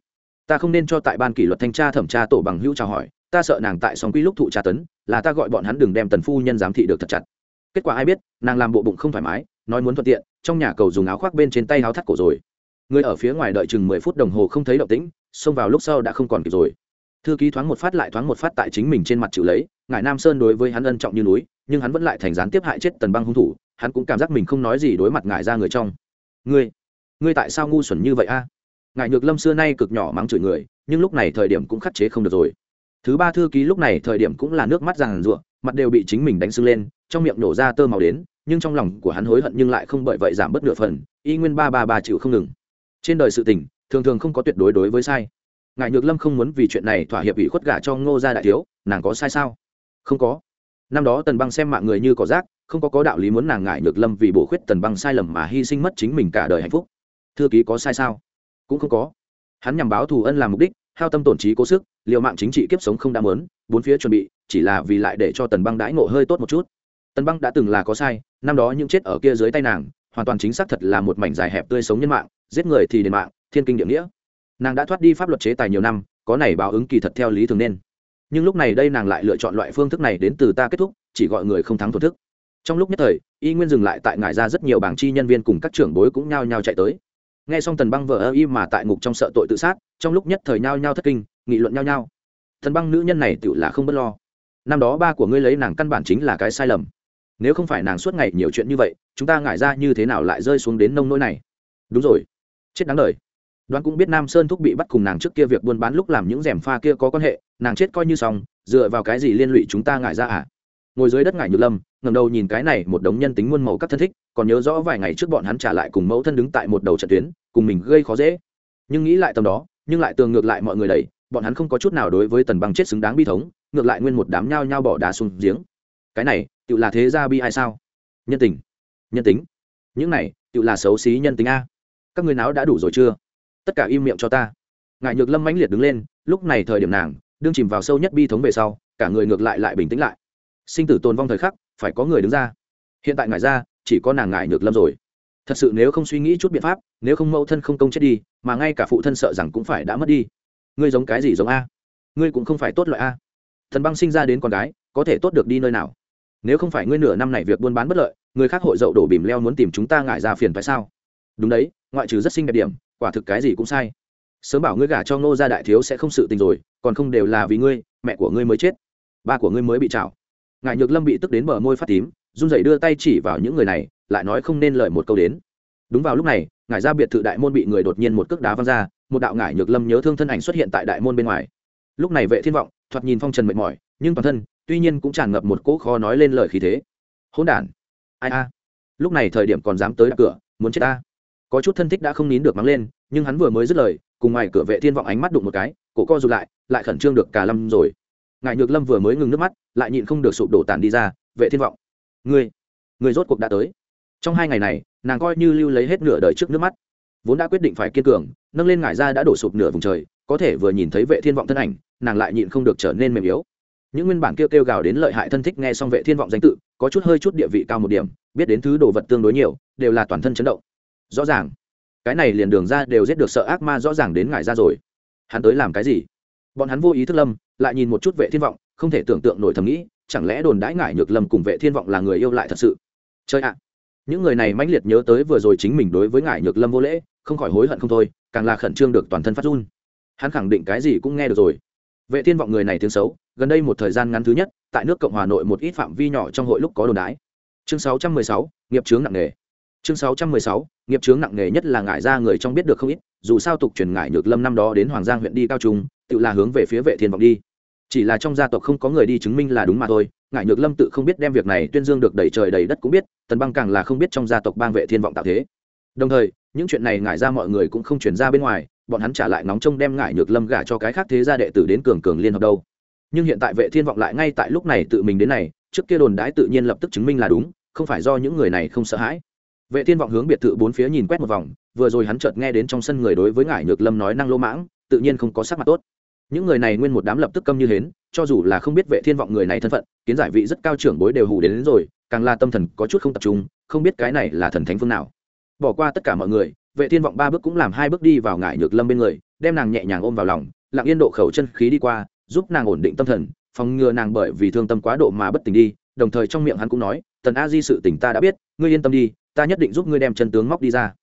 Speaker 1: Ta không nên cho tại ban kỷ luật thanh tra thẩm tra tổ bằng hữu chào hỏi, ta sợ nàng tại sóng quy lúc thụ tra tấn, là ta gọi bọn hắn đừng đem tần phu nhân giám thị được thật chặt. Kết quả ai biết, nàng làm bộ bụng không thoải mái, nói muốn thuận tiện, trong nhà cầu dùng áo khoác bên trên tay áo thắt cổ rồi. Người ở phía ngoài đợi chừng mười phút đồng hồ không thấy động tĩnh, xông vào lúc sau đã không còn kịp rồi. Thư ký thoáng một phát lại thoáng một phát tại chính mình trên mặt chịu lấy, ngài nam sơn đối với hắn ân trọng như núi nhưng hắn vẫn lại thành gián tiếp hại chết tần băng hung thủ, hắn cũng cảm giác mình không nói gì đối mặt ngài ra người trong. Ngươi ngươi tại sao ngu xuẩn như vậy a? Ngài nhược lâm xưa nay cực nhỏ mắng chửi người, nhưng lúc này thời điểm cũng khắc chế không được rồi. Thứ ba thư ký lúc này thời điểm cũng là nước mắt ràng rụa mặt đều bị chính mình đánh sưng lên, trong miệng nổ ra tơ màu đến, nhưng trong lòng của hắn hối hận nhưng lại không bởi vậy giảm bớt nửa phần, y nguyên ba ba ba chịu không ngừng. Trên đời sự tình, thường thường không có tuyệt đối đối với sai. Ngài nhược lâm không muốn vì chuyện này thỏa hiệp ủy khuất gả cho ngô gia đại thiếu, nàng có sai sao? Không có năm đó tần băng xem mạng người như cỏ rác, không có có đạo lý muốn nàng ngại ngược lâm vì bổ khuyết tần băng sai lầm mà hy sinh mất chính mình cả đời hạnh phúc. Thư ký có sai sao? Cũng không có. Hắn nhằm báo thù ân làm mục đích, hao tâm tổn trí cố sức, liều mạng chính trị kiếp sống không đã lớn bốn phía chuẩn bị, chỉ là vì lại để cho tần băng đãi ngộ hơi tốt một chút. Tần băng đã từng là có sai, năm đó những chết ở kia dưới tay nàng, hoàn toàn chính xác thật là một mảnh dài hẹp tươi sống nhân mạng, giết người thì đền mạng, thiên kinh địa nghĩa. Nàng đã thoát đi pháp luật chế tài nhiều năm, có này báo ứng kỳ thật theo lý thường nên nhưng lúc này đây nàng lại lựa chọn loại phương thức này đến từ ta kết thúc, chỉ gọi người không thắng thổn thức. Trong lúc nhất thời, y nguyên dừng lại tại ngải ra rất nhiều bảng chi nhân viên cùng các trưởng bối cũng nhao nhao chạy tới. Nghe xong tần băng vợ ơ y mà tại ngục trong sợ tội tự sát, trong lúc nhất thời nhao nhao thất kinh, nghị luận nhao nhao. Thần băng nữ nhân này tự là không b ấ t lo. Năm đó ba của ngươi lấy nàng căn bản chính là cái sai lầm. Nếu không phải nàng suốt ngày nhiều chuyện như vậy, chúng ta ngại ra như thế nào lại rơi xuống đến nông nỗi này? Đúng rồi. Chết đáng lời đoán cũng biết nam sơn thúc bị bắt cùng nàng trước kia việc buôn bán lúc làm những rèm pha kia có quan hệ, nàng chết coi như xong, dựa vào cái gì liên lụy chúng ta ngại ra à? Ngồi dưới đất ngại nhược lâm ngầm đầu nhìn cái này một đống nhân tính muôn màu các thân thích, còn nhớ rõ vài ngày trước bọn hắn trả lại cùng mẫu thân đứng tại một đầu trận tuyến, cùng mình gây khó dễ. Nhưng nghĩ lại tầm đó, nhưng lại tường ngược lại mọi người đầy bọn hắn không có chút nào đối với tần băng chết xứng đáng bi thống, ngược lại nguyên một đám nhao nhao bỏ đá xuống giếng. Cái này tự là thế gia bi ai sao? Nhân tình. Nhân tính. Những này tự là xấu xí nhân tính a. Các người nào đã đủ rồi chưa? Tất cả im miệng cho ta. Ngại nhược lâm mãnh liệt đứng lên, lúc này thời điểm nàng, đương chìm vào sâu nhất bi thống về sau, cả người ngược lại lại bình tĩnh lại. Sinh tử tồn vong thời khắc, phải có người đứng ra. Hiện tại ngại ra, chỉ có nàng ngại nhược lâm rồi. Thật sự nếu không suy nghĩ chút biện pháp, nếu không mẫu thân không công chết đi, mà ngay cả phụ thân sợ rằng cũng phải đã mất đi. Ngươi giống cái gì giống a? Ngươi cũng không phải tốt loại a. Thần băng sinh ra đến con gái, có thể tốt được đi nơi nào? Nếu không phải ngươi nửa năm này việc buôn bán bất lợi, người khác hội dậu đổ bìm leo muốn tìm chúng ta ngại ra phiền phải sao? Đúng đấy, ngoại trừ rất xinh đẹp điểm quả thực cái gì cũng sai. Sớm bảo ngươi gả cho ngô gia đại thiếu sẽ không sự tình rồi, còn không đều là vì ngươi, mẹ của ngươi mới chết. Ba của ngươi mới bị chảo Ngải nhược lâm bị tức đến bờ môi phát tím, run rẩy đưa tay chỉ vào những người này, lại nói không nên lời một câu đến. Đúng vào lúc này, ngải ra biệt thự đại môn bị người đột nhiên một cước đá văng ra, một đạo ngải nhược lâm nhớ thương thân ảnh xuất hiện tại đại môn bên ngoài. Lúc này vệ thiên vọng, thoạt nhìn phong trần mệt mỏi, nhưng toàn thân, tuy nhiên cũng tràn ngập một cỗ khó nói lên lời khí thế. Hỗn đản. Ai a? Lúc này thời điểm còn dám tới cửa, muốn chết ta có chút thân thích đã không nín được mắng lên, nhưng hắn vừa mới dứt lời, cùng ngoài cửa vệ thiên vọng ánh mắt đụng một cái, cổ co rụt lại lại khẩn trương được cả lâm rồi. Ngài nhược lâm vừa mới ngừng nước mắt, lại nhịn không được sụp đổ tàn đi ra, vệ thiên vọng, ngươi ngươi rốt cuộc đã tới. Trong hai ngày này, nàng coi như lưu lấy hết nửa đời trước nước mắt, vốn đã quyết định phải kiên cường, nâng lên ngải ra đã đổ sụp nửa vùng trời, có thể vừa nhìn thấy vệ thiên vọng thân ảnh, nàng lại nhịn không được trở nên mềm yếu. Những nguyên bản kêu kêu gào đến lợi hại thân thích nghe xong vệ thiên vọng danh tự, có chút hơi chút địa vị cao một điểm, biết đến thứ đồ vật tương đối nhiều, đều là toàn thân chấn động rõ ràng. Cái này liền đường ra đều giết được sợ ác ma rõ ràng đến ngại ra rồi. Hắn tới làm cái gì? Bọn hắn vô ý thức lâm lại nhìn một chút vệ thiên vọng không thể tưởng tượng nổi thầm nghĩ chẳng lẽ đồn đãi ngại nhược lâm cùng vệ thiên vọng là người yêu lại thật sự? Chơi ạ! Những người này mãnh liệt nhớ tới vừa rồi chính mình đối với ngại nhược lâm vô lễ không khỏi hối hận không thôi càng là khẩn trương được toàn thân phát run. Hắn khẳng định cái gì cũng nghe được rồi. Vệ thiên vọng người này tiếng xấu gần đây một thời gian ngắn thứ nhất tại nước cộng hòa nội một ít phạm vi nhỏ trong hội lúc có đồn đái chương 616, nghiệp chướng nặng nề chương 616, nghiệp chướng nặng nề nhất là ngải ra người trong biết được không ít dù sao tục truyền ngải nhược lâm năm đó đến hoàng giang huyện đi cao trung tự là hướng về phía vệ thiên vọng đi. Chỉ là trong gia tộc không có người đi chứng minh là đúng mà thôi ngải nhược lâm tự không biết đem việc này tuyên dương được đầy trời đầy đất cũng biết tần băng càng là không biết trong gia tộc bang vệ thiên vọng tạo thế. Đồng thời những chuyện này ngải ra mọi người cũng không chuyển ra bên ngoài bọn hắn trả lại nóng trông đem ngải nhược lâm gả cho cái khác thế gia đệ tử đến cường cường liên hợp đâu. Nhưng hiện tại vệ thiên vọng lại ngay tại lúc này tự mình đến này trước kia đồn đãi tự nhiên lập tức chứng minh là đúng không phải do những người này không sợ hãi vệ thiên vọng hướng biệt thự bốn phía nhìn quét một vòng vừa rồi hắn chợt nghe đến trong sân người đối với ngải nhược lâm nói năng lô mãng tự nhiên không có sắc mặt tốt. Những người này nguyên một đám lập tức câm như hến cho dù là không biết vệ thiên vọng người này thân phận kiến giải vị rất cao trưởng bối đều hủ đến, đến rồi càng là tâm thần có chút không tập trung không biết cái này là thần thánh phương nào. Bỏ qua tất cả mọi người vệ thiên vọng ba bước cũng làm hai bước đi vào ngải nhược lâm bên người đem nàng nhẹ nhàng ôm vào lòng lặng yên độ khẩu chân khí đi qua giúp nàng ổn định tâm thần phòng ngừa nàng bởi vì thương tâm quá độ mà bất tỉnh đi đồng thời trong miệng hắn cũng nói tần a di sự tỉnh ta đã biết ngươi yên tâm đi ta nhất định giúp ngươi đem chân tướng móc đi ra.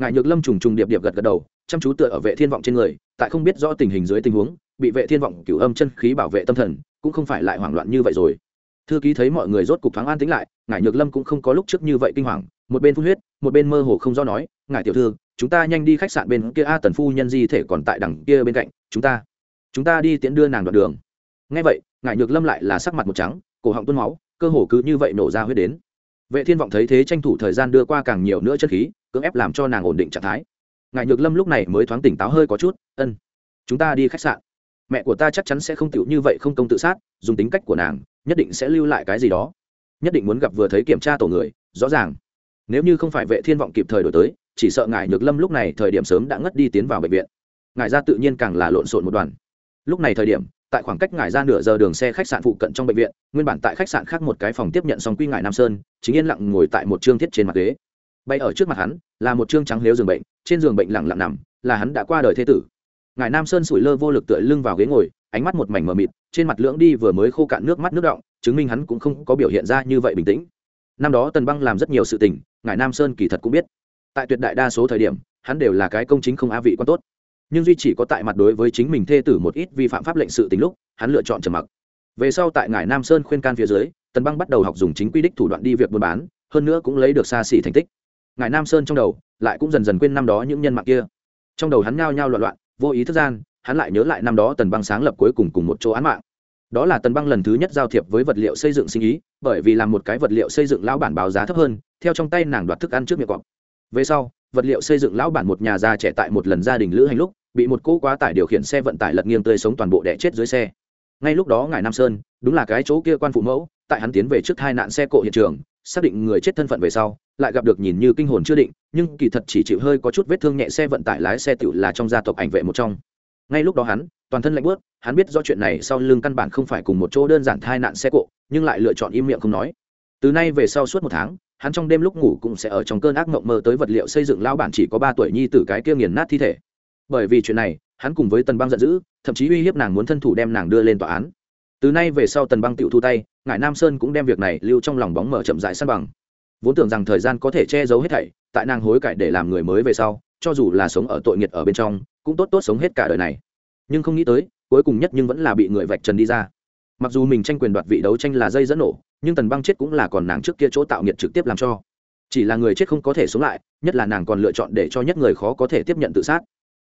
Speaker 1: Ngải nhược lâm trùng trùng điệp điệp gật gật đầu, chăm chú tựa ở vệ thiên vọng trên người, tại không biết rõ tình hình dưới tình huống, bị vệ thiên vọng cửu âm chân khí bảo vệ tâm thần, cũng không phải lại hoảng loạn như vậy rồi. Thư ký thấy mọi người rốt cục thoáng an tĩnh lại, ngải nhược lâm cũng không có lúc trước như vậy kinh hoàng, một bên phun huyết, một bên mơ hồ không do nói, ngải tiểu thư, chúng ta nhanh đi khách sạn bên kia a tần phu nhân di thể còn tại đằng kia bên cạnh, chúng ta chúng ta đi tiễn đưa nàng đoạn đường. Ngay vậy, ngải nhược lâm lại là sắc mặt một trắng, cổ họng tuôn máu, cơ hồ cứ như vậy nổ ra huyết đến vệ thiên vọng thấy thế tranh thủ thời gian đưa qua càng nhiều nữa chân khí, cưỡng ép làm cho nàng ổn định trạng thái. Ngài nhược lâm lúc này mới thoáng tỉnh táo hơi có chút, ân, chúng ta đi khách sạn. Mẹ của ta chắc chắn sẽ không chịu như vậy không công tự sát, dùng tính cách của nàng, nhất định sẽ lưu lại cái gì đó. Nhất định muốn gặp vừa thấy kiểm tra tổ người, rõ ràng. Nếu như không phải vệ thiên vọng kịp thời đổi tới, chỉ sợ ngài nhược lâm lúc này thời điểm sớm đã ngất đi tiến vào bệnh viện. Ngài ra tự nhiên càng là lộn xộn một đoàn. Lúc này thời điểm tại khoảng cách ngài ra nửa giờ đường xe khách sạn phụ cận trong bệnh viện, nguyên bản tại khách sạn khác một cái phòng tiếp nhận xong quy ngài nam sơn, chính yên lặng ngồi tại một trương thiết trên mặt ghế. Bay ở trước mặt hắn, là một trương trắng lếu giường bệnh, trên giường bệnh lặng lặng nằm, là hắn đã qua đời thế tử. Ngài nam sơn sủi lơ vô lực tựa lưng vào ghế ngồi, ánh mắt một mảnh mờ mịt, trên mặt lưỡng đi vừa mới khô cạn nước mắt nước động, chứng minh hắn cũng không có biểu hiện ra như vậy bình tĩnh. Năm đó tần băng làm rất nhiều sự tình, ngài nam sơn kỳ thật cũng biết. Tại tuyệt đại đa số thời điểm, hắn đều là cái công chính không á vị quan tốt nhưng duy chỉ có tại mặt đối với chính mình thê tử một ít vi phạm pháp lệnh sự tình lúc, hắn lựa chọn trầm mặc. Về sau tại ngài nam sơn khuyên can phía dưới, tần băng bắt đầu học dùng chính quy đích thủ đoạn đi việc buôn bán, hơn nữa cũng lấy được xa xỉ thành tích. Ngài nam sơn trong đầu lại cũng dần dần quên năm đó những nhân mạng kia. Trong đầu hắn nhao nhao loạn loạn, vô ý thức gian, hắn lại nhớ lại năm đó tần băng sáng lập cuối cùng cùng một chỗ án mạng. Đó là tần băng lần thứ nhất giao thiệp với vật liệu xây dựng sinh ý, bởi vì làm một cái vật liệu xây dựng lão bản báo giá thấp hơn, theo trong tay nàng đoạt thức ăn trước miệng cọp. Về sau, vật liệu xây dựng lão bản một nhà già trẻ tại một lần gia đình lữ hành lúc bị một cỗ quá tải điều khiển xe vận tải lật nghiêng tươi sống toàn bộ đẻ chết dưới xe. Ngay lúc đó ngài nam sơn, đúng là cái chỗ kia quan phụ mẫu, tại hắn tiến về trước hai nạn xe cộ hiện trường, xác định người chết thân phận về sau, lại gặp được nhìn như kinh hồn chưa định, nhưng kỳ thật chỉ chịu hơi có chút vết thương nhẹ xe vận tải lái xe tựu là trong gia tộc ảnh vệ một trong. Ngay lúc đó hắn, toàn thân lạnh bớt hắn biết do chuyện này sau lưng căn bản không phải cùng một chỗ đơn giản thai nạn xe cộ, nhưng lại lựa chọn im miệng không nói. Từ nay về sau suốt một tháng, hắn trong đêm lúc ngủ cũng sẽ ở trong cơn ác mộng mơ tới vật liệu xây dựng lao bản chỉ có ba tuổi nhi tử cái kia nghiền nát thi thể bởi vì chuyện này, hắn cùng với tần băng giận dữ, thậm chí uy hiếp nàng muốn thân thủ đem nàng đưa lên tòa án. Từ nay về sau tần băng tự thu tay ngài nam sơn cũng đem việc này lưu trong lòng bóng mở chậm dại săn bằng. Vốn tưởng rằng thời gian có thể che giấu hết thảy, tại nàng hối cải để làm người mới về sau, cho dù là sống ở tội nghiệt ở bên trong, cũng tốt tốt sống hết cả đời này. Nhưng không nghĩ tới, cuối cùng nhất nhưng vẫn là bị người vạch trần đi ra. Mặc dù mình tranh quyền đoạt vị đấu tranh là dây dẫn nổ, nhưng tần băng chết cũng là còn nàng trước kia chỗ tạo nghiệt trực tiếp làm cho. Chỉ là người chết không có thể sống lại, nhất là nàng còn lựa chọn để cho nhất người khó có thể tiếp nhận tự sát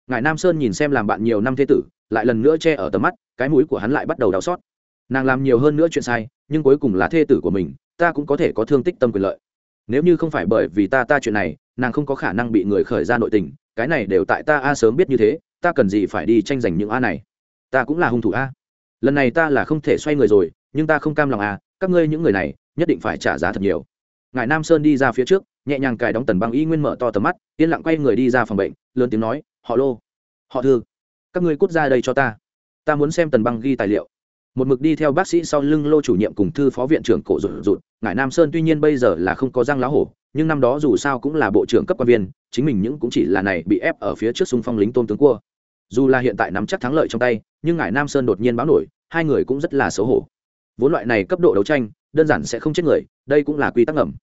Speaker 1: ngài nam sơn nhìn xem làm bạn nhiều năm thế tử, lại lần nữa che ở tầm mắt, cái mũi của hắn lại bắt đầu đau xót. Nàng làm nhiều hơn nữa chuyện sai, nhưng cuối cùng là thê tử của mình, ta cũng có thể có thương tích tâm quyền lợi. Nếu như không phải bởi vì ta ta chuyện này, nàng không có khả năng bị người khởi ra nội tình, cái này đều tại ta a sớm biết như thế, ta cần gì phải đi tranh giành những a này? Ta cũng là hung thủ a. Lần này ta là không thể xoay người rồi, nhưng ta không cam lòng a, các ngươi những người này, nhất định phải trả giá thật nhiều. Ngài nam sơn đi ra phía trước, nhẹ nhàng cài đóng tần băng y nguyên mở to tầm mắt, yên lặng quay người đi ra phòng bệnh, lớn tiếng nói họ lô. Họ thư, các ngươi cút ra đây cho ta. Ta muốn xem tần băng ghi tài liệu. Một mực đi theo bác sĩ sau lưng lô chủ nhiệm cùng thư phó viện trưởng cổ rụt rụt. Ngài nam sơn tuy nhiên bây giờ là không có răng lá hổ, nhưng năm đó dù sao cũng là bộ trưởng cấp quan viên, chính mình những cũng chỉ là này bị ép ở phía trước xung phong lính tôn tướng cua. Dù là hiện tại nắm chắc thắng lợi trong tay, nhưng ngài nam sơn đột nhiên báo nổi, hai người cũng rất là xấu hổ. Vốn loại này cấp độ đấu tranh, đơn giản sẽ không chết người, đây cũng là quy tắc ngầm.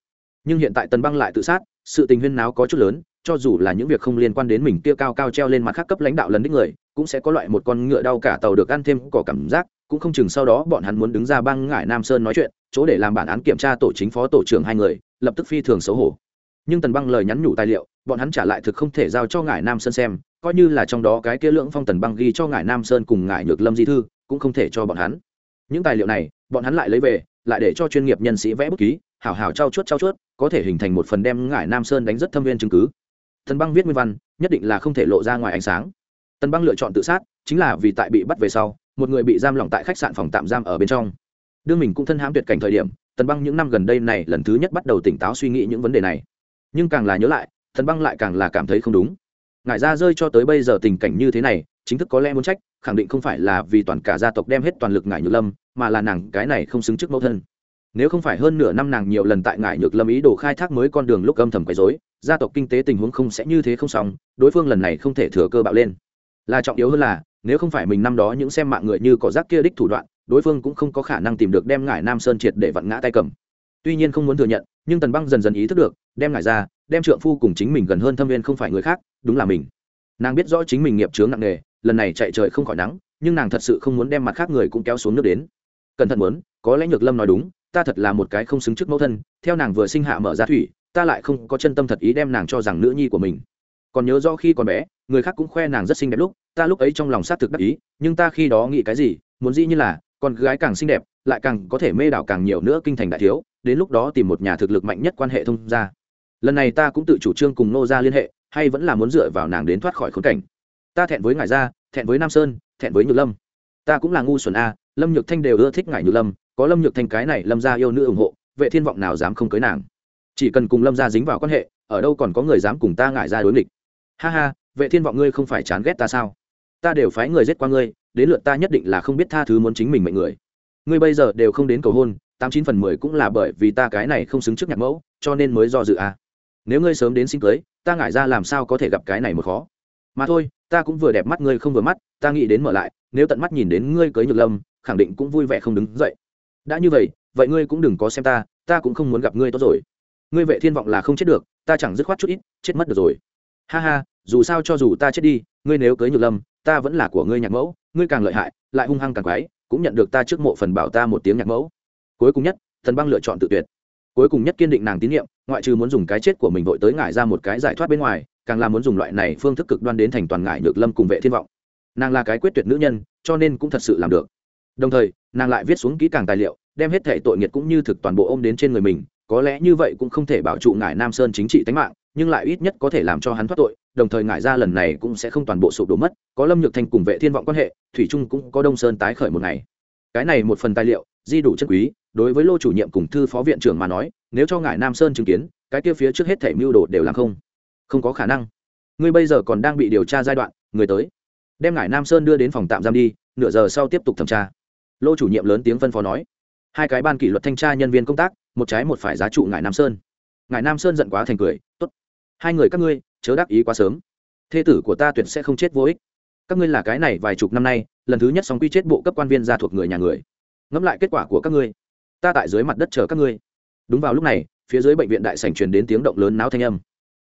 Speaker 1: Nhưng hiện tại tần băng lại tự sát, sự tình huyên náo có chút lớn cho dù là những việc không liên quan đến mình kia cao cao treo lên mặt khác cấp lãnh đạo lần đích người, cũng sẽ có loại một con ngựa đau cả tàu được ăn thêm cỏ cảm giác, cũng không chừng sau đó bọn hắn muốn đứng ra băng ngải nam sơn nói chuyện, chỗ để làm bản án kiểm tra tổ chính phó tổ trưởng hai người, lập tức phi thường xấu hổ. Nhưng tần băng lời nhắn nhủ tài liệu, bọn hắn trả lại thực không thể giao cho ngải nam sơn xem, coi như là trong đó cái kia lưỡng phong tần băng ghi cho ngải nam sơn cùng ngải nhược lâm di thư, cũng không thể cho bọn hắn. Những tài liệu này, bọn hắn lại lấy về, lại để cho chuyên nghiệp nhân sĩ vẽ bút ký, hảo hảo trao chuốt trao chuốt, có thể hình thành một phần đem ngải nam sơn đánh rất thâm viên chứng cứ tần băng viết nguyên văn, nhất định là không thể lộ ra ngoài ánh sáng. Tần băng lựa chọn tự sát, chính là vì tại bị bắt về sau, một người bị giam lỏng tại khách sạn phòng tạm giam ở bên trong. Đương mình cũng thân hãm tuyệt cảnh thời điểm, tần băng những năm gần đây này lần thứ nhất bắt đầu tỉnh táo suy nghĩ những vấn đề này. Nhưng càng là nhớ lại, tần băng lại càng là cảm thấy không đúng. Ngại ra rơi cho tới bây giờ tình cảnh như thế này, chính thức có lẽ muốn trách, khẳng định không phải là vì toàn cả gia tộc đem hết toàn lực ngại nhược lâm, mà là nàng cái này không xứng trước mẫu thân. Nếu không phải hơn nửa năm nàng nhiều lần tại ngại nhược lâm ý đồ khai thác mới con đường lúc âm thầm quấy dối gia tộc kinh tế tình huống không sẽ như thế không xong, đối phương lần này không thể thừa cơ bạo lên. Là trọng yếu hơn là, nếu không phải mình năm đó những xem mạng người như cỏ rác kia đích thủ đoạn, đối phương cũng không có khả năng tìm được đem ngải nam sơn triệt để vặn ngã tay cầm. Tuy nhiên không muốn thừa nhận, nhưng tần băng dần dần ý thức được, đem ngải ra, đem trượng phu cùng chính mình gần hơn thâm viên không phải người khác, đúng là mình. Nàng biết rõ chính mình nghiệp chướng nặng nề, lần này chạy trời không khỏi nắng, nhưng nàng thật sự không muốn đem mặt khác người cũng kéo xuống nước đến. Cẩn thận muốn, có lẽ nhược lâm nói đúng, ta thật là một cái không xứng trước mẫu thân, theo nàng vừa sinh hạ mở ra thủy ta lại không có chân tâm thật ý đem nàng cho rằng nữ nhi của mình. Còn nhớ do khi còn bé, người khác cũng khoe nàng rất xinh đẹp lúc, ta lúc ấy trong lòng xác thực đắc ý, nhưng ta khi đó nghĩ cái gì, muốn dĩ như là, con gái càng xinh đẹp, lại càng có thể mê đảo càng nhiều nữa kinh thành đại thiếu, đến lúc đó tìm một nhà thực lực mạnh nhất quan hệ thông gia. lần này ta cũng tự chủ trương cùng nô ra liên hệ, hay vẫn là muốn dựa vào nàng đến thoát khỏi khốn cảnh. Ta thẹn với ngài gia, thẹn với nam sơn, thẹn với nhược lâm. Ta cũng là ngu xuẩn a, lâm nhược thanh đều ưa thích ngài nhược lâm, có lâm nhược thanh cái này lâm gia yêu nữ ủng hộ, vệ thiên vọng nào dám không cưới nàng chỉ cần cùng lâm gia dính vào quan hệ, ở đâu còn có người dám cùng ta ngại ra đối nghịch. Ha ha, vệ thiên vọng ngươi không phải chán ghét ta sao? Ta đều phái người giết qua ngươi, đến lượt ta nhất định là không biết tha thứ muốn chính mình mệnh người. Ngươi bây giờ đều không đến cầu hôn, tám chín phần mười cũng là bởi vì ta cái này không xứng trước nhạc mẫu, cho nên mới do dự a nếu ngươi sớm đến xin cưới, ta ngại ra làm sao có thể gặp cái này một khó. Mà thôi, ta cũng vừa đẹp mắt ngươi không vừa mắt, ta nghĩ đến mở lại, nếu tận mắt nhìn đến ngươi cưới nhược lâm, khẳng định cũng vui vẻ không đứng dậy. Đã như vậy vậy ngươi cũng đừng có xem ta ta cũng không muốn gặp ngươi tốt rồi ngươi vệ thiên vọng là không chết được, ta chẳng dứt khoát chút ít, chết mất được rồi. Ha ha, dù sao cho dù ta chết đi, ngươi nếu cưới nhược lâm, ta vẫn là của ngươi nhạc mẫu, ngươi càng lợi hại, lại hung hăng càng quái, cũng nhận được ta trước mộ phần bảo ta một tiếng nhạc mẫu. Cuối cùng nhất, thần băng lựa chọn tự tuyệt. Cuối cùng nhất kiên định nàng tín nhiệm, ngoại trừ muốn dùng cái chết của mình vội tới ngải ra một cái giải thoát bên ngoài, càng là muốn dùng loại này phương thức cực đoan đến thành toàn ngại nhược lâm cùng vệ thiên vọng. Nàng là cái quyết tuyệt nữ nhân, cho nên cũng thật sự làm được. Đồng thời, nàng lại viết xuống kỹ càng tài liệu, đem hết thể tội nghiệt cũng như thực toàn bộ ôm đến trên người mình có lẽ như vậy cũng không thể bảo trụ ngài nam sơn chính trị tánh mạng, nhưng lại ít nhất có thể làm cho hắn thoát tội, đồng thời ngài ra lần này cũng sẽ không toàn bộ sụp đổ mất, có lâm nhược thanh cùng vệ thiên vọng quan hệ, thủy trung cũng có đông sơn tái khởi một ngày. Cái này một phần tài liệu, di đủ chân quý, đối với lô chủ nhiệm cùng thư phó viện trưởng mà nói, nếu cho ngài nam sơn chứng kiến, cái kia phía trước hết thể mưu đồ đều làm không. Không có khả năng. Ngươi bây giờ còn đang bị điều tra giai đoạn, người tới. Đem ngài nam sơn đưa đến phòng tạm giam đi, nửa giờ sau tiếp tục thẩm tra. Lô chủ nhiệm lớn tiếng phân phó nói. Hai cái ban kỷ luật thanh tra nhân viên công tác một trái một phải giá trụ ngài nam sơn. Ngài nam sơn giận quá thành cười tốt hai người các ngươi chớ đáp ý quá sớm. Thê tử của ta tuyệt sẽ không chết vô ích. Các ngươi là cái này vài chục năm nay lần thứ nhất song quy chết bộ cấp quan viên gia thuộc người nhà người. Ngẫm lại kết quả của các ngươi. Ta tại dưới mặt đất chờ các ngươi. Đúng vào lúc này phía dưới bệnh viện đại sảnh truyền đến tiếng động lớn náo thanh âm.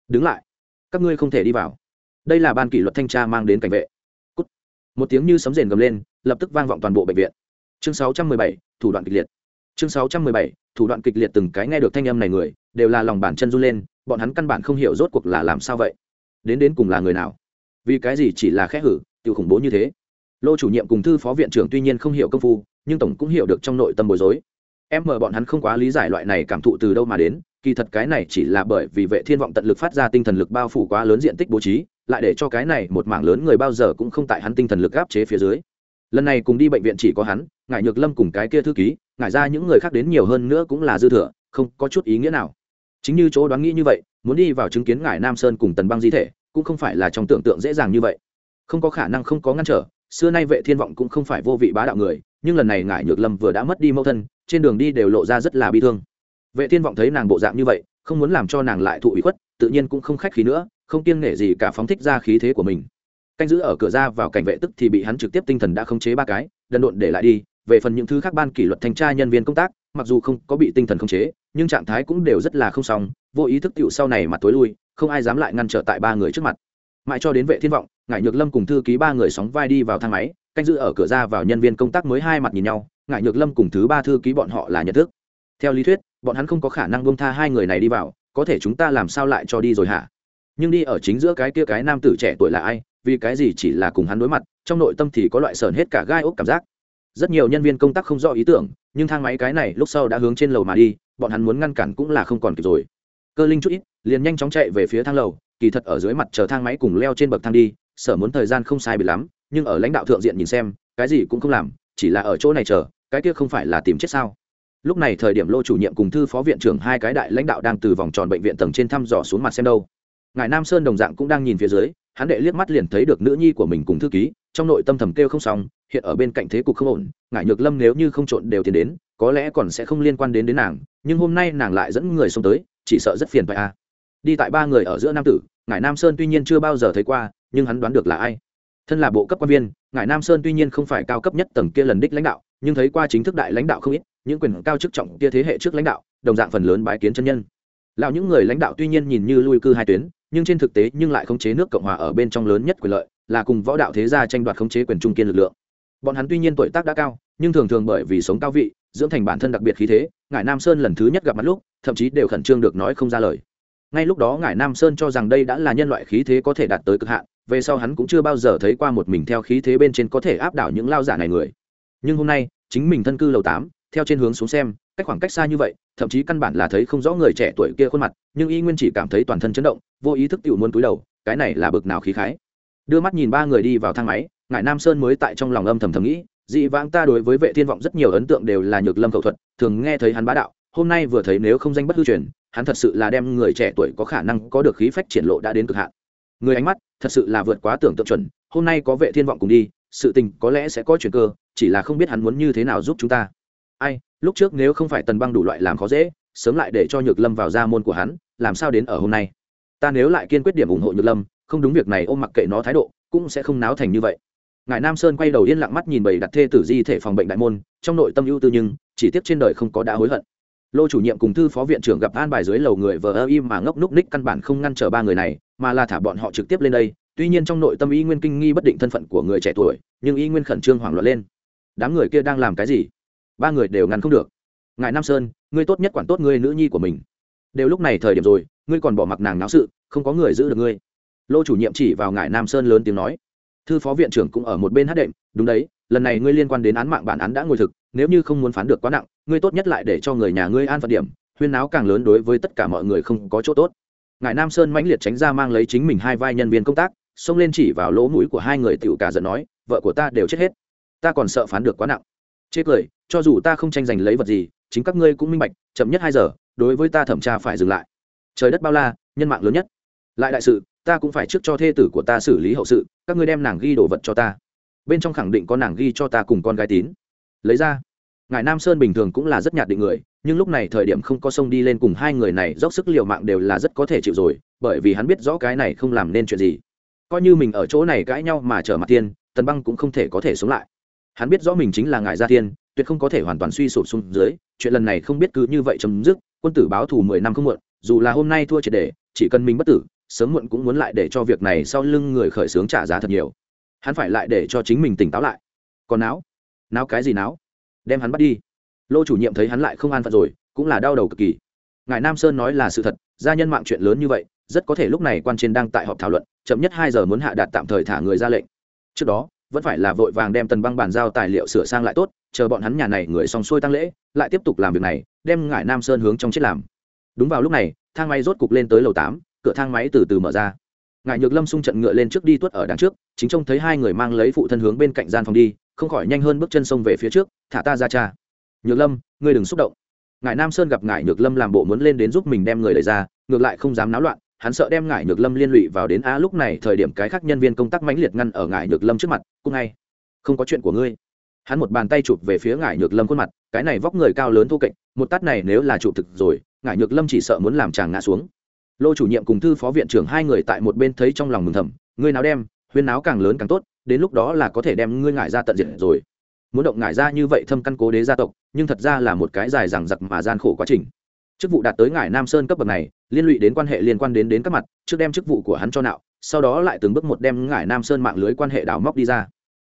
Speaker 1: Đứng lại các ngươi không thể đi vào. Đây là ban kỷ luật thanh tra mang đến cảnh vệ. Cút. một tiếng như sấm rền gầm lên lập tức vang vọng toàn bộ bệnh viện. Chương 617, thủ đoạn kịch liệt. Chương 617, thủ đoạn kịch liệt từng cái nghe được thanh âm này người, đều là lòng bàn chân run lên, bọn hắn căn bản không hiểu rốt cuộc là làm sao vậy. Đến đến cùng là người nào? Vì cái gì chỉ là khẽ hử tự khủng bố như thế? Lô chủ nhiệm cùng thư phó viện trưởng tuy nhiên không hiểu công phu, nhưng tổng cũng hiểu được trong nội tâm bối rối. Em mờ bọn hắn không quá lý giải loại này cảm thụ từ đâu mà đến, kỳ thật cái này chỉ là bởi vì vệ thiên vọng tận lực phát ra tinh thần lực bao phủ quá lớn diện tích bố trí, lại để cho cái này một mảng lớn người bao giờ cũng không tại hắn tinh thần lực áp chế phía dưới lần này cùng đi bệnh viện chỉ có hắn ngại nhược lâm cùng cái kia thư ký ngại ra những người khác đến nhiều hơn nữa cũng là dư thừa, không có chút ý nghĩa nào. Chính như chỗ đoán nghĩ như vậy, muốn đi vào chứng kiến ngài nam sơn cùng tần băng di thể, cũng không phải là trong tưởng tượng dễ dàng như vậy. Không có khả năng không có ngăn trở, xưa nay vệ thiên vọng cũng không phải vô vị bá đạo người, nhưng lần này ngài nhược lâm vừa đã mất đi mẫu thân, trên đường đi đều lộ ra rất là bi thương. Vệ thiên vọng thấy nàng bộ dạng như vậy, không muốn làm cho nàng lại thụ ủy khuất, tự nhiên cũng không khách khí nữa, không kiêng nể gì cả phóng thích ra khí thế của mình canh giữ ở cửa ra vào cảnh vệ tức thì bị hắn trực tiếp tinh thần đã khống chế ba cái, đần độn để lại đi. Về phần những thứ khác ban kỷ luật thanh tra nhân viên công tác, mặc dù không có bị tinh thần khống chế, nhưng trạng thái cũng đều rất là không xong. Vô ý thức tựu sau này mặt tối lui, không ai dám lại ngăn trở tại ba người trước mặt. Mãi cho đến vệ thiên vọng, ngải nhược lâm cùng thư ký ba người sóng vai đi vào thang máy, canh giữ ở cửa ra vào nhân viên công tác mới hai mặt nhìn nhau, ngải nhược lâm cùng thứ ba thư ký bọn họ là nhận thức. Theo lý thuyết, bọn hắn không có khả năng bông tha hai người này đi vào, có thể chúng ta làm sao lại cho đi rồi hả? Nhưng đi ở chính giữa cái kia cái nam tử trẻ tuổi là ai? Vì cái gì chỉ là cùng hắn đối mặt, trong nội tâm thì có loại sờn hết cả gai ốc cảm giác. Rất nhiều nhân viên công tác không rõ ý tưởng, nhưng thang máy cái này lúc sau đã hướng trên lầu mà đi, bọn hắn muốn ngăn cản cũng là không còn kịp rồi. Cơ linh chút ít, liền nhanh chóng chạy về phía thang lầu, kỳ thật ở dưới mặt chờ thang máy cùng leo trên bậc thang đi sở muốn thời gian không sai bị lắm, nhưng ở lãnh đạo thượng diện nhìn xem, cái gì cũng không làm, chỉ là ở chỗ này chờ, cái kia không phải là tìm chết sao? Lúc này thời điểm lô chủ nhiệm cùng thư phó viện trưởng hai cái đại lãnh đạo đang từ vòng tròn bệnh viện tầng trên thăm dò xuống mặt xem đâu. Ngài nam sơn đồng dạng cũng đang nhìn phía dưới hắn đệ liếc mắt liền thấy được nữ nhi của mình cùng thư ký, trong nội tâm thầm kêu không xong, hiện ở bên cạnh thế cục không ổn ngại nhược lâm nếu như không trộn đều tiền đến, có lẽ còn sẽ không liên quan đến đến nàng, nhưng hôm nay nàng lại dẫn người xông tới, chỉ sợ rất phiền phải a à. đi tại ba người ở giữa nam tử ngài nam sơn tuy nhiên chưa bao giờ thấy qua, nhưng hắn đoán được là ai thân là bộ cấp quan viên ngài nam sơn tuy nhiên không phải cao cấp nhất tầng kia lần đích lãnh đạo, nhưng thấy qua chính thức đại lãnh đạo không ít, những quyền cao chức trọng kia thế hệ trước lãnh đạo, đồng dạng phần lớn bái kiến chân nhân lão những người lãnh đạo tuy nhiên nhìn như lui cư hai tuyến nhưng trên thực tế nhưng lại khống chế nước cộng hòa ở bên trong lớn nhất quyền lợi, là cùng võ đạo thế gia tranh đoạt khống chế quyền trung kiên lực lượng. Bọn hắn tuy nhiên tuổi tác đã cao, nhưng thường thường bởi vì sống cao vị, dưỡng thành bản thân đặc biệt khí thế ngài nam sơn lần thứ nhất gặp mặt lúc, thậm chí đều khẩn trương được nói không ra lời. Ngay lúc đó ngài nam sơn cho rằng đây đã là nhân loại khí thế có thể đạt tới cực hạn, về sau hắn cũng chưa bao giờ thấy qua một mình theo khí thế bên trên có thể áp đảo những lao giả này người. Nhưng hôm nay, chính mình thân cư lầu tám, theo trên hướng xuống xem, cách khoảng cách xa như vậy, thậm chí căn bản là thấy không rõ người trẻ tuổi kia khuôn mặt, nhưng y nguyên chỉ cảm thấy toàn thân chấn động vô ý thức tự muốn túi đầu, cái này là bực nào khí khái. Đưa mắt nhìn ba người đi vào thang máy ngài nam sơn mới tại trong lòng âm thầm thầm nghĩ, dị vãng ta đối với vệ thiên vọng rất nhiều ấn tượng đều là nhược lâm khẩu thuật, thường nghe thấy hắn bá đạo, hôm nay vừa thấy nếu không danh bất hư truyền, hắn thật sự là đem người trẻ tuổi có khả năng có được khí phách triển lộ đã đến cực hạn. Người ánh mắt, thật sự là vượt quá tưởng tượng chuẩn, hôm nay có vệ thiên vọng cùng đi, sự tình có lẽ sẽ có chuyện cơ, chỉ là không biết hắn muốn như thế nào giúp chúng ta. Ai, lúc trước nếu không phải tần băng đủ loại làm khó dễ, sớm lại để cho nhược lâm vào gia môn của hắn, làm sao đến ở hôm nay? Ta nếu lại kiên quyết điểm ủng hộ nhược lâm, không đúng việc này, ôm mặc kệ nó thái độ, cũng sẽ không náo thành như vậy. Ngài nam sơn quay đầu yên lặng mắt nhìn bầy đặt thê tử di thể phòng bệnh đại môn, trong nội tâm ưu tư nhưng, chỉ tiếc trên đời không có đã hối hận. Lô chủ nhiệm cùng thư phó viện trưởng gặp an bài dưới lầu người vờ ơ im mà ngốc núc ních căn bản không ngăn trở ba người này, mà là thả bọn họ trực tiếp lên đây. Tuy nhiên trong nội tâm y nguyên kinh nghi bất định thân phận của người trẻ tuổi, nhưng y nguyên khẩn trương hoảng loạn lên. Đám người kia đang làm cái gì? Ba người đều ngăn không được. Ngài nam sơn, ngươi tốt nhất quản tốt ngươi nữ nhi của mình đều lúc này thời điểm rồi, ngươi còn bỏ mặc nàng náo sự, không có người giữ được ngươi. Lô chủ nhiệm chỉ vào ngài nam sơn lớn tiếng nói. Thư phó viện trưởng cũng ở một bên hát đệm, đúng đấy, lần này ngươi liên quan đến án mạng bản án đã ngồi thực, nếu như không muốn phán được quá nặng, ngươi tốt nhất lại để cho người nhà ngươi an phận điểm, huyên náo càng lớn đối với tất cả mọi người không có chỗ tốt. Ngài nam sơn mãnh liệt tránh ra mang lấy chính mình hai vai nhân viên công tác, xông lên chỉ vào lỗ mũi của hai người tiểu cả giận nói, vợ của ta đều chết hết. Ta còn sợ phán được quá nặng. Chết cười, cho dù ta không tranh giành lấy vật gì, chính các ngươi cũng minh bạch, chậm nhất hai giờ đối với ta thẩm tra phải dừng lại. Trời đất bao la, nhân mạng lớn nhất. Lại đại sự, ta cũng phải trước cho thê tử của ta xử lý hậu sự, các ngươi đem nàng ghi đồ vật cho ta. Bên trong khẳng định có nàng ghi cho ta cùng con gái tín. Lấy ra. Ngài nam sơn bình thường cũng là rất nhạt định người, nhưng lúc này thời điểm không có sông đi lên cùng hai người này, dốc sức l i ề u mạng đều là rất có thể chịu rồi, bởi vì hắn biết rõ cái này không làm nên chuyện gì. Coi như mình ở chỗ này cãi nhau mà trở mặt tiên, tần băng cũng không thể có thể sống lại. Hắn biết rõ mình chính là ngài gia tiên tuyệt không có thể hoàn toàn suy sụp xuống dưới, chuyện lần này không biết cứ như vậy chấm dứt, quân tử báo thù mười năm không muộn, dù là hôm nay thua triệt để, chỉ cần mình bất tử, sớm muộn cũng muốn lại để cho việc này sau lưng người khởi xướng trả giá thật nhiều. Hắn phải lại để cho chính mình tỉnh táo lại. Còn não não cái gì não đem hắn bắt đi. Lô chủ nhiệm thấy hắn lại không an phận rồi, cũng là đau đầu cực kỳ. Ngài nam sơn nói là sự thật, gia nhân mạng chuyện lớn như vậy, rất có thể lúc này quan trên đang tại họp thảo luận, chậm nhất hai giờ muốn hạ đạt tạm thời thả người ra lệnh. Trước đó, vẫn phải là vội vàng đem tần băng bàn giao tài liệu sửa sang lại tốt chờ bọn hắn nhà này người xong xuôi tăng lễ, lại tiếp tục làm việc này, đem ngải nam sơn hướng trong chết làm. Đúng vào lúc này, thang máy rốt cục lên tới lầu tám, cửa thang máy từ từ mở ra. Ngải nhược lâm xung trận ngựa lên trước đi tuất ở đằng trước, chính trông thấy hai người mang lấy phụ thân hướng bên cạnh gian phòng đi, không khỏi nhanh hơn bước chân sông về phía trước, thả ta ra cha. Nhược lâm, ngươi đừng xúc động. Ngải nam sơn gặp ngải nhược lâm làm bộ muốn lên đến giúp mình đem người đẩy ra, ngược lại không dám náo loạn, hắn sợ đem ngải nhược lâm liên lụy vào đến, a, lúc này thời điểm cái khác nhân viên công tác mãnh liệt ngăn ở ngải nhược lâm trước mặt, cũng ngay, không có chuyện của ngươi hắn một bàn tay chụp về phía ngải nhược lâm khuôn mặt, cái này vóc người cao lớn thô kệch, một tát này nếu là chụp thực rồi, ngải nhược lâm chỉ sợ muốn làm chàng ngã xuống. Lô chủ nhiệm cùng thư phó viện trưởng hai người tại một bên thấy trong lòng mừng thầm, ngươi nào đem, huyên náo càng lớn càng tốt, đến lúc đó là có thể đem ngươi ngải ra tận diện rồi. Muốn động ngải ra như vậy thâm căn cố đế gia tộc, nhưng thật ra là một cái dài dằng dặc mà gian khổ quá trình. Chức vụ đạt tới ngải nam sơn cấp bậc này, liên lụy đến quan hệ liên quan đến đến các mặt, trước đem chức vụ của hắn cho nạo, sau đó lại từng bước một đem ngải nam sơn mạng lưới quan hệ đào móc đi ra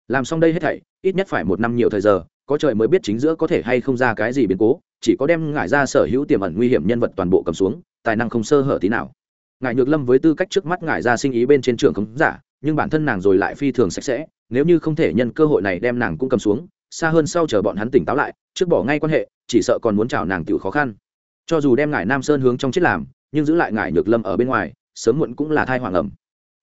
Speaker 1: làm xong đây hết thảy, ít nhất phải một năm nhiều thời giờ, có trời mới biết chính giữa có thể hay không ra cái gì biến cố, chỉ có đem ngải ra sở hữu tiềm ẩn nguy hiểm nhân vật toàn bộ cầm xuống, tài năng không sơ hở tí nào. Ngài nhược lâm với tư cách trước mắt ngải ra sinh ý bên trên trường khống giả, nhưng bản thân nàng rồi lại phi thường sạch sẽ, nếu như không thể nhân cơ hội này đem nàng cũng cầm xuống, xa hơn sau chờ bọn hắn tỉnh táo lại, trước bỏ ngay quan hệ, chỉ sợ còn muốn chào nàng tự khó khăn. Cho dù đem ngải nam sơn hướng trong chết làm, nhưng giữ lại ngải nhược lâm ở bên ngoài, sớm muộn cũng là thai hoàng ẩm.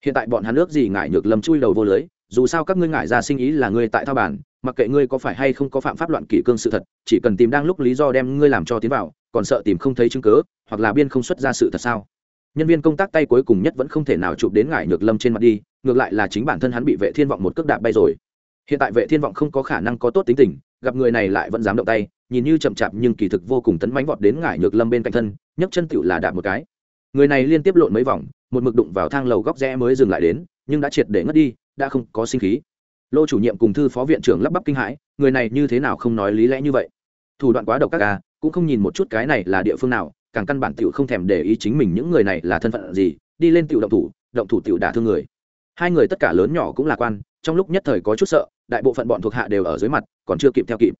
Speaker 1: Hiện tại bọn hắn ước gì ngải nhược lâm chui đầu vô lưới dù sao các ngươi ngại ra sinh ý là ngươi tại thao bản mặc kệ ngươi có phải hay không có phạm pháp loạn kỷ cương sự thật, chỉ cần tìm đang lúc lý do đem ngươi làm cho tiến vào, còn sợ tìm không thấy chứng cớ hoặc là biên không xuất ra sự thật sao? Nhân viên công tác tay cuối cùng nhất vẫn không thể nào chụp đến ngải nhược lâm trên mặt đi, ngược lại là chính bản thân hắn bị vệ thiên vọng một cước đạp bay rồi. Hiện tại vệ thiên vọng không có khả năng có tốt tính tình, gặp người này lại vẫn dám động tay, nhìn như chậm chạp nhưng kỳ thực vô cùng tấn mánh vọt đến ngải nhược lâm bên cạnh thân, nhấc chân tựu là đạp một cái. Người này liên tiếp lộn mấy vòng, một mực đụng vào thang lầu góc rẽ mới dừng lại đến, nhưng đã triệt để ngất đi đã không có sinh khí. Lô chủ nhiệm cùng thư phó viện trưởng lắp bắp kinh hãi, người này như thế nào không nói lý lẽ như vậy? Thủ đoạn quá độc các ca à, cũng không nhìn một chút cái này là địa phương nào, càng căn bản tiểu không thèm để ý chính mình những người này là thân phận gì, đi lên tiểu động thủ động thủ tiểu đả thương người. Hai người tất cả lớn nhỏ cũng lạc quan, trong lúc nhất thời có chút sợ, đại bộ phận bọn thuộc hạ đều ở dưới mặt, còn chưa kịp theo kịp.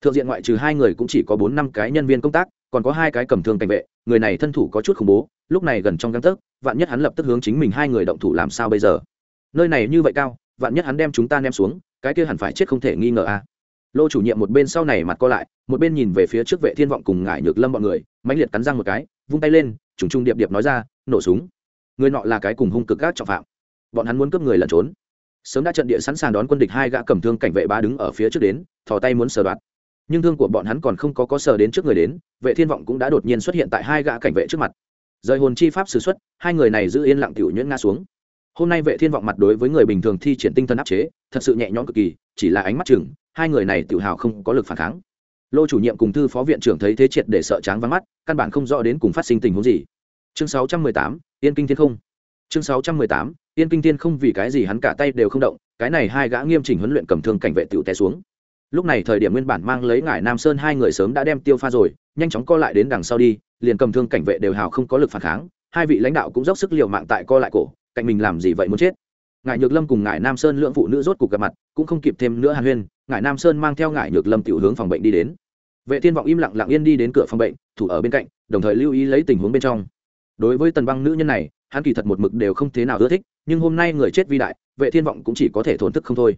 Speaker 1: Thượng diện ngoại trừ hai người cũng chỉ có bốn năm cái nhân viên công tác, còn có hai cái cầm thương cảnh vệ, người này thân thủ có chút khủng bố, lúc này gần trong găng tấc, vạn nhất hắn lập tức hướng chính mình hai người động thủ làm sao bây giờ? Nơi này như vậy cao, vạn nhất hắn đem chúng ta ném xuống, cái kia hẳn phải chết không thể nghi ngờ a à. lô chủ nhiệm một bên sau này mặt co lại, một bên nhìn về phía trước vệ thiên vọng cùng ngải nhược lâm bọn người, mãnh liệt cắn răng một cái, vung tay lên, trùng trùng điệp điệp nói ra, nổ súng. Người nọ là cái cùng hung cực các trọng phạm. Bọn hắn muốn cướp người lẩn trốn. Sớm đã trận địa sẵn sàng đón quân địch hai gã cầm thương cảnh vệ ba đứng ở phía trước đến, thò tay muốn sờ đoạt. Nhưng thương của bọn hắn còn không có có sờ đến trước người đến, vệ thiên vọng cũng đã đột nhiên xuất hiện tại hai gã cảnh vệ trước mặt. Rời hồn chi pháp sử xuất, hai người này giữ yên lặng tiểu nhuyễn ngã xuống hôm nay vệ thiên vọng mặt đối với người bình thường thi triển tinh thần áp chế thật sự nhẹ nhõm cực kỳ chỉ là ánh mắt chừng hai người này tự hào không có lực phản kháng. Lô chủ nhiệm cùng thư phó viện trưởng thấy thế triệt để sợ tráng vắng mắt căn bản không rõ đến cùng phát sinh tình huống gì. Chương 618, yên kinh thiên không. Chương 618, yên kinh thiên không vì cái gì hắn cả tay đều không động cái này hai gã nghiêm chỉnh huấn luyện cầm thương cảnh vệ tiểu té xuống. Lúc này thời điểm nguyên bản mang lấy ngải nam sơn hai người sớm đã đem tiêu pha rồi nhanh chóng co lại đến đằng sau đi liền cầm thương cảnh vệ đều hào không có lực phản kháng hai vị lãnh đạo cũng dốc sức liều mạng tại co lại cổ cạnh mình làm gì vậy muốn chết? Ngải nhược lâm cùng ngải nam sơn lượng phụ nữ rốt cục gặp mặt, cũng không kịp thêm nữa hàn huyên, ngải nam sơn mang theo ngải nhược lâm tiểu hướng phòng bệnh đi đến. Vệ thiên vọng im lặng lặng yên đi đến cửa phòng bệnh, thủ ở bên cạnh, đồng thời lưu ý lấy tình huống bên trong. Đối với tần băng nữ nhân này, hắn kỳ thật một mực đều không thế nào ưa thích, nhưng hôm nay người chết vi đại, vệ thiên vọng cũng chỉ có thể thổn thức không thôi.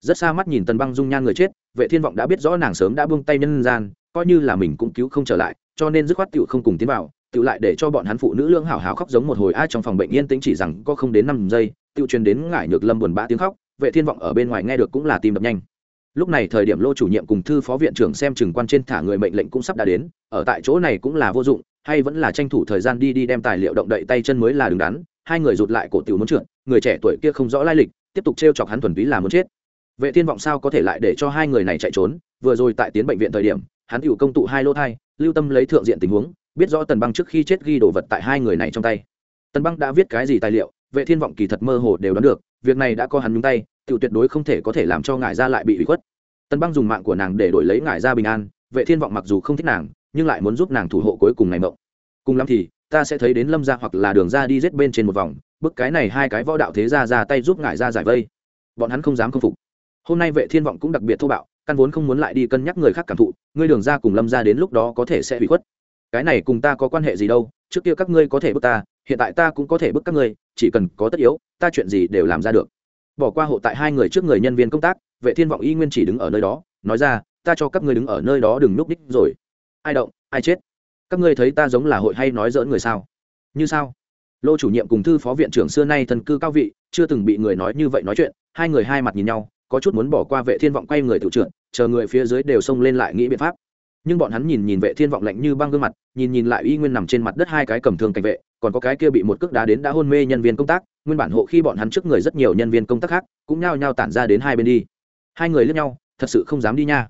Speaker 1: Rất xa mắt nhìn tần băng dung nhan người chết, vệ thiên vọng đã biết rõ nàng sớm đã buông tay nhân gian, coi như là mình cũng cứu không trở lại, cho nên dứt khoát tiểu không cùng tiến vào Tự lại để cho bọn hắn phụ nữ lương hảo hảo khóc giống một hồi ai trong phòng bệnh yên tĩnh chỉ rằng có không đến năm giây Tự truyền đến ngải nhược lâm buồn bã tiếng khóc, vệ thiên vọng ở bên ngoài nghe được cũng là tim đập nhanh. Lúc này thời điểm lô chủ nhiệm cùng thư phó viện trưởng xem chừng quan trên thả người mệnh lệnh cũng sắp đã đến, ở tại chỗ này cũng là vô dụng, hay vẫn là tranh thủ thời gian đi đi đem tài liệu động đậy tay chân mới là đứng đắn, hai người rụt lại cổ tiểu muốn trượt, người trẻ tuổi kia không rõ lai lịch, tiếp tục trêu chọc hắn thuần túy là muốn chết. Vệ thiên vọng sao có thể lại để cho hai người này chạy trốn, vừa rồi tại tiến bệnh viện thời điểm, hắn tiểu công tụ hai lô thai, lưu tâm lấy thượng diện tình huống biết rõ tần băng trước khi chết ghi đồ vật tại hai người này trong tay. Tần băng đã viết cái gì tài liệu, vệ thiên vọng kỳ thật mơ hồ đều đoán được, việc này đã có hắn nhúng tay tự tuyệt đối không thể có thể làm cho ngải gia lại bị ủy khuất. Tần băng dùng mạng của nàng để đổi lấy ngải gia bình an, vệ thiên vọng mặc dù không thích nàng, nhưng lại muốn giúp nàng thủ hộ cuối cùng ngày mộng. Cùng lắm thì, ta sẽ thấy đến lâm gia hoặc là đường ra đi giết bên trên một vòng, bức cái này hai cái võ đạo thế ra ra tay giúp ngải gia giải vây. Bọn hắn không dám khâm phục. Hôm nay vệ thiên vọng cũng đặc biệt thô bạo, căn vốn không muốn lại đi cân nhắc người khác cảm thụ ngươi đường ra cùng lâm ra đến lúc đó có thể sẽ bị khuất cái này cùng ta có quan hệ gì đâu, trước kia các ngươi có thể bức ta, hiện tại ta cũng có thể bức các ngươi, chỉ cần có tất yếu, ta chuyện gì đều làm ra được. Bỏ qua hộ tại hai người trước người nhân viên công tác, vệ thiên vọng y nguyên chỉ đứng ở nơi đó, nói ra, ta cho các ngươi đứng ở nơi đó đừng núp đích rồi. Ai động, ai chết? Các ngươi thấy ta giống là hội hay nói dỡn người sao? Như sao? Lô chủ nhiệm cùng thư phó viện trưởng xưa nay thần cư cao vị, chưa từng bị người nói như vậy nói chuyện, hai người hai mặt nhìn nhau, có chút muốn bỏ qua vệ thiên vọng quay người tự trưởng chờ người phía dưới đều xông lên lại nghĩ biện pháp nhưng bọn hắn nhìn nhìn vệ thiên vọng lạnh như băng gương mặt, nhìn nhìn lại y nguyên nằm trên mặt đất hai cái cầm thương cảnh vệ, còn có cái kia bị một cước đá đến đã hôn mê nhân viên công tác, nguyên bản hộ khi bọn hắn trước người rất nhiều nhân viên công tác khác, cũng nhao nhao tản ra đến hai bên đi. Hai người lướt nhau, thật sự không dám đi nha.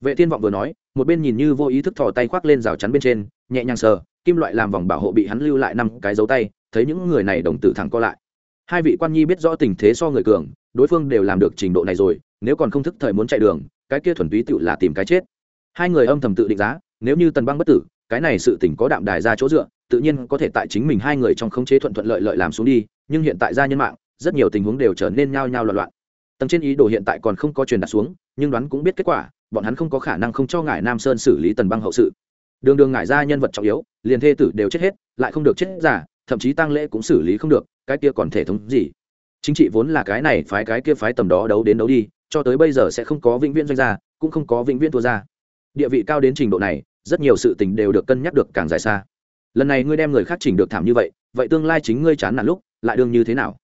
Speaker 1: Vệ thiên vọng vừa nói, một bên nhìn như vô ý thức thò tay khoác lên rào chắn bên trên, nhẹ nhàng sờ, kim loại làm vòng bảo hộ bị hắn lưu lại năm cái dấu tay, thấy những người này đồng tử thẳng co lại. Hai vị quan nhi biết rõ tình thế so người cường, đối phương đều làm được trình độ này rồi, nếu còn không thức thời muốn chạy đường, cái kia thuần túy tự là tìm cái chết hai người âm thầm tự định giá, nếu như tần băng bất tử, cái này sự tỉnh có đạm đài ra chỗ dựa, tự nhiên có thể tại chính mình hai người trong khống chế thuận thuận lợi lợi làm xuống đi, nhưng hiện tại gia nhân mạng, rất nhiều tình huống đều trở nên nhao nhao loạn loạn. Tầng trên ý đồ hiện tại còn không có truyền đạt xuống, nhưng đoán cũng biết kết quả, bọn hắn không có khả năng không cho ngải nam sơn xử lý tần băng hậu sự. Đường đường ngải ra nhân vật trọng yếu, liền thê tử đều chết hết, lại không được chết giả, thậm chí tăng lễ cũng xử lý không được, cái kia còn thể thống gì? Chính trị vốn là cái này, phái cái kia phái tầm đó đấu đến đấu đi, cho tới bây giờ sẽ không có vĩnh viễn doanh gia, cũng không có vĩnh viễn thua ra địa vị cao đến trình độ này, rất nhiều sự tình đều được cân nhắc được càng dài xa. Lần này ngươi đem người khác chỉnh được thảm như vậy vậy tương lai chính ngươi chán nản lúc, lại đương như thế nào?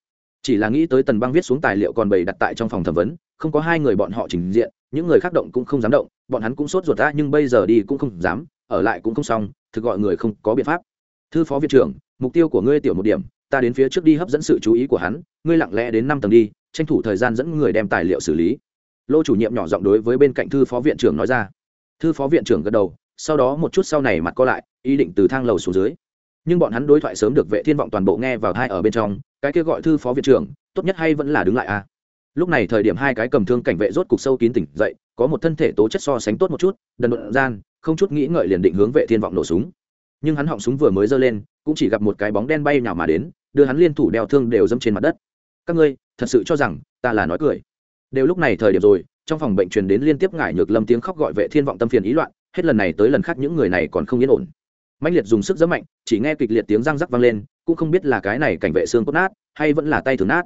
Speaker 1: Chỉ là nghĩ tới tần băng viết xuống tài liệu còn bày đặt tại trong phòng thẩm vấn, không có hai người bọn họ trình diện, những người khác động cũng không dám động, bọn hắn cũng sốt ruột ra, nhưng bây giờ đi cũng không dám, ở lại cũng không xong, thực gọi người không có biện pháp. Thư phó viện trưởng, mục tiêu của ngươi tiểu một điểm, ta đến phía trước đi hấp dẫn sự chú ý của hắn, ngươi lặng lẽ đến năm tầng đi, tranh thủ thời gian dẫn người đem tài liệu xử lý. Lô chủ nhiệm nhỏ giọng đối với bên cạnh thư phó viện trưởng nói ra thư phó viện trưởng gật đầu, sau đó một chút sau này mặt co lại, ý định từ thang lầu xuống dưới. Nhưng bọn hắn đối thoại sớm được vệ thiên vọng toàn bộ nghe vào hai ở bên trong, cái kia gọi thư phó viện trưởng, tốt nhất hay vẫn là đứng lại a. Lúc này thời điểm hai cái cầm thương cảnh vệ rốt cục sâu kín tỉnh dậy, có một thân thể tố chất so sánh tốt một chút, đần độn gian, không chút nghĩ ngợi liền định hướng vệ thiên vọng nổ súng. Nhưng hắn họng súng vừa mới giơ lên, cũng chỉ gặp một cái bóng đen bay nhào mà đến, đưa hắn liên thủ đeo thương đều dâm trên mặt đất. Các ngươi, thật sự cho rằng ta là nói cười? Đều lúc này thời điểm rồi trong phòng bệnh truyền đến liên tiếp ngải nhược lâm tiếng khóc gọi vệ thiên vọng tâm phiền ý loạn, hết lần này tới lần khác những người này còn không yên ổn. Mạnh liệt dùng sức rất mạnh, chỉ nghe kịch liệt tiếng răng rắc vang lên, cũng không biết là cái này cảnh vệ xương cốt nát, hay vẫn là tay thường nát.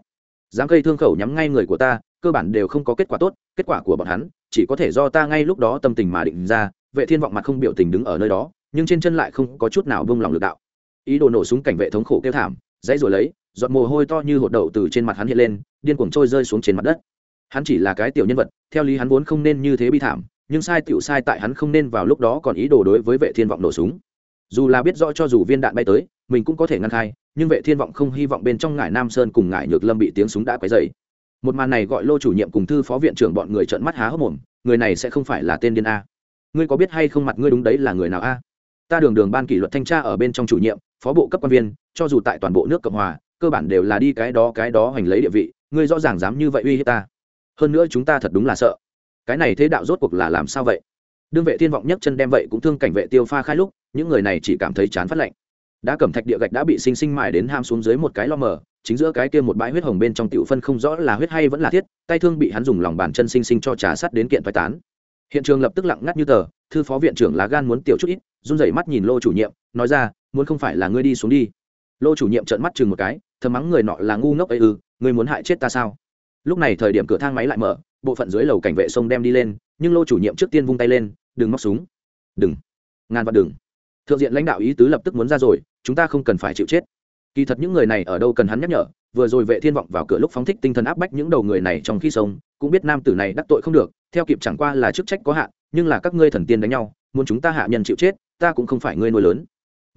Speaker 1: Giáng cây thương khẩu nhắm ngay người của ta, cơ bản đều không có kết quả tốt, kết quả của bọn hắn, chỉ có thể do ta ngay lúc đó tâm tình mà định ra, vệ thiên vọng mặt không biểu tình đứng ở nơi đó, nhưng trên chân lại không có chút nào buông lòng lực đạo. Ý đồ nổ súng cảnh vệ thống khổ kêu thảm, dãy rồi lấy, giọt mồ hôi to như hột đậu từ trên mặt hắn hiện lên, điên cuồng trôi rơi xuống trên mặt đất hắn chỉ là cái tiểu nhân vật, theo lý hắn vốn không nên như thế bi thảm, nhưng sai tiểu sai tại hắn không nên vào lúc đó còn ý đồ đối với vệ thiên vọng nổ súng. Dù là biết rõ cho dù viên đạn bay tới, mình cũng có thể ngăn khai, nhưng vệ thiên vọng không hy vọng bên trong ngải nam sơn cùng ngải nhược lâm bị tiếng súng đã quấy dày một màn này gọi lô chủ nhiệm cùng thư phó viện trưởng bọn người trợn mắt há hốc mồm, người này sẽ không phải là tên điên a. Ngươi có biết hay không mặt ngươi đúng đấy là người nào a? Ta đường đường ban kỷ luật thanh tra ở bên trong chủ nhiệm, phó bộ cấp quan viên, cho dù tại toàn bộ nước cộng hòa, cơ bản đều là đi cái đó cái đó hoành lấy địa vị, ngươi rõ ràng dám như vậy uy hiếp ta hơn nữa chúng ta thật đúng là sợ. Cái này thế đạo rốt cuộc là làm sao vậy? Đương vệ thiên vọng nhấc chân đem vậy cũng thương cảnh vệ tiêu pha khai lúc, những người này chỉ cảm thấy chán phát lạnh. Đã cầm thạch địa gạch đã bị sinh sinh mài đến ham xuống dưới một cái lo mờ, chính giữa cái kia một bãi huyết hồng bên trong tiểu phân không rõ là huyết hay vẫn là thiết, tay thương bị hắn dùng lòng bàn chân sinh sinh cho trà sắt đến kiện toái tán. Hiện trường lập tức lặng ngắt như tờ, thư phó viện trưởng lá gan muốn tiểu chút ít, run rẩy mắt nhìn lô chủ nhiệm, nói ra, muốn không phải là ngươi đi xuống đi. Lô chủ nhiệm trợn mắt chừng một cái, thầm mắng người nọ là ngu ngốc ấy ư ngươi muốn hại chết ta sao? Lúc này thời điểm cửa thang máy lại mở, bộ phận dưới lầu cảnh vệ sông đem đi lên, nhưng lô chủ nhiệm trước tiên vung tay lên, đừng móc súng. Đừng. Ngàn vạn đừng. Thượng diện lãnh đạo ý tứ lập tức muốn ra rồi, chúng ta không cần phải chịu chết. Kỳ thật những người này ở đâu cần hắn nhắc nhở, vừa rồi vệ thiên vọng vào cửa lúc phóng thích tinh thần áp bách những đầu người này trong khi sông, cũng biết nam tử này đắc tội không được, theo kịp chẳng qua là chức trách có hạn, nhưng là các ngươi thần tiên đánh nhau, muốn chúng ta hạ nhân chịu chết, ta cũng không phải ngươi nuôi lớn.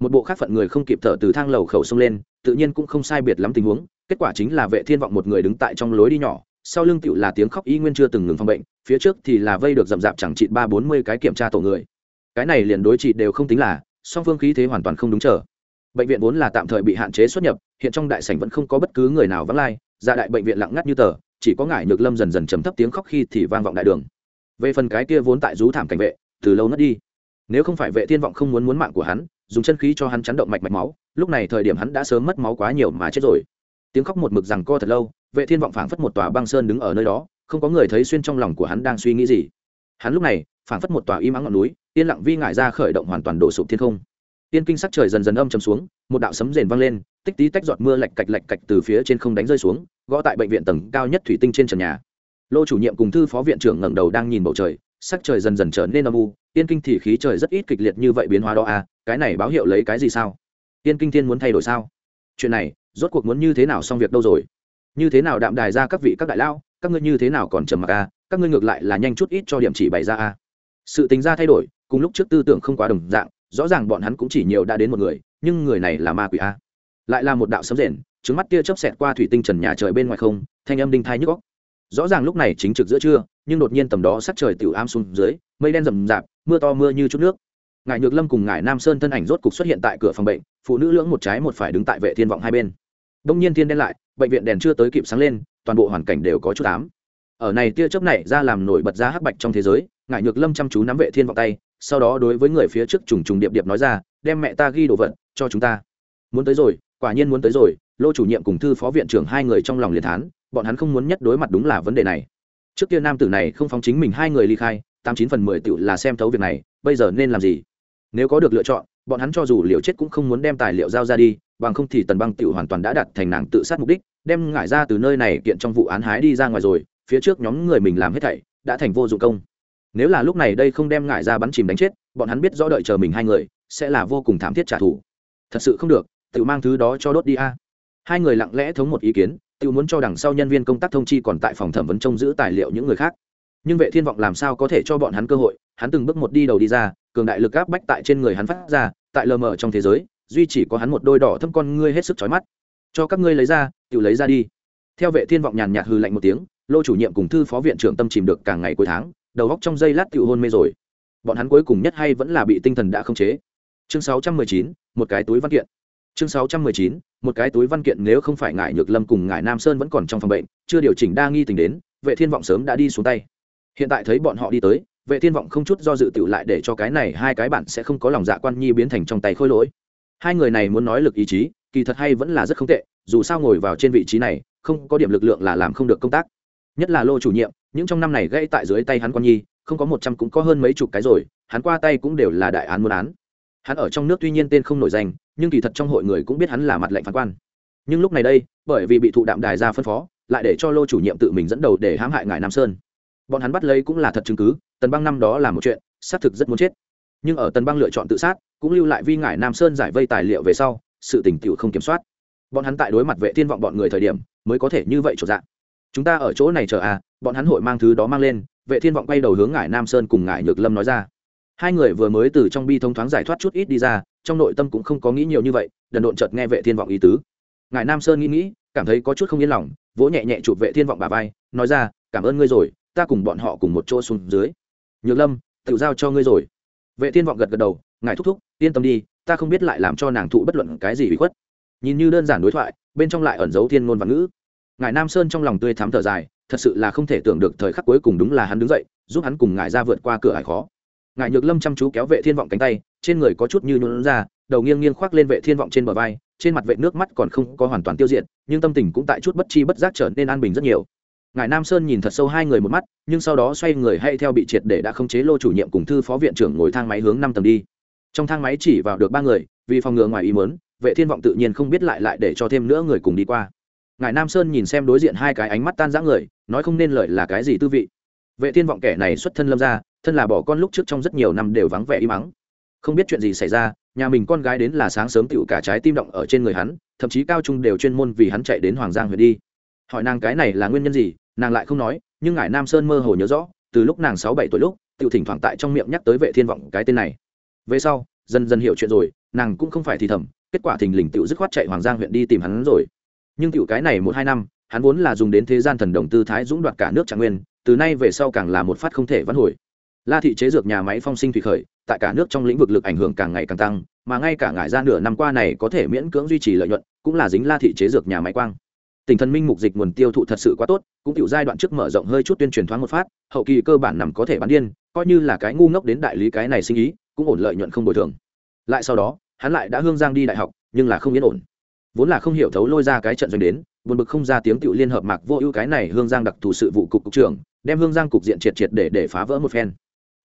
Speaker 1: Một bộ khác phận người không kịp thở từ thang lầu khẩu sông lên, tự nhiên cũng không sai biệt lắm tình huống kết quả chính là vệ thiên vọng một người đứng tại trong lối đi nhỏ, sau lưng tựu là tiếng khóc y nguyên chưa từng ngừng phòng bệnh, phía trước thì là vây được rậm rạp chẳng trị ba bốn mươi cái kiểm tra tổ người. Cái này liền đối trị đều không tính là, song phương khí thế hoàn toàn không đúng chờ. Bệnh viện vốn là tạm thời bị hạn chế xuất nhập, hiện trong đại sảnh vẫn không có bất cứ người nào vắng lai ra đại bệnh viện lặng ngắt như tờ, chỉ có ngải nhược lâm dần dần trầm thấp tiếng khóc khi thì vang vọng đại đường. Về phần cái kia vốn tại rú thảm cảnh vệ, từ lâu ngất đi. Nếu không phải vệ thiên vọng không muốn muốn mạng của hắn, dùng chân khí cho hắn chấn động mạch mạch máu, lúc này thời điểm hắn đã sớm mất máu quá nhiều mà chết rồi tiếng khóc một mực rằng co thật lâu, vệ thiên vọng phảng phất một tòa băng sơn đứng ở nơi đó, không có người thấy xuyên trong lòng của hắn đang suy nghĩ gì. Hắn lúc này, phảng phất một tòa im ắng ngọn núi, yên lặng vi ngại ra khởi động hoàn toàn đổ sụp thiên không. Tiên kinh sắc trời dần dần âm chầm xuống, một đạo sấm rền vang lên, tích tí tách giọt mưa lạch cạch lạch cạch từ phía trên không đánh rơi xuống, gõ tại bệnh viện tầng cao nhất thủy tinh trên trần nhà. Lô chủ nhiệm cùng thư phó viện trưởng ngẩng đầu đang nhìn bầu trời, sắc trời dần dần trở nên âm u, tiên kinh thì khí trời rất ít kịch liệt như vậy biến hóa đó à cái này báo hiệu lấy cái gì sao? Tiên kinh thiên muốn thay đổi sao? Chuyện này rốt cuộc muốn như thế nào xong việc đâu rồi? Như thế nào đạm đài ra các vị các đại lao các ngươi như thế nào còn trầm mặc a à? các ngươi ngược lại là nhanh chút ít cho điểm chỉ bày ra a à? sự tính ra thay đổi, cùng lúc trước tư tưởng không quá đồng dạng, rõ ràng bọn hắn cũng chỉ nhiều đã đến một người, nhưng người này là ma quỷ a lại là một đạo sấm rền, trứng mắt tia chớp xẹt qua thủy tinh trần nhà trời bên ngoài không, thanh âm đinh thai nhức góc rõ ràng lúc này chính trực giữa trưa, nhưng đột nhiên tầm đó sắc trời tiểu am xuống dưới, mây đen rầm rạp, mưa to mưa như chút nước. Ngài nhược lâm cùng ngài nam sơn thân ảnh rốt cục xuất hiện tại cửa phòng bệnh, phụ nữ lưỡng một trái một phải đứng tại vệ thiên vọng hai bên đông nhiên thiên đen lại, bệnh viện đèn chưa tới kịp sáng lên, toàn bộ hoàn cảnh đều có chút ám. Ở này tia chớp này ra làm nổi bật ra hắc bạch trong thế giới ngại nhược lâm chăm chú nắm vệ thiên vào tay, sau đó đối với người phía trước trùng trùng điệp điệp nói ra, đem mẹ ta ghi đồ vật cho chúng ta. Muốn tới rồi, quả nhiên muốn tới rồi. Lô chủ nhiệm cùng thư phó viện trưởng hai người trong lòng liệt thán, bọn hắn không muốn nhất đối mặt đúng là vấn đề này. Trước kia nam tử này không phóng chính mình hai người ly khai, tám chín phần mười tựu là xem thấu việc này, bây giờ nên làm gì? Nếu có được lựa chọn, bọn hắn cho dù liều chết cũng không muốn đem tài liệu giao ra đi bằng không thì tần băng tiểu hoàn toàn đã đặt thành nàng tự sát mục đích, đem ngải ra từ nơi này kiện trong vụ án hái đi ra ngoài rồi, phía trước nhóm người mình làm hết thảy, đã thành vô dụng công. Nếu là lúc này đây không đem ngải ra bắn chìm đánh chết, bọn hắn biết rõ đợi chờ mình hai người, sẽ là vô cùng thảm thiết trả thù. Thật sự không được tự mang thứ đó cho đốt đi a. Hai người lặng lẽ thống một ý kiến tự muốn cho đằng sau nhân viên công tác thông chi còn tại phòng thẩm vấn trông giữ tài liệu những người khác. Nhưng vệ thiên vọng làm sao có thể cho bọn hắn cơ hội, hắn từng bước một đi đầu đi ra, cường đại lực áp bách tại trên người hắn phát ra, tại lờ mờ trong thế giới duy chỉ có hắn một đôi đỏ thâm con ngươi hết sức chói mắt. Cho các ngươi lấy ra tự lấy ra đi. Theo vệ thiên vọng nhàn nhạt hư lạnh một tiếng lô chủ nhiệm cùng thư phó viện trưởng tâm chìm được càng ngày cuối tháng đầu góc trong giây lát tự hôn mê rồi. Bọn hắn cuối cùng nhất hay vẫn là bị tinh thần đã không chế. Chương 619, một cái túi văn kiện. Chương 619, một cái túi văn kiện nếu không phải ngải nhược lâm cùng ngải nam sơn vẫn còn trong phòng bệnh chưa điều chỉnh đa nghi tình đến vệ thiên vọng sớm đã đi xuống tay. Hiện tại thấy bọn họ đi tới vệ thiên vọng không chút do dự tiểu lại để cho cái này hai cái bạn sẽ không có lòng dạ quan nhi biến thành trong tay khôi lỗi hai người này muốn nói lực ý chí, kỳ thật hay vẫn là rất không tệ, dù sao ngồi vào trên vị trí này, không có điểm lực lượng là làm không được công tác. Nhất là lô chủ nhiệm, những trong năm này gây tại dưới tay hắn quan nhi, không có một trăm cũng có hơn mấy chục cái rồi, hắn qua tay cũng đều là đại án muôn án. Hắn ở trong nước tuy nhiên tên không nổi danh, nhưng kỳ thật trong hội người cũng biết hắn là mặt lệnh phán quan. Nhưng lúc này đây, bởi vì bị thụ đạm đài ra phân phó, lại để cho lô chủ nhiệm tự mình dẫn đầu để hãm hại ngài nam sơn. Bọn hắn bắt lấy cũng là thật chứng cứ, tần băng năm đó là một chuyện, xác thực rất muốn chết nhưng ở tần băng lựa chọn tự sát, cũng lưu lại vi ngải nam sơn giải vây tài liệu về sau, sự tỉnh tiểu không kiểm soát. Bọn hắn tại đối mặt vệ thiên vọng bọn người thời điểm, mới có thể như vậy trộn dạng chúng ta ở chỗ này chờ à bọn hắn hội mang thứ đó mang lên, vệ thiên vọng quay đầu hướng ngải nam sơn cùng ngải nhược lâm nói ra. Hai người vừa mới từ trong bi thông thoáng giải thoát chút ít đi ra, trong nội tâm cũng không có nghĩ nhiều như vậy, đần độn chợt nghe vệ thiên vọng ý tứ. Ngài nam sơn nghĩ nghĩ, cảm thấy có chút không yên lòng, vỗ nhẹ nhẹ chụp vệ thiên vọng bà vai, nói ra, cảm ơn ngươi rồi, ta cùng bọn họ cùng một chỗ xuống dưới. Nhược lâm tự giao cho ngươi rồi vệ thiên vọng gật gật đầu, ngài thúc thúc, yên tâm đi, ta không biết lại làm cho nàng thụ bất luận cái gì bị khuất. Nhìn như đơn giản đối thoại, bên trong lại ẩn giấu thiên ngôn và ngữ. Ngài nam sơn trong lòng tươi thắm thở dài, thật sự là không thể tưởng được thời khắc cuối cùng đúng là hắn đứng dậy, giúp hắn cùng ngài ra vượt qua cửa hải khó. Ngài nhược lâm chăm chú kéo vệ thiên vọng cánh tay, trên người có chút như nhuận ra, đầu nghiêng nghiêng khoác lên vệ thiên vọng trên bờ vai, trên mặt vệ nước mắt còn không có hoàn toàn tiêu diệt, nhưng tâm tình cũng tại chút bất chi bất giác trở nên an bình rất nhiều ngài nam sơn nhìn thật sâu hai người một mắt nhưng sau đó xoay người hay theo bị triệt để đã khống chế lô chủ nhiệm cùng thư phó viện trưởng ngồi thang máy hướng năm tầng đi. Trong thang máy chỉ vào được ba người, vì phòng ngừa ngoài ý mớn vệ thiên vọng tự nhiên không biết lại lại để cho thêm nữa người cùng đi qua. Ngài nam sơn nhìn xem đối diện hai cái ánh mắt tan rã người, nói không nên lợi là cái gì tư vị. Vệ thiên vọng kẻ này xuất thân lâm ra thân là bỏ con lúc trước trong rất nhiều năm đều vắng vẻ im mắng không biết chuyện gì xảy ra, nhà mình con gái đến là sáng sớm tựu cả trái tim động ở trên người hắn, thậm chí cao trung đều chuyên môn vì hắn chạy đến hoàng giang huyện đi. Hỏi nàng cái này là nguyên nhân gì nàng lại không nói, nhưng ngài nam sơn mơ hồ nhớ rõ, từ lúc nàng sáu bảy tuổi lúc tựu thỉnh thoảng tại trong miệng nhắc tới vệ thiên vọng cái tên này. Về sau, dần dần hiểu chuyện rồi, nàng cũng không phải thì thầm, kết quả thình lình tựu dứt khoát chạy hoàng giang huyện đi tìm hắn rồi. Nhưng tựu cái này một hai năm, hắn vốn là dùng đến thế gian thần đồng tư thái dũng đoạt cả nước trạng nguyên, từ nay về sau càng là một phát không thể vãn hồi. La thị chế dược nhà máy phong sinh thủy khởi, tại cả nước trong lĩnh vực lực ảnh hưởng càng ngày càng tăng, mà ngay cả ngải ra nửa năm qua này có thể miễn cưỡng duy trì lợi nhuận, cũng là dính la thị chế dược nhà máy quang tỉnh thần minh mục dịch nguồn tiêu thụ thật sự quá tốt, cũng chịu giai đoạn trước mở rộng hơi chút tuyên truyền thoáng một phát, hậu kỳ cơ bản nằm có thể bán điên, coi như là cái ngu ngốc đến đại lý cái này sinh ý, cũng ổn lợi nhuận không bồi thường. Lại sau đó, hắn lại đã hương giang đi đại học, nhưng là không yên ổn. Vốn là không hiểu thấu lôi ra cái trận doanh đến, buồn bực không ra tiếng tiểu liên hợp mạc vô ưu cái này hương giang đặc thù sự vụ cục cục trưởng, đem hương giang cục diện triệt triệt để để phá vỡ một phen.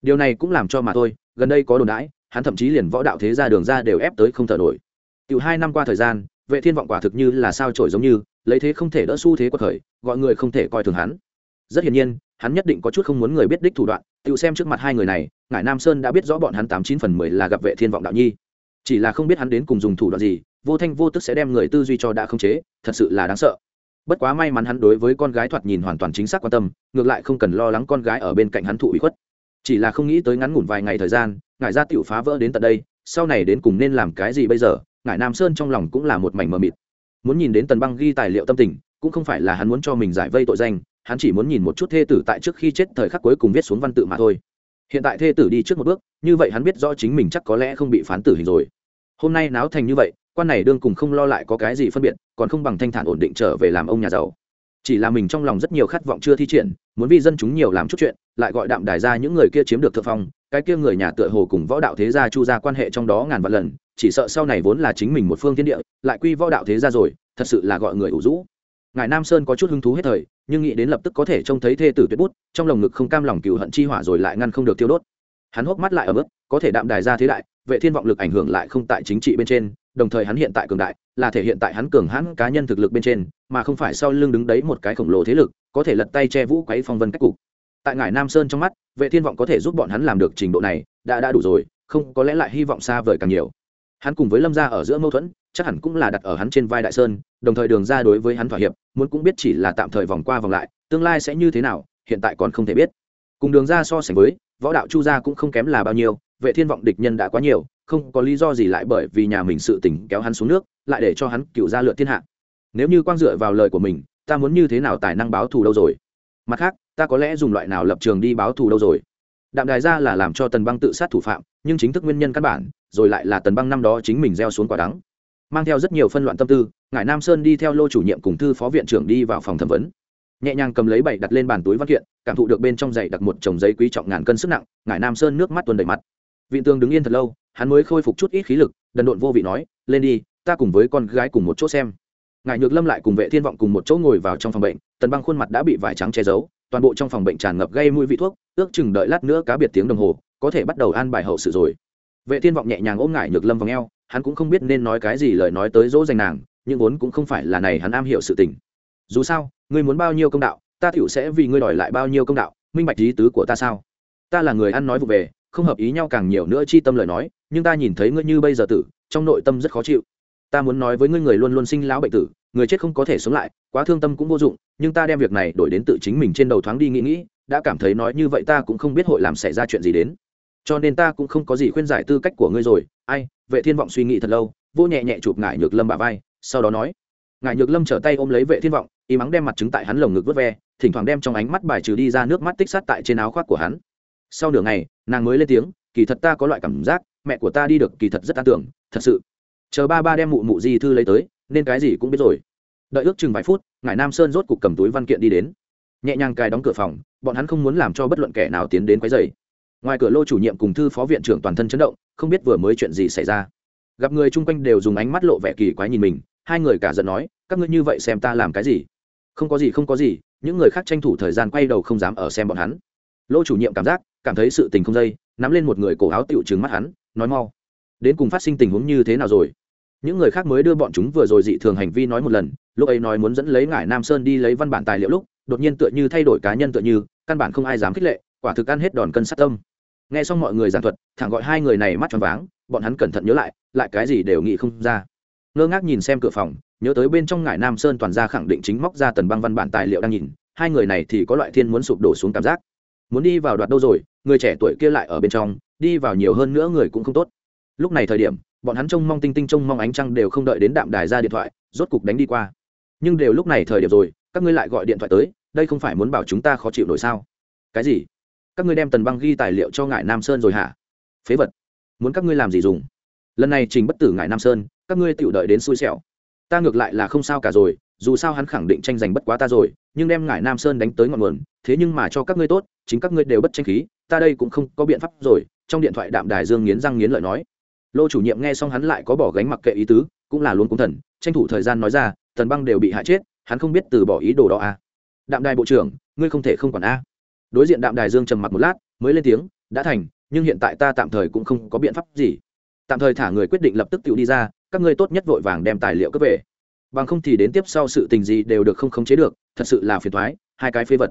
Speaker 1: Điều này cũng làm cho mà thôi, gần đây có đồn đãi, hắn thậm chí liền võ đạo thế ra đường ra đều ép tới không thở nổi. Tiểu hai năm qua thời gian, vệ thiên vọng quả thực như là sao trổi giống như lấy thế không thể đỡ xu thế của thời, gọi người không thể coi thường hắn. Rất hiển nhiên, hắn nhất định có chút không muốn người biết đích thủ đoạn, tự xem trước mặt hai người này, ngải nam sơn đã biết rõ bọn hắn tám chín phần mười là gặp vệ thiên vọng đạo nhi. Chỉ là không biết hắn đến cùng dùng thủ đoạn gì, vô thanh vô tức sẽ đem người tư duy cho đã không chế, thật sự là đáng sợ. Bất quá may mắn hắn đối với con gái thoạt nhìn hoàn toàn chính xác quan tâm, ngược lại không cần lo lắng con gái ở bên cạnh hắn thụ ủy khuất. Chỉ là không nghĩ tới ngắn ngủn vài ngày thời gian ngài ra tiểu phá vỡ đến tận đây, sau này đến cùng nên làm cái gì bây giờ ngài nam sơn trong lòng cũng là một mảnh mờ mịt muốn nhìn đến tần băng ghi tài liệu tâm tình, cũng không phải là hắn muốn cho mình giải vây tội danh, hắn chỉ muốn nhìn một chút thê tử tại trước khi chết thời khắc cuối cùng viết xuống văn tự mà thôi. Hiện tại thê tử đi trước một bước, như vậy hắn biết rõ chính mình chắc có lẽ không bị phán tử hình rồi. Hôm nay náo thành như vậy, quan này đương cùng không lo lại có cái gì phân biệt, còn không bằng thanh thản ổn định trở về làm ông nhà giàu. Chỉ là mình trong lòng rất nhiều khát vọng chưa thi triển, muốn vì dân chúng nhiều làm chút chuyện, lại gọi đạm đài ra những người kia chiếm được thượng phong cái kia người nhà tựa hồ cùng võ đạo thế gia chu ra quan hệ trong đó ngàn vạn lần, chỉ sợ sau này vốn là chính mình một phương thiên địa, lại quy võ đạo thế gia rồi, thật sự là gọi người ủ rũ. Ngài nam sơn có chút hứng thú hết thời, nhưng nghĩ đến lập tức có thể trông thấy thê tử tuyệt bút, trong lồng ngực không cam lòng cừu hận chi hỏa rồi lại ngăn không được tiêu đốt. Hắn hốc mắt lại ở mức có thể đạm đài ra thế đại, vệ thiên vọng lực ảnh hưởng lại không tại chính trị bên trên, đồng thời hắn hiện tại cường đại, là thể hiện tại hắn cường hãn cá nhân thực lực bên trên, mà không phải sau lưng đứng đấy một cái khổng lồ thế lực, có thể lật tay che vũ quấy phong vân cách cục tại ngài nam sơn trong mắt, vệ thiên vọng có thể giúp bọn hắn làm được trình độ này, đã đã đủ rồi, không có lẽ lại hy vọng xa vời càng nhiều. Hắn cùng với lâm gia ở giữa mâu thuẫn, chắc hẳn cũng là đặt ở hắn trên vai đại sơn, đồng thời đường ra đối với hắn thỏa hiệp, muốn cũng biết chỉ là tạm thời vòng qua vòng lại, tương lai sẽ như thế nào, hiện tại còn không thể biết. Cùng đường ra so sánh với, võ đạo chu gia cũng không kém là bao nhiêu, vệ thiên vọng địch nhân đã quá nhiều, không có lý do gì lại bởi vì nhà mình sự tỉnh kéo hắn xuống nước, lại để cho hắn cựu ra lượt thiên hạ. Nếu như quang dựa vào lời của mình, ta muốn như thế nào tài năng báo thù đâu rồi? Mặt khác ta có lẽ dùng loại nào lập trường đi báo thù đâu rồi? Đạm đài ra là làm cho tần băng tự sát thủ phạm, nhưng chính thức nguyên nhân căn bản, rồi lại là tần băng năm đó chính mình gieo xuống quả đắng. Mang theo rất nhiều phân loạn tâm tư ngài nam sơn đi theo lô chủ nhiệm cùng thư phó viện trưởng đi vào phòng thẩm vấn. Nhẹ nhàng cầm lấy bảy đặt lên bàn túi văn kiện, cảm thụ được bên trong giày đặt một chồng giấy quý trọng ngàn cân sức nặng ngài nam sơn nước mắt tuần đầy mặt. Vị tường đứng yên thật lâu, hắn mới khôi phục chút ít khí lực, đần độn vô vị nói, lên đi, ta cùng với con gái cùng một chỗ xem. Ngài nhược lâm lại cùng vệ thiên vọng cùng một chỗ ngồi vào trong phòng bệnh, tần băng khuôn mặt đã bị vải trắng che giấu toàn bộ trong phòng bệnh tràn ngập gây mũi vị thuốc, ước chừng đợi lát nữa cá biệt tiếng đồng hồ, có thể bắt đầu an bài hậu sự rồi. Vệ thiên vọng nhẹ nhàng ôm ngải nhược lâm vào ngheo hắn cũng không biết nên nói cái gì lời nói tới dỗ dành nàng, nhưng vốn cũng không phải là này hắn am hiểu sự tình. Dù sao, ngươi muốn bao nhiêu công đạo, ta tiểu sẽ vì ngươi đòi lại bao nhiêu công đạo, minh bạch ý tứ của ta sao? Ta là người ăn nói vụ về, không hợp ý nhau càng nhiều nữa chi tâm lời nói, nhưng ta nhìn thấy ngươi như bây giờ tử, trong nội tâm rất khó chịu. Ta muốn nói với ngươi người luôn luôn sinh lão bệnh tử người chết không có thể sống lại, quá thương tâm cũng vô dụng, nhưng ta đem việc này đổi đến tự chính mình trên đầu thoáng đi nghĩ nghĩ, đã cảm thấy nói như vậy ta cũng không biết hội làm xảy ra chuyện gì đến. Cho nên ta cũng không có gì khuyên giải tư cách của ngươi rồi. Ai, vệ thiên vọng suy nghĩ thật lâu vô nhẹ nhẹ chụp ngải nhược lâm bà vai, sau đó nói. Ngải nhược lâm trở tay ôm lấy vệ thiên vọng, y mắng đem mặt trứng tại hắn lồng ngực vớt ve, thỉnh thoảng đem trong ánh mắt bài trừ đi ra nước mắt tích sát tại trên áo khoác của hắn. Sau nửa ngày, nàng mới lên tiếng, kỳ thật ta có loại cảm giác, mẹ của ta đi được kỳ thật rất an tưởng, thật sự. Chờ ba ba đem mụ mụ di thư lấy tới nên cái gì cũng biết rồi. Đợi ước chừng vài phút, ngài nam sơn rốt cục cầm túi văn kiện đi đến. Nhẹ nhàng cài đóng cửa phòng, bọn hắn không muốn làm cho bất luận kẻ nào tiến đến quấy rầy. Ngoài cửa lô chủ nhiệm cùng thư phó viện trưởng toàn thân chấn động, không biết vừa mới chuyện gì xảy ra. Gặp người chung quanh đều dùng ánh mắt lộ vẻ kỳ quái nhìn mình, hai người cả giận nói, các ngươi như vậy xem ta làm cái gì? Không có gì, không có gì, những người khác tranh thủ thời gian quay đầu không dám ở xem bọn hắn. Lô chủ nhiệm cảm giác, cảm thấy sự tình không dây, nắm lên một người cổ áo tựu trừng mắt hắn, nói mau, đến cùng phát sinh tình huống như thế nào rồi? Những người khác mới đưa bọn chúng vừa rồi dị thường hành vi nói một lần, lúc ấy nói muốn dẫn lấy ngải nam sơn đi lấy văn bản tài liệu lúc, đột nhiên tựa như thay đổi cá nhân tựa như, căn bản không ai dám khích lệ, quả thực ăn hết đòn cân sát tâm. Nghe xong mọi người giảng thuật, thẳng gọi hai người này mắt tròn váng, bọn hắn cẩn thận nhớ lại lại cái gì đều nghĩ không ra. Ngơ ngác nhìn xem cửa phòng, nhớ tới bên trong ngải nam sơn toàn ra khẳng định chính móc ra tần băng văn bản tài liệu đang nhìn, hai người này thì có loại thiên muốn sụp đổ xuống cảm giác. Muốn đi vào đoạt đâu rồi, người trẻ tuổi kia lại ở bên trong, đi vào nhiều hơn nữa người cũng không tốt. Lúc này thời điểm bọn hắn trông mong tinh tinh trông mong ánh trăng đều không đợi đến đạm đài ra điện thoại, rốt cục đánh đi qua. Nhưng đều lúc này thời điểm rồi, các ngươi lại gọi điện thoại tới, đây không phải muốn bảo chúng ta khó chịu nổi sao? Cái gì? Các ngươi đem tần băng ghi tài liệu cho ngài nam sơn rồi hả? Phế vật. Muốn các ngươi làm gì dùng? Lần này trình bất tử ngài nam sơn, các ngươi tự đợi đến xui xẻo. Ta ngược lại là không sao cả rồi, dù sao hắn khẳng định tranh giành bất quá ta rồi, nhưng đem ngài nam sơn đánh tới ngọn nguồn, thế nhưng mà cho các ngươi tốt, chính các ngươi đều bất tranh khí, ta đây cũng không có biện pháp rồi. Trong điện thoại đạm đài dương nghiến răng nghiến lợi nói lô chủ nhiệm nghe xong hắn lại có bỏ gánh mặc kệ ý tứ, cũng là luôn cúng thần, tranh thủ thời gian nói ra, tần băng đều bị hại chết, hắn không biết từ bỏ ý đồ đó à. đạm đài bộ trưởng, ngươi không thể không quản a. Đối diện đạm đài dương trầm mặc một lát, mới lên tiếng, đã thành, nhưng hiện tại ta tạm thời cũng không có biện pháp gì. Tạm thời thả người quyết định lập tức tự đi ra, các ngươi tốt nhất vội vàng đem tài liệu cấp về. Bằng không thì đến tiếp sau sự tình gì đều được không khống chế được, thật sự là phiền thoái hai cái phế vật.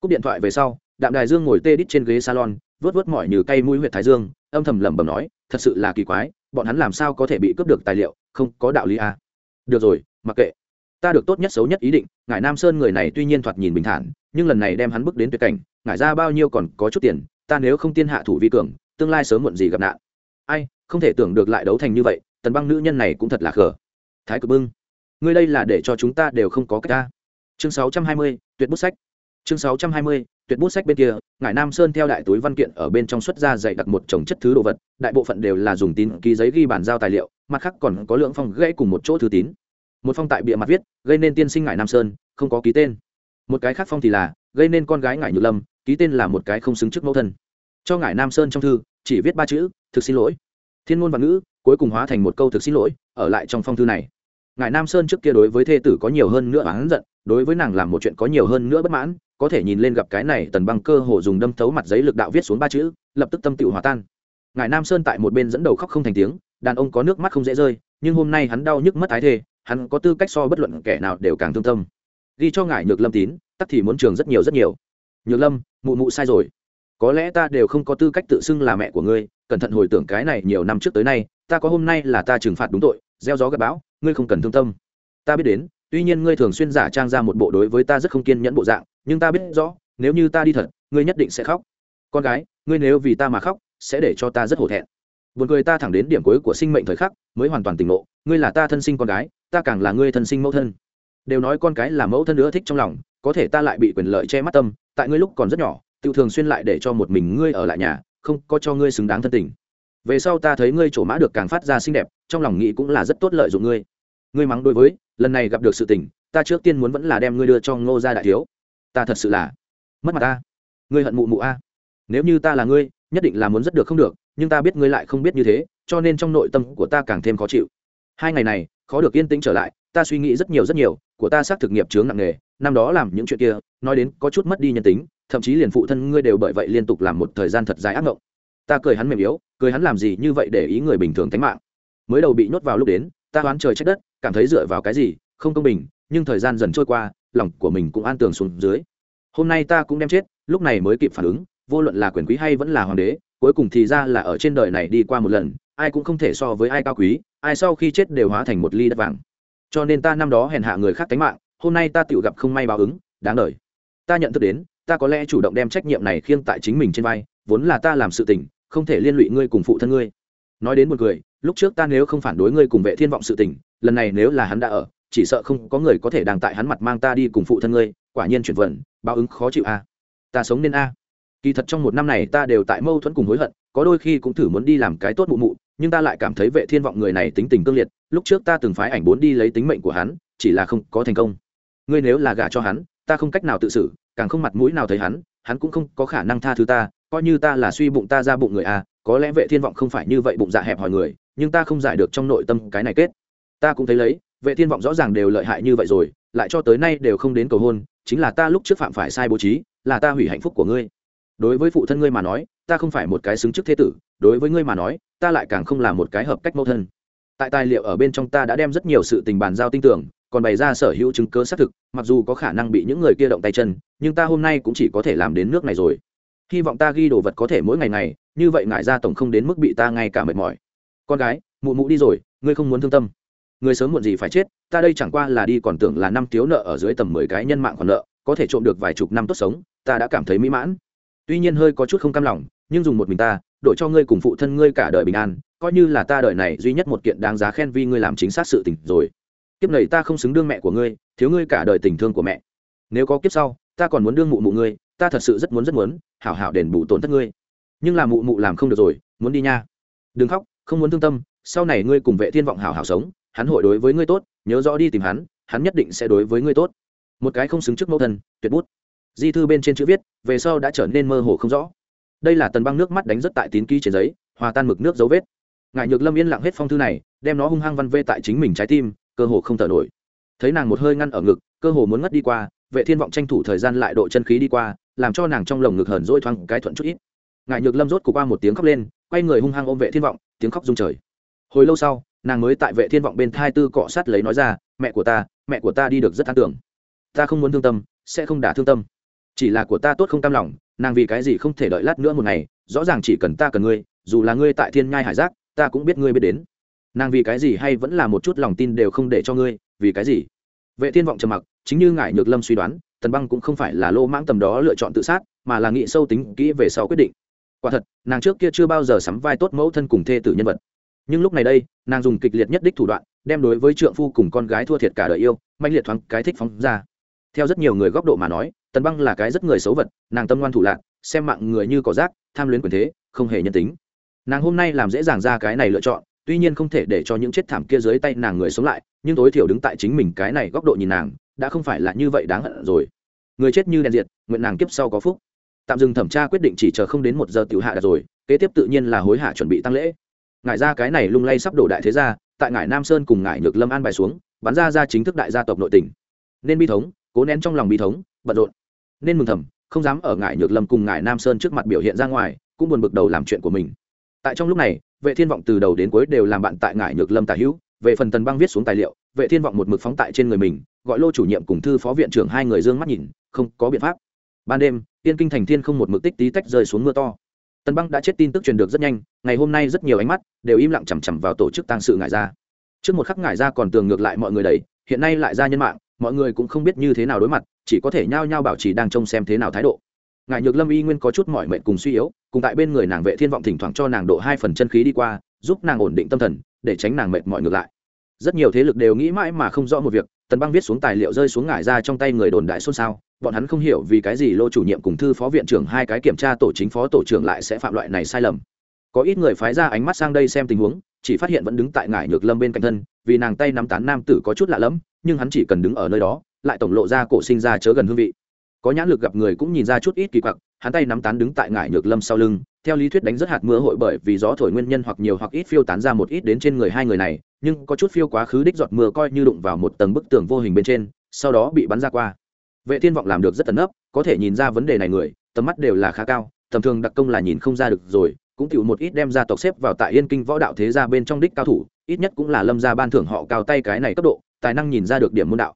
Speaker 1: Cúp điện thoại về sau, đạm đài dương ngồi tê đít trên ghế salon vớt vớt mỏi như cây mũi huyệt thái dương âm thầm lẩm bẩm nói thật sự là kỳ quái bọn hắn làm sao có thể bị cướp được tài liệu? Không có đạo lý à. được rồi mặc kệ. Ta được tốt nhất xấu nhất ý định ngài nam sơn người này tuy nhiên thoạt nhìn bình thản nhưng lần này đem hắn bước đến tuyệt cảnh ngài ra bao nhiêu còn có chút tiền ta nếu không tiên hạ thủ vi cường tương lai sớm muộn gì gặp nạn. Ai không thể tưởng được lại đấu thành như vậy tần băng nữ nhân này cũng thật là khờ. Thái cực bưng ngươi đây là để cho chúng ta đều không có cách ta. Chương 620, tuyệt bút sách. Chương 620, tuyệt bút sách bên kia ngài nam sơn theo đại túi văn kiện ở bên trong xuất ra dạy đặt một chồng chất thứ đồ vật, đại bộ phận đều là dùng tín ký giấy ghi bản giao tài liệu, mặt khác còn có lượng phong gãy cùng một chỗ thư tín. Một phong tại bìa mặt viết, gây nên tiên sinh ngài nam sơn, không có ký tên. Một cái khác phong thì là, gây nên con gái ngài nhược lâm, ký tên là một cái không xứng trước mẫu thân. Cho ngài nam sơn trong thư, chỉ viết ba chữ, thực xin lỗi. Thiên ngôn văn ngữ, cuối cùng hóa thành một câu thực xin lỗi ở lại trong phong thư này ngài nam sơn trước kia đối với thê tử có nhiều hơn nữa oán giận, đối với nàng làm một chuyện có nhiều hơn nữa bất mãn, có thể nhìn lên gặp cái này tần băng cơ hồ dùng đâm thấu mặt giấy lực đạo viết xuống ba chữ, lập tức tâm tự hòa tan. Ngài nam sơn tại một bên dẫn đầu khóc không thành tiếng, đàn ông có nước mắt không dễ rơi, nhưng hôm nay hắn đau nhức mất ái thê, hắn có tư cách so bất luận kẻ nào đều càng thương tâm. Ghi cho ngài nhược lâm tín, tắc thì muốn trường rất nhiều rất nhiều. Nhược lâm, mụ mụ sai rồi. Có lẽ ta đều không có tư cách tự xưng là mẹ của ngươi, cẩn thận hồi tưởng cái này nhiều năm trước tới nay, ta có hôm nay là ta trừng phạt đúng tội, gieo gió gặp bão ngươi không cần thương tâm. Ta biết đến, tuy nhiên ngươi thường xuyên giả trang ra một bộ đối với ta rất không kiên nhẫn bộ dạng, nhưng ta biết rõ, nếu như ta đi thật, ngươi nhất định sẽ khóc. Con gái, ngươi nếu vì ta mà khóc, sẽ để cho ta rất hổ thẹn. Buồn cười ta thẳng đến điểm cuối của sinh mệnh thời khắc, mới hoàn toàn tỉnh ngộ, ngươi là ta thân sinh con gái, ta càng là ngươi thân sinh mẫu thân. Đều nói con cái là mẫu thân nữa thích trong lòng, có thể ta lại bị quyền lợi che mắt tâm, tại ngươi lúc còn rất nhỏ, tự thường xuyên lại để cho một mình ngươi ở lại nhà, không có cho ngươi xứng đáng thân tình. Về sau ta thấy ngươi trổ mã được càng phát ra xinh đẹp, trong lòng nghĩ cũng là rất tốt lợi dụng ngươi ngươi mắng đối với, lần này gặp được sự tình, ta trước tiên muốn vẫn là đem ngươi đưa cho ngô gia đại thiếu. Ta thật sự là mất mặt ta. Ngươi hận mụ mụ a. Nếu như ta là ngươi, nhất định là muốn rất được không được, nhưng ta biết ngươi lại không biết như thế, cho nên trong nội tâm của ta càng thêm khó chịu. Hai ngày này, khó được yên tĩnh trở lại, ta suy nghĩ rất nhiều rất nhiều, của ta xác thực nghiệp chướng nặng nề, năm đó làm những chuyện kia, nói đến có chút mất đi nhân tính, thậm chí liền phụ thân ngươi đều bởi vậy liên tục làm một thời gian thật dài ác mộng. Ta cười hắn mềm yếu, cười hắn làm gì như vậy để ý người bình thường tánh mạng. Mới đầu bị nhốt vào lúc đến ta oán trời trách đất, cảm thấy dựa vào cái gì, không công bình, nhưng thời gian dần trôi qua, lòng của mình cũng an tường xuống dưới. Hôm nay ta cũng đem chết, lúc này mới kịp phản ứng, vô luận là quyền quý hay vẫn là hoàng đế, cuối cùng thì ra là ở trên đời này đi qua một lần, ai cũng không thể so với ai cao quý, ai sau khi chết đều hóa thành một ly đất vàng. Cho nên ta năm đó hèn hạ người khác tánh mạng, hôm nay ta tự gặp không may báo ứng, đáng đời. Ta nhận thức đến, ta có lẽ chủ động đem trách nhiệm này khiêng tại chính mình trên vai, vốn là ta làm sự tình, không thể liên lụy ngươi cùng phụ thân ngươi nói đến một người lúc trước ta nếu không phản đối ngươi cùng vệ thiên vọng sự tình, lần này nếu là hắn đã ở, chỉ sợ không có người có thể đang tại hắn mặt mang ta đi cùng phụ thân ngươi, quả nhiên chuyển vận, báo ứng khó chịu a. Ta sống nên a. Kỳ thật trong một năm này ta đều tại mâu thuẫn cùng hối hận, có đôi khi cũng thử muốn đi làm cái tốt mụ mụ, nhưng ta lại cảm thấy vệ thiên vọng người này tính tình cương liệt, lúc trước ta từng phái ảnh bốn đi lấy tính mệnh của hắn, chỉ là không có thành công. Ngươi nếu là gả cho hắn, ta không cách nào tự xử, càng không mặt mũi nào thấy hắn hắn cũng không có khả năng tha thứ ta, coi như ta là suy bụng ta ra bụng người a có lẽ vệ thiên vọng không phải như vậy bụng dạ hẹp hỏi người, nhưng ta không giải được trong nội tâm cái này kết. Ta cũng thấy lấy, vệ thiên vọng rõ ràng đều lợi hại như vậy rồi, lại cho tới nay đều không đến cầu hôn, chính là ta lúc trước phạm phải sai bố trí, là ta hủy hạnh phúc của ngươi. Đối với phụ thân ngươi mà nói, ta không phải một cái xứng chức thế tử, đối với ngươi mà nói, ta lại càng không là một cái hợp cách mẫu thân. Tại tài liệu ở bên trong ta đã đem rất nhiều sự tình bàn giao tin tưởng, còn bày ra sở hữu chứng cơ xác thực, mặc dù có khả năng bị những người kia động tay chân, nhưng ta hôm nay cũng chỉ có thể làm đến nước này rồi. Hy vọng ta ghi đồ vật có thể mỗi ngày ngày như vậy ngại ra tổng không đến mức bị ta ngay cả mệt mỏi. Con gái, mụ mụ đi rồi, ngươi không muốn thương tâm. Người sớm muộn gì phải chết, ta đây chẳng qua là đi còn tưởng là năm thiếu nợ ở dưới tầm mười cái nhân mạng còn nợ, có thể trộm được vài chục năm tốt sống, ta đã cảm thấy mỹ mãn. Tuy nhiên hơi có chút không cam lòng, nhưng dùng một mình ta, đổi cho ngươi cùng phụ thân ngươi cả đời bình an, coi như là ta đời này duy nhất một kiện đáng giá khen vì ngươi làm chính xác sự tình rồi. Kiếp này ta không xứng đương mẹ của ngươi, thiếu ngươi cả đời tình thương của mẹ. Nếu có kiếp sau, ta còn muốn đương mụ mụ ngươi, ta thật sự rất muốn rất muốn, hảo hảo đền bù tổn thất ngươi nhưng là mụ mụ làm không được rồi, muốn đi nha. Đừng khóc, không muốn thương tâm, sau này ngươi cùng vệ thiên vọng hảo hảo sống, hắn hội đối với ngươi tốt, nhớ rõ đi tìm hắn hắn nhất định sẽ đối với ngươi tốt. Một cái không xứng trước mẫu thân, tuyệt bút. Di thư bên trên chữ viết, về sau đã trở nên mơ hồ không rõ. Đây là tần băng nước mắt đánh rất tại tín ký trên giấy, hòa tan mực nước dấu vết. Ngài nhược lâm yên lặng hết phong thư này, đem nó hung hăng văn vê tại chính mình trái tim, cơ hồ không thở nổi. Thấy nàng một hơi ngăn ở ngực, cơ hồ muốn ngất đi qua, vệ thiên vọng tranh thủ thời gian lại độ chân khí đi qua, làm cho nàng trong lồng ngực hờn dỗi thoáng cái thuận chút ít ngại nhược lâm rốt của qua một tiếng khóc lên, quay người hung hăng ôm vệ thiên vọng, tiếng khóc rung trời. Hồi lâu sau, nàng mới tại vệ thiên vọng bên thai tư cọ sát lấy nói ra, mẹ của ta, mẹ của ta đi được rất an tưởng ta không muốn thương tâm, sẽ không đả thương tâm. Chỉ là của ta tốt không tam lòng, nàng vì cái gì không thể đợi lát nữa một ngày, rõ ràng chỉ cần ta cần ngươi, dù là ngươi tại thiên nhai hải giác, ta cũng biết ngươi biết đến. Nàng vì cái gì hay vẫn là một chút lòng tin đều không để cho ngươi, vì cái gì? Vệ thiên vọng trầm mặc, chính như Ngải nhược lâm suy đoán tần băng cũng không phải là lô mãng tầm đó lựa chọn tự sát, mà là nghĩ sâu tính kỹ về sau quyết định quả thật, nàng trước kia chưa bao giờ sắm vai tốt mẫu thân cùng thê tử nhân vật. Nhưng lúc này đây, nàng dùng kịch liệt nhất đích thủ đoạn, đem đối với trượng phu cùng con gái thua thiệt cả đời yêu mạnh liệt thoáng cái thích phóng ra. Theo rất nhiều người góc độ mà nói, tần băng là cái rất người xấu vật, nàng tâm ngoan thủ lạc, xem mạng người như cỏ rác, tham luyến quyền thế, không hề nhân tính. Nàng hôm nay làm dễ dàng ra cái này lựa chọn, tuy nhiên không thể để cho những chết thảm kia dưới tay nàng người sống lại, nhưng tối thiểu đứng tại chính mình cái này góc độ nhìn nàng, đã không phải là như vậy đáng hận rồi. Người chết như đèn diệt, nguyện nàng kiếp sau có phúc tạm dừng thẩm tra quyết định chỉ chờ không đến một giờ tiểu hạ rồi, kế tiếp tự nhiên là hối hạ chuẩn bị tăng lễ. Ngại ra cái này lung lay sắp đổ đại thế gia, tại ngải nam sơn cùng ngải nhược lâm an bài xuống, bắn ra ra chính thức đại gia tộc nội tỉnh nên bi thống, cố nén trong lòng bi thống, bận rộn. Nên mừng thầm, không dám ở ngải nhược lâm cùng ngải nam sơn trước mặt biểu hiện ra ngoài, cũng buồn bực đầu làm chuyện của mình. Tại trong lúc này, vệ thiên vọng từ đầu đến cuối đều làm bạn tại ngải nhược lâm tả hữu, về phần tần băng viết xuống tài liệu, vệ thiên vọng một mực phóng tại trên người mình, gọi lô chủ nhiệm cùng thư phó viện trưởng hai người dương mắt nhìn, không có biện pháp ban đêm, tiên kinh thành thiên không một mực tích tí tách rơi xuống mưa to. Tần băng đã chết tin tức truyền được rất nhanh, ngày hôm nay rất nhiều ánh mắt đều im lặng chằm chằm vào tổ chức tang sự ngải ra. Trước một khắc ngải ra còn tường ngược lại mọi người đấy hiện nay lại ra nhân mạng, mọi người cũng không biết như thế nào đối mặt, chỉ có thể nhao nhao bảo trì đang trông xem thế nào thái độ. Ngải nhược lâm y nguyên có chút mỏi mệt cùng suy yếu, cùng tại bên người nàng vệ thiên vọng thỉnh thoảng cho nàng độ hai phần chân khí đi qua, giúp nàng ổn định tâm thần, để tránh nàng mệt mỏi ngược lại. Rất nhiều thế lực đều nghĩ mãi mà không rõ một việc tần băng viết xuống tài liệu rơi xuống ngải ra trong tay người đồn đại xôn xao, bọn hắn không hiểu vì cái gì lô chủ nhiệm cùng thư phó viện trưởng hai cái kiểm tra tổ chính phó tổ trưởng lại sẽ phạm loại này sai lầm. Có ít người phái ra ánh mắt sang đây xem tình huống, chỉ phát hiện vẫn đứng tại ngải nhược lâm bên cạnh thân, vì nàng tay nắm tán nam tử có chút lạ lẫm, nhưng hắn chỉ cần đứng ở nơi đó, lại tổng lộ ra cổ sinh ra chớ gần hương vị. Có nhãn lực gặp người cũng nhìn ra chút ít kỳ quặc, hắn tay nắm tán đứng tại ngải nhược lâm sau lưng theo lý thuyết đánh rất hạt mưa hội bởi vì gió thổi nguyên nhân hoặc nhiều hoặc ít phiêu tán ra một ít đến trên người hai người này, nhưng có chút phiêu quá khứ đích giọt mưa coi như đụng vào một tầng bức tường vô hình bên trên, sau đó bị bắn ra qua. Vệ thiên vọng làm được rất tấn ấp có thể nhìn ra vấn đề này người, tầm mắt đều là khá cao, tầm thường đặc công là nhìn không ra được rồi, cũng chịu một ít đem ra tộc xếp vào tại yên kinh võ đạo thế gia bên trong đích cao thủ, ít nhất cũng là lâm gia ban thưởng họ cao tay cái này cấp độ, tài năng nhìn ra được điểm môn đạo.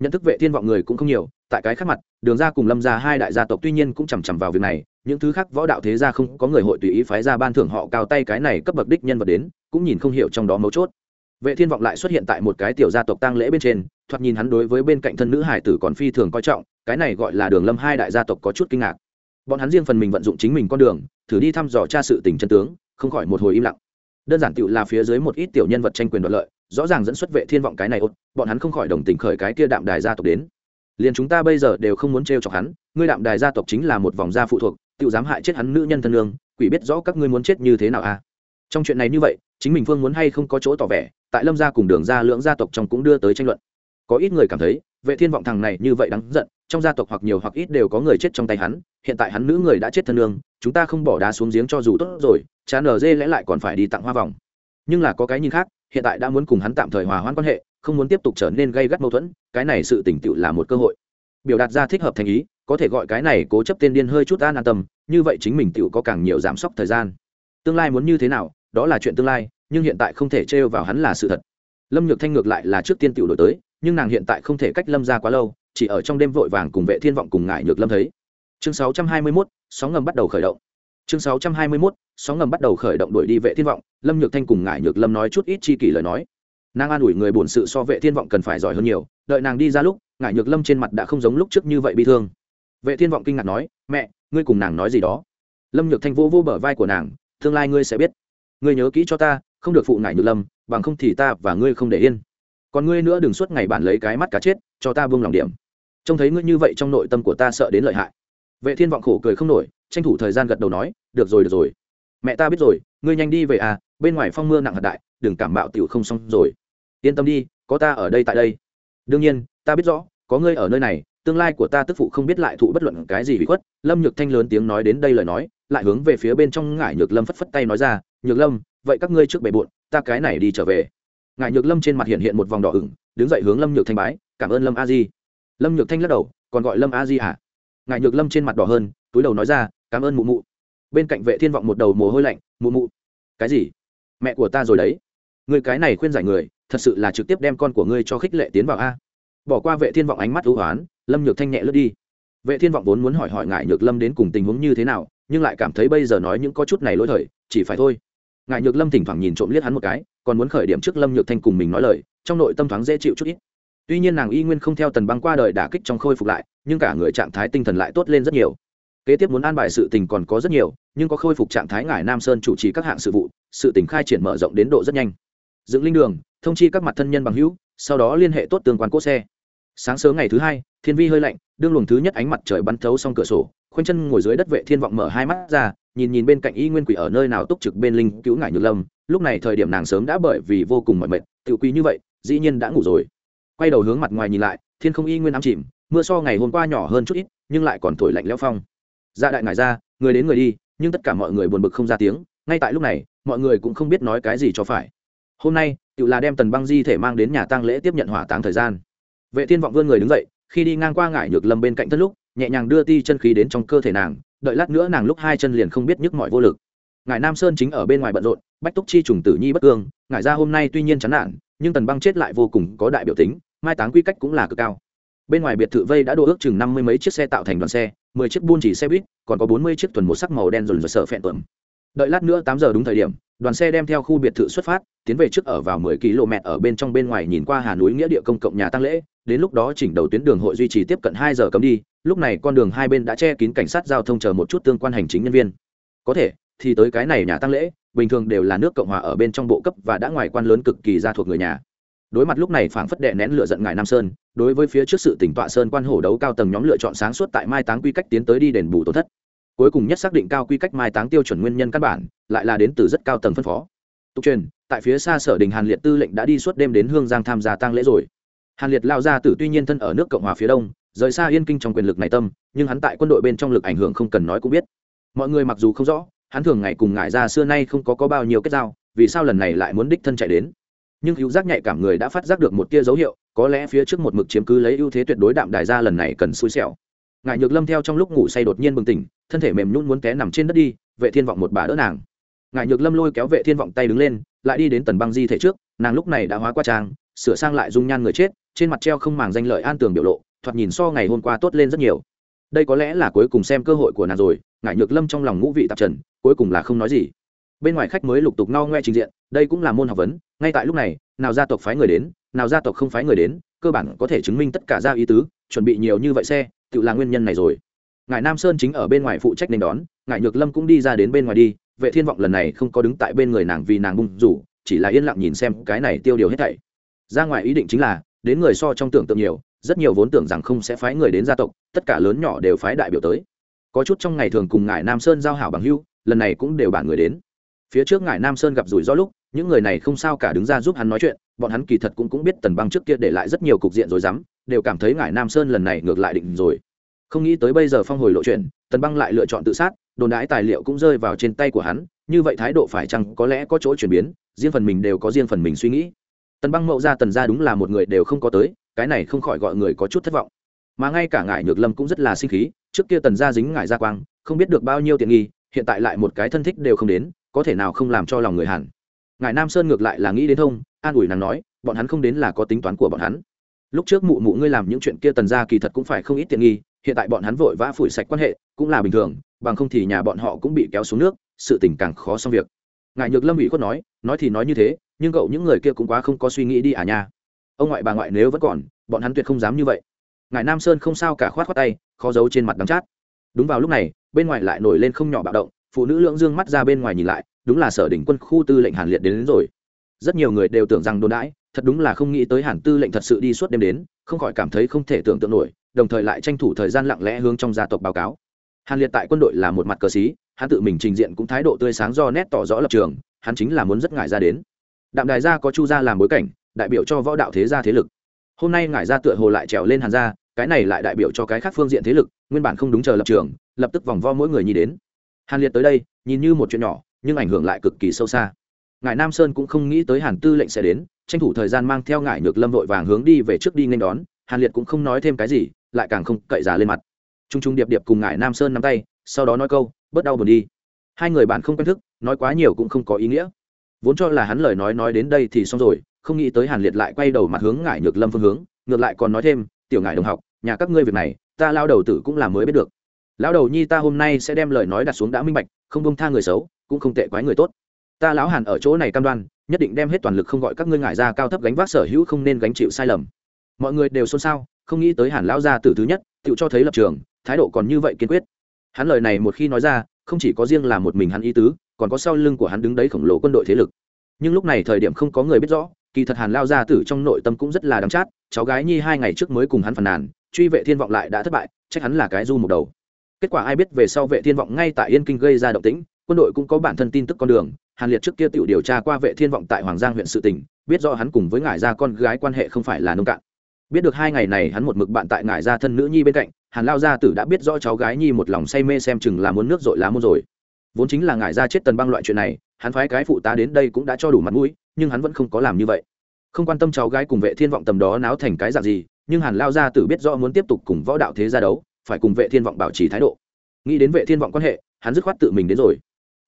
Speaker 1: Nhận thức vệ thiên vọng người cũng không nhiều, tại cái khác mặt, đường ra cùng lâm gia hai đại gia tộc tuy nhiên cũng chằm chằm vào việc này những thứ khác võ đạo thế gia không có người hội tùy ý phái ra ban thưởng họ cao tay cái này cấp bậc đích nhân vật đến, cũng nhìn không hiểu trong đó mấu chốt. Vệ thiên vọng lại xuất hiện tại một cái tiểu gia tộc tang lễ bên trên, thoạt nhìn hắn đối với bên cạnh thân nữ hải tử còn phi thường coi trọng, cái này gọi là đường lâm hai đại gia tộc có chút kinh ngạc. Bọn hắn riêng phần mình vận dụng chính mình con đường, thử đi thăm dò tra sự tình chân tướng, không khỏi một hồi im lặng. Đơn giản tựu là phía dưới một ít tiểu nhân vật tranh quyền đoạt lợi, rõ ràng dẫn xuất vệ thiên vọng cái này ốt, bọn hắn không khỏi đồng tình khởi cái kia đạm đài gia tộc đến. Liền chúng ta bây giờ đều không muốn trêu chọc hắn, ngươi đạm đài gia tộc chính là một vòng gia phụ thuộc tự dám hại chết hắn nữ nhân thân lương, quỷ biết rõ các ngươi muốn chết như thế nào à? trong chuyện này như vậy, chính mình phương muốn hay không có chỗ tỏ vẻ, tại lâm gia cùng đường gia lưỡng gia tộc trong cũng đưa tới tranh luận. Có ít người cảm thấy, vệ thiên vọng thằng này như vậy đáng giận, trong gia tộc hoặc nhiều hoặc ít đều có người chết trong tay hắn, hiện tại hắn nữ người đã chết thân lương, chúng ta không bỏ đá xuống giếng cho dù tốt rồi chán ở dê lẽ lại còn phải đi tặng hoa vòng. Nhưng là có cái nhìn khác, hiện tại đã muốn cùng hắn tạm thời hòa hoãn quan hệ, không muốn tiếp tục trở nên gây gắt mâu thuẫn, cái này sự tỉnh tựu là một cơ hội. Biểu đạt ra thích hợp thành ý có thể gọi cái này cố chấp tên điên hơi chút an an tâm như vậy chính mình tựu có càng nhiều giảm sốc thời gian. Tương lai muốn như thế nào đó là chuyện tương lai nhưng hiện tại không thể trêu vào hắn là sự thật. Lâm nhược thanh ngược lại là trước tiên tựu đổi tới nhưng nàng hiện tại không thể cách lâm ra quá lâu chỉ ở trong đêm vội vàng cùng vệ thiên vọng cùng ngại nhược lâm thấy. Chương 621, sóng ngầm bắt đầu khởi động. Chương 621, sóng ngầm bắt đầu khởi động đuổi đi vệ thiên vọng lâm nhược thanh cùng ngại nhược lâm nói chút ít chi kỷ lời nói. Nàng an ủi người buồn sự so vệ thiên vọng cần phải giỏi hơn nhiều đợi nàng đi ra lúc ngại nhược lâm trên mặt đã không giống lúc trước như vậy bị thương vệ thiên vọng kinh ngạc nói, mẹ, ngươi cùng nàng nói gì đó? Lâm nhược thanh vô vô bờ vai của nàng, tương lai ngươi sẽ biết. Ngươi nhớ kỹ cho ta, không được phụ ngại nhược lâm, bằng không thì ta và ngươi không để yên. Còn ngươi nữa đừng suốt ngày bản lấy cái mắt cá chết, cho ta buông lòng điểm. Trông thấy ngươi như vậy trong nội tâm của ta sợ đến lợi hại. Vệ thiên vọng khổ cười không nổi, tranh thủ thời gian gật đầu nói, được rồi được rồi. Mẹ ta biết rồi, ngươi nhanh đi về à bên ngoài phong mưa nặng hạt đại, đừng cảm bạo tiểu không xong rồi. Yên tâm đi, có ta ở đây tại đây. Đương nhiên, ta biết rõ, có ngươi ở nơi này tương lai của ta tức phụ không biết lại thụ bất luận cái gì bị khuất. Lâm nhược thanh lớn tiếng nói đến đây lời nói, lại hướng về phía bên trong ngải nhược lâm phất phất tay nói ra, nhược lâm, vậy các ngươi trước bề bộn, ta cái này đi trở về. Ngải nhược lâm trên mặt hiện hiện một vòng đỏ ửng, đứng dậy hướng lâm nhược thanh bái, cảm ơn lâm a di. Lâm nhược thanh lắc đầu, còn gọi lâm a di hả ngải nhược lâm trên mặt đỏ hơn, túi đầu nói ra, cảm ơn mụ mụ. Bên cạnh vệ thiên vọng một đầu mồ hôi lạnh, mụ mụ. Cái gì? Mẹ của ta rồi đấy. Người cái này khuyên giải người, thật sự là trực tiếp đem con của ngươi cho khích lệ tiến vào a. Bỏ qua vệ thiên vọng ánh mắt ưu hoán lâm nhược thanh nhẹ lướt đi. Vệ thiên vọng vốn muốn hỏi hỏi ngại nhược lâm đến cùng tình huống như thế nào, nhưng lại cảm thấy bây giờ nói những có chút này lỗi thời, chỉ phải thôi. Ngại nhược lâm thỉnh thoảng nhìn trộm liếc hắn một cái, còn muốn khởi điểm trước lâm nhược thanh cùng mình nói lời, trong nội tâm thoáng dễ chịu chút ít. Tuy nhiên nàng y nguyên không theo tần băng qua đời đả kích trong khôi phục lại, nhưng cả người trạng thái tinh thần lại tốt lên rất nhiều. Kế tiếp muốn an bài sự tình còn có rất nhiều, nhưng có khôi phục trạng thái ngải nam sơn chủ trì các hạng sự vụ, sự tình khai triển mở rộng đến độ rất nhanh. Dựng linh đường, thông chi các mặt thân nhân bằng hữu, sau đó liên hệ tốt tương quan cỗ xe sáng sớm ngày thứ hai, thiên vi hơi lạnh, đương luồng thứ nhất ánh mặt trời bắn thấu xong cửa sổ, khoanh chân ngồi dưới đất vệ thiên vọng mở hai mắt ra, nhìn nhìn bên cạnh y nguyên quỷ ở nơi nào túc trực bên linh cứu ngải nhược lâm. Lúc này thời điểm nàng sớm đã bởi vì vô cùng mỏi mệt, tự quý như vậy, dĩ nhiên đã ngủ rồi. Quay đầu hướng mặt ngoài nhìn lại, thiên không y nguyên ám chìm, mưa so ngày hôm qua nhỏ hơn chút ít, nhưng lại còn thổi lạnh lẽo phong. Ra đại ngải ra, người đến người đi, nhưng tất cả mọi người buồn bực không ra tiếng, ngay tại lúc này, mọi người cũng không biết nói cái gì cho phải. Hôm nay, tự là đem tần băng di thể mang đến nhà tang lễ tiếp nhận hỏa táng thời gian vệ thiên vọng vươn người đứng dậy, khi đi ngang qua ngải nhược lâm bên cạnh thân lúc, nhẹ nhàng đưa ti chân khí đến trong cơ thể nàng, đợi lát nữa nàng lúc hai chân liền không biết nhức mọi vô lực. Ngải nam sơn chính ở bên ngoài bận rộn, bách túc chi trùng tử nhi bất cương ngải ra hôm nay tuy nhiên chán nản, nhưng tần băng chết lại vô cùng có đại biểu tính, mai táng quy cách cũng là cực cao. Bên ngoài biệt thự vây đã đổ ước chừng năm mươi mấy chiếc xe tạo thành đoàn xe, mười chiếc buôn chỉ xe buýt, còn có bốn mươi chiếc tuần một sắc màu đen dồn dồn sợ phẹn tuẩm đợi lát nữa tám giờ đúng thời điểm đoàn xe đem theo khu biệt thự xuất phát, tiến về trước ở vào mười km ở bên trong bên ngoài nhìn qua hà núi nghĩa địa công cộng nhà tăng lễ, đến lúc đó chỉnh đầu tuyến đường hội duy trì tiếp cận hai giờ cấm đi, lúc này con đường hai bên đã che kín cảnh sát giao thông chờ một chút tương quan hành chính nhân viên. Có thể, thì tới cái này nhà tăng lễ, bình thường đều là nước cộng hòa ở bên trong bộ cấp và đã ngoài quan lớn cực kỳ ra thuộc người nhà. Đối mặt lúc này phảng phất đệ nén lửa giận ngài nam sơn, đối với phía trước sự tỉnh tọa sơn quan hổ đấu cao tầng nhóm lựa chọn sáng suốt tại mai táng quy cách tiến tới đi đền bù tổn thất cuối cùng nhất xác định cao quy cách mai táng tiêu chuẩn nguyên nhân căn bản lại là đến từ rất cao tầng phân phó. Tục truyền tại phía xa sở đình hàn liệt tư lệnh đã đi suốt đêm đến hương giang tham gia tang lễ rồi. Hàn liệt lao ra tử tuy nhiên thân ở nước cộng hòa phía đông rời xa yên kinh trong quyền lực này tâm nhưng hắn tại quân đội bên trong lực ảnh hưởng không cần nói cũng biết. Mọi người mặc dù không rõ hắn thường ngày cùng ngại ra xưa nay không có, có bao nhiêu kết giao vì sao lần này lại muốn đích thân chạy đến? Nhưng hữu giác nhạy cảm người đã phát giác được một tia dấu hiệu có lẽ phía trước một mực chiếm cứ lấy ưu thế tuyệt đối đạm đài ra lần này cần xui xẻo ngại nhược lâm theo trong lúc ngủ say đột nhiên bừng tỉnh, thân thể mềm nhún muốn té nằm trên đất đi, vệ thiên vọng một bà đỡ nàng. Ngại nhược lâm lôi kéo vệ thiên vọng tay đứng lên, lại đi đến tần băng di thể trước, nàng lúc này đã hóa qua trang, sửa sang lại dung nhan người chết, trên mặt treo không màng danh lợi an tường biểu lộ, thoạt nhìn so ngày hôm qua tốt lên rất nhiều. Đây có lẽ là cuối cùng xem cơ hội của nàng rồi ngại nhược lâm trong lòng ngũ vị tạp trần, cuối cùng là không nói gì. Bên ngoài khách mới lục tục no ngoe trình diện, đây cũng là môn học vấn, ngay tại lúc này, nào gia tộc phái người đến, nào gia tộc không phái người đến cơ bản có thể chứng minh tất cả ra ý tứ, chuẩn bị nhiều như vậy xe, tự là nguyên nhân này rồi. Ngài nam sơn chính ở bên ngoài phụ trách nên đón, ngài nhược lâm cũng đi ra đến bên ngoài đi, vệ thiên vọng lần này không có đứng tại bên người nàng vì nàng bung rủ, chỉ là yên lặng nhìn xem cái này tiêu điều hết thảy. Ra ngoài ý định chính là, đến người so trong tưởng tượng nhiều, rất nhiều vốn tưởng rằng không sẽ phái người đến gia tộc, tất cả lớn nhỏ đều phái đại biểu tới. Có chút trong ngày thường cùng ngài nam sơn giao hảo bằng hưu lần này cũng đều bản người đến. Phía trước ngài nam sơn gặp rủi ro lúc những người này không sao cả đứng ra giúp hắn nói chuyện, bọn hắn kỳ thật cũng cũng biết tần băng trước kia để lại rất nhiều cục diện rồi dám đều cảm thấy ngài nam sơn lần này ngược lại định rồi. Không nghĩ tới bây giờ phong hồi lộ chuyện, tần băng lại lựa chọn tự sát, đồn đãi tài liệu cũng rơi vào trên tay của hắn, như vậy thái độ phải chăng có lẽ có chỗ chuyển biến, riêng phần mình đều có riêng phần mình suy nghĩ. Tần băng mậu ra tần ra đúng là một người đều không có tới, cái này không khỏi gọi người có chút thất vọng. Mà ngay cả ngài nhược lâm cũng rất là sinh khí, trước kia tần ra dính ngài gia quang, không biết được bao nhiêu tiện nghi, hiện tại lại một cái thân thích đều không đến, có thể nào không làm cho lòng người hẳn ngài nam sơn ngược lại là nghĩ đến thông, an ủi nàng nói, bọn hắn không đến là có tính toán của bọn hắn. Lúc trước mụ mụ ngươi làm những chuyện kia tần ra kỳ thật cũng phải không ít tiện nghi, hiện tại bọn hắn vội vã phủi sạch quan hệ, cũng là bình thường, bằng không thì nhà bọn họ cũng bị kéo xuống nước, sự tình càng khó xong việc. Ngài nhược lâm ủy khuất nói nói thì nói như thế, nhưng cậu những người kia cũng quá không có suy nghĩ đi à nha. Ông ngoại bà ngoại nếu vẫn còn, bọn hắn tuyệt không dám như vậy. Ngài nam sơn không sao cả khoát khoát tay, khó giấu trên mặt đắng chát. Đúng vào lúc này, bên ngoài lại nổi lên không nhỏ bạo động, phụ nữ lưỡng dương mắt ra bên ngoài nhìn lại đúng là sở đỉnh quân khu tư lệnh hàn liệt đến, đến rồi. Rất nhiều người đều tưởng rằng đồn đãi thật đúng là không nghĩ tới hàn tư lệnh thật sự đi suốt đêm đến không khỏi cảm thấy không thể tưởng tượng nổi đồng thời lại tranh thủ thời gian lặng lẽ hướng trong gia tộc báo cáo. Hàn liệt tại quân đội là một mặt cờ xí hắn tự mình trình diện cũng thái độ tươi sáng do nét tỏ rõ lập trường hắn chính là muốn rất ngại ra đến. Đạm đài gia có chu gia làm bối cảnh đại biểu cho võ đạo thế gia thế lực. Hôm nay ngại gia tựa hồ lại trèo lên hàn gia cái này lại đại biểu cho cái khác phương diện thế lực nguyên bản không đúng chờ lập trường lập tức vòng vo mỗi người nhìn đến. Hàn liệt tới đây nhìn như một chuyện nhỏ nhưng ảnh hưởng lại cực kỳ sâu xa. Ngài nam sơn cũng không nghĩ tới hàn tư lệnh sẽ đến, tranh thủ thời gian mang theo ngài nhược lâm vội vàng hướng đi về trước đi nên đón, hàn liệt cũng không nói thêm cái gì, lại càng không cậy giả lên mặt. T r u n g t r u n g điệp điệp cùng ngài nam sơn nắm tay, sau đó nói câu, bớt đau buồn đi. Hai người bạn không quen thức, nói quá nhiều cũng không có ý nghĩa. Vốn cho là hắn lời nói nói đến đây thì xong rồi, không nghĩ tới hàn liệt lại quay đầu mặt hướng ngài nhược lâm phương hướng, ngược lại còn nói thêm, tiểu ngài đồng học, nhà các ngươi việc này, ta lao đầu tử cũng là mới biết được. Lão đầu nhi ta hôm nay sẽ đem lời nói đặt xuống đã minh bạch, không bông tha người xấu cũng không tệ quái người tốt. Ta lão hàn ở chỗ này cam đoan, nhất định đem hết toàn lực không gọi các ngươi ngại ra cao thấp gánh vác sở hữu không nên gánh chịu sai lầm. Mọi người đều xôn xao, không nghĩ tới hàn lão gia tử thứ nhất tự cho thấy lập trường, thái độ còn như vậy kiên quyết. Hắn lời này một khi nói ra, không chỉ có riêng là một mình hắn ý tứ, còn có sau lưng của hắn đứng đấy khổng lồ quân đội thế lực. Nhưng lúc này thời điểm không có người biết rõ, kỳ thật hàn lao gia tử trong nội tâm cũng rất là đắng chát, cháu gái nhi hai ngày trước mới cùng hắn phàn nàn, truy vệ thiên vọng lại đã thất bại, trách hắn là cái du một đầu. Kết quả ai biết về sau vệ thiên vọng ngay tại yên kinh gây ra động tĩnh quân đội cũng có bản thân tin tức con đường, hàn liệt trước kia tự điều tra qua vệ thiên vọng tại hoàng giang huyện sự tỉnh biết rõ hắn cùng với ngải gia con gái quan hệ không phải là nông cạn. Biết được hai ngày này hắn một mực bạn tại ngải gia thân nữ nhi bên cạnh, hàn lao gia tử đã biết rõ cháu gái nhi một lòng say mê xem chừng là muốn nước dội lá môn rồi. Vốn chính là ngải gia chết tần băng loại chuyện này, hắn phái cái phụ tá đến đây cũng đã cho đủ mặt mũi, nhưng hắn vẫn không có làm như vậy. Không quan tâm cháu gái cùng vệ thiên vọng tầm đó náo thành cái dạng gì, nhưng hàn lao gia tử biết rõ muốn tiếp tục cùng võ đạo thế gia đấu, phải cùng vệ thiên vọng bảo trì thái độ. Nghĩ đến vệ thiên vọng quan hệ, hắn dứt khoát tự mình đến rồi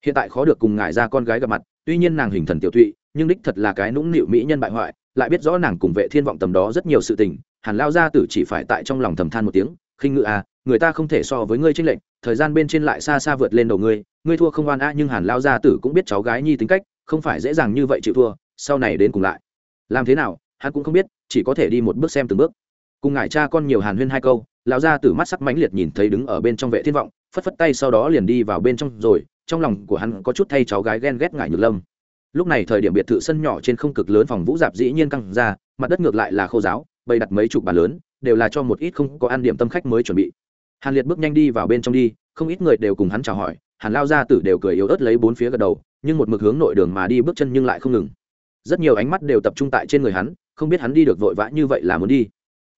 Speaker 1: hiện tại khó được cùng ngài ra con gái gặp mặt, tuy nhiên nàng hình thần tiểu thụy nhưng đích thật là cái nũng nịu mỹ nhân bại hoại, lại biết rõ nàng cùng vệ thiên vọng tầm đó rất nhiều sự tình hàn lao gia tử chỉ phải tại trong lòng thầm than một tiếng, khinh ngự à người ta không thể so với ngươi trinh lệnh thời gian bên trên lại xa xa vượt lên đầu ngươi ngươi thua không oan a nhưng hàn lao gia tử cũng biết cháu gái nhi tính cách, không phải dễ dàng như vậy chịu thua, sau này đến cùng lại. Làm thế nào, hắn cũng không biết, chỉ có thể đi một bước xem từng bước. Cùng ngài cha con nhiều hàn huyên hai câu, lão gia tử mắt sắc mãnh liệt nhìn thấy đứng ở bên trong vệ thiên vọng, phất phất tay sau đó liền đi vào bên trong rồi trong lòng của hắn có chút thay cháu gái ghen ghét ngại nhược lâm. Lúc này thời điểm biệt thự sân nhỏ trên không cực lớn phòng vũ dạp dĩ nhiên căng ra, mặt đất ngược lại là khô giáo, bày đặt mấy chục bàn lớn, đều là cho một ít không có ăn điểm tâm khách mới chuẩn bị. Hàn liệt bước nhanh đi vào bên trong đi, không ít người đều cùng hắn chào hỏi, hàn lao ra tử đều cười yếu ớt lấy bốn phía gật đầu, nhưng một mực hướng nội đường mà đi bước chân nhưng lại không ngừng. Rất nhiều ánh mắt đều tập trung tại trên người hắn, không biết hắn đi được vội vã như vậy là muốn đi.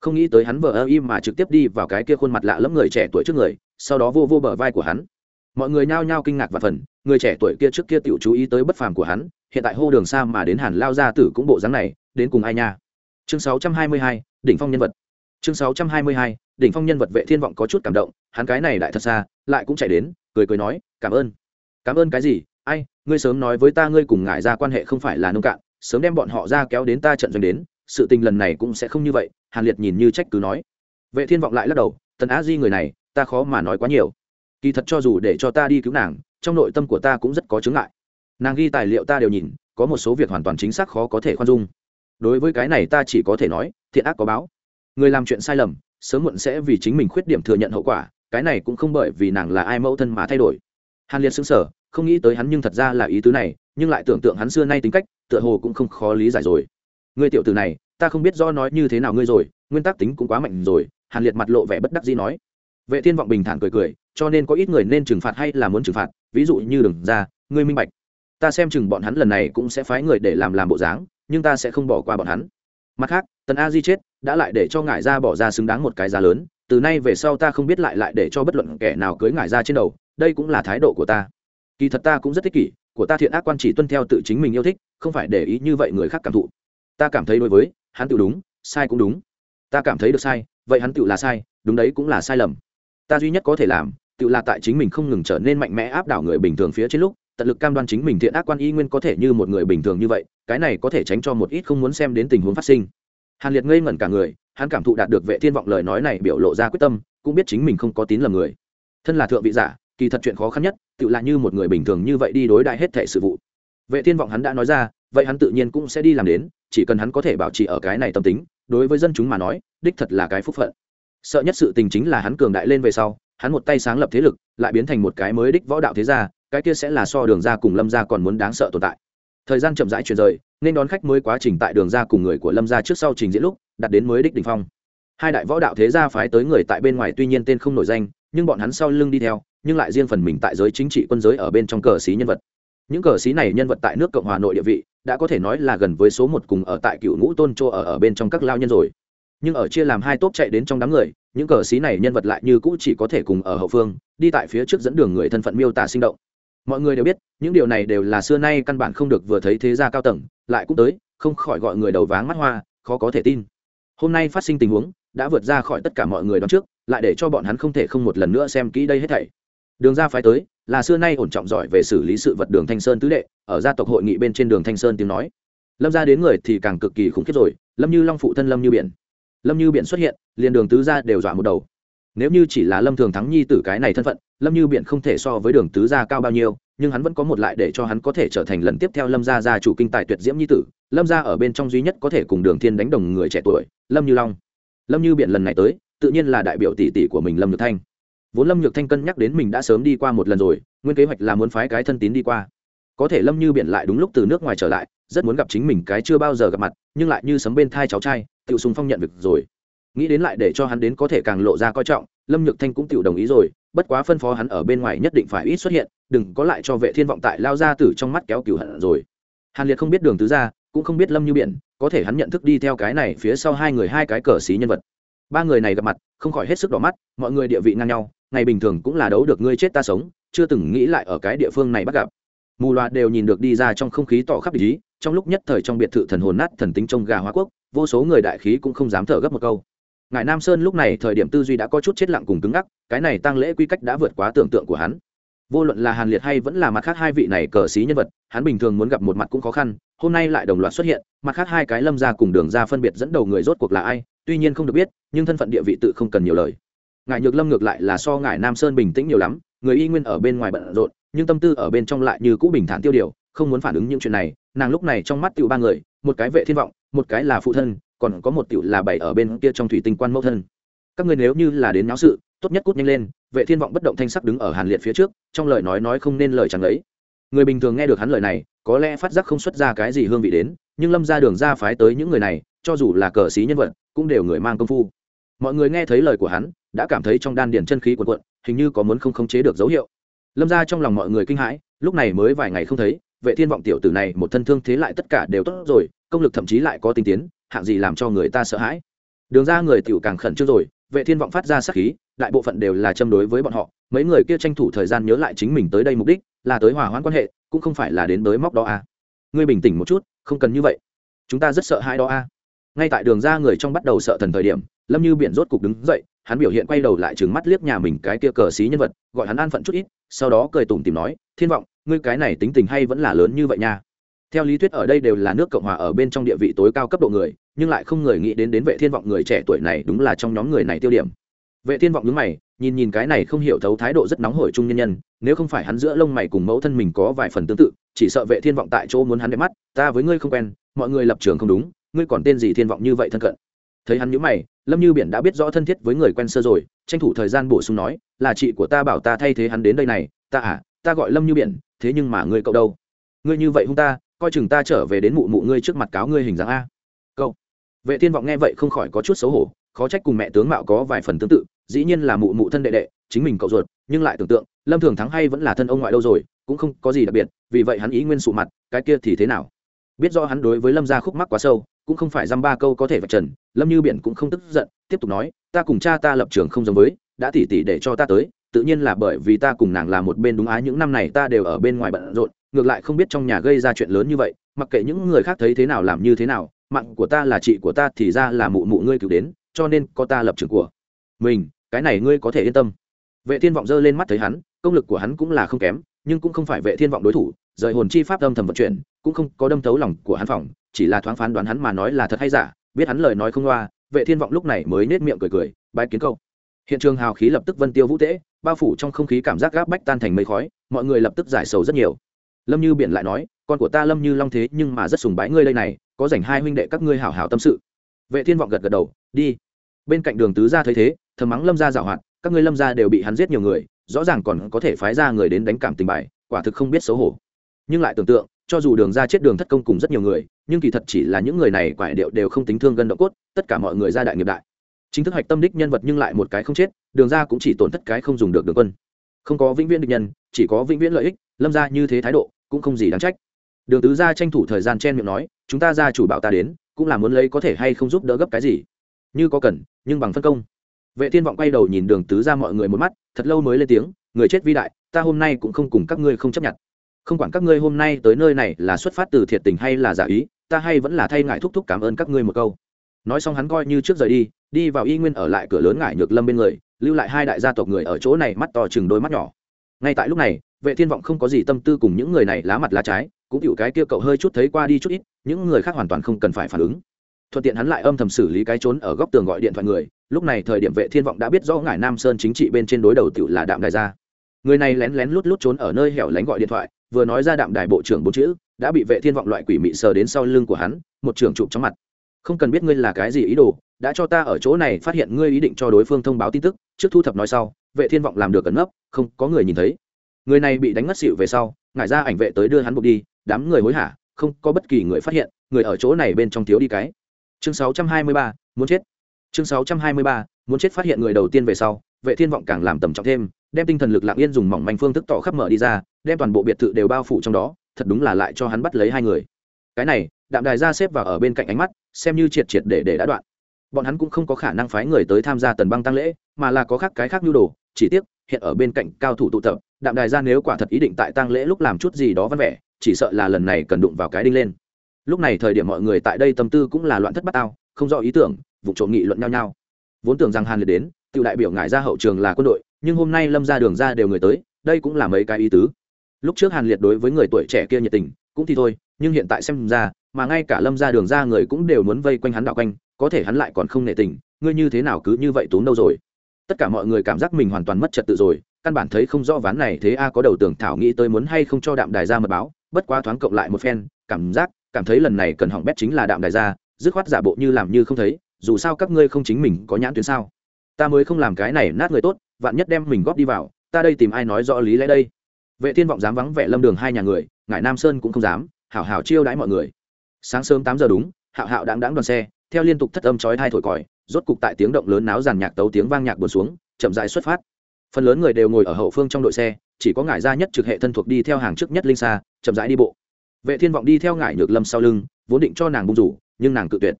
Speaker 1: Không nghĩ tới hắn vờ ơ im mà trực tiếp đi vào cái kia khuôn mặt lạ lẫm người trẻ tuổi trước người, sau đó vô vô bờ vai của hắn mọi người nhao nhao kinh ngạc và phần người trẻ tuổi kia trước kia tự chú ý tới bất phàm của hắn hiện tại hô đường xa mà đến hàn lao gia tử cũng bộ dáng này đến cùng ai nha? Chương 622, đỉnh phong nhân vật. Chương 622, đỉnh phong nhân vật vệ thiên vọng có chút cảm động hắn cái này đại thật xa lại cũng chạy đến cười cười nói cảm ơn. Cảm ơn cái gì? Ai ngươi sớm nói với ta ngươi cùng ngại ra quan hệ không phải là nông cạn sớm đem bọn họ ra kéo đến ta trận doanh đến sự tình lần này cũng sẽ không như vậy. Hàn liệt nhìn như trách cứ nói. Vệ thiên vọng lại lắc đầu tần á di người này ta khó mà nói quá nhiều kỳ thật cho dù để cho ta đi cứu nàng, trong nội tâm của ta cũng rất có chướng ngại. Nàng ghi tài liệu ta đều nhìn, có một số việc hoàn toàn chính xác khó có thể khoan dung. Đối với cái này ta chỉ có thể nói, thiện ác có báo. Người làm chuyện sai lầm, sớm muộn sẽ vì chính mình khuyết điểm thừa nhận hậu quả, cái này cũng không bởi vì nàng là ai mẫu thân mà thay đổi. Hàn liệt xứng sở không nghĩ tới hắn nhưng thật ra là ý tứ này, nhưng lại tưởng tượng hắn xưa nay tính cách, tựa hồ cũng không khó lý giải rồi. Người tiểu tử này, ta không biết do nói như thế nào ngươi rồi, nguyên tắc tính cũng quá mạnh rồi, hàn liệt mặt lộ vẻ bất đắc dĩ nói. Vệ thiên vọng bình thản cười cười cho nên có ít người nên trừng phạt hay là muốn trừng phạt, ví dụ như đừng ra, ngươi minh bạch. Ta xem chừng bọn hắn lần này cũng sẽ phái người để làm làm bộ dáng, nhưng ta sẽ không bỏ qua bọn hắn. Mặt khác, tần a di chết, đã lại để cho ngải ra bỏ ra xứng đáng một cái giá lớn, từ nay về sau ta không biết lại lại để cho bất luận kẻ nào cưới ngải ra trên đầu, đây cũng là thái độ của ta. Kỳ thật ta cũng rất thích kỷ, của ta thiện ác quan chỉ tuân theo tự chính mình yêu thích, không phải để ý như vậy người khác cảm thụ. Ta cảm thấy đối với, hắn tự đúng, sai cũng đúng. Ta cảm thấy được sai, vậy hắn tự là sai, đúng đấy cũng là sai lầm. Ta duy nhất có thể làm tự là tại chính mình không ngừng trở nên mạnh mẽ áp đảo người bình thường phía trên lúc, tận lực cam đoan chính mình thiện ác quan y nguyên có thể như một người bình thường như vậy, cái này có thể tránh cho một ít không muốn xem đến tình huống phát sinh. Hàn liệt ngây ngẩn cả người, hắn cảm thụ đạt được vệ thiên vọng lời nói này biểu lộ ra quyết tâm, cũng biết chính mình không có tín lầm người. Thân là thượng vị giả, kỳ thật chuyện khó khăn nhất, tự là như một người bình thường như vậy đi đối đại hết thể sự vụ. Vệ thiên vọng hắn đã nói ra, vậy hắn tự nhiên cũng sẽ đi làm đến, chỉ cần hắn có thể bảo trì ở cái này tâm tính, đối với dân chúng mà nói, đích thật là cái phúc phận. Sợ nhất sự tình chính là hắn cường đại lên về sau hắn một tay sáng lập thế lực, lại biến thành một cái mới đích võ đạo thế gia, cái kia sẽ là so đường ra cùng lâm ra còn muốn đáng sợ tồn tại. Thời gian chậm rãi chuyển rời, nên đón khách mới quá trình tại đường ra cùng người của lâm ra trước sau trình diễn lúc đặt đến mới đích đ ỉ n h phong. Hai đại võ đạo thế gia phái tới người tại bên ngoài tuy nhiên tên không nổi danh, nhưng bọn hắn sau lưng đi theo, nhưng lại riêng phần mình tại giới chính trị quân giới ở bên trong cờ xí nhân vật. Những cờ xí này nhân vật tại nước cộng hòa nội địa vị, đã có thể nói là gần với số một cùng ở tại cựu ngũ tôn châu ở ở bên trong các lao nhân rồi. Nhưng ở chia làm hai tốp chạy đến trong đám người những cờ xí này nhân vật lại như cũ chỉ có thể cùng ở hậu phương, đi tại phía trước dẫn đường người thân phận miêu tả sinh động. Mọi người đều biết, những điều này đều là xưa nay căn bản không được vừa thấy thế gia cao tầng, lại cũng tới, không khỏi gọi người đầu váng mắt hoa, khó có thể tin. Hôm nay phát sinh tình huống, đã vượt ra khỏi tất cả mọi người đón trước, lại để cho bọn hắn không thể không một lần nữa xem kỹ đây hết thảy. Đường ra phái tới, là xưa nay ổn trọng giỏi về xử lý sự vật đường thanh sơn tứ đệ, ở gia tộc hội nghị bên trên đường thanh sơn tiếng nói. Lâm ra đến người thì càng cực kỳ khủng khiếp rồi, lâm như long phụ thân lâm như biển lâm như Biện xuất hiện, liền đường tứ gia đều dọa một đầu. Nếu như chỉ là lâm thường thắng nhi tử cái này thân phận, lâm như biện không thể so với đường tứ gia cao bao nhiêu, nhưng hắn vẫn có một lại để cho hắn có thể trở thành lần tiếp theo lâm gia gia chủ kinh tài tuyệt diễm nhi tử. Lâm gia ở bên trong duy nhất có thể cùng đường thiên đánh đồng người trẻ tuổi, lâm như long. Lâm như biện lần này tới, tự nhiên là đại biểu tỷ tỷ của mình lâm nhược thanh. Vốn lâm nhược thanh cân nhắc đến mình đã sớm đi qua một lần rồi, nguyên kế hoạch là muốn phái cái thân tín đi qua. Có thể lâm như biện lại đúng lúc từ nước ngoài trở lại, rất muốn gặp chính mình cái chưa bao giờ gặp mặt, nhưng lại như sấm bên thai cháu trai tự sùng phong nhận việc rồi. Nghĩ đến lại để cho hắn đến có thể càng lộ ra coi trọng, lâm nhược thanh cũng tự đồng ý rồi, bất quá phân phó hắn ở bên ngoài nhất định phải ít xuất hiện, đừng có lại cho vệ thiên vọng tại lao ra tử trong mắt kéo cửu hận rồi. Hàn liệt không biết đường tứ ra, cũng không biết lâm như biển, có thể hắn nhận thức đi theo cái này phía sau hai người hai cái cờ xí nhân vật. Ba người này gặp mặt, không khỏi hết sức đỏ mắt, mọi người địa vị ngang nhau, ngày bình thường cũng là đấu được ngươi chết ta sống, chưa từng nghĩ lại ở cái địa phương này bắt gặp. Mù loà đều nhìn được đi ra trong không khí tỏ khắp ý, trong lúc nhất thời trong biệt thự thần hồn nát thần tính trông gà hóa quốc vô số người đại khí cũng không dám thở gấp một câu. Ngài nam sơn lúc này thời điểm tư duy đã có chút chết lặng cùng cứng ngắc, cái này tăng lễ quy cách đã vượt quá tưởng tượng của hắn. Vô luận là hàn liệt hay vẫn là mặt khác hai vị này cờ xí nhân vật, hắn bình thường muốn gặp một mặt cũng khó khăn, hôm nay lại đồng loạt xuất hiện, mặt khác hai cái lâm ra cùng đường ra phân biệt dẫn đầu người rốt cuộc là ai, tuy nhiên không được biết, nhưng thân phận địa vị tự không cần nhiều lời. Ngài nhược lâm ngược lại là so ngài nam sơn bình tĩnh nhiều lắm, người y nguyên ở bên ngoài bận rộn, nhưng tâm tư ở bên trong lại như cũ bình thản tiêu điều, không muốn phản ứng những chuyện này, nàng lúc này trong mắt tiểu ba người, một cái vệ thiên vọng một cái là phụ thân, còn có một tiểu là bảy ở bên kia trong thủy tinh quan mẫu thân. Các người nếu như là đến náo sự, tốt nhất cút nhanh lên, vệ thiên vọng bất động thanh sắc đứng ở hàn liệt phía trước, trong lời nói nói không nên lời chẳng ấy. Người bình thường nghe được hắn lời này, có lẽ phát giác không xuất ra cái gì hương vị đến, nhưng lâm ra đường ra phái tới những người này, cho dù là cờ sĩ nhân vật, cũng đều người mang công phu. Mọi người nghe thấy lời của hắn, đã cảm thấy trong đan điền chân khí cuộn cuộn, hình như có muốn không khống chế được dấu hiệu. Lâm ra trong lòng mọi người kinh hãi, lúc này mới vài ngày không thấy, vệ thiên vọng tiểu tử này một thân thương thế lại tất cả đều tốt rồi công lực thậm chí lại có tinh tiến, hạng gì làm cho người ta sợ hãi đường ra người tiểu càng khẩn trương rồi, vệ thiên vọng phát ra sắc khí, đại bộ phận đều là châm đối với bọn họ, mấy người kia tranh thủ thời gian nhớ lại chính mình tới đây mục đích, là tới hòa hoãn quan hệ, cũng không phải là đến tới móc đó a à. ngươi bình tĩnh một chút, không cần như vậy chúng ta rất sợ hai đó a à. ngay tại đường ra người trong bắt đầu sợ thần thời điểm, lâm như biển rốt cục đứng dậy, hắn biểu hiện quay đầu lại trừng mắt liếc nhà mình cái kia cờ xí nhân vật, gọi hắn an phận chút ít, sau đó cười tủm tìm nói, thiên vọng, ngươi cái này tính tình hay vẫn là lớn như vậy nha theo lý thuyết ở đây đều là nước cộng hòa ở bên trong địa vị tối cao cấp độ người, nhưng lại không người nghĩ đến đến vệ thiên vọng người trẻ tuổi này đúng là trong nhóm người này tiêu điểm. Vệ thiên vọng nhướng mày, nhìn nhìn cái này không hiểu thấu thái độ rất nóng hổi trung nhân nhân, nếu không phải hắn giữa lông mày cùng mẫu thân mình có vài phần tương tự, chỉ sợ vệ thiên vọng tại chỗ muốn hắn đẹp mắt, ta với ngươi không quen, mọi người lập trường không đúng, ngươi còn tên gì thiên vọng như vậy thân cận. Thấy hắn nhíu mày, lâm như biển đã biết rõ thân thiết với người quen sơ rồi, tranh thủ thời gian bổ sung nói, là chị của ta bảo ta thay thế hắn đến đây này, ta à ta gọi lâm như biển, thế nhưng mà ngươi cậu đâu? Ngươi như vậy hung ta coi chừng ta trở về đến mụ mụ ngươi trước mặt cáo ngươi hình dáng a. Cậu. Vệ thiên vọng nghe vậy không khỏi có chút xấu hổ, khó trách cùng mẹ tướng mạo có vài phần tương tự, dĩ nhiên là mụ mụ thân đệ đệ, chính mình cậu ruột, nhưng lại tưởng tượng, lâm thường thắng hay vẫn là thân ông ngoại đâu rồi, cũng không có gì đặc biệt, vì vậy hắn ý nguyên sụ mặt, cái kia thì thế nào? Biết do hắn đối với lâm gia khúc mắc quá sâu, cũng không phải dăm ba câu có thể vạch trần, lâm như biển cũng không tức giận, tiếp tục nói, ta cùng cha ta lập trường không giống với, đã tỉ tỉ để cho ta tới, tự nhiên là bởi vì ta cùng nàng là một bên đúng ái, những năm này ta đều ở bên ngoài bận rộn ngược lại không biết trong nhà gây ra chuyện lớn như vậy, mặc kệ những người khác thấy thế nào làm như thế nào, mạng của ta là chị của ta thì ra là mụ mụ ngươi cứu đến, cho nên có ta lập trường của mình, cái này ngươi có thể yên tâm. Vệ thiên vọng giơ lên mắt thấy hắn, công lực của hắn cũng là không kém, nhưng cũng không phải vệ thiên vọng đối thủ, rời hồn chi pháp âm thầm vận chuyển, cũng không có đâm thấu lòng của hắn phòng, chỉ là thoáng phán đoán hắn mà nói là thật hay giả, biết hắn lời nói không loa, vệ thiên vọng lúc này mới nết miệng cười cười, bái kiến câu. Hiện trường hào khí lập tức vân tiêu vũ tễ, bao phủ trong không khí cảm giác gáp bách tan thành mây khói, mọi người lập tức giải sầu rất nhiều lâm như biển lại nói, con của ta lâm như long thế nhưng mà rất sùng bái ngươi đây này, có dành hai huynh đệ các ngươi hảo hảo tâm sự. Vệ thiên vọng gật gật đầu, đi. Bên cạnh đường tứ gia thấy thế, thầm mắng lâm gia giảo hoạt, các ngươi lâm gia đều bị hắn giết nhiều người, rõ ràng còn có thể phái ra người đến đánh cảm tình bài, quả thực không biết xấu hổ. Nhưng lại tưởng tượng, cho dù đường ra chết đường thất công cùng rất nhiều người, nhưng kỳ thật chỉ là những người này quải điệu đều không tính thương gân độ cốt, tất cả mọi người ra đại nghiệp đại. Chính thức hạch tâm đích nhân vật nhưng lại một cái không chết, đường ra cũng chỉ tổn thất cái không dùng được đường quân không có vĩnh viễn địch nhân, chỉ có vĩnh viễn lợi ích, lâm ra như thế thái độ, cũng không gì đáng trách. Đường tứ gia tranh thủ thời gian chen miệng nói, chúng ta ra chủ bảo ta đến, cũng là muốn lấy có thể hay không giúp đỡ gấp cái gì. Như có cần, nhưng bằng phân công. Vệ thiên vọng quay đầu nhìn đường tứ ra mọi người một mắt, thật lâu mới lên tiếng, người chết vi đại, ta hôm nay cũng không cùng các ngươi không chấp nhận. Không quản các ngươi hôm nay tới nơi này là xuất phát từ thiệt tình hay là giả ý, ta hay vẫn là thay ngại thúc thúc cảm ơn các ngươi một câu. Nói xong hắn coi như trước rời đi đi vào y nguyên ở lại cửa lớn ngải nhược lâm bên người lưu lại hai đại gia tộc người ở chỗ này mắt to chừng đôi mắt nhỏ. Ngay tại lúc này, vệ thiên vọng không có gì tâm tư cùng những người này lá mặt lá trái, cũng chịu cái kia cậu hơi chút thấy qua đi chút ít, những người khác hoàn toàn không cần phải phản ứng. Thuận tiện hắn lại âm thầm xử lý cái trốn ở góc tường gọi điện thoại người, lúc này thời điểm vệ thiên vọng đã biết rõ ngải nam sơn chính trị bên trên đối đầu tiểu là đạm đài gia. Người này lén lén lút lút trốn ở nơi hẻo lánh gọi điện thoại, vừa nói ra đạm đài bộ trưởng bốn chữ, đã bị vệ thiên vọng loại quỷ mị sờ đến sau lưng của hắn, một trưởng chụp trong mặt không cần biết ngươi là cái gì ý đồ đã cho ta ở chỗ này phát hiện ngươi ý định cho đối phương thông báo tin tức trước thu thập nói sau vệ thiên vọng làm được cẩn nấp không có người nhìn thấy. Người này bị đánh ngất xỉu về sau ngải ra ảnh vệ tới đưa hắn buộc đi đám người hối hả không có bất kỳ người phát hiện người ở chỗ này bên trong thiếu đi cái. Chương 623, muốn chết. Chương 623, muốn chết phát hiện người đầu tiên về sau vệ thiên vọng càng làm tầm trọng thêm đem tinh thần lực lặng yên dùng mỏng manh phương thức tỏ khắp mở đi ra đem toàn bộ biệt thự đều bao phủ trong đó thật đúng là lại cho hắn bắt lấy hai người. Cái này đạm đài ra xếp vào ở bên cạnh ánh mắt, xem như triệt triệt để để đã đoạn. Bọn hắn cũng không có khả năng phái người tới tham gia tần băng tăng lễ, mà là có khác cái khác nhu đồ, chỉ tiếc, hiện ở bên cạnh cao thủ tụ tập, đạm đài ra nếu quả thật ý định tại tăng lễ lúc làm chút gì đó văn vẻ chỉ sợ là lần này cần đụng vào cái đinh lên. Lúc này thời điểm mọi người tại đây tâm tư cũng là loạn thất bát ao, không rõ ý tưởng, vụ trộm nghị luận nhau nhau. Vốn tưởng rằng hàn liệt đến tự đại biểu ngại ra hậu trường là quân đội, nhưng hôm nay lâm ra đường ra đều người tới, đây cũng là mấy cái ý tứ. Lúc trước hàn liệt đối với người tuổi trẻ kia nhiệt tình, cũng thì thôi, nhưng hiện tại xem ra mà ngay cả lâm ra đường ra người cũng đều muốn vây quanh hắn đạo quanh, có thể hắn lại còn không nể tình, ngươi như thế nào cứ như vậy tốn đâu rồi? Tất cả mọi người cảm giác mình hoàn toàn mất trật tự rồi, căn bản thấy không rõ ván này thế a có đầu tưởng thảo nghĩ tới muốn hay không cho đạm đài ra mật báo, bất quá thoáng cộng lại một phen, cảm giác, cảm thấy lần này cần hỏng bét chính là đạm đài ra, dứt khoát giả bộ như làm như không thấy, dù sao các ngươi không chính mình có nhãn tuyến sao? Ta mới không làm cái này nát người tốt, vạn nhất đem mình góp đi vào, ta đây tìm ai nói rõ lý lẽ đây? Vệ thiên vọng dám vắng vẻ lâm đường hai nhà người, ngải nam sơn cũng không dám, hảo hảo chiêu đãi mọi người sáng sớm tám giờ đúng, hạo hạo đáng đáng đoàn xe, theo liên tục thất âm chói thai thổi còi, rốt cục tại tiếng động lớn náo giàn nhạc tấu tiếng vang nhạc buồn xuống, chậm rãi xuất phát. Phần lớn người đều ngồi ở hậu phương trong đội xe, chỉ có ngải gia nhất trực hệ thân thuộc đi theo hàng trước nhất linh xa, chậm rãi đi bộ. Vệ thiên vọng đi theo ngải nhược lâm sau lưng, vốn định cho nàng bung rủ, nhưng nàng cự tuyệt.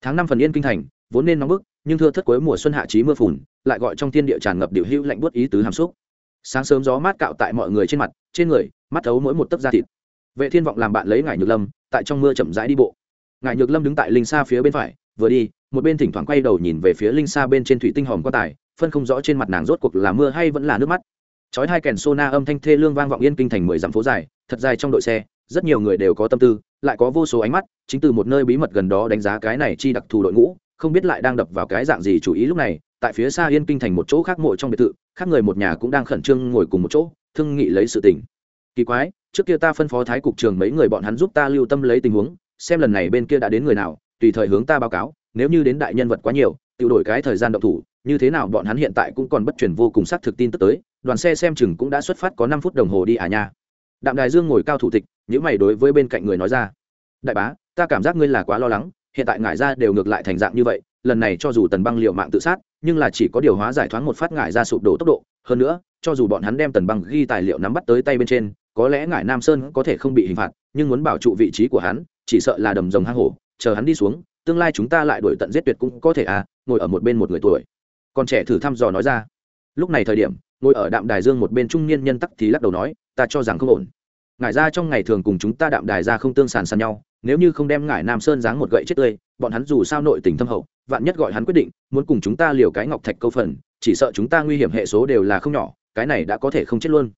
Speaker 1: Tháng năm phần yên kinh thành, vốn nên nóng bức, nhưng thưa thất cuối mùa xuân hạ trí mưa phùn, lại gọi trong thiên địa tràn ngập điệu hữu lạnh buốt ý tứ hàm xúc. Sáng sớm gió mát cạo tại mọi người trên mặt, trên người, mắt thấu mỗi một tấc da thịt. Vệ thiên vọng làm bạn lấy ngải nhược lâm tại trong mưa chậm rãi đi bộ. Ngài nhược lâm đứng tại linh xa phía bên phải, vừa đi, một bên thỉnh thoảng quay đầu nhìn về phía linh xa bên trên thủy tinh hòm quan tài, phân không rõ trên mặt nàng rốt cuộc là mưa hay vẫn là nước mắt. Chói hai kèn sô na âm thanh thê lương vang vọng yên kinh thành mười dặm phố dài, thật dài trong đội xe, rất nhiều người đều có tâm tư, lại có vô số ánh mắt, chính từ một nơi bí mật gần đó đánh giá cái này chi đặc thù đội ngũ, không biết lại đang đập vào cái dạng gì chủ ý lúc này, tại phía xa yên kinh thành một chỗ khác mộ trong biệt thự, khác người một nhà cũng đang khẩn trương ngồi cùng một chỗ, thương nghị lấy sự tình kỳ quái, trước kia ta phân phó thái cục trường mấy người bọn hắn giúp ta lưu tâm lấy tình huống, xem lần này bên kia đã đến người nào, tùy thời hướng ta báo cáo, nếu như đến đại nhân vật quá nhiều tự đổi cái thời gian động thủ, như thế nào bọn hắn hiện tại cũng còn bất chuyển vô cùng xác thực tin tức tới, đoàn xe xem chừng cũng đã xuất phát có năm phút đồng hồ đi à nha. Đạm đài dương ngồi cao thủ tịch những mày đối với bên cạnh người nói ra, đại bá, ta cảm giác ngươi là quá lo lắng, hiện tại ngải ra đều ngược lại thành dạng như vậy, lần này cho dù tần băng liệu mạng tự sát, nhưng là chỉ có điều hóa giải thoáng một phát ngải ra sụp đổ tốc độ, hơn nữa, cho dù bọn hắn đem tần băng ghi tài liệu nắm bắt tới tay bên trên có lẽ ngải nam sơn có thể không bị hình phạt, nhưng muốn bảo trụ vị trí của hắn, chỉ sợ là đầm rồng hang hổ, chờ hắn đi xuống, tương lai chúng ta lại đuổi tận giết tuyệt cũng có thể à ngồi ở một bên một người tuổi. Còn trẻ thử thăm dò nói ra. Lúc này thời điểm, ngồi ở đạm đài dương một bên trung niên nhân tắc thì lắc đầu nói, ta cho rằng không ổn. Ngải ra trong ngày thường cùng chúng ta đạm đài ra không tương sàn sàn nhau, nếu như không đem ngải nam sơn giáng một gậy chết tươi, bọn hắn dù sao nội tình thâm hậu, vạn nhất gọi hắn quyết định, muốn cùng chúng ta liều cái ngọc thạch câu phần, chỉ sợ chúng ta nguy hiểm hệ số đều là không nhỏ, cái này đã có thể không chết luôn.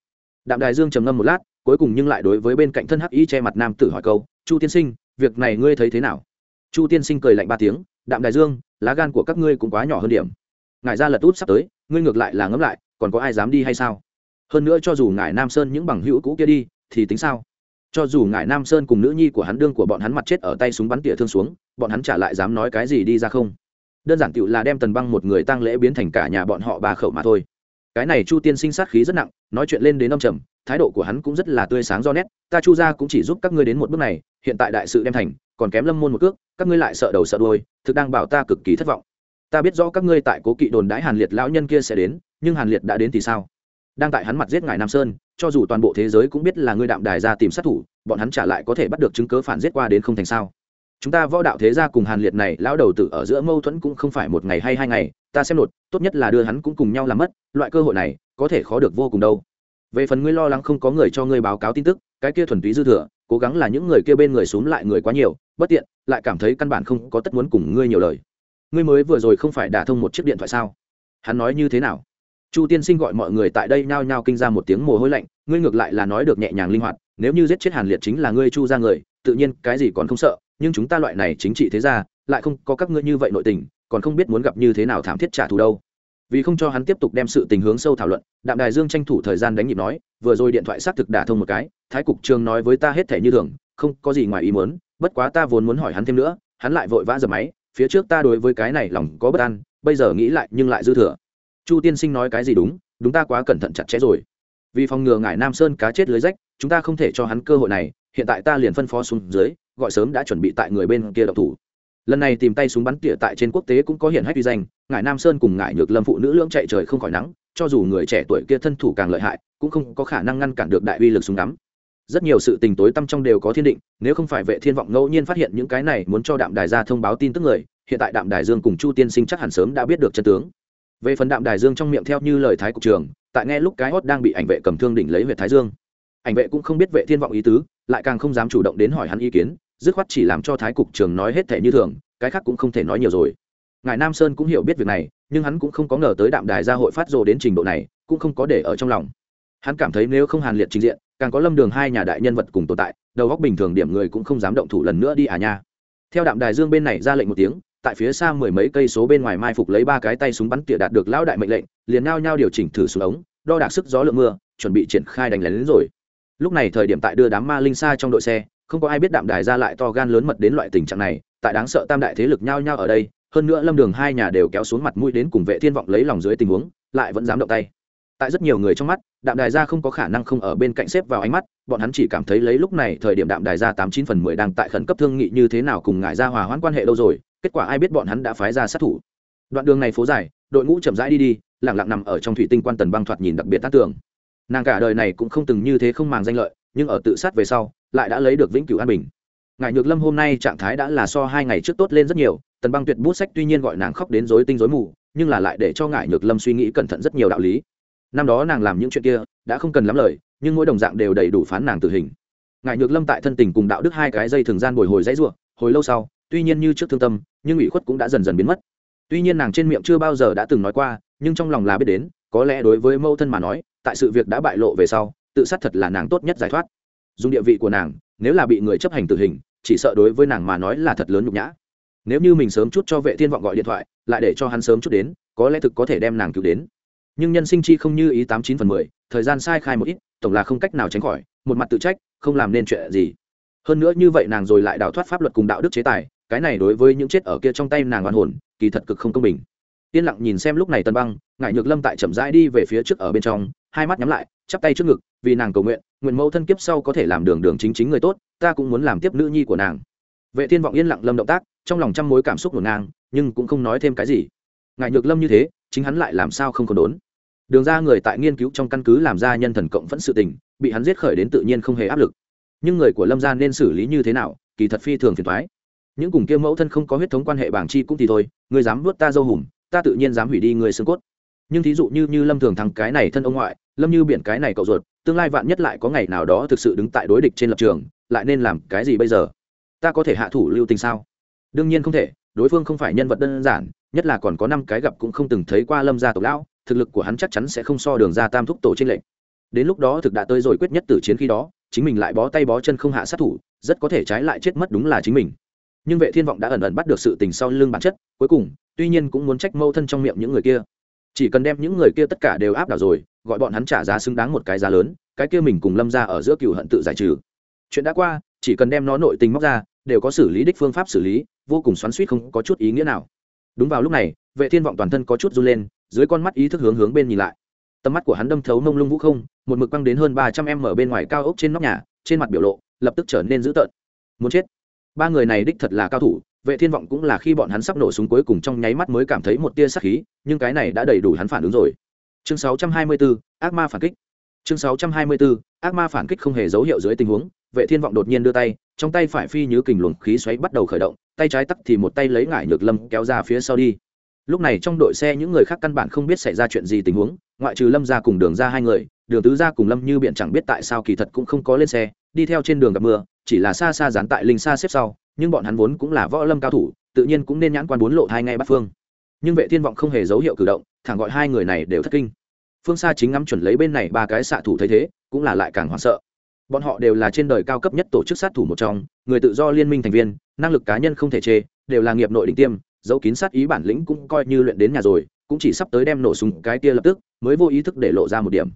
Speaker 1: Đạm đài dương trầm ngâm một lát cuối cùng nhưng lại đối với bên cạnh thân hắc y che mặt nam tử hỏi câu, chu tiên sinh, việc này ngươi thấy thế nào? Chu tiên sinh cười lạnh ba tiếng, đạm đại dương, lá gan của các ngươi cũng quá nhỏ hơn điểm. Ngài ra lật út sắp tới, ngươi ngược lại là ngẫm lại, còn có ai dám đi hay sao? Hơn nữa cho dù ngài nam sơn những bằng hữu cũ kia đi, thì tính sao? Cho dù ngài nam sơn cùng nữ nhi của hắn đương của bọn hắn mặt chết ở tay súng bắn tỉa thương xuống, bọn hắn trả lại dám nói cái gì đi ra không? Đơn giản tựu là đem tần băng một người tăng lễ biến thành cả nhà bọn họ bà khẩu mà thôi cái này chu tiên sinh sát khí rất nặng, nói chuyện lên đến ông trầm, thái độ của hắn cũng rất là tươi sáng do nét, ta chu ra cũng chỉ giúp các ngươi đến một bước này, hiện tại đại sự đem thành, còn kém lâm môn một cước, các ngươi lại sợ đầu sợ đuôi, thực đang bảo ta cực kỳ thất vọng. Ta biết rõ các ngươi tại cố kỵ đồn đãi hàn liệt lão nhân kia sẽ đến, nhưng hàn liệt đã đến thì sao? Đang tại hắn mặt giết ngài nam sơn, cho dù toàn bộ thế giới cũng biết là ngươi đạm đài ra tìm sát thủ, bọn hắn trả lại có thể bắt được chứng cớ phản giết qua đến không thành sao chúng ta võ đạo thế gia cùng hàn liệt này, lão đầu tử ở giữa mâu thuẫn cũng không phải một ngày hay hai ngày, ta xem nột, tốt nhất là đưa hắn cũng cùng nhau làm mất, loại cơ hội này, có thể khó được vô cùng đâu. Về phần ngươi lo lắng không có người cho ngươi báo cáo tin tức, cái kia thuần túy dư thừa, cố gắng là những người kia bên người xúm lại người quá nhiều, bất tiện, lại cảm thấy căn bản không có tất muốn cùng ngươi nhiều lời. Ngươi mới vừa rồi không phải đả thông một chiếc điện thoại sao? Hắn nói như thế nào? Chu tiên sinh gọi mọi người tại đây nhao nhao kinh ra một tiếng mồ hôi lạnh, ngươi ngược lại là nói được nhẹ nhàng linh hoạt, nếu như giết chết hàn liệt chính là ngươi chu ra người, tự nhiên cái gì còn không sợ nhưng chúng ta loại này chính trị thế ra lại không có các ngươi như vậy nội tình, còn không biết muốn gặp như thế nào thảm thiết trả thù đâu. Vì không cho hắn tiếp tục đem sự tình hướng sâu thảo luận, đạm đài dương tranh thủ thời gian đánh nhịp nói, vừa rồi điện thoại xác thực đả thông một cái, thái cục trường nói với ta hết thể như thường, không có gì ngoài ý muốn, bất quá ta vốn muốn hỏi hắn thêm nữa, hắn lại vội vã giật máy, phía trước ta đối với cái này lòng có bất an, bây giờ nghĩ lại nhưng lại dư thừa. Chu tiên sinh nói cái gì đúng đúng ta quá cẩn thận chặt chẽ rồi. Vì phòng ngừa ngài nam sơn cá chết lưới rách, chúng ta không thể cho hắn cơ hội này, hiện tại ta liền phân phó xuống dưới gọi sớm đã chuẩn bị tại người bên kia độc thủ. Lần này tìm tay súng bắn tỉa tại trên quốc tế cũng có hiện hách uy danh Ngải nam sơn cùng ngải nhược lâm phụ nữ lưỡng chạy trời không khỏi nắng, cho dù người trẻ tuổi kia thân thủ càng lợi hại, cũng không có khả năng ngăn cản được đại uy lực súng đắm rất nhiều sự tình tối tâm trong đều có thiên định, nếu không phải vệ thiên vọng ngẫu nhiên phát hiện những cái này muốn cho đạm đài ra thông báo tin tức người, hiện tại đạm đài dương cùng chu tiên sinh chắc hẳn sớm đã biết được chân tướng. Về phần đạm đài dương trong miệng theo như lời thái cục trường tại nghe lúc cái hót đang bị ảnh vệ cầm thương đỉnh lấy về thái dương. Ảnh vệ cũng không biết vệ thiên vọng ý tứ, lại càng không dám chủ động đến hỏi hắn ý kiến dứt khoát chỉ làm cho thái cục trường nói hết thể như thường, cái khác cũng không thể nói nhiều rồi. Ngài nam sơn cũng hiểu biết việc này, nhưng hắn cũng không có ngờ tới đạm đài gia hội phát rồ đến trình độ này, cũng không có để ở trong lòng. Hắn cảm thấy nếu không hàn liệt trình diện, càng có lâm đường hai nhà đại nhân vật cùng tồn tại, đầu góc bình thường điểm người cũng không dám động thủ lần nữa đi à nha. Theo đạm đài dương bên này ra lệnh một tiếng, tại phía xa mười mấy cây số bên ngoài mai phục lấy ba cái tay súng bắn tỉa đạt được lão đại mệnh lệnh, liền nao nhau điều chỉnh thử xuống ống, đo đạc sức gió lượng mưa, chuẩn bị triển khai đánh lén đến rồi. Lúc này thời điểm tại đưa đám ma linh xa trong đội xe không có ai biết đạm đài ra lại to gan lớn mật đến loại tình trạng này, tại đáng sợ tam đại thế lực nhao nhao ở đây, hơn nữa lâm đường hai nhà đều kéo xuống mặt mũi đến cùng vệ thiên vọng lấy lòng dưới tình huống, lại vẫn dám động tay. Tại rất nhiều người trong mắt, đạm đài gia không có khả năng không ở bên cạnh xếp vào ánh mắt, bọn hắn chỉ cảm thấy lấy lúc này thời điểm đạm đài gia tám chín phần mười đang tại khẩn cấp thương nghị như thế nào cùng ngại gia hòa hoãn quan hệ đâu rồi, kết quả ai biết bọn hắn đã phái ra sát thủ. Đoạn đường này phố dài, đội ngũ chậm rãi đi đi lẳng lặng nằm ở trong thủy tinh quan tần băng thoạt nhìn đặc biệt tác tường. Nàng cả đời này cũng không từng như thế không màng danh lợi, nhưng ở tự sát về sau lại đã lấy được vĩnh cửu an bình. Ngài nhược lâm hôm nay trạng thái đã là so hai ngày trước tốt lên rất nhiều, tần băng tuyệt bút sách tuy nhiên gọi nàng khóc đến rối tinh rối mù, nhưng là lại để cho ngài nhược lâm suy nghĩ cẩn thận rất nhiều đạo lý. Năm đó nàng làm những chuyện kia, đã không cần lắm lời, nhưng mỗi đồng dạng đều đầy đủ phán nàng tử hình. Ngài nhược lâm tại thân tình cùng đạo đức hai cái dây thường gian bồi hồi dãy ruộng, hồi lâu sau, tuy nhiên như trước thương tâm, nhưng ủy khuất cũng đã dần dần biến mất. Tuy nhiên nàng trên miệng chưa bao giờ đã từng nói qua, nhưng trong lòng là biết đến, có lẽ đối với mâu thân mà nói, tại sự việc đã bại lộ về sau, tự sát thật là nàng tốt nhất giải thoát dùng địa vị của nàng, nếu là bị người chấp hành tử hình, chỉ sợ đối với nàng mà nói là thật lớn nhục nhã. Nếu như mình sớm chút cho vệ thiên vọng gọi điện thoại, lại để cho hắn sớm chút đến, có lẽ thực có thể đem nàng cứu đến. Nhưng nhân sinh chi không như ý tám chín phần mười, thời gian sai khai một ít, tổng là không cách nào tránh khỏi, một mặt tự trách, không làm nên chuyện gì. Hơn nữa như vậy nàng rồi lại đào thoát pháp luật cùng đạo đức chế tài, cái này đối với những chết ở kia trong tay nàng oan hồn, kỳ thật cực không công bình. Yên lặng nhìn xem lúc này tân băng ngại nhược lâm tại chậm rãi đi về phía trước ở bên trong, hai mắt nhắm lại, chắp tay trước ngực, vì nàng cầu nguyện nguyện mẫu thân kiếp sau có thể làm đường đường chính chính người tốt, ta cũng muốn làm tiếp nữ nhi của nàng. Vệ thiên vọng yên lặng lâm động tác, trong lòng trăm mối cảm xúc ngổn ngang nhưng cũng không nói thêm cái gì. Ngại nhược lâm như thế, chính hắn lại làm sao không còn đốn? Đường ra người tại nghiên cứu trong căn cứ làm ra nhân thần cộng phẫn sự tình, bị hắn giết khởi đến tự nhiên không hề áp lực. Nhưng người của lâm gia nên xử lý như thế nào, kỳ thật phi thường phiền thoái những cùng kia mẫu thân không có huyết thống quan hệ bảng chi cũng thì thôi, người dám vớt ta dâu hùm, ta tự nhiên dám hủy đi người xương cốt. Nhưng thí dụ như như lâm thường thắng cái này thân ông ngoại, lâm như biển cái này cậu ruột tương lai vạn nhất lại có ngày nào đó thực sự đứng tại đối địch trên lập trường, lại nên làm cái gì bây giờ? Ta có thể hạ thủ lưu tình sao? Đương nhiên không thể, đối phương không phải nhân vật đơn giản, nhất là còn có năm cái gặp cũng không từng thấy qua lâm gia tộc lão, thực lực của hắn chắc chắn sẽ không so đường ra tam thúc tổ trên lệnh đến lúc đó thực đã tới rồi quyết nhất tử chiến khi đó, chính mình lại bó tay bó chân không hạ sát thủ, rất có thể trái lại chết mất đúng là chính mình. Nhưng vệ thiên vọng đã ẩn ẩn bắt được sự tình sau lưng bản chất, cuối cùng, tuy nhiên cũng muốn trách mâu thân trong miệng những người kia chỉ cần đem những người kia tất cả đều áp đảo rồi, gọi bọn hắn trả giá xứng đáng một cái giá lớn, cái kia mình cùng lâm ra ở giữa cựu hận tự giải trừ. Chuyện đã qua, chỉ cần đem nó nội tình móc ra, đều có xử lý đích phương pháp xử lý, vô cùng xoắn suýt không có chút ý nghĩa nào. Đúng vào lúc này, vệ thiên vọng toàn thân có chút run lên, dưới con mắt ý thức hướng hướng bên nhìn lại. Tầm mắt của hắn đâm thấu mông lung vũ không, một mực quăng đến hơn ba trăm em ở bên ngoài cao ốc trên nóc nhà, trên mặt biểu lộ lập tức trở nên dữ tợn. Muốn chết. Ba người này đích thật là cao thủ vệ thiên vọng cũng là khi bọn hắn sắp nổ súng cuối cùng trong nháy mắt mới cảm thấy một tia sắc khí nhưng cái này đã đầy đủ hắn phản ứng rồi. Chương 624, ác ma phản kích. Chương 624, ác ma phản kích không hề dấu hiệu dưới tình huống vệ thiên vọng đột nhiên đưa tay trong tay phải phi như kình luồng khí xoáy bắt đầu khởi động tay trái tắt thì một tay lấy ngải nhược lâm kéo ra phía sau đi. Lúc này trong đội xe những người khác căn bản không biết xảy ra chuyện gì tình huống ngoại trừ lâm ra cùng đường ra hai người đường tứ ra cùng lâm như biện chẳng biết tại sao kỳ thật cũng không có lên xe đi theo trên đường gặp mưa chỉ là xa xa dán tại linh xa xếp sau nhưng bọn hắn vốn cũng là võ lâm cao thủ, tự nhiên cũng nên nhãn quan bốn lộ hai ngay bắt phương. Nhưng vệ thiên vọng không hề dấu hiệu cử động, thẳng gọi hai người này đều thất kinh. Phương xa chính ngắm chuẩn lấy bên này ba cái xạ thủ thấy thế, cũng là lại càng hoảng sợ. Bọn họ đều là trên đời cao cấp nhất tổ chức sát thủ một trong, người tự do liên minh thành viên, năng lực cá nhân không thể chê, đều là nghiệp nội đỉnh tiêm dấu kín sát ý bản lĩnh cũng coi như luyện đến nhà rồi, cũng chỉ sắp tới đem nổ súng cái kia lập tức, mới vô ý thức để lộ ra một điểm.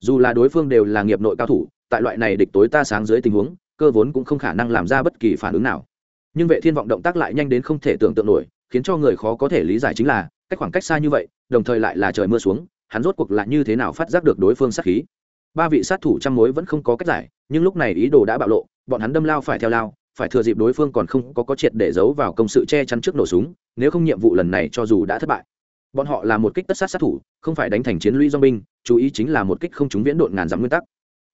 Speaker 1: Dù là đối phương đều là nghiệp nội cao thủ, tại loại này địch tối ta sáng dưới tình huống, cơ vốn cũng không khả năng làm ra bất kỳ phản ứng nào nhưng vệ thiên vọng động tác lại nhanh đến không thể tưởng tượng nổi, khiến cho người khó có thể lý giải chính là, cách khoảng cách xa như vậy, đồng thời lại là trời mưa xuống, hắn rốt cuộc là như thế nào phát giác được đối phương sát khí. Ba vị sát thủ trăm mối vẫn không có cách giải, nhưng lúc này ý đồ đã bạo lộ, bọn hắn đâm lao phải theo lao, phải thừa dịp đối phương còn không có có triệt để giấu vào công sự che chắn trước nổ súng, nếu không nhiệm vụ lần này cho dù đã thất bại. Bọn họ là một kích tất sát sát thủ, không phải đánh thành chiến lũy do binh, chú ý chính là một kích không trúng viễn độn ngàn dặm nguyên tắc.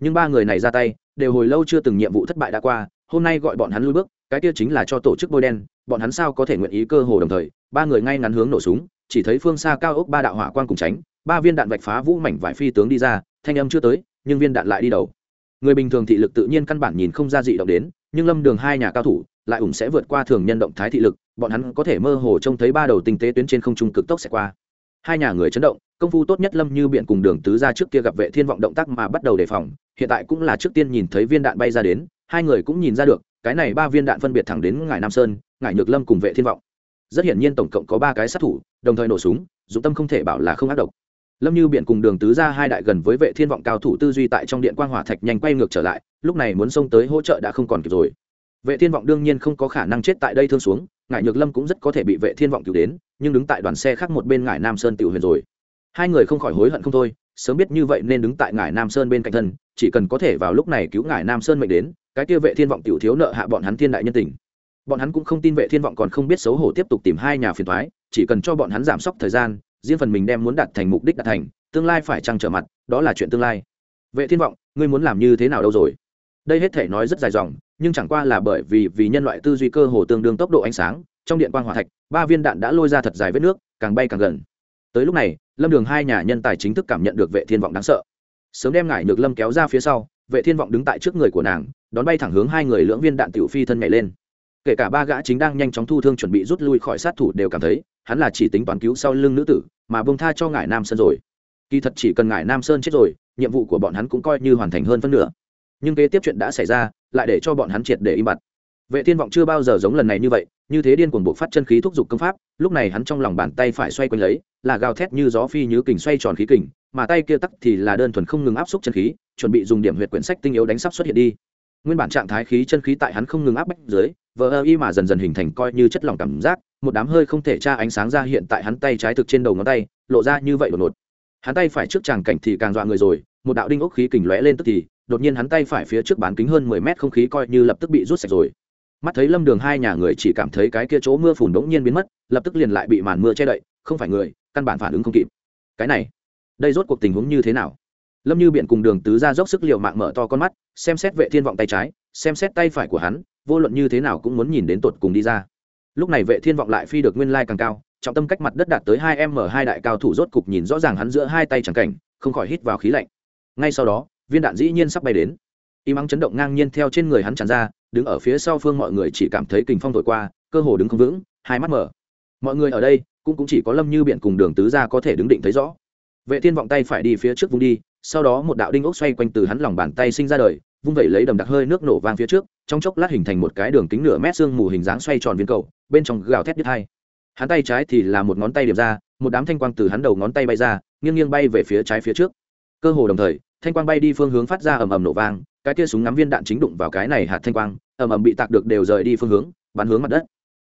Speaker 1: Nhưng ba người này ra tay, đều hồi lâu chưa từng nhiệm vụ thất bại đã qua, hôm nay gọi bọn hắn lui bước cái kia chính là cho tổ chức bôi đen, bọn hắn sao có thể nguyện ý cơ hồ đồng thời, ba người ngay ngắn hướng nổ súng, chỉ thấy phương xa cao ốc ba đạo hỏa quang cùng tránh, ba viên đạn vạch phá vũ mảnh vải phi tướng đi ra, thanh âm chưa tới, nhưng viên đạn lại đi đầu. Người bình thường thị lực tự nhiên căn bản nhìn không ra dị động đến, nhưng lâm đường hai nhà cao thủ, lại ủng sẽ vượt qua thường nhân động thái thị lực, bọn hắn có thể mơ hồ trông thấy ba đầu tinh tế tuyến trên không trung cực tốc sẽ qua. Hai nhà người chấn động, công phu tốt nhất lâm như biện cùng đường tứ ra trước kia gặp vệ thiên vọng động tác mà bắt đầu đề phòng, hiện tại cũng là trước tiên nhìn thấy viên đạn bay ra đến, hai người cũng nhìn ra được cái này ba viên đạn phân biệt thẳng đến ngải nam sơn ngải nhược lâm cùng vệ thiên vọng. Rất hiển nhiên tổng cộng có ba cái sát thủ, đồng thời nổ súng dũng tâm không thể bảo là không ác độc. Lâm như biện cùng đường tứ ra hai đại gần với vệ thiên vọng cao thủ tư duy tại trong điện quang hỏa thạch nhanh quay ngược trở lại, lúc này muốn xông tới hỗ trợ đã không còn kịp rồi. Vệ thiên vọng đương nhiên không có khả năng chết tại đây thương xuống ngải nhược lâm cũng rất có thể bị vệ thiên vọng cứu đến, nhưng đứng tại đoàn xe khác một bên ngải nam sơn tiểu huyền rồi. Hai người không khỏi hối hận không thôi, sớm biết như vậy nên đứng tại ngải nam sơn bên cạnh thân chỉ cần có thể vào lúc này cứu ngài nam sơn mệnh đến, cái kia vệ thiên vọng tiểu thiếu nợ hạ bọn hắn thiên đại nhân tình. Bọn hắn cũng không tin vệ thiên vọng còn không biết xấu hổ tiếp tục tìm hai nhà phiền thoái chỉ cần cho bọn hắn giảm sốc thời gian, riêng phần mình đem muốn đạt thành mục đích đạt thành, tương lai phải trăng trở mặt, đó là chuyện tương lai. Vệ thiên vọng, ngươi muốn làm như thế nào đâu rồi? Đây hết thể nói rất dài dòng, nhưng chẳng qua là bởi vì vì nhân loại tư duy cơ hồ tương đương tốc độ ánh sáng, trong điện quang hỏa thạch, ba viên đạn đã lôi ra thật dài vết nước, càng bay càng gần. Tới lúc này, lâm đường hai nhà nhân tài chính thức cảm nhận được vệ thiên vọng đáng sợ sớm đem ngải nhược lâm kéo ra phía sau, vệ thiên vọng đứng tại trước người của nàng, đón bay thẳng hướng hai người lưỡng viên đạn tiểu phi thân nhảy lên. Kể cả ba gã chính đang nhanh chóng thu thương chuẩn bị rút lui khỏi sát thủ đều cảm thấy, hắn là chỉ tính toán cứu sau lưng nữ tử, mà bông tha cho ngải nam sơn rồi. Kỳ thật chỉ cần ngải nam sơn chết rồi, nhiệm vụ của bọn hắn cũng coi như hoàn thành hơn phân nửa. Nhưng kế tiếp chuyện đã xảy ra, lại để cho bọn hắn triệt để im bặt. Vệ thiên vọng chưa bao giờ giống lần này như vậy, như thế điên cuồng buộc phát chân khí thúc giục công pháp, lúc này hắn trong lòng bàn tay phải xoay quanh lấy, là gào thét như gió phi như kình xoay tròn khí kình mà tay kia tắc thì là đơn thuần không ngừng áp xúc chân khí, chuẩn bị dùng điểm huyệt quyển sách tinh yếu đánh sắp xuất hiện đi. Nguyên bản trạng thái khí chân khí tại hắn không ngừng áp bách dưới, vờ ơ y mà dần dần hình thành coi như chất lỏng cảm giác, một đám hơi không thể tra ánh sáng ra hiện tại hắn tay trái thực trên đầu ngón tay, lộ ra như vậy đột ngột. Hắn tay phải trước tràng cảnh thì càng dọa người rồi, một đạo đinh ốc khí kình lóe lên tức thì, đột nhiên hắn tay phải phía trước bán kính hơn mười mét không khí coi như lập tức bị rút sạch rồi. Mắt thấy lâm đường hai nhà người chỉ cảm thấy cái kia chỗ mưa phùn đống nhiên biến mất, lập tức liền lại bị màn mưa che đậy, không phải người, căn bản phản ứng không kịp. Cái này đây rốt cuộc tình huống như thế nào? Lâm như biện cùng đường tứ ra dốc sức l i ề u mạng mở to con mắt xem xét vệ thiên vọng tay trái xem xét tay phải của hắn vô luận như thế nào cũng muốn nhìn đến tột cùng đi ra. Lúc này vệ thiên vọng lại phi được nguyên lai càng cao trọng tâm cách mặt đất đạt tới hai m hai đại cao thủ rốt cục nhìn rõ ràng hắn giữa hai tay chẳng cảnh không khỏi hít vào khí lạnh. Ngay sau đó viên đạn dĩ nhiên sắp bay đến. Im ắng chấn động ngang nhiên theo trên người hắn tràn ra đứng ở phía sau phương mọi người chỉ cảm thấy kình phong thổi qua cơ hồ đứng không vững hai mắt mở. Mọi người ở đây cũng, cũng chỉ có lâm như biện cùng đường tứ ra có thể đứng định thấy rõ vệ thiên vọng tay phải đi phía trước vung đi, sau đó một đạo đinh ốc xoay quanh từ hắn lòng bàn tay sinh ra đời, vung vẩy lấy đầm đặc hơi nước nổ vang phía trước, trong chốc lát hình thành một cái đường kính nửa mét xương mù hình dáng xoay tròn viên cầu, bên trong gào thét đứt hai. Hắn tay trái thì là một ngón tay điểm ra, một đám thanh quang từ hắn đầu ngón tay bay ra, nghiêng nghiêng bay về phía trái phía trước. Cơ hồ đồng thời, thanh quang bay đi phương hướng phát ra ầm ầm nổ vang, cái kia súng ngắm viên đạn chính đụng vào cái này hạt thanh quang, ầm ầm bị tạc được đều rời đi phương hướng, bắn hướng mặt đất.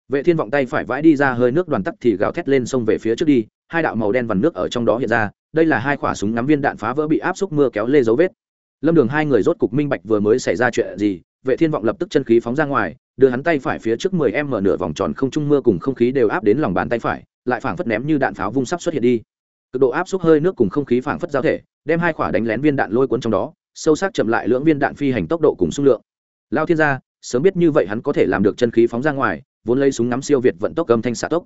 Speaker 1: Vệ thiên vọng tay phải vãi đi ra hơi nước đoàn tắc thì gào thét lên sông về phía trước đi, hai đạo màu đen vằn nước ở trong đó hiện ra đây là hai quả súng ngắm viên đạn phá vỡ bị áp xúc mưa kéo lê dấu vết. Lâm đường hai người rốt cục minh bạch vừa mới xảy ra chuyện gì, vệ thiên vọng lập tức chân khí phóng ra ngoài, đưa hắn tay phải phía trước 10 em mở nửa vòng tròn không trung mưa cùng không khí đều áp đến lòng bàn tay phải, lại phảng phất ném như đạn pháo vung sắp xuất hiện đi. Cực độ áp xúc hơi nước cùng không khí phảng phất giao thể, đem hai quả đánh lén viên đạn lôi cuốn trong đó, sâu sắc chậm lại lưỡng viên đạn phi hành tốc độ cùng xung lượng. Lao thiên gia, sớm biết như vậy hắn có thể làm được chân khí phóng ra ngoài, vốn lấy súng ngắm siêu việt vận tốc âm thanh xạ tốc.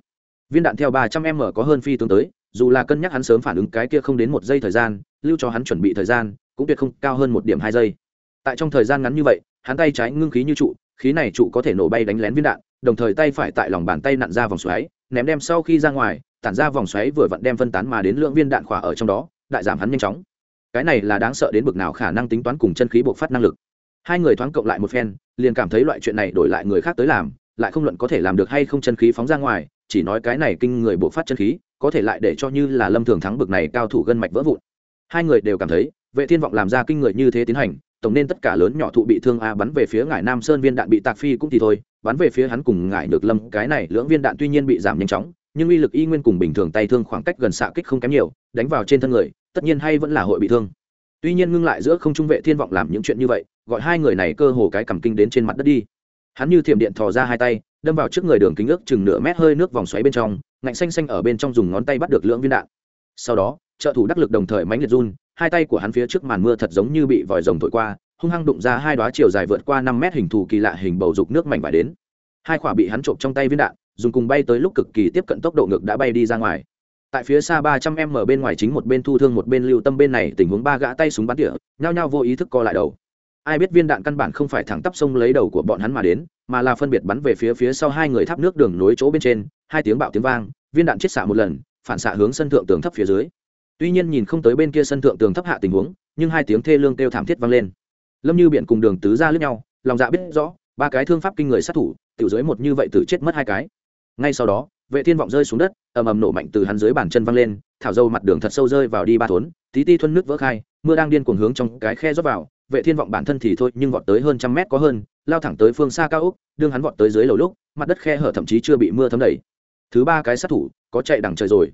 Speaker 1: Viên đạn theo ba trăm m có hơn phi tướng tới dù là cân nhắc hắn sớm phản ứng cái kia không đến một giây thời gian, lưu cho hắn chuẩn bị thời gian, cũng tuyệt không cao hơn một điểm hai giây. Tại trong thời gian ngắn như vậy, hắn tay trái ngưng khí như trụ, khí này trụ có thể nổ bay đánh lén viên đạn, đồng thời tay phải tại lòng bàn tay nặn ra vòng xoáy, ném đem sau khi ra ngoài, tản ra vòng xoáy vừa vặn đem phân tán mà đến lượng viên đạn khỏa ở trong đó, đại giảm hắn nhanh chóng. Cái này là đáng sợ đến bực nào khả năng tính toán cùng chân khí bộc phát năng lực. Hai người thoáng cộng lại một phen, liền cảm thấy loại chuyện này đổi lại người khác tới làm, lại không luận có thể làm được hay không chân khí phóng ra ngoài, chỉ nói cái này kinh người bộc phát chân khí có thể lại để cho như là lâm thường thắng bực này cao thủ gân mạch vỡ vụn. Hai người đều cảm thấy, vệ thiên vọng làm ra kinh người như thế tiến hành, tổng nên tất cả lớn nhỏ thụ bị thương a bắn về phía ngải nam sơn viên đạn bị tạc phi cũng thì thôi, bắn về phía hắn cùng ngải được lâm, cái này lưỡng viên đạn tuy nhiên bị giảm nhanh chóng, nhưng uy lực y nguyên cùng bình thường tay thương khoảng cách gần xạ kích không kém nhiều, đánh vào trên thân người, tất nhiên hay vẫn là hội bị thương. Tuy nhiên ngưng lại giữa không trung vệ thiên vọng làm những chuyện như vậy, gọi hai người này cơ hồ cái cầm kinh đến trên mặt đất đi hắn như thiểm điện thò ra hai tay, đâm vào trước người đường kính ước chừng nửa mét hơi nước vòng xoáy bên trong, ngạnh xanh xanh ở bên trong dùng ngón tay bắt được lưỡng viên đạn. Sau đó, trợ thủ đắc lực đồng thời mánh liệt run, hai tay của hắn phía trước màn mưa thật giống như bị vòi rồng thổi qua, hung hăng đụng ra hai đoá chiều dài vượt qua năm mét hình thù kỳ lạ hình bầu dục nước mảnh vải đến. Hai quả bị hắn trộm trong tay viên đạn, dùng cùng bay tới lúc cực kỳ tiếp cận tốc độ ngực đã bay đi ra ngoài. Tại phía xa ba trăm m bên ngoài chính một bên thu thương một bên lưu tâm bên này, tình huống ba gã tay súng bắn tỉa, nhao nhao vô ý thức co lại đầu ai biết viên đạn căn bản không phải thẳng tắp sông lấy đầu của bọn hắn mà đến, mà là phân biệt bắn về phía phía sau hai người tháp nước đường nối chỗ bên trên, hai tiếng bạo tiếng vang, viên đạn chết xạ một lần, phản xạ hướng sân thượng tường thấp phía dưới. Tuy nhiên nhìn không tới bên kia sân thượng tường thấp hạ tình huống, nhưng hai tiếng thê lương kêu thảm thiết vang lên. Lâm như biện cùng đường tứ ra lướt nhau, lòng dạ biết rõ, ba cái thương pháp kinh người sát thủ, tiểu dưới một như vậy tự chết mất hai cái. Ngay sau đó, vệ thiên vọng rơi xuống đất, ầm ầm nổ mạnh từ hắn dưới bàn chân văng lên, thảo dâu mặt đường thật sâu rơi vào đi ba thốn, tí ti thuân nước vỡ khai, mưa đang điên cuồng hướng trong cái khe rót vào vệ thiên vọng bản thân thì thôi, nhưng vọt tới hơn trăm mét có hơn, lao thẳng tới phương xa cao úc đương hắn vọt tới dưới lầu lúc, mặt đất khe hở thậm chí chưa bị mưa thấm đầy. Thứ ba cái sát thủ, có chạy đằng trời rồi.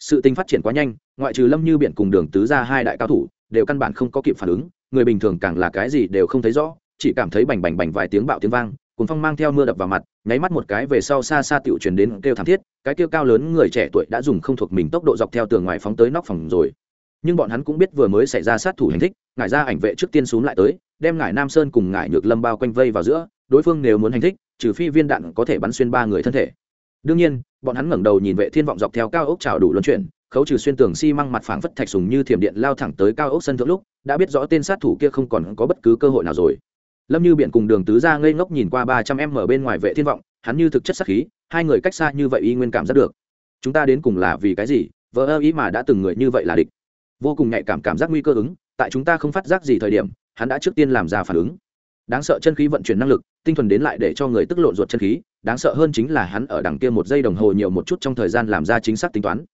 Speaker 1: Sự tình phát triển quá nhanh, ngoại trừ lâm như biển cùng đường tứ ra hai đại cao thủ, đều căn bản không có kịp phản ứng, người bình thường càng là cái gì đều không thấy rõ, chỉ cảm thấy bành bành bành vài tiếng bạo tiếng vang cuốn phong mang theo mưa đập vào mặt, nháy mắt một cái về sau xa xa tựu truyền đến kêu thảm thiết, cái kêu cao lớn người trẻ tuổi đã dùng không thuộc mình tốc độ dọc theo tường ngoài phóng tới nóc phòng rồi. Nhưng bọn hắn cũng biết vừa mới xảy ra sát thủ hành thích ngải ra ảnh vệ trước tiên xuống lại tới, đem ngải nam sơn cùng ngải nhược lâm bao quanh vây vào giữa, đối phương nếu muốn hành thích, trừ phi viên đạn có thể bắn xuyên ba người thân thể. Đương nhiên, bọn hắn ngẩng đầu nhìn vệ thiên vọng dọc theo cao ốc trào đủ luân chuyển, khấu trừ xuyên tường xi、si、măng mặt phảng phất thạch sùng như thiểm điện lao thẳng tới cao ốc sân thượng lúc, đã biết rõ tên sát thủ kia không còn có bất cứ cơ hội nào rồi. Lâm như biện cùng đường tứ ra ngây ngốc nhìn qua ba trăm em ở bên ngoài vệ thiên vọng, hắn như thực chất sắc khí, hai người cách xa như vậy y nguyên cảm giác được. Chúng ta đến cùng là vì cái gì? Vỡ ơ ý mà đã từng người như vậy là địch. Vô cùng nhạy cảm cảm giác nguy cơ ứng tại chúng ta không phát giác gì thời điểm, hắn đã trước tiên làm ra phản ứng. Đáng sợ chân khí vận chuyển năng lực, tinh thuần đến lại để cho người tức lộn ruột chân khí, đáng sợ hơn chính là hắn ở đằng kia một giây đồng hồ nhiều một chút trong thời gian làm ra chính xác tính toán.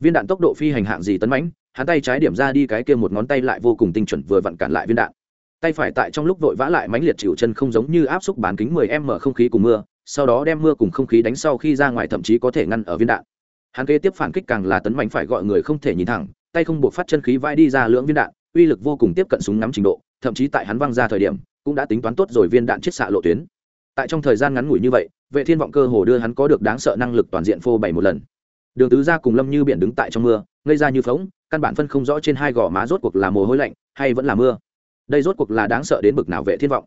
Speaker 1: Viên đạn tốc độ phi hành hạng gì tấn mãnh, hắn tay trái điểm ra đi cái kia một ngón tay lại vô cùng tinh chuẩn vừa vặn cản lại viên đạn. Tay phải tại trong lúc vội vã lại mãnh liệt chịu chân không giống như áp xúc bán kính 10 m không khí cùng mưa, sau đó đem mưa cùng không khí đánh sau khi ra ngoài thậm chí có thể ngăn ở viên đạn. Hắn kế tiếp phản kích càng là tấn mạnh phải gọi người không thể nhìn thẳng, tay không buộc phát chân khí vai đi ra lưỡng viên đạn uy lực vô cùng tiếp cận súng ngắm trình độ, thậm chí tại hắn văng ra thời điểm, cũng đã tính toán tốt rồi viên đạn chiết xạ lộ tuyến. Tại trong thời gian ngắn ngủi như vậy, vệ thiên vọng cơ hồ đưa hắn có được đáng sợ năng lực toàn diện phô bày một lần. Đường tứ gia cùng lâm như biển đứng tại trong mưa, ngây ra như phóng căn bản phân không rõ trên hai gò má rốt cuộc là mồ hôi lạnh, hay vẫn là mưa. Đây rốt cuộc là đáng sợ đến bực nào vệ thiên vọng.